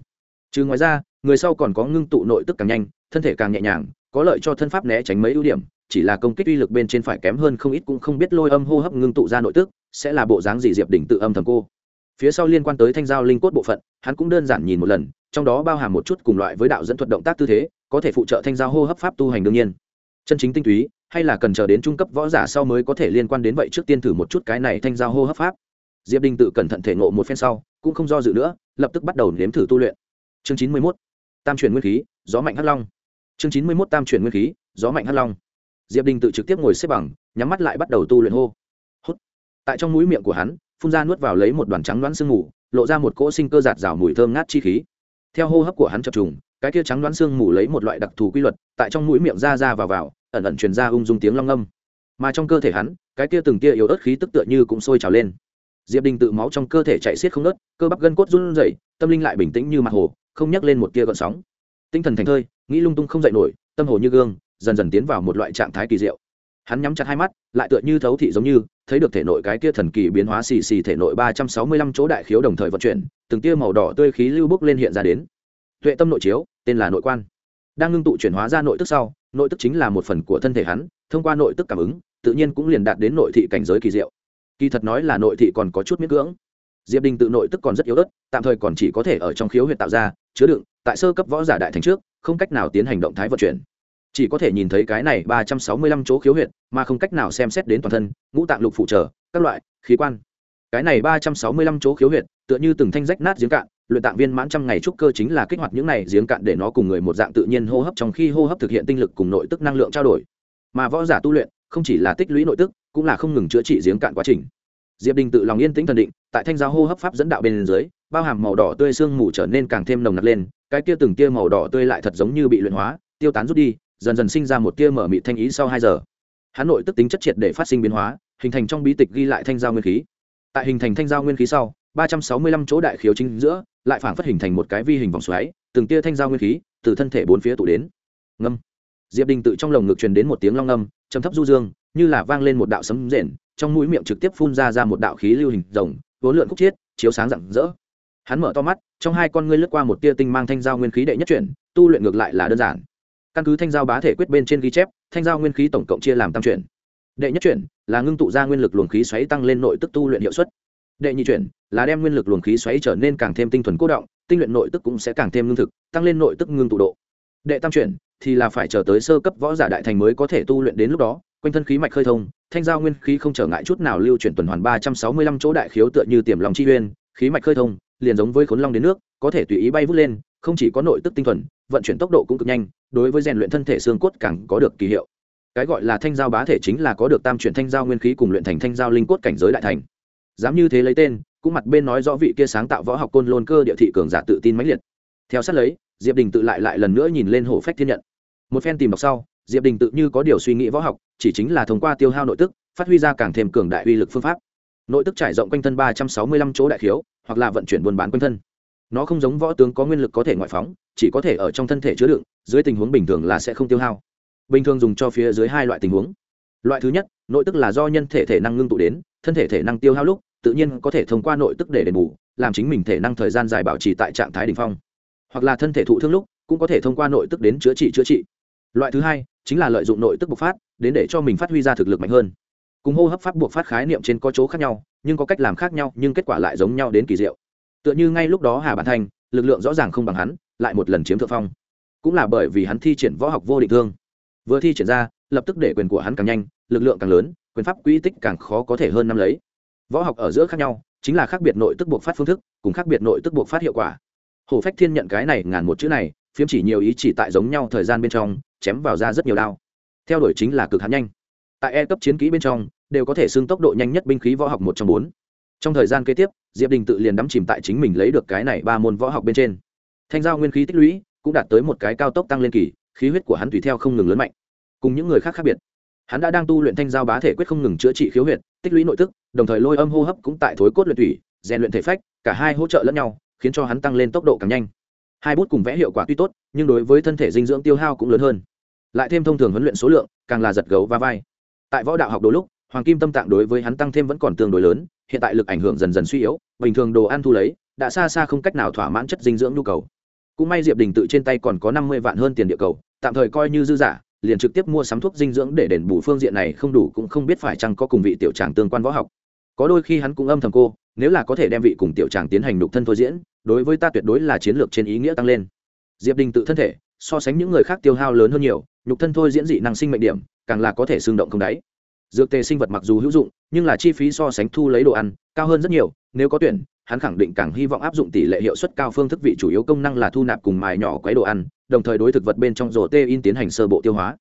Trừ ngoài ra, người sau còn có ngưng tụ nội tức càng nhanh, thân thể càng nhẹ nhàng, có lợi cho thân pháp né tránh mấy ưu điểm, chỉ là công kích uy lực bên trên phải kém hơn không ít cũng không biết lôi âm hô hấp ngưng tụ ra nội tức sẽ là bộ dáng gì diệp đỉnh tự âm thầm cô phía sau liên quan tới thanh giao linh cốt bộ phận, hắn cũng đơn giản nhìn một lần, trong đó bao hàm một chút cùng loại với đạo dẫn thuật động tác tư thế, có thể phụ trợ thanh giao hô hấp pháp tu hành đương nhiên. Chân chính tinh túy, hay là cần chờ đến trung cấp võ giả sau mới có thể liên quan đến vậy trước tiên thử một chút cái này thanh giao hô hấp pháp. Diệp đình tự cẩn thận thể ngộ một phen sau, cũng không do dự nữa, lập tức bắt đầu nếm thử tu luyện. Chương chín mươi mốt, tam chuyển nguyên khí, gió mạnh hắt long. Chương chín mươi mốt, tam chuyển nguyên khí, gió mạnh hắt long. Diệp đình tự trực tiếp ngồi xếp bằng, nhắm mắt lại bắt đầu tu luyện hô. Hút. Tại trong mũi miệng của hắn phun ra nuốt vào lấy một đoàn trắng đoán sương mù, lộ ra một cỗ sinh cơ giạt rào mùi thơm ngát chi khí. Theo hô hấp của hắn chập trùng, cái kia trắng đoán sương mù lấy một loại đặc thù quy luật, tại trong mũi miệng ra ra vào vào, ẩn ẩn truyền ra ung dung tiếng long âm. Mà trong cơ thể hắn, cái kia từng kia yếu ớt khí tức tựa như cũng sôi trào lên. Diệp đình tự máu trong cơ thể chạy xiết không nớt cơ bắp gân cốt run rẩy, tâm linh lại bình tĩnh như mặt hồ, không nhắc lên một tia gợn sóng. Tinh thần thành thơi, nghĩ lung tung không dậy nổi, tâm hồ như gương, dần dần tiến vào một loại trạng thái kỳ diệu. Hắn nhắm chặt hai mắt, lại tựa như thấu thị giống như thấy được thể nội cái kia thần kỳ biến hóa xì xì thể nội ba trăm sáu mươi lăm chỗ đại khiếu đồng thời vận chuyển, từng tia màu đỏ tươi khí lưu bốc lên hiện ra đến. Tuệ tâm nội chiếu, tên là nội quan. Đang ngưng tụ chuyển hóa ra nội tức sau, nội tức chính là một phần của thân thể hắn, thông qua nội tức cảm ứng, tự nhiên cũng liền đạt đến nội thị cảnh giới kỳ diệu. Kỳ thật nói là nội thị còn có chút miễn cưỡng. Diệp đình tự nội tức còn rất yếu ớt, tạm thời còn chỉ có thể ở trong khiếu huyệt tạo ra, chứa đựng, tại sơ cấp võ giả đại thành trước, không cách nào tiến hành động thái vận chuyển chỉ có thể nhìn thấy cái này ba trăm sáu mươi lăm chỗ khiếu huyệt, mà không cách nào xem xét đến toàn thân, ngũ tạng lục phụ trợ, các loại, khí quan. Cái này ba trăm sáu mươi lăm chỗ khiếu huyệt, tựa như từng thanh rách nát giếng cạn, luyện tạng viên mãn trăm ngày trúc cơ chính là kích hoạt những này giếng cạn để nó cùng người một dạng tự nhiên hô hấp trong khi hô hấp thực hiện tinh lực cùng nội tức năng lượng trao đổi. Mà võ giả tu luyện, không chỉ là tích lũy nội tức, cũng là không ngừng chữa trị giếng cạn quá trình. Diệp đình tự lòng yên tĩnh thần định, tại thanh giáo hô hấp pháp dẫn đạo bên dưới, bao hàm màu đỏ tươi sương mù trở nên càng thêm nồng nặc lên, cái kia từng tia màu đỏ tươi lại thật giống như bị luyện hóa, tiêu tán rút đi dần dần sinh ra một tia mở mị thanh ý sau hai giờ. Hắn nội tức tính chất triệt để phát sinh biến hóa, hình thành trong bí tịch ghi lại thanh giao nguyên khí. Tại hình thành thanh giao nguyên khí sau, ba trăm sáu mươi lăm chỗ đại khiếu chính giữa, lại phảng phất hình thành một cái vi hình vòng xoáy, từng tia thanh giao nguyên khí từ thân thể bốn phía tụ đến. Ngâm. Diệp đình tự trong lồng ngực truyền đến một tiếng long ngâm trầm thấp du dương, như là vang lên một đạo sấm rền, trong mũi miệng trực tiếp phun ra ra một đạo khí lưu hình rồng vốn lượn khúc chiết, chiếu sáng rạng rỡ. Hắn mở to mắt, trong hai con ngươi lướt qua một tia tinh mang thanh giao nguyên khí đệ nhất chuyển, tu luyện ngược lại là đơn giản căn cứ thanh giao bá thể quyết bên trên ghi chép, thanh giao nguyên khí tổng cộng chia làm tam chuyển. Đệ nhất chuyển là ngưng tụ ra nguyên lực luồng khí xoáy tăng lên nội tức tu luyện hiệu suất. Đệ nhị chuyển là đem nguyên lực luồng khí xoáy trở nên càng thêm tinh thuần cố động, tinh luyện nội tức cũng sẽ càng thêm ngưng thực, tăng lên nội tức ngưng tụ độ. Đệ tam chuyển thì là phải chờ tới sơ cấp võ giả đại thành mới có thể tu luyện đến lúc đó, quanh thân khí mạch khơi thông, thanh giao nguyên khí không trở ngại chút nào lưu chuyển tuần hoàn ba trăm sáu mươi lăm chỗ đại khiếu tựa như tiềm lòng chi uyên khí mạch khơi thông, liền giống với khốn long đến nước, có thể tùy ý bay vút lên không chỉ có nội tức tinh thuần, vận chuyển tốc độ cũng cực nhanh, đối với rèn luyện thân thể xương cốt càng có được kỳ hiệu. Cái gọi là thanh giao bá thể chính là có được tam chuyển thanh giao nguyên khí cùng luyện thành thanh giao linh cốt cảnh giới đại thành. Dám như thế lấy tên, cũng mặt bên nói rõ vị kia sáng tạo võ học côn lôn cơ địa thị cường giả tự tin mãnh liệt. Theo sát lấy, diệp đình tự lại lại lần nữa nhìn lên hổ phách thiên nhận. Một phen tìm đọc sau, diệp đình tự như có điều suy nghĩ võ học, chỉ chính là thông qua tiêu hao nội tức, phát huy ra càng thêm cường đại uy lực phương pháp. Nội tức trải rộng quanh thân ba trăm sáu mươi lăm chỗ đại khiếu, hoặc là vận chuyển buôn bán quanh thân nó không giống võ tướng có nguyên lực có thể ngoại phóng, chỉ có thể ở trong thân thể chứa đựng, dưới tình huống bình thường là sẽ không tiêu hao. Bình thường dùng cho phía dưới hai loại tình huống. Loại thứ nhất, nội tức là do nhân thể thể năng ngưng tụ đến, thân thể thể năng tiêu hao lúc, tự nhiên có thể thông qua nội tức để đền bù, làm chính mình thể năng thời gian dài bảo trì tại trạng thái đ ỉ n h phong. Hoặc là thân thể thụ thương lúc, cũng có thể thông qua nội tức đến chữa trị chữa trị. Loại thứ hai, chính là lợi dụng nội tức bộc phát, đến để cho mình phát huy ra thực lực mạnh hơn. Cùng hô hấp pháp buộc phát khái niệm trên có chỗ khác nhau, nhưng có cách làm khác nhau, nhưng kết quả lại giống nhau đến kỳ diệu tựa như ngay lúc đó hà bản thanh, lực lượng rõ ràng không bằng hắn, lại một lần chiếm thượng phong. Cũng là bởi vì hắn thi triển võ học vô định thương. Vừa thi triển ra, lập tức để quyền của hắn càng nhanh, lực lượng càng lớn, quyền pháp quỹ tích càng khó có thể hơn năm lấy. Võ học ở giữa khác nhau, chính là khác biệt nội tức buộc phát phương thức, cùng khác biệt nội tức buộc phát hiệu quả. Hồ phách thiên nhận cái này ngàn một chữ này, phiếm chỉ nhiều ý chỉ tại giống nhau thời gian bên trong, chém vào ra rất nhiều đao. Theo đuổi chính là cực hắn nhanh. Tại e cấp chiến kỹ bên trong, đều có thể xưng tốc độ nhanh nhất binh khí võ học một trong bốn trong thời gian kế tiếp, diệp đình tự liền đắm chìm tại chính mình lấy được cái này ba môn võ học bên trên. Thanh giao nguyên khí tích lũy cũng đạt tới một cái cao tốc tăng lên kỳ, khí huyết của hắn tùy theo không ngừng lớn mạnh. Cùng những người khác khác biệt, hắn đã đang tu luyện thanh giao bá thể quyết không ngừng chữa trị khiếu huyệt, tích lũy nội tức, đồng thời lôi âm hô hấp cũng tại thối cốt luyện thủy, rèn luyện thể phách, cả hai hỗ trợ lẫn nhau, khiến cho hắn tăng lên tốc độ càng nhanh. Hai bút cùng vẽ hiệu quả tuy tốt, nhưng đối với thân thể dinh dưỡng tiêu hao cũng lớn hơn. Lại thêm thông thường huấn luyện số lượng càng là giật gấu và vai. Tại võ đạo học đôi lúc, hoàng kim tâm tạng đối với hắn tăng thêm vẫn còn tương đối lớn hiện tại lực ảnh hưởng dần dần suy yếu, bình thường đồ ăn thu lấy, đã xa xa không cách nào thỏa mãn chất dinh dưỡng nhu cầu. Cũng may diệp đình tự trên tay còn có năm mươi vạn hơn tiền địa cầu, tạm thời coi như dư giả, liền trực tiếp mua sắm thuốc dinh dưỡng để đền bù phương diện này không đủ cũng không biết phải chăng có cùng vị tiểu tràng tương quan võ học. Có đôi khi hắn cũng âm thầm cô, nếu là có thể đem vị cùng tiểu tràng tiến hành đục thân thôi diễn, đối với ta tuyệt đối là chiến lược trên ý nghĩa tăng lên. Diệp đình tự thân thể, so sánh những người khác tiêu hao lớn hơn nhiều, nhục thân thôi diễn dị năng sinh mệnh điểm, càng là có thể xương động không đáy dược tề sinh vật mặc dù hữu dụng, nhưng là chi phí so sánh thu lấy đồ ăn, cao hơn rất nhiều, nếu có tuyển, hắn khẳng định càng hy vọng áp dụng tỷ lệ hiệu suất cao phương thức vị chủ yếu công năng là thu nạp cùng mài nhỏ quấy đồ ăn, đồng thời đối thực vật bên trong rổ tê in tiến hành sơ bộ tiêu hóa.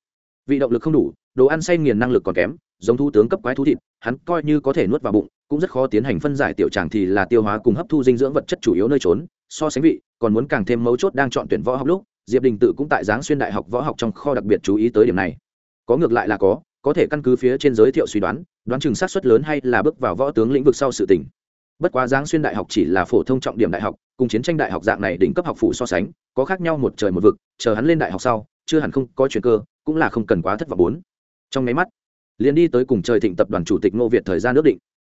Vị động lực không đủ, đồ ăn say nghiền năng lực còn kém, giống thu tướng cấp quái thú thịt, hắn coi như có thể nuốt vào bụng, cũng rất khó tiến hành phân giải tiểu tràng thì là tiêu hóa cùng hấp thu dinh dưỡng vật chất chủ yếu nơi trốn, so sánh vị, còn muốn càng thêm mấu chốt đang chọn tuyển võ học lúc, diệp đình tự cũng tại giáng xuyên đại học võ học trong kho đặc biệt chú ý tới điểm này. Có ngược lại là có có thể căn cứ phía trên giới thiệu suy đoán đoán chừng sát xuất lớn hay là bước vào võ tướng lĩnh vực sau sự tình. Bất quá giáng xuyên đại học chỉ là phổ thông trọng điểm đại học, cùng chiến tranh đại học dạng này đỉnh cấp học phủ so sánh, có khác nhau một trời một vực, chờ hắn lên đại học sau, chưa hẳn không có chuyện cơ, cũng là không cần quá thất vọng bốn. Trong máy mắt, liền đi tới cùng trời thịnh tập đoàn chủ tịch ngô việt thời gian nước định.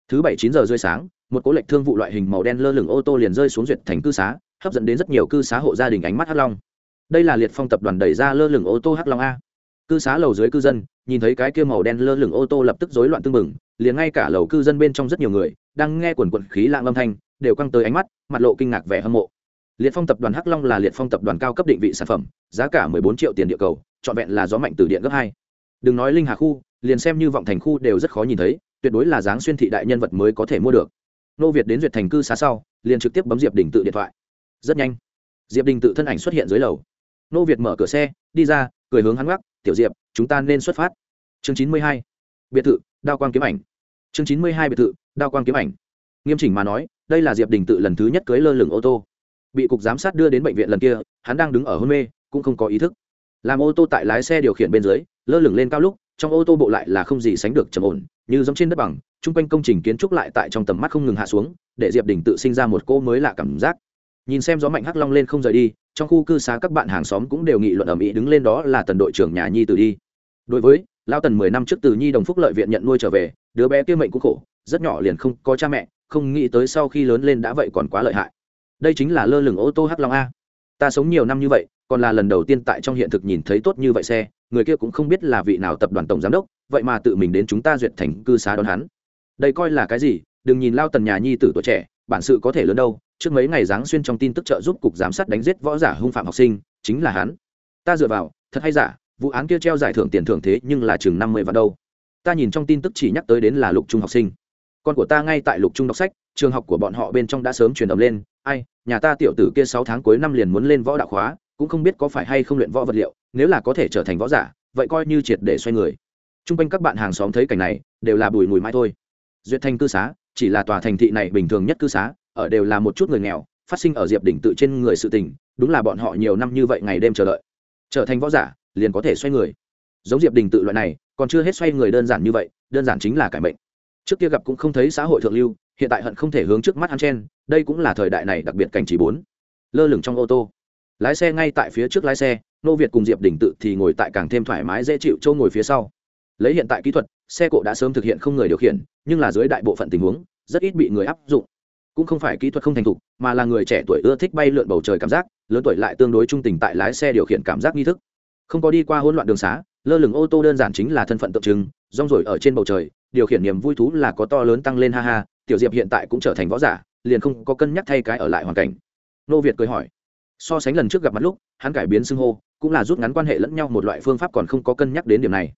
Thứ bảy chín giờ rơi sáng, một cố lệch thương vụ loại hình màu đen lơ lửng ô tô liền rơi xuống duyệt thành cư xá, hấp dẫn đến rất nhiều cư xá hộ gia đình ánh mắt hắc long. Đây là liệt phong tập đoàn đẩy ra lơ lửng ô tô hắc long a cư xá lầu dưới cư dân, nhìn thấy cái kia màu đen lơ lửng ô tô lập tức rối loạn tưng bừng, liền ngay cả lầu cư dân bên trong rất nhiều người, đang nghe quần quận khí lạng âm thanh, đều căng tới ánh mắt, mặt lộ kinh ngạc vẻ hâm mộ. Liệt phong tập đoàn hắc long là liệt phong tập đoàn cao cấp định vị sản phẩm, giá cả 14 triệu tiền địa cầu, trọn vẹn là gió mạnh từ điện gấp hai. Đừng nói linh hà khu, liền xem như vọng thành khu đều rất khó nhìn thấy, tuyệt đối là dáng xuyên thị đại nhân vật mới có thể mua được. Nô việt đến duyệt thành cư xá sau, liền trực tiếp bấm diệp đình tự điện thoại. Rất nhanh, diệp đình tự thân ảnh xuất hiện dưới lầu. Nô việt mở cửa xe, đi ra, cười hướng hắn gác tiểu diệp, chúng ta nên xuất phát. Chương chín mươi hai, biệt thự, đao quang kiếm ảnh. Chương chín mươi hai, biệt thự, đao quang kiếm ảnh. Nghiêm chỉnh mà nói, đây là diệp đình tự lần thứ nhất cưới lơ lửng ô tô. Bị cục giám sát đưa đến bệnh viện lần kia, hắn đang đứng ở hôn mê, cũng không có ý thức. Làm ô tô tại lái xe điều khiển bên dưới, lơ lửng lên cao lúc, trong ô tô bộ lại là không gì sánh được trầm ổn, như giống trên đất bằng, chung quanh công trình kiến trúc lại tại trong tầm mắt không ngừng hạ xuống, để diệp đình tự sinh ra một cô mới lạ cảm giác. Nhìn xem gió mạnh hắc long lên không rời đi trong khu cư xá các bạn hàng xóm cũng đều nghị luận ầm ĩ đứng lên đó là tần đội trưởng nhà nhi tử đi. Đối với lao tần mười năm trước từ nhi đồng phúc lợi viện nhận nuôi trở về, đứa bé kia mệnh cũng khổ, rất nhỏ liền không có cha mẹ, không nghĩ tới sau khi lớn lên đã vậy còn quá lợi hại. Đây chính là lơ lửng ô tô hắc long a. Ta sống nhiều năm như vậy, còn là lần đầu tiên tại trong hiện thực nhìn thấy tốt như vậy xe, người kia cũng không biết là vị nào tập đoàn tổng giám đốc, vậy mà tự mình đến chúng ta duyệt thành cư xá đón hắn. Đây coi là cái gì? Đừng nhìn lao tần nhà nhi tử tuổi trẻ bản sự có thể lớn đâu, trước mấy ngày giáng xuyên trong tin tức trợ giúp cục giám sát đánh giết võ giả hung phạm học sinh, chính là hắn. Ta dựa vào, thật hay giả, vụ án kia treo giải thưởng tiền thưởng thế nhưng là chừng năm mươi vạn đâu. Ta nhìn trong tin tức chỉ nhắc tới đến là lục trung học sinh. Con của ta ngay tại lục trung đọc sách, trường học của bọn họ bên trong đã sớm truyền động lên. Ai, nhà ta tiểu tử kia sáu tháng cuối năm liền muốn lên võ đạo khóa, cũng không biết có phải hay không luyện võ vật liệu, nếu là có thể trở thành võ giả, vậy coi như triệt để xoay người. T r u n g quanh các bạn hàng xóm thấy cảnh này, đều là bùi mùi mai thôi. Duyệt Thanh cư xá chỉ là tòa thành thị này bình thường nhất cư xá, ở đều là một chút người nghèo, phát sinh ở diệp đỉnh tự trên người sự tình, đúng là bọn họ nhiều năm như vậy ngày đêm chờ đợi. Trở thành võ giả, liền có thể xoay người. Giống diệp đình tự loại này, còn chưa hết xoay người đơn giản như vậy, đơn giản chính là cải mệnh. Trước kia gặp cũng không thấy xã hội thượng lưu, hiện tại hận không thể hướng trước mắt hắn chen, đây cũng là thời đại này đặc biệt cảnh chỉ bốn. Lơ lửng trong ô tô. Lái xe ngay tại phía trước lái xe, nô việt cùng diệp đình tự thì ngồi tại càng thêm thoải mái dễ chịu châu ngồi phía sau. Lấy hiện tại kỹ thuật xe cộ đã sớm thực hiện không người điều khiển, nhưng là dưới đại bộ phận tình huống, rất ít bị người áp dụng. Cũng không phải kỹ thuật không thành thục, mà là người trẻ tuổi ưa thích bay lượn bầu trời cảm giác, lớn tuổi lại tương đối trung tình tại lái xe điều khiển cảm giác nghi thức. Không có đi qua hỗn loạn đường xá, lơ lửng ô tô đơn giản chính là thân phận tượng trưng, rong rổi ở trên bầu trời, điều khiển niềm vui thú là có to lớn tăng lên ha ha, tiểu diệp hiện tại cũng trở thành võ giả, liền không có cân nhắc thay cái ở lại hoàn cảnh. Nô việt cười hỏi, so sánh lần trước gặp mặt lúc, hắn cải biến xưng hô, cũng là rút ngắn quan hệ lẫn nhau một loại phương pháp còn không có cân nhắc đến điểm này.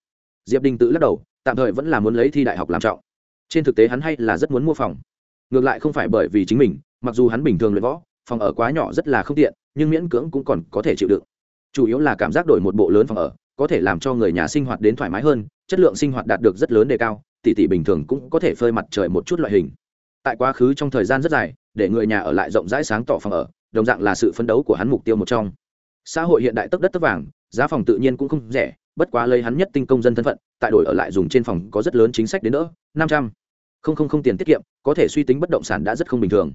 Diệp đình tự lắc đầu tạm thời vẫn là muốn lấy thi đại học làm trọng. Trên thực tế hắn hay là rất muốn mua phòng. Ngược lại không phải bởi vì chính mình, mặc dù hắn bình thường luyện võ, phòng ở quá nhỏ rất là không tiện, nhưng miễn cưỡng cũng còn có thể chịu đựng. Chủ yếu là cảm giác đổi một bộ lớn phòng ở, có thể làm cho người nhà sinh hoạt đến thoải mái hơn, chất lượng sinh hoạt đạt được rất lớn đề cao, tỷ tỷ bình thường cũng có thể phơi mặt trời một chút loại hình. Tại quá khứ trong thời gian rất dài, để người nhà ở lại rộng rãi sáng tỏ phòng ở, đồng dạng là sự phấn đấu của hắn mục tiêu một trong. Xã hội hiện đại tấp đất tấp vàng, giá phòng tự nhiên cũng không rẻ bất quá lấy hắn nhất tinh công dân thân phận, tại đổi ở lại dùng trên phòng có rất lớn chính sách đến nữa năm trăm. Không không không tiền tiết kiệm, có thể suy tính bất động sản đã rất không bình thường.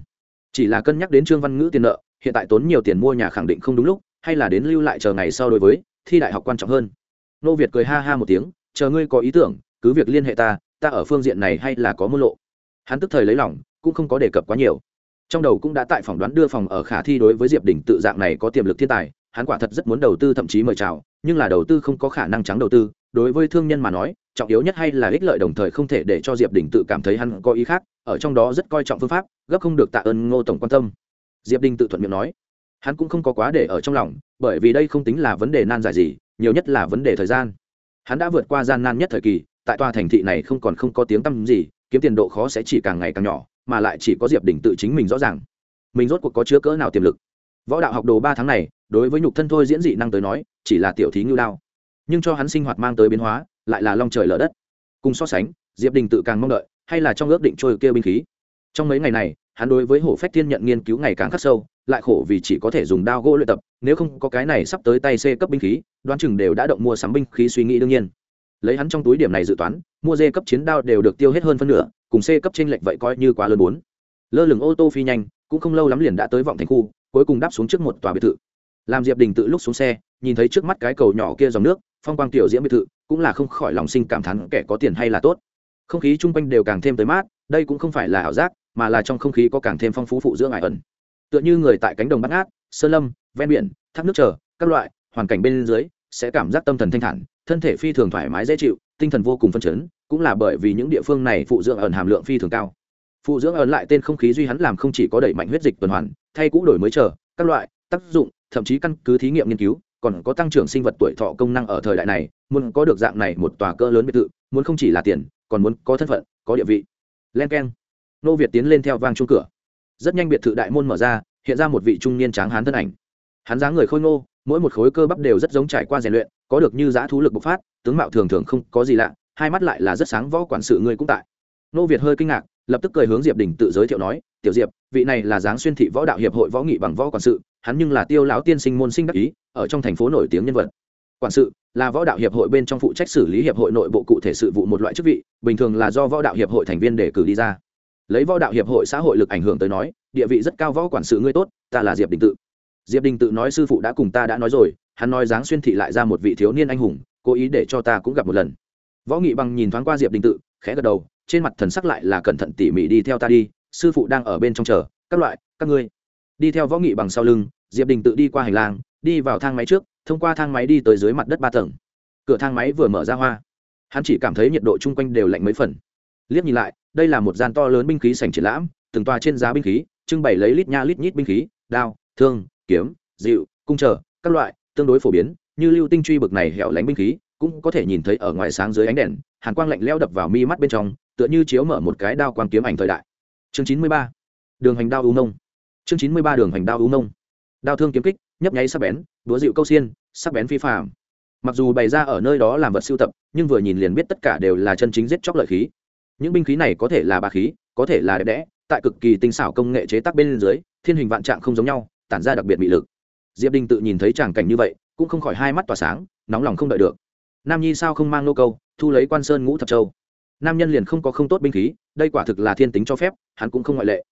Chỉ là cân nhắc đến trương văn ngữ tiền nợ, hiện tại tốn nhiều tiền mua nhà khẳng định không đúng lúc, hay là đến lưu lại chờ ngày sau đối với, thi đại học quan trọng hơn. Nô việt cười ha ha một tiếng, chờ ngươi có ý tưởng, cứ việc liên hệ ta ta ở phương diện này hay là có môn lộ. Hắn tức thời lấy lòng, cũng không có đề cập quá nhiều. Trong đầu cũng đã tại phỏng đoán đưa phòng ở khả thi đối với diệp đình tự dạng này có tiềm lực thiên tài hắn quả thật rất muốn đầu tư thậm chí mời chào, nhưng là đầu tư không có khả năng trắng đầu tư. Đối với thương nhân mà nói, trọng yếu nhất hay là ích lợi đồng thời không thể để cho diệp đình tự cảm thấy hắn có ý khác, ở trong đó rất coi trọng phương pháp, gấp không được tạ ơn ngô tổng quan tâm. Diệp đình tự thuận miệng nói. Hắn cũng không có quá để ở trong lòng, bởi vì đây không tính là vấn đề nan giải gì, nhiều nhất là vấn đề thời gian. Hắn đã vượt qua gian nan nhất thời kỳ, tại tòa thành thị này không còn không có tiếng tăm gì, kiếm tiền độ khó sẽ chỉ càng ngày càng nhỏ, mà lại chỉ có diệp đình tự chính mình rõ ràng. Mình rốt cuộc có chứa cỡ nào tiềm lực? Võ đạo học đồ ba tháng này đối với nhục thân thôi diễn dị năng tới nói, chỉ là tiểu thí ngưu đao. Nhưng cho hắn sinh hoạt mang tới biến hóa, lại là long trời lở đất. Cùng so sánh, diệp đình tự càng mong đợi, hay là trong ước định trôi kia binh khí. Trong mấy ngày này, hắn đối với hổ phách thiên nhận nghiên cứu ngày càng khắc sâu, lại khổ vì chỉ có thể dùng đao gỗ luyện tập, nếu không có cái này sắp tới tay c cấp binh khí, đoán chừng đều đã động mua sắm binh khí suy nghĩ đương nhiên. Lấy hắn trong túi điểm này dự toán, mua d cấp chiến đao đều được tiêu hết hơn phân nửa, cùng c cấp trên lệch vậy coi như quá lớn bốn. Lơ lửng ô tô phi nhanh, cũng không lâu lắm liền đã tới vọng thành khu, cuối cùng đáp xuống trước một tòa biệt thự làm diệp đình tự lúc xuống xe, nhìn thấy trước mắt cái cầu nhỏ kia dòng nước, phong quang tiểu diễm biệt thự, cũng là không khỏi lòng sinh cảm thán kẻ có tiền hay là tốt. Không khí chung quanh đều càng thêm tới mát, đây cũng không phải là ảo giác, mà là trong không khí có càng thêm phong phú phụ dưỡng ải ẩn. Tựa như người tại cánh đồng bắt ngát, sơn lâm, ven biển, thác nước chờ, các loại, hoàn cảnh bên dưới, sẽ cảm giác tâm thần thanh thản, thân thể phi thường thoải mái dễ chịu, tinh thần vô cùng phân chấn, cũng là bởi vì những địa phương này phụ dưỡng ẩn hàm lượng phi thường cao. Phụ dưỡng ẩn lại tên không khí duy hắn làm không chỉ có đẩy mạnh huyết dịch tuần hoàn, thay cũ đổi mới chờ, các loại, tác dụng thậm chí căn cứ thí nghiệm nghiên cứu, còn có tăng trưởng sinh vật tuổi thọ công năng ở thời đại này, muốn có được dạng này một tòa cỡ lớn biệt thự, muốn không chỉ là tiền, còn muốn có thân phận, có địa vị. Len k e n nô việt tiến lên theo vang chung cửa. Rất nhanh biệt thự đại môn mở ra, hiện ra một vị trung niên tráng hán thân ảnh. Hắn dáng người khôi ngô, mỗi một khối cơ bắp đều rất giống trải qua rèn luyện, có được như giã thú lực bộc phát, tướng mạo thường thường không có gì lạ, hai mắt lại là rất sáng võ quản sự ngươi cũng tại. Nô việt hơi kinh ngạc, lập tức cười hướng diệp đình tự giới thiệu nói, tiểu diệp, vị này là giáng xuyên thị võ đạo hiệp hội võ nghị bằng võ quản sự hắn nhưng là tiêu lão tiên sinh môn sinh đắc ý, ở trong thành phố nổi tiếng nhân vật. Quản sự là võ đạo hiệp hội bên trong phụ trách xử lý hiệp hội nội bộ cụ thể sự vụ một loại chức vị, bình thường là do võ đạo hiệp hội thành viên đề cử đi ra. Lấy võ đạo hiệp hội xã hội lực ảnh hưởng tới nói, địa vị rất cao võ quản sự ngươi tốt, ta là diệp đình tự. Diệp đình tự nói sư phụ đã cùng ta đã nói rồi, hắn nói dáng xuyên thị lại ra một vị thiếu niên anh hùng, cố ý để cho ta cũng gặp một lần. Võ nghị bằng nhìn thoáng qua diệp đình tự, khẽ gật đầu, trên mặt thần sắc lại là cẩn thận tỉ mỉ đi theo ta đi, sư phụ đang ở bên trong chờ, các loại, các ngươi đi theo võ nghị bằng sau lưng, diệp đình tự đi qua hành lang, đi vào thang máy trước, thông qua thang máy đi tới dưới mặt đất ba tầng. Cửa thang máy vừa mở ra hoa. Hắn chỉ cảm thấy nhiệt độ chung quanh đều lạnh mấy phần. Liếc nhìn lại, đây là một gian to lớn binh khí sành triển lãm, từng tòa trên giá binh khí, trưng bày lấy lít nha lít nhít binh khí, đao, thương, kiếm dịu cung trở, các loại, tương đối phổ biến, như lưu tinh truy bực này hẻo lánh binh khí, cũng có thể nhìn thấy ở ngoài sáng dưới ánh đèn, hàn quang lạnh leo đập vào mi mắt bên trong, tựa như chiếu mở một cái đao quang kiếm ảnh thời đại. Chương chín mươi ba. Đường hành đao u nông chương chín mươi ba đường hành đao u nông. Đao thương kiếm kích, nhấp nháy sắc bén đũa dịu câu xiên, sắc bén phi phạm mặc dù bày ra ở nơi đó làm vật sưu tập, nhưng vừa nhìn liền biết tất cả đều là chân chính giết chóc lợi khí. Những binh khí này có thể là bà khí, có thể là đẹp đẽ, tại cực kỳ tinh xảo công nghệ chế tác bên dưới, thiên hình vạn trạng không giống nhau, tản ra đặc biệt bị lực. Diệp đình tự nhìn thấy tràng cảnh như vậy, cũng không khỏi hai mắt tỏa sáng, nóng lòng không đợi được. Nam nhi sao không mang nô câu, thu lấy quan sơn ngũ thập châu. Nam nhân liền không có không tốt binh khí, đây quả thực là thiên tính cho phép, hắn cũng không ngoại lệ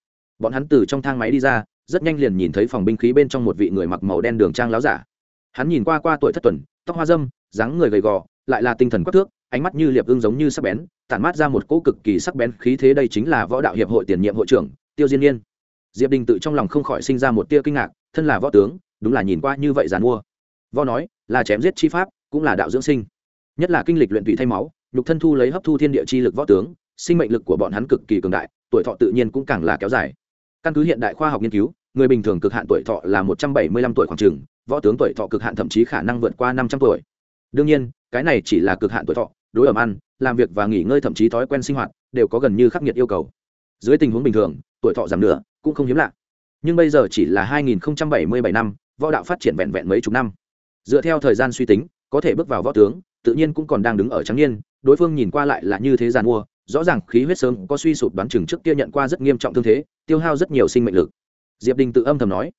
bọn hắn từ trong thang máy đi ra, rất nhanh liền nhìn thấy phòng binh khí bên trong một vị người mặc màu đen đường trang láo giả. Hắn nhìn qua qua tuổi thất tuần, tóc hoa dâm, dáng người gầy gò, lại là tinh thần quắc thước, ánh mắt như liệp ưng giống như sắc bén, tản mát ra một cỗ cực kỳ sắc bén khí thế đây chính là võ đạo hiệp hội tiền nhiệm hội trưởng, tiêu diên niên. Diệp đình tự trong lòng không khỏi sinh ra một tia kinh ngạc, thân là võ tướng, đúng là nhìn qua như vậy giàn mua võ nói, là chém giết chi pháp, cũng là đạo dưỡng sinh. Nhất là kinh lịch luyện tụy thay máu, nhục thân thu lấy hấp thu thiên địa chi lực võ tướng, sinh mệnh lực của bọn hắn cực kỳ cường đại, tuổi thọ tự nhiên cũng càng là kéo dài căn cứ hiện đại khoa học nghiên cứu, người bình thường cực hạn tuổi thọ là một trăm bảy mươi lăm tuổi khoảng trường võ tướng tuổi thọ cực hạn thậm chí khả năng vượt qua năm trăm tuổi. Đương nhiên, cái này chỉ là cực hạn tuổi thọ, đối ẩm ăn, làm việc và nghỉ ngơi thậm chí thói quen sinh hoạt đều có gần như khắc nghiệt yêu cầu. Dưới tình huống bình thường, tuổi thọ giảm nửa cũng không hiếm lạ. Nhưng bây giờ chỉ là 2077 năm, võ đạo phát triển vẹn vẹn mấy chục năm. Dựa theo thời gian suy tính, có thể bước vào võ tướng, tự nhiên cũng còn đang đứng ở trắng niên, đối phương nhìn qua lại là như thế giàn mua rõ ràng khí huyết sớm có suy sụp đoán chừng trước kia nhận qua rất nghiêm trọng thương thế, tiêu hao rất nhiều sinh mệnh lực. Diệp đình tự âm thầm nói,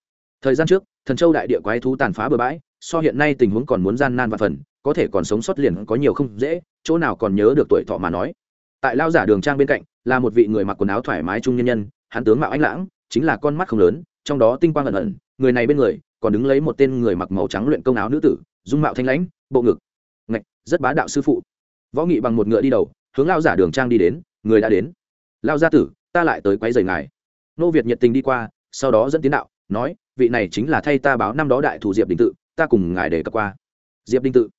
thời gian trước, thần châu đại địa quái thú tàn phá bừa bãi, so hiện nay tình huống còn muốn gian nan và phần, có thể còn sống sót liền có nhiều không dễ, chỗ nào còn nhớ được tuổi thọ mà nói. Tại lao giả đường trang bên cạnh, là một vị người mặc quần áo thoải mái trung nhân nhân, hắn tướng mạo ánh lãng, chính là con mắt không lớn, trong đó tinh quang ẩn ẩn, người này bên người, còn đứng lấy một tên người mặc màu trắng luyện công áo nữ tử, dung mạo thanh lãnh, bộ ngực, ngạch, rất bá đạo sư phụ. Võ nghị bằng một ngựa đi đầu hướng lao giả đường trang đi đến, người đã đến. Lao gia tử, ta lại tới quấy rầy ngài. Nô việt nhiệt tình đi qua, sau đó dẫn tiến đạo, nói, vị này chính là thay ta báo năm đó đại thủ diệp đình tự, ta cùng ngài để cập qua. Diệp đình tự.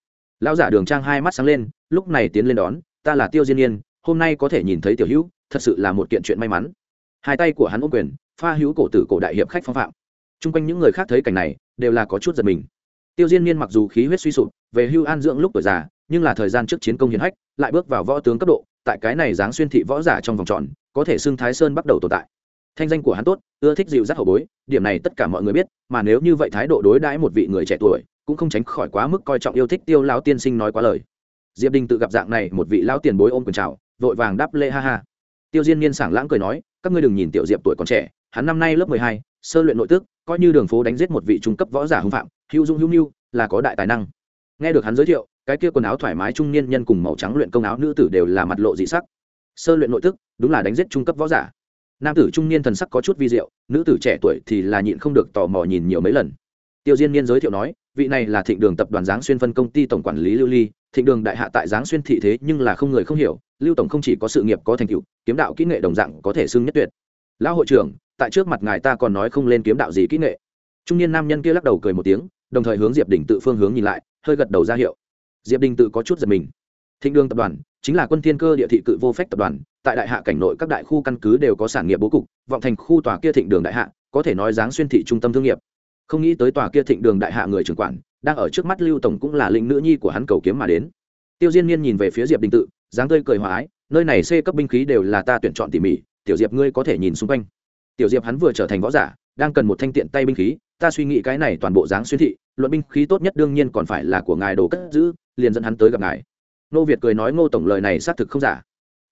Lão giả đường trang hai mắt sáng lên, lúc này tiến lên đón, ta là tiêu diên yên, hôm nay có thể nhìn thấy tiểu hữu, thật sự là một kiện chuyện may mắn. Hai tay của hắn ôm quyền, pha hữu cổ tử cổ đại hiệp khách phong phạm. Chung quanh những người khác thấy cảnh này, đều là có chút giật mình. Tiêu diên niên mặc dù khí huyết suy sụp, về hưu an dưỡng lúc tuổi già nhưng là thời gian trước chiến công hiển hách, lại bước vào võ tướng cấp độ, tại cái này dáng xuyên thị võ giả trong vòng tròn, có thể xưng thái sơn bắt đầu tồn tại. Thanh danh của hắn tốt, ưa thích dịu dắt hậu bối, điểm này tất cả mọi người biết, mà nếu như vậy thái độ đối đãi một vị người trẻ tuổi, cũng không tránh khỏi quá mức coi trọng yêu thích tiêu lão tiên sinh nói quá lời. Diệp đình tự gặp dạng này một vị lão tiền bối ôm quần trào vội vàng đáp lê ha ha. Tiêu diên niên sảng lãng cười nói, các ngươi đừng nhìn tiểu diệp tuổi còn trẻ, hắn năm nay lớp mười hai, sơ luyện nội tức, coi như đường phố đánh giết một vị trung cấp võ giả hưng phạm, hữu dung hữu nhu là có đại tài năng. Nghe được hắn giới thiệu cái kia quần áo thoải mái trung niên nhân cùng màu trắng luyện công áo nữ tử đều là mặt lộ dị sắc. Sơ luyện nội tức, đúng là đánh giết trung cấp võ giả. Nam tử trung niên thần sắc có chút vi diệu, nữ tử trẻ tuổi thì là nhịn không được tò mò nhìn nhiều mấy lần. Tiêu diên niên giới thiệu nói, vị này là thịnh đường tập đoàn giáng xuyên phân công ty tổng quản lý lưu ly, thịnh đường đại hạ tại giáng xuyên thị thế nhưng là không người không hiểu, lưu tổng không chỉ có sự nghiệp có thành tựu, kiếm đạo kỹ nghệ đồng dạng có thể xưng nhất tuyệt. Lão hội trưởng, tại trước mặt ngài ta còn nói không lên kiếm đạo gì kỹ nghệ. Trung niên nam nhân kia lắc đầu cười một tiếng, đồng thời hướng diệp đỉnh tự phương hướng nhìn lại, hơi gật đầu ra hiệu diệp đình tự có chút giật mình thịnh đường tập đoàn chính là quân thiên cơ địa thị cự vô phép tập đoàn tại đại hạ cảnh nội các đại khu căn cứ đều có sản nghiệp bố cục vọng thành khu tòa kia thịnh đường đại hạ có thể nói dáng xuyên thị trung tâm thương nghiệp không nghĩ tới tòa kia thịnh đường đại hạ người trưởng quản đang ở trước mắt lưu tổng cũng là lĩnh nữ nhi của hắn cầu kiếm mà đến tiêu diên niên nhìn về phía diệp đình tự dáng tươi cười hòa ái nơi này c cấp binh khí đều là ta tuyển chọn tỉ mỉ tiểu diệp ngươi có thể nhìn xung quanh tiểu diệp hắn vừa trở thành võ giả đang cần một thanh tiện tay binh khí ta suy nghĩ cái này toàn bộ dáng xuyên thị luận binh khí tốt nhất đương nhiên còn phải là của ngài đồ cất giữ liền dẫn hắn tới gặp ngài. Nô việt cười nói ngô tổng lời này xác thực không giả.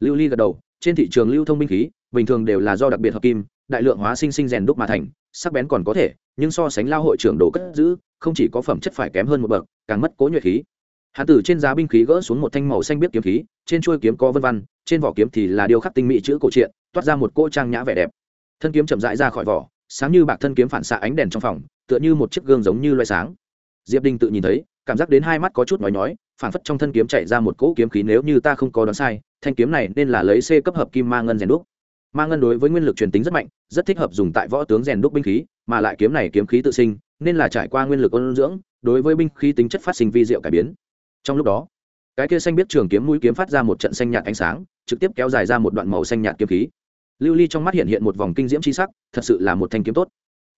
Lưu ly gật đầu, trên thị trường lưu thông binh khí, bình thường đều là do đặc biệt hợp kim, đại lượng hóa sinh sinh rèn đúc mà thành, sắc bén còn có thể, nhưng so sánh lao hội trưởng đồ cất giữ, không chỉ có phẩm chất phải kém hơn một bậc, càng mất cố nhuệ khí. Hạ tử trên giá binh khí gỡ xuống một thanh màu xanh biết kiếm khí, trên chuôi kiếm có vân văn, trên vỏ kiếm thì là điều khắc tinh mỹ chữ cổ truyện, toát ra một cỗ trang nhã vẻ đẹp. Thân kiếm chậm rãi ra khỏi vỏ, sáng như bạc thân kiếm phản xạ ánh đèn trong phòng, tựa như một chiếc gương giống như loay sáng. Diệp đình tự nhìn thấy cảm giác đến hai mắt có chút nói nhói phản phất trong thân kiếm chạy ra một cỗ kiếm khí nếu như ta không có đoán sai, thanh kiếm này nên là lấy c cấp hợp kim ma ngân rèn đúc. Ma ngân đối với nguyên lực truyền tính rất mạnh, rất thích hợp dùng tại võ tướng rèn đúc binh khí, mà lại kiếm này kiếm khí tự sinh, nên là trải qua nguyên lực ôn dưỡng, đối với binh khí tính chất phát sinh vi diệu cải biến. Trong lúc đó, cái kia xanh biết trường kiếm mũi kiếm phát ra một trận xanh nhạt ánh sáng, trực tiếp kéo dài ra một đoạn màu xanh nhạt kiếm khí. Lưu ly trong mắt hiện hiện một vòng kinh diễm c h i sắc, thật sự là một thanh kiếm tốt.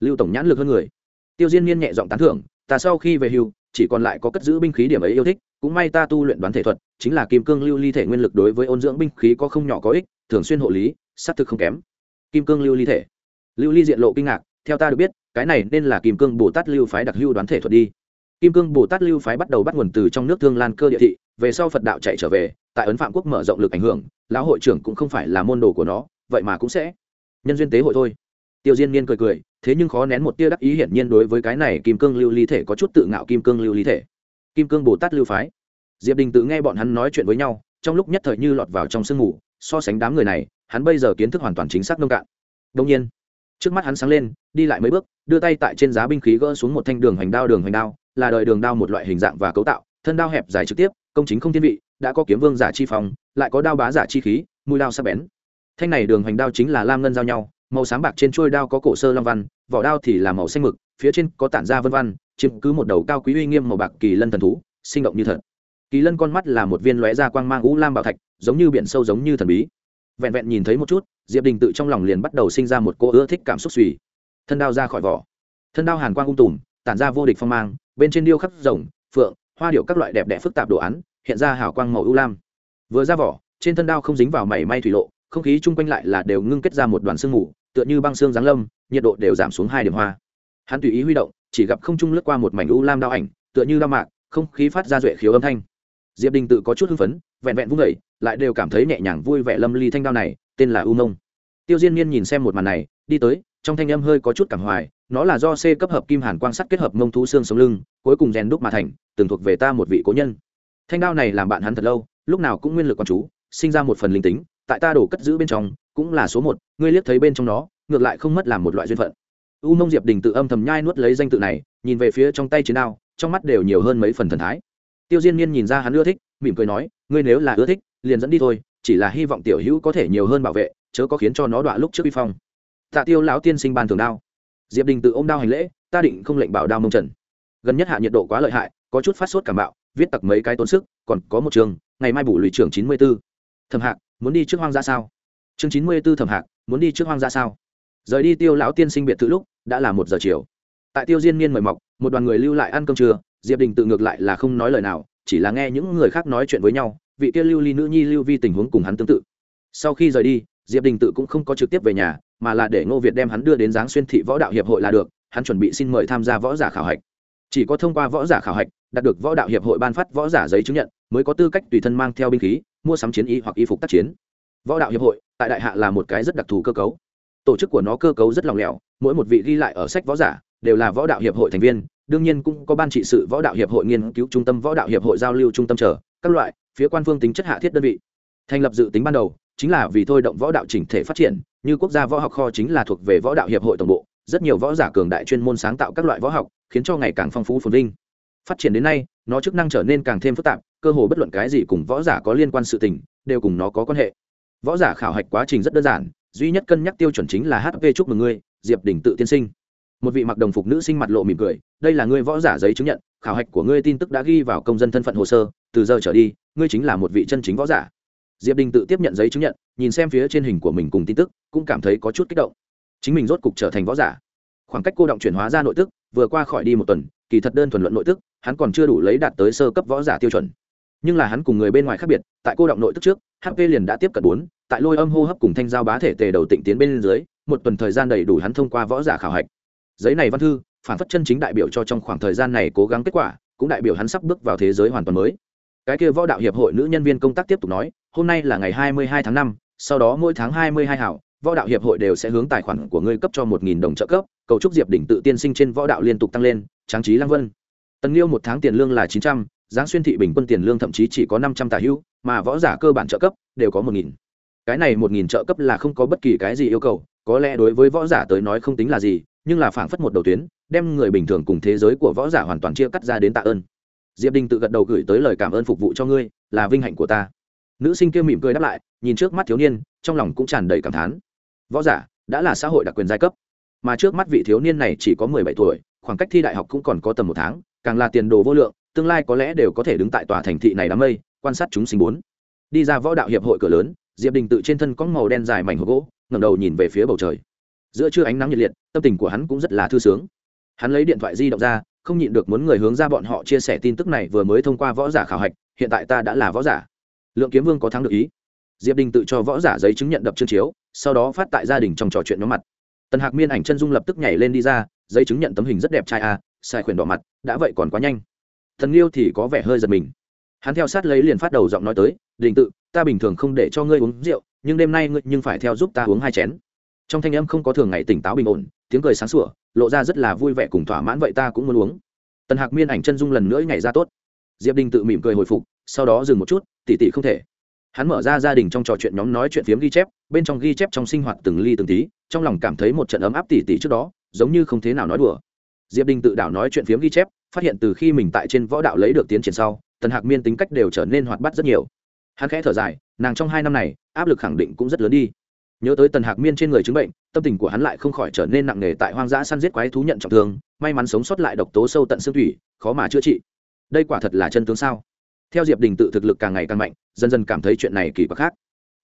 Lưu tổng nhãn lực hơn người. Tiêu diên niên nhẹ giọng tán thưởng, ta sau khi về hưu chỉ còn lại có cất giữ binh khí điểm ấy yêu thích, cũng may ta tu luyện đoán thể thuật, chính là kim cương lưu ly thể nguyên lực đối với ôn dưỡng binh khí có không nhỏ có ích, thường xuyên hộ lý xác thực không kém. Kim cương lưu ly thể. Lưu ly diện lộ kinh ngạc, theo ta được biết, cái này nên là kim cương bồ tát lưu phái đặc lưu đoán thể thuật đi. Kim cương bồ tát lưu phái bắt đầu bắt nguồn từ trong nước thương lan cơ địa thị, về sau phật đạo chạy trở về, tại ấn phạm quốc mở rộng lực ảnh hưởng, lão hội trưởng cũng không phải là môn đồ của nó, vậy mà cũng sẽ. Nhân duyên tế hội thôi. Tiêu diên niên cười cười thế nhưng khó nén một tia đắc ý hiển nhiên đối với cái này kim cương lưu ly thể có chút tự ngạo kim cương lưu ly thể. Kim cương bồ tát lưu phái. Diệp đình tự nghe bọn hắn nói chuyện với nhau, trong lúc nhất thời như lọt vào trong sương mù, so sánh đám người này, hắn bây giờ kiến thức hoàn toàn chính xác nông cạn. Đông nhiên, trước mắt hắn sáng lên, đi lại mấy bước, đưa tay tại trên giá binh khí gỡ xuống một thanh đường hoành đao đường hoành đao, là đời đường đao một loại hình dạng và cấu tạo, thân đao hẹp dài trực tiếp, công chính không thiên vị, đã có kiếm vương giả chi phòng lại có đao bá giả chi khí, mũi đao sắc bén. Thanh này đường hoành đao chính là lam ngân giao nhau màu sáng bạc trên trôi đao có cổ sơ long văn, vỏ đao thì là màu xanh mực, phía trên có tản ra vân văn, chiếm cứ một đầu cao quý uy nghiêm màu bạc kỳ lân thần thú, sinh động như thật. Kỳ lân con mắt là một viên lóe ra quang mang ngũ lam bảo thạch, giống như biển sâu giống như thần bí. Vẹn vẹn nhìn thấy một chút, diệp đình tự trong lòng liền bắt đầu sinh ra một cô ưa thích cảm xúc suy. Thân đao ra khỏi vỏ. Thân đao hàn quang ung tùm, tản ra vô địch phong mang, bên trên điêu khắc rồng, phượng, hoa điệu các loại đẹp đẽ phức tạp đồ án, hiện ra hào quang màu ưu lam. Vừa ra vỏ, trên thân đao không dính vào mảy may thủy lộ, không khí chung quanh lại là đều ngưng kết ra một đoàn sương mù tựa như băng xương giáng lâm, nhiệt độ đều giảm xuống hai điểm hoa. Hắn tùy ý huy động, chỉ gặp không trung lướt qua một mảnh ưu lam đao ảnh, tựa như đao mạc, không khí phát ra duệ khiếu âm thanh. Diệp đình tự có chút hưng phấn, vẹn vẹn vung vẩy lại đều cảm thấy nhẹ nhàng vui vẻ lâm ly thanh đao này, tên là u mông. Tiêu diên niên nhìn xem một màn này, đi tới, trong thanh âm hơi có chút cảm hoài, nó là do c cấp hợp kim hàn quang sắt kết hợp mông thú xương sống lưng, cuối cùng rèn đúc mà thành, từng thuộc về ta một vị cố nhân. Thanh đao này làm bạn hắn thật lâu, lúc nào cũng nguyên lực quan chú, sinh ra một phần linh tính, tại ta đổ cất giữ bên trong cũng là số một, ngươi liếc thấy bên trong nó, ngược lại không mất làm một loại duyên phận. U mông diệp đình tự âm thầm nhai nuốt lấy danh tự này, nhìn về phía trong tay chiến đao, trong mắt đều nhiều hơn mấy phần thần thái. Tiêu diên niên nhìn ra hắn ưa thích, mỉm cười nói, ngươi nếu là ưa thích, liền dẫn đi thôi, chỉ là hy vọng tiểu hữu có thể nhiều hơn bảo vệ, chớ có khiến cho nó đọa lúc trước uy phong. Tạ tiêu lão tiên sinh ban thường đao. Diệp đình tự ôm đao hành lễ, ta định không lệnh bảo đao mông trần. Gần nhất hạ nhiệt độ quá lợi hại, có chút phát sốt cảm bạo, viết tặc mấy cái tốn sức, còn có một trường, ngày mai bù lụy trưởng chín mươi b thẩm hạc, muốn đi trước hoang ra sao? Chương chín mươi b ố thẩm hạc, muốn đi trước hoang ra sao? Rời đi tiêu lão tiên sinh biệt thự lúc, đã là một giờ chiều. Tại tiêu diên niên mời mọc, một đoàn người lưu lại ăn cơm trưa, diệp đình tự ngược lại là không nói lời nào, chỉ là nghe những người khác nói chuyện với nhau, vị kia lưu ly nữ nhi lưu vi tình huống cùng hắn tương tự. Sau khi rời đi, diệp đình tự cũng không có trực tiếp về nhà, mà là để ngô việt đem hắn đưa đến giáng xuyên thị võ đạo hiệp hội là được, hắn chuẩn bị xin mời tham gia võ giả khảo hạch. Chỉ có thông qua võ giả khảo hạch, đạt được võ đạo hiệp hội ban phát võ giả giấy chứng nhận, mới có tư cách tùy thân mang theo binh khí, mua sắm chiến y hoặc y phục tác chiến võ đạo hiệp hội, tại đại hạ là một cái rất đặc thù cơ cấu. Tổ chức của nó cơ cấu rất lòng lẻo, mỗi một vị ghi lại ở sách võ giả đều là võ đạo hiệp hội thành viên, đương nhiên cũng có ban trị sự võ đạo hiệp hội nghiên cứu trung tâm, võ đạo hiệp hội giao lưu trung tâm trở các loại, phía quan phương tính chất hạ thiết đơn vị. Thành lập dự tính ban đầu, chính là vì thôi động võ đạo chỉnh thể phát triển, như quốc gia võ học kho chính là thuộc về võ đạo hiệp hội tổng bộ, rất nhiều võ giả cường đại chuyên môn sáng tạo các loại võ học, khiến cho ngày càng phong phú phồn vinh. Phát triển đến nay, nó chức năng trở nên càng thêm phức tạp, cơ hồ bất luận cái gì cùng võ giả có liên quan sự tình, đều cùng nó có quan hệ võ giả khảo hạch quá trình rất đơn giản, duy nhất cân nhắc tiêu chuẩn chính là hp chúc mừng ngươi, diệp đình tự tiên sinh. Một vị mặc đồng phục nữ sinh mặt lộ mỉm cười, đây là ngươi võ giả giấy chứng nhận, khảo hạch của ngươi tin tức đã ghi vào công dân thân phận hồ sơ, từ giờ trở đi, ngươi chính là một vị chân chính võ giả. Diệp đình tự tiếp nhận giấy chứng nhận, nhìn xem phía trên hình của mình cùng tin tức, cũng cảm thấy có chút kích động. Chính mình rốt cục trở thành võ giả. Khoảng cách cô động chuyển hóa ra nội tức, vừa qua khỏi đi một tuần, kỳ thật đơn thuần luận nội tức, hắn còn chưa đủ lấy đạt tới sơ cấp võ giả tiêu chuẩn nhưng là hắn cùng người bên ngoài khác biệt, tại cô động nội tức trước hp liền đã tiếp cận bốn, tại lôi âm hô hấp cùng thanh giao bá thể tề đầu tịnh tiến bên dưới, một tuần thời gian đầy đủ hắn thông qua võ giả khảo hạch. Giấy này văn thư, phản phất chân chính đại biểu cho trong khoảng thời gian này cố gắng kết quả, cũng đại biểu hắn sắp bước vào thế giới hoàn toàn mới. Cái kia võ đạo hiệp hội nữ nhân viên công tác tiếp tục nói, hôm nay là ngày hai mươi hai tháng năm, sau đó mỗi tháng hai mươi hai hảo, võ đạo hiệp hội đều sẽ hướng tài khoản của ngươi cấp cho một nghìn đồng trợ cấp, cầu chúc diệp đỉnh tự tiên sinh trên võ đạo liên tục tăng lên trang trí lăng vân. Tần liêu một tháng tiền lương là chín trăm giáng xuyên thị bình quân tiền lương thậm chí chỉ có năm trăm tà hữu mà võ giả cơ bản trợ cấp đều có một nghìn. Cái này một nghìn trợ cấp là không có bất kỳ cái gì yêu cầu, có lẽ đối với võ giả tới nói không tính là gì, nhưng là phảng phất một đầu tuyến, đem người bình thường cùng thế giới của võ giả hoàn toàn chia cắt ra đến tạ ơn. Diệp đình tự gật đầu gửi tới lời cảm ơn phục vụ cho ngươi, là vinh hạnh của ta. Nữ sinh kia mỉm cười đáp lại, nhìn trước mắt thiếu niên, trong lòng cũng tràn đầy cảm thán. Võ giả, đã là xã hội đặc quyền giai cấp. Mà trước mắt vị thiếu niên này chỉ có mười bảy tuổi, khoảng cách thi đại học cũng còn có tầm một tháng, càng là tiền đồ vô lượng tương lai có lẽ đều có thể đứng tại tòa thành thị này đám mây, quan sát chúng sinh bốn. Đi ra võ đạo hiệp hội cửa lớn, diệp đình tự trên thân có màu đen dài mảnh hộp gỗ, ngẩng đầu nhìn về phía bầu trời. Giữa trưa ánh nắng nhiệt liệt, tâm tình của hắn cũng rất là thư sướng. Hắn lấy điện thoại di động ra, không nhịn được muốn người hướng ra bọn họ chia sẻ tin tức này vừa mới thông qua võ giả khảo hạch, hiện tại ta đã là võ giả. Lượng kiếm vương có thắng được ý. Diệp đình tự cho võ giả giấy chứng nhận đập chương chiếu, sau đó phát tại gia đình trong trò chuyện nhóm mặt. Tần hạc miên ảnh chân dung lập tức nhảy lên đi ra, giấy chứng nhận tấm hình rất đẹp trai à sai khuyển đỏ mặt, đã vậy còn quá nhanh thần liêu thì có vẻ hơi giật mình. Hắn theo sát lấy liền phát đầu giọng nói tới, đình tự, ta bình thường không để cho ngươi uống rượu, nhưng đêm nay ngươi nhưng phải theo giúp ta uống hai chén. Trong thanh âm không có thường ngày tỉnh táo bình ổn, tiếng cười sáng sủa, lộ ra rất là vui vẻ cùng thỏa mãn, vậy ta cũng muốn uống. Tần hạc miên ảnh chân dung lần nữa nhảy ra tốt. Diệp đình tự mỉm cười hồi phục, sau đó dừng một chút tỉ tỉ không thể. Hắn mở ra gia đình trong trò chuyện nhóm nói chuyện phiếm ghi chép, bên trong ghi chép trong sinh hoạt từng ly từng tí, trong lòng cảm thấy một trận ấm áp tỉ tỉ trước đó, giống như không thế nào nói đùa. Diệp đình tự đảo nói chuyện phiếm ghi chép phát hiện từ khi mình tại trên võ đạo lấy được tiến triển sau, tần hạc miên tính cách đều trở nên hoạt bát rất nhiều. Hắn khẽ thở dài, nàng trong hai năm này, áp lực khẳng định cũng rất lớn đi. Nhớ tới tần hạc miên trên người chứng bệnh, tâm tình của hắn lại không khỏi trở nên nặng nề tại hoang dã săn giết quái thú nhận trọng thương, may mắn sống sót lại độc tố sâu tận xương thủy, khó mà chữa trị. Đây quả thật là chân tướng sao? Theo diệp đình tự thực lực càng ngày càng mạnh, dần dần cảm thấy chuyện này kỳ quặc khác.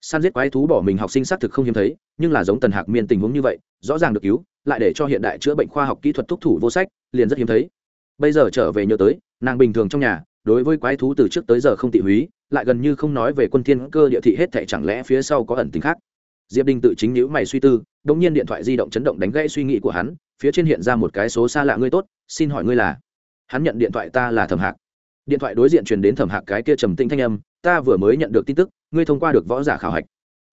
Săn giết quái thú bỏ mình học sinh xác thực không hiếm thấy, nhưng là giống tần hạc miên tình huống như vậy, rõ ràng được cứu, lại để cho hiện đại chữa bệnh khoa học kỹ thuật thúc thủ vô sách, liền rất hiếm thấy bây giờ trở về nhớ tới, nàng bình thường trong nhà, đối với quái thú từ trước tới giờ không tị húy, lại gần như không nói về quân thiên cơ địa thị hết thảy chẳng lẽ phía sau có ẩn tình khác. Diệp đình tự chính nhữ mày suy tư đống nhiên điện thoại di động chấn động đánh gãy suy nghĩ của hắn, phía trên hiện ra một cái số xa lạ ngươi tốt, xin hỏi ngươi là? Hắn nhận điện thoại ta là thẩm hạc. Điện thoại đối diện truyền đến thẩm hạc cái kia trầm tĩnh thanh âm, ta vừa mới nhận được tin tức, ngươi thông qua được võ giả khảo hạch.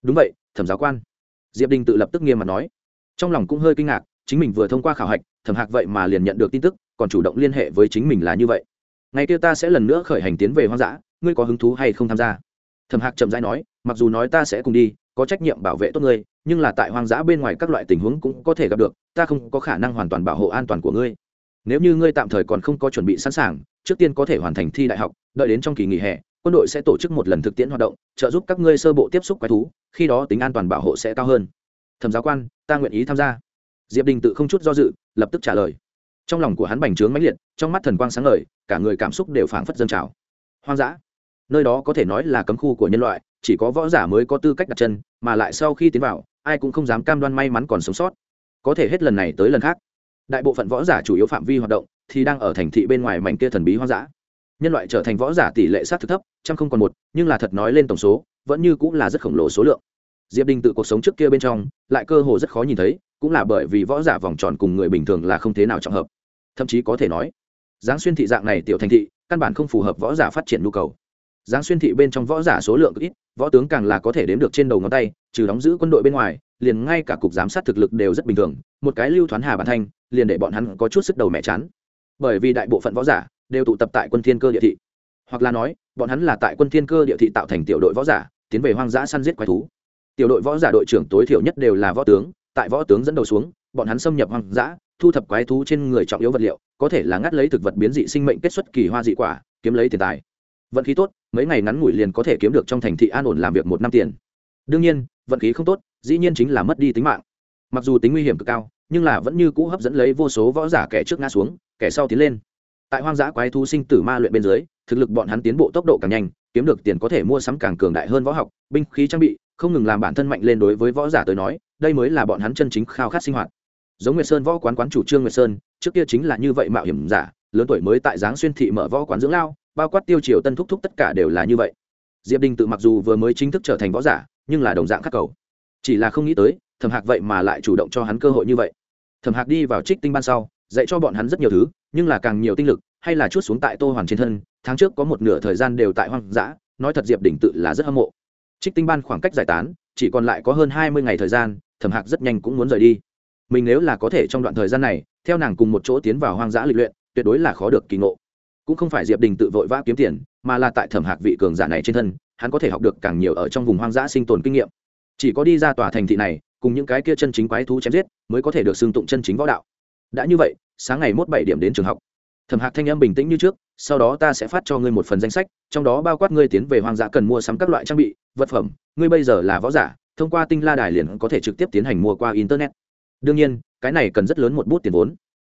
Đúng vậy, thẩm giáo quan. Diệp đình tự lập tức nghiêm mặt nói. Trong lòng cũng hơi kinh ngạc chính mình vừa thông qua khảo hạch, thẩm hạc vậy mà liền nhận được tin tức, còn chủ động liên hệ với chính mình là như vậy. Ngày kia ta sẽ lần nữa khởi hành tiến về hoang dã, ngươi có hứng thú hay không tham gia? Thẩm hạc chậm rãi nói, mặc dù nói ta sẽ cùng đi, có trách nhiệm bảo vệ tốt ngươi, nhưng là tại hoang dã bên ngoài các loại tình huống cũng có thể gặp được, ta không có khả năng hoàn toàn bảo hộ an toàn của ngươi. Nếu như ngươi tạm thời còn không có chuẩn bị sẵn sàng, trước tiên có thể hoàn thành thi đại học, đợi đến trong kỳ nghỉ hè, quân đội sẽ tổ chức một lần thực tiễn hoạt động, trợ giúp các ngươi sơ bộ tiếp xúc quái thú, khi đó tính an toàn bảo hộ sẽ cao hơn. Thẩm giáo quan, ta nguyện ý tham gia diệp đình tự không chút do dự, lập tức trả lời. Trong lòng của hắn bành trướng mãnh liệt, trong mắt thần quang sáng ngời, cả người cảm xúc đều phảng phất dâng trào. Hoang dã. Nơi đó có thể nói là cấm khu của nhân loại, chỉ có võ giả mới có tư cách đặt chân, mà lại sau khi tiến vào, ai cũng không dám cam đoan may mắn còn sống sót. Có thể hết lần này tới lần khác. Đại bộ phận võ giả chủ yếu phạm vi hoạt động thì đang ở thành thị bên ngoài mảnh kia thần bí hoang dã. Nhân loại trở thành võ giả tỷ lệ sát thực thấp, trăm không còn một, nhưng là thật nói lên tổng số, vẫn như cũng là rất khổng lồ số lượng. Diệp đình tự cuộc sống trước kia bên trong, lại cơ hồ rất khó nhìn thấy cũng là bởi vì võ giả vòng tròn cùng người bình thường là không thế nào trọng hợp. Thậm chí có thể nói, giáng xuyên thị dạng này tiểu thành thị, căn bản không phù hợp võ giả phát triển nhu cầu. Giáng xuyên thị bên trong võ giả số lượng ít, võ tướng càng là có thể đếm được trên đầu ngón tay, trừ đóng giữ quân đội bên ngoài, liền ngay cả cục giám sát thực lực đều rất bình thường, một cái lưu thoán hà bản thanh, liền để bọn hắn có chút sức đầu mẹ chán. Bởi vì đại bộ phận võ giả đều tụ tập tại quân thiên cơ địa thị. Hoặc là nói, bọn hắn là tại quân thiên cơ địa thị tạo thành tiểu đội võ giả, tiến về hoang dã săn giết quái thú. Tiểu đội võ giả đội trưởng tối thiểu nhất đều là võ tướng tại võ tướng dẫn đầu xuống, bọn hắn xâm nhập hoang dã, thu thập quái thú trên người trọng yếu vật liệu, có thể là ngắt lấy thực vật biến dị sinh mệnh kết xuất kỳ hoa dị quả, kiếm lấy tiền tài. Vận khí tốt, mấy ngày ngắn ngủi liền có thể kiếm được trong thành thị an ổn làm việc một năm tiền. Đương nhiên, vận khí không tốt, dĩ nhiên chính là mất đi tính mạng. Mặc dù tính nguy hiểm cực cao, nhưng là vẫn như cũ hấp dẫn lấy vô số võ giả kẻ trước ngã xuống, kẻ sau tiến lên. Tại hoang dã quái thú sinh tử ma luyện bên dưới, thực lực bọn hắn tiến bộ tốc độ càng nhanh, kiếm được tiền có thể mua sắm càng cường đại hơn võ học, binh khí trang bị, không ngừng làm bản thân mạnh lên đối với võ giả tới nói đây mới là bọn hắn chân chính khao khát sinh hoạt. Giống nguyệt sơn võ quán quán chủ trương nguyệt sơn, trước kia chính là như vậy mạo hiểm giả, lớn tuổi mới tại giáng xuyên thị mở võ quán dưỡng lao, bao quát tiêu triều tân thúc thúc tất cả đều là như vậy. Diệp đình tự mặc dù vừa mới chính thức trở thành võ giả, nhưng là đồng dạng khắc cầu. Chỉ là không nghĩ tới, thẩm hạc vậy mà lại chủ động cho hắn cơ hội như vậy. Thẩm hạc đi vào trích tinh ban sau, dạy cho bọn hắn rất nhiều thứ, nhưng là càng nhiều tinh lực, hay là chút xuống tại tô hoàn trên thân, tháng trước có một nửa thời gian đều tại hoang dã, nói thật diệp đình tự là rất hâm mộ. Trích tinh ban khoảng cách giải tán, chỉ còn lại có hơn hai mươi ngày thời gian thẩm hạc rất nhanh cũng muốn rời đi. Mình nếu là có thể trong đoạn thời gian này, theo nàng cùng một chỗ tiến vào hoang dã lịch luyện, tuyệt đối là khó được kỳ ngộ. Cũng không phải diệp đình tự vội vã kiếm tiền, mà là tại thẩm hạc vị cường giả này trên thân, hắn có thể học được càng nhiều ở trong vùng hoang dã sinh tồn kinh nghiệm. Chỉ có đi ra tòa thành thị này, cùng những cái kia chân chính quái thú chém giết, mới có thể được xưng tụng chân chính võ đạo. Đã như vậy, sáng ngày mốt bảy điểm đến trường học. Thẩm hạc thanh âm bình tĩnh như trước, sau đó ta sẽ phát cho ngươi một phần danh sách, trong đó bao quát ngươi tiến về hoang dã cần mua sắm các loại trang bị, vật phẩm, ngươi bây giờ là võ giả thông qua tinh la đài liền có thể trực tiếp tiến hành mua qua internet. Đương nhiên, cái này cần rất lớn một bút tiền vốn.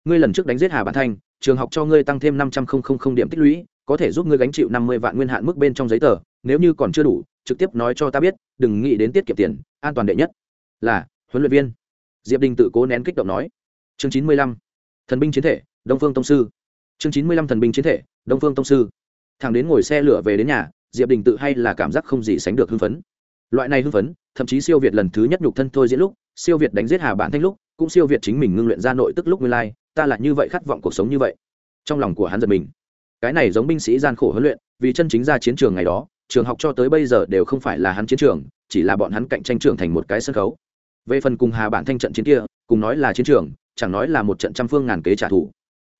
Ngươi lần trước đánh giết hà bản thanh, trường học cho ngươi tăng thêm năm trăm linh điểm tích lũy, có thể giúp ngươi gánh chịu năm mươi vạn nguyên hạn mức bên trong giấy tờ, nếu như còn chưa đủ, trực tiếp nói cho ta biết, đừng nghĩ đến tiết kiệm tiền, an toàn đệ nhất. Là, huấn luyện viên. Diệp đình tự cố nén kích động nói. Chương chín mươi lăm, thần binh chiến thể, đông phương tông sư. Chương chín mươi lăm, thần binh chiến thể, đông phương tông sư. Thằng đến ngồi xe lửa về đến nhà, diệp đình tự hay là cảm giác không gì sánh được hưng phấn loại này hưng phấn, thậm chí siêu việt lần thứ nhất nhục thân thôi diễn lúc, siêu việt đánh giết hà bản thanh lúc, cũng siêu việt chính mình ngưng luyện ra nội tức lúc nguyên lai, ta là như vậy khát vọng cuộc sống như vậy. Trong lòng của hắn giật mình. Cái này giống binh sĩ gian khổ huấn luyện, vì chân chính ra chiến trường ngày đó, trường học cho tới bây giờ đều không phải là hắn chiến trường, chỉ là bọn hắn cạnh tranh trưởng thành một cái sân khấu. Về phần cùng hà bản thanh trận chiến kia, cùng nói là chiến trường, chẳng nói là một trận trăm phương ngàn kế trả thù.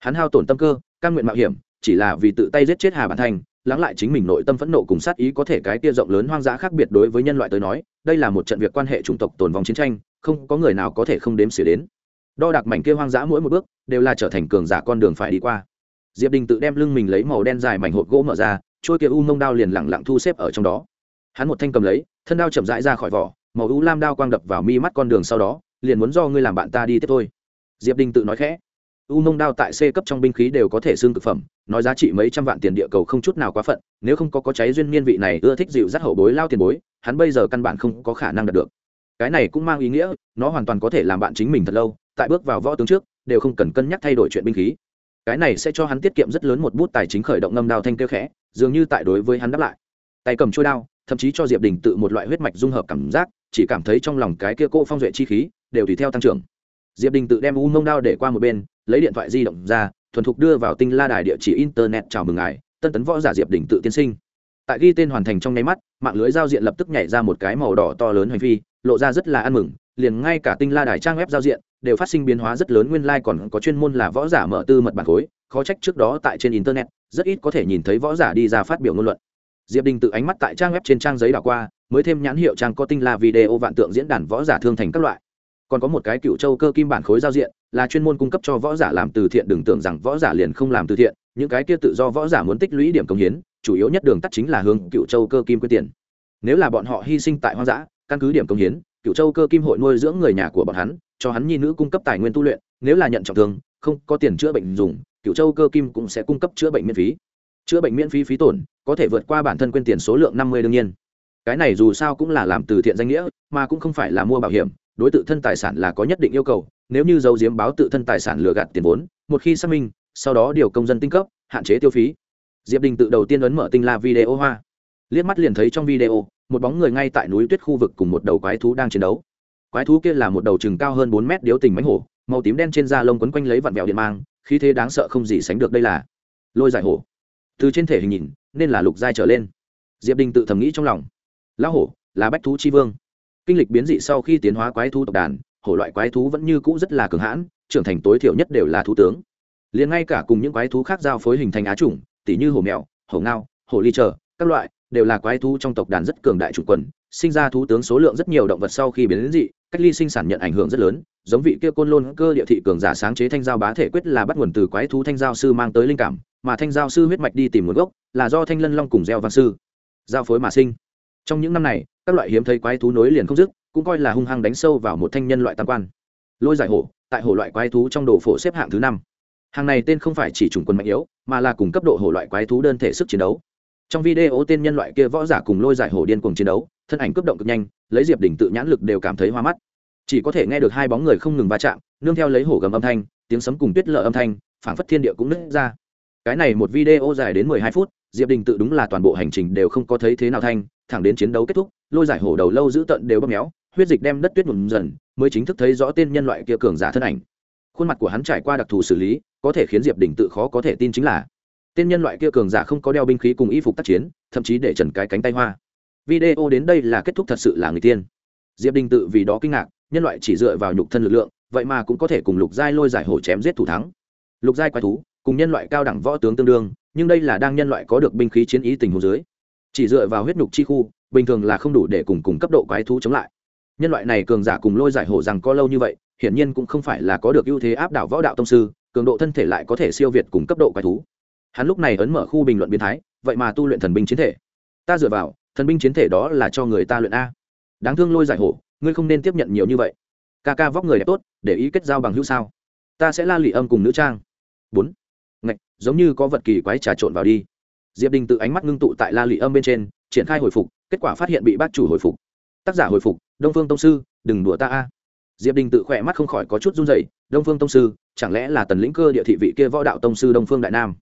Hắn hao tổn tâm cơ căn nguyện mạo hiểm, chỉ là vì tự tay giết chết hà bản thanh lắng lại chính mình nội tâm phẫn nộ cùng sát ý có thể cái kia rộng lớn hoang dã khác biệt đối với nhân loại tới nói, đây là một trận việc quan hệ chủng tộc tồn vong chiến tranh, không có người nào có thể không đếm xỉa đến. Đo đạc mảnh kia hoang dã mỗi một bước, đều là trở thành cường giả con đường phải đi qua. Diệp đình tự đem lưng mình lấy màu đen dài mảnh hộp gỗ mở ra, trôi kia u mông đao liền lẳng lặng thu xếp ở trong đó. Hắn một thanh cầm lấy, thân đao chậm rãi ra khỏi vỏ, màu u lam đao quang đập vào mi mắt con đường sau đó, liền muốn do ngươi làm bạn ta đi tiếp thôi. Diệp đình tự nói khẽ u mông đao tại c cấp trong binh khí đều có thể xương cực phẩm, nói giá trị mấy trăm vạn tiền địa cầu không chút nào quá phận, nếu không có có cháy duyên niên vị này ưa thích dịu dắt hậu bối lao tiền bối, hắn bây giờ căn bản không có khả năng đạt được. Cái này cũng mang ý nghĩa, nó hoàn toàn có thể làm bạn chính mình thật lâu, tại bước vào võ tướng trước, đều không cần cân nhắc thay đổi chuyện binh khí. Cái này sẽ cho hắn tiết kiệm rất lớn một bút tài chính khởi động ngâm đao thanh kêu khẽ, dường như tại đối với hắn đáp lại. Tay cầm trôi đao, thậm chí cho diệp đình tự một loại huyết mạch dung hợp cảm giác, chỉ cảm thấy trong lòng cái kia cô phong duệ chi khí, đều tùy theo tăng trưởng diệp đình tự đem u mông đao để qua một bên, lấy điện thoại di động ra, thuần thục đưa vào tinh la đài địa chỉ internet chào mừng ngài, tân tấn võ giả diệp đình tự tiên sinh. Tại ghi tên hoàn thành trong nháy mắt, mạng lưới giao diện lập tức nhảy ra một cái màu đỏ to lớn hành vi, lộ ra rất là ăn mừng, liền ngay cả tinh la đài trang web giao diện đều phát sinh biến hóa rất lớn, nguyên lai、like、còn có chuyên môn là võ giả mở tư mật bản khối, khó trách trước đó tại trên internet, rất ít có thể nhìn thấy võ giả đi ra phát biểu ngôn luận. Diệp đình tự ánh mắt tại trang web trên trang giấy đảo qua, mới thêm nhãn hiệu trang có tinh la video vạn tượng diễn đàn võ giả thương thành các loại còn có một cái cựu châu cơ kim bản khối giao diện, là chuyên môn cung cấp cho võ giả làm từ thiện đừng tưởng rằng võ giả liền không làm từ thiện, những cái kia tự do võ giả muốn tích lũy điểm công hiến, chủ yếu nhất đường tắt chính là hướng cựu châu cơ kim quyết tiền. Nếu là bọn họ hy sinh tại hoang dã, căn cứ điểm công hiến, cựu châu cơ kim hội nuôi dưỡng người nhà của bọn hắn, cho hắn nhi nữ cung cấp tài nguyên tu luyện, nếu là nhận trọng thương, không có tiền chữa bệnh dùng, cựu châu cơ kim cũng sẽ cung cấp chữa bệnh miễn phí. Chữa bệnh miễn phí phí tổn, có thể vượt qua bản thân quên tiền số lượng năm mươi đương nhiên. Cái này dù sao cũng là làm từ thiện danh nghĩa, mà cũng không phải là mua bảo hiểm đối tự thân tài sản là có nhất định yêu cầu, nếu như dấu diếm báo tự thân tài sản lừa gạt tiền vốn, một khi xác minh, sau đó điều công dân tinh cấp, hạn chế tiêu phí. Diệp đình tự đầu tiên ấn mở tinh la video hoa. Liếc mắt liền thấy trong video, một bóng người ngay tại núi tuyết khu vực cùng một đầu quái thú đang chiến đấu. Quái thú kia là một đầu chừng cao hơn bốn mét điếu tình mánh hổ, màu tím đen trên da lông quấn quanh lấy vặn vẹo điện mang, khí thế đáng sợ không gì sánh được đây là. Lôi giải hổ. Từ trên thể hình nhìn, nên là lục giai trở lên. Diệp đình tự thầm nghĩ trong lòng. Lão hổ, là bách thú chi vương kinh lịch biến dị sau khi tiến hóa quái thú tộc đàn, hổ loại quái thú vẫn như cũ rất là cường hãn, trưởng thành tối thiểu nhất đều là thú tướng. Liền ngay cả cùng những quái thú khác giao phối hình thành á chủng, tỉ như hổ mèo, hổ ngao, hổ ly trở các loại, đều là quái thú trong tộc đàn rất cường đại chủ quần, sinh ra thú tướng số lượng rất nhiều động vật sau khi biến dị, cách ly sinh sản nhận ảnh hưởng rất lớn, giống vị kia côn lôn cơ địa thị cường giả sáng chế thanh giao bá thể quyết là bắt nguồn từ quái thú thanh giao sư mang tới linh cảm, mà thanh giao sư huyết mạch đi tìm nguồn gốc là do thanh lân long cùng gieo văn sư giao phối mà sinh. Trong những năm này các loại hiếm thấy quái thú nối liền không dứt, cũng coi là hung hăng đánh sâu vào một thanh nhân loại tam quan. Lôi giải hổ, tại hổ loại quái thú trong đồ phổ xếp hạng thứ năm. Hàng này tên không phải chỉ chủng quân mạnh yếu, mà là cùng cấp độ hổ loại quái thú đơn thể sức chiến đấu. Trong video tên nhân loại kia võ giả cùng lôi giải hổ điên cùng chiến đấu, thân ảnh cấp động cực nhanh, lấy diệp đỉnh tự nhãn lực đều cảm thấy hoa mắt. Chỉ có thể nghe được hai bóng người không ngừng va chạm, nương theo lấy hổ gầm âm thanh, tiếng sấm cùng tuyết lợ âm thanh, phảng phất thiên địa cũng nứt ra. Cái này một video dài đến mười hai phút diệp đình tự đúng là toàn bộ hành trình đều không có thấy thế nào thanh, thẳng đến chiến đấu kết thúc, lôi giải hổ đầu lâu giữ tận đều bóp méo, huyết dịch đem đất tuyết nhuộm dần, mới chính thức thấy rõ tên nhân loại kia cường giả thân ảnh. Khuôn mặt của hắn trải qua đặc thù xử lý, có thể khiến diệp đình tự khó có thể tin chính là, tên nhân loại kia cường giả không có đeo binh khí cùng y phục tác chiến, thậm chí để trần cái cánh tay hoa. Video đến đây là kết thúc thật sự là người tiên. Diệp đình tự vì đó kinh ngạc, nhân loại chỉ dựa vào nhục thân lực lượng, vậy mà cũng có thể cùng lục giai lôi giải hổ chém giết thủ thắng. Lục giai quái thú, cùng nhân loại cao đẳng võ tướng tương đương nhưng đây là đang nhân loại có được binh khí chiến ý tình hồ dưới. Chỉ dựa vào huyết nhục chi khu, bình thường là không đủ để cùng cùng cấp độ quái thú chống lại. Nhân loại này cường giả cùng lôi giải hổ rằng có lâu như vậy, hiển nhiên cũng không phải là có được ưu thế áp đảo võ đạo tông sư, cường độ thân thể lại có thể siêu việt cùng cấp độ quái thú. Hắn lúc này ấn mở khu bình luận biến thái, vậy mà tu luyện thần binh chiến thể. Ta dựa vào, thần binh chiến thể đó là cho người ta luyện a. Đáng thương lôi giải hổ, ngươi không nên tiếp nhận nhiều như vậy. Ca ca vóc người đẹp tốt, để ý kết giao bằng hữu sao. Ta sẽ la lụy âm cùng nữ trang. Bốn ngạch, giống như có vật kỳ quái trà trộn vào đi. Diệp đình tự ánh mắt ngưng tụ tại la lị âm bên trên, triển khai hồi phục, kết quả phát hiện bị bác chủ hồi phục. Tác giả hồi phục, đông phương tông sư, đừng đùa ta a. Diệp đình tự khỏe mắt không khỏi có chút run dày đông phương tông sư, chẳng lẽ là tần lĩnh cơ địa thị vị kia võ đạo tông sư đông phương đại nam?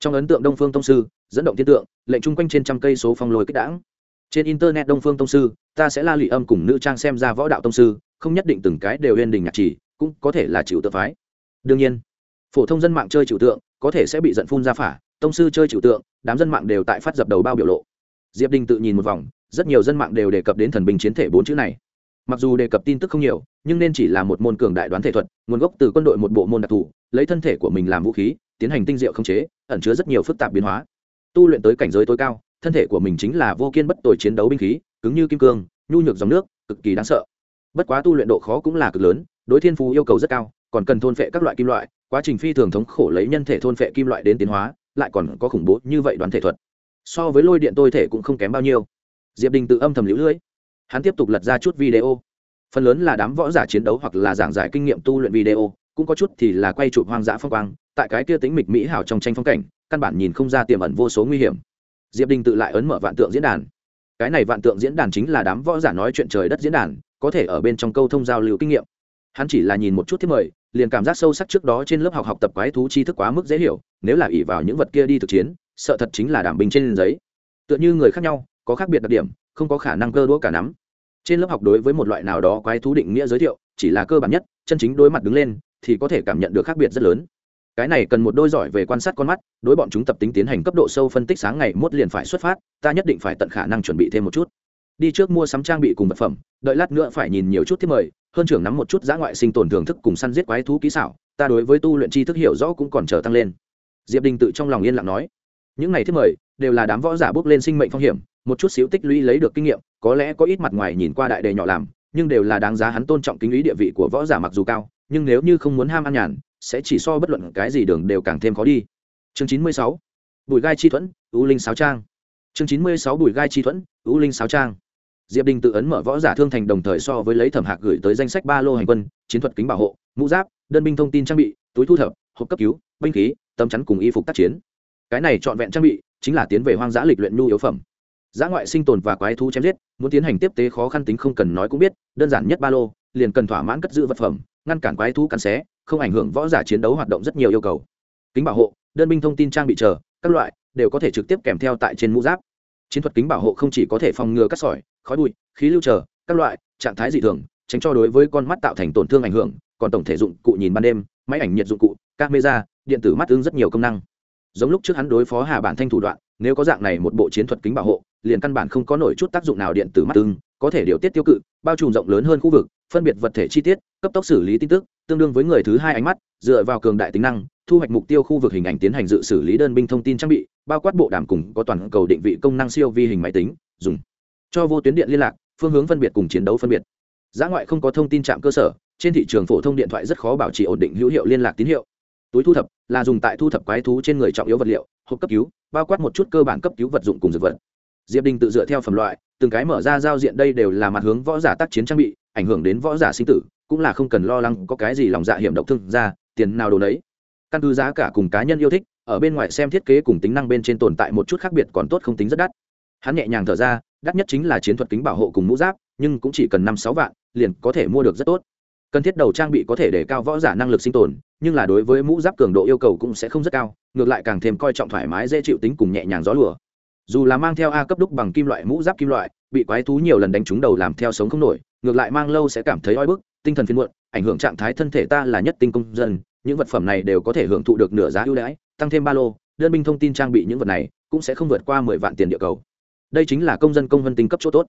Trong ấn tượng đông phương tông sư, dẫn động thiên tượng, lệnh chung quanh trên trăm cây số phong lồi kích đảng trên internet đông phương tông sư, ta sẽ la lụy âm cùng nữ trang xem ra võ đạo tông sư, không nhất định từng cái đều yên đình nhạc chỉ, cũng có thể là chịu tự phái. Đương nhiên, phổ thông dân mạng chơi chịu tượng có thể sẽ bị giận phun ra phả, tông sư chơi trừu tượng, đám dân mạng đều tại phát dập đầu bao biểu lộ. Diệp đình tự nhìn một vòng, rất nhiều dân mạng đều đề cập đến thần binh chiến thể bốn chữ này. Mặc dù đề cập tin tức không nhiều, nhưng nên chỉ là một môn cường đại đoán thể thuật, nguồn gốc từ quân đội một bộ môn đặc thù, lấy thân thể của mình làm vũ khí, tiến hành tinh diệu không chế, ẩn chứa rất nhiều phức tạp biến hóa. Tu luyện tới cảnh giới tối cao, thân thể của mình chính là vô kiên bất tội chiến đấu binh khí, cứng như kim cương, nhu nhược dòng nước, cực kỳ đáng sợ. Bất quá tu luyện độ khó cũng là cực lớn, đối thiên phú yêu cầu rất cao, còn cần thôn phệ các loại kim loại quá trình phi thường thống khổ lấy nhân thể thôn phệ kim loại đến tiến hóa, lại còn có khủng bố như vậy đoán thể thuật. So với lôi điện tôi thể cũng không kém bao nhiêu. Diệp đình tự âm thầm lũ lưỡi hắn tiếp tục lật ra chút video. Phần lớn là đám võ giả chiến đấu hoặc là giảng giải kinh nghiệm tu luyện video, cũng có chút thì là quay chụp hoang dã phong quang, tại cái kia tính mịch mỹ hảo trong tranh phong cảnh, căn bản nhìn không ra tiềm ẩn vô số nguy hiểm. Diệp đình tự lại ấn mở vạn tượng diễn đàn. Cái này vạn tượng diễn đàn chính là đám võ giả nói chuyện trời đất diễn đàn, có thể ở bên trong câu thông giao lưu kinh nghiệm. Hắn chỉ là nhìn một chút thiết mời liền cảm giác sâu sắc trước đó trên lớp học học tập quái thú tri thức quá mức dễ hiểu, nếu là ỉ vào những vật kia đi thực chiến, sợ thật chính là đảm bình trên giấy. Tựa như người khác nhau, có khác biệt đặc điểm, không có khả năng cơ đũa cả nắm. Trên lớp học đối với một loại nào đó quái thú định nghĩa giới thiệu, chỉ là cơ bản nhất, chân chính đối mặt đứng lên, thì có thể cảm nhận được khác biệt rất lớn. Cái này cần một đôi giỏi về quan sát con mắt, đối bọn chúng tập tính tiến hành cấp độ sâu phân tích sáng ngày mốt liền phải xuất phát, ta nhất định phải tận khả năng chuẩn bị thêm một chút đi trước mua sắm trang bị cùng vật phẩm, đợi lát nữa phải nhìn nhiều chút thiết mời, hơn trưởng nắm một chút giã ngoại sinh tồn thưởng thức cùng săn giết quái thú kỹ xảo, ta đối với tu luyện tri thức hiểu rõ cũng còn chờ tăng lên. Diệp đình tự trong lòng yên lặng nói. Những này thiết mời đều là đám võ giả bước lên sinh mệnh phong hiểm, một chút xíu tích lũy lấy được kinh nghiệm, có lẽ có ít mặt ngoài nhìn qua đại đề nhỏ làm, nhưng đều là đáng giá hắn tôn trọng kính ý địa vị của võ giả mặc dù cao, nhưng nếu như không muốn ham ăn nhàn, sẽ chỉ so bất luận cái gì đường đều càng thêm khó đi. Chương chín mươi sáu. Bùi gai chi thuẫn ưu linh sáo trang. Chương chín mươi sáu bùi gai chi thuẫn ưu linh sáo trang diệp đình tự ấn mở võ giả thương thành đồng thời so với lấy thẩm hạc gửi tới danh sách ba lô hành quân, chiến thuật kính bảo hộ, mũ giáp, đơn binh thông tin trang bị, túi thu thập, hộp cấp cứu, binh khí, tấm chắn cùng y phục tác chiến. Cái này trọn vẹn trang bị chính là tiến về hoang dã lịch luyện nhu yếu phẩm. Giã ngoại sinh tồn và quái thú chém giết, muốn tiến hành tiếp tế khó khăn tính không cần nói cũng biết, đơn giản nhất ba lô, liền cần thỏa mãn cất giữ vật phẩm, ngăn cản quái thú cắn xé, không ảnh hưởng võ giả chiến đấu hoạt động rất nhiều yêu cầu. Kính bảo hộ, đơn binh thông tin trang bị chờ, các loại đều có thể trực tiếp kèm theo tại trên mũ giáp chiến thuật kính bảo hộ không chỉ có thể phòng ngừa cắt sỏi, khói bụi, khí lưu trở các loại trạng thái dị thường, tránh cho đối với con mắt tạo thành tổn thương ảnh hưởng, còn tổng thể dụng cụ nhìn ban đêm, máy ảnh nhiệt dụng cụ, camera, điện tử mắt ứng rất nhiều công năng. Giống lúc trước hắn đối phó hà bản thanh thủ đoạn, nếu có dạng này một bộ chiến thuật kính bảo hộ, liền căn bản không có nổi chút tác dụng nào điện tử mắt tương, có thể điều tiết tiêu cự, bao trùm rộng lớn hơn khu vực, phân biệt vật thể chi tiết, cấp tốc xử lý tin tức, tương đương với người thứ hai ánh mắt, dựa vào cường đại tính năng thu hoạch mục tiêu khu vực hình ảnh tiến hành dự xử lý đơn binh thông tin trang bị, bao quát bộ đàm cùng có toàn cầu định vị công năng siêu vi hình máy tính, dùng. Cho vô tuyến điện liên lạc, phương hướng phân biệt cùng chiến đấu phân biệt. Giá ngoại không có thông tin trạm cơ sở, trên thị trường phổ thông điện thoại rất khó bảo trì ổn định hữu hiệu liên lạc tín hiệu. Túi thu thập là dùng tại thu thập quái thú trên người trọng yếu vật liệu, hộp cấp cứu, bao quát một chút cơ bản cấp cứu vật dụng cùng dược vật. Diệp đình tự dựa theo phẩm loại, từng cái mở ra giao diện đây đều là mặt hướng võ giả tác chiến trang bị, ảnh hưởng đến võ giả sinh tử, cũng là không cần lo lắng có cái gì lòng dạ hiểm độc thương ra, tiền nào đồ đấy căn cứ giá cả cùng cá nhân yêu thích, ở bên ngoài xem thiết kế cùng tính năng bên trên tồn tại một chút khác biệt còn tốt không tính rất đắt. Hắn nhẹ nhàng thở ra, đắt nhất chính là chiến thuật kính bảo hộ cùng mũ giáp, nhưng cũng chỉ cần năm sáu vạn, liền có thể mua được rất tốt. Cần thiết đầu trang bị có thể để cao võ giả năng lực sinh tồn, nhưng là đối với mũ giáp cường độ yêu cầu cũng sẽ không rất cao, ngược lại càng thêm coi trọng thoải mái dễ chịu tính cùng nhẹ nhàng gió lùa. Dù là mang theo a cấp đúc bằng kim loại, mũ giáp kim loại, bị quái thú nhiều lần đánh trúng đầu làm theo sống không nổi, ngược lại mang lâu sẽ cảm thấy oi bức, tinh thần phiên muộn, ảnh hưởng trạng thái thân thể ta là nhất tinh công dân những vật phẩm này đều có thể hưởng thụ được nửa giá ưu đãi, tăng thêm ba lô, đơn binh thông tin trang bị những vật này cũng sẽ không vượt qua mười vạn tiền địa cầu. Đây chính là công dân công vân tinh cấp chỗ tốt.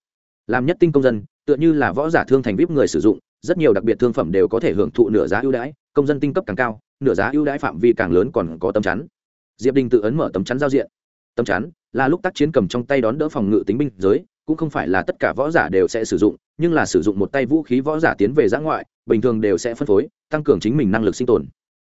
Làm nhất tinh công dân, tựa như là võ giả thương thành vip người sử dụng, rất nhiều đặc biệt thương phẩm đều có thể hưởng thụ nửa giá ưu đãi, công dân tinh cấp càng cao, nửa giá ưu đãi phạm vi càng lớn còn có tấm chắn. Diệp đình tự ấn mở tấm chắn giao diện. Tấm chắn là lúc tác chiến cầm trong tay đón đỡ phòng ngự tính binh giới, cũng không phải là tất cả võ giả đều sẽ sử dụng, nhưng là sử dụng một tay vũ khí võ giả tiến về giã ngoại, bình thường đều sẽ phân phối, tăng cường chính mình năng lực sinh tồn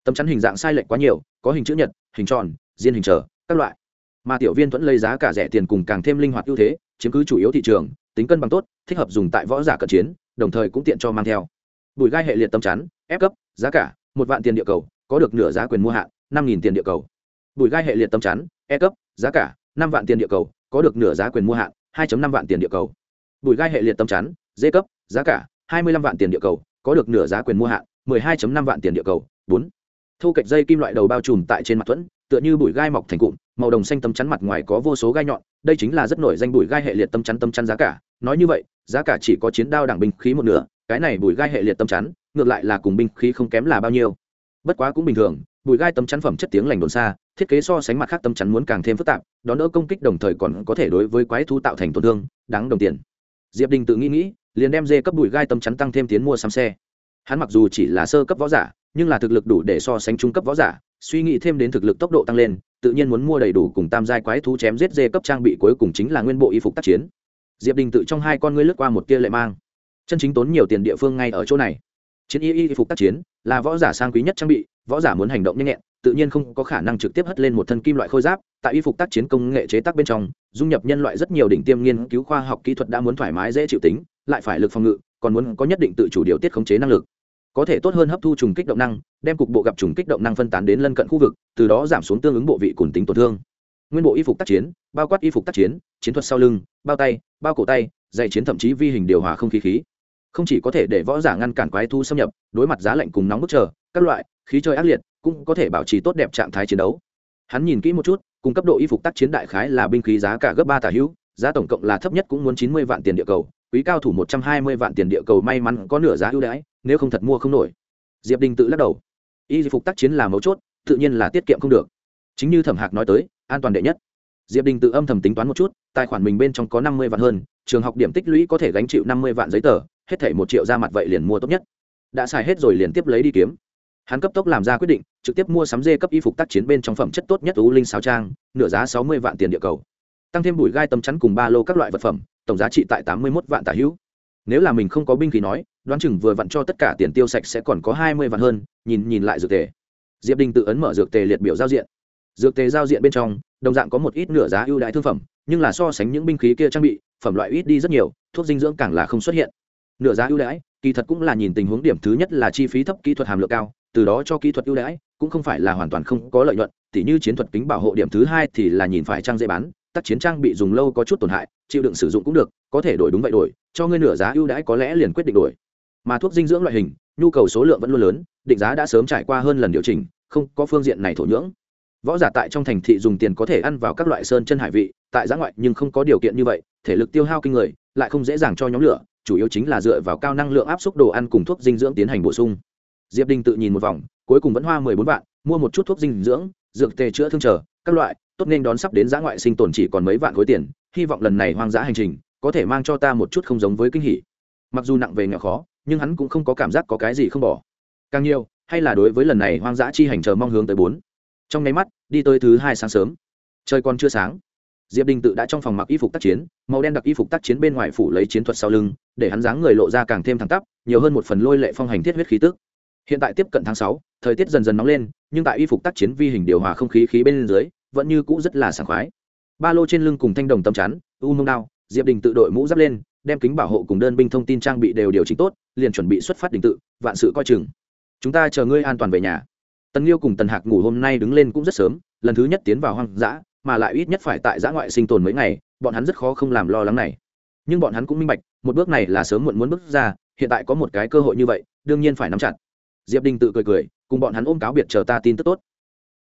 tấm chắn hình dạng sai lệch quá nhiều, có hình chữ nhật, hình tròn, diên hình trở, các loại. Mà tiểu viên thuẫn lấy giá cả rẻ tiền cùng càng thêm linh hoạt ưu thế, chiếm cứ chủ yếu thị trường, tính cân bằng tốt, thích hợp dùng tại võ giả cận chiến, đồng thời cũng tiện cho mang theo. Bùi gai hệ liệt tâm chắn, ép cấp, giá cả, một vạn tiền địa cầu, có được nửa giá quyền mua hạn, năm nghìn tiền địa cầu. Bùi gai hệ liệt tâm chắn e cấp, giá cả, năm vạn tiền địa cầu, có được nửa giá quyền mua hạn, hai năm vạn tiền địa cầu. Bùi gai hệ liệt tâm chắn, d cấp, giá cả, hai mươi năm vạn tiền địa cầu, có được nửa giá quyền mua hạn, mười hai năm vạn tiền địa cầu. Bốn thu cạch dây kim loại đầu bao trùm tại trên mặt thuẫn, tựa như bụi gai mọc thành cụm, màu đồng xanh tấm chắn mặt ngoài có vô số gai nhọn, đây chính là rất nổi danh bụi gai hệ liệt tấm chắn tấm chắn giá cả. Nói như vậy, giá cả chỉ có chiến đao đẳng binh khí một nửa, cái này bụi gai hệ liệt tấm chắn, ngược lại là cùng binh khí không kém là bao nhiêu. Bất quá cũng bình thường, bụi gai tấm chắn phẩm chất tiếng lành đồn xa, thiết kế so sánh mặt khác tấm chắn muốn càng thêm phức tạp, đón đỡ công kích đồng thời còn có thể đối với quái thú tạo thành tổn thương, đáng đồng tiền. Diệp đình tự nghĩ nghĩ, liền đem dê cấp bụi gai tấm chắn tăng thêm tiến mua xăm xe. Hắn mặc dù chỉ là sơ cấp võ giả nhưng là thực lực đủ để so sánh trung cấp võ giả, suy nghĩ thêm đến thực lực tốc độ tăng lên, tự nhiên muốn mua đầy đủ cùng tam giai quái thú chém giết dê cấp trang bị cuối cùng chính là nguyên bộ y phục tác chiến. Diệp đình tự trong hai con ngươi lướt qua một tia lệ mang. Chân chính tốn nhiều tiền địa phương ngay ở chỗ này. Chiến y y phục tác chiến là võ giả sang quý nhất trang bị, võ giả muốn hành động nhanh nhẹn, tự nhiên không có khả năng trực tiếp hất lên một thân kim loại khôi giáp, tại y phục tác chiến công nghệ chế tác bên trong, dung nhập nhân loại rất nhiều đỉnh tiêm nghiên cứu khoa học kỹ thuật đã muốn thoải mái dễ chịu tính, lại phải lực phòng ngự, còn muốn có nhất định tự chủ điều tiết khống chế năng lực có thể tốt hơn hấp thu trùng kích động năng, đem cục bộ gặp trùng kích động năng phân tán đến lân cận khu vực, từ đó giảm xuống tương ứng bộ vị cùng tính tổn thương. Nguyên bộ y phục tác chiến, bao quát y phục tác chiến chiến thuật sau lưng, bao tay, bao cổ tay dạy chiến thậm chí vi hình điều hòa không khí khí. Không chỉ có thể để võ giả ngăn cản quái thu xâm nhập, đối mặt giá lạnh cùng nóng bức chờ, các loại, khí chơi ác liệt, cũng có thể bảo trì tốt đẹp trạng thái chiến đấu. Hắn nhìn kỹ một chút, cùng cấp độ y phục tác chiến đại khái là binh khí giá cả gấp ba tả hữu, giá tổng cộng là thấp nhất cũng muốn chín mươi vạn tiền địa cầu quý cao thủ một trăm hai mươi vạn tiền địa cầu may mắn có nửa giá ưu đãi, nếu không thật mua không nổi. Diệp đình tự lắc đầu. Y phục tác chiến là mấu chốt, tự nhiên là tiết kiệm không được. Chính như thẩm hạc nói tới, an toàn đệ nhất. Diệp đình tự âm thầm tính toán một chút, tài khoản mình bên trong có năm mươi vạn hơn, trường học điểm tích lũy có thể gánh chịu năm mươi vạn giấy tờ, hết thảy một triệu ra mặt vậy liền mua tốt nhất. Đã xài hết rồi liền tiếp lấy đi kiếm. Hắn cấp tốc làm ra quyết định, trực tiếp mua sắm dê cấp y phục tác chiến bên trong phẩm chất tốt nhất u linh sao trang, nửa giá sáu mươi vạn tiền địa cầu. Tăng thêm bụi gai tấm chắn cùng ba lô các loại vật phẩm tổng giá trị tại tám mươi một vạn tả hữu. Nếu là mình không có binh khí nói, đoán chừng vừa vặn cho tất cả tiền tiêu sạch sẽ còn có hai mươi vạn hơn, nhìn nhìn lại dược tề. Diệp đình tự ấn mở dược tề liệt biểu giao diện. Dược tề giao diện bên trong, đồng dạng có một ít nửa giá ưu đãi thương phẩm, nhưng là so sánh những binh khí kia trang bị, phẩm loại ít đi rất nhiều, thuốc dinh dưỡng càng là không xuất hiện. Nửa giá ưu đãi, kỳ thật cũng là nhìn tình huống điểm thứ nhất là chi phí thấp kỹ thuật hàm lượng cao, từ đó cho kỹ thuật ưu đãi, cũng không phải là hoàn toàn không có lợi nhuận, tỉ như chiến thuật kính bảo hộ điểm thứ hai thì là nhìn phải trang dễ bán tác chiến trang bị dùng lâu có chút tổn hại, chịu đựng sử dụng cũng được, có thể đổi đúng vậy đổi, cho ngươi nửa giá ưu đãi có lẽ liền quyết định đổi. Mà thuốc dinh dưỡng loại hình, nhu cầu số lượng vẫn luôn lớn, định giá đã sớm trải qua hơn lần điều chỉnh, không có phương diện này thổ nhưỡng. Võ giả tại trong thành thị dùng tiền có thể ăn vào các loại sơn chân hải vị, tại giã ngoại nhưng không có điều kiện như vậy, thể lực tiêu hao kinh người, lại không dễ dàng cho nhóm lửa, chủ yếu chính là dựa vào cao năng lượng áp suất đồ ăn cùng thuốc dinh dưỡng tiến hành bổ sung. Diệp đình tự nhìn một vòng, cuối cùng vẫn hoa mười bốn vạn, mua một chút thuốc dinh dưỡng, dược tề chữa thương trở các loại, tốt nên đón sắp đến giã ngoại sinh tồn chỉ còn mấy vạn khối tiền, hy vọng lần này hoang dã hành trình có thể mang cho ta một chút không giống với kinh hỉ. Mặc dù nặng về nghèo khó, nhưng hắn cũng không có cảm giác có cái gì không bỏ. Càng nhiều, hay là đối với lần này hoang dã chi hành chờ mong hướng tới bốn. Trong nháy mắt, đi tới thứ hai sáng sớm. Trời còn chưa sáng. Diệp đình tự đã trong phòng mặc y phục tác chiến, màu đen đặc y phục tác chiến bên ngoài phủ lấy chiến thuật sau lưng, để hắn dáng người lộ ra càng thêm thẳng tắp, nhiều hơn một phần lôi lệ phong hành thiết huyết khí tức. Hiện tại tiếp cận tháng sáu, thời tiết dần dần nóng lên, nhưng tại y phục tác chiến vi hình điều hòa không khí khí bên dưới vẫn như cũ rất là sảng khoái. Ba lô trên lưng cùng thanh đồng tầm chắn, u mông đao, diệp đình tự đội mũ giáp lên, đem kính bảo hộ cùng đơn binh thông tin trang bị đều điều chỉnh tốt, liền chuẩn bị xuất phát đình tự, vạn sự coi chừng. Chúng ta chờ ngươi an toàn về nhà. Tần liêu cùng tần hạc ngủ hôm nay đứng lên cũng rất sớm, lần thứ nhất tiến vào hoang dã, mà lại ít nhất phải tại dã ngoại sinh tồn mấy ngày, bọn hắn rất khó không làm lo lắng này. Nhưng bọn hắn cũng minh bạch, một bước này là sớm muộn muốn bước ra, hiện tại có một cái cơ hội như vậy, đương nhiên phải nắm chặt. Diệp đình tự cười cười, cùng bọn hắn ôm cáo biệt chờ ta tin tức tốt.